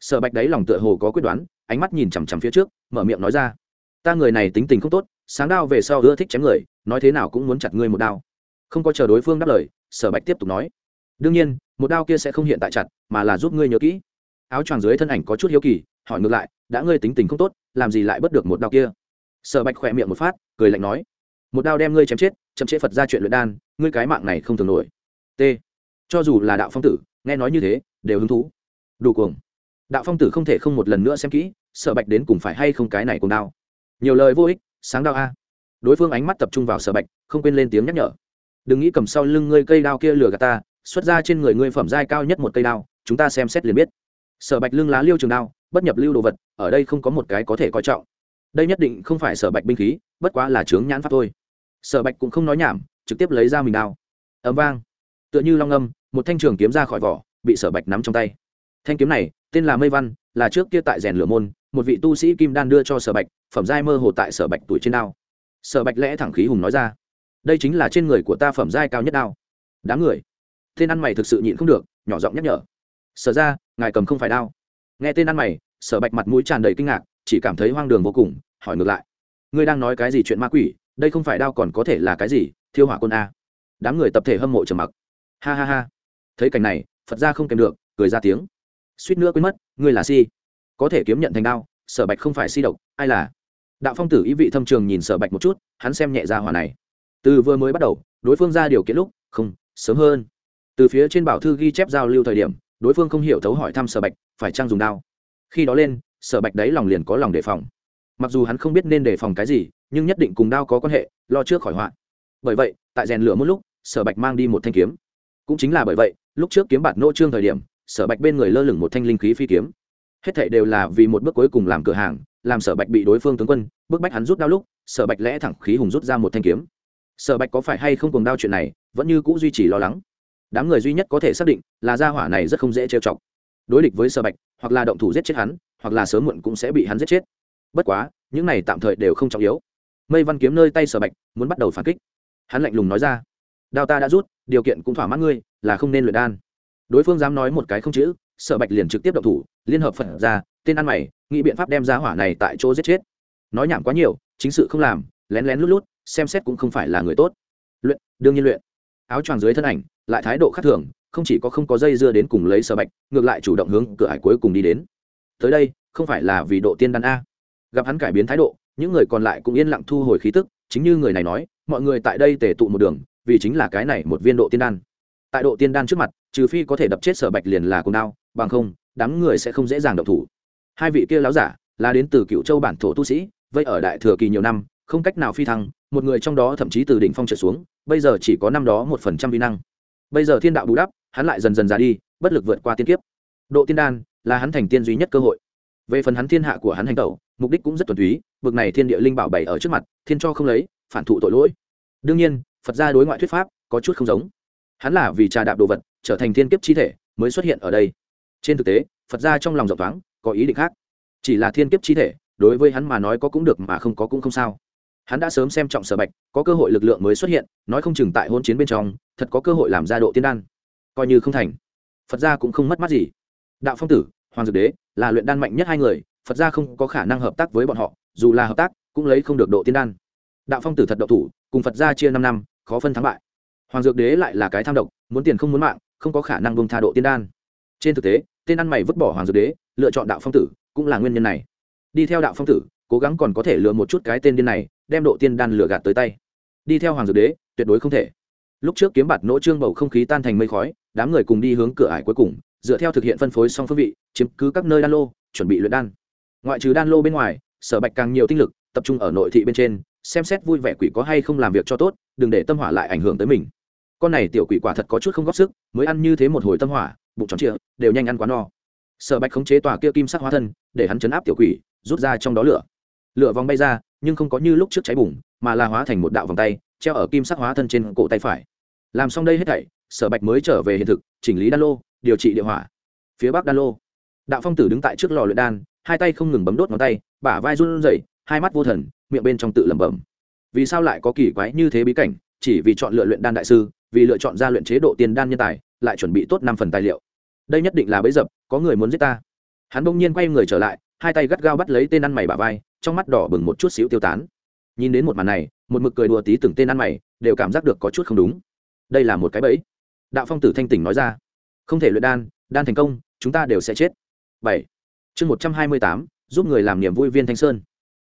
Sở bạch đấy lòng tựa hồ có quyết đoán, ánh mắt nhìn chằm chằm phía trước, mở miệng nói ra. Ta người này tính tình không tốt, sáng đao về sau ưa thích chém người, nói thế nào cũng muốn chặt ngươi một đao. Không có chờ đối phương đáp lời, sở bạch tiếp tục nói. Đương nhiên, một đao kia sẽ không hiện tại chặt, mà là giúp ngươi nhớ kỹ. Áo choàng dưới thân ảnh có chút hiếu kỳ, hỏi ngược lại, đã ngươi tính tình không tốt, làm gì lại bất được một đao kia? Sở bạch khỏe miệng một phát, cười lạnh nói, một đao đem ngươi chém chết, chậm chế phật ra chuyện luyện đan, ngươi cái mạng này không thường nổi. T. Cho dù là đạo phong tử, nghe nói như thế, đều hứng thú. Đủ cuồng. Đạo phong tử không thể không một lần nữa xem kỹ, sở bạch đến cùng phải hay không cái này cùng đao. Nhiều lời vô ích, sáng đao a. Đối phương ánh mắt tập trung vào sở bạch, không quên lên tiếng nhắc nhở. Đừng nghĩ cầm sau lưng ngươi cây đao kia lừa gạt ta, xuất ra trên người ngươi phẩm giai cao nhất một cây đao, chúng ta xem xét liền biết. Sở bạch lưng lá liêu trường đao, bất nhập lưu đồ vật, ở đây không có một cái có thể coi trọng đây nhất định không phải sở bạch binh khí, bất quá là chướng nhãn pháp thôi. Sở bạch cũng không nói nhảm, trực tiếp lấy ra mình đao. Ấm vang. Tựa như long âm, một thanh trường kiếm ra khỏi vỏ, bị sở bạch nắm trong tay. Thanh kiếm này, tên là mây văn, là trước kia tại rèn lửa môn, một vị tu sĩ kim đan đưa cho sở bạch, phẩm giai mơ hồ tại sở bạch tuổi trên đao. Sở bạch lẽ thẳng khí hùng nói ra, đây chính là trên người của ta phẩm giai cao nhất đao. Đám người. Tên ăn mày thực sự nhịn không được, nhỏ giọng nhắc nhở. Sở ra, ngài cầm không phải đao. Nghe tên ăn mày, sở bạch mặt mũi tràn đầy kinh ngạc, chỉ cảm thấy hoang đường vô cùng hỏi ngược lại. Ngươi đang nói cái gì chuyện ma quỷ, đây không phải đao còn có thể là cái gì, thiêu hỏa quân a. Đám người tập thể hâm mộ trầm mặc. Ha ha ha. Thấy cảnh này, phật ra không kèm được, cười ra tiếng. Suýt nữa quên mất, ngươi là si. Có thể kiếm nhận thành đao, sở bạch không phải si độc, ai là? Đạo phong tử ý vị thâm trường nhìn sở bạch một chút, hắn xem nhẹ ra hỏa này. Từ vừa mới bắt đầu, đối phương ra điều kiện lúc, không, sớm hơn. Từ phía trên bảo thư ghi chép giao lưu thời điểm, đối phương không hiểu thấu hỏi thăm sở bạch, phải trang dùng đao? Khi đó lên, sở bạch đấy lòng liền có lòng đề phòng mặc dù hắn không biết nên đề phòng cái gì, nhưng nhất định cùng đao có quan hệ, lo trước khỏi họa. Bởi vậy, tại rèn lửa một lúc, sở bạch mang đi một thanh kiếm. Cũng chính là bởi vậy, lúc trước kiếm bạt nô trương thời điểm, sở bạch bên người lơ lửng một thanh linh khí phi kiếm. Hết thệ đều là vì một bước cuối cùng làm cửa hàng, làm sở bạch bị đối phương tướng quân bức bách hắn rút đao lúc, sở bạch lẽ thẳng khí hùng rút ra một thanh kiếm. Sở bạch có phải hay không cùng đao chuyện này, vẫn như c ũ duy trì lo lắng. Đám người duy nhất có thể xác định là gia hỏa này rất không dễ trêu chọc. Đối địch với sở bạch, hoặc là động thủ giết chết hắn, hoặc là sớm muộn cũng sẽ bị hắn giết chết bất quá, những này tạm thời đều không trọng yếu. Mây văn kiếm nơi tay sở bạch, muốn bắt đầu phản kích. Hắn lạnh lùng nói ra, đao ta đã rút, điều kiện cũng thỏa mãn ngươi, là không nên luyện đan. Đối phương dám nói một cái không chữ, sở bạch liền trực tiếp động thủ, liên hợp phật ra, tên ăn mày, nghĩ biện pháp đem ra hỏa này tại chỗ giết chết. Nói nhảm quá nhiều, chính sự không làm, lén lén lút lút, xem xét cũng không phải là người tốt. Luyện, đương nhiên luyện. Áo choàng dưới thân ảnh, lại thái độ khác thường, không chỉ có không có dây dưa đến cùng lấy sở bạch, ngược lại chủ động hướng cửa hải cuối cùng đi đến. Tới đây, không phải là vì độ tiên đan a gặp hắn cải biến thái độ, những người còn lại cũng yên lặng thu hồi khí tức, chính như người này nói, mọi người tại đây tề tụ một đường, vì chính là cái này một viên độ tiên đan. Tại độ tiên đan trước mặt, trừ phi có thể đập chết sở bạch liền là cùng đao, bằng không, đám người sẽ không dễ dàng động thủ. Hai vị kia láo giả, là đến từ cựu châu bản thổ tu sĩ vậy ở đại thừa kỳ nhiều năm, không cách nào phi thăng, một người trong đó thậm chí từ đỉnh phong trở xuống, bây giờ chỉ có năm đó một phần trăm vi năng. Bây giờ thiên đạo bù đắp, hắn lại dần dần ra đi, bất lực vượt qua tiên kiếp. Độ tiên đan là hắn thành tiên duy nhất cơ hội về phần hắn thiên hạ của hắn hành tẩu, mục đích cũng rất thuần túy, bực này thiên địa linh bảo bày ở trước mặt, thiên cho không lấy, phản thụ tội lỗi. Đương nhiên, phật gia đối ngoại thuyết pháp có chút không giống. Hắn là vì trà đạp đồ vật, trở thành thiên kiếp chi thể, mới xuất hiện ở đây. Trên thực tế, phật gia trong lòng rộng thoáng, có ý định khác. Chỉ là thiên kiếp chi thể, đối với hắn mà nói có cũng được mà không có cũng không sao. Hắn đã sớm xem trọng sở bạch, có cơ hội lực lượng mới xuất hiện, nói không chừng tại hôn chiến bên trong, thật có cơ hội làm ra độ tiên đan. Coi như không thành, phật gia cũng không mất mát gì. Đạo phong tử hoàng dược đế là luyện đan mạnh nhất hai người, phật gia không có khả năng hợp tác với bọn họ, dù là hợp tác, cũng lấy không được độ tiên đan. Đạo phong tử thật độc thủ, cùng phật gia chia năm năm, khó phân thắng bại. Hoàng dược đế lại là cái tham độc, muốn tiền không muốn mạng, không có khả năng bông tha độ tiên đan. Trên thực tế tên ăn mày vứt bỏ hoàng dược đế, lựa chọn đạo phong tử cũng là nguyên nhân này. Đi theo đạo phong tử, cố gắng còn có thể lừa một chút cái tên điên này, đem độ tiên đan lừa gạt tới tay. Đi theo hoàng dược đế, tuyệt đối không thể. Lúc trước kiếm bạt nỗ trương bầu không khí tan thành mây khói, đám người cùng đi hướng cửa ải cuối cùng dựa theo thực hiện phân phối song phương vị, chiếm cứ các nơi đan lô, chuẩn bị luyện đan. Ngoại trừ đan lô bên ngoài, sở bạch càng nhiều tinh lực, tập trung ở nội thị bên trên, xem xét vui vẻ quỷ có hay không làm việc cho tốt, đừng để tâm hỏa lại ảnh hưởng tới mình. Con này tiểu quỷ quả thật có chút không góp sức, mới ăn như thế một hồi tâm hỏa, bụng tròn trịa, đều nhanh ăn quá no. Sở bạch khống chế tòa kia kim sắc hóa thân, để hắn chấn áp tiểu quỷ, rút ra trong đó lửa. Lửa vòng bay ra, nhưng không có như lúc trước cháy bùng, mà là hóa thành một đạo vòng tay, treo ở kim sắc hóa thân trên cổ tay phải. Làm xong đây hết thảy sở bạch mới trở về hiện thực, chỉnh lý đan lô, điều trị địa hỏa. Phía bắc đan lô. Đạo phong tử đứng tại trước lò luyện đan, hai tay không ngừng bấm đốt ngón tay, bả vai run rẩy, hai mắt vô thần, miệng bên trong tự lẩm bẩm. Vì sao lại có kỳ quái như thế bí cảnh? Chỉ vì chọn lựa luyện đan đại sư, vì lựa chọn ra luyện chế độ tiền đan nhân tài, lại chuẩn bị tốt năm phần tài liệu. Đây nhất định là bấy dập, có người muốn giết ta. Hắn bỗng nhiên quay người trở lại, hai tay gắt gao bắt lấy tên ăn mày bả vai, trong mắt đỏ bừng một chút xíu tiêu tán. Nhìn đến một màn này, một mực cười đùa tí từng tên ăn mày, đều cảm giác được có chút không đúng. Đây là một cái bẫy đạo phong tử thanh tỉnh nói ra. Không thể luyện đan đan thành công, chúng ta đều sẽ chết. Bảy. Chương một trăm hai mươi tám, giúp người làm niềm vui viên thanh sơn.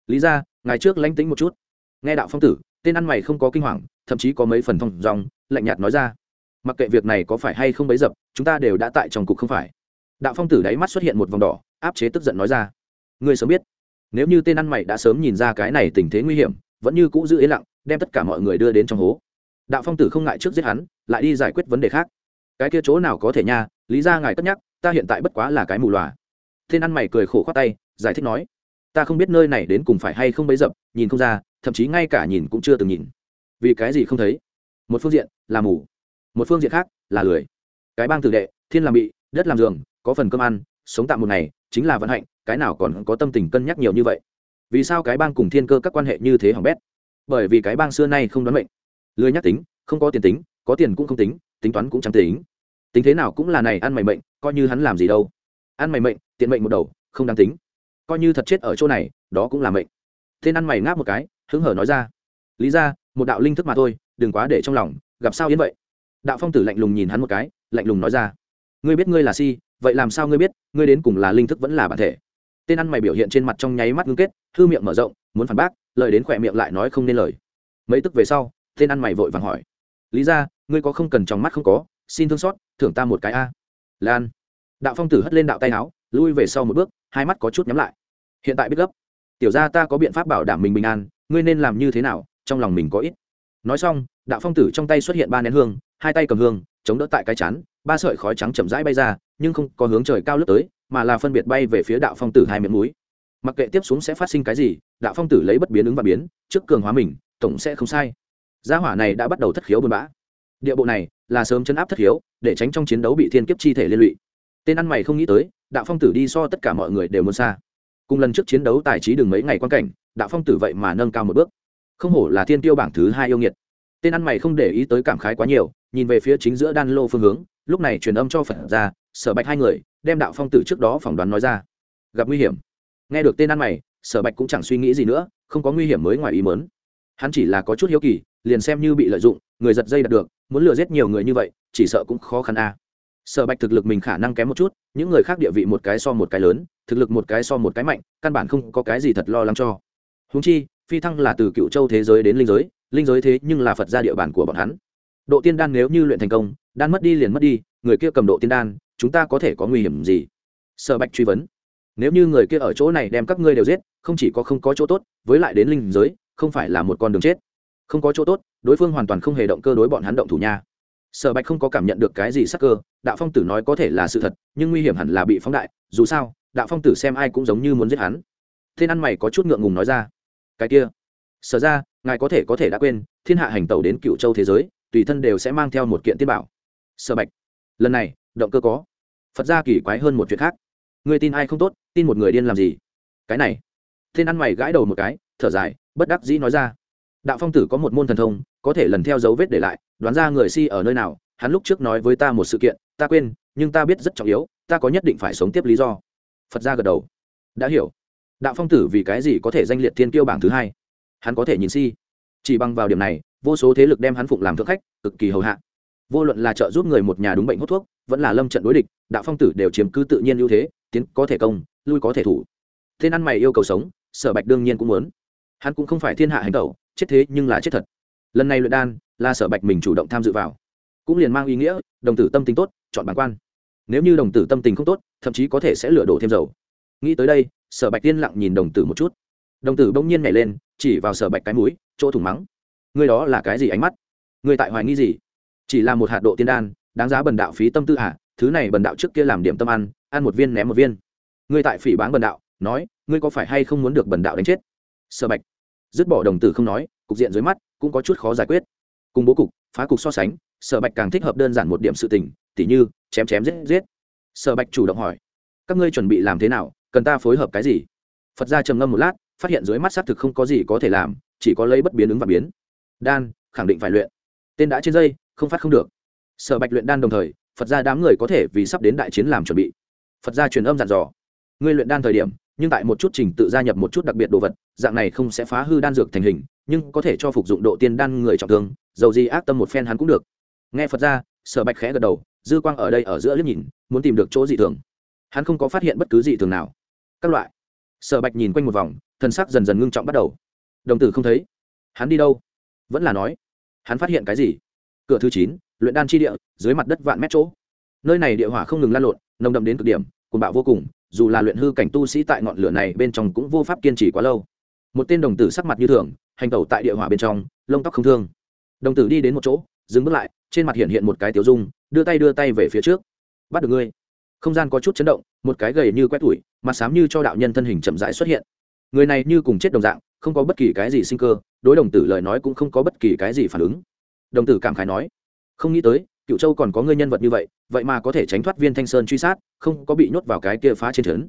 Lý ra ngày trước lánh tính một chút. Nghe đạo phong tử, tên ăn mày không có kinh hoàng, thậm chí có mấy phần thông dòng lạnh nhạt nói ra. Mặc kệ việc này có phải hay không bấy dập, chúng ta đều đã tại trong cục không phải. Đạo phong tử đáy mắt xuất hiện một vòng đỏ, áp chế tức giận nói ra. Ngươi sớm biết, nếu như tên ăn mày đã sớm nhìn ra cái này tình thế nguy hiểm, vẫn như cũ giữ yên lặng, đem tất cả mọi người đưa đến trong hố. Đạo phong tử không ngại trước giết hắn lại đi giải quyết vấn đề khác. Cái kia chỗ nào có thể nha, lý ra ngài cất nhắc, ta hiện tại bất quá là cái mù loà. Tên ăn mày cười khổ khoát tay, giải thích nói, ta không biết nơi này đến cùng phải hay không bấy dập, nhìn không ra, thậm chí ngay cả nhìn cũng chưa từng nhìn. Vì cái gì không thấy? Một phương diện là mù, một phương diện khác là lười. Cái bang tử đệ, thiên làm bị, đất làm giường, có phần cơm ăn, sống tạm một ngày, chính là vận hạnh, cái nào còn có tâm tình cân nhắc nhiều như vậy? Vì sao cái bang cùng thiên cơ các quan hệ như thế hỏng bét? Bởi vì cái bang xưa nay không đoán mệnh. Lười nhắc tính, không có tiền tính có tiền cũng không tính tính toán cũng chẳng tính. Tính thế nào cũng là này, ăn mày mệnh, coi như hắn làm gì đâu. Ăn mày mệnh, tiện mệnh một đầu, không đáng tính. Coi như thật chết ở chỗ này, đó cũng là mệnh. Tên ăn mày ngáp một cái, hứng hở nói ra. Lý ra, một đạo linh thức mà thôi, đừng quá để trong lòng, gặp sao yên vậy? Đạo phong tử lạnh lùng nhìn hắn một cái, lạnh lùng nói ra. Ngươi biết ngươi là si, vậy làm sao ngươi biết, ngươi đến cùng là linh thức vẫn là bản thể? Tên ăn mày biểu hiện trên mặt trong nháy mắt ngưng kết, hư miệng mở rộng, muốn phản bác, lời đến khỏe miệng lại nói không nên lời. Mấy tức về sau, tên ăn mày vội vàng hỏi. Lý ra ngươi có không cần trong mắt không có, xin thương xót, thưởng ta một cái a. Lan. Đạo phong tử hất lên đạo tay áo, lui về sau một bước, hai mắt có chút nhắm lại. Hiện tại biết gấp. Tiểu ra ta có biện pháp bảo đảm mình bình an, ngươi nên làm như thế nào, trong lòng mình có ít. Nói xong, đạo phong tử trong tay xuất hiện ba nén hương, hai tay cầm hương, chống đỡ tại cái chán, ba sợi khói trắng chậm rãi bay ra, nhưng không có hướng trời cao lướt tới, mà là phân biệt bay về phía đạo phong tử hai miệng núi mặc kệ tiếp xuống sẽ phát sinh cái gì, đạo phong tử lấy bất biến ứng và biến, trước cường hóa mình, tổng sẽ không sai. Gia hỏa này đã bắt đầu thất khiếu buôn bã địa bộ này là sớm chấn áp thất hiếu, để tránh trong chiến đấu bị thiên kiếp chi thể liên lụy. Tên ăn mày không nghĩ tới đạo phong tử đi so tất cả mọi người đều muốn xa. Cùng lần trước chiến đấu tài trí đừng mấy ngày quan cảnh đạo phong tử vậy mà nâng cao một bước. Không hổ là thiên tiêu bảng thứ hai yêu nghiệt. Tên ăn mày không để ý tới cảm khái quá nhiều nhìn về phía chính giữa đan lô phương hướng lúc này truyền âm cho phật ra sở bạch hai người đem đạo phong tử trước đó phỏng đoán nói ra. Gặp nguy hiểm. Nghe được tên ăn mày sở bạch cũng chẳng suy nghĩ gì nữa không có nguy hiểm mới ngoài ý mớn hắn chỉ là có chút hiếu kỳ liền xem như bị lợi dụng người giật dây đạt được, muốn lừa giết nhiều người như vậy, chỉ sợ cũng khó khăn a. À. sở bạch thực lực mình khả năng kém một chút, những người khác địa vị một cái so một cái lớn, thực lực một cái so một cái mạnh, căn bản không có cái gì thật lo lắng cho. Húng chi, phi thăng là từ cựu châu thế giới đến linh giới linh giới thế nhưng là phật ra địa bàn của bọn hắn. Độ tiên đan nếu như luyện thành công, đan mất đi liền mất đi, người kia cầm độ tiên đan, chúng ta có thể có nguy hiểm gì? Sở bạch truy vấn. Nếu như người kia ở chỗ này đem các ngươi đều giết, không chỉ có không có chỗ tốt, với lại đến linh giới, không phải là một con đường chết. Không có chỗ tốt đối phương hoàn toàn không hề động cơ đối bọn hắn động thủ nha. Sở bạch không có cảm nhận được cái gì sắc cơ, đạo phong tử nói có thể là sự thật, nhưng nguy hiểm hẳn là bị phóng đại, dù sao, đạo phong tử xem ai cũng giống như muốn giết hắn. Tên ăn mày có chút ngượng ngùng nói ra, cái kia, sở ra, ngài có thể có thể đã quên, thiên hạ hành tẩu đến cựu châu thế giới, tùy thân đều sẽ mang theo một kiện tiên bảo. Sở bạch, lần này, động cơ có. Phật gia kỳ quái hơn một chuyện khác người tin ai không tốt, tin một người điên làm gì? Cái này tên ăn mày gãi đầu một cái, thở dài, bất đắc dĩ nói ra, đạo phong tử có một môn thần thông có thể lần theo dấu vết để lại, đoán ra người si ở nơi nào, hắn lúc trước nói với ta một sự kiện, ta quên, nhưng ta biết rất trọng yếu, ta có nhất định phải sống tiếp lý do. Phật gia gật đầu. Đã hiểu. Đạo phong tử vì cái gì có thể danh liệt thiên kiêu bảng thứ hai? Hắn có thể nhìn si. Chỉ bằng vào điểm này, vô số thế lực đem hắn phụng làm thượng khách, cực kỳ hầu hạ. Vô luận là trợ giúp người một nhà đúng bệnh hút thuốc, vẫn là lâm trận đối địch, đạo phong tử đều chiếm cứ tự nhiên ưu thế, tiến có thể công, lui có thể thủ. Tên ăn mày yêu cầu sống, sở bạch đương nhiên cũng muốn. Hắn cũng không phải thiên hạ hành tẩu, chết thế nhưng là chết thật lần này luyện đan là sở bạch mình chủ động tham dự vào. Cũng liền mang ý nghĩa, đồng tử tâm tình tốt, chọn bản quan. Nếu như đồng tử tâm tình không tốt, thậm chí có thể sẽ lựa đổ thêm dầu. Nghĩ tới đây, sở bạch tiên lặng nhìn đồng tử một chút. Đồng tử bỗng nhiên nhảy lên, chỉ vào sở bạch cái mũi, chỗ thủng mắng. Người đó là cái gì ánh mắt? Người tại hoài nghi gì? Chỉ là một hạt độ tiên đan, đáng giá bần đạo phí tâm tư hạ thứ này bần đạo trước kia làm điểm tâm ăn ăn một viên ném một viên. Người tại phỉ báng bần đạo, nói, ngươi có phải hay không muốn được bần đạo đánh chết? Sở bạch dứt bỏ đồng tử không nói, cục diện dưới mắt cũng có chút khó giải quyết. Cùng bố cục, phá cục so sánh, sở bạch càng thích hợp đơn giản một điểm sự tình, tỉ như, chém chém giết giết. Sở bạch chủ động hỏi, các ngươi chuẩn bị làm thế nào? Cần ta phối hợp cái gì? Phật ra trầm ngâm một lát, phát hiện dưới mắt xác thực không có gì có thể làm, chỉ có lấy bất biến ứng và biến. Đan, khẳng định phải luyện. Tên đã trên dây, không phát không được. Sở bạch luyện đan đồng thời, phật ra đám người có thể vì sắp đến đại chiến làm chuẩn bị. Phật ra truyền âm dặn dò, ngươi luyện đan thời điểm, nhưng tại một chút trình tự gia nhập một chút đặc biệt đồ vật, dạng này không sẽ phá hư đan dược thành hình nhưng có thể cho phục dụng độ tiên đan người trọng thương, dầu gì ác tâm một phen hắn cũng được. Nghe phật ra, sở bạch khẽ gật đầu, dư quang ở đây ở giữa liếc nhìn, muốn tìm được chỗ dị thường. Hắn không có phát hiện bất cứ dị thường nào. Các loại. Sở bạch nhìn quanh một vòng thân sắc dần dần ngưng trọng bắt đầu. Đồng tử không thấy. Hắn đi đâu? Vẫn là nói. Hắn phát hiện cái gì? Cửa thứ chín, luyện đan chi địa, dưới mặt đất vạn mét chỗ. Nơi này địa hỏa không ngừng lan lộn, nồng đậm đến cực điểm, cuồng bạo vô cùng, dù là luyện hư cảnh tu sĩ tại ngọn lửa này bên trong cũng vô pháp kiên trì quá lâu. Một tên đồng tử sắc mặt như thường hành tẩu tại địa hỏa bên trong, lông tóc không thương. Đồng tử đi đến một chỗ, dừng bước lại, trên mặt hiện hiện một cái tiểu dung, đưa tay đưa tay về phía trước. Bắt được ngươi. Không gian có chút chấn động, một cái gầy như quét tủi, mặt xám như cho đạo nhân thân hình chậm rãi xuất hiện. Người này như cùng chết đồng dạng, không có bất kỳ cái gì sinh cơ, đối đồng tử lời nói cũng không có bất kỳ cái gì phản ứng. Đồng tử cảm khái nói, không nghĩ tới cựu châu còn có ngươi nhân vật như vậy vậy mà có thể tránh thoát viên thanh sơn truy sát, không có bị nhốt vào cái kia phá trên trấn.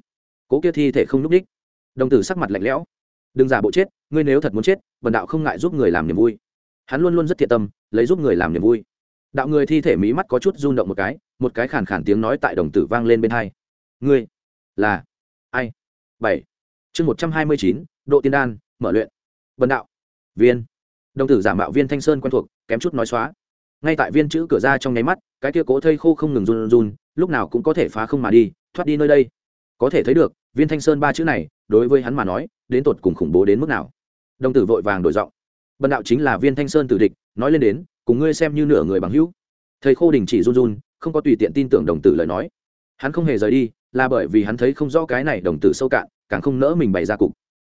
Cố kia thi thể không n ú c ních đồng tử sắc mặt lạnh lẽo đừng giả bộ chết, ngươi nếu thật muốn chết bần đạo không ngại giúp người làm niềm vui. Hắn luôn luôn rất thiện tâm, lấy giúp người làm niềm vui. Đạo người thi thể mí mắt có chút rung động một cái một cái khàn khàn tiếng nói tại đồng tử vang lên bên hai. Ngươi là ai? Bảy. Chương một trăm hai mươi chín, độ tiên đan, mở luyện. Vần đạo, viên. Đồng tử giả mạo viên thanh sơn quen thuộc, kém chút nói xóa. Ngay tại viên chữ cửa ra trong nháy mắt, cái kia cố thây khô không ngừng run run, lúc nào cũng có thể phá không mà đi, thoát đi nơi đây. Có thể thấy được, viên thanh sơn ba chữ này đối với hắn mà nói, đến tột cùng khủng bố đến mức nào? Đồng tử vội vàng đổi giọng. Bần đạo chính là viên thanh sơn tử địch, nói lên đến, cùng ngươi xem như nửa người bằng hữu. Thầy khô đình chỉ run run, không có tùy tiện tin tưởng đồng tử lời nói. Hắn không hề rời đi, là bởi vì hắn thấy không rõ cái này đồng tử sâu cạn, càng không nỡ mình bày ra cục.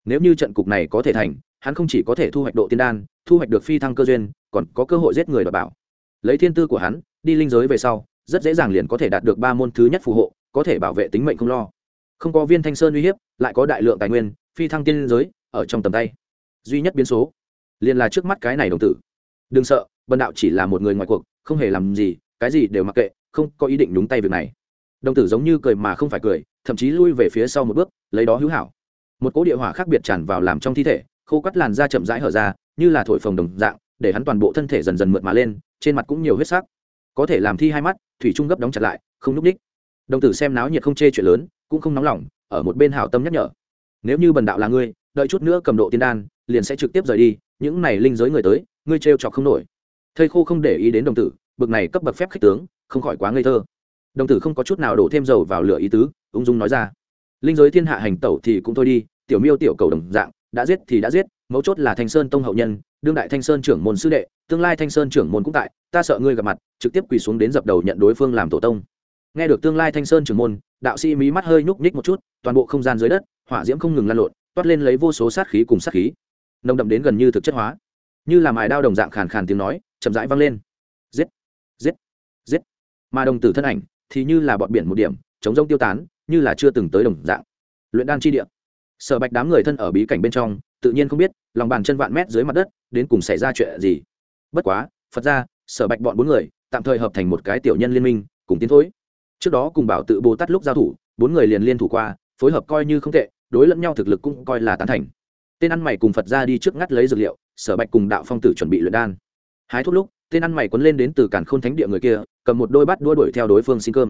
Nếu như trận cục này có thể thành, hắn không chỉ có thể thu hoạch độ tiên đan, thu hoạch được phi thăng cơ duyên, còn có cơ hội giết người đ bảo. Lấy thiên tư của hắn, đi linh giới về sau, rất dễ dàng liền có thể đạt được ba môn thứ nhất phù hộ, có thể bảo vệ tính mệnh không lo không có viên thanh sơn uy hiếp, lại có đại lượng tài nguyên, phi thăng tiên giới, ở trong tầm tay. Duy nhất biến số, liền là trước mắt cái này đồng tử. Đừng sợ, bần đạo chỉ là một người ngoài cuộc, không hề làm gì, cái gì đều mặc kệ, không có ý định nhúng tay việc này. Đồng tử giống như cười mà không phải cười, thậm chí lui về phía sau một bước, lấy đó hữu hảo. Một cỗ địa hỏa khác biệt tràn vào làm trong thi thể, khô cắt làn da chậm rãi hở ra, như là thổi phồng đồng dạng, để hắn toàn bộ thân thể dần dần mượt mà lên, trên mặt cũng nhiều huyết sắc. Có thể làm thi hai mắt, thủy trung gấp đóng chặt lại, không núp ních đồng tử xem náo nhiệt không chê chuyện lớn, cũng không nóng lòng, ở một bên hảo tâm nhắc nhở. Nếu như bần đạo là ngươi, đợi chút nữa cầm độ tiên đan, liền sẽ trực tiếp rời đi, những này linh giới người tới, ngươi trêu chọc không nổi. Thầy khô không để ý đến đồng tử, bực này cấp bậc phép khích tướng, không khỏi quá ngây thơ. Đồng tử không có chút nào đổ thêm dầu vào lửa ý tứ, ung dung nói ra. Linh giới thiên hạ hành tẩu thì cũng thôi đi, tiểu miêu tiểu cầu đồng dạng, đã giết thì đã giết, mấu chốt là thanh sơn tông hậu nhân, đương đại thanh sơn trưởng môn sư đệ, tương lai thanh sơn trưởng môn cũng tại, ta sợ ngươi gặp mặt, trực tiếp quỳ xuống đến dập đầu nhận đối phương làm tổ tông nghe được tương lai thanh sơn trưởng môn, đạo sĩ mí mắt hơi nhúc nhích một chút, toàn bộ không gian dưới đất, hỏa diễm không ngừng lan lộn, toát lên lấy vô số sát khí cùng sát khí. Nồng đậm đến gần như thực chất hóa. Như là mài đao đồng dạng khàn khàn tiếng nói, chậm rãi vang lên. Giết giết giết. Mà đồng tử thân ảnh thì như là bọn biển một điểm, chống rông tiêu tán, như là chưa từng tới đồng dạng. Luyện đan chi địa. Sở bạch đám người thân ở bí cảnh bên trong, tự nhiên không biết, lòng bàn chân vạn mét dưới mặt đất, đến cùng xảy ra chuyện gì. Bất quá, phật ra sở bạch bọn bốn người, tạm thời hợp thành một cái tiểu nhân liên minh, cùng tiến thối trước đó cùng bảo tự bồ tát lúc giao thủ, bốn người liền liên thủ qua, phối hợp coi như không tệ, đối lẫn nhau thực lực cũng coi là tán thành. Tên ăn mày cùng phật ra đi trước ngắt lấy dược liệu, sở bạch cùng đạo phong tử chuẩn bị luyện đan. Hái thuốc lúc, tên ăn mày quấn lên đến từ cản k h ô n thánh địa người kia, cầm một đôi bát đua đuổi theo đối phương xin cơm.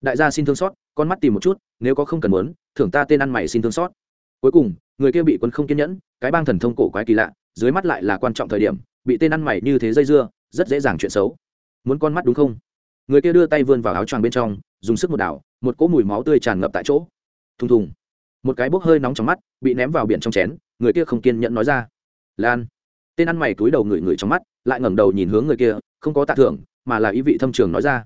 Đại gia xin thương xót, con mắt tìm một chút, nếu có không cần muốn, thưởng ta tên ăn mày xin thương xót. Cuối cùng, người kia bị quấn không kiên nhẫn, cái bang thần thông cổ quái kỳ lạ, dưới mắt lại là quan trọng thời điểm, bị tên ăn mày như thế dây dưa, rất dễ dàng chuyện xấu. Muốn con mắt đúng không? Người kia đưa tay vươn vào áo choàng bên trong, dùng sức một đảo, một cỗ mùi máu tươi tràn ngập tại chỗ. Thùng thùng. Một cái bốc hơi nóng trong mắt, bị ném vào biển trong chén, người kia không kiên nhẫn nói ra. Lan. Tên ăn mày cúi đầu ngửi ngửi trong mắt, lại ngẩng đầu nhìn hướng người kia, không có tạ thưởng, mà là ý vị thâm trường nói ra.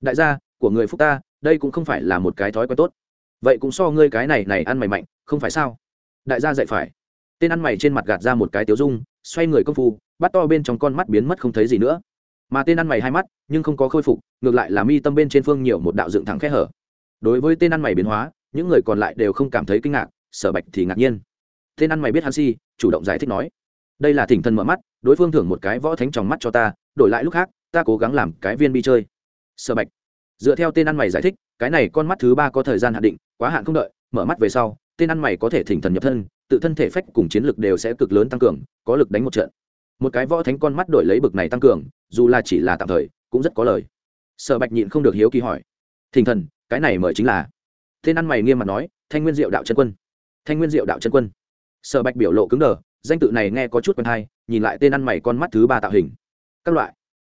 Đại gia, của người phúc ta, đây cũng không phải là một cái thói quen tốt. Vậy cũng so ngươi cái này này ăn mày mạnh, không phải sao? Đại gia dạy phải. Tên ăn mày trên mặt gạt ra một cái tiếu dung, xoay người công phu, bắt to bên trong con mắt biến mất không thấy gì nữa mà tên ăn mày hai mắt, nhưng không có khôi phục, ngược lại là mi tâm bên trên phương nhiều một đạo dựng thẳng khẽ hở. Đối với tên ăn mày biến hóa, những người còn lại đều không cảm thấy kinh ngạc sở bạch thì ngạc nhiên. Tên ăn mày biết hắn si, chủ động giải thích nói, đây là thỉnh thần mở mắt, đối phương thưởng một cái võ thánh trong mắt cho ta, đổi lại lúc khác, ta cố gắng làm cái viên bi chơi. Sở bạch. Dựa theo tên ăn mày giải thích, cái này con mắt thứ ba có thời gian hạn định, quá hạn không đợi, mở mắt về sau, tên ăn mày có thể thỉnh thần nhập thân, tự thân thể phách cùng chiến lực đều sẽ cực lớn tăng cường, có lực đánh một trận. Một cái võ thánh con mắt đổi lấy bực này tăng cường dù là chỉ là tạm thời, cũng rất có lời. Sở bạch nhịn không được hiếu kỳ hỏi, Thình thần, cái này mời chính là? Tên ăn mày nghiêm mặt nói, thanh nguyên diệu đạo chân quân. Thanh nguyên diệu đạo chân quân. Sở bạch biểu lộ cứng đờ, danh tự này nghe có chút quen hay, nhìn lại tên ăn mày con mắt thứ ba tạo hình. Các loại,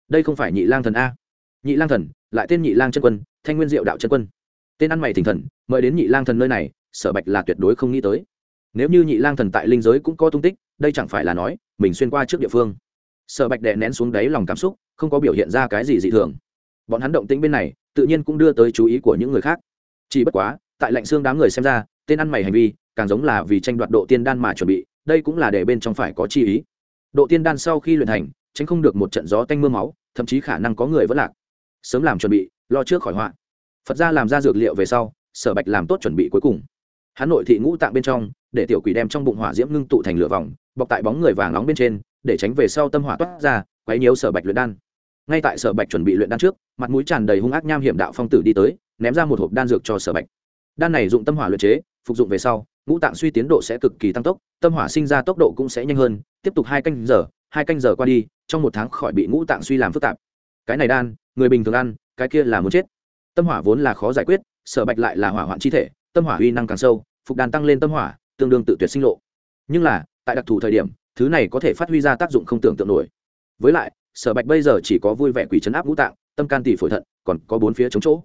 đây không phải nhị lang thần a? Nhị lang thần, lại tên nhị lang chân quân, thanh nguyên diệu đạo chân quân. Tên ăn mày thỉnh thần, mời đến nhị lang thần nơi này, sở bạch là tuyệt đối không nghĩ tới. Nếu như nhị lang thần tại linh giới cũng có tung tích, đây chẳng phải là nói, mình xuyên qua trước địa phương sở bạch đè nén xuống đáy lòng cảm xúc, không có biểu hiện ra cái gì dị thường. Bọn hắn động tĩnh bên này, tự nhiên cũng đưa tới chú ý của những người khác. Chỉ bất quá, tại lạnh xương đám người xem ra, tên ăn mày hành vi, càng giống là vì tranh đoạt độ tiên đan mà chuẩn bị, đây cũng là để bên trong phải có chi ý. Độ tiên đan sau khi luyện thành, tránh không được một trận gió tanh m ư a máu, thậm chí khả năng có người vẫn lạc. Sớm làm chuẩn bị, lo trước khỏi họa. Phật ra làm ra dược liệu về sau, sở bạch làm tốt chuẩn bị cuối cùng. Hắn nội thị ngũ tạng bên trong, để tiểu quỷ đem trong bụng hỏa diễm ngưng tụ thành lửa vòng, bọc tại bóng người vàng nóng bên trên để tránh về sau tâm hỏa toát ra, quấy nhiễu sở bạch luyện đan. Ngay tại sở bạch chuẩn bị luyện đan trước, mặt mũi tràn đầy hung ác nham hiểm đạo phong tử đi tới, ném ra một hộp đan dược cho sở bạch. Đan này dụng tâm hỏa luyện chế, phục dụng về sau, ngũ tạng suy tiến độ sẽ cực kỳ tăng tốc, tâm hỏa sinh ra tốc độ cũng sẽ nhanh hơn, tiếp tục hai canh giờ, hai canh giờ qua đi, trong một tháng khỏi bị ngũ tạng suy làm phức tạp. Cái này đan, người bình thường ăn, cái kia là muốn chết. Tâm hỏa vốn là khó giải quyết, sở bạch lại là hỏa hoạn chi thể, tâm hỏa uy năng càng sâu, phục đàn tăng lên tâm hỏa, tương đương tự tuyệt sinh lộ. Nhưng là, tại đặc thù thời điểm thứ này có thể phát huy ra tác dụng không tưởng tượng nổi. Với lại, sở bạch bây giờ chỉ có vui vẻ quỷ chấn áp ngũ tạng, tâm can tỷ phổi thận, còn có bốn phía chống chỗ.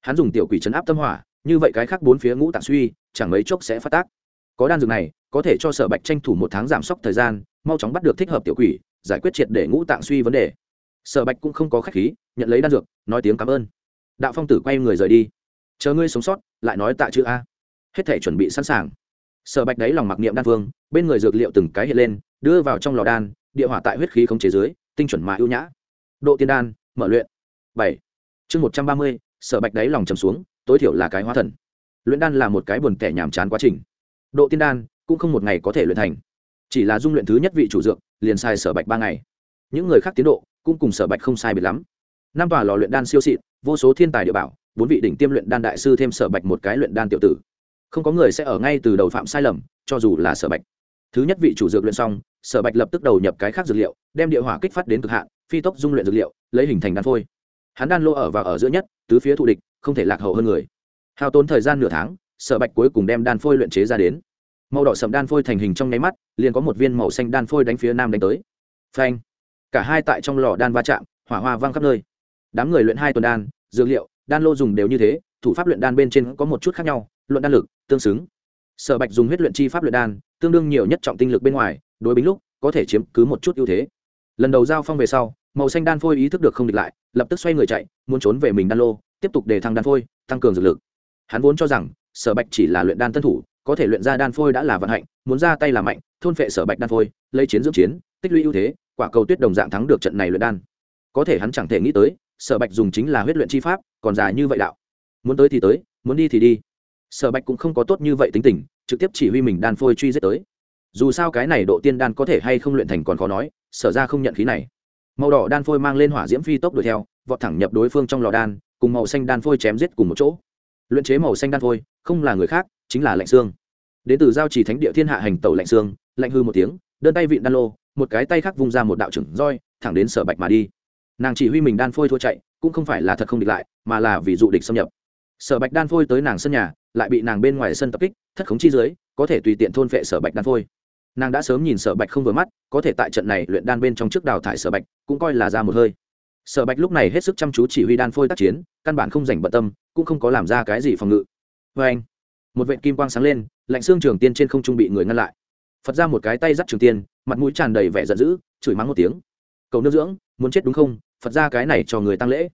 Hắn dùng tiểu quỷ chấn áp tâm hỏa, như vậy cái khác bốn phía ngũ tạng suy, chẳng mấy chốc sẽ phát tác. Có đan dược này, có thể cho sở bạch tranh thủ một tháng giảm sốc thời gian, mau chóng bắt được thích hợp tiểu quỷ, giải quyết triệt để ngũ tạng suy vấn đề. Sở bạch cũng không có khách khí, nhận lấy đan dược, nói tiếng cảm ơn. Đạo phong tử quay người rời đi. Chờ ngươi sống sót, lại nói tạ chữ a. Hết thể chuẩn bị sẵn sàng sở bạch đáy lòng mặc niệm đan phương, bên người dược liệu từng cái hiện lên, đưa vào trong lò đan, địa hỏa tại huyết khí không chế dưới, tinh chuẩn mà ưu nhã. Độ tiên đan, mở luyện. Bảy. Chương một trăm ba mươi, sở bạch đáy lòng trầm xuống, tối thiểu là cái hóa thần. Luyện đan là một cái buồn tẻ nhàm chán quá trình. Độ tiên đan cũng không một ngày có thể luyện thành. Chỉ là dung luyện thứ nhất vị chủ dược, liền sai sở bạch ba ngày. Những người khác tiến độ cũng cùng sở bạch không sai biệt lắm. Năm tòa lò luyện đan siêu xịn, vô số thiên tài địa bảo, bốn vị đỉnh tiêm luyện đan đại sư thêm sở bạch một cái luyện đan tiểu tử không có người sẽ ở ngay từ đầu phạm sai lầm, cho dù là sở bạch. Thứ nhất vị chủ dược luyện xong, sở bạch lập tức đầu nhập cái khác dược liệu, đem địa hỏa kích phát đến cực hạn, phi tốc dung luyện dược liệu, lấy hình thành đan phôi. Hắn đan lô ở và ở giữa nhất, tứ phía thụ địch, không thể lạc hậu hơn người. Hao tốn thời gian nửa tháng, sở bạch cuối cùng đem đan phôi luyện chế ra đến. Màu đỏ sầm đan phôi thành hình trong nháy mắt, liền có một viên màu xanh đan phôi đánh phía nam đánh tới. Phanh! Cả hai tại trong lò đan va chạm, hỏa hoa văng khắp nơi. Đám người luyện hai tuần đan, dược liệu, đan lô dùng đều như thế, thủ pháp luyện đan bên trên có một chút khác nhau, luận đan lực tương xứng. Sở bạch dùng huyết luyện chi pháp luyện đan, tương đương nhiều nhất trọng tinh lực bên ngoài, đối bính lúc, có thể chiếm cứ một chút ưu thế. Lần đầu giao phong về sau, màu xanh đan phôi ý thức được không địch lại, lập tức xoay người chạy, muốn trốn về mình đan lô, tiếp tục để thăng đan phôi, tăng cường dược lực. Hắn vốn cho rằng, sở bạch chỉ là luyện đan tân thủ, có thể luyện ra đan phôi đã là vận hạnh, muốn ra tay là mạnh, thôn phệ sở bạch đan phôi, lấy chiến dưỡng chiến, tích lũy ưu thế, quả cầu tuyết đồng dạng thắng được trận này luyện đan. Có thể hắn chẳng thể nghĩ tới, sở bạch dùng chính là huyết luyện chi pháp, còn dài như vậy đạo. Muốn tới thì tới, muốn đi thì đi sở bạch cũng không có tốt như vậy tính tình, trực tiếp chỉ huy mình đan phôi truy giết tới. Dù sao cái này độ tiên đan có thể hay không luyện thành còn khó nói, sở ra không nhận khí này. Màu đỏ đan phôi mang lên hỏa diễm phi tốc đuổi theo, vọt thẳng nhập đối phương trong lò đan, cùng màu xanh đan phôi chém giết cùng một chỗ. Luyện chế màu xanh đan phôi, không là người khác, chính là lạnh xương. Đến từ giao trì thánh địa thiên hạ hành tẩu lạnh xương, lạnh hư một tiếng, đơn tay vịn đan lô, một cái tay khác vung ra một đạo trưởng roi, thẳng đến sở bạch mà đi. Nàng chỉ huy mình đan phôi thua chạy, cũng không phải là thật không địch lại, mà là vì dụ địch xâm nhập sở bạch đan phôi tới nàng sân nhà, lại bị nàng bên ngoài sân tập kích, thất khống chi dưới, có thể tùy tiện thôn phệ sở bạch đan phôi. Nàng đã sớm nhìn sở bạch không vừa mắt, có thể tại trận này luyện đan bên trong trước đào thải sở bạch, cũng coi là ra một hơi. Sở bạch lúc này hết sức chăm chú chỉ huy đan phôi tác chiến, căn bản không dành bận tâm, cũng không có làm ra cái gì phòng ngự. Vê anh, một vệ kim quang sáng lên, lạnh xương trường tiên trên không trung bị người ngăn lại. Phật ra một cái tay dắt trường tiên, mặt mũi tràn đầy vẻ giận dữ, chửi mắng một tiếng. Cầu nước dưỡng, muốn chết đúng không? Phật ra cái này cho người tăng lễ.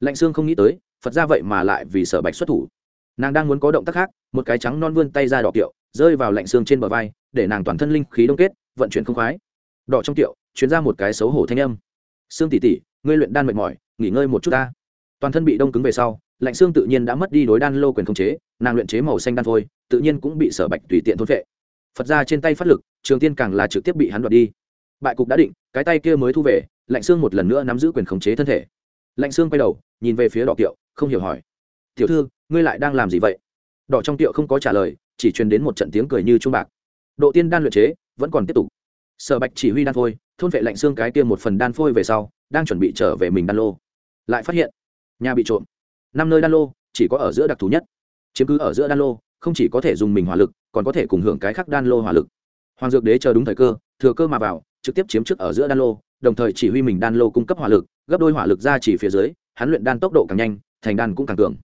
Lạnh xương không nghĩ tới phật ra vậy mà lại vì sở bạch xuất thủ. Nàng đang muốn có động tác khác, một cái trắng non vươn tay ra đỏ kiệu, rơi vào lạnh xương trên bờ vai, để nàng toàn thân linh khí đông kết, vận chuyển không khoái. Đỏ trong kiệu chuyến ra một cái xấu hổ thanh âm. Xương tỉ tỉ ngươi luyện đan mệt mỏi, nghỉ ngơi một chút ta. Toàn thân bị đông cứng về sau, lạnh xương tự nhiên đã mất đi đối đan lô quyền khống chế, nàng luyện chế màu xanh đan phôi tự nhiên cũng bị sở bạch tùy tiện thôn vệ phật ra trên tay phát lực, trường tiên càng là trực tiếp bị hắn đoạt đi. Bại cục đã định, cái tay kia mới thu về, lạnh xương một lần nữa nắm giữ quyền khống chế thân thể lạnh xương quay đầu, nhìn về phía đỏ kiệu, không hiểu hỏi. Tiểu thư, ngươi lại đang làm gì vậy? Đỏ trong tiệu không có trả lời, chỉ truyền đến một trận tiếng cười như trung bạc. Độ tiên đan luyện chế, vẫn còn tiếp tục. Sở bạch chỉ huy đan phôi, thôn vệ lạnh xương cái tiêm một phần đan phôi về sau, đang chuẩn bị trở về mình đan lô. Lại phát hiện, nhà bị trộm. Năm nơi đan lô, chỉ có ở giữa đặc thù nhất. Chiếm cứ ở giữa đan lô, không chỉ có thể dùng mình hỏa lực, còn có thể cùng hưởng cái khác đan lô hỏa lực. Hoàng dược đế chờ đúng thời cơ, thừa cơ mà vào, trực tiếp chiếm trước ở giữa đan lô đồng thời chỉ huy mình đan lô cung cấp hỏa lực, gấp đôi hỏa lực ra chỉ phía dưới, hắn luyện đan tốc độ càng nhanh, thành đan cũng càng cường.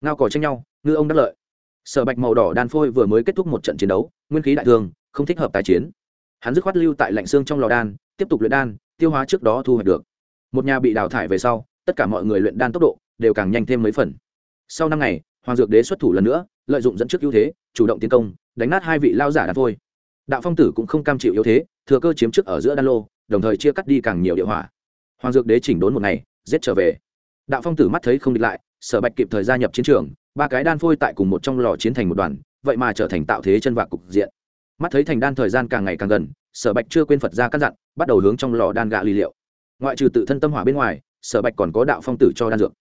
Ngao cỏ tranh nhau, ngư ông đắc lợi. Sở bạch màu đỏ đan phôi vừa mới kết thúc một trận chiến đấu, nguyên khí đại thương không thích hợp tái chiến. Hắn dứt khoát lưu tại lạnh xương trong lò đan, tiếp tục luyện đan, tiêu hóa trước đó thu hoạch được. Một nhà bị đào thải về sau, tất cả mọi người luyện đan tốc độ đều càng nhanh thêm mấy phần. Sau năm ngày, hoàng dược đế xuất thủ lần nữa, lợi dụng dẫn trước ưu thế, chủ động tiến công, đánh nát hai vị lao giả đan phôi. Đạo phong tử cũng không cam chịu yếu thế, thừa cơ chiếm trước ở giữa đan lô đồng thời chia cắt đi càng nhiều địa hỏa. Hoàng dược đế chỉnh đốn một ngày, giết trở về. Đạo phong tử mắt thấy không địch lại, sở bạch kịp thời gia nhập chiến trường, ba cái đan phôi tại cùng một trong lò chiến thành một đoàn, vậy mà trở thành tạo thế chân vạc cục diện. Mắt thấy thành đan thời gian càng ngày càng gần, sở bạch chưa quên phật ra căn dặn, bắt đầu hướng trong lò đan gạ ly liệu. Ngoại trừ tự thân tâm hỏa bên ngoài, sở bạch còn có đạo phong tử cho đan dược.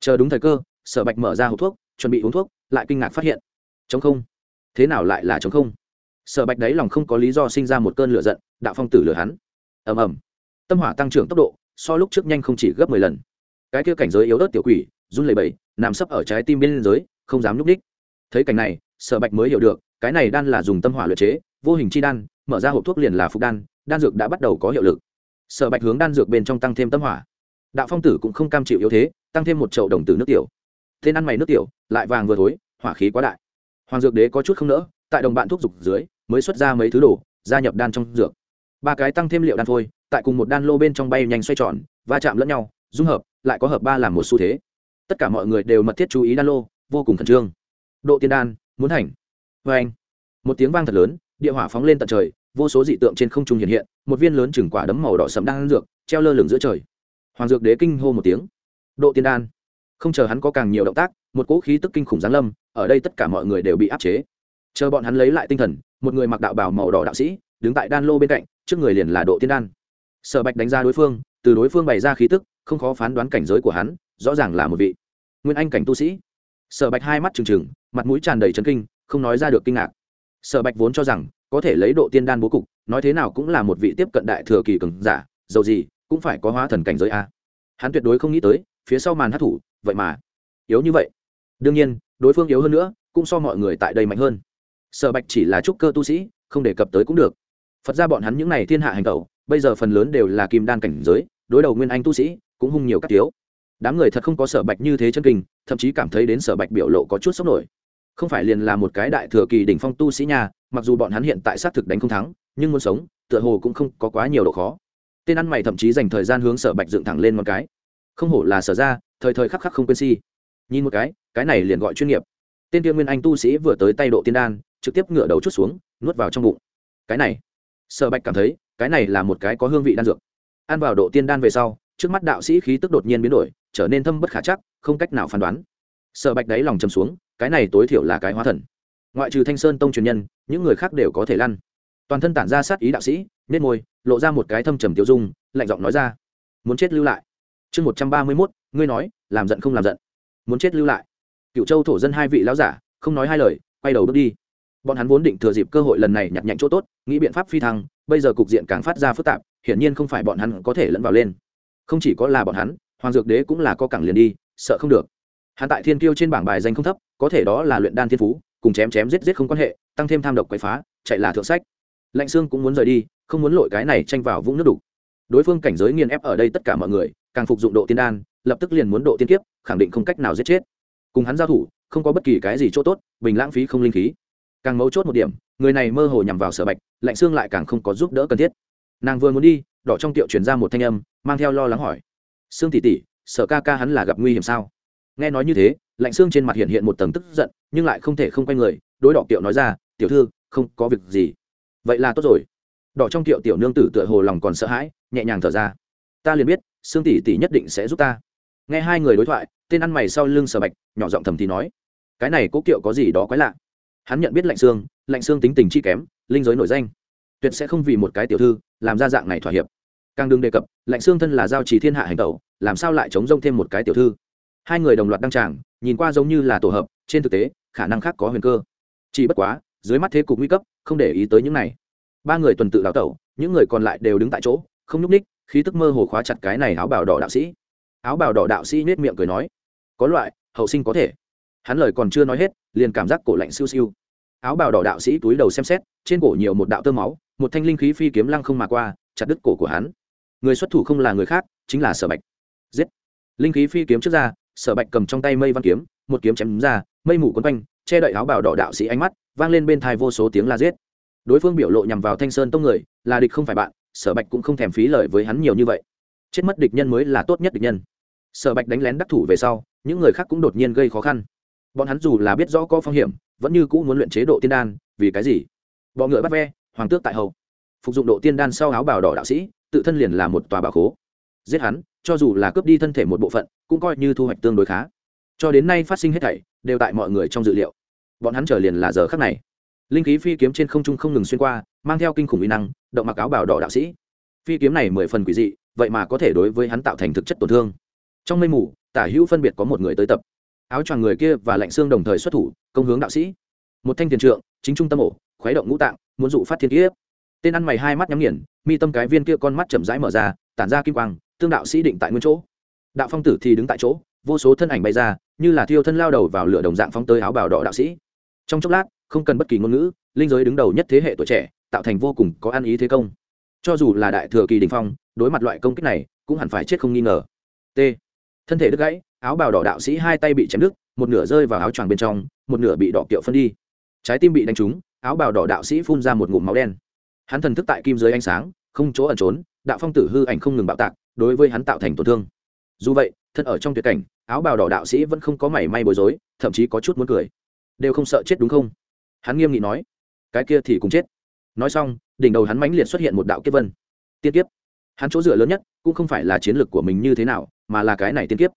Chờ đúng thời cơ, sở bạch mở ra hộp thuốc, chuẩn bị uống thuốc, lại kinh ngạc phát hiện, chống không. Thế nào lại là chống không? Sở bạch đấy lòng không có lý do sinh ra một cơn lửa giận, đạo phong tử lửa hắn ầm ầm. Tâm hỏa tăng trưởng tốc độ, so lúc trước nhanh không chỉ gấp mười lần. Cái kia cảnh giới yếu ớt tiểu quỷ, run lẩy bẩy, nằm sấp ở trái tim bên giới không dám nhúc ních thấy cảnh này, sở bạch mới hiểu được, cái này đan là dùng tâm hỏa luyện chế, vô hình chi đan, mở ra hộp thuốc liền là phục đan đan dược đã bắt đầu có hiệu lực. Sở bạch hướng đan dược bên trong tăng thêm tâm hỏa. Đạo phong tử cũng không cam chịu yếu thế, tăng thêm một chậu đồng tử nước tiểu. Tên ăn mày nước tiểu, lại vàng vừa thối, hỏa khí quá đại. Hoàng dược đế có chút không nỡ, tại đồng bạn thuốc dục dưới, mới xuất ra mấy thứ đồ, gia nhập đan trong dược ba cái tăng thêm liệu đan phôi tại cùng một đan lô bên trong bay nhanh xoay tròn, va chạm lẫn nhau, dung hợp, lại có hợp ba làm một xu thế. Tất cả mọi người đều mật thiết chú ý đan lô, vô cùng khẩn trương. Độ tiên đan, muốn hành. Vê anh, một tiếng vang thật lớn, địa hỏa phóng lên tận trời, vô số dị tượng trên không trung hiện hiện, một viên lớn chừng quả đấm màu đỏ sẫm đang dược, treo lơ lửng giữa trời. Hoàng dược đế kinh hô một tiếng. Độ tiên đan. Không chờ hắn có càng nhiều động tác, một cỗ khí tức kinh khủng giáng lâm, ở đây tất cả mọi người đều bị áp chế. Chờ bọn hắn lấy lại tinh thần, một người mặc đạo bào màu đỏ đạo sĩ, đứng tại đan lô bên cạnh trước người liền là độ tiên đan. Sở bạch đánh ra đối phương, từ đối phương bày ra khí tức, không khó phán đoán cảnh giới của hắn, rõ ràng là một vị nguyên anh cảnh tu sĩ. Sở bạch hai mắt trừng trừng, mặt mũi tràn đầy trấn kinh, không nói ra được kinh ngạc. Sở bạch vốn cho rằng, có thể lấy độ tiên đan bố cục, nói thế nào cũng là một vị tiếp cận đại thừa kỳ cường giả, dầu gì, cũng phải có hóa thần cảnh giới a. Hắn tuyệt đối không nghĩ tới, phía sau màn hát thủ, vậy mà yếu như vậy. Đương nhiên, đối phương yếu hơn nữa, cũng so mọi người tại đây mạnh hơn. Sở bạch chỉ là trúc cơ tu sĩ, không đề cập tới cũng được phật ra bọn hắn những n à y thiên hạ hành tẩu, bây giờ phần lớn đều là kim đan cảnh giới, đối đầu nguyên anh tu sĩ, cũng hung nhiều các tiếu đám người thật không có sở bạch như thế chân kinh, thậm chí cảm thấy đến sở bạch biểu lộ có chút sốc nổi. Không phải liền là một cái đại thừa kỳ đỉnh phong tu sĩ nhà mặc dù bọn hắn hiện tại xác thực đánh không thắng, nhưng muốn sống, tựa hồ cũng không có quá nhiều độ khó. Tên ăn mày thậm chí dành thời gian hướng sở bạch dựng thẳng lên một cái. Không hổ là sở ra thời thời khắc khắc không quên si. Nhìn một cái cái này liền gọi chuyên nghiệp. Tên tiên nguyên anh tu sĩ vừa tới tay độ tiên đan, trực tiếp ngửa đầu chút xuống, nuốt vào trong bụng. Cái này sở bạch cảm thấy, cái này là một cái có hương vị đan dược. Ăn vào độ tiên đan về sau, trước mắt đạo sĩ khí tức đột nhiên biến đổi, trở nên thâm bất khả chắc, không cách nào phán đoán. Sở bạch đáy lòng chầm xuống, cái này tối thiểu là cái hóa thần. Ngoại trừ thanh sơn tông truyền nhân, những người khác đều có thể lăn. Toàn thân tản ra sát ý đạo sĩ nên môi, lộ ra một cái thâm trầm tiêu dung, lạnh giọng nói ra. Muốn chết lưu lại. Chương một trăm ba mươi mốt, ngươi nói, làm giận không làm giận. Muốn chết lưu lại. Cựu châu thổ dân hai vị lão giả, không nói hai lời, quay đầu bước đi bọn hắn vốn định thừa dịp cơ hội lần này nhặt nhạnh chỗ tốt, nghĩ biện pháp phi thăng, bây giờ cục diện càng phát ra phức tạp, hiển nhiên không phải bọn hắn có thể lẫn vào lên. Không chỉ có là bọn hắn, hoàng dược đế cũng là có cẳng liền đi, sợ không được. Hắn tại thiên kiêu trên bảng bài danh không thấp, có thể đó là luyện đan thiên phú, cùng chém chém giết giết không quan hệ, tăng thêm tham độc quậy phá, chạy là thượng sách. Lạnh xương cũng muốn rời đi, không muốn lội cái này tranh vào vũng nước đục. Đối phương cảnh giới nghiền ép ở đây tất cả mọi người, càng phục dụng độ tiên đan, lập tức liền muốn độ tiên kiếp, khẳng định không cách nào giết chết. Cùng hắn giao thủ, không có bất kỳ cái gì chỗ tốt, bình lãng phí không linh khí càng mấu chốt một điểm, người này mơ hồ nhằm vào sở bạch, lạnh xương lại càng không có giúp đỡ cần thiết. Nàng vừa muốn đi, đỏ trong tiệu truyền ra một thanh âm, mang theo lo lắng hỏi. Xương tỉ tỉ sở ca ca hắn là gặp nguy hiểm sao? Nghe nói như thế, lạnh xương trên mặt hiện hiện một tầng tức giận, nhưng lại không thể không quay người, đối đỏ tiệu nói ra, tiểu thư, không có việc gì. Vậy là tốt rồi. Đỏ trong tiệu tiểu nương tử tựa hồ lòng còn sợ hãi, nhẹ nhàng thở ra. Ta liền biết xương tỷ tỷ nhất định sẽ giúp ta. Nghe hai người đối thoại, tên ăn mày sau lưng sở bạch, nhỏ giọng thầm thì nói. Cái này cố kiệu có gì đó quái lạ? Hắn nhận biết lạnh xương lạnh xương tính tình chi kém, linh giới nổi danh. Tuyệt sẽ không vì một cái tiểu thư, làm ra dạng này thỏa hiệp. Càng đừng đề cập, lạnh xương thân là giao trì thiên hạ hành tẩu, làm sao lại chống rông thêm một cái tiểu thư? Hai người đồng loạt đăng tràng, nhìn qua giống như là tổ hợp, trên thực tế, khả năng khác có huyền cơ. Chỉ bất quá, dưới mắt thế cục nguy cấp, không để ý tới những này. Ba người tuần tự đào tẩu, những người còn lại đều đứng tại chỗ, không nhúc ních khí tức mơ hồ khóa chặt cái này áo bào đỏ đạo sĩ. Áo bào đỏ đạo sĩ nết miệng cười nói, có loại, hậu sinh có thể. Hắn lời còn chưa nói hết, liền cảm giác cổ lạnh siêu siêu áo bào đỏ đạo sĩ túi đầu xem xét, trên cổ nhiều một đạo tơ máu, một thanh linh khí phi kiếm lăng không mà qua, chặt đứt cổ của hắn. Người xuất thủ không là người khác, chính là sở bạch. Giết! Linh khí phi kiếm trước ra, sở bạch cầm trong tay mây văn kiếm, một kiếm chém ra, mây mù quấn quanh, che đậy áo bào đỏ đạo sĩ ánh mắt, vang lên bên thai vô số tiếng la giết. Đối phương biểu lộ nhằm vào thanh sơn tông người, là địch không phải bạn, sở bạch cũng không thèm phí lời với hắn nhiều như vậy. Chết mất địch nhân mới là tốt nhất địch nhân. Sở bạch đánh lén đắc thủ về sau, những người khác cũng đột nhiên gây khó khăn. Bọn hắn dù là biết rõ có phong hiểm vẫn như cũ muốn luyện chế độ tiên đan, vì cái gì? Bọ ngựa bắt ve, hoàng tước tại hậu phục dụng độ tiên đan sau áo bào đỏ đạo sĩ, tự thân liền là một tòa bảo khố. Giết hắn, cho dù là cướp đi thân thể một bộ phận, cũng coi như thu hoạch tương đối khá. Cho đến nay phát sinh hết thảy, đều tại mọi người trong dự liệu. Bọn hắn chờ liền là giờ khắc này. Linh khí phi kiếm trên không trung không ngừng xuyên qua, mang theo kinh khủng uy năng, động mặc áo bào đỏ đạo sĩ. Phi kiếm này mười phần quỷ dị, vậy mà có thể đối với hắn tạo thành thực chất tổn thương. Trong mây mù, tả hữu phân biệt có một người tới tập áo choàng người kia và lạnh xương đồng thời xuất thủ, công hướng đạo sĩ. Một thanh tiền trượng, chính trung tâm ổ, khuấy động ngũ tạng, muốn dụ phát thiên kiếp. Tên ăn mày hai mắt nhắm nghiền, mi tâm cái viên kia con mắt chậm rãi mở ra, tản ra kim quang, tương đạo sĩ định tại nguyên chỗ. Đạo phong tử thì đứng tại chỗ, vô số thân ảnh bay ra, như là thiêu thân lao đầu vào lửa đồng dạng phóng tới áo bào đỏ đạo sĩ. Trong chốc lát, không cần bất kỳ ngôn ngữ, linh giới đứng đầu nhất thế hệ tuổi trẻ, tạo thành vô cùng có ăn ý thế công. Cho dù là đại thừa kỳ đình phong, đối mặt loại công kích này, cũng hẳn phải chết không nghi ngờ. T thân thể đứt gãy, áo bào đỏ đạo sĩ hai tay bị chém đứt, một nửa rơi vào áo choàng bên trong, một nửa bị đỏ kiệu phân đi. Trái tim bị đánh trúng, áo bào đỏ đạo sĩ phun ra một ngụm máu đen. Hắn thần thức tại kim dưới ánh sáng, không chỗ ẩn trốn, đạo phong tử hư ảnh không ngừng bạo tạc, đối với hắn tạo thành tổn thương. Dù vậy, thân ở trong tuyệt cảnh, áo bào đỏ đạo sĩ vẫn không có mảy may bối rối, thậm chí có chút muốn cười. Đều không sợ chết đúng không? Hắn nghiêm nghị nói. Cái kia thì cũng chết. Nói xong, đỉnh đầu hắn mãnh liệt xuất hiện một đạo kiếp vân. Tiên kiếp. Hắn chỗ dựa lớn nhất, cũng không phải là chiến lược của mình như thế nào mà là cái này tiên kiếp.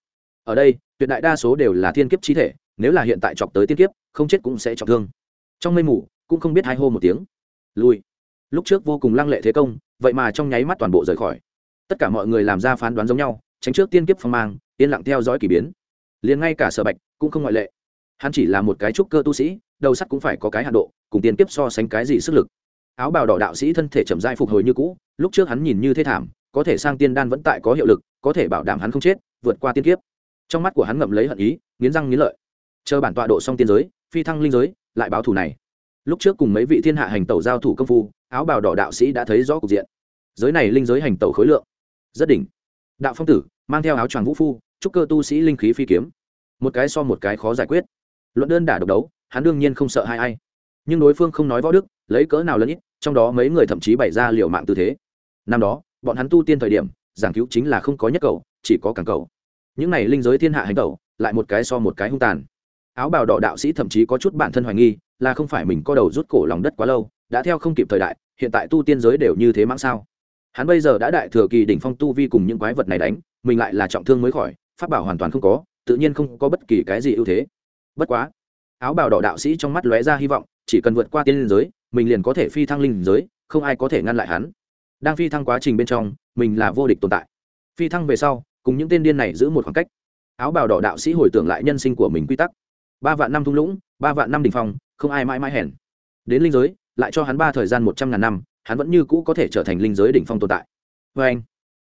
Ở đây, tuyệt đại đa số đều là thiên kiếp chi thể, nếu là hiện tại chọc tới tiên kiếp, không chết cũng sẽ trọng thương. Trong mây mù, cũng không biết hai hô một tiếng. Lui. Lúc trước vô cùng lăng lệ thế công, vậy mà trong nháy mắt toàn bộ rời khỏi. Tất cả mọi người làm ra phán đoán giống nhau, tránh trước tiên kiếp phong mang, yên lặng theo dõi k ỳ biến. Liền ngay cả sở bạch cũng không ngoại lệ. Hắn chỉ là một cái trúc cơ tu sĩ, đầu sắt cũng phải có cái hạ độ, cùng tiên kiếp so sánh cái gì sức lực. Áo bào đỏ đạo sĩ thân thể chậm dai phục hồi như cũ, lúc trước hắn nhìn như thế thảm có thể sang tiên đan vẫn tại có hiệu lực, có thể bảo đảm hắn không chết, vượt qua tiên kiếp. Trong mắt của hắn ngậm lấy hận ý, nghiến răng nghiến lợi. Chờ bản tọa độ xong tiên giới, phi thăng linh giới, lại báo thù này. Lúc trước cùng mấy vị thiên hạ hành tẩu giao thủ công phu, áo bào đỏ đạo sĩ đã thấy rõ cục diện. Giới này linh giới hành tẩu khối lượng, rất đỉnh. Đạo phong tử, mang theo áo choàng vũ phu trúc cơ tu sĩ linh khí phi kiếm. Một cái so một cái khó giải quyết. Luận đơn đả độc đấu, hắn đương nhiên không sợ hai ai. Nhưng đối phương không nói võ đức, lấy cỡ nào lẫn ít, trong đó mấy người thậm chí bày ra liều mạng tư thế. Năm đó bọn hắn tu tiên thời điểm, giảng cứu chính là không có nhất cầu, chỉ có càng cầu. Những này linh giới thiên hạ hành cầu lại một cái so một cái hung tàn. Áo bào đỏ đạo sĩ thậm chí có chút bản thân hoài nghi, là không phải mình có đầu rút cổ lòng đất quá lâu, đã theo không kịp thời đại, hiện tại tu tiên giới đều như thế mãng sao? Hắn bây giờ đã đại thừa kỳ đỉnh phong tu vi cùng những quái vật này đánh, mình lại là trọng thương mới khỏi, pháp bảo hoàn toàn không có, tự nhiên không có bất kỳ cái gì ưu thế. Bất quá, áo bào đỏ đạo sĩ trong mắt lóe ra hy vọng, chỉ cần vượt qua tiên linh giới, mình liền có thể phi thăng linh giới, không ai có thể ngăn lại hắn đang phi thăng quá trình bên trong, mình là vô địch tồn tại. Phi thăng về sau, cùng những tên điên này giữ một khoảng cách. Áo bào đỏ đạo sĩ hồi tưởng lại nhân sinh của mình quy tắc. Ba vạn năm thung lũng, ba vạn năm đình phong, không ai mãi mãi hèn. Đến linh giới, lại cho hắn ba thời gian một trăm ngàn năm, hắn vẫn như cũ có thể trở thành linh giới đỉnh phong tồn tại. Vê anh,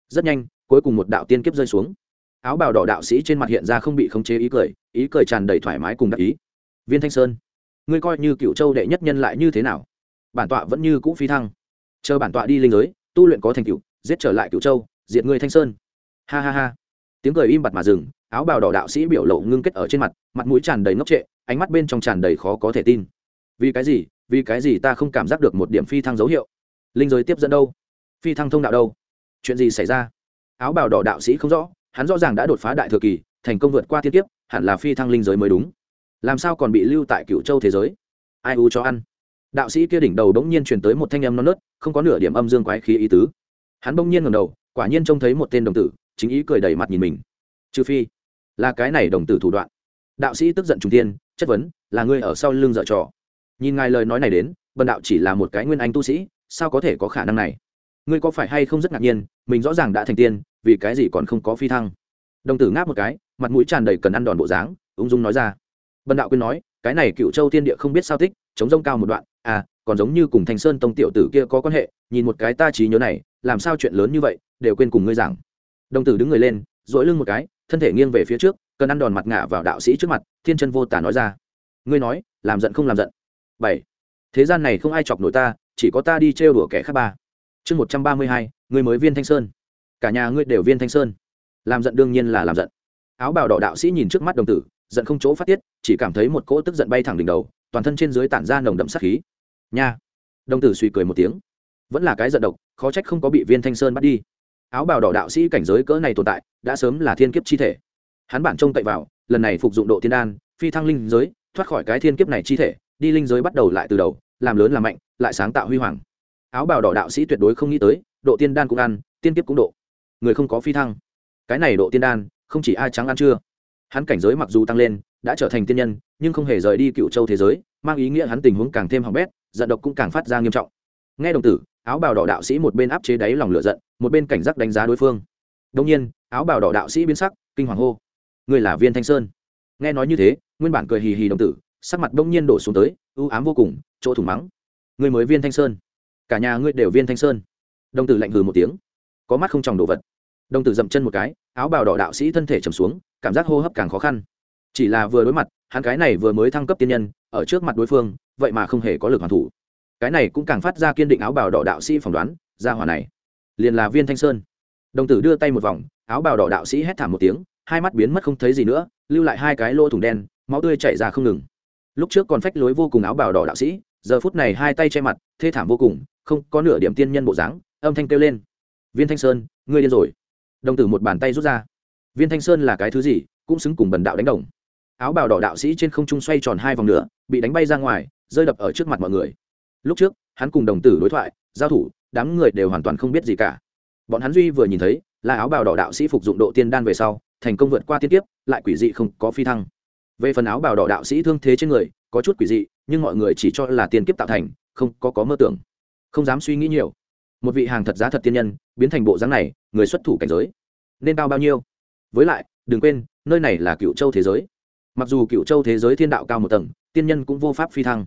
rất nhanh, cuối cùng một đạo tiên kiếp rơi xuống. Áo bào đỏ đạo sĩ trên mặt hiện ra không bị khống chế ý cười ý cười tràn đầy thoải mái cùng đắc ý. Viên thanh sơn, ngươi coi như cựu châu đệ nhất nhân lại như thế nào? Bản tọa vẫn như cũ phi thăng. Chờ bản tọa đi linh giới tu luyện có thành tựu, giết trở lại cựu châu, diệt ngươi thanh sơn. Ha ha ha. Tiếng cười im bặt mà dừng, áo bào đỏ đạo sĩ biểu lộ ngưng kết ở trên mặt mặt mũi tràn đầy ngốc trệ, ánh mắt bên trong tràn đầy khó có thể tin. Vì cái gì? Vì cái gì ta không cảm giác được một điểm phi thăng dấu hiệu? Linh giới tiếp dẫn đâu? Phi thăng thông đạo đâu? Chuyện gì xảy ra? Áo bào đỏ đạo sĩ không rõ, hắn rõ ràng đã đột phá đại thừa kỳ, thành công vượt qua thiên kiếp, hẳn là phi thăng linh giới mới đúng. Làm sao còn bị lưu tại cựu châu thế giới? Ai u cho ăn? Đạo sĩ kia đỉnh đầu bỗng nhiên truyền tới một thanh âm non nớt, không có nửa điểm âm dương quái khí ý tứ. Hắn bỗng nhiên ngầm đầu, quả nhiên trông thấy một tên đồng tử, chính ý cười đầy mặt nhìn mình. Trừ phi, là cái này đồng tử thủ đoạn. Đạo sĩ tức giận trung tiên chất vấn, là ngươi ở sau lưng dở trò? Nhìn ngài lời nói này đến, bần đạo chỉ là một cái nguyên anh tu sĩ, sao có thể có khả năng này? Ngươi có phải hay không rất ngạc nhiên, mình rõ ràng đã thành tiên, vì cái gì còn không có phi thăng? Đồng tử ngáp một cái, mặt mũi tràn đầy cần ăn đòn bộ dáng, ung dung nói ra. Bần đạo quyên nói cái này cựu châu tiên địa không biết sao thích chống rông cao một đoạn à còn giống như cùng thành sơn tông tiểu tử kia có quan hệ, nhìn một cái ta trí nhớ này, làm sao chuyện lớn như vậy, đều quên cùng ngươi giảng. Đồng tử đứng người lên dỗi lưng một cái, thân thể nghiêng về phía trước, cần ăn đòn mặt ngả vào đạo sĩ trước mặt, thiên chân vô tả nói ra. Ngươi nói, làm giận không làm giận. Bảy. Thế gian này không ai chọc nổi ta, chỉ có ta đi trêu đùa kẻ khác ba. Chương một trăm ba mươi hai, ngươi mới viên thanh sơn. Cả nhà ngươi đều viên thanh sơn. Làm giận đương nhiên là làm giận. Áo bào đỏ đạo sĩ nhìn trước mắt đồng tử giận không chỗ phát tiết, chỉ cảm thấy một cỗ tức giận bay thẳng đỉnh đầu, toàn thân trên dưới tản ra nồng đậm sát khí. Nha. Đồng tử suy cười một tiếng. Vẫn là cái giận độc, khó trách không có bị viên thanh sơn bắt đi. Áo bào đỏ đạo sĩ cảnh giới cỡ này tồn tại, đã sớm là thiên kiếp chi thể. Hắn bản trông cậy vào, lần này phục dụng độ thiên đan, phi thăng linh giới, thoát khỏi cái thiên kiếp này chi thể, đi linh giới bắt đầu lại từ đầu, làm lớn làm mạnh, lại sáng tạo huy hoàng. Áo bào đỏ đạo sĩ tuyệt đối không nghĩ tới, độ tiên đan cũng ăn, tiên kiếp cũng độ. Người không có phi thăng. Cái này độ tiên đan, không chỉ ai trắng ăn chưa hắn cảnh giới mặc dù tăng lên, đã trở thành tiên nhân, nhưng không hề rời đi cựu châu thế giới, mang ý nghĩa hắn tình huống càng thêm hỏng bét, giận độc cũng càng phát ra nghiêm trọng. Nghe đồng tử, áo bào đỏ đạo sĩ một bên áp chế đáy lòng lửa giận, một bên cảnh giác đánh giá đối phương. Đông nhiên, áo bào đỏ đạo sĩ biến sắc, kinh hoàng hô. Người là viên thanh sơn. Nghe nói như thế, nguyên bản cười hì hì đồng tử, sắc mặt đông nhiên đổ xuống tới ưu ám vô cùng, chỗ thủng mắng. Người mới viên thanh sơn. Cả nhà ngươi đều viên thanh sơn. Đồng tử lạnh hừ một tiếng. Có mắt không tròng đồ vật đồng tử dậm chân một cái, áo bào đỏ đạo sĩ thân thể trầm xuống, cảm giác hô hấp càng khó khăn. Chỉ là vừa đối mặt, hắn cái này vừa mới thăng cấp tiên nhân, ở trước mặt đối phương, vậy mà không hề có lực hoàn thủ. Cái này cũng càng phát ra kiên định áo bào đỏ đạo sĩ phỏng đoán, ra hỏa này, liền là viên thanh sơn. Đồng tử đưa tay một vòng, áo bào đỏ đạo sĩ hét thảm một tiếng, hai mắt biến mất không thấy gì nữa, lưu lại hai cái lỗ thủng đen, máu tươi chảy ra không ngừng. Lúc trước còn phách lối vô cùng áo bào đỏ đạo sĩ, giờ phút này hai tay che mặt, thê thảm vô cùng, không có nửa điểm tiên nhân bộ dáng, âm thanh kêu lên. Viên thanh sơn, ngươi điên rồi đồng tử một bàn tay rút ra. Viên thanh sơn là cái thứ gì, cũng xứng cùng bần đạo đánh đồng. Áo bào đỏ đạo sĩ trên không trung xoay tròn hai vòng nữa, bị đánh bay ra ngoài, rơi đập ở trước mặt mọi người. Lúc trước, hắn cùng đồng tử đối thoại, giao thủ, đám người đều hoàn toàn không biết gì cả. Bọn hắn duy vừa nhìn thấy, là áo bào đỏ đạo sĩ phục dụng độ tiên đan về sau, thành công vượt qua tiên tiếp lại quỷ dị không có phi thăng. Về phần áo bào đỏ đạo sĩ thương thế trên người, có chút quỷ dị, nhưng mọi người chỉ cho là tiên kiếp tạo thành, không có có mơ tưởng. Không dám suy nghĩ nhiều một vị hàng thật giá thật tiên nhân, biến thành bộ dáng này, người xuất thủ cảnh giới nên cao bao nhiêu? Với lại, đừng quên, nơi này là cựu châu thế giới. Mặc dù cựu châu thế giới thiên đạo cao một tầng, tiên nhân cũng vô pháp phi thăng.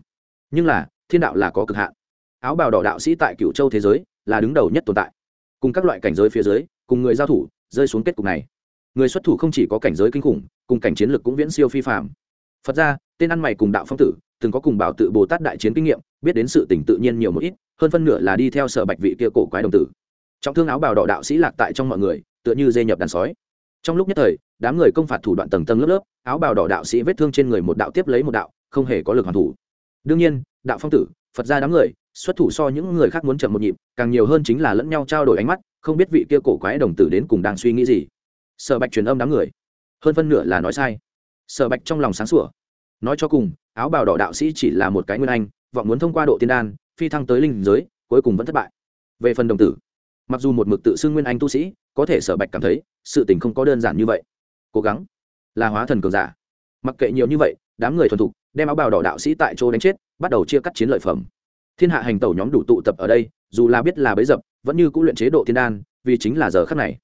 Nhưng là, thiên đạo là có cực hạn. Áo bào đỏ đạo sĩ tại cựu châu thế giới là đứng đầu nhất tồn tại. Cùng các loại cảnh giới phía dưới, cùng người giao thủ, rơi xuống kết cục này. Người xuất thủ không chỉ có cảnh giới kinh khủng, cùng cảnh chiến lược cũng viễn siêu phi phạm phật ra tên ăn mày cùng đạo phong tử, từng có cùng bảo tự bồ tát đại chiến kinh nghiệm, biết đến sự tỉnh tự nhiên nhiều một ít hơn phân nửa là đi theo sở bạch vị kia cổ quái đồng tử. Trọng thương áo bào đỏ đạo sĩ lạc tại trong mọi người, tựa như dê nhập đàn sói. Trong lúc nhất thời, đám người công phạt thủ đoạn tầng tầng lớp lớp, áo bào đỏ đạo sĩ vết thương trên người một đạo tiếp lấy một đạo, không hề có lực hoàn thủ. Đương nhiên, đạo phong tử, phật ra đám người, xuất thủ so những người khác muốn chậm một nhịp, càng nhiều hơn chính là lẫn nhau trao đổi ánh mắt, không biết vị kia cổ quái đồng tử đến cùng đang suy nghĩ gì. Sở bạch truyền âm đám người. Hơn phân nửa là nói sai. Sở bạch trong lòng sáng sủa. Nói cho cùng, áo bào đỏ đạo sĩ chỉ là một cái nguyên anh, vọng muốn thông qua độ tiên đan phi thăng tới linh giới, cuối cùng vẫn thất bại. Về phần đồng tử, mặc dù một mực tự xưng nguyên anh tu sĩ, có thể sở bạch cảm thấy, sự tình không có đơn giản như vậy. Cố gắng, là hóa thần cường giả. Mặc kệ nhiều như vậy, đám người thuần thục, đem áo bào đỏ đạo sĩ tại chỗ đánh chết, bắt đầu chia cắt chiến lợi phẩm. Thiên hạ hành tẩu nhóm đủ tụ tập ở đây, dù là biết là bấy dập, vẫn như cũng luyện chế độ thiên đan, vì chính là giờ khắc này.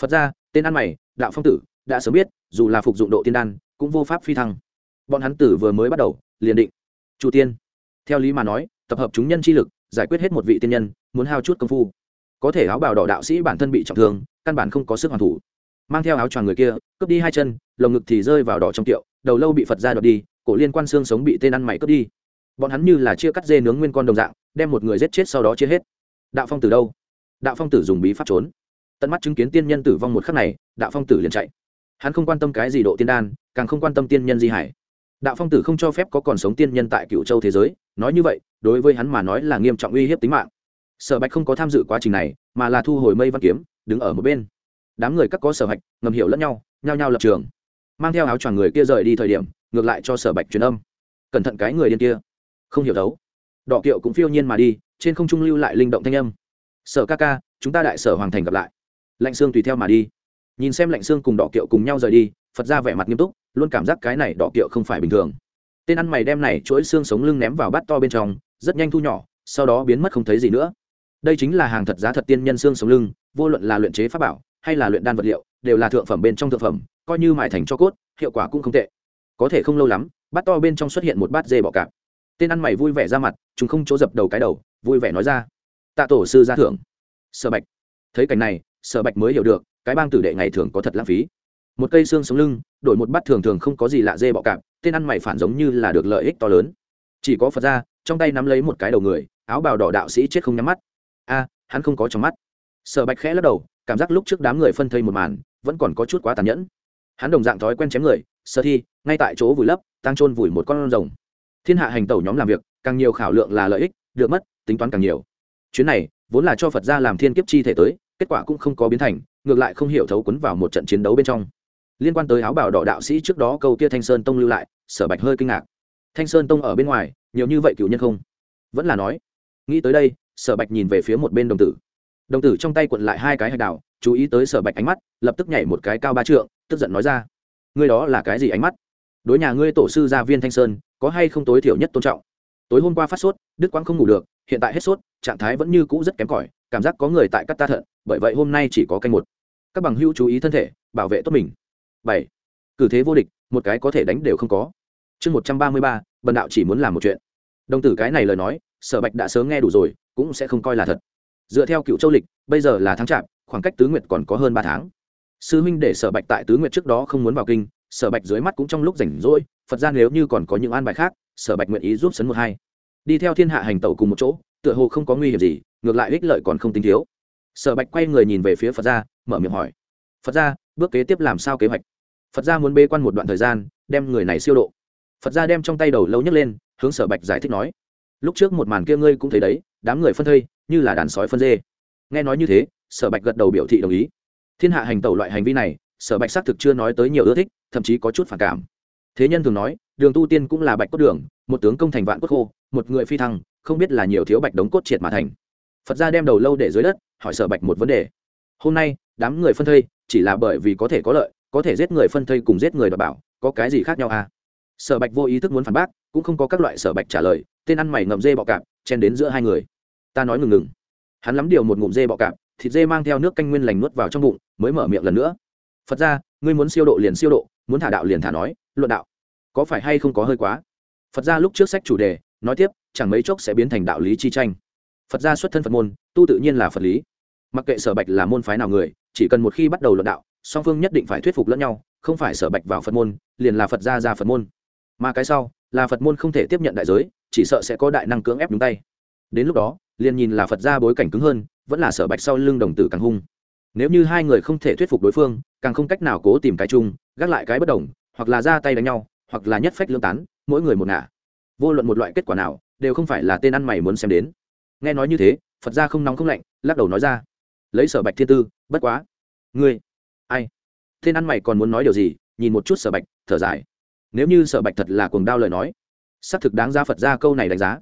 Phật ra tên ăn mày, đạo phong tử, đã sớm biết, dù là phục dụng độ thiên đan, cũng vô pháp phi thăng. Bọn hắn tử vừa mới bắt đầu, liền định chủ tiên. Theo lý mà nói tập hợp chúng nhân chi lực, giải quyết hết một vị tiên nhân, muốn hao chút công phu. Có thể áo bào đỏ đạo sĩ bản thân bị trọng thương, căn bản không có sức hoàn thủ. Mang theo áo choàng người kia, cướp đi hai chân, lồng ngực thì rơi vào đỏ trong tiệu, đầu lâu bị phật ra đoạt đi, cổ liên quan xương sống bị tên ăn mày cướp đi. Bọn hắn như là chia cắt dê nướng nguyên con đồng dạng, đem một người giết chết sau đó chia hết. Đạo phong tử đâu? Đạo phong tử dùng bí pháp trốn. Tận mắt chứng kiến tiên nhân tử vong một khắc này, đạo phong tử liền chạy. Hắn không quan tâm cái gì độ tiên đan, càng không quan tâm tiên nhân di hải đạo phong tử không cho phép có còn sống tiên nhân tại cựu châu thế giới, nói như vậy, đối với hắn mà nói là nghiêm trọng uy hiếp tính mạng. Sở bạch không có tham dự quá trình này, mà là thu hồi mây văn kiếm, đứng ở một bên. Đám người các có sở hạch ngầm hiểu lẫn nhau, nhao nhao lập trường. Mang theo áo choàng người kia rời đi thời điểm, ngược lại cho sở bạch truyền âm. Cẩn thận cái người điên kia. Không hiểu đấu. Đọ kiệu cũng phiêu nhiên mà đi, trên không trung lưu lại linh động thanh âm. Sở ca ca, chúng ta đại sở hoàng thành gặp lại. Lạnh sương tùy theo mà đi. Nhìn xem lạnh sương cùng Đọ kiệu cùng nhau rời đi phật ra vẻ mặt nghiêm túc, luôn cảm giác cái này đỏ kiệu không phải bình thường. Tên ăn mày đem này chuỗi xương sống lưng ném vào bát to bên trong, rất nhanh thu nhỏ, sau đó biến mất không thấy gì nữa. Đây chính là hàng thật giá thật tiên nhân xương sống lưng, vô luận là luyện chế pháp bảo, hay là luyện đan vật liệu, đều là thượng phẩm bên trong thượng phẩm, coi như mại thành cho cốt, hiệu quả cũng không tệ. Có thể không lâu lắm, bát to bên trong xuất hiện một bát dê bọ cạp. Tên ăn mày vui vẻ ra mặt, chúng không chỗ dập đầu cái đầu, vui vẻ nói ra, tạ tổ sư ra thưởng. Sở bạch. Thấy cảnh này, sở bạch mới hiểu được, cái bang tử đệ ngày thường có thật lãng phí một cây xương sống lưng, đổi một bát thường thường không có gì lạ dê bọ cạp, tên ăn mày phản giống như là được lợi ích to lớn. Chỉ có phật ra trong tay nắm lấy một cái đầu người, áo bào đỏ đạo sĩ chết không nhắm mắt. A, hắn không có trong mắt. Sở bạch khẽ lắc đầu, cảm giác lúc trước đám người phân thây một màn, vẫn còn có chút quá tàn nhẫn. Hắn đồng dạng thói quen chém người sơ thi, ngay tại chỗ vùi lấp tăng trôn vùi một con rồng. Thiên hạ hành tẩu nhóm làm việc, càng nhiều khảo lượng là lợi ích, được mất, tính toán càng nhiều. Chuyến này, vốn là cho phật gia làm thiên kiếp chi thể tới, kết quả cũng không có biến thành, ngược lại không hiểu thấu quấn vào một trận chiến đấu bên trong liên quan tới áo bảo đỏ đạo sĩ trước đó câu kia thanh sơn tông lưu lại, sở bạch hơi kinh ngạc. Thanh sơn tông ở bên ngoài, nhiều như vậy cựu nhân không? Vẫn là nói. Nghĩ tới đây, sở bạch nhìn về phía một bên đồng tử. Đồng tử trong tay quận lại hai cái hạch đào, chú ý tới sở bạch ánh mắt, lập tức nhảy một cái cao ba trượng, tức giận nói ra. Ngươi đó là cái gì ánh mắt? Đối nhà ngươi tổ sư gia viên thanh sơn, có hay không tối thiểu nhất tôn trọng? Tối hôm qua phát sốt đức quang không ngủ được, hiện tại hết sốt, trạng thái vẫn như cũ rất kém cỏi, cảm giác có người tại cắt ta thận, bởi vậy hôm nay chỉ có canh một. Các bằng hữu chú ý thân thể, bảo vệ tốt mình bảy. Cử thế vô địch, một cái có thể đánh đều không có. Chương một trăm ba mươi ba, bần đạo chỉ muốn làm một chuyện. Đồng tử cái này lời nói, sở bạch đã sớm nghe đủ rồi, cũng sẽ không coi là thật. Dựa theo cựu châu lịch, bây giờ là tháng chạp, khoảng cách tứ nguyệt còn có hơn ba tháng. Sư huynh để sở bạch tại tứ nguyệt trước đó không muốn vào kinh, sở bạch dưới mắt cũng trong lúc rảnh rỗi, phật ra nếu như còn có những an bài khác, sở bạch nguyện ý giúp sấn một hai. Đi theo thiên hạ hành tẩu cùng một chỗ, tựa hồ không có nguy hiểm gì, ngược lại ích lợi còn không tính thiếu. Sở bạch quay người nhìn về phía phật gia, mở miệng hỏi. Phật gia, bước kế tiếp làm sao kế hoạch? Phật gia muốn bê quan một đoạn thời gian, đem người này siêu độ. Phật gia đem trong tay đầu lâu nhấc lên, hướng sở bạch giải thích nói, lúc trước một màn kia ngươi cũng thấy đấy, đám người phân thây, như là đàn sói phân dê. Nghe nói như thế, sở bạch gật đầu biểu thị đồng ý. Thiên hạ hành tẩu loại hành vi này, sở bạch xác thực chưa nói tới nhiều ưa thích, thậm chí có chút phản cảm. Thế nhân thường nói, đường tu tiên cũng là bạch cốt đường, một tướng công thành vạn cốt khô, một người phi thăng, không biết là nhiều thiếu bạch đống cốt triệt mà thành. Phật gia đem đầu lâu để dưới đất, hỏi sở bạch một vấn đề. Hôm nay, đám người phân thây, chỉ là bởi vì có thể có lợi có thể giết người phân thây cùng giết người đ bảo, có cái gì khác nhau à? Sở bạch vô ý thức muốn phản bác, cũng không có các loại sở bạch trả lời, tên ăn mày ngậm dê bọ cạp, chen đến giữa hai người. Ta nói ngừng ngừng. Hắn lắm điều một ngụm dê bọ cạp, thịt dê mang theo nước canh nguyên lành nuốt vào trong bụng, mới mở miệng lần nữa. Phật ra, ngươi muốn siêu độ liền siêu độ, muốn thả đạo liền thả nói, luận đạo. Có phải hay không có hơi quá? Phật ra lúc trước sách chủ đề, nói tiếp, chẳng mấy chốc sẽ biến thành đạo lý chi tranh. Phật gia xuất thân phật môn, tu tự nhiên là phật lý. Mặc kệ sở bạch là môn phái nào người, chỉ cần một khi bắt đầu luận đạo song phương nhất định phải thuyết phục lẫn nhau, không phải sở bạch vào phật môn, liền là phật gia ra phật môn. Mà cái sau, là phật môn không thể tiếp nhận đại giới, chỉ sợ sẽ có đại năng cưỡng ép đúng tay. Đến lúc đó, liền nhìn là phật gia bối cảnh cứng hơn, vẫn là sở bạch sau lưng đồng tử càng hung. Nếu như hai người không thể thuyết phục đối phương, càng không cách nào cố tìm cái chung, gác lại cái bất đồng, hoặc là ra tay đánh nhau, hoặc là nhất phách lương tán, mỗi người một ngả. Vô luận một loại kết quả nào, đều không phải là tên ăn mày muốn xem đến. Nghe nói như thế, phật gia không nóng không lạnh, lắc đầu nói ra. Lấy sở bạch thiên tư, bất quá. Ngươi ai? Tên ăn mày còn muốn nói điều gì? Nhìn một chút sở bạch, thở dài. Nếu như sở bạch thật là cuồng đao lời nói, xác thực đáng ra phật ra câu này đánh giá.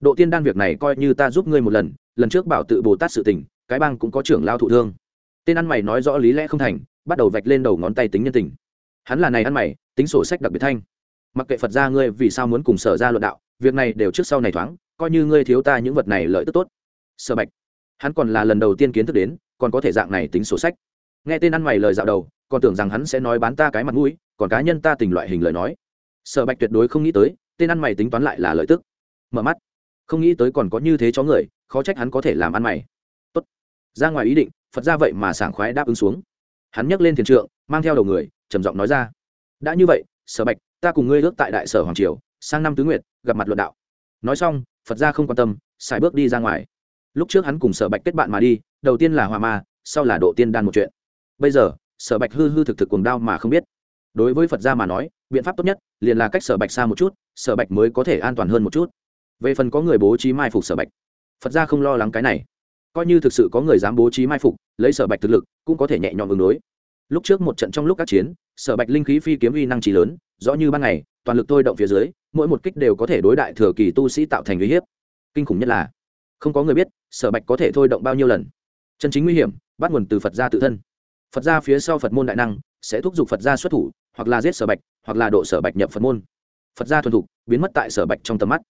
Độ tiên đan việc này coi như ta giúp ngươi một lần lần trước bảo tự bồ tát sự tình, cái bang cũng có trưởng lao thụ thương. Tên ăn mày nói rõ lý lẽ không thành, bắt đầu vạch lên đầu ngón tay tính nhân tình. Hắn là này ăn mày, tính sổ sách đặc biệt thanh. Mặc kệ phật ra ngươi vì sao muốn cùng sở ra luận đạo, việc này đều trước sau này thoáng, coi như ngươi thiếu ta những vật này lợi tức tốt. Sở bạch, hắn còn là lần đầu tiên kiến thức đến, còn có thể dạng này tính sổ sách nghe tên ăn mày lời dạo đầu, còn tưởng rằng hắn sẽ nói bán ta cái mặt mũi, còn cá nhân ta tình loại hình lời nói. Sở bạch tuyệt đối không nghĩ tới, tên ăn mày tính toán lại là lợi tức. Mở mắt. Không nghĩ tới còn có như thế chó người, khó trách hắn có thể làm ăn mày. Tốt. Ra ngoài ý định, phật ra vậy mà sảng khoái đáp ứng xuống. Hắn nhấc lên thiền trượng, mang theo đầu người, trầm giọng nói ra. Đã như vậy, sở bạch, ta cùng ngươi ước tại đại sở hoàng triều, sang năm tứ nguyệt, gặp mặt luận đạo. Nói xong, phật ra không quan tâm, xài bước đi ra ngoài. Lúc trước hắn cùng sở bạch kết bạn mà đi, đầu tiên là hòa ma, sau là độ tiên đan một chuyện bây giờ, sở bạch hư hư thực thực cuồng đao mà không biết. Đối với phật gia mà nói, biện pháp tốt nhất liền là cách sở bạch xa một chút, sở bạch mới có thể an toàn hơn một chút. Về phần có người bố trí mai phục sở bạch, phật gia không lo lắng cái này. Coi như thực sự có người dám bố trí mai phục, lấy sở bạch thực lực, cũng có thể nhẹ nhõm ứng đối. Lúc trước một trận trong lúc các chiến, sở bạch linh khí phi kiếm uy năng trí lớn, rõ như ban ngày, toàn lực tôi động phía dưới, mỗi một kích đều có thể đối đại thừa kỳ tu sĩ tạo thành uy hiếp. Kinh khủng nhất là, không có người biết sở bạch có thể thôi động bao nhiêu lần. Chân chính nguy hiểm, bắt nguồn từ phật gia tự thân phật gia phía sau phật môn đại năng, sẽ thúc giục phật gia xuất thủ, hoặc là giết sở bạch, hoặc là độ sở bạch nhập phật môn. Phật gia thuần thục, biến mất tại sở bạch trong tầm mắt.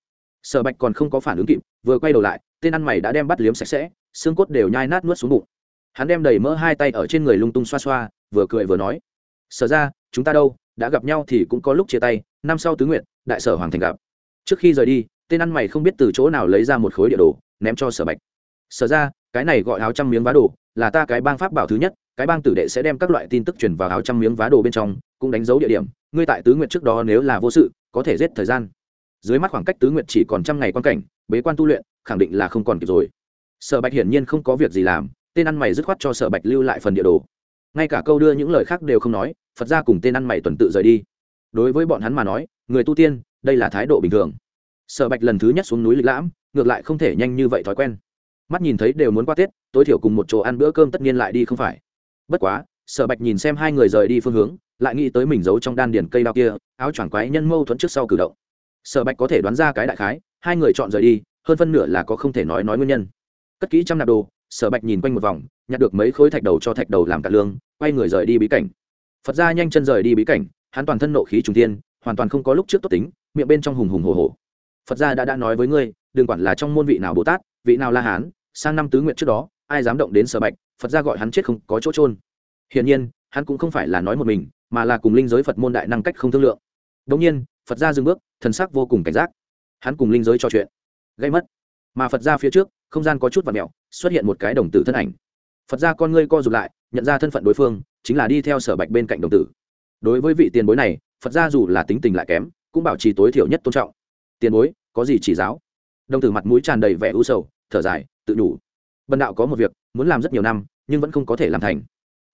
Sở bạch còn không có phản ứng kịp, vừa quay đầu lại, tên ăn mày đã đem bắt liếm sạch sẽ, xương cốt đều nhai nát nuốt xuống bụng. Hắn đem đầy mỡ hai tay ở trên người lung tung xoa xoa, vừa cười vừa nói, sở ra chúng ta đâu, đã gặp nhau thì cũng có lúc chia tay, năm sau tứ nguyện, đại sở hoàng thành gặp. Trước khi rời đi, tên ăn mày không biết từ chỗ nào lấy ra một khối địa đồ, ném cho sở bạch. Sở ra cái này gọi áo trăm miếng vá đồ, là ta cái bang pháp bảo thứ nhất cái bang tử đệ sẽ đem các loại tin tức truyền vào áo trăm miếng vá đồ bên trong, cũng đánh dấu địa điểm. Ngươi tại tứ nguyện trước đó nếu là vô sự, có thể giết thời gian. Dưới mắt khoảng cách tứ nguyện chỉ còn trăm ngày quan cảnh, bế quan tu luyện, khẳng định là không còn kịp rồi. Sở bạch hiển nhiên không có việc gì làm, tên ăn mày dứt khoát cho sở bạch lưu lại phần địa đồ. Ngay cả câu đưa những lời khác đều không nói, phật ra cùng tên ăn mày tuần tự rời đi. Đối với bọn hắn mà nói, người tu tiên, đây là thái độ bình thường. Sở bạch lần thứ nhất xuống núi lịch lãm, ngược lại không thể nhanh như vậy thói quen. Mắt nhìn thấy đều muốn qua tết, tối thiểu cùng một chỗ ăn bữa cơm tất nhiên lại đi không phải bất quá, sở bạch nhìn xem hai người rời đi phương hướng, lại nghĩ tới mình giấu trong đan điền cây đao kia, áo choàng quái nhân mâu thuẫn trước sau cử động. Sở bạch có thể đoán ra cái đại khái, hai người chọn rời đi, hơn phân nửa là có không thể nói nói nguyên nhân. Cất kỹ trăm nạp đồ, sở bạch nhìn quanh một vòng, nhặt được mấy khối thạch đầu cho thạch đầu làm cả lương, quay người rời đi bí cảnh. Phật ra nhanh chân rời đi bí cảnh, hắn toàn thân nộ khí trùng tiên hoàn toàn không có lúc trước tốt tính, miệng bên trong hùng hùng hồ hồ phật gia đã đã nói với ngươi, đừng quản là trong môn vị nào bồ tát, vị nào la hán, sang năm tứ nguyện trước đó ai dám động đến sở bạch, phật gia gọi hắn chết không có chỗ trôn hiển nhiên, hắn cũng không phải là nói một mình, mà là cùng linh giới phật môn đại năng cách không thương lượng. Đống nhiên, phật gia dừng bước, thần sắc vô cùng cảnh giác. Hắn cùng linh giới trò chuyện, gây mất. Mà phật gia phía trước, không gian có chút và mẹo xuất hiện một cái đồng tử thân ảnh. Phật gia con ngươi co rụt lại, nhận ra thân phận đối phương, chính là đi theo sở bạch bên cạnh đồng tử. Đối với vị tiền bối này, phật gia dù là tính tình lại kém, cũng bảo trì tối thiểu nhất tôn trọng. Tiền bối, có gì chỉ giáo? Đồng tử mặt mũi tràn đầy vẻ u sầu, thở dài, tự đủ bần đạo có một việc, muốn làm rất nhiều năm, nhưng vẫn không có thể làm thành.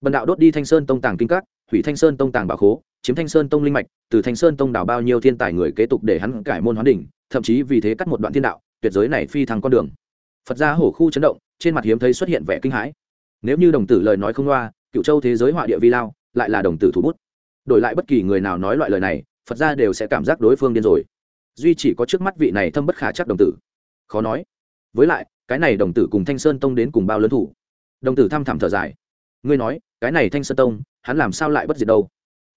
Bần đạo đốt đi thanh sơn tông tàng kinh các, hủy thanh sơn tông tàng bảo khố, chiếm thanh sơn tông linh mạch, từ thanh sơn tông đảo bao nhiêu thiên tài người kế tục để hắn cải môn hoán đỉnh, thậm chí vì thế cắt một đoạn thiên đạo, tuyệt giới này phi thăng con đường. Phật gia hổ khu chấn động, trên mặt hiếm thấy xuất hiện vẻ kinh hãi. Nếu như đồng tử lời nói không loa, cựu châu thế giới họa địa vi lao, lại là đồng tử thủ bút. Đổi lại bất kỳ người nào nói loại lời này, phật gia đều sẽ cảm giác đối phương điên rồi. Duy chỉ có trước mắt vị này thâm bất khả chắc đồng tử. Khó nói với lại, cái này đồng tử cùng thanh sơn tông đến cùng bao lớn thủ? Đồng tử thăm thẳm thở dài. Ngươi nói, cái này thanh sơn tông, hắn làm sao lại bất diệt đâu?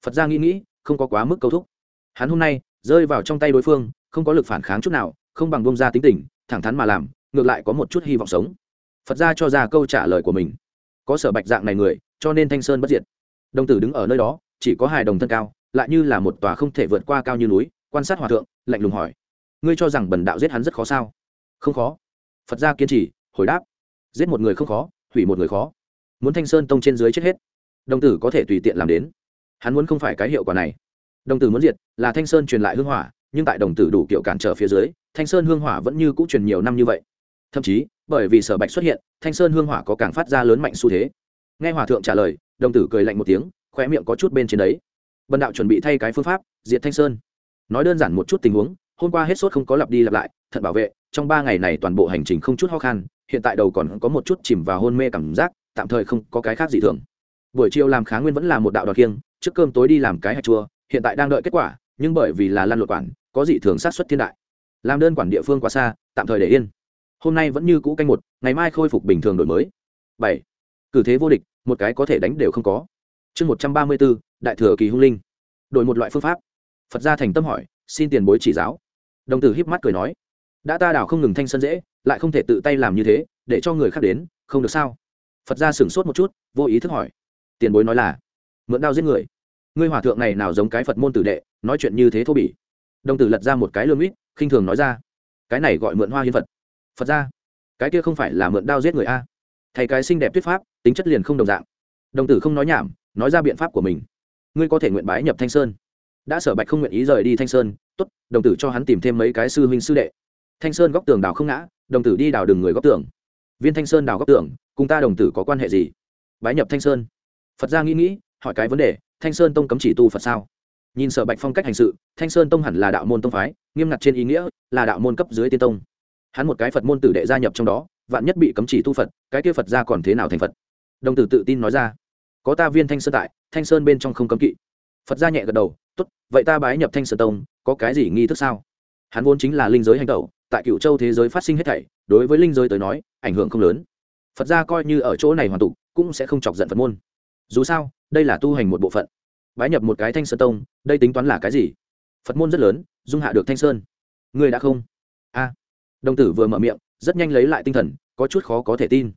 Phật gia nghĩ nghĩ, không có quá mức câu thúc. Hắn hôm nay, rơi vào trong tay đối phương, không có lực phản kháng chút nào, không bằng bông ra tính tình, thẳng thắn mà làm, ngược lại có một chút hy vọng sống. Phật gia cho ra câu trả lời của mình. Có sở bạch dạng này người, cho nên thanh sơn bất diệt. Đồng tử đứng ở nơi đó, chỉ có hài đồng thân cao, lại như là một tòa không thể vượt qua cao như núi, quan sát hòa thượng, lạnh lùng hỏi. Ngươi cho rằng bần đạo giết hắn rất khó sao? Không khó phật gia kiên trì, hồi đáp. Giết một người không khó, hủy một người khó. Muốn thanh sơn tông trên dưới chết hết, đồng tử có thể tùy tiện làm đến. Hắn muốn không phải cái hiệu quả này. Đồng tử muốn diệt, là thanh sơn truyền lại hương hỏa, nhưng tại đồng tử đủ kiểu cản trở phía dưới, thanh sơn hương hỏa vẫn như cũ truyền nhiều năm như vậy. Thậm chí, bởi vì sở bạch xuất hiện, thanh sơn hương hỏa có càng phát ra lớn mạnh xu thế. Nghe hòa thượng trả lời, đồng tử cười lạnh một tiếng, khóe miệng có chút bên trên đấy. Bần đạo chuẩn bị thay cái phương pháp, diệt thanh sơn. Nói đơn giản một chút tình huống, hôm qua hết sốt không có lặp đi lặp lại thận bảo vệ trong ba ngày này toàn bộ hành trình không chút ho khan, hiện tại đầu còn có một chút chìm vào hôn mê cảm giác, tạm thời không có cái khác gì thường. Buổi chiều làm kháng nguyên vẫn là một đạo đọt kiêng trước cơm tối đi làm cái hạt chua, hiện tại đang đợi kết quả, nhưng bởi vì là lan lột quản, có dị thường sát xuất thiên đại. Làm đơn quản địa phương quá xa, tạm thời để yên. Hôm nay vẫn như cũ canh một, ngày mai khôi phục bình thường đổi mới. Bảy. Cử thế vô địch, một cái có thể đánh đều không có. Chương một trăm ba mươi bốn, đại thừa kỳ hung linh. Đổi một loại phương pháp. Phật gia thành tâm hỏi, xin tiền bối chỉ giáo. Đồng tử híp mắt cười nói đã ta đảo không ngừng thanh sân dễ, lại không thể tự tay làm như thế, để cho người khác đến, không được sao? Phật gia sửng sốt một chút, vô ý thức hỏi. Tiền bối nói là, mượn đao giết người. Ngươi hòa thượng này nào giống cái phật môn tử đệ, nói chuyện như thế thô bỉ. Đồng tử lật ra một cái lương ít khinh thường nói ra, cái này gọi mượn hoa hiến phật. Phật ra cái kia không phải là mượn đao giết người a? Thầy cái xinh đẹp thuyết pháp, tính chất liền không đồng dạng. Đồng tử không nói nhảm, nói ra biện pháp của mình. Ngươi có thể nguyện bái nhập thanh sơn. Đã sở bạch không nguyện ý rời đi thanh sơn t ố t đồng tử cho hắn tìm thêm mấy cái sư huynh sư đệ thanh sơn góc tường đào không ngã, đồng tử đi đào đường người góc tường. Viên thanh sơn đào góc tường, cùng ta đồng tử có quan hệ gì? Bái nhập thanh sơn. Phật ra nghĩ nghĩ, hỏi cái vấn đề, thanh sơn tông cấm chỉ tu phật sao? Nhìn sở bạch phong cách hành sự, thanh sơn tông hẳn là đạo môn tông phái, nghiêm ngặt trên ý nghĩa là đạo môn cấp dưới tiên tông. Hắn một cái phật môn tử đệ gia nhập trong đó, vạn nhất bị cấm chỉ tu phật, cái kia phật ra còn thế nào thành phật? Đồng tử tự tin nói ra. Có ta viên thanh sơn tại, thanh sơn bên trong không cấm kỵ. Phật ra nhẹ gật đầu, tốt, vậy ta bái nhập thanh sơn tông, có cái gì nghi thức sao? Hắn vốn chính là linh giới hành tẩu tại cựu châu thế giới phát sinh hết thảy, đối với linh giới tới nói, ảnh hưởng không lớn. Phật gia coi như ở chỗ này hoàn tục, cũng sẽ không chọc giận phật môn. Dù sao, đây là tu hành một bộ phận. Bái nhập một cái thanh sơn tông, đây tính toán là cái gì? Phật môn rất lớn, dung hạ được thanh sơn. Ngươi đã không? A. Đồng tử vừa mở miệng, rất nhanh lấy lại tinh thần, có chút khó có thể tin.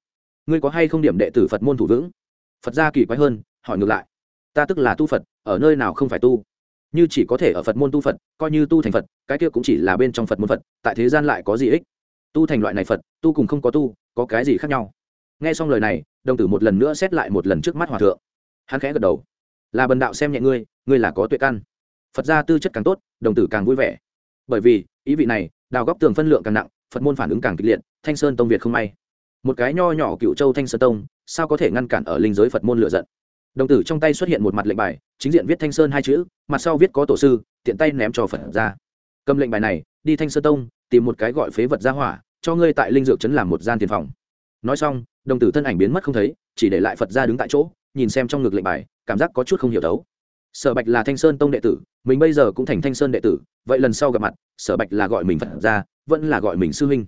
Ngươi có hay không điểm đệ tử phật môn thủ vững? Phật gia kỳ quái hơn, hỏi ngược lại. Ta tức là tu phật, ở nơi nào không phải tu? Như chỉ có thể ở phật môn tu phật, coi như tu thành phật, cái kia cũng chỉ là bên trong phật môn phật, tại thế gian lại có gì ích? Tu thành loại này phật, tu cùng không có tu, có cái gì khác nhau? Nghe xong lời này, đồng tử một lần nữa xét lại một lần trước mắt hòa thượng. Hắn khẽ gật đầu. Là bần đạo xem nhẹ ngươi ngươi là có tuệ căn. Phật gia tư chất càng tốt, đồng tử càng vui vẻ. Bởi vì, ý vị này, đào góc tường phân lượng càng nặng, phật môn phản ứng càng kịch liệt, thanh sơn tông việt không may. Một cái nho nhỏ cựu châu thanh sơn tông, sao có thể ngăn cản ở linh giới phật môn lựa giận? Đồng tử trong tay xuất hiện một mặt lệnh bài, chính diện viết thanh sơn hai chữ, mặt sau viết có tổ sư, tiện tay ném cho phật ra. Cầm lệnh bài này, đi thanh sơn tông, tìm một cái gọi phế vật ra hỏa, cho ngươi tại linh dược trấn làm một gian tiền phòng. Nói xong, đồng tử thân ảnh biến mất không thấy, chỉ để lại phật ra đứng tại chỗ, nhìn xem trong ngực lệnh bài, cảm giác có chút không hiểu đấu sở bạch là thanh sơn tông đệ tử, mình bây giờ cũng thành thanh sơn đệ tử, vậy lần sau gặp mặt, sở bạch là gọi mình phật ra, vẫn là gọi mình sư huynh.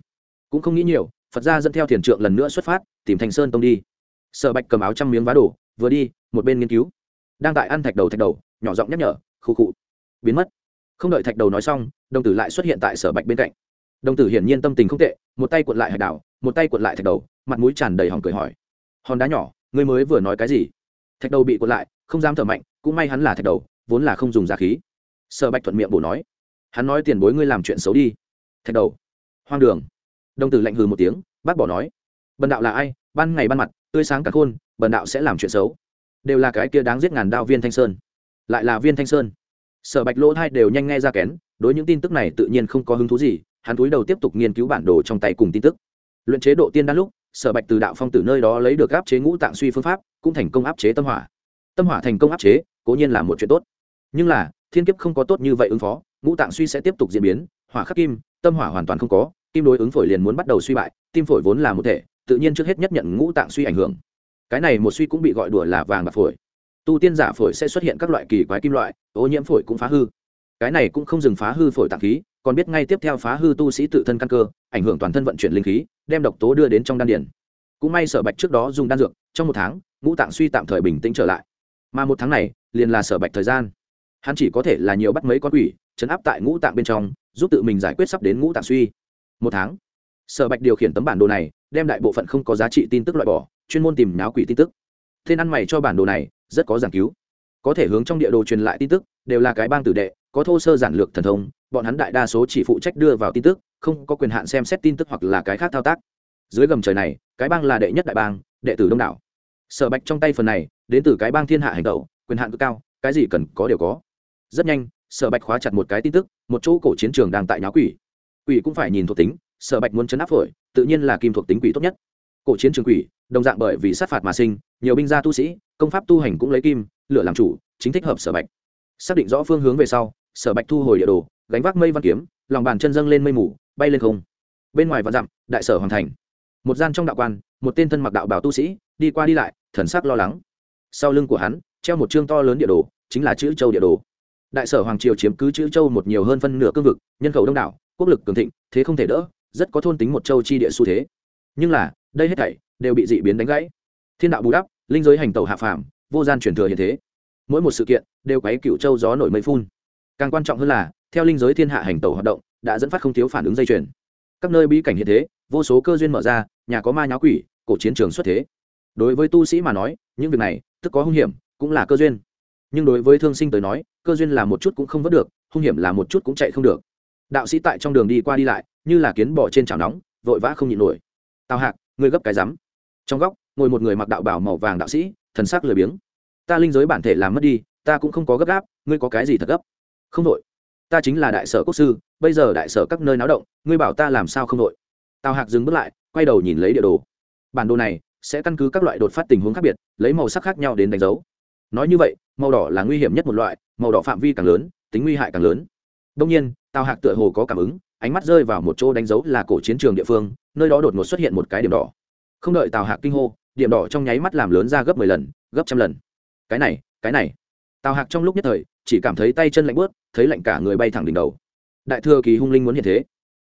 Cũng không nghĩ nhiều, phật ra dẫn theo thiền trượng lần nữa xuất phát, tìm thanh sơn tông đi. Sở bạch cầm áo trăm miếng vá đổ vừa đi, một bên nghiên cứu. Đang tại ăn thạch đầu thạch đầu, nhỏ giọng nhắc nhở khu cụ biến mất. Không đợi thạch đầu nói xong, đồng tử lại xuất hiện tại sở bạch bên cạnh. Đồng tử hiển nhiên tâm tình không tệ, một tay cuộn lại hạch đảo, một tay cuộn lại thạch đầu, mặt mũi tràn đầy hỏng cười hỏi, hòn đá nhỏ, ngươi mới vừa nói cái gì? Thạch đầu bị cuộn lại, không dám thở mạnh, cũng may hắn là thạch đầu, vốn là không dùng giá khí. Sở bạch thuận miệng bổ nói, hắn nói tiền bối ngươi làm chuyện xấu đi. Thạch đầu, hoang đường. Đồng tử lạnh hừ một tiếng, bác bỏ nói, bần đạo là ai, ban ngày ban mặt, tươi sáng cả khôn bần đạo sẽ làm chuyện xấu. Đều là cái kia đáng giết ngàn đao viên thanh sơn. Lại là viên thanh sơn. Sở bạch lỗ hai đều nhanh nghe ra kén, đối những tin tức này tự nhiên không có hứng thú gì, hắn cúi đầu tiếp tục nghiên cứu bản đồ trong tay cùng tin tức. Luận chế độ tiên đan lúc, sở bạch từ đạo phong tử nơi đó lấy được áp chế ngũ tạng suy phương pháp, cũng thành công áp chế tâm hỏa. Tâm hỏa thành công áp chế, cố nhiên là một chuyện tốt. Nhưng là, thiên kiếp không có tốt như vậy ứng phó, ngũ tạng suy sẽ tiếp tục diễn biến, hỏa khắc kim, tâm hỏa hoàn toàn không có, kim đối ứng phổi liền muốn bắt đầu suy bại, tim phổi vốn là một thể, tự nhiên trước hết nhất nhận ngũ tạng suy ảnh hưởng cái này một suy cũng bị gọi đùa là vàng bạc phổi. Tu tiên giả phổi sẽ xuất hiện các loại kỳ quái kim loại, ô nhiễm phổi cũng phá hư. Cái này cũng không dừng phá hư phổi tạng khí, còn biết ngay tiếp theo phá hư tu sĩ tự thân căn cơ, ảnh hưởng toàn thân vận chuyển linh khí, đem độc tố đưa đến trong đan điển cũng may sở bạch trước đó dùng đan dược, trong một tháng, ngũ tạng suy tạm thời bình tĩnh trở lại. Mà một tháng này, liền là sở bạch thời gian. Hắn chỉ có thể là nhiều bắt mấy con quỷ, chấn áp tại ngũ tạng bên trong, giúp tự mình giải quyết sắp đến ngũ tạng suy. Một tháng. Sở bạch điều khiển tấm bản đồ này đem đại bộ phận không có giá trị tin tức loại bỏ, chuyên môn tìm náo quỷ tin tức. Tên ăn mày cho bản đồ này, rất có giảng cứu. Có thể hướng trong địa đồ truyền lại tin tức, đều là cái bang tử đệ, có thô sơ giản lược thần thông, bọn hắn đại đa số chỉ phụ trách đưa vào tin tức, không có quyền hạn xem xét tin tức hoặc là cái khác thao tác. Dưới gầm trời này, cái bang là đệ nhất đại bang, đệ tử đông đảo. Sở bạch trong tay phần này, đến từ cái bang thiên hạ hành tẩu, quyền hạn cực cao, cái gì cần có đều có. Rất nhanh, sở bạch khóa chặt một cái tin tức, một chỗ cổ chiến trường đang tại nháo quỷ. Quỷ cũng phải nhìn thuộc tính sở bạch muốn chấn áp phổi, tự nhiên là kim thuộc tính quỷ tốt nhất. Cổ chiến trường quỷ, đồng dạng bởi vì sát phạt mà sinh, nhiều binh gia tu sĩ, công pháp tu hành cũng lấy kim, lửa làm chủ, chính thích hợp sở bạch. Xác định rõ phương hướng về sau, sở bạch thu hồi địa đồ, gánh vác mây văn kiếm, lòng bàn chân dâng lên mây mù, bay lên không. Bên ngoài vạn dặm, đại sở hoàn thành. Một gian trong đạo quan, một tên thân mặc đạo bảo tu sĩ, đi qua đi lại, thần sắc lo lắng. Sau lưng của hắn, treo một chương to lớn địa đồ, chính là chữ châu địa đồ. Đại sở hoàng triều chiếm cứ chữ châu một nhiều hơn phân nửa cương vực, nhân khẩu đông đảo, quốc lực cường thịnh, thế không thể đỡ rất có thôn tính một châu chi địa xu thế. Nhưng là, đây hết thảy đều bị dị biến đánh gãy. Thiên đạo bù đắp, linh giới hành tàu hạ phàm, vô gian truyền thừa hiện thế. Mỗi một sự kiện đều quấy cựu châu gió nổi mây phun. Càng quan trọng hơn là, theo linh giới thiên hạ hành tàu hoạt động, đã dẫn phát không thiếu phản ứng dây chuyền. Các nơi bí cảnh hiện thế, vô số cơ duyên mở ra, nhà có ma nháo quỷ, cổ chiến trường xuất thế. Đối với tu sĩ mà nói, những việc này, tức có hung hiểm, cũng là cơ duyên. Nhưng đối với thương sinh tới nói, cơ duyên là một chút cũng không vớt được, hung hiểm là một chút cũng chạy không được. Đạo sĩ tại trong đường đi qua đi lại như là kiến bỏ trên chảo nóng, vội vã không nhịn nổi. Tào hạc, ngươi gấp cái rắm. Trong góc, ngồi một người mặc đạo bảo màu vàng đạo sĩ, thần sắc lười biếng. Ta linh giới bản thể làm mất đi, ta cũng không có gấp gáp, ngươi có cái gì thật gấp? Không đội. Ta chính là đại sở quốc sư, bây giờ đại sở các nơi náo động, ngươi bảo ta làm sao không đội? Tào hạc dừng bước lại, quay đầu nhìn lấy địa đồ. Bản đồ này sẽ căn cứ các loại đột phát tình huống khác biệt, lấy màu sắc khác nhau đến đánh dấu. Nói như vậy, màu đỏ là nguy hiểm nhất một loại, màu đỏ phạm vi càng lớn, tính nguy hại càng lớn. Đông nhiên, tào hạc tựa hồ có cảm ứng ánh mắt rơi vào một chỗ đánh dấu là cổ chiến trường địa phương, nơi đó đột ngột xuất hiện một cái điểm đỏ. Không đợi tào hạc kinh hô, điểm đỏ trong nháy mắt làm lớn ra gấp mười lần, gấp trăm lần. Cái này cái này. Tào hạc trong lúc nhất thời, chỉ cảm thấy tay chân lạnh bớt thấy lạnh cả người bay thẳng đỉnh đầu. Đại thừa kỳ hung linh muốn hiện thế.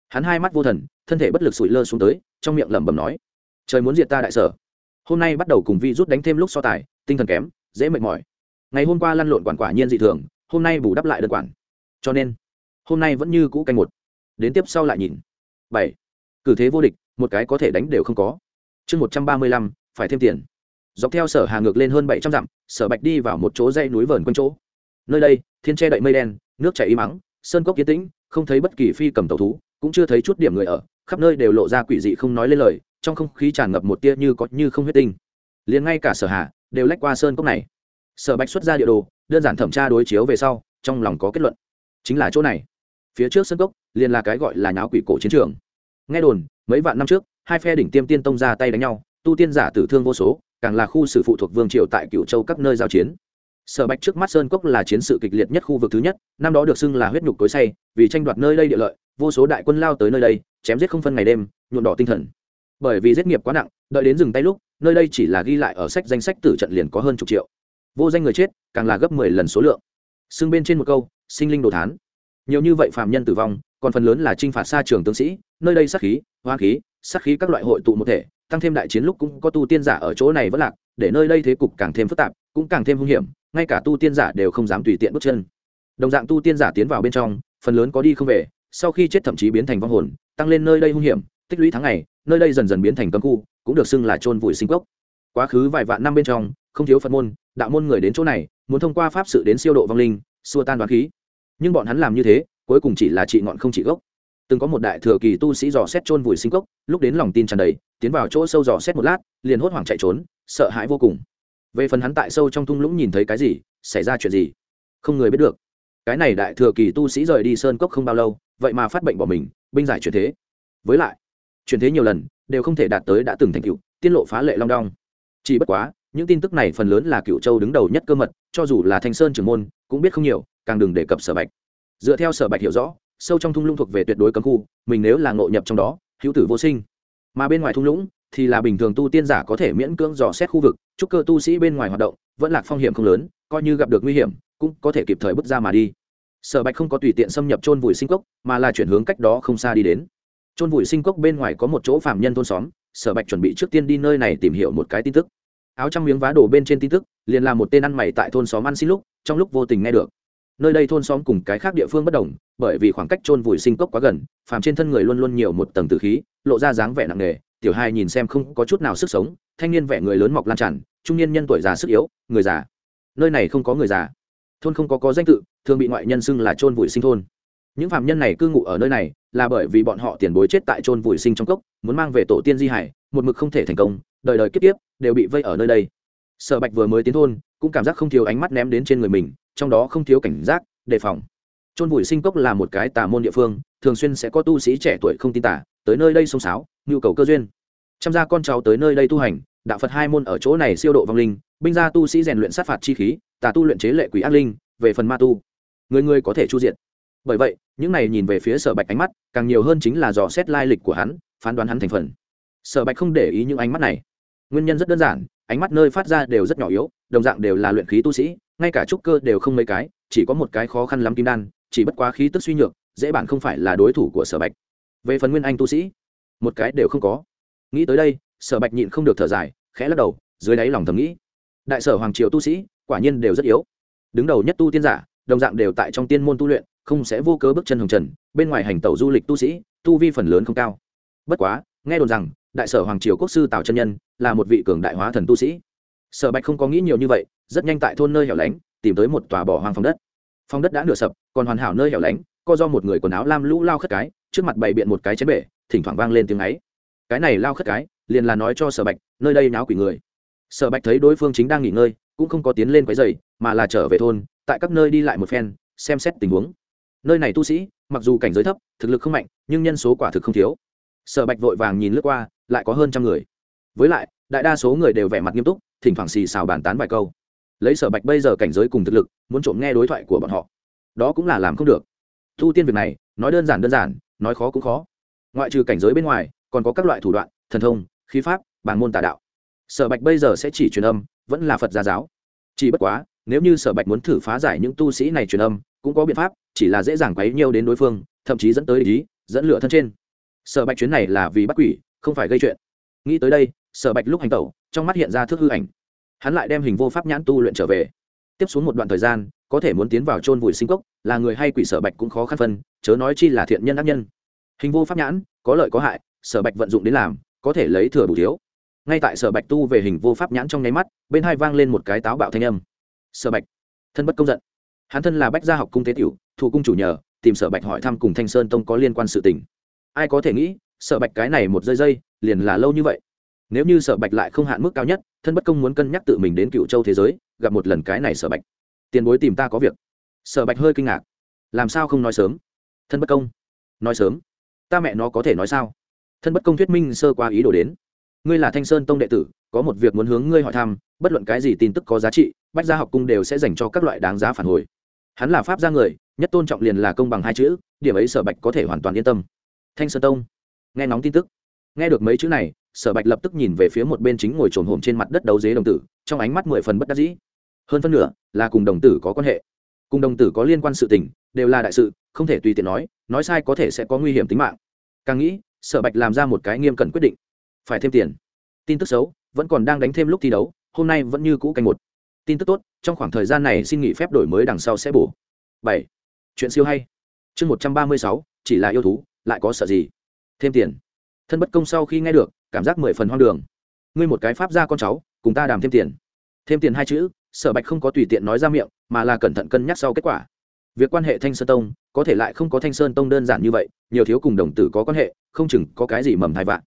Hắn hai mắt vô thần, thân thể bất lực sụi lơ xuống tới, trong miệng lẩm bẩm nói, trời muốn diệt ta đại sở. Hôm nay bắt đầu cùng vi rút đánh thêm lúc so tài, tinh thần kém, dễ mệt mỏi. Ngày hôm qua lăn lộn quản quả nhiên dị thường, hôm nay bù đắp lại đơn quản. Cho nên, hôm nay vẫn như cũ canh một đến tiếp sau lại nhìn. Bảy. Cử thế vô địch, một cái có thể đánh đều không có. Chương một trăm ba mươi lăm, phải thêm tiền. Dọc theo sở hà ngược lên hơn bảy trăm dặm, sở bạch đi vào một chỗ dây núi vờn quanh chỗ. Nơi đây, thiên che đậy mây đen, nước chảy y mắng, sơn cốc yên tĩnh, không thấy bất kỳ phi cầm tàu thú, cũng chưa thấy chút điểm người ở, khắp nơi đều lộ ra quỷ dị không nói lên lời, trong không khí tràn ngập một tia như có như không huyết tinh. Liền ngay cả sở hà, đều lách qua sơn cốc này. Sở bạch xuất ra địa đồ, đơn giản thẩm tra đối chiếu về sau, trong lòng có kết luận. Chính là chỗ này. Phía trước sơn cốc liền là cái gọi là nháo quỷ cổ chiến trường. Nghe đồn, mấy vạn năm trước, hai phe đỉnh tiêm tiên tông ra tay đánh nhau, tu tiên giả tử thương vô số, càng là khu sử phụ thuộc vương triều tại cựu châu các nơi giao chiến. Sở bạch trước mắt sơn cốc là chiến sự kịch liệt nhất khu vực thứ nhất, năm đó được xưng là huyết nhục cối say, vì tranh đoạt nơi đây địa lợi, vô số đại quân lao tới nơi đây, chém giết không phân ngày đêm, nhuộm đỏ tinh thần. Bởi vì giết nghiệp quá nặng, đợi đến dừng tay lúc, nơi đây chỉ là ghi lại ở sách danh sách tử trận liền có hơn chục triệu. Vô danh người chết, càng là gấp mười lần số lượng. Xưng bên trên một câu, sinh linh đồ thán nhiều như vậy phạm nhân tử vong, còn phần lớn là t r i n h phạt xa trường tướng sĩ, nơi đây sát khí hoa khí, sát khí các loại hội tụ một thể, tăng thêm đại chiến lúc cũng có tu tiên giả ở chỗ này vẫn lạc, để nơi đây thế cục càng thêm phức tạp, cũng càng thêm hung hiểm, ngay cả tu tiên giả đều không dám tùy tiện bước chân. Đồng dạng tu tiên giả tiến vào bên trong, phần lớn có đi không về, sau khi chết thậm chí biến thành vong hồn, tăng lên nơi đây hung hiểm, tích lũy tháng ngày, nơi đây dần dần biến thành cấm khu, cũng được xưng là trôn vùi sinh cốc. Quá khứ vài vạn năm bên trong, không thiếu phật môn, đạo môn người đến chỗ này, muốn thông qua pháp sự đến siêu độ vong linh, xua tan đoán khí nhưng bọn hắn làm như thế, cuối cùng chỉ là trị ngọn không trị gốc. Từng có một đại thừa kỳ tu sĩ dò xét chôn vùi sinh cốc, lúc đến lòng tin tràn đầy, tiến vào chỗ sâu dò xét một lát, liền hốt hoảng chạy trốn, sợ hãi vô cùng. Về phần hắn tại sâu trong thung lũng nhìn thấy cái gì, xảy ra chuyện gì, không người biết được. Cái này đại thừa kỳ tu sĩ rời đi sơn cốc không bao lâu, vậy mà phát bệnh bỏ mình, binh giải chuyển thế. Với lại, chuyển thế nhiều lần, đều không thể đạt tới đã từng thành cựu tiên lộ phá lệ long đong. Chỉ bất quá, những tin tức này phần lớn là cựu châu đứng đầu nhất cơ mật, cho dù là thanh sơn trưởng môn, cũng biết không nhiều càng đừng đề cập sở bạch. Dựa theo sở bạch hiểu rõ, sâu trong thung lũng thuộc về tuyệt đối cấm khu, mình nếu là ngộ nhập trong đó, hữu tử vô sinh. Mà bên ngoài thung lũng thì là bình thường tu tiên giả có thể miễn cưỡng dò xét khu vực, chúc cơ tu sĩ bên ngoài hoạt động, vẫn là phong hiểm không lớn, coi như gặp được nguy hiểm, cũng có thể kịp thời bước ra mà đi. Sở bạch không có tùy tiện xâm nhập chôn vùi sinh cốc, mà là chuyển hướng cách đó không xa đi đến. Chôn vùi sinh cốc bên ngoài có một chỗ phạm nhân thôn xóm, sở bạch chuẩn bị trước tiên đi nơi này tìm hiểu một cái tin tức. Áo trong miếng vá đổ bên trên tin tức, liền là một tên ăn mày tại thôn xóm ăn xin lúc, trong lúc vô tình nghe được nơi đây thôn xóm cùng cái khác địa phương bất đồng, bởi vì khoảng cách chôn vùi sinh cốc quá gần, phàm trên thân người luôn luôn nhiều một tầng tử khí, lộ ra dáng vẻ nặng nề, tiểu hai nhìn xem không có chút nào sức sống, thanh niên vẻ người lớn mọc lan tràn, trung niên nhân tuổi già sức yếu, người già. Nơi này không có người già. Thôn không có có danh tự, thường bị ngoại nhân xưng là chôn vùi sinh thôn. Những phạm nhân này cư ngụ ở nơi này, là bởi vì bọn họ tiền bối chết tại chôn vùi sinh trong cốc, muốn mang về tổ tiên di hải, một mực không thể thành công, đời đời kiếp tiếp đều bị vây ở nơi đây sở bạch vừa mới tiến thôn, cũng cảm giác không thiếu ánh mắt ném đến trên người mình, trong đó không thiếu cảnh giác, đề phòng. Chôn vùi sinh cốc là một cái tà môn địa phương, thường xuyên sẽ có tu sĩ trẻ tuổi không tin tả tới nơi đây sông sáo, nhu cầu cơ duyên. Chăm gia con cháu tới nơi đây tu hành, đạo phật hai môn ở chỗ này siêu độ vong linh, binh gia tu sĩ rèn luyện sát phạt chi khí, tà tu luyện chế lệ quỷ ác linh, về phần ma tu. Người người có thể chu diện bởi vậy, những này nhìn về phía sở bạch ánh mắt, càng nhiều hơn chính là dò xét lai lịch của hắn, phán đoán hắn thành phần. Sở bạch không để ý những ánh mắt này nguyên nhân rất đơn giản, ánh mắt nơi phát ra đều rất nhỏ yếu, đồng dạng đều là luyện khí tu sĩ, ngay cả trúc cơ đều không mấy cái, chỉ có một cái khó khăn lắm kim đan, chỉ bất quá khí tức suy nhược, dễ bản không phải là đối thủ của sở bạch. Về phần nguyên anh tu sĩ, một cái đều không có. Nghĩ tới đây, sở bạch nhịn không được thở dài, khẽ lắc đầu, dưới đáy lòng thầm nghĩ. Đại sở hoàng triều tu sĩ, quả nhiên đều rất yếu. Đứng đầu nhất tu tiên giả, đồng dạng đều tại trong tiên môn tu luyện, không sẽ vô cớ bước chân hồng trần, bên ngoài hành tẩu du lịch tu sĩ, tu vi phần lớn không cao. Bất quá, nghe đồn rằng đại sở hoàng triều quốc sư tào chân nhân là một vị cường đại hóa thần tu sĩ. Sở bạch không có nghĩ nhiều như vậy, rất nhanh tại thôn nơi hẻo lánh, tìm tới một tòa bỏ hoang phong đất. Phong đất đã nửa sập, còn hoàn hảo nơi hẻo lánh, co do một người quần áo lam lũ lao khất cái, trước mặt bày biện một cái chén bể, thỉnh thoảng vang lên tiếng ấy. Cái này lao khất cái, liền là nói cho sở bạch, nơi đây náo quỷ người. Sở bạch thấy đối phương chính đang nghỉ ngơi, cũng không có tiến lên quấy dày mà là trở về thôn, tại các nơi đi lại một phen, xem xét tình huống. Nơi này tu sĩ, mặc dù cảnh giới thấp, thực lực không mạnh, nhưng nhân số quả thực không thiếu. Sở bạch vội vàng nhìn lướt qua lại có hơn trăm người. Với lại, đại đa số người đều vẻ mặt nghiêm túc, thỉnh thoảng xì xào bàn tán vài câu. Lấy sở bạch bây giờ cảnh giới cùng thực lực, muốn trộm nghe đối thoại của bọn họ, đó cũng là làm không được. Thu tiên việc này, nói đơn giản đơn giản, nói khó cũng khó. Ngoại trừ cảnh giới bên ngoài, còn có các loại thủ đoạn, thần thông, khí pháp bàn môn tà đạo. Sở bạch bây giờ sẽ chỉ truyền âm, vẫn là phật gia giáo. Chỉ bất quá, nếu như sở bạch muốn thử phá giải những tu sĩ này truyền âm, cũng có biện pháp, chỉ là dễ dàng quấy nhiều đến đối phương, thậm chí dẫn tới ý, dẫn lửa thân trên. Sở bạch chuyến này là vì bắt quỷ không phải gây chuyện. Nghĩ tới đây, sở bạch lúc hành tẩu, trong mắt hiện ra thước hư ảnh. Hắn lại đem hình vô pháp nhãn tu luyện trở về. Tiếp xuống một đoạn thời gian, có thể muốn tiến vào chôn vùi sinh cốc, là người hay quỷ sở bạch cũng khó khăn phân, chớ nói chi là thiện nhân ác nhân. Hình vô pháp nhãn, có lợi có hại, sở bạch vận dụng đến làm, có thể lấy thừa đủ thiếu. Ngay tại sở bạch tu về hình vô pháp nhãn trong nháy mắt, bên hai vang lên một cái táo bạo thanh âm. Sở bạch, thân bất công giận. Hắn thân là bách gia học cung tế tiểu, thủ cung chủ nhờ, tìm sở bạch hỏi thăm cùng thanh sơn tông có liên quan sự tình. Ai có thể nghĩ sở bạch cái này một dây dây, liền là lâu như vậy. Nếu như sở bạch lại không hạn mức cao nhất, thân bất công muốn cân nhắc tự mình đến cựu châu thế giới, gặp một lần cái này sở bạch. Tiền bối tìm ta có việc. Sở bạch hơi kinh ngạc. Làm sao không nói sớm? Thân bất công. Nói sớm. Ta mẹ nó có thể nói sao? Thân bất công thuyết minh sơ qua ý đồ đến. Ngươi là thanh sơn tông đệ tử, có một việc muốn hướng ngươi hỏi thăm, bất luận cái gì tin tức có giá trị, bách gia học cung đều sẽ dành cho các loại đáng giá phản hồi. Hắn là pháp gia người, nhất tôn trọng liền là công bằng hai chữ, điểm ấy sở bạch có thể hoàn toàn yên tâm. Thanh sơn tông nghe nóng tin tức. Nghe được mấy chữ này, sở bạch lập tức nhìn về phía một bên chính ngồi trồn hồm trên mặt đất đấu dế đồng tử, trong ánh mắt mười phần bất đắc dĩ. Hơn phân nửa là cùng đồng tử có quan hệ. Cùng đồng tử có liên quan sự tình, đều là đại sự, không thể tùy tiện nói nói sai có thể sẽ có nguy hiểm tính mạng. Càng nghĩ, sở bạch làm ra một cái nghiêm cẩn quyết định. Phải thêm tiền. Tin tức xấu, vẫn còn đang đánh thêm lúc thi đấu, hôm nay vẫn như cũ canh một. Tin tức tốt, trong khoảng thời gian này xin nghỉ phép đổi mới đằng sau sẽ bổ. Bảy. Chuyện siêu hay. Chương một trăm ba mươi sáu, chỉ là yêu thú, lại có sợ gì? Thêm tiền. Thân bất công sau khi nghe được, cảm giác mười phần hoang đường. Ngươi một cái pháp ra con cháu, cùng ta đàm thêm tiền. Thêm tiền hai chữ, sở bạch không có tùy tiện nói ra miệng, mà là cẩn thận cân nhắc sau kết quả. Việc quan hệ thanh sơn tông, có thể lại không có thanh sơn tông đơn giản như vậy, nhiều thiếu cùng đồng tử có quan hệ, không chừng có cái gì mầm thai vạn.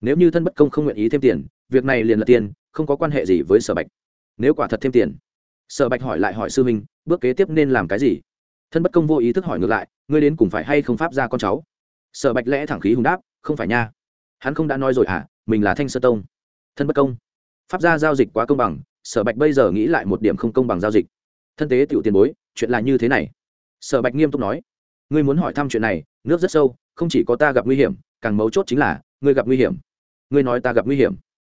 Nếu như thân bất công không nguyện ý thêm tiền, việc này liền là tiền, không có quan hệ gì với sở bạch. Nếu quả thật thêm tiền, sở bạch hỏi lại hỏi sư minh bước kế tiếp nên làm cái gì? Thân bất công vô ý thức hỏi ngược lại, ngươi đến cùng phải hay không pháp ra con cháu? Sở bạch lẽ thẳng khí hùng đáp, không phải nha. Hắn không đã nói rồi à mình là thanh sơ tông. Thân bất công. Pháp gia giao dịch quá công bằng, sở bạch bây giờ nghĩ lại một điểm không công bằng giao dịch. Thân tế tiểu tiền bối, chuyện là như thế này. Sở bạch nghiêm túc nói, ngươi muốn hỏi thăm chuyện này, nước rất sâu, không chỉ có ta gặp nguy hiểm, càng mấu chốt chính là, ngươi gặp nguy hiểm. Ngươi nói ta gặp nguy hiểm.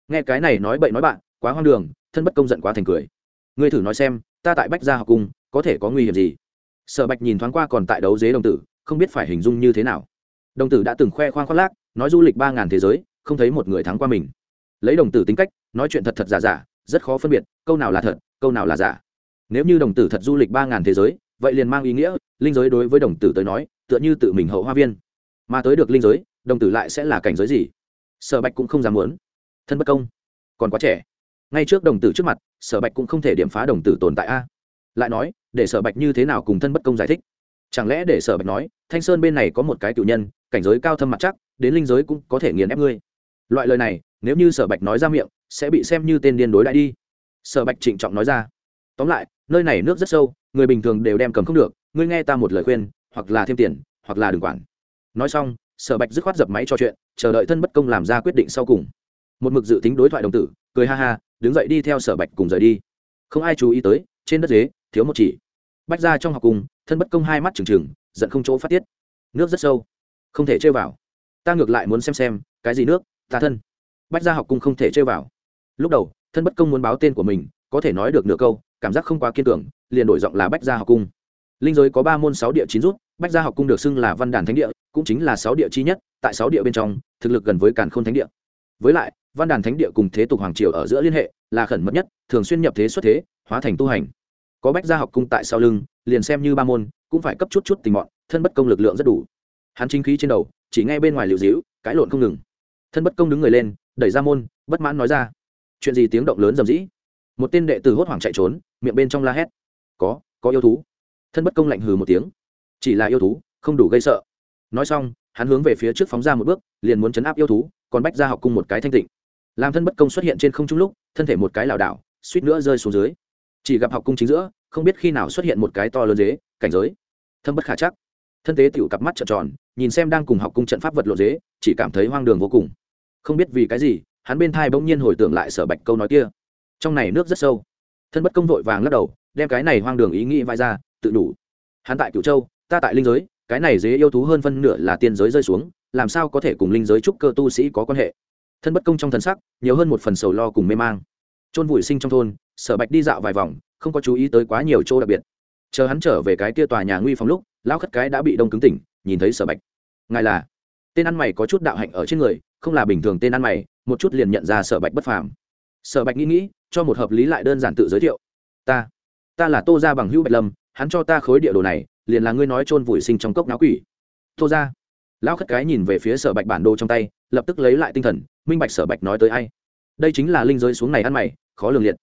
Nghe cái này nói bậy nói bạn, quá hoang đường, thân bất công giận quá thành cười. Ngươi thử nói xem, ta tại bách gia học cung có thể có nguy hiểm gì? Sở bạch nhìn thoáng qua còn tại đấu dế đồng tử, không biết phải hình dung như thế nào đồng tử đã từng khoe khoang khoác lác, nói du lịch ba ngàn thế giới, không thấy một người thắng qua mình. Lấy đồng tử tính cách, nói chuyện thật thật giả giả, rất khó phân biệt, câu nào là thật, câu nào là giả. Nếu như đồng tử thật du lịch ba ngàn thế giới, vậy liền mang ý nghĩa, linh giới đối với đồng tử tới nói, tựa như tự mình hậu hoa viên. Mà tới được linh giới, đồng tử lại sẽ là cảnh giới gì? Sở bạch cũng không dám muốn. Thân bất công, còn quá trẻ. Ngay trước đồng tử trước mặt, sở bạch cũng không thể điểm phá đồng tử tồn tại a. Lại nói, để sở bạch như thế nào cùng thân bất công giải thích? Chẳng lẽ để sở bạch nói, thanh sơn bên này có một cái cựu nhân, cảnh giới cao thâm mặt chắc, đến linh giới cũng có thể nghiền ép ngươi? Loại lời này, nếu như sở bạch nói ra miệng, sẽ bị xem như tên điên đối đại đi. Sở bạch trịnh trọng nói ra. Tóm lại, nơi này nước rất sâu, người bình thường đều đem cầm không được, ngươi nghe ta một lời khuyên, hoặc là thêm tiền, hoặc là đừng quản. Nói xong, sở bạch dứt khoát dập máy cho chuyện, chờ đợi thân bất công làm ra quyết định sau cùng. Một mực dự tính đối thoại đồng tử, cười ha ha, đứng dậy đi theo sở bạch cùng rời đi. Không ai chú ý tới, trên đất dế, thiếu một chỉ. Bách ra trong học cùng thân bất công hai mắt trừng trừng, giận không chỗ phát tiết. Nước rất sâu. Không thể chơi vào. Ta ngược lại muốn xem xem, cái gì nước, ta thân. Bách gia học cung không thể chơi vào. Lúc đầu, thân bất công muốn báo tên của mình, có thể nói được nửa câu, cảm giác không quá kiên tưởng liền đổi giọng là bách gia học cung. Linh giới có ba môn sáu địa chín rút, bách gia học cung được xưng là văn đàn thánh địa, cũng chính là sáu địa chi nhất, tại sáu địa bên trong, thực lực gần với càn k h ô n thánh địa. Với lại, văn đàn thánh địa cùng thế tục hoàng triều ở giữa liên hệ, là khẩn mất nhất, thường xuyên nhập thế xuất thế, hóa thành tu hành có bách gia học cung tại sau lưng, liền xem như ba môn, cũng phải cấp chút chút tình mọn, thân bất công lực lượng rất đủ. Hắn chính khí trên đầu, chỉ ngay bên ngoài liệu dĩu cãi lộn không ngừng. Thân bất công đứng người lên, đẩy ra môn, bất mãn nói ra, chuyện gì tiếng động lớn rầm rĩ? Một tên đệ tử hốt hoảng chạy trốn, miệng bên trong la hét, có có yêu thú. Thân bất công lạnh hừ một tiếng, chỉ là yêu thú, không đủ gây sợ. Nói xong, hắn hướng về phía trước phóng ra một bước, liền muốn chấn áp yêu thú, còn bách ra học cung một cái thanh tịnh. Làm thân bất công xuất hiện trên không trung lúc, thân thể một cái lảo đảo, suýt nữa rơi xuống dưới chỉ gặp học cung chính giữa, không biết khi nào xuất hiện một cái to lớn dế, cảnh giới. Thâm bất khả chắc. Thân tế tiểu cặp mắt trợn tròn, nhìn xem đang cùng học cung trận pháp vật lộ dế, chỉ cảm thấy hoang đường vô cùng. Không biết vì cái gì, hắn bên thai bỗng nhiên hồi tưởng lại sở bạch câu nói kia. Trong này nước rất sâu. Thân bất công vội vàng lắc đầu, đem cái này hoang đường ý nghĩ vai ra, tự đủ. Hắn tại cửu châu, ta tại linh giới, cái này dế yêu thú hơn phân nửa là tiên giới rơi xuống, làm sao có thể cùng linh giới trúc cơ tu sĩ có quan hệ? Thân bất công trong thần sắc, nhiều hơn một phần sầu lo cùng mê mang chôn vùi sinh trong thôn, sở bạch đi dạo vài vòng, không có chú ý tới quá nhiều chỗ đặc biệt. Chờ hắn trở về cái kia tòa nhà nguy phòng lúc, lão khất cái đã bị đông cứng tỉnh, nhìn thấy sở bạch. Ngài là? Tên ăn mày có chút đạo hạnh ở trên người, không là bình thường tên ăn mày, một chút liền nhận ra sở bạch bất phàm. Sở bạch nghĩ nghĩ, cho một hợp lý lại đơn giản tự giới thiệu. Ta ta là tô gia bằng hữu bạch lâm, hắn cho ta khối địa đồ này, liền là ngươi nói chôn vùi sinh trong cốc náo quỷ. Tô gia. Lão khất cái nhìn về phía sở bạch bản đồ trong tay, lập tức lấy lại tinh thần, minh bạch sở bạch nói tới ai đây chính là linh giới xuống này ăn mày, khó lường liệt.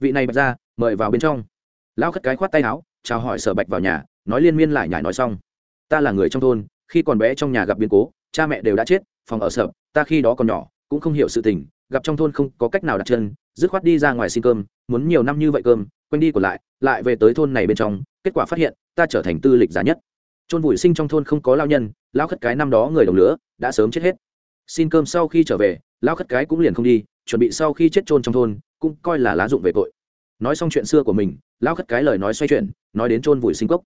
Vị này bạch ra mời vào bên trong. Lão khất cái khoát tay áo, chào hỏi sở bạch vào nhà, nói liên miên lại nhải nói xong. Ta là người trong thôn, khi còn bé trong nhà gặp biến cố, cha mẹ đều đã chết, phòng ở sở ta khi đó còn nhỏ, cũng không hiểu sự tình, gặp trong thôn không có cách nào đặt chân, dứt khoát đi ra ngoài xin cơm, muốn nhiều năm như vậy cơm, quanh đi của lại lại về tới thôn này bên trong, kết quả phát hiện, ta trở thành tư lịch giá nhất. Chôn vùi sinh trong thôn không có lao nhân lao khất cái năm đó người đồng lửa đã sớm chết hết. Xin cơm sau khi trở về lao khất cái cũng liền không đi chuẩn bị sau khi chết chôn trong thôn, cũng coi là lá dụng về tội. Nói xong chuyện xưa của mình lao khất cái lời nói xoay chuyển, nói đến chôn vùi sinh cốc.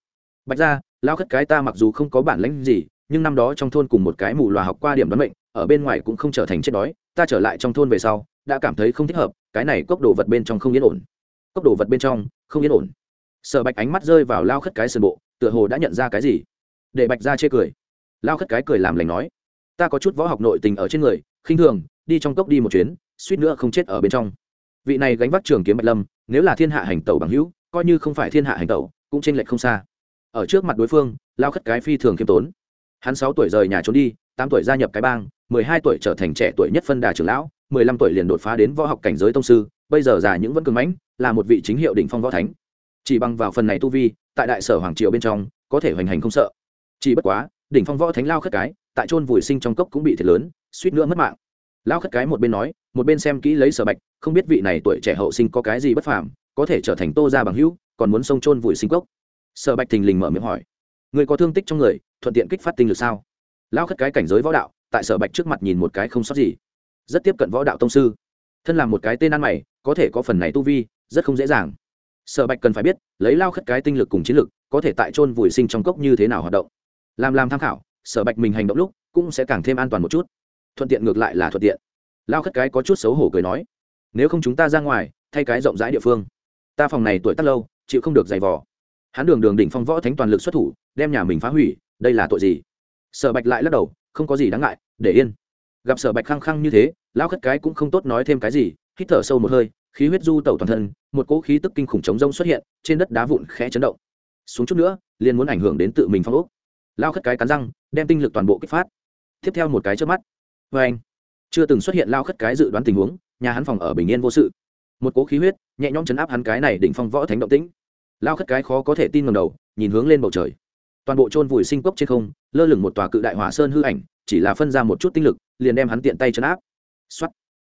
Bạch ra lao khất cái ta mặc dù không có bản lãnh gì, nhưng năm đó trong thôn cùng một cái mù loà học qua điểm đoán mệnh, ở bên ngoài cũng không trở thành chết đói, ta trở lại trong thôn về sau, đã cảm thấy không thích hợp, cái này cốc đồ vật bên trong không yên ổn. Cốc đồ vật bên trong, không yên ổn. Sở bạch ánh mắt rơi vào lao khất cái sườn bộ, tựa hồ đã nhận ra cái gì. Để bạch ra chê cười. Lao khất cái cười làm lành nói, ta có chút võ học nội tình ở trên người, khinh thường, đi trong cốc đi một chuyến suýt nữa không chết ở bên trong. Vị này gánh vác trường kiếm bạch lâm, nếu là thiên hạ hành tẩu bằng hữu, coi như không phải thiên hạ hành tẩu, cũng t r lệch không xa. Ở trước mặt đối phương, lao khất cái phi thường khiêm tốn. Hắn sáu tuổi rời nhà trốn đi, tám tuổi gia nhập cái bang, mười hai tuổi trở thành trẻ tuổi nhất phân đà trưởng lão, mười lăm tuổi liền đột phá đến võ học cảnh giới tông sư, bây giờ già những vẫn cường mãnh, là một vị chính hiệu đỉnh phong võ thánh. Chỉ bằng vào phần này tu vi, tại đại sở hoàng triều bên trong, có thể hoành hành không sợ. Chỉ bất quá, đỉnh phong võ thánh lao khất cái, tại chôn vùi sinh trong cốc cũng bị thiệt lớn, suýt nữa mất mạng lao khất cái một bên nói, một bên xem kỹ lấy sở bạch, không biết vị này tuổi trẻ hậu sinh có cái gì bất phàm, có thể trở thành tô ra bằng hữu, còn muốn sông chôn vùi sinh cốc. Sở bạch thình lình mở miệng hỏi, người có thương tích trong người, thuận tiện kích phát tinh lực sao? Lao khất cái cảnh giới võ đạo, tại sở bạch trước mặt nhìn một cái không sót gì. Rất tiếp cận võ đạo tông sư. Thân là một cái tên ăn mày, có thể có phần này tu vi, rất không dễ dàng. Sở bạch cần phải biết, lấy lao khất cái tinh lực cùng chiến lực, có thể tại chôn vùi sinh trong cốc như thế nào hoạt động. Làm làm tham khảo, sở bạch mình hành động lúc, cũng sẽ càng thêm an toàn một chút thuận tiện ngược lại là thuận tiện. Lao khất cái có chút xấu hổ cười nói, nếu không chúng ta ra ngoài, thay cái rộng rãi địa phương. Ta phòng này tuổi tác lâu, chịu không được giày vò. Hắn đường đường đỉnh phong võ thánh toàn lực xuất thủ, đem nhà mình phá hủy, đây là tội gì? Sở bạch lại lắc đầu, không có gì đáng ngại, để yên. Gặp sở bạch khăng khăng như thế, lao khất cái cũng không tốt nói thêm cái gì, hít thở sâu một hơi, khí huyết du tẩu toàn thân, một cỗ khí tức kinh khủng chống rông xuất hiện, trên đất đá vụn khẽ chấn động. Xuống chút nữa, liền muốn ảnh hưởng đến tự mình phong ốc. Lao khất cái cắn răng, đem tinh lực toàn bộ kích phát. Tiếp theo một cái trước mắt vê anh, chưa từng xuất hiện lao khất cái dự đoán tình huống, nhà hắn phòng ở bình yên vô sự. Một cố khí huyết nhẹ nhõm chấn áp hắn cái này đỉnh phong võ thánh động tĩnh. Lao khất cái khó có thể tin ngầm đầu, nhìn hướng lên bầu trời. Toàn bộ chôn vùi sinh cốc trên không, lơ lửng một tòa cự đại hỏa sơn hư ảnh, chỉ là phân ra một chút tinh lực, liền đem hắn tiện tay chấn áp. Xuất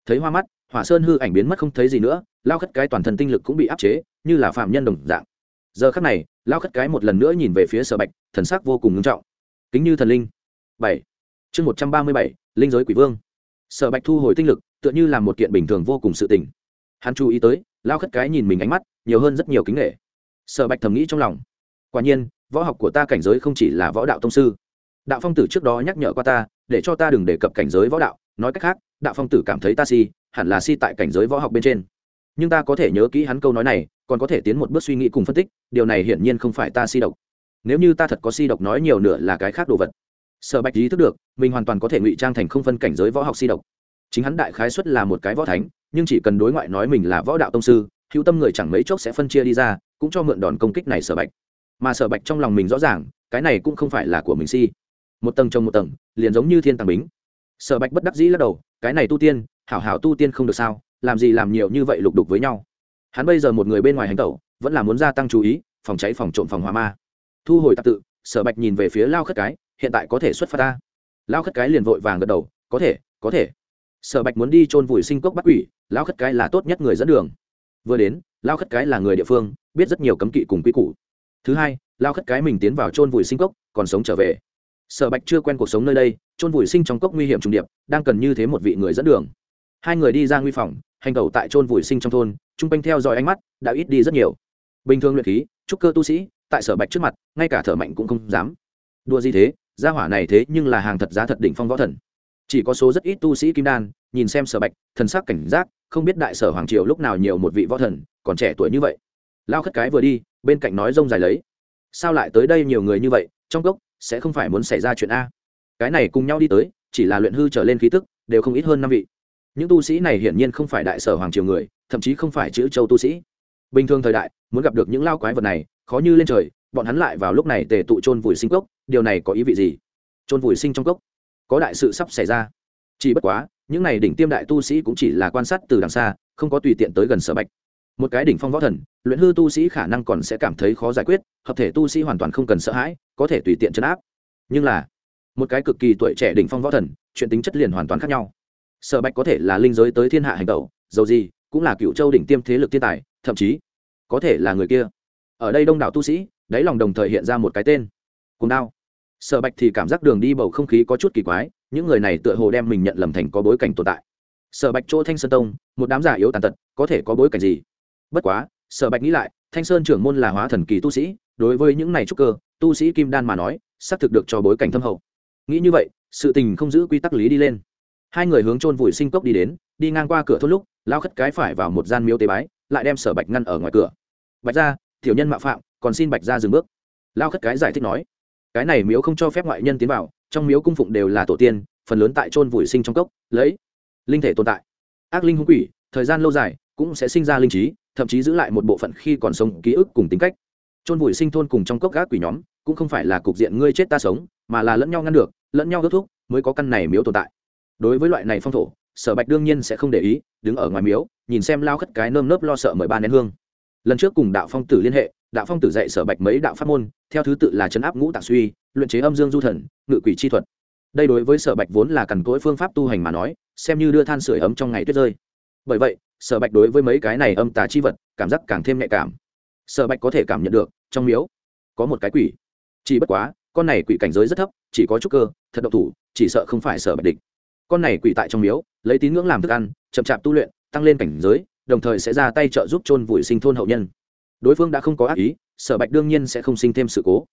thấy hoa mắt, hỏa sơn hư ảnh biến mất không thấy gì nữa, lao khất cái toàn thân tinh lực cũng bị áp chế, như là phạm nhân đồng dạng. Giờ khắc này, lao khất cái một lần nữa nhìn về phía sở bạch, thần sắc vô cùng ngưng trọng. Kính như thần linh. Bảy. Chương một trăm ba mươi bảy linh giới quỷ vương. Sở bạch thu hồi tinh lực, tựa như là một kiện bình thường vô cùng sự tình. Hắn chú ý tới, lao khất cái nhìn mình ánh mắt, nhiều hơn rất nhiều kính nghệ sở bạch thầm nghĩ trong lòng. Quả nhiên, võ học của ta cảnh giới không chỉ là võ đạo tông sư. Đạo phong tử trước đó nhắc nhở qua ta, để cho ta đừng đề cập cảnh giới võ đạo. Nói cách khác, đạo phong tử cảm thấy ta si, hẳn là si tại cảnh giới võ học bên trên. Nhưng ta có thể nhớ kỹ hắn câu nói này, còn có thể tiến một bước suy nghĩ cùng phân tích, điều này hiển nhiên không phải ta si độc. Nếu như ta thật có si độc nói nhiều nữa là cái khác đồ vật sở bạch ý thức được, mình hoàn toàn có thể ngụy trang thành không phân cảnh giới võ học si độc. Chính hắn đại khái xuất là một cái võ thánh, nhưng chỉ cần đối ngoại nói mình là võ đạo tông sư, hữu tâm người chẳng mấy chốc sẽ phân chia đi ra, cũng cho mượn đòn công kích này sở bạch. Mà sở bạch trong lòng mình rõ ràng, cái này cũng không phải là của mình si. Một tầng trong một tầng, liền giống như thiên tàng bính. Sở bạch bất đắc dĩ lắc đầu, cái này tu tiên, hảo hảo tu tiên không được sao, làm gì làm nhiều như vậy lục đục với nhau. Hắn bây giờ một người bên ngoài hành tẩu, vẫn là muốn gia tăng chú ý, phòng cháy, phòng trộm, phòng hòa ma. Thu hồi tạc tự, sở bạch nhìn về phía lao khất cái hiện tại có thể xuất phát ta. Lao khất cái liền vội vàng gật đầu, có thể có thể. Sở bạch muốn đi chôn vùi sinh cốc bắt quỷ, lao khất cái là tốt nhất người dẫn đường. Vừa đến, lao khất cái là người địa phương, biết rất nhiều cấm kỵ cùng quy củ. Thứ hai, lao khất cái mình tiến vào chôn vùi sinh cốc, còn sống trở về. Sở bạch chưa quen cuộc sống nơi đây, chôn vùi sinh trong cốc nguy hiểm trùng điệp, đang cần như thế một vị người dẫn đường. Hai người đi ra nguy phòng, hành tẩu tại chôn vùi sinh trong thôn, chung quanh theo dõi ánh mắt, đã ít đi rất nhiều. Bình thường luyện khí, trúc cơ tu sĩ, tại sở bạch trước mặt, ngay cả thở mạnh cũng không dám. Đua gì thế? Gia hỏa này thế nhưng là hàng thật giá thật đỉnh phong võ thần. Chỉ có số rất ít tu sĩ kim đan, nhìn xem sở bạch, thần sắc cảnh giác, không biết đại sở hoàng triều lúc nào nhiều một vị võ thần, còn trẻ tuổi như vậy. Lao khất cái vừa đi, bên cạnh nói rông dài lấy. Sao lại tới đây nhiều người như vậy, trong cốc, sẽ không phải muốn xảy ra chuyện a? Cái này cùng nhau đi tới, chỉ là luyện hư trở lên khí tức, đều không ít hơn năm vị. Những tu sĩ này hiển nhiên không phải đại sở hoàng triều người, thậm chí không phải chữ châu tu sĩ. Bình thường thời đại, muốn gặp được những lao quái vật này, khó như lên trời bọn hắn lại vào lúc này tề tụ chôn vùi sinh cốc, điều này có ý vị gì? Chôn vùi sinh trong cốc? Có đại sự sắp xảy ra. Chỉ bất quá, những này đỉnh tiêm đại tu sĩ cũng chỉ là quan sát từ đằng xa, không có tùy tiện tới gần sở bạch. Một cái đỉnh phong võ thần, luyện hư tu sĩ khả năng còn sẽ cảm thấy khó giải quyết, hợp thể tu sĩ hoàn toàn không cần sợ hãi, có thể tùy tiện chấn áp. Nhưng là, một cái cực kỳ tuổi trẻ đỉnh phong võ thần, chuyện tính chất liền hoàn toàn khác nhau. Sở bạch có thể là linh giới tới thiên hạ hành tẩu, dầu gì, cũng là cựu châu đỉnh tiêm thế lực thiên tài, thậm chí, có thể là người kia. Ở đây đông đảo tu sĩ đáy lòng đồng thời hiện ra một cái tên. Cùng đao. Sở bạch thì cảm giác đường đi bầu không khí có chút kỳ quái, những người này tựa hồ đem mình nhận lầm thành có bối cảnh tồn tại. Sở bạch chỗ thanh sơn tông, một đám giả yếu tàn tật, có thể có bối cảnh gì? Bất quá, sở bạch nghĩ lại, thanh sơn trưởng môn là hóa thần kỳ tu sĩ, đối với những này trúc cơ, tu sĩ kim đan mà nói, xác thực được cho bối cảnh thâm hậu. Nghĩ như vậy, sự tình không giữ quy tắc lý đi lên. Hai người hướng chôn vùi sinh cốc đi đến, đi ngang qua cửa thôn lúc, lao khất cái phải vào một gian miếu tế bái, lại đem sở bạch ngăn ở ngoài cửa. Bạch ra tiểu nhân mạo phạm, còn xin bạch ra dừng bước. Lao khất cái giải thích nói, cái này miếu không cho phép ngoại nhân tiến vào, trong miếu cung phụng đều là tổ tiên, phần lớn tại chôn vùi sinh trong cốc, lấy linh thể tồn tại. Ác linh hung quỷ, thời gian lâu dài cũng sẽ sinh ra linh trí, thậm chí giữ lại một bộ phận khi còn sống ký ức cùng tính cách. Chôn vùi sinh thôn cùng trong cốc gác quỷ nhóm, cũng không phải là cục diện ngươi chết ta sống, mà là lẫn nhau ngăn được, lẫn nhau ước thúc mới có căn này miếu tồn tại. Đối với loại này phong thổ, sở bạch đương nhiên sẽ không để ý, đứng ở ngoài miếu, nhìn xem lao khất cái nơm nớp lo sợ mười ba nén hương lần trước cùng đạo phong tử liên hệ, đạo phong tử dạy sở bạch mấy đạo pháp môn, theo thứ tự là chấn áp ngũ tạng suy, luyện chế âm dương du thần, ngự quỷ chi thuật. Đây đối với sở bạch vốn là cằn cỗi phương pháp tu hành mà nói, xem như đưa than sửa ấm trong ngày tuyết rơi. Bởi vậy, sở bạch đối với mấy cái này âm tà chi vật, cảm giác càng thêm nhạy cảm. Sở bạch có thể cảm nhận được, trong miếu, có một cái quỷ. Chỉ bất quá, con này quỷ cảnh giới rất thấp, chỉ có chút cơ, thật độc thủ, chỉ sợ không phải sở bạch địch. Con này quỷ tại trong miếu, lấy tín ngưỡng làm thức ăn, chậm chạp tu luyện, tăng lên cảnh giới đồng thời sẽ ra tay trợ giúp chôn vùi sinh thôn hậu nhân. Đối phương đã không có ác ý, sở bạch đương nhiên sẽ không sinh thêm sự cố.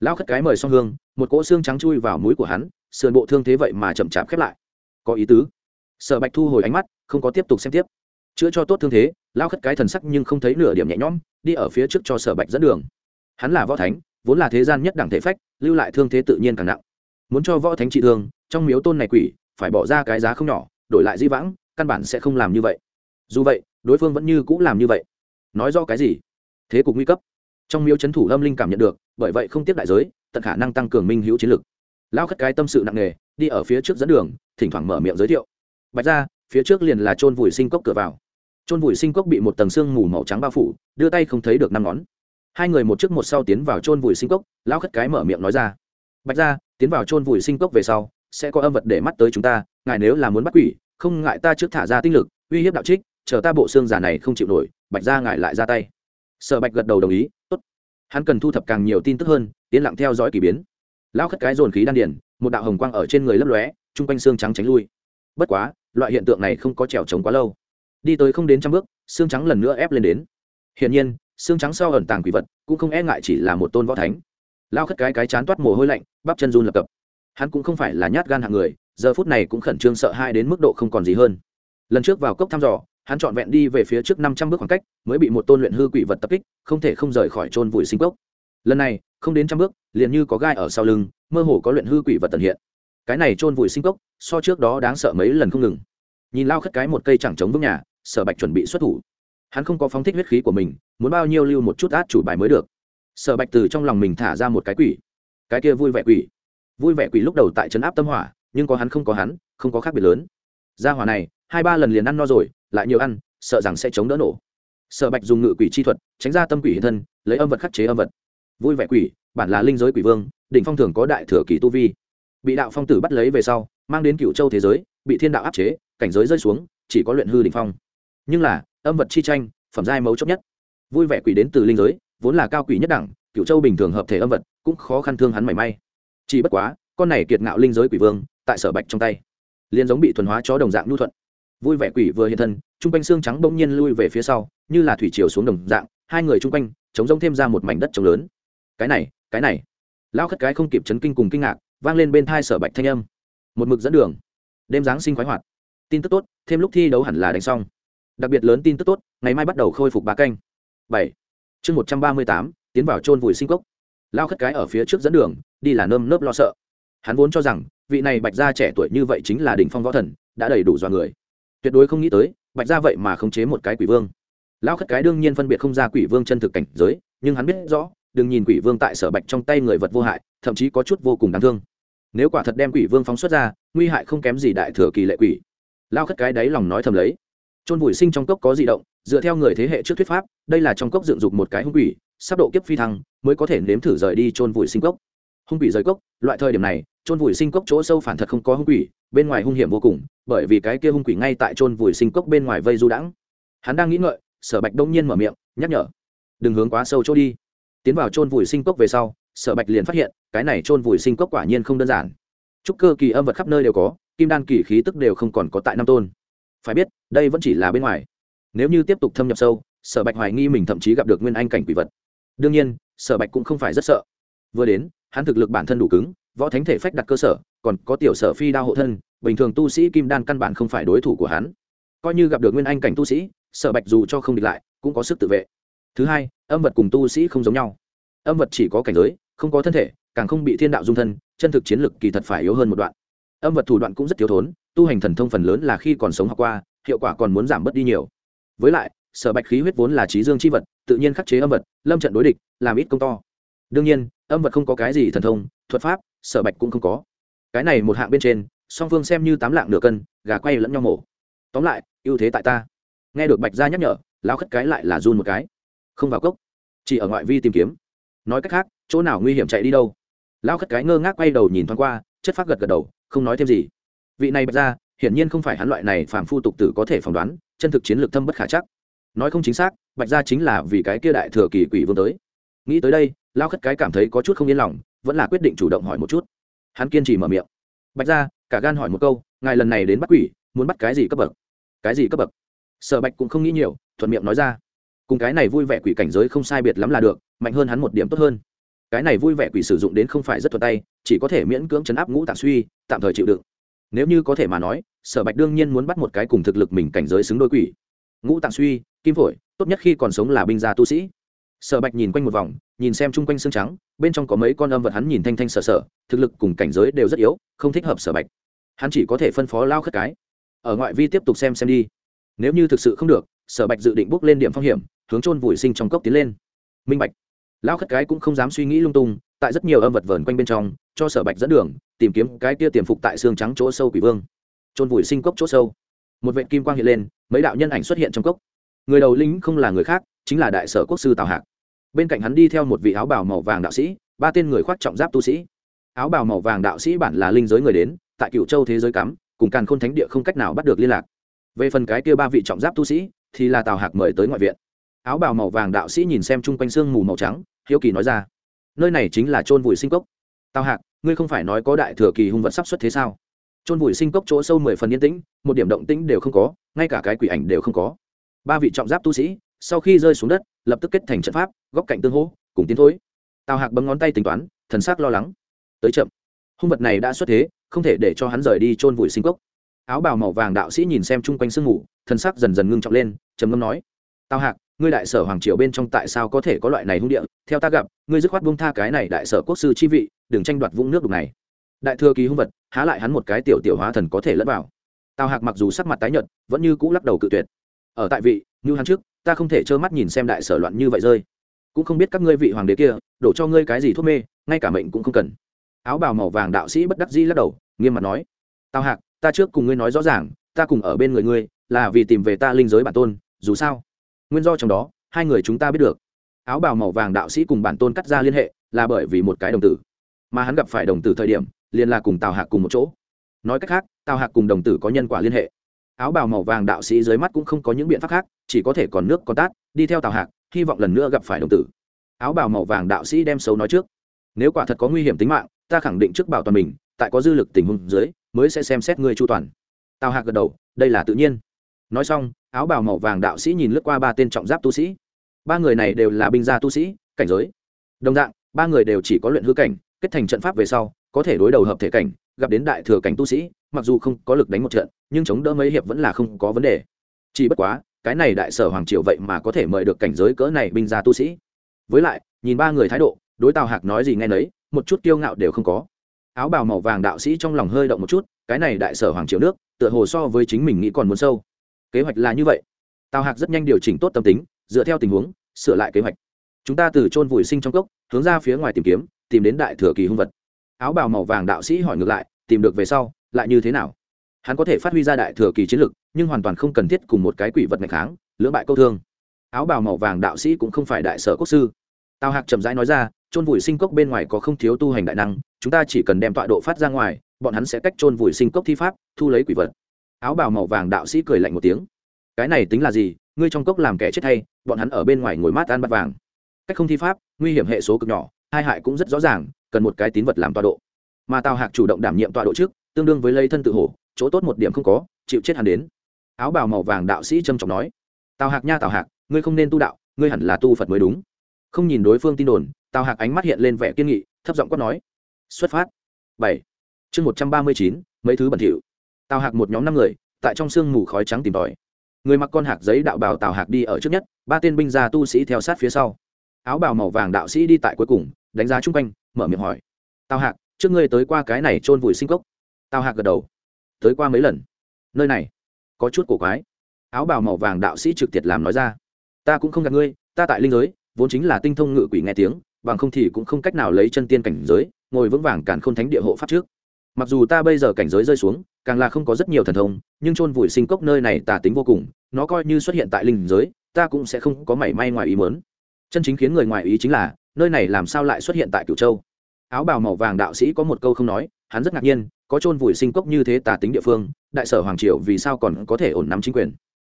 Lão khất cái mời xong hương, một cỗ xương trắng chui vào mũi của hắn, sườn bộ thương thế vậy mà chậm chạp khép lại. Có ý tứ. Sở bạch thu hồi ánh mắt, không có tiếp tục xem tiếp. Chữa cho tốt thương thế, lão khất cái thần sắc nhưng không thấy nửa điểm nhẹ nhõm, đi ở phía trước cho sở bạch dẫn đường. Hắn là võ thánh, vốn là thế gian nhất đẳng thể phách, lưu lại thương thế tự nhiên càng nặng. Muốn cho võ thánh trị thương, trong miếu tôn này quỷ, phải bỏ ra cái giá không nhỏ, đổi lại di vãng, căn bản sẽ không làm như vậy. Dù vậy đối phương vẫn như cũng làm như vậy. Nói do cái gì? Thế cục nguy cấp. Trong miếu c h ấ n thủ âm linh cảm nhận được, bởi vậy không tiếp đại giới, tận khả năng tăng cường minh hữu chiến lực. Lao khất cái tâm sự nặng nề, đi ở phía trước dẫn đường, thỉnh thoảng mở miệng giới thiệu. Bạch ra, phía trước liền là chôn vùi sinh cốc cửa vào. Chôn vùi sinh cốc bị một tầng xương mù màu trắng bao phủ, đưa tay không thấy được năm ngón. Hai người một trước một sau tiến vào chôn vùi sinh cốc, lao khất cái mở miệng nói ra. Bạch ra, tiến vào chôn vùi sinh cốc về sau, sẽ có âm vật để mắt tới chúng ta, ngài nếu là muốn bắt quỷ, không ngại ta trước thả ra tinh lực, uy hiếp đạo trích chờ ta bộ xương giả này không chịu nổi, bạch ra ngại lại ra tay. Sở bạch gật đầu đồng ý, tốt. Hắn cần thu thập càng nhiều tin tức hơn, tiến lặng theo dõi k ỳ biến. Lao khất cái dồn khí đan điển một đạo hồng quang ở trên người lấp lóe, chung quanh xương trắng tránh lui. Bất quá, loại hiện tượng này không có trèo trống quá lâu. Đi tới không đến trăm bước, xương trắng lần nữa ép lên đến. Hiển nhiên, xương trắng sau ẩn tàng quỷ vật, cũng không e ngại chỉ là một tôn võ thánh. Lao khất cái cái chán toát mồ hôi lạnh, bắp chân run lập cập. Hắn cũng không phải là nhát gan hạng người, giờ phút này cũng khẩn trương sợ hai đến mức độ không còn gì hơn. Lần trước vào cốc thăm dò hắn trọn vẹn đi về phía trước năm trăm bước khoảng cách, mới bị một tôn luyện hư quỷ vật tập kích, không thể không rời khỏi trôn vùi sinh cốc. Lần này, không đến trăm bước, liền như có gai ở sau lưng, mơ hồ có luyện hư quỷ vật tận hiện. Cái này trôn vùi sinh cốc, so trước đó đáng sợ mấy lần không ngừng. Nhìn lao khất cái một cây chẳng chống vững nhà, sở bạch chuẩn bị xuất thủ. Hắn không có phóng thích huyết khí của mình, muốn bao nhiêu lưu một chút át chủ bài mới được. Sở bạch từ trong lòng mình thả ra một cái quỷ. Cái kia vui vẻ quỷ. Vui vẻ quỷ lúc đầu tại trấn áp tâm hỏa, nhưng có hắn không có hắn, không có khác biệt lớn. Gia hỏa này, hai ba lần liền ăn no rồi lại nhiều ăn, sợ rằng sẽ chống đỡ nổ. Sở bạch dùng ngự quỷ chi thuật, tránh ra tâm quỷ hiện thân, lấy âm vật khắc chế âm vật. Vui vẻ quỷ, bản là linh giới quỷ vương, đỉnh phong thường có đại thừa kỳ tu vi. Bị đạo phong tử bắt lấy về sau, mang đến cựu châu thế giới, bị thiên đạo áp chế, cảnh giới rơi xuống, chỉ có luyện hư đỉnh phong. Nhưng là, âm vật chi tranh, phẩm giai mấu chốc nhất. Vui vẻ quỷ đến từ linh giới, vốn là cao quỷ nhất đẳng cựu châu bình thường hợp thể âm vật, cũng khó khăn thương hắn mảy may. Chỉ bất quá, con này kiệt ngạo linh giới quỷ vương, tại sở bạch trong tay, liền giống bị thuần hóa chó đồng dạng nhu thuận vui vẻ quỷ vừa hiện thân, chung quanh xương trắng bỗng nhiên lui về phía sau, như là thủy chiều xuống đồng dạng, hai người chung quanh, chống rông thêm ra một mảnh đất trống lớn. Cái này cái này. Lao khất cái không kịp chấn kinh cùng kinh ngạc, vang lên bên thai sở bạch thanh âm. Một mực dẫn đường. Đêm giáng sinh khoái hoạt. Tin tức tốt, thêm lúc thi đấu hẳn là đánh xong. Đặc biệt lớn tin tức tốt, ngày mai bắt đầu khôi phục ba canh. Bảy. Chương một trăm ba mươi tám, tiến vào chôn vùi sinh cốc. Lao khất cái ở phía trước dẫn đường, đi là nơm nớp lo sợ. Hắn vốn cho rằng, vị này bạch gia trẻ tuổi như vậy chính là đỉnh phong võ thần, đã đầy đủ dọa người tuyệt đối không nghĩ tới, bạch ra vậy mà khống chế một cái quỷ vương. Lão khất cái đương nhiên phân biệt không ra quỷ vương chân thực cảnh giới, nhưng hắn biết rõ, đừng nhìn quỷ vương tại sở bạch trong tay người vật vô hại, thậm chí có chút vô cùng đáng thương. Nếu quả thật đem quỷ vương phóng xuất ra, nguy hại không kém gì đại thừa kỳ lệ quỷ. Lao khất cái đáy lòng nói thầm lấy. Chôn vùi sinh trong cốc có di động, dựa theo người thế hệ trước thuyết pháp, đây là trong cốc dựng dục một cái hung quỷ, sắp độ kiếp phi thăng, mới có thể nếm thử rời đi chôn vùi sinh cốc. Hung quỷ rời cốc, loại thời điểm này chôn vùi sinh cốc chỗ sâu phản thật không có hung quỷ, bên ngoài hung hiểm vô cùng, bởi vì cái kia hung quỷ ngay tại chôn vùi sinh cốc bên ngoài vây du đãng. Hắn đang nghĩ ngợi, sở bạch đông nhiên mở miệng, nhắc nhở. Đừng hướng quá sâu chỗ đi. Tiến vào chôn vùi sinh cốc về sau, sở bạch liền phát hiện, cái này chôn vùi sinh cốc quả nhiên không đơn giản. Trúc cơ kỳ âm vật khắp nơi đều có, kim đan kỳ khí tức đều không còn có tại năm tôn. Phải biết, đây vẫn chỉ là bên ngoài. Nếu như tiếp tục thâm nhập sâu, sở bạch hoài nghi mình thậm chí gặp được nguyên anh cảnh quỷ vật. Đương nhiên, sở bạch cũng không phải rất sợ. Vừa đến, hắn thực lực bản thân đủ cứng võ thánh thể phách đặt cơ sở, còn có tiểu sở phi đao hộ thân, bình thường tu sĩ kim đan căn bản không phải đối thủ của hắn. Coi như gặp được nguyên anh cảnh tu sĩ, sở bạch dù cho không địch lại, cũng có sức tự vệ. Thứ hai, âm vật cùng tu sĩ không giống nhau. Âm vật chỉ có cảnh giới, không có thân thể, càng không bị thiên đạo dung thân, chân thực chiến lực kỳ thật phải yếu hơn một đoạn. Âm vật thủ đoạn cũng rất thiếu thốn, tu hành thần thông phần lớn là khi còn sống học qua, hiệu quả còn muốn giảm bớt đi nhiều. Với lại, sở bạch khí huyết vốn là trí dương c h i vật, tự nhiên khắc chế âm vật, lâm trận đối địch, làm ít công to. Đương nhiên, âm vật không có cái gì thần thông thuật pháp, sở bạch cũng không có. Cái này một hạng bên trên, song phương xem như tám lạng nửa cân, gà quay lẫn nhau mổ. Tóm lại, ưu thế tại ta. Nghe được bạch gia nhắc nhở, lão khất cái lại là run một cái. Không vào cốc, chỉ ở ngoại vi tìm kiếm. Nói cách khác, chỗ nào nguy hiểm chạy đi đâu? Lão khất cái ngơ ngác quay đầu nhìn thoáng qua, chất phát gật gật đầu, không nói thêm gì. Vị này bạch gia, hiển nhiên không phải hắn loại này phàm phu tục tử có thể phỏng đoán, chân thực chiến lược thâm bất khả chắc. Nói không chính xác, bạch gia chính là vì cái kia đại thừa kỳ quỷ vương tới. Nghĩ tới đây lao khất cái cảm thấy có chút không yên lòng vẫn là quyết định chủ động hỏi một chút. Hắn kiên trì mở miệng. Bạch gia, cả gan hỏi một câu, ngài lần này đến bắt quỷ, muốn bắt cái gì cấp bậc? Cái gì cấp bậc? Sở bạch cũng không nghĩ nhiều, thuận miệng nói ra. Cùng cái này vui vẻ quỷ cảnh giới không sai biệt lắm là được, mạnh hơn hắn một điểm tốt hơn. Cái này vui vẻ quỷ sử dụng đến không phải rất thuận tay, chỉ có thể miễn cưỡng chấn áp ngũ tạng suy, tạm thời chịu đựng. Nếu như có thể mà nói, sở bạch đương nhiên muốn bắt một cái cùng thực lực mình cảnh giới xứng đôi quỷ. Ngũ tạng suy, kim phổi, tốt nhất khi còn sống là binh gia tu sĩ. Sở bạch nhìn quanh một vòng, nhìn xem chung quanh xương trắng bên trong có mấy con âm vật hắn nhìn thanh thanh sợ sợ thực lực cùng cảnh giới đều rất yếu, không thích hợp sở bạch. Hắn chỉ có thể phân phó lao khất cái. Ở ngoại vi tiếp tục xem xem đi. Nếu như thực sự không được, sở bạch dự định bước lên điểm phong hiểm, hướng trôn vùi sinh trong cốc tiến lên. Minh bạch. Lao khất cái cũng không dám suy nghĩ lung tung, tại rất nhiều âm vật vờn quanh bên trong, cho sở bạch dẫn đường, tìm kiếm cái kia tiềm phục tại xương trắng chỗ sâu quỷ vương. Trôn vùi sinh cốc chỗ sâu. Một vệ kim quang hiện lên, mấy đạo nhân ảnh xuất hiện trong cốc. Người đầu lính không là người khác, chính là đại sở quốc sư tào hạc bên cạnh hắn đi theo một vị áo bào màu vàng đạo sĩ, ba tên người khoác trọng giáp tu sĩ. Áo bào màu vàng đạo sĩ bản là linh giới người đến, tại cựu châu thế giới cắm, cùng càn khôn thánh địa không cách nào bắt được liên lạc. Về phần cái kia ba vị trọng giáp tu sĩ, thì là tào hạc mời tới ngoại viện. Áo bào màu vàng đạo sĩ nhìn xem chung quanh sương mù màu trắng, hiếu kỳ nói ra, nơi này chính là chôn vùi sinh cốc. Tào hạc, ngươi không phải nói có đại thừa kỳ hung vật sắp xuất thế sao? Chôn vùi sinh cốc chỗ sâu mười phần yên tĩnh, một điểm động tĩnh đều không có, ngay cả cái quỷ ảnh đều không có. Ba vị trọng giáp tu sĩ sau khi rơi xuống đất, lập tức kết thành trận pháp, góc cạnh tương hỗ, cùng tiến thối. Tào hạc bấm ngón tay tính toán, thần sắc lo lắng. Tới chậm. Hung vật này đã xuất thế, không thể để cho hắn rời đi chôn vùi sinh cốc. Áo bào màu vàng đạo sĩ nhìn xem chung quanh sương mù, thần sắc dần dần ngưng trọng lên, trầm ngâm nói, tào hạc, ngươi đại sở hoàng triều bên trong tại sao có thể có loại này hung địa? Theo ta gặp, ngươi dứt khoát buông tha cái này đại sở quốc sư chi vị, đừng tranh đoạt vũng nước đục này. Đại thừa kỳ hung vật, há lại hắn một cái tiểu tiểu hóa thần có thể lẫn vào. Tào hạc mặc dù sắc mặt tái nhợt, vẫn như cũ lắc đầu cự tuyệt. Ở tại vị, như hắn trước ta không thể trơ mắt nhìn xem đại sở loạn như vậy rơi. Cũng không biết các ngươi vị hoàng đế kia, đổ cho ngươi cái gì thuốc mê, ngay cả mệnh cũng không cần. Áo bào màu vàng đạo sĩ bất đắc dĩ lắc đầu, nghiêm mặt nói, tào hạc, ta trước cùng ngươi nói rõ ràng, ta cùng ở bên người ngươi, là vì tìm về ta linh giới bản tôn, dù sao, nguyên do trong đó, hai người chúng ta biết được. Áo bào màu vàng đạo sĩ cùng bản tôn cắt ra liên hệ, là bởi vì một cái đồng tử. Mà hắn gặp phải đồng tử thời điểm, liền là cùng tào hạc cùng một chỗ. Nói cách khác, tào hạc cùng đồng tử có nhân quả liên hệ áo bào màu vàng đạo sĩ dưới mắt cũng không có những biện pháp khác, chỉ có thể còn nước, còn tát, đi theo tào hạc, hy vọng lần nữa gặp phải đồng tử. Áo bào màu vàng đạo sĩ đem xấu nói trước. Nếu quả thật có nguy hiểm tính mạng, ta khẳng định trước bảo toàn mình, tại có dư lực tình huống dưới, mới sẽ xem xét ngươi chu toàn. Tào hạc gật đầu, đây là tự nhiên. Nói xong, áo bào màu vàng đạo sĩ nhìn lướt qua ba tên trọng giáp tu sĩ. Ba người này đều là binh gia tu sĩ, cảnh giới. Đồng dạng, ba người đều chỉ có luyện hư cảnh, kết thành trận pháp về sau, có thể đối đầu hợp thể cảnh, gặp đến đại thừa cảnh tu sĩ, mặc dù không có lực đánh một trận nhưng chống đỡ mấy hiệp vẫn là không có vấn đề. Chỉ bất quá, cái này đại sở hoàng triều vậy mà có thể mời được cảnh giới cỡ này binh gia tu sĩ. Với lại, nhìn ba người thái độ, đối tào hạc nói gì nghe nấy, một chút kiêu ngạo đều không có. Áo bào màu vàng đạo sĩ trong lòng hơi động một chút, cái này đại sở hoàng triều nước, tựa hồ so với chính mình nghĩ còn muốn sâu. Kế hoạch là như vậy. Tào hạc rất nhanh điều chỉnh tốt tâm tính, dựa theo tình huống, sửa lại kế hoạch. Chúng ta từ chôn vùi sinh trong cốc, hướng ra phía ngoài tìm kiếm, tìm đến đại thừa kỳ hung vật. Áo bào màu vàng đạo sĩ hỏi ngược lại, tìm được về sau, lại như thế nào? Hắn có thể phát huy ra đại thừa kỳ chiến lực, nhưng hoàn toàn không cần thiết cùng một cái quỷ vật ngày kháng, lưỡng bại câu thương. Áo bào màu vàng đạo sĩ cũng không phải đại sở quốc sư. Tào hạc chậm rãi nói ra, chôn vùi sinh cốc bên ngoài có không thiếu tu hành đại năng, chúng ta chỉ cần đem tọa độ phát ra ngoài, bọn hắn sẽ cách chôn vùi sinh cốc thi pháp, thu lấy quỷ vật. Áo bào màu vàng đạo sĩ cười lạnh một tiếng. Cái này tính là gì? Ngươi trong cốc làm kẻ chết hay, bọn hắn ở bên ngoài ngồi mát ăn bát vàng. Cách không thi pháp, nguy hiểm hệ số cực nhỏ, hai hại cũng rất rõ ràng, cần một cái tín vật làm tọa độ. Mà tào hạc chủ động đảm nhiệm tọa độ trước, tương đương với lấy thân tự hổ chỗ tốt một điểm không có, chịu chết hắn đến. Áo bào màu vàng đạo sĩ trâm trọng nói, tào hạc nha, tào hạc, ngươi không nên tu đạo, ngươi hẳn là tu phật mới đúng. Không nhìn đối phương tin đồn, tào hạc ánh mắt hiện lên vẻ kiên nghị, thấp giọng quát nói, xuất phát. Bảy. Chương một trăm ba mươi chín, mấy thứ bẩn thỉu. Tào hạc một nhóm năm người, tại trong sương mù khói trắng tìm tòi. Người mặc con hạc giấy đạo bào tào hạc đi ở trước nhất, ba tên binh gia tu sĩ theo sát phía sau. Áo bào màu vàng đạo sĩ đi tại cuối cùng, đánh giá chung quanh, mở miệng hỏi, tào hạc, trước ngươi tới qua cái này chôn vùi sinh cốc? Tào hạc gật đầu tới qua mấy lần. Nơi này, có chút cổ quái. Áo bào màu vàng đạo sĩ trực tiệt làm nói ra. Ta cũng không gặp ngươi, ta tại linh giới, vốn chính là tinh thông ngự quỷ nghe tiếng, bằng không thì cũng không cách nào lấy chân tiên cảnh giới, ngồi vững vàng cản n thánh địa hộ pháp trước. Mặc dù ta bây giờ cảnh giới rơi xuống, càng là không có rất nhiều thần thông, nhưng chôn vùi sinh cốc nơi này tà tính vô cùng, nó coi như xuất hiện tại linh giới, ta cũng sẽ không có mảy may ngoài ý mớn chân chính khiến người ngoài ý chính là, nơi này làm sao lại xuất hiện tại cửu châu? Áo bào màu vàng đạo sĩ có một câu không nói, hắn rất ngạc nhiên có chôn vùi sinh cốc như thế tà tính địa phương, đại sở hoàng triều vì sao còn có thể ổn nắm chính quyền?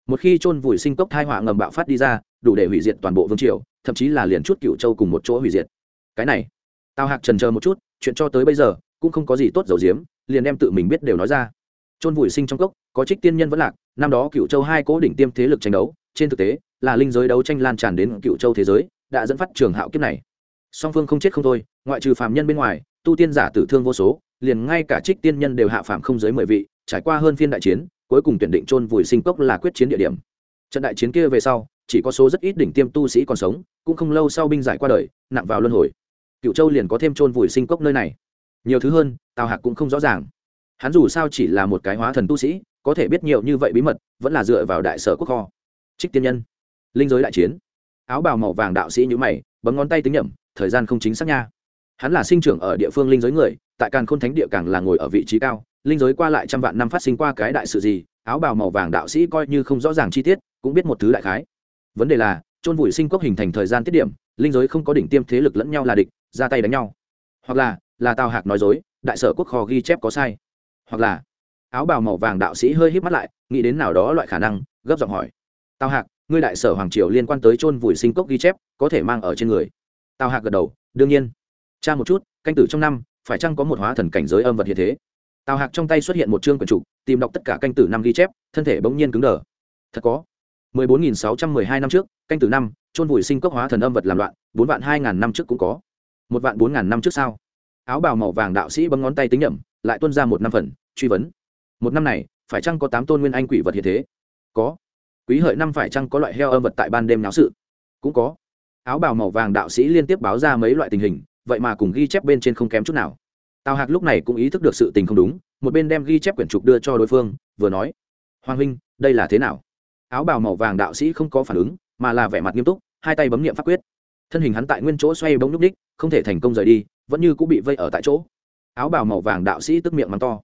Một khi chôn vùi sinh cốc thai họa ngầm bạo phát đi ra, đủ để hủy diệt toàn bộ vương triều, thậm chí là liền chút cựu châu cùng một chỗ hủy diệt. Cái này, tào hạc trần chờ một chút, chuyện cho tới bây giờ, cũng không có gì tốt dầu diếm, liền đem tự mình biết đều nói ra. Chôn vùi sinh trong cốc, có trích tiên nhân vẫn lạc, năm đó cựu châu hai cố đỉnh tiêm thế lực tranh đấu, trên thực tế, là linh giới đấu tranh lan tràn đến cựu châu thế giới, đã dẫn phát trường hạo kiếp này. Song phương không chết không thôi, ngoại trừ phàm nhân bên ngoài tu tiên giả tử thương vô số, liền ngay cả trích tiên nhân đều hạ phạm không dưới mười vị, trải qua hơn phiên đại chiến, cuối cùng tuyển định chôn vùi sinh cốc là quyết chiến địa điểm. Trận đại chiến kia về sau, chỉ có số rất ít đỉnh tiêm tu sĩ còn sống, cũng không lâu sau binh giải qua đời, nặng vào luân hồi. Cựu châu liền có thêm chôn vùi sinh cốc nơi này. Nhiều thứ hơn, tào hạc cũng không rõ ràng. Hắn dù sao chỉ là một cái hóa thần tu sĩ, có thể biết nhiều như vậy bí mật, vẫn là dựa vào đại sở quốc kho. Trích tiên nhân. Linh giới đại chiến. Áo bào màu vàng đạo sĩ nhữ mày, bấm ngón tay tính nhẩm, thời gian không chính xác nha hắn là sinh trưởng ở địa phương linh giới người, tại càn khôn thánh địa càng là ngồi ở vị trí cao, linh giới qua lại trăm vạn năm phát sinh qua cái đại sự gì, áo bào màu vàng đạo sĩ coi như không rõ ràng chi tiết, cũng biết một thứ đại khái. Vấn đề là, chôn vùi sinh cốc hình thành thời gian tiết điểm, linh giới không có đỉnh tiêm thế lực lẫn nhau là địch, ra tay đánh nhau. Hoặc là là tào hạc nói dối, đại sở quốc kho ghi chép có sai. Hoặc là, áo bào màu vàng đạo sĩ hơi hít mắt lại, nghĩ đến nào đó loại khả năng, gấp giọng hỏi. Tào hạc, ngươi đại sở hoàng triều liên quan tới chôn vùi sinh cốc ghi chép, có thể mang ở trên người. Tào hạc gật đầu, đương nhiên cha một chút, canh tử trong năm, phải chăng có một hóa thần cảnh giới âm vật hiện thế? Tào hạc trong tay xuất hiện một chương quyển trục, tìm đọc tất cả canh tử năm ghi chép, thân thể bỗng nhiên cứng đờ. Thật có. 14.612 năm trước, canh tử năm trôn vùi sinh cốc hóa thần âm vật làm loạn, bốn vạn hai ngàn năm trước cũng có. Một vạn bốn ngàn năm trước sao? Áo bào màu vàng đạo sĩ bấm ngón tay tính nhẩm, lại tuân ra một năm phần, truy vấn. Một năm này, phải chăng có tám tôn nguyên anh quỷ vật hiện thế? Có. Quý hợi năm phải chăng có loại heo âm vật tại ban đêm náo sự? Cũng có. Áo bào màu vàng đạo sĩ liên tiếp báo ra mấy loại tình hình vậy mà cùng ghi chép bên trên không kém chút nào. Tào hạc lúc này cũng ý thức được sự tình không đúng, một bên đem ghi chép quyển trục đưa cho đối phương, vừa nói, hoàng huynh, đây là thế nào? Áo bào màu vàng đạo sĩ không có phản ứng, mà là vẻ mặt nghiêm túc, hai tay bấm nghiệm pháp quyết. Thân hình hắn tại nguyên chỗ xoay bóng nhúc ních không thể thành công rời đi, vẫn như cũng bị vây ở tại chỗ. Áo bào màu vàng đạo sĩ tức miệng mắng to,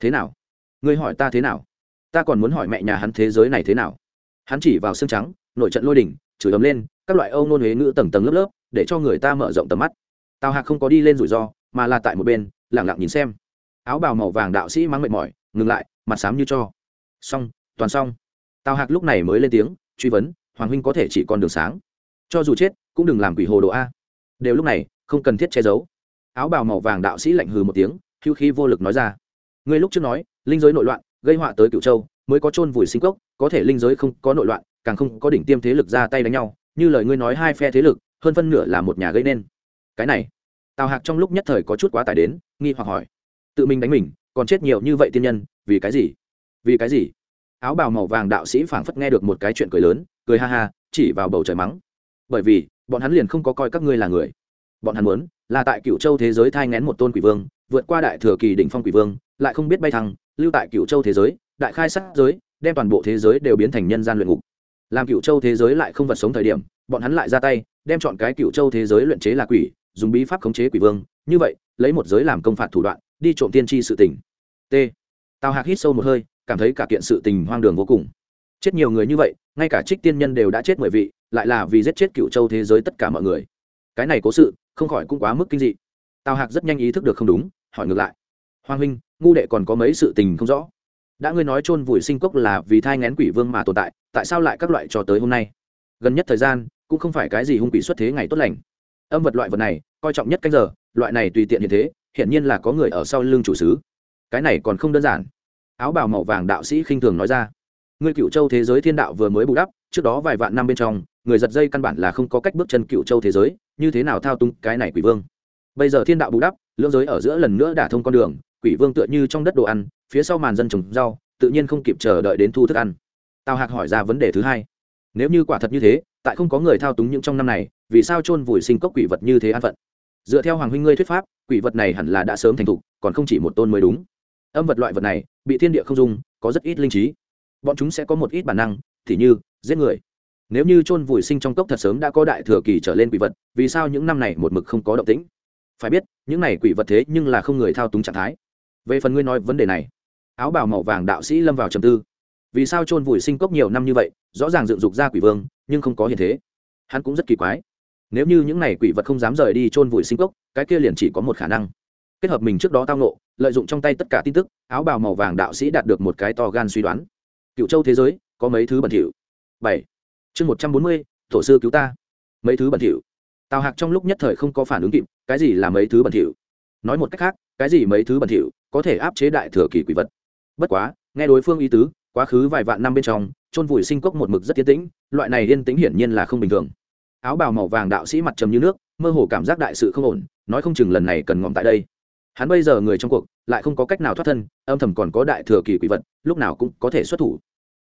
thế nào? Ngươi hỏi ta thế nào? Ta còn muốn hỏi mẹ nhà hắn thế giới này thế nào? Hắn chỉ vào xương trắng, nội trận lôi đỉnh, chửi ấm lên, các loại âu nôn huế ngữ tầng tầng lớp lớp, để cho người ta mở rộng tầm mắt tào hạc không có đi lên rủi ro, mà là tại một bên lẳng lặng nhìn xem. Áo bào màu vàng đạo sĩ mang mệt mỏi, ngừng lại, mặt xám như cho. Xong, toàn xong. Tào hạc lúc này mới lên tiếng, truy vấn, hoàng huynh có thể chỉ còn đường sáng. Cho dù chết, cũng đừng làm quỷ hồ đồ a. Đều lúc này, không cần thiết che giấu. Áo bào màu vàng đạo sĩ lạnh hừ một tiếng hữu khí vô lực nói ra. Ngươi lúc trước nói, linh giới nội loạn, gây họa tới cựu châu, mới có chôn vùi sinh cốc, có thể linh giới không có nội loạn, càng không có đỉnh tiêm thế lực ra tay đánh nhau. Như lời ngươi nói hai phe thế lực, hơn phân nửa là một nhà gây nên cái này. Tào hạc trong lúc nhất thời có chút quá tải đến, nghi hoặc hỏi. Tự mình đánh mình, còn chết nhiều như vậy tiên nhân, vì cái gì? Vì cái gì? Áo bào màu vàng đạo sĩ phảng phất nghe được một cái chuyện cười lớn, cười ha ha, chỉ vào bầu trời mắng. Bởi vì, bọn hắn liền không có coi các ngươi là người. Bọn hắn muốn, là tại cựu châu thế giới thai ngén một tôn quỷ vương, vượt qua đại thừa kỳ đỉnh phong quỷ vương, lại không biết bay thăng lưu tại cựu châu thế giới, đại khai sát giới, đem toàn bộ thế giới đều biến thành nhân gian luyện ngục. Làm cựu châu thế giới lại không vật sống thời điểm, bọn hắn lại ra tay, đem chọn cái cựu châu thế giới luyện chế là quỷ dùng bí pháp khống chế quỷ vương, như vậy, lấy một giới làm công phạt thủ đoạn, đi trộm tiên tri sự tình. T. Tào hạc hít sâu một hơi, cảm thấy cả kiện sự tình hoang đường vô cùng. Chết nhiều người như vậy, ngay cả trích tiên nhân đều đã chết mười vị, lại là vì giết chết cựu châu thế giới tất cả mọi người. Cái này cố sự, không khỏi cũng quá mức kinh dị. Tào hạc rất nhanh ý thức được không đúng, hỏi ngược lại. Hoàng huynh, ngu đệ còn có mấy sự tình không rõ? Đã ngươi nói chôn vùi sinh cốc là vì thai ngén quỷ vương mà tồn tại tại sao lại các loại cho tới hôm nay? Gần nhất thời gian, cũng không phải cái gì hung quỷ xuất thế ngày tốt lành âm vật loại vật này, coi trọng nhất canh giờ, loại này tùy tiện như thế, hiển nhiên là có người ở sau lưng chủ sứ. Cái này còn không đơn giản. Áo bào màu vàng đạo sĩ khinh thường nói ra. Ngươi cựu châu thế giới thiên đạo vừa mới bù đắp, trước đó vài vạn năm bên trong, người giật dây căn bản là không có cách bước chân cựu châu thế giới, như thế nào thao túng cái này quỷ vương? Bây giờ thiên đạo bù đắp, lưỡng giới ở giữa lần nữa đả thông con đường, quỷ vương tựa như trong đất đồ ăn, phía sau màn dân trồng rau, tự nhiên không kịp chờ đợi đến thu thức ăn. Tào hạc hỏi ra vấn đề thứ hai. Nếu như quả thật như thế tại không có người thao túng những trong năm này, vì sao chôn vùi sinh cốc quỷ vật như thế an phận? Dựa theo hoàng huynh ngươi thuyết pháp, quỷ vật này hẳn là đã sớm thành thục, còn không chỉ một tôn mới đúng. Âm vật loại vật này, bị thiên địa không dung, có rất ít linh trí. Bọn chúng sẽ có một ít bản năng, thì như, giết người. Nếu như chôn vùi sinh trong cốc thật sớm đã có đại thừa kỳ trở lên quỷ vật, vì sao những năm này một mực không có động tĩnh? Phải biết, những này quỷ vật thế nhưng là không người thao túng trạng thái. Về phần ngươi nói vấn đề này, áo bào màu vàng đạo sĩ lâm vào trầm tư. Vì sao chôn vùi sinh cốc nhiều năm như vậy, rõ ràng dựng dục ra quỷ vương nhưng không có hiện thế. Hắn cũng rất kỳ quái. Nếu như những này quỷ vật không dám rời đi chôn vùi sinh cốc, cái kia liền chỉ có một khả năng. Kết hợp mình trước đó tao nộ lợi dụng trong tay tất cả tin tức, áo bào màu vàng đạo sĩ đạt được một cái to gan suy đoán. Cựu châu thế giới, có mấy thứ bẩn thỉu? Bảy. Chương một trăm bốn mươi, tổ sư cứu ta. Mấy thứ bẩn thỉu? Tào hạc trong lúc nhất thời không có phản ứng kịp, cái gì là mấy thứ bẩn thỉu? Nói một cách khác, cái gì mấy thứ bẩn thỉu có thể áp chế đại thừa kỳ quỷ vật? Bất quá, nghe đối phương ý tứ, quá khứ vài vạn năm bên trong chôn vùi sinh cốc một mực rất yên tĩnh, loại này yên tĩnh hiển nhiên là không bình thường. Áo bào màu vàng đạo sĩ mặt trầm như nước, mơ hồ cảm giác đại sự không ổn, nói không chừng lần này cần ngọn tại đây. Hắn bây giờ người trong cuộc, lại không có cách nào thoát thân, âm thầm còn có đại thừa kỳ quỷ vật, lúc nào cũng có thể xuất thủ.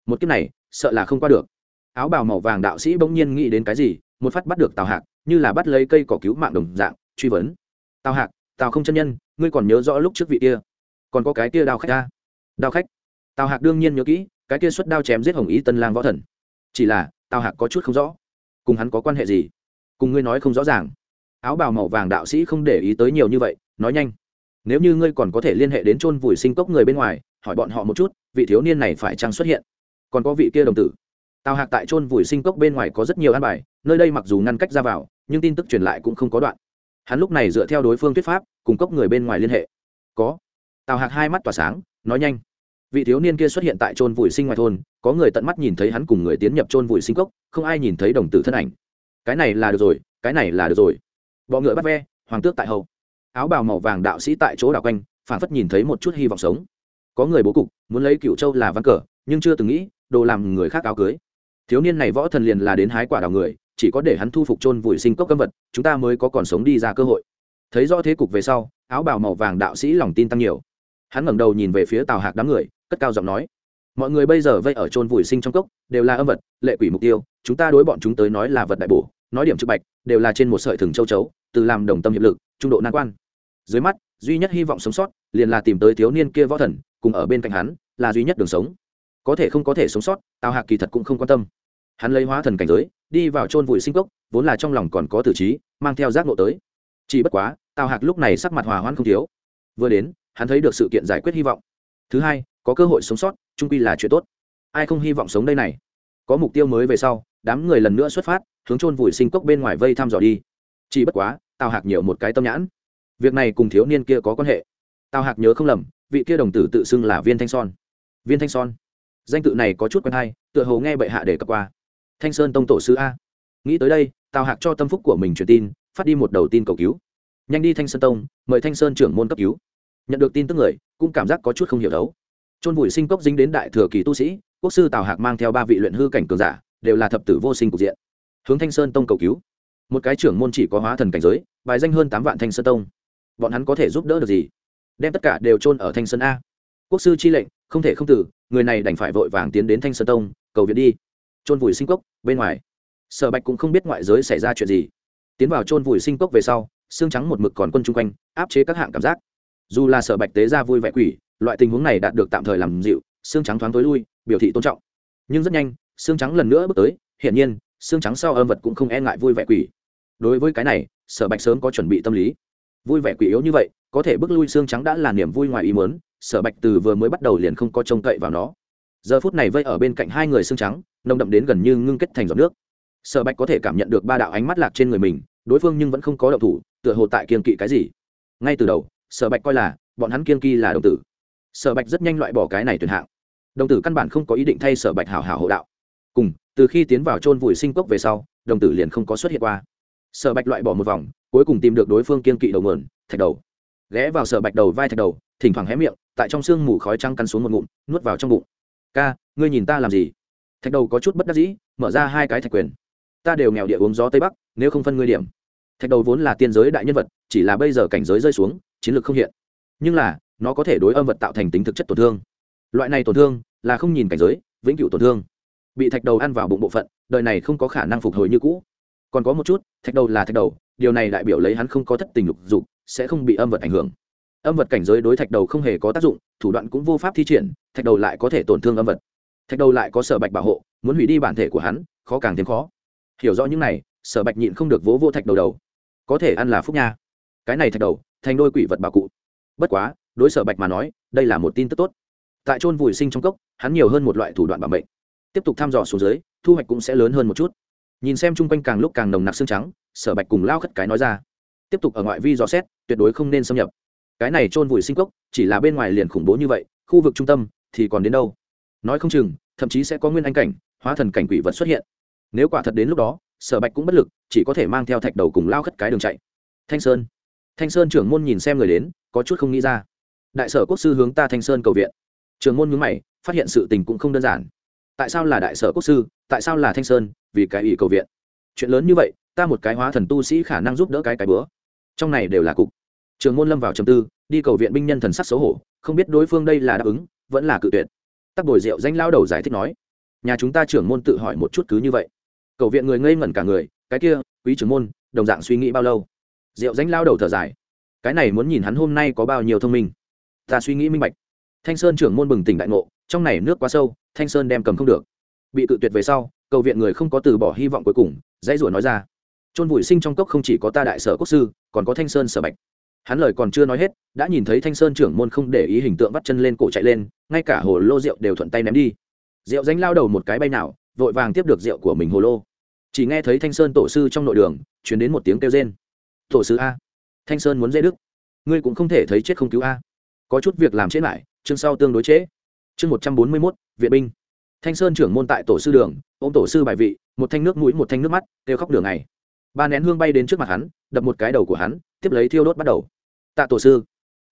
Một kiếp này, sợ là không qua được. Áo bào màu vàng đạo sĩ bỗng nhiên nghĩ đến cái gì, một phát bắt được tào hạc, như là bắt lấy cây cỏ cứu mạng đồng dạng, truy vấn. Tào hạc, tào không chân nhân, ngươi còn nhớ rõ lúc trước vị kia? Còn có cái kia đao khách ta? Đao khách? Tào hạc đương nhiên nhớ kỹ cái kia xuất đao chém giết hồng ý tân lang võ thần. Chỉ là, tào hạc có chút không rõ. Cùng hắn có quan hệ gì? Cùng ngươi nói không rõ ràng. Áo bào màu vàng đạo sĩ không để ý tới nhiều như vậy, nói nhanh. Nếu như ngươi còn có thể liên hệ đến chôn vùi sinh cốc người bên ngoài, hỏi bọn họ một chút, vị thiếu niên này phải chăng xuất hiện? Còn có vị kia đồng tử. Tào hạc tại chôn vùi sinh cốc bên ngoài có rất nhiều an bài, nơi đây mặc dù ngăn cách ra vào, nhưng tin tức truyền lại cũng không có đoạn. Hắn lúc này dựa theo đối phương thuyết pháp, cùng cốc người bên ngoài liên hệ. Có. Tào hạc hai mắt tỏa sáng, nói nhanh vị thiếu niên kia xuất hiện tại chôn vùi sinh ngoài thôn, có người tận mắt nhìn thấy hắn cùng người tiến nhập chôn vùi sinh cốc, không ai nhìn thấy đồng tử thân ảnh. Cái này là được rồi, cái này là được rồi. Bọ ngựa bắt ve, hoàng tước tại hậu. Áo bào màu vàng đạo sĩ tại chỗ đảo quanh, phản phất nhìn thấy một chút hy vọng sống. Có người bố cục, muốn lấy cựu châu là văn cờ, nhưng chưa từng nghĩ, đồ làm người khác áo cưới. Thiếu niên này võ thần liền là đến hái quả đào người, chỉ có để hắn thu phục chôn vùi sinh cốc cấm vật, chúng ta mới có còn sống đi ra cơ hội. Thấy rõ thế cục về sau, áo bào màu vàng đạo sĩ lòng tin tăng nhiều. Hắn ngẩng đầu nhìn về phía tào hạc đám người cất cao giọng nói. Mọi người bây giờ vây ở chôn vùi sinh trong cốc, đều là âm vật, lệ quỷ mục tiêu, chúng ta đối bọn chúng tới nói là vật đại bổ, nói điểm trực bạch, đều là trên một sợi thừng châu chấu, từ làm đồng tâm hiệp lực, trung độ nan quan. Dưới mắt, duy nhất hy vọng sống sót, liền là tìm tới thiếu niên kia võ thần, cùng ở bên cạnh hắn, là duy nhất đường sống. Có thể không có thể sống sót, tào hạc kỳ thật cũng không quan tâm. Hắn lấy hóa thần cảnh giới, đi vào chôn vùi sinh cốc, vốn là trong lòng còn có tử trí, mang theo giác ngộ tới. Chỉ bất quá, tào hạc lúc này sắc mặt hòa hoãn không thiếu. Vừa đến, hắn thấy được sự kiện giải quyết hy vọng. Thứ hai có cơ hội sống sót trung quy là chuyện tốt. Ai không hy vọng sống đây này? Có mục tiêu mới về sau, đám người lần nữa xuất phát, hướng chôn vùi sinh cốc bên ngoài vây thăm dò đi. Chỉ bất quá, tào hạc nhiều một cái tâm nhãn. Việc này cùng thiếu niên kia có quan hệ. Tào hạc nhớ không lầm, vị kia đồng tử tự xưng là viên thanh son. Viên thanh son. Danh tự này có chút quen hay, tựa hồ nghe bệ hạ để cập qua. Thanh sơn tông tổ sư a. Nghĩ tới đây, tào hạc cho tâm phúc của mình truyền tin, phát đi một đầu tin cầu cứu. Nhanh đi thanh sơn tông, mời thanh sơn trưởng môn cấp cứu. Nhận được tin tức người, cũng cảm giác có chút không hiểu đấu chôn vùi sinh cốc dính đến đại thừa kỳ tu sĩ, quốc sư tào hạc mang theo ba vị luyện hư cảnh cường giả, đều là thập tử vô sinh cục diện. Hướng thanh sơn tông cầu cứu. Một cái trưởng môn chỉ có hóa thần cảnh giới, bài danh hơn tám vạn thanh sơn tông. Bọn hắn có thể giúp đỡ được gì? Đem tất cả đều chôn ở thanh sơn a. Quốc sư chi lệnh, không thể không tử, người này đành phải vội vàng tiến đến thanh sơn tông, cầu viện đi. Chôn vùi sinh cốc, bên ngoài. Sở bạch cũng không biết ngoại giới xảy ra chuyện gì. Tiến vào chôn vùi sinh cốc về sau, xương trắng một mực còn quân chung quanh, áp chế các hạng cảm giác. Dù là sở bạch tế ra vui vẻ quỷ loại tình huống này đạt được tạm thời làm dịu, xương trắng thoáng tối lui, biểu thị tôn trọng. Nhưng rất nhanh, xương trắng lần nữa bước tới, hiển nhiên, xương trắng sau âm vật cũng không e ngại vui vẻ quỷ. Đối với cái này, sở bạch sớm có chuẩn bị tâm lý. Vui vẻ quỷ yếu như vậy, có thể bước lui xương trắng đã là niềm vui ngoài ý mớn sở bạch từ vừa mới bắt đầu liền không có trông cậy vào nó. Giờ phút này vây ở bên cạnh hai người xương trắng, nồng đậm đến gần như ngưng kết thành giọt nước. Sở bạch có thể cảm nhận được ba đạo ánh mắt lạc trên người mình, đối phương nhưng vẫn không có động thủ, tựa hồ tại kiên kỵ cái gì. Ngay từ đầu, sở bạch coi là, bọn hắn kiên kỳ là đồng tử sở bạch rất nhanh loại bỏ cái này tuyển hạng. Đồng tử căn bản không có ý định thay sở bạch hảo hảo hộ đạo. Cùng, từ khi tiến vào chôn vùi sinh cốc về sau, đồng tử liền không có xuất hiện qua. Sở bạch loại bỏ một vòng, cuối cùng tìm được đối phương kiên kỵ đầu mườn thạch đầu. Ghé vào sở bạch đầu vai thạch đầu, thỉnh thoảng hé miệng, tại trong sương mù khói trăng cắn xuống một ngụm, nuốt vào trong bụng. Ca, ngươi nhìn ta làm gì? Thạch đầu có chút bất đắc dĩ, mở ra hai cái thạch quyền. Ta đều nghèo địa uống gió tây bắc, nếu không phân ngươi điểm. Thạch đầu vốn là tiên giới đại nhân vật, chỉ là bây giờ cảnh giới rơi xuống, chiến lược không hiện. Nhưng là nó có thể đối âm vật tạo thành tính thực chất tổn thương. Loại này tổn thương là không nhìn cảnh giới, vĩnh cửu tổn thương. Bị thạch đầu ăn vào bụng bộ phận, đời này không có khả năng phục hồi như cũ. Còn có một chút, thạch đầu là thạch đầu, điều này đại biểu lấy hắn không có thất tình lục dục, sẽ không bị âm vật ảnh hưởng. Âm vật cảnh giới đối thạch đầu không hề có tác dụng, thủ đoạn cũng vô pháp thi triển, thạch đầu lại có thể tổn thương âm vật. Thạch đầu lại có sở bạch bảo hộ, muốn hủy đi bản thể của hắn, khó càng thêm khó. Hiểu rõ những này, sở bạch nhịn không được vỗ vô thạch đầu đầu. Có thể ăn là phúc nha. Cái này thạch đầu, thành đôi quỷ vật bảo cụ. Bất quá đối sở bạch mà nói, đây là một tin tức tốt. Tại trôn vùi sinh trong cốc, hắn nhiều hơn một loại thủ đoạn bảo mệnh. Tiếp tục thăm dò xuống dưới, thu hoạch cũng sẽ lớn hơn một chút. Nhìn xem chung quanh càng lúc càng nồng nặc xương trắng, sở bạch cùng lao khất cái nói ra. Tiếp tục ở ngoại vi dò xét, tuyệt đối không nên xâm nhập. Cái này trôn vùi sinh cốc, chỉ là bên ngoài liền khủng bố như vậy, khu vực trung tâm thì còn đến đâu? Nói không chừng, thậm chí sẽ có nguyên anh cảnh, hóa thần cảnh quỷ vật xuất hiện. Nếu quả thật đến lúc đó, sở bạch cũng bất lực, chỉ có thể mang theo thạch đầu cùng lao khất cái đường chạy. Thanh sơn. Thanh sơn trưởng môn nhìn xem người đến, có chút không nghĩ ra đại sở quốc sư hướng ta thanh sơn cầu viện. Trường môn nhướng mày, phát hiện sự tình cũng không đơn giản. Tại sao là đại sở quốc sư, tại sao là thanh sơn, vì cái ủy cầu viện? Chuyện lớn như vậy, ta một cái hóa thần tu sĩ khả năng giúp đỡ cái cái bữa. Trong này đều là cục. Trường môn lâm vào trầm tư, đi cầu viện binh nhân thần sắc xấu hổ, không biết đối phương đây là đáp ứng, vẫn là cự tuyệt. Tắc bồi rượu danh lao đầu giải thích nói, nhà chúng ta trưởng môn tự hỏi một chút cứ như vậy. Cầu viện người ngây ngẩn cả người, cái kia, quý trưởng môn, đồng dạng suy nghĩ bao lâu? Rượu danh lao đầu thở dài, cái này muốn nhìn hắn hôm nay có bao nhiêu thông minh ta suy nghĩ minh bạch. Thanh sơn trưởng môn bừng tỉnh đại ngộ, trong này nước quá sâu, thanh sơn đem cầm không được. Bị tự tuyệt về sau, cầu viện người không có từ bỏ hy vọng cuối cùng, dãy rủa nói ra. Chôn vùi sinh trong cốc không chỉ có ta đại sở quốc sư, còn có thanh sơn sở bạch. Hắn lời còn chưa nói hết, đã nhìn thấy thanh sơn trưởng môn không để ý hình tượng bắt chân lên cổ chạy lên, ngay cả hồ lô rượu đều thuận tay ném đi. Rượu danh lao đầu một cái bay nào, vội vàng tiếp được rượu của mình hồ lô. Chỉ nghe thấy thanh sơn tổ sư trong nội đường chuyển đến một tiếng kêu rên. Tổ sư a, thanh sơn muốn dễ đức. Ngươi cũng không thể thấy chết không cứu a có chút việc làm chết lại, chương sau tương đối chế. chương một trăm bốn mươi mốt, viện binh. Thanh sơn trưởng môn tại tổ sư đường ô m tổ sư bài vị, một thanh nước mũi, một thanh nước mắt, kêu khóc đường này ba nén hương bay đến trước mặt hắn, đập một cái đầu của hắn, tiếp lấy thiêu đốt bắt đầu. Tạ tổ sư.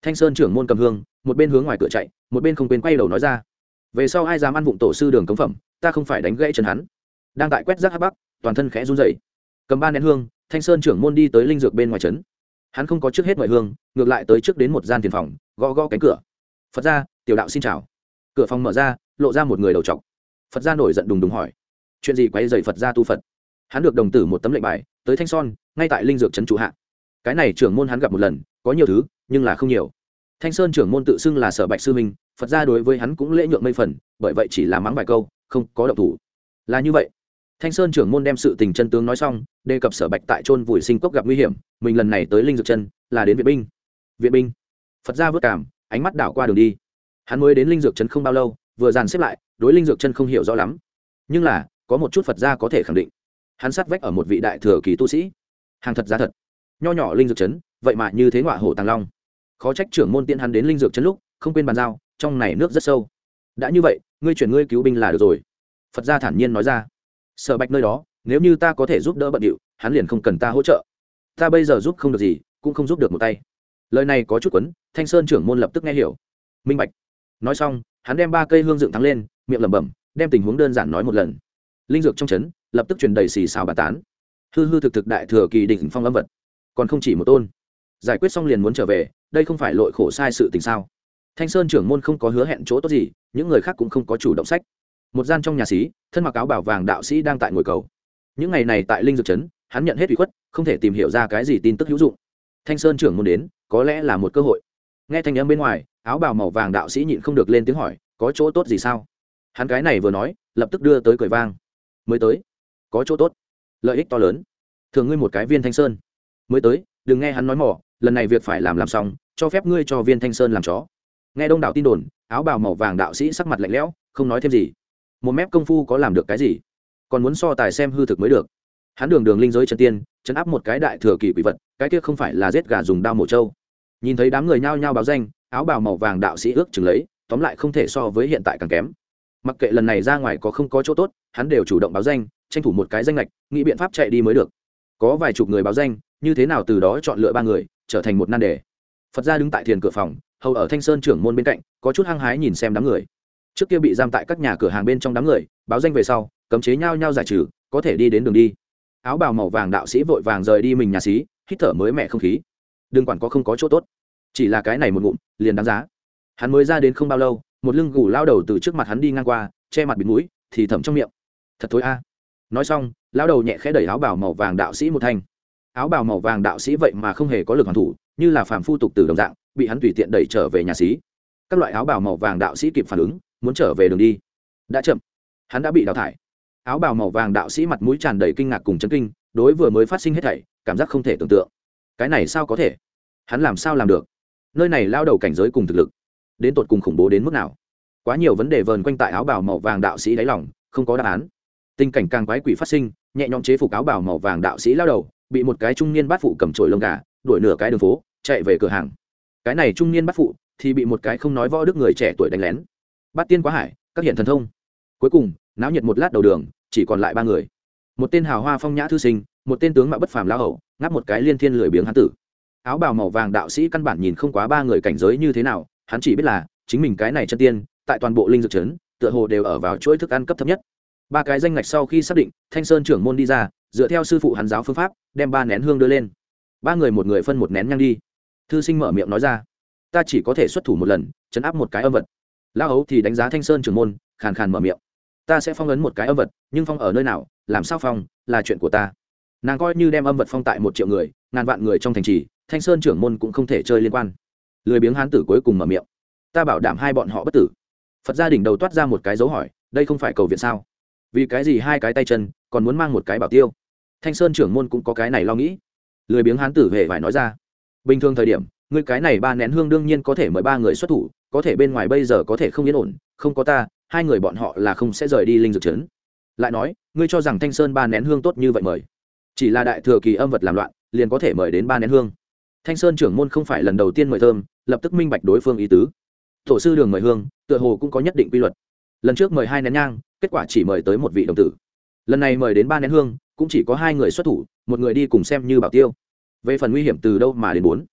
Thanh sơn trưởng môn cầm hương, một bên hướng ngoài cửa chạy, một bên không quên quay đầu nói ra. Về sau ai dám ăn vụng tổ sư đường cống phẩm, ta không phải đánh gãy chân hắn. Đang tại quét rác hắc bắc, toàn thân khẽ run dậy cầm ba nén hương, thanh sơn trưởng môn đi tới linh dược bên ngoài trấn. Hắn không có trước hết ngoại hương, ngược lại tới trước đến một gian tiền phòng gõ gõ cánh cửa. Phật ra, tiểu đạo xin chào. Cửa phòng mở ra, lộ ra một người đầu t phật ra nổi giận đùng đùng hỏi, chuyện gì quay dày phật ra tu phật? Hắn được đồng tử một tấm lệnh bài, tới thanh son, ngay tại linh dược trấn chủ hạ. Cái này trưởng môn hắn gặp một lần, có nhiều thứ, nhưng là không nhiều. Thanh sơn trưởng môn tự xưng là sở bạch sư minh, phật ra đối với hắn cũng lễ nhượng mây phần, bởi vậy chỉ là mắng vài câu, không có động thủ. Là như vậy. Thanh sơn trưởng môn đem sự tình chân tướng nói xong, đề cập sở bạch tại trôn vùi sinh cốc gặp nguy hiểm, mình lần này tới linh dược chân là đến viện binh. Viện binh phật ra vớt cảm, ánh mắt đảo qua đường đi. Hắn mới đến linh dược chân không bao lâu, vừa dàn xếp lại, đối linh dược chân không hiểu rõ lắm. Nhưng là, có một chút phật gia có thể khẳng định. Hắn sát vách ở một vị đại thừa kỳ tu sĩ. Hàng thật giá thật. Nho nhỏ linh dược chấn, vậy mà như thế ngọa hổ tàng long. Khó trách trưởng môn tiện hắn đến linh dược chấn lúc, không quên bàn giao, trong này nước rất sâu. Đã như vậy, ngươi chuyển ngươi cứu binh là được rồi. Phật gia thản nhiên nói ra. Sở bạch nơi đó, nếu như ta có thể giúp đỡ bận điệu, hắn liền không cần ta hỗ trợ. Ta bây giờ giúp không được gì, cũng không giúp được một tay lời này có chút quấn, thanh sơn trưởng môn lập tức nghe hiểu. Minh bạch. Nói xong, hắn đem ba cây hương dựng thắng lên, miệng lẩm bẩm, đem tình huống đơn giản nói một lần. Linh dược trong trấn lập tức truyền đầy xì xào bà tán. Hư hư thực thực đại thừa kỳ đỉnh phong âm vật. Còn không chỉ một tôn. Giải quyết xong liền muốn trở về, đây không phải lội khổ sai sự tình sao? Thanh sơn trưởng môn không có hứa hẹn chỗ tốt gì, những người khác cũng không có chủ động sách. Một gian trong nhà sĩ thân mặc áo bảo vàng đạo sĩ đang tại ngồi cầu. Những ngày này tại linh dược trấn hắn nhận hết ủy khuất, không thể tìm hiểu ra cái gì tin tức hữu dụng. Thanh sơn trưởng môn đến có lẽ là một cơ hội. Nghe thanh âm bên ngoài, áo bào màu vàng đạo sĩ nhịn không được lên tiếng hỏi, có chỗ tốt gì sao? Hắn cái này vừa nói, lập tức đưa tới cười vang. Mới tới. Có chỗ tốt. Lợi ích to lớn. Thường ngươi một cái viên thanh sơn. Mới tới, đừng nghe hắn nói mỏ, lần này việc phải làm làm xong, cho phép ngươi cho viên thanh sơn làm chó. Nghe đông đảo tin đồn, áo bào màu vàng đạo sĩ sắc mặt lạnh lẽo, không nói thêm gì. Một mép công phu có làm được cái gì? Còn muốn so tài xem hư thực mới được. Hắn đường đường linh giới chân tiên, chấn áp một cái đại thừa kỳ quỷ vật, cái kia không phải là giết gà dùng đao mổ trâu nhìn thấy đám người nhao nhao báo danh, áo bào màu vàng đạo sĩ ước chừng lấy, tóm lại không thể so với hiện tại càng kém. Mặc kệ lần này ra ngoài có không có chỗ tốt, hắn đều chủ động báo danh, tranh thủ một cái danh lệch nghĩ biện pháp chạy đi mới được. Có vài chục người báo danh, như thế nào từ đó chọn lựa ba người, trở thành một nan đề. Phật gia đứng tại thiền cửa phòng, hầu ở thanh sơn trưởng môn bên cạnh, có chút hăng hái nhìn xem đám người. Trước kia bị giam tại các nhà cửa hàng bên trong đám người, báo danh về sau, cấm chế nhau nhau giải trừ, có thể đi đến đường đi. Áo bào màu vàng đạo sĩ vội vàng rời đi mình nhà xí, hít thở mới mẻ không khí đừng quản có không có chỗ tốt. Chỉ là cái này một ngụm, liền đáng giá. Hắn mới ra đến không bao lâu, một lưng gù lao đầu từ trước mặt hắn đi ngang qua, che mặt bịt mũi, thì thầm trong miệng. Thật thối a. Nói xong, lao đầu nhẹ khẽ đẩy áo bào màu vàng đạo sĩ một thanh. Áo bào màu vàng đạo sĩ vậy mà không hề có lực hoàn thủ, như là phàm phu tục từ đồng dạng, bị hắn tùy tiện đẩy trở về nhà xí. Các loại áo bào màu vàng đạo sĩ kịp phản ứng, muốn trở về đường đi. Đã chậm. Hắn đã bị đào thải. Áo bào màu vàng đạo sĩ mặt mũi tràn đầy kinh ngạc cùng chấn kinh, đối vừa mới phát sinh hết thảy, cảm giác không thể tưởng tượng cái này sao có thể? Hắn làm sao làm được? Nơi này lao đầu cảnh giới cùng thực lực, đến tột cùng khủng bố đến mức nào? Quá nhiều vấn đề vờn quanh tại áo bào màu vàng đạo sĩ đáy lòng, không có đáp án. Tình cảnh càng quái quỷ phát sinh, nhẹ nhõm chế phục áo bào màu vàng đạo sĩ lao đầu, bị một cái trung niên bát phụ cầm trổi lông gà, đuổi nửa cái đường phố, chạy về cửa hàng. Cái này trung niên bát phụ thì bị một cái không nói võ đức người trẻ tuổi đánh lén. Bát tiên quá hải, các hiện thần thông. Cuối cùng, náo nhiệt một lát đầu đường, chỉ còn lại ba người. Một tên hào hoa phong nhã thư sinh một tên tướng mạo bất phàm lao hậu ngáp một cái liên thiên lười biếng hán tử. Áo bào màu vàng đạo sĩ căn bản nhìn không quá ba người cảnh giới như thế nào, hắn chỉ biết là, chính mình cái này chân tiên, tại toàn bộ linh dược trấn, tựa hồ đều ở vào chuỗi thức ăn cấp thấp nhất. Ba cái danh ngạch sau khi xác định, thanh sơn trưởng môn đi ra, dựa theo sư phụ hắn giáo phương pháp, đem ba nén hương đưa lên. Ba người một người phân một nén nhang đi. Thư sinh mở miệng nói ra, ta chỉ có thể xuất thủ một lần, chấn áp một cái âm vật. Lao ấu thì đánh giá thanh sơn trưởng môn, khàn khàn mở miệng, ta sẽ phong ấn một cái âm vật, nhưng phong ở nơi nào, làm sao phong, là chuyện của ta nàng coi như đem âm vật phong tại một triệu người, ngàn vạn người trong thành trì, thanh sơn trưởng môn cũng không thể chơi liên quan. Lười biếng hán tử cuối cùng mở miệng. Ta bảo đảm hai bọn họ bất tử. Phật gia đình đầu toát ra một cái dấu hỏi, đây không phải cầu viện sao? Vì cái gì hai cái tay chân, còn muốn mang một cái bảo tiêu? Thanh sơn trưởng môn cũng có cái này lo nghĩ. Lười biếng hán tử hề phải nói ra. Bình thường thời điểm người cái này ba nén hương đương nhiên có thể mời ba người xuất thủ, có thể bên ngoài bây giờ có thể không yên ổn, không có ta, hai người bọn họ là không sẽ rời đi linh dược trấn lại nói, ngươi cho rằng thanh sơn ba nén hương tốt như vậy mời chỉ là đại thừa kỳ âm vật làm loạn, liền có thể mời đến ba nén hương. Thanh sơn trưởng môn không phải lần đầu tiên mời thơm, lập tức minh bạch đối phương ý tứ. Tổ sư đường mời hương, tựa hồ cũng có nhất định quy luật. Lần trước mời hai nén nhang, kết quả chỉ mời tới một vị đồng tử. Lần này mời đến ba nén hương, cũng chỉ có hai người xuất thủ, một người đi cùng xem như bảo tiêu. Về phần nguy hiểm từ đâu mà đến bốn?